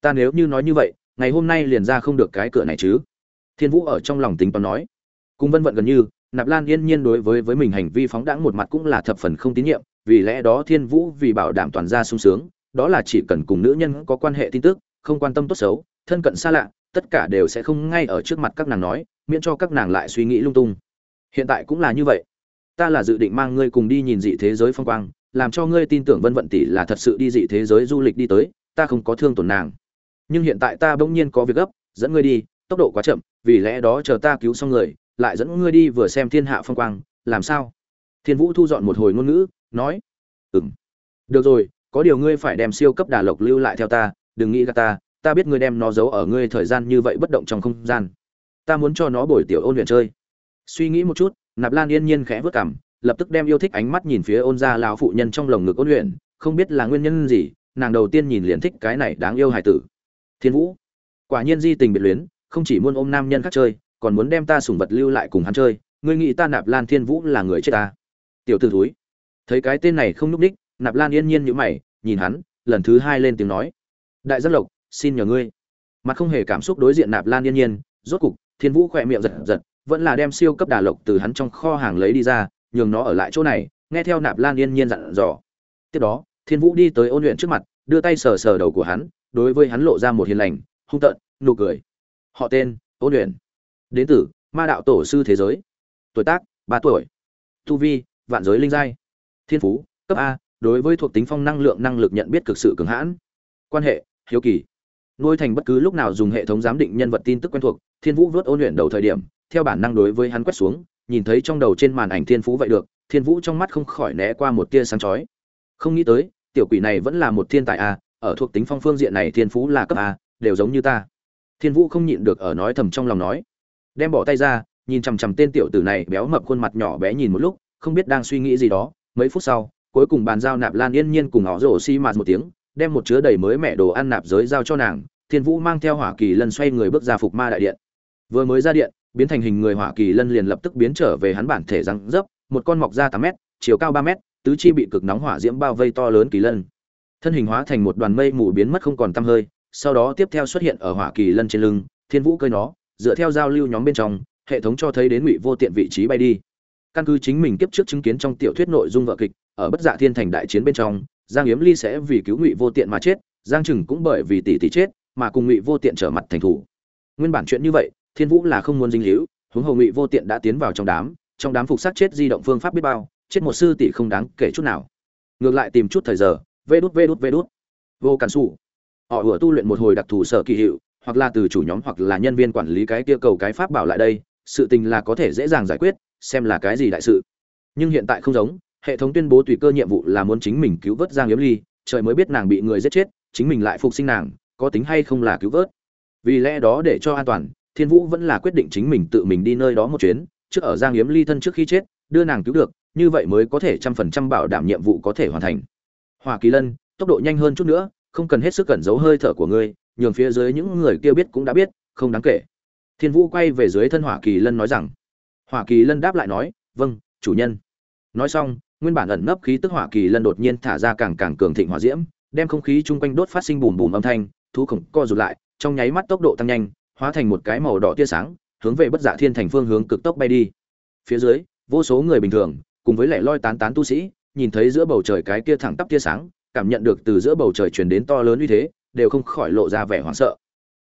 Ta nếu như nói như vậy ngày hôm nay liền ra không được cái cửa này chứ? Thiên vũ ở trong lòng tính toán nói. Cùng vân vận gần như, nạp lan yên nhiên đối với với mình hành vi phóng đãng một mặt cũng là thập phần không tín nhiệm, vì lẽ đó thiên vũ vì bảo đảm toàn gia sung sướng, đó là chỉ cần cùng nữ nhân có quan hệ tin tức, không quan tâm tốt xấu, thân cận xa lạ, tất cả đều sẽ không ngay ở trước mặt các nàng nói, miễn cho các nàng lại suy nghĩ lung tung. Hiện tại cũng là như vậy. Ta là dự định mang ngươi cùng đi nhìn dị thế giới phong quang, làm cho ngươi tin tưởng vân vận tỷ là thật sự đi dị thế giới du lịch đi tới, ta không có thương tổn nàng nhưng hiện tại ta bỗng nhiên có việc gấp, dẫn ngươi đi, tốc độ quá chậm, vì lẽ đó chờ ta cứu xong người, lại dẫn ngươi đi vừa xem thiên hạ phong quang, làm sao? Thiên vũ thu dọn một hồi ngôn ngữ, nói, ừm, được rồi, có điều ngươi phải đem siêu cấp đà lộc lưu lại theo ta, đừng nghĩ ra ta ta biết ngươi đem nó giấu ở ngươi thời gian như vậy bất động trong không gian. Ta muốn cho nó bồi tiểu ôn luyện chơi. Suy nghĩ một chút, nạp lan yên nhiên khẽ vớt cảm lập tức đem yêu thích ánh mắt nhìn phía ôn gia lão phụ nhân trong lồng ngực ôn luyện, không biết là nguyên nhân gì, nàng đầu tiên nhìn liền thích cái này đáng yêu hài tử thiên vũ. Quả nhiên di tình biệt luyến, không chỉ muốn ôm nam nhân khác chơi, còn muốn đem ta sủng vật lưu lại cùng hắn chơi. Ngươi nghĩ ta nạp lan thiên vũ là người chết ta? Tiểu t ử thúi. Thấy cái tên này không n ú c ních, nạp lan yên nhiên nhữ mày, nhìn hắn, lần thứ hai lên tiếng nói. Đại giác lộc, xin nhờ ngươi. Mặt không hề cảm xúc đối diện nạp lan yên nhiên, rốt cục, thiên vũ khỏe miệng giật giật, vẫn là đem siêu cấp đà lộc từ hắn trong kho hàng lấy đi ra, nhường nó ở lại chỗ này, nghe theo nạp lan yên nhiên dặn dò. Tiếp đó, thiên vũ đi tới ôn luyện trước mặt, đưa tay sờ sờ đầu của hắn đối với hắn lộ ra một hiền lành, hung tợn, nụ cười. Họ tên ôn luyện đến từ ma đạo tổ sư thế giới. Tuổi tác, ba tuổi. Tu vi, vạn giới linh giai. Thiên phú, cấp a, đối với thuộc tính phong năng lượng năng lực nhận biết cực sự cường hãn. Quan hệ, hiếu kỳ. Nuôi thành bất cứ lúc nào dùng hệ thống giám định nhân vật tin tức quen thuộc, thiên vũ vớt ôn luyện đầu thời điểm, theo bản năng đối với hắn quét xuống, nhìn thấy trong đầu trên màn ảnh thiên phú vậy được, thiên vũ trong mắt không khỏi né qua một tia sáng chói. Không nghĩ tới, tiểu quỷ này vẫn là một thiên tài a ở thuộc tính phong phương diện này thiên phú là cấp a, đều giống như ta. Thiên vũ không nhịn được ở nói thầm trong lòng nói. Đem bỏ tay ra, nhìn chằm chằm tên tiểu tử này béo mập khuôn mặt nhỏ bé nhìn một lúc, không biết đang suy nghĩ gì đó. Mấy phút sau, cuối cùng bàn giao nạp lan yên nhiên cùng họ rổ xi mạt một tiếng, đem một chứa đầy mới mẹ đồ ăn nạp giới giao cho nàng. Thiên vũ mang theo hỏa kỳ lân xoay người bước ra phục ma đại điện. Vừa mới ra điện, biến thành hình người hỏa kỳ lân liền lập tức biến trở về hắn bản thể răng dấp, một con mọc ra tám mét, chiều cao ba mét, tứ chi bị cực nóng hỏa diễm bao vây to lớn kỳ lân thân hình hóa thành một đoàn mây mù biến mất không còn tăm hơi, sau đó tiếp theo xuất hiện ở hỏa kỳ lân trên lưng, thiên vũ cơi nó, dựa theo giao lưu nhóm bên trong, hệ thống cho thấy đến ngụy vô tiện vị trí bay đi. Căn cứ chính mình kiếp trước chứng kiến trong tiểu thuyết nội dung vợ kịch, ở bất dạ thiên thành đại chiến bên trong, giang yếm ly sẽ vì cứu ngụy vô tiện mà chết, giang trừng cũng bởi vì tỷ tỷ chết, mà cùng ngụy vô tiện trở mặt thành thủ. Nguyên bản chuyện như vậy, thiên vũ là không muốn dinh hữu huống hồ ngụy vô tiện đã tiến vào trong đám trong đám phục sát chết di động phương pháp biết bao, chết một sư tỷ không đáng kể chút nào. Ngược lại tìm chút thời giờ vê đút vê đút vê đút. Vô cản xù họ vừa tu luyện một hồi đặc thù sở kỳ hiệu, hoặc là từ chủ nhóm hoặc là nhân viên quản lý cái kia cầu cái pháp bảo lại đây, sự tình là có thể dễ dàng giải quyết, xem là cái gì đại sự. Nhưng hiện tại không giống, hệ thống tuyên bố tùy cơ nhiệm vụ là muốn chính mình cứu vớt giang yếm ly, trời mới biết nàng bị người giết chết, chính mình lại phục sinh nàng, có tính hay không là cứu vớt. Vì lẽ đó để cho an toàn, thiên vũ vẫn là quyết định chính mình tự mình đi nơi đó một chuyến, trước ở giang yếm ly thân trước khi chết, đưa nàng cứu được, như vậy mới có thể trăm phần trăm bảo đảm nhiệm vụ có thể hoàn thành hỏa kỳ lân, tốc độ nhanh hơn chút nữa, không cần hết sức cẩn giấu hơi thở của ngươi, nhường phía dưới những người kia biết cũng đã biết, không đáng kể. Thiên vũ quay về dưới thân hỏa kỳ lân nói rằng, hỏa kỳ lân đáp lại nói vâng chủ nhân. Nói xong, nguyên bản ẩn nấp khí tức hỏa kỳ lân đột nhiên thả ra càng càng cường thịnh hỏa diễm, đem không khí chung quanh đốt phát sinh bùm bùm âm thanh, thú khổng co rụt lại, trong nháy mắt tốc độ tăng nhanh, hóa thành một cái màu đỏ tia sáng, hướng về bất dạ thiên thành phương hướng cực tốc bay đi. Phía dưới, vô số người bình thường, cùng với lẻ loi tán tán tu sĩ nhìn thấy giữa bầu trời cái kia thẳng tắp tia sáng, cảm nhận được từ giữa bầu trời truyền đến to lớn uy thế, đều không khỏi lộ ra vẻ hoảng sợ.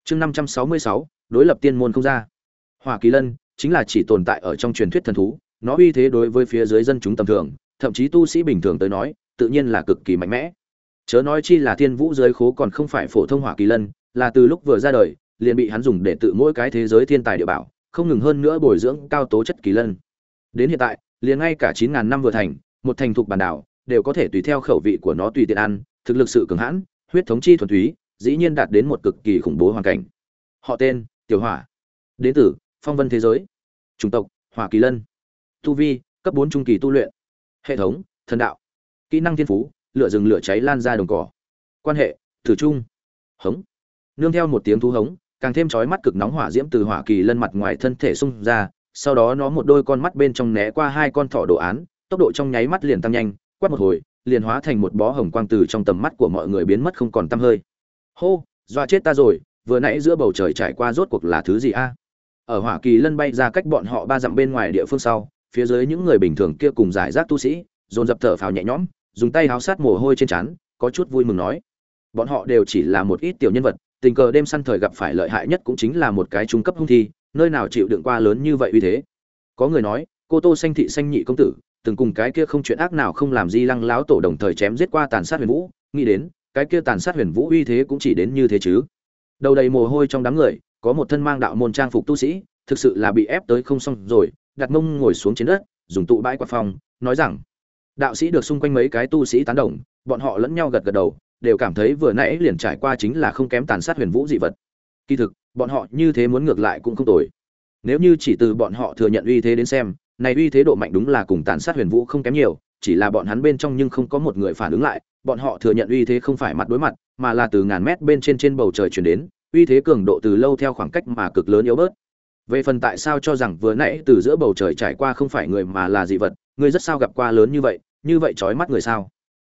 Chương năm trăm sáu mươi sáu, đối lập tiên môn không ra. Hỏa kỳ lân chính là chỉ tồn tại ở trong truyền thuyết thần thú, nó uy thế đối với phía dưới dân chúng tầm thường, thậm chí tu sĩ bình thường tới nói, tự nhiên là cực kỳ mạnh mẽ. Chớ nói chi là thiên vũ giới khố còn không phải phổ thông hỏa kỳ lân, là từ lúc vừa ra đời, liền bị hắn dùng để tự mỗi cái thế giới thiên tài địa bảo, không ngừng hơn nữa bồi dưỡng cao tố chất kỳ lân. Đến hiện tại, liền ngay cả chín ngàn năm vừa thành một thành thục bản đảo, đều có thể tùy theo khẩu vị của nó tùy tiện ăn, thực lực sự cường hãn, huyết thống chi thuần túy, dĩ nhiên đạt đến một cực kỳ khủng bố hoàn cảnh. Họ tên, tiểu hỏa. Đến từ, phong vân thế giới. Chủng tộc, hỏa kỳ lân. Tu vi, cấp bốn trung kỳ tu luyện. Hệ thống, thần đạo. Kỹ năng thiên phú, lửa rừng lửa cháy lan ra đồng cỏ. Quan hệ, thử trung. Hống. Nương theo một tiếng thú hống, càng thêm chói mắt cực nóng hỏa diễm từ hỏa kỳ lân mặt ngoài thân thể xung ra, sau đó nó một đôi con mắt bên trong né qua hai con thỏ đồ án tốc độ trong nháy mắt liền tăng nhanh, quát một hồi, liền hóa thành một bó hồng quang từ trong tầm mắt của mọi người biến mất không còn tăm hơi. Hô, dọa chết ta rồi, vừa nãy giữa bầu trời trải qua rốt cuộc là thứ gì a? Ở hỏa kỳ lân bay ra cách bọn họ ba dặm bên ngoài địa phương sau, phía dưới những người bình thường kia cùng giải rác tu sĩ, dồn dập thở phào nhẹ nhõm, dùng tay háo sát mồ hôi trên trán, có chút vui mừng nói. Bọn họ đều chỉ là một ít tiểu nhân vật, tình cờ đêm săn thời gặp phải lợi hại nhất cũng chính là một cái trung cấp hung thi, nơi nào chịu đựng qua lớn như vậy uy thế. Có người nói, cô tô xanh thị xanh nhị công tử từng cùng cái kia không chuyện ác nào không làm di lăng láo tổ đồng thời chém giết qua tàn sát huyền vũ, nghĩ đến, cái kia tàn sát huyền vũ uy thế cũng chỉ đến như thế chứ. Đầu đầy mồ hôi trong đám người, có một thân mang đạo môn trang phục tu sĩ, thực sự là bị ép tới không xong rồi, đặt mông ngồi xuống trên đất, dùng tụ bãi quạt phòng, nói rằng, đạo sĩ được xung quanh mấy cái tu sĩ tán đồng, bọn họ lẫn nhau gật gật đầu, đều cảm thấy vừa nãy liền trải qua chính là không kém tàn sát huyền vũ dị vật. Kỳ thực, bọn họ như thế muốn ngược lại cũng không tồi. Nếu như chỉ từ bọn họ thừa nhận uy thế đến xem này uy thế độ mạnh đúng là cùng tàn sát huyền vũ không kém nhiều, chỉ là bọn hắn bên trong nhưng không có một người phản ứng lại, bọn họ thừa nhận uy thế không phải mặt đối mặt, mà là từ ngàn mét bên trên trên bầu trời chuyển đến, uy thế cường độ từ lâu theo khoảng cách mà cực lớn yếu bớt. Về phần tại sao cho rằng vừa nãy từ giữa bầu trời trải qua không phải người mà là dị vật, ngươi rất sao gặp qua lớn như vậy như vậy trói mắt người sao?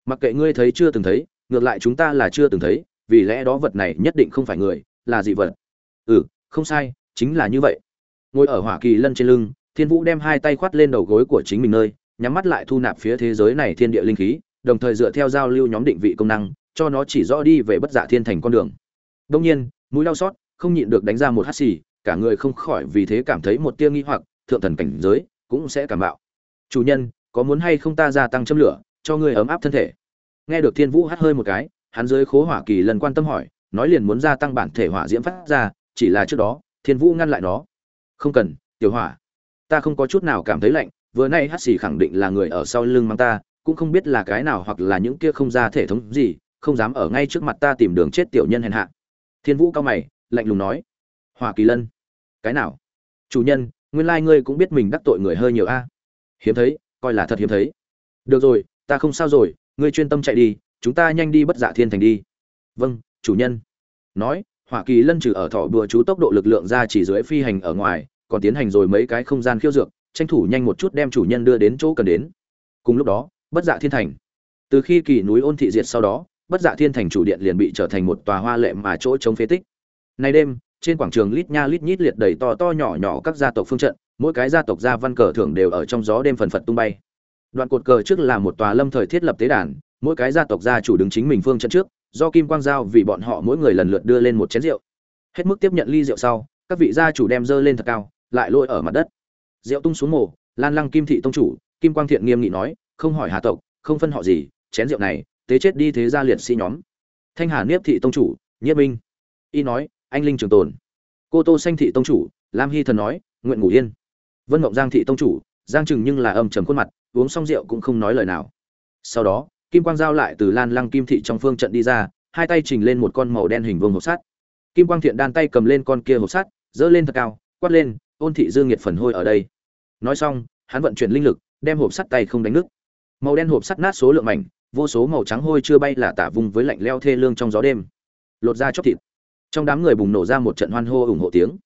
Mặc kệ ngươi thấy chưa từng thấy, ngược lại chúng ta là chưa từng thấy, vì lẽ đó vật này nhất định không phải người, là dị vật. Ừ không sai, chính là như vậy. Ngồi ở hỏa kỳ lân trên lưng thiên vũ đem hai tay khoát lên đầu gối của chính mình nơi, nhắm mắt lại thu nạp phía thế giới này thiên địa linh khí, đồng thời dựa theo giao lưu nhóm định vị công năng, cho nó chỉ rõ đi về bất giả thiên thành con đường. Đông nhiên, mũi đau xót, không nhịn được đánh ra một hắt xì, cả người không khỏi vì thế cảm thấy một tia nghi hoặc, thượng thần cảnh giới cũng sẽ cảm bạo. Chủ nhân, có muốn hay không ta gia tăng châm lửa, cho ngươi ấm áp thân thể? Nghe được thiên vũ hắt hơi một cái, hắn dưới khố hỏa kỳ lần quan tâm hỏi, nói liền muốn gia tăng bản thể hỏa diễm phát ra, chỉ là trước đó, thiên vũ ngăn lại nó. Không cần, tiểu hỏa ta không có chút nào cảm thấy lạnh, vừa nay hát xì khẳng định là người ở sau lưng mang ta, cũng không biết là cái nào hoặc là những kia không ra thể thống gì, không dám ở ngay trước mặt ta tìm đường chết tiểu nhân hèn hạ. Thiên vũ cao mày, lạnh lùng nói. Hoa kỳ lân. Cái nào? Chủ nhân, nguyên lai ngươi cũng biết mình đắc tội người hơi nhiều a. Hiếm thấy, coi là thật hiếm thấy. Được rồi, ta không sao rồi, ngươi chuyên tâm chạy đi, chúng ta nhanh đi bất dạ thiên thành đi. Vâng chủ nhân. Nói, Hoa kỳ lân trừ ở thọ bừa chú tốc độ lực lượng ra chỉ dưới phi hành ở ngoài còn tiến hành rồi mấy cái không gian khiêu dược, tranh thủ nhanh một chút đem chủ nhân đưa đến chỗ cần đến. Cùng lúc đó, bất dạ thiên thành. Từ khi kỳ núi ôn thị diệt sau đó, bất dạ thiên thành chủ điện liền bị trở thành một tòa hoa lệ mà chỗ chống phế tích. Nay đêm, trên quảng trường lít nha lít nhít liệt đầy to to nhỏ nhỏ các gia tộc phương trận, mỗi cái gia tộc gia văn cờ thưởng đều ở trong gió đêm phần phật tung bay. Đoạn cột cờ trước là một tòa lâm thời thiết lập tế đàn, mỗi cái gia tộc gia chủ đứng chính mình phương trận trước, do kim quang giao vì bọn họ mỗi người lần lượt đưa lên một chén rượu. Hết mức tiếp nhận ly rượu sau, các vị gia chủ đem dơ lên thật cao lại lôi ở mặt đất. Rượu tung xuống mồ, lan lăng kim thị tông chủ, kim quang thiện nghiêm nghị nói, không hỏi hà tộc, không phân họ gì, chén rượu này, tế chết đi thế gia liệt sĩ nhóm. Thanh hà niếp thị tông chủ, nhiếp minh. Y nói, anh linh trường tồn. Cô tô xanh thị tông chủ, lam hy thần nói, nguyện ngủ yên. Vân mộng giang thị tông chủ, giang chừng nhưng là âm trầm khuôn mặt, uống xong rượu cũng không nói lời nào. Sau đó, kim quang giao lại từ lan lăng kim thị trong phương trận đi ra, hai tay trình lên một con màu đen hình vương hộp sắt. Kim quang thiện đan tay cầm lên con kia hộp sắt dỡ lên thật cao, quát lên ôn thị dương nhiệt phần hôi ở đây. Nói xong, hắn vận chuyển linh lực, đem hộp sắt tay không đánh nứt. Màu đen hộp sắt nát số lượng mảnh, vô số màu trắng hôi chưa bay là tả vùng với lạnh leo thê lương trong gió đêm. Lột ra chóc thịt. Trong đám người bùng nổ ra một trận hoan hô ủng hộ tiếng.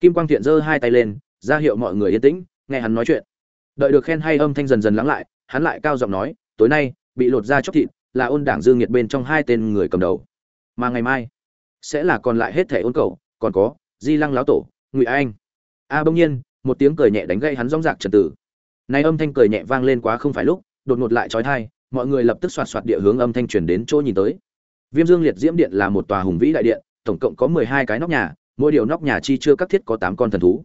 Kim quang thiện giơ hai tay lên, ra hiệu mọi người yên tĩnh, nghe hắn nói chuyện. Đợi được khen hay âm thanh dần dần lắng lại, hắn lại cao giọng nói, tối nay, bị lột ra chóc thịt, là ôn đảng dương nhiệt bên trong hai tên người cầm đầu. Mà ngày mai, sẽ là còn lại hết thẻ ôn cầu, còn có di lăng láo tổ, ngụy anh a bỗng nhiên, một tiếng cười nhẹ đánh gây hắn rong rạc trần tử. Nay âm thanh cười nhẹ vang lên quá không phải lúc, đột ngột lại trói thai mọi người lập tức xoạt xoạt địa hướng âm thanh truyền đến chỗ nhìn tới. Viêm dương liệt diễm điện là một tòa hùng vĩ đại điện, tổng cộng có mười hai cái nóc nhà, mỗi điều nóc nhà chi chưa các thiết có tám con thần thú.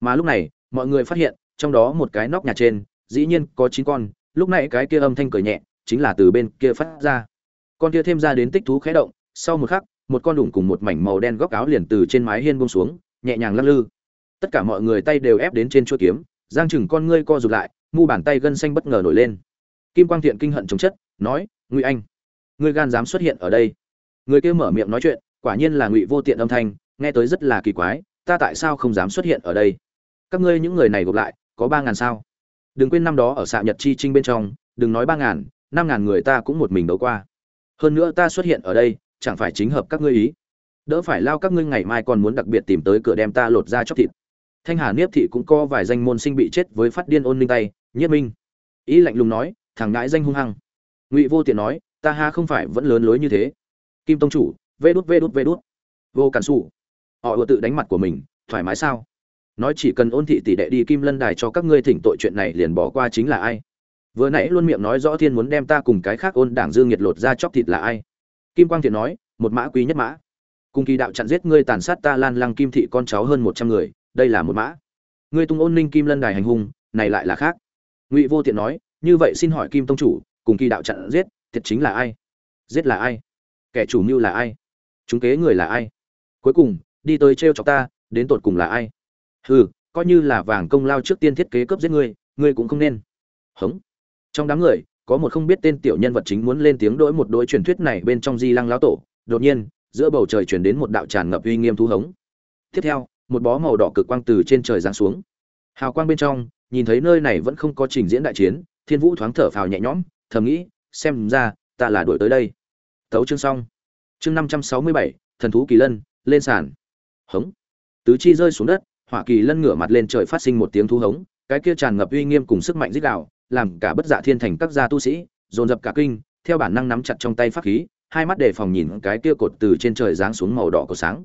Mà lúc này, mọi người phát hiện, trong đó một cái nóc nhà trên, dĩ nhiên có chín con, lúc này cái kia âm thanh cười nhẹ, chính là từ bên kia phát ra. Con kia thêm ra đến tích thú khẽ động, sau một khắc, một con đủng cùng một mảnh màu đen góc áo liền từ trên mái hiên bông xuống, nhẹ nhàng lắc lư tất cả mọi người tay đều ép đến trên chuôi kiếm, giang chừng con ngươi co rụt lại, mu bàn tay gân xanh bất ngờ nổi lên. Kim quang thiện kinh hận chống chất, nói, ngụy anh, ngươi gan dám xuất hiện ở đây? Người kia mở miệng nói chuyện, quả nhiên là ngụy vô tiện âm thanh, nghe tới rất là kỳ quái, ta tại sao không dám xuất hiện ở đây? Các ngươi những người này gộp lại, có ba ngàn sao? Đừng quên năm đó ở xạ nhật chi trinh bên trong, đừng nói ba ngàn, năm ngàn người ta cũng một mình đấu qua. Hơn nữa ta xuất hiện ở đây, chẳng phải chính hợp các ngươi ý. Đỡ phải lao các ngươi ngày mai còn muốn đặc biệt tìm tới cửa đem ta lột ra chóc thịt thanh hà niếp thị cũng có vài danh môn sinh bị chết với phát điên ôn ninh tay nhất minh. Ý lạnh lùng nói, thằng ngãi danh hung hăng. Ngụy vô tiện nói, ta ha không phải vẫn lớn lối như thế. Kim tông chủ, vê đút vê đút vê đút. Vô cản xù họ vừa tự đánh mặt của mình, thoải mái sao? Nói chỉ cần ôn thị tỷ đệ đi kim lân đài cho các ngươi thỉnh tội chuyện này liền bỏ qua chính là ai? Vừa nãy luôn miệng nói rõ thiên muốn đem ta cùng cái khác ôn đảng dương nhiệt lột ra chóc thịt là ai? Kim quang thiện nói, một mã quý nhất mã. Cùng kỳ đạo chặn giết ngươi tàn sát ta lan lăng kim thị con cháu hơn một trăm người đây là một mã. Ngươi tung ôn ninh kim lân đài hành hung, này lại là khác. Ngụy vô tiện nói, như vậy xin hỏi kim tông chủ, cùng kỳ đạo chặn giết, thiệt chính là ai? Giết là ai? Kẻ chủ mưu là ai? Chúng kế người là ai? Cuối cùng, đi tới t r e o chọc ta, đến tột cùng là ai? Hừ, coi như là vàng công lao trước tiên thiết kế cướp giết ngươi ngươi cũng không nên. Hống. Trong đám người, có một không biết tên tiểu nhân vật chính muốn lên tiếng đỗi một đôi truyền thuyết này bên trong di lăng lão tổ. Đột nhiên, giữa bầu trời chuyển đến một đạo tràn ngập uy nghiêm thu hống. Tiếp theo một bó màu đỏ cực quang từ trên trời giáng xuống. Hào quang bên trong nhìn thấy nơi này vẫn không có trình diễn đại chiến thiên vũ thoáng thở phào nhẹ nhõm thầm nghĩ xem ra ta là đuổi tới đây. Tấu chương xong. Chương năm trăm sáu mươi bảy thần thú kỳ lân lên sàn. Hống. Tứ chi rơi xuống đất hỏa kỳ lân ngửa mặt lên trời phát sinh một tiếng thú hống cái kia tràn ngập uy nghiêm cùng sức mạnh rít gào, làm cả bất dạ thiên thành các gia tu sĩ dồn dập cả kinh theo bản năng nắm chặt trong tay pháp khí hai mắt đề phòng nhìn cái kia cột từ trên trời giáng xuống màu đỏ của sáng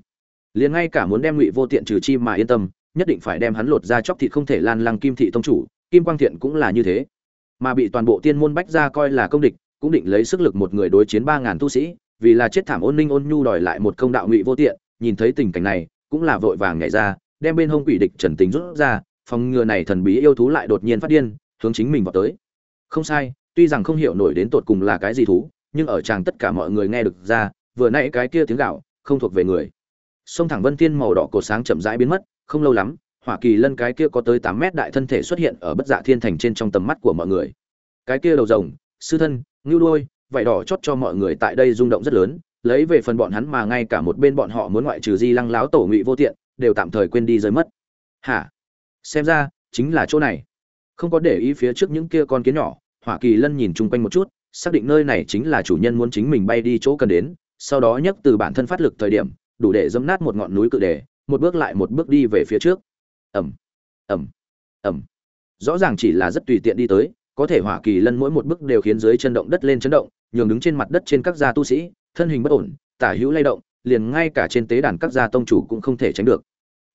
liền ngay cả muốn đem ngụy vô tiện trừ chi mà yên tâm, nhất định phải đem hắn lột ra chóc thịt không thể lan lăng kim thị tông chủ, kim quang thiện cũng là như thế. Mà bị toàn bộ tiên môn bách ra coi là công địch, cũng định lấy sức lực một người đối chiến ba ngàn tu sĩ, vì là chết thảm ôn ninh ôn nhu đòi lại một công đạo ngụy vô tiện, nhìn thấy tình cảnh này, cũng là vội vàng nhảy ra, đem bên hông quỷ địch trần tính rút ra, phòng ngừa này thần bí yêu thú lại đột nhiên phát điên, hướng chính mình vào tới. Không sai, tuy rằng không hiểu nổi đến tột cùng là cái gì thú, nhưng ở chàng tất cả mọi người nghe được ra, vừa nãy cái kia tiếng gạo, không thuộc về người sông thẳng vân thiên màu đỏ cổ sáng chậm rãi biến mất, không lâu lắm, hỏa kỳ lân cái kia có tới tám mét đại thân thể xuất hiện ở bất dạ thiên thành trên trong tầm mắt của mọi người. Cái kia đầu rồng, sư thân, ngưu đôi vải đỏ chót cho mọi người tại đây rung động rất lớn, lấy về phần bọn hắn mà ngay cả một bên bọn họ muốn ngoại trừ di lăng láo tổ ngụy vô tiện, đều tạm thời quên đi rơi mất. Hả? Xem ra, chính là chỗ này. Không có để ý phía trước những kia con kiến nhỏ, hỏa kỳ lân nhìn chung quanh một chút, xác định nơi này chính là chủ nhân muốn chính mình bay đi chỗ cần đến, sau đó nhấc từ bản thân phát lực thời điểm đủ để dẫm nát một ngọn núi cự đề, một bước lại một bước đi về phía trước. Ầm ầm ầm. Rõ ràng chỉ là rất tùy tiện đi tới, có thể hỏa kỳ lân mỗi một bước đều khiến dưới chân động đất lên chấn động, nhường đứng trên mặt đất trên các gia tu sĩ, thân hình bất ổn, tả hữu lay động, liền ngay cả trên tế đàn các gia tông chủ cũng không thể tránh được.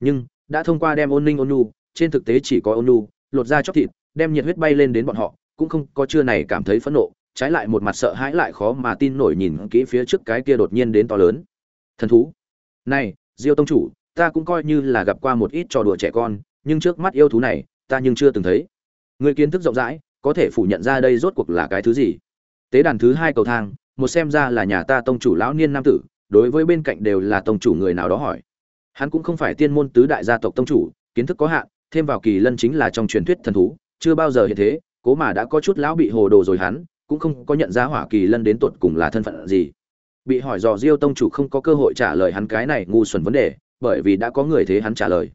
Nhưng, đã thông qua đem ôn ninh ôn nu trên thực tế chỉ có ôn nu lột ra chóc thịt, đem nhiệt huyết bay lên đến bọn họ, cũng không có chưa này cảm thấy phẫn nộ, trái lại một mặt sợ hãi lại khó mà tin nổi nhìn kỹ phía trước cái kia đột nhiên đến to lớn. Thần thú này, diêu tông chủ, ta cũng coi như là gặp qua một ít trò đùa trẻ con, nhưng trước mắt yêu thú này, ta nhưng chưa từng thấy. Người kiến thức rộng rãi, có thể phủ nhận ra đây rốt cuộc là cái thứ gì. Tế đàn thứ hai cầu thang, một xem ra là nhà ta tông chủ lão niên nam tử, đối với bên cạnh đều là tông chủ người nào đó hỏi. Hắn cũng không phải tiên môn tứ đại gia tộc tông chủ, kiến thức có hạn, thêm vào kỳ lân chính là trong truyền thuyết thần thú, chưa bao giờ hiện thế, cố mà đã có chút lão bị hồ đồ rồi hắn, cũng không có nhận ra hỏa kỳ lân đến tột cùng là thân phận gì bị hỏi dò diêu tông chủ không có cơ hội trả lời hắn cái này ngu xuẩn vấn đề, bởi vì đã có người thế hắn trả lời.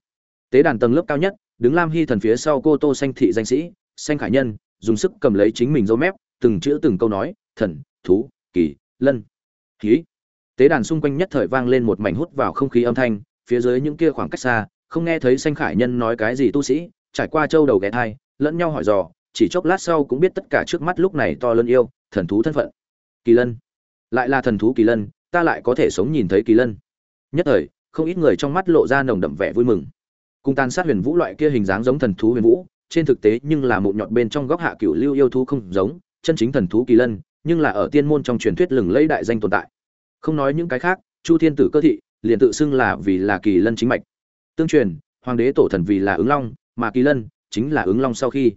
Tế đàn tầng lớp cao nhất, đứng lam hy thần phía sau cô tô xanh thị danh sĩ, xanh khải nhân, dùng sức cầm lấy chính mình dấu mép, từng chữ từng câu nói, thần, thú, kỳ, lân khí tế đàn xung quanh nhất thời vang lên một mảnh hút vào không khí âm thanh, phía dưới những kia khoảng cách xa, không nghe thấy xanh khải nhân nói cái gì tu sĩ, trải qua châu đầu ghé thai, lẫn nhau hỏi dò, chỉ chốc lát sau cũng biết tất cả trước mắt lúc này to lớn yêu, thần thú thân phận. Kỳ lân lại là thần thú kỳ lân, ta lại có thể sống nhìn thấy kỳ lân. Nhất thời, không ít người trong mắt lộ ra nồng đậm vẻ vui mừng. Cùng tàn sát huyền vũ loại kia hình dáng giống thần thú huyền vũ, trên thực tế nhưng là một nhọn bên trong góc hạ cửu lưu yêu thú không giống, chân chính thần thú kỳ lân, nhưng là ở tiên môn trong truyền thuyết lừng lẫy đại danh tồn tại. Không nói những cái khác, chu thiên tử cơ thị, liền tự xưng là vì là kỳ lân chính mạch. Tương truyền, hoàng đế tổ thần vì là ứng long, mà kỳ lân chính là ứng long sau khi.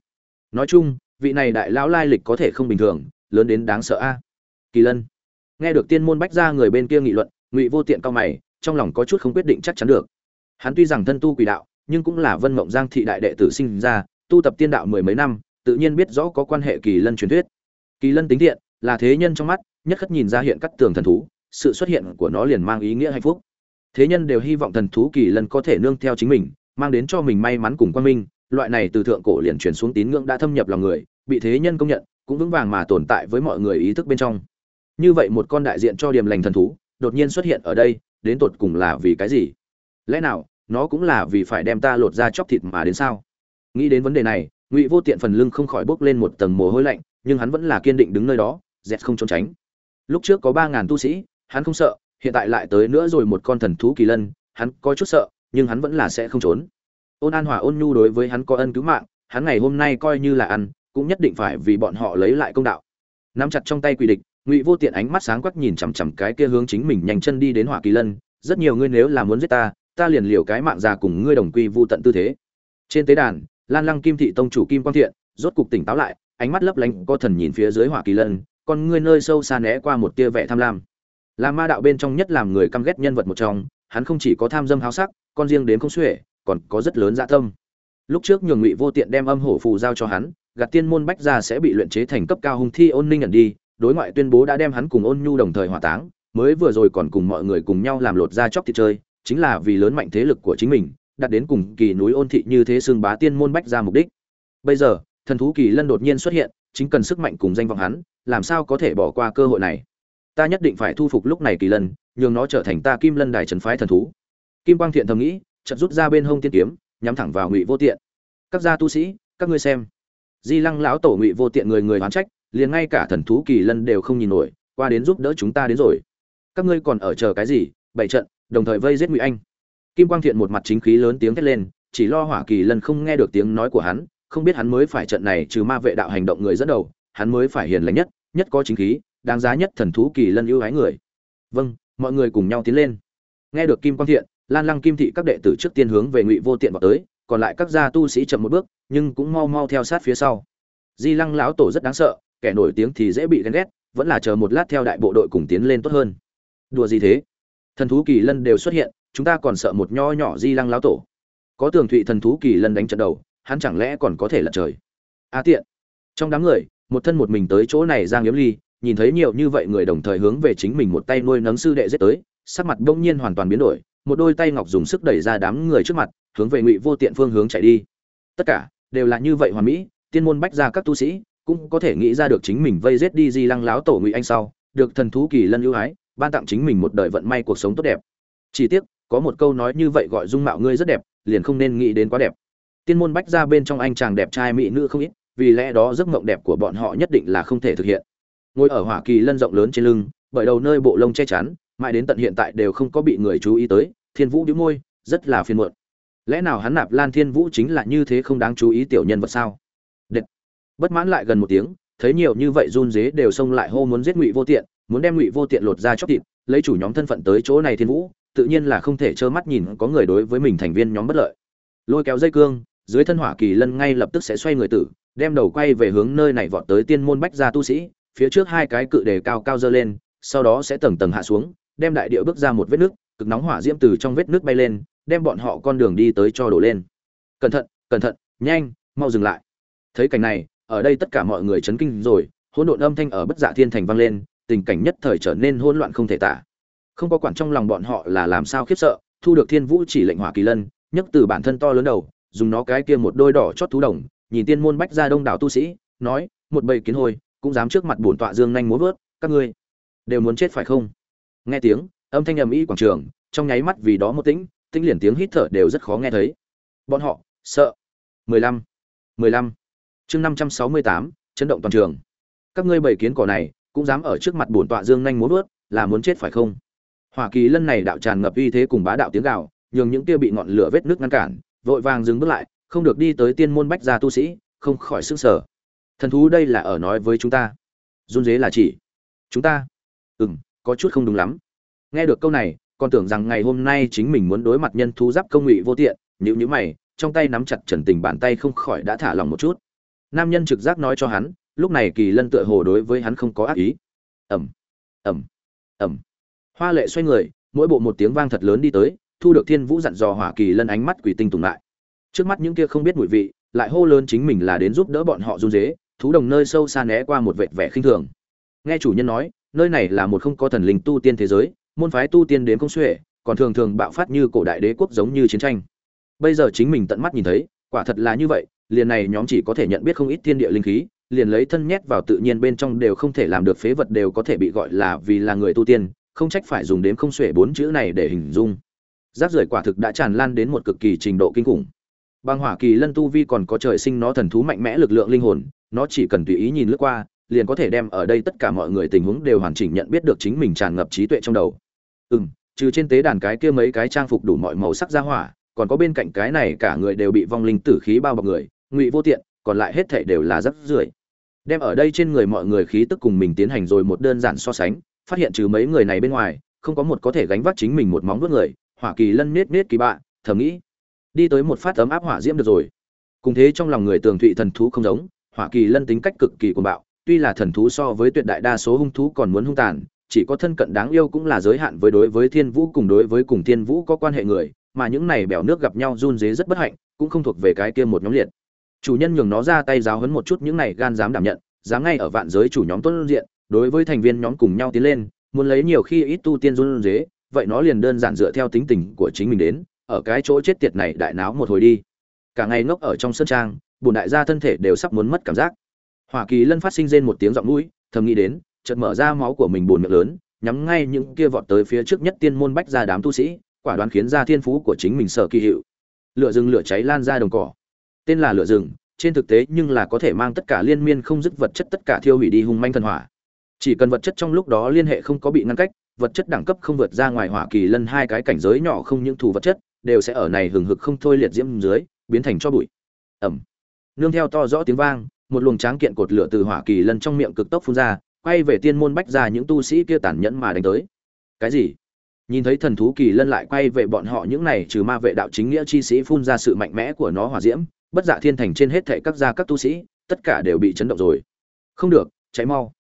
Nói chung, vị này đại lão lai lịch có thể không bình thường, lớn đến đáng sợ a. Kỳ lân nghe được tiên môn bách ra người bên kia nghị luận, ngụy vô tiện cao mày, trong lòng có chút không quyết định chắc chắn được. Hắn tuy rằng thân tu quỷ đạo, nhưng cũng là vân mộng giang thị đại đệ tử sinh ra, tu tập tiên đạo mười mấy năm, tự nhiên biết rõ có quan hệ kỳ lân truyền thuyết. Kỳ lân tính thiện, là thế nhân trong mắt, nhất khất nhìn ra hiện các tường thần thú, sự xuất hiện của nó liền mang ý nghĩa hạnh phúc. Thế nhân đều hy vọng thần thú kỳ lân có thể nương theo chính mình, mang đến cho mình may mắn cùng quan minh, loại này từ thượng cổ liền truyền xuống tín ngưỡng đã thâm nhập lòng người, bị thế nhân công nhận, cũng vững vàng mà tồn tại với mọi người ý thức bên trong như vậy một con đại diện cho điểm lành thần thú, đột nhiên xuất hiện ở đây, đến tột cùng là vì cái gì? Lẽ nào, nó cũng là vì phải đem ta lột ra chóc thịt mà đến sao? Nghĩ đến vấn đề này, ngụy vô tiện phần lưng không khỏi bốc lên một tầng mồ hôi lạnh, nhưng hắn vẫn là kiên định đứng nơi đó, dẹt không trốn tránh. Lúc trước có ba ngàn tu sĩ, hắn không sợ, hiện tại lại tới nữa rồi một con thần thú kỳ lân, hắn có chút sợ, nhưng hắn vẫn là sẽ không trốn. Ôn an hòa ôn nhu đối với hắn có ân cứu mạng, hắn ngày hôm nay coi như là ăn, cũng nhất định phải vì bọn họ lấy lại công đạo. Nắm chặt trong tay quỷ địch ngụy vô tiện ánh mắt sáng quắc nhìn chằm chằm cái kia hướng chính mình nhanh chân đi đến hỏa kỳ lân, rất nhiều ngươi nếu là muốn giết ta ta liền liều cái mạng già cùng ngươi đồng quy vu tận tư thế. Trên tế đàn, lan lăng kim thị tông chủ kim quang thiện rốt cục tỉnh táo lại, ánh mắt lấp lánh có thần nhìn phía dưới hỏa kỳ lân còn ngươi nơi sâu xa né qua một tia vẻ tham lam. Là ma đạo bên trong nhất làm người căm ghét nhân vật một trong, hắn không chỉ có tham dâm háo sắc, con riêng đến không xuể, còn có rất lớn dạ tâm. Lúc trước nhường ngụy vô tiện đem âm hổ phù giao cho hắn, gạt tiên môn bách gia sẽ bị luyện chế thành cấp cao hung thi ôn ninh ẩn đi đối ngoại tuyên bố đã đem hắn cùng ôn nhu đồng thời hỏa táng, mới vừa rồi còn cùng mọi người cùng nhau làm lột ra chóc thịt chơi, chính là vì lớn mạnh thế lực của chính mình, đặt đến cùng kỳ núi ôn thị như thế xương bá tiên môn bách ra mục đích. Bây giờ, thần thú kỳ lân đột nhiên xuất hiện, chính cần sức mạnh cùng danh vọng hắn, làm sao có thể bỏ qua cơ hội này? Ta nhất định phải thu phục lúc này kỳ lân, nhường nó trở thành ta kim lân đài trấn phái thần thú. Kim quang thiện thầm nghĩ, chợt rút ra bên hông tiên kiếm, nhắm thẳng vào ngụy vô tiện. Các gia tu sĩ, các ngươi xem. Di lăng lão tổ ngụy vô tiện người người oán trách liền ngay cả thần thú kỳ lân đều không nhìn nổi, qua đến giúp đỡ chúng ta đến rồi. Các ngươi còn ở chờ cái gì? Bảy trận, đồng thời vây giết ngụy anh. Kim quang thiện một mặt chính khí lớn tiếng thét lên, chỉ lo hỏa kỳ lân không nghe được tiếng nói của hắn, không biết hắn mới phải trận này trừ ma vệ đạo hành động người dẫn đầu, hắn mới phải hiền lành nhất nhất có chính khí, đáng giá nhất thần thú kỳ lân ưu ái người. Vâng mọi người cùng nhau tiến lên. Nghe được kim quang thiện, lan lăng kim thị các đệ tử trước tiên hướng về ngụy vô tiện vào tới, còn lại các gia tu sĩ chậm một bước, nhưng cũng mau mau theo sát phía sau. Di lăng lão tổ rất đáng sợ kẻ nổi tiếng thì dễ bị ghen ghét, vẫn là chờ một lát theo đại bộ đội cùng tiến lên tốt hơn. Đùa gì thế? Thần thú kỳ lân đều xuất hiện, chúng ta còn sợ một nho nhỏ di lăng lão tổ. Có tường thụy thần thú kỳ lân đánh trận đầu, hắn chẳng lẽ còn có thể lật trời? A à, tiện. Trong đám người, một thân một mình tới chỗ này giang yếm ly, nhìn thấy nhiều như vậy người đồng thời hướng về chính mình một tay nuôi nấng sư đệ giết tới, sắc mặt bỗng nhiên hoàn toàn biến đổi, một đôi tay ngọc dùng sức đẩy ra đám người trước mặt, hướng về ngụy vô tiện phương hướng chạy đi. Tất cả đều là như vậy hoàn mỹ, tiên môn bách ra các tu sĩ cũng có thể nghĩ ra được chính mình vây giết đi di lăng láo tổ ngụy anh sau, được thần thú kỳ lân ưu ái, ban tặng chính mình một đời vận may cuộc sống tốt đẹp. Chỉ tiếc, có một câu nói như vậy gọi dung mạo ngươi rất đẹp, liền không nên nghĩ đến quá đẹp. Tiên môn bách ra bên trong anh chàng đẹp trai mỹ nữ không ít, vì lẽ đó giấc mộng đẹp của bọn họ nhất định là không thể thực hiện. Ngồi ở hỏa kỳ lân rộng lớn trên lưng, bởi đầu nơi bộ lông che chắn, mãi đến tận hiện tại đều không có bị người chú ý tới, thiên vũ đĩu môi, rất là phiền muộn. Lẽ nào hắn nạp lan thiên vũ chính là như thế không đáng chú ý tiểu nhân vật sao? Bất mãn lại gần một tiếng, thấy nhiều như vậy run dế đều xông lại hô muốn giết ngụy vô tiện, muốn đem ngụy vô tiện lột ra chóc thịt, lấy chủ nhóm thân phận tới chỗ này thiên vũ, tự nhiên là không thể trơ mắt nhìn có người đối với mình thành viên nhóm bất lợi. Lôi kéo dây cương, dưới thân hỏa kỳ lân ngay lập tức sẽ xoay người tử, đem đầu quay về hướng nơi này vọt tới tiên môn bách gia tu sĩ, phía trước hai cái cự đề cao cao dơ lên, sau đó sẽ tầng tầng hạ xuống, đem đại địa bước ra một vết nước, cực nóng hỏa diễm từ trong vết nước bay lên, đem bọn họ con đường đi tới cho đổ lên. Cẩn thận cẩn thận, nhanh, mau dừng lại. Thấy cảnh này ở đây tất cả mọi người chấn kinh rồi, hỗn độn âm thanh ở bất dạ thiên thành vang lên, tình cảnh nhất thời trở nên hỗn loạn không thể tả không có quản trong lòng bọn họ là làm sao khiếp sợ, thu được thiên vũ chỉ lệnh hỏa kỳ lân, nhấc từ bản thân to lớn đầu, dùng nó cái kia một đôi đỏ chót thú đồng, nhìn tiên môn bách ra đông đảo tu sĩ, nói, một bầy kiến hồi cũng dám trước mặt bổn tọa dương nhanh muốn vớt, các ngươi đều muốn chết phải không nghe tiếng, âm thanh ầm ĩ quảng trường, trong nháy mắt vì đó một tĩnh tĩnh liền tiếng hít thở đều rất khó nghe thấy bọn họ, sợ 15. 15 chương 568, chấn động toàn trường các ngươi bảy kiến cỏ này cũng dám ở trước mặt bổn tọa dương nhanh muốn vớt là muốn chết phải không Hỏa Kỳ Lân này đạo tràn ngập uy thế cùng bá đạo tiếng gào, nhường những kia bị ngọn lửa vết nước ngăn cản, vội vàng dừng bước lại, không được đi tới tiên môn bách gia tu sĩ, không khỏi sức sở. Thần thú đây là ở nói với chúng ta. Run dế là chỉ chúng ta. Ừm, có chút không đúng lắm. Nghe được câu này, còn tưởng rằng ngày hôm nay chính mình muốn đối mặt nhân thú giáp công ngụy vô tiện, nhíu nhíu mày, trong tay nắm chặt Trần Tình bàn tay không khỏi đã thả lòng một chút. Nam nhân trực giác nói cho hắn, lúc này Kỳ Lân tựa hồ đối với hắn không có ác ý. Ầm, ầm, ầm. Hoa lệ xoay người mỗi bộ một tiếng vang thật lớn đi tới thu được thiên vũ dặn dò hỏa kỳ lân ánh mắt quỷ tinh tùng lại. Trước mắt những kia không biết mùi vị lại hô lớn chính mình là đến giúp đỡ bọn họ run dế thú đồng nơi sâu xa né qua một vệt vẻ khinh thường. Nghe chủ nhân nói nơi này là một không có thần linh tu tiên thế giới môn phái tu tiên đến công xuể còn thường thường bạo phát như cổ đại đế quốc giống như chiến tranh. Bây giờ chính mình tận mắt nhìn thấy quả thật là như vậy liền này nhóm chỉ có thể nhận biết không ít thiên địa linh khí, liền lấy thân nhét vào tự nhiên bên trong đều không thể làm được phế vật đều có thể bị gọi là vì là người tu tiên, không trách phải dùng đến không xuể bốn chữ này để hình dung. Rác rưởi quả thực đã tràn lan đến một cực kỳ trình độ kinh khủng. Băng hỏa kỳ lân tu vi còn có trời sinh nó thần thú mạnh mẽ lực lượng linh hồn, nó chỉ cần tùy ý nhìn lướt qua, liền có thể đem ở đây tất cả mọi người tình huống đều hoàn chỉnh nhận biết được chính mình tràn ngập trí tuệ trong đầu. Ừm, trừ trên tế đàn cái kia mấy cái trang phục đủ mọi màu sắc ra hỏa, còn có bên cạnh cái này cả người đều bị vong linh tử khí bao bọc người ngụy vô tiện, còn lại hết thảy đều là rất rưởi. Đem ở đây trên người mọi người khí tức cùng mình tiến hành rồi một đơn giản so sánh, phát hiện trừ mấy người này bên ngoài, không có một có thể gánh vác chính mình một móng vuốt người, hỏa kỳ lân nết nết kỳ bạ, thầm nghĩ, đi tới một phát ấm áp hỏa diễm được rồi. Cùng thế trong lòng người tường thụy thần thú không giống, hỏa kỳ lân tính cách cực kỳ cuồng bạo, tuy là thần thú so với tuyệt đại đa số hung thú còn muốn hung tàn, chỉ có thân cận đáng yêu cũng là giới hạn với đối với thiên vũ cùng đối với cùng thiên vũ có quan hệ người, mà những này bèo nước gặp nhau run dế rất bất hạnh, cũng không thuộc về cái kia một nhóm liệt chủ nhân nhường nó ra tay giáo huấn một chút những này gan dám đảm nhận, dám ngay ở vạn giới chủ nhóm tuân diện, đối với thành viên nhóm cùng nhau tiến lên, muốn lấy nhiều khi ít tu tiên run dế vậy nó liền đơn giản dựa theo tính tình của chính mình đến, ở cái chỗ chết tiệt này đại náo một hồi đi. Cả ngày ngốc ở trong sân trang, bùn đại gia thân thể đều sắp muốn mất cảm giác. Hoa kỳ lân phát sinh rên một tiếng giọng mũi, thầm nghĩ đến, chợt mở ra máu của mình bùn miệng lớn, nhắm ngay những kia vọt tới phía trước nhất tiên môn bách ra đám tu sĩ, quả đoán khiến ra thiên phú của chính mình sợ kỳ hiệu. Lửa rừng lửa cháy lan ra đồng cỏ tên là lửa rừng, trên thực tế nhưng là có thể mang tất cả liên miên không dứt vật chất tất cả thiêu hủy đi hung manh thần hỏa. Chỉ cần vật chất trong lúc đó liên hệ không có bị ngăn cách, vật chất đẳng cấp không vượt ra ngoài hỏa kỳ lân hai cái cảnh giới nhỏ không những thù vật chất, đều sẽ ở này hừng hực không thôi liệt diễm dưới, biến thành cho bụi. Ẩm nương theo to rõ tiếng vang, một luồng tráng kiện cột lửa từ hỏa kỳ lân trong miệng cực tốc phun ra, quay về tiên môn bách ra những tu sĩ kia tàn nhẫn mà đánh tới. Cái gì? Nhìn thấy thần thú kỳ lân lại quay về bọn họ những này trừ ma vệ đạo chính nghĩa chi sĩ phun ra sự mạnh mẽ của nó hỏa diễm bất dạ thiên thành trên hết thệ các gia các tu sĩ, tất cả đều bị chấn động rồi. Không được cháy mau.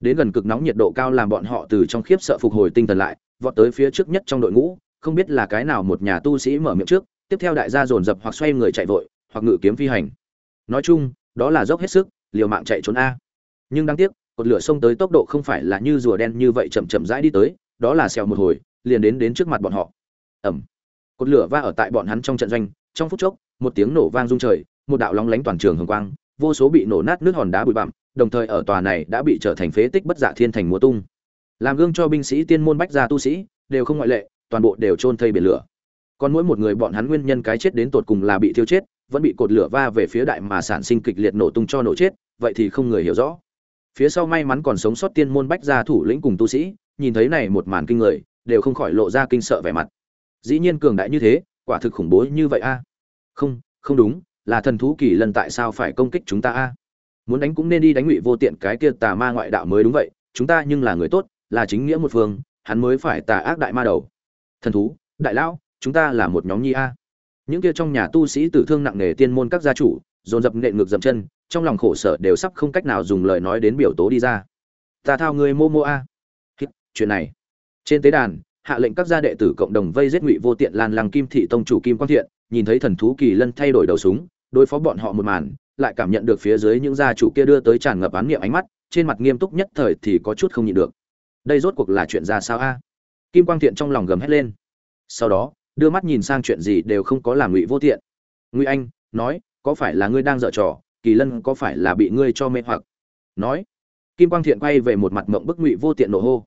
Đến gần cực nóng nhiệt độ cao làm bọn họ từ trong khiếp sợ phục hồi tinh thần lại, vọt tới phía trước nhất trong đội ngũ, không biết là cái nào một nhà tu sĩ mở miệng trước, tiếp theo đại gia dồn dập hoặc xoay người chạy vội, hoặc ngự kiếm phi hành. Nói chung, đó là dốc hết sức, liều mạng chạy trốn a. Nhưng đáng tiếc, cột lửa xông tới tốc độ không phải là như rùa đen như vậy chậm chậm rãi đi tới, đó là xèo một hồi, liền đến đến trước mặt bọn họ. Ẩm. Cột lửa va ở tại bọn hắn trong trận doanh, trong phút chốc một tiếng nổ vang rung trời, một đạo lóng lánh toàn trường hồng quang, vô số bị nổ nát nước hòn đá bụi bặm, đồng thời ở tòa này đã bị trở thành phế tích bất dạ thiên thành mùa tung. Làm gương cho binh sĩ, tiên môn bách gia tu sĩ, đều không ngoại lệ, toàn bộ đều chôn thây biển lửa. Còn mỗi một người bọn hắn nguyên nhân cái chết đến tột cùng là bị thiêu chết, vẫn bị cột lửa va về phía đại mà sản sinh kịch liệt nổ tung cho nổ chết, vậy thì không người hiểu rõ. Phía sau may mắn còn sống sót tiên môn bách gia thủ lĩnh cùng tu sĩ, nhìn thấy này một màn kinh người, đều không khỏi lộ ra kinh sợ vẻ mặt. Dĩ nhiên cường đại như thế, quả thực khủng bố như vậy a không không đúng, là thần thú kỳ lần tại sao phải công kích chúng ta a? Muốn đánh cũng nên đi đánh ngụy vô tiện, cái kia tà ma ngoại đạo mới đúng vậy, chúng ta nhưng là người tốt, là chính nghĩa một phương, hắn mới phải tà ác đại ma đầu. Thần thú, đại lão, chúng ta là một nhóm nhi a. Những kia trong nhà tu sĩ tử thương nặng nề tiên môn các gia chủ, dồn dập nện ngược dậm chân, trong lòng khổ sở đều sắp không cách nào dùng lời nói đến biểu tố đi ra. Ta thao người mô mô a. Chuyện này. Trên tế đàn hạ lệnh các gia đệ tử cộng đồng vây giết ngụy vô tiện lan lăng kim thị tông chủ kim quang thiện, nhìn thấy thần thú kỳ lân thay đổi đầu súng, đối phó bọn họ một màn, lại cảm nhận được phía dưới những gia chủ kia đưa tới tràn ngập án niệm ánh mắt, trên mặt nghiêm túc nhất thời thì có chút không nhịn được. Đây rốt cuộc là chuyện ra sao a? Kim quang thiện trong lòng gầm hét lên. Sau đó, đưa mắt nhìn sang chuyện gì đều không có làm ngụy vô tiện. Ngụy anh, nói, có phải là ngươi đang dở trò, kỳ lân có phải là bị ngươi cho mê hoặc? Nói, kim quang thiện quay về một mặt mộng bức ngụy vô tiện nổ hô.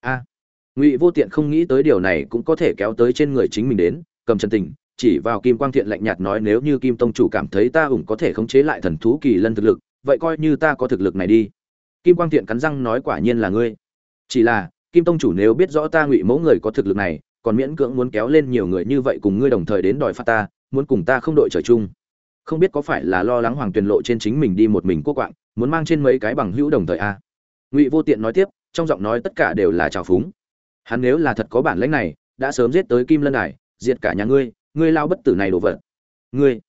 A ngụy vô tiện không nghĩ tới điều này cũng có thể kéo tới trên người chính mình đến, cầm chân tình, chỉ vào kim quang thiện lạnh nhạt nói nếu như kim tông chủ cảm thấy ta ủng có thể khống chế lại thần thú kỳ lân thực lực, vậy coi như ta có thực lực này đi. Kim quang thiện cắn răng nói quả nhiên là ngươi. Chỉ là, kim tông chủ nếu biết rõ ta ngụy mẫu người có thực lực này, còn miễn cưỡng muốn kéo lên nhiều người như vậy cùng ngươi đồng thời đến đòi phát ta, muốn cùng ta không đội trời chung. Không biết có phải là lo lắng hoàng tuyền lộ trên chính mình đi một mình quốc quạng, muốn mang trên mấy cái bằng hữu đồng thời a. À? ngụy vô tiện nói tiếp, trong giọng nói tất cả đều là trào phúng hắn nếu là thật có bản lãnh này, đã sớm giết tới kim lân đài, diệt cả nhà ngươi ngươi lao bất tử này đồ vật. Ngươi,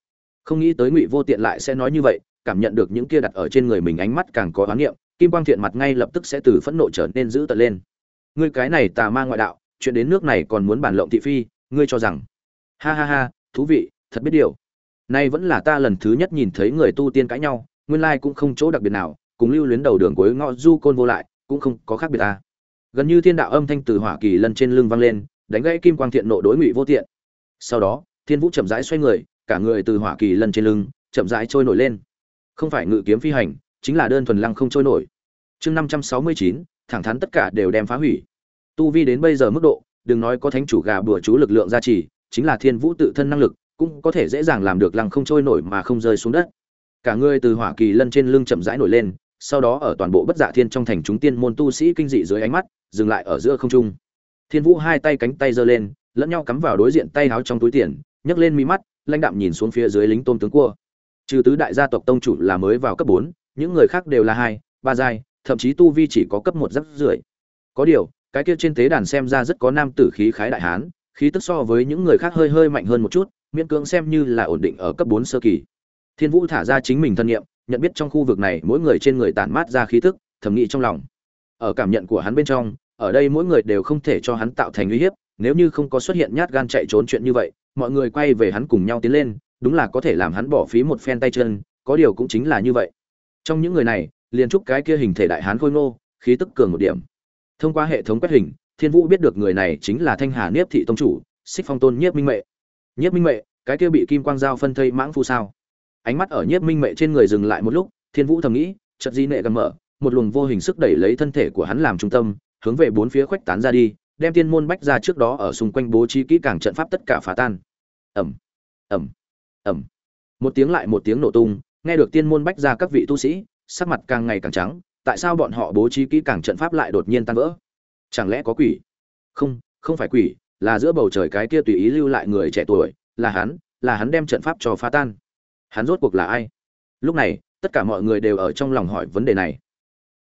không nghĩ tới ngụy vô tiện lại sẽ nói như vậy, cảm nhận được những kia đặt ở trên người mình ánh mắt càng có oán niệm, kim quang thiện mặt ngay lập tức sẽ từ phẫn nộ trở nên dữ tợn lên. Ngươi cái này tà ma ngoại đạo, chuyện đến nước này còn muốn bản lộng thị phi, ngươi cho rằng. Ha ha ha, thú vị, thật biết điều. Nay vẫn là ta lần thứ nhất nhìn thấy người tu tiên cãi nhau, nguyên lai cũng không chỗ đặc biệt nào, cùng lưu luyến đầu đường cuối ngõ du côn vô lại, cũng không có khác biệt ta gần như thiên đạo âm thanh từ hỏa kỳ lân trên lưng vang lên, đánh gãy kim quang thiện nộ đối ngụy vô tiện. Sau đó, thiên vũ chậm rãi xoay người, cả người từ hỏa kỳ lân trên lưng chậm rãi trôi nổi lên. Không phải ngự kiếm phi hành, chính là đơn thuần lăng không trôi nổi. Chương năm trăm sáu mươi chín, thẳng thắn tất cả đều đem phá hủy. Tu vi đến bây giờ mức độ, đừng nói có thánh chủ gà bùa chú lực lượng gia trì, chính là thiên vũ tự thân năng lực, cũng có thể dễ dàng làm được lăng không trôi nổi mà không rơi xuống đất. Cả người từ hỏa kỳ lân trên lưng chậm rãi nổi lên, sau đó ở toàn bộ bất dạ thiên trong thành chúng tiên môn tu sĩ kinh dị dưới ánh mắt dừng lại ở giữa không trung. Thiên vũ hai tay cánh tay giơ lên, lẫn nhau cắm vào đối diện tay áo trong túi tiền, nhấc lên mi mắt, lãnh đạm nhìn xuống phía dưới lính tôm tướng cua. Trừ tứ đại gia tộc tông chủ là mới vào cấp bốn, những người khác đều là hai, ba giai, thậm chí tu vi chỉ có cấp một rất rưỡi. Có điều, cái kia trên tế đàn xem ra rất có nam tử khí khái đại hán, khí tức so với những người khác hơi hơi mạnh hơn một chút, miễn cưỡng xem như là ổn định ở cấp bốn sơ kỳ. Thiên vũ thả ra chính mình thân nhiệm, nhận biết trong khu vực này mỗi người trên người tản mát ra khí tức, thầm nghĩ trong lòng. Ở cảm nhận của hắn bên trong ở đây mỗi người đều không thể cho hắn tạo thành uy hiếp, nếu như không có xuất hiện nhát gan chạy trốn chuyện như vậy, mọi người quay về hắn cùng nhau tiến lên, đúng là có thể làm hắn bỏ phí một phen tay chân, có điều cũng chính là như vậy. Trong những người này, liền trúc cái kia hình thể đại hán khôi ngô, khí tức cường một điểm. Thông qua hệ thống quét hình, thiên vũ biết được người này chính là thanh hà niếp thị tông chủ, xích phong tôn nhiếp minh mệ. Nhiếp minh mệ, cái kia bị kim quang dao phân thây mãng phu sao? Ánh mắt ở nhiếp minh mệ trên người dừng lại một lúc, thiên vũ thầm nghĩ, chợt di nệ gần mở, một luồng vô hình sức đẩy lấy thân thể của hắn làm trung tâm hướng về bốn phía khuếch tán ra đi, đem tiên môn bách ra trước đó ở xung quanh bố trí kỹ càng trận pháp tất cả phá tan. Ẩm ẩm ẩm một tiếng lại một tiếng nổ tung, nghe được tiên môn bách ra các vị tu sĩ, sắc mặt càng ngày càng trắng, tại sao bọn họ bố trí kỹ càng trận pháp lại đột nhiên tan vỡ? Chẳng lẽ có quỷ? Không không phải quỷ, là giữa bầu trời cái kia tùy ý lưu lại người trẻ tuổi, là hắn là hắn đem trận pháp cho phá tan. Hắn rốt cuộc là ai? Lúc này, tất cả mọi người đều ở trong lòng hỏi vấn đề này.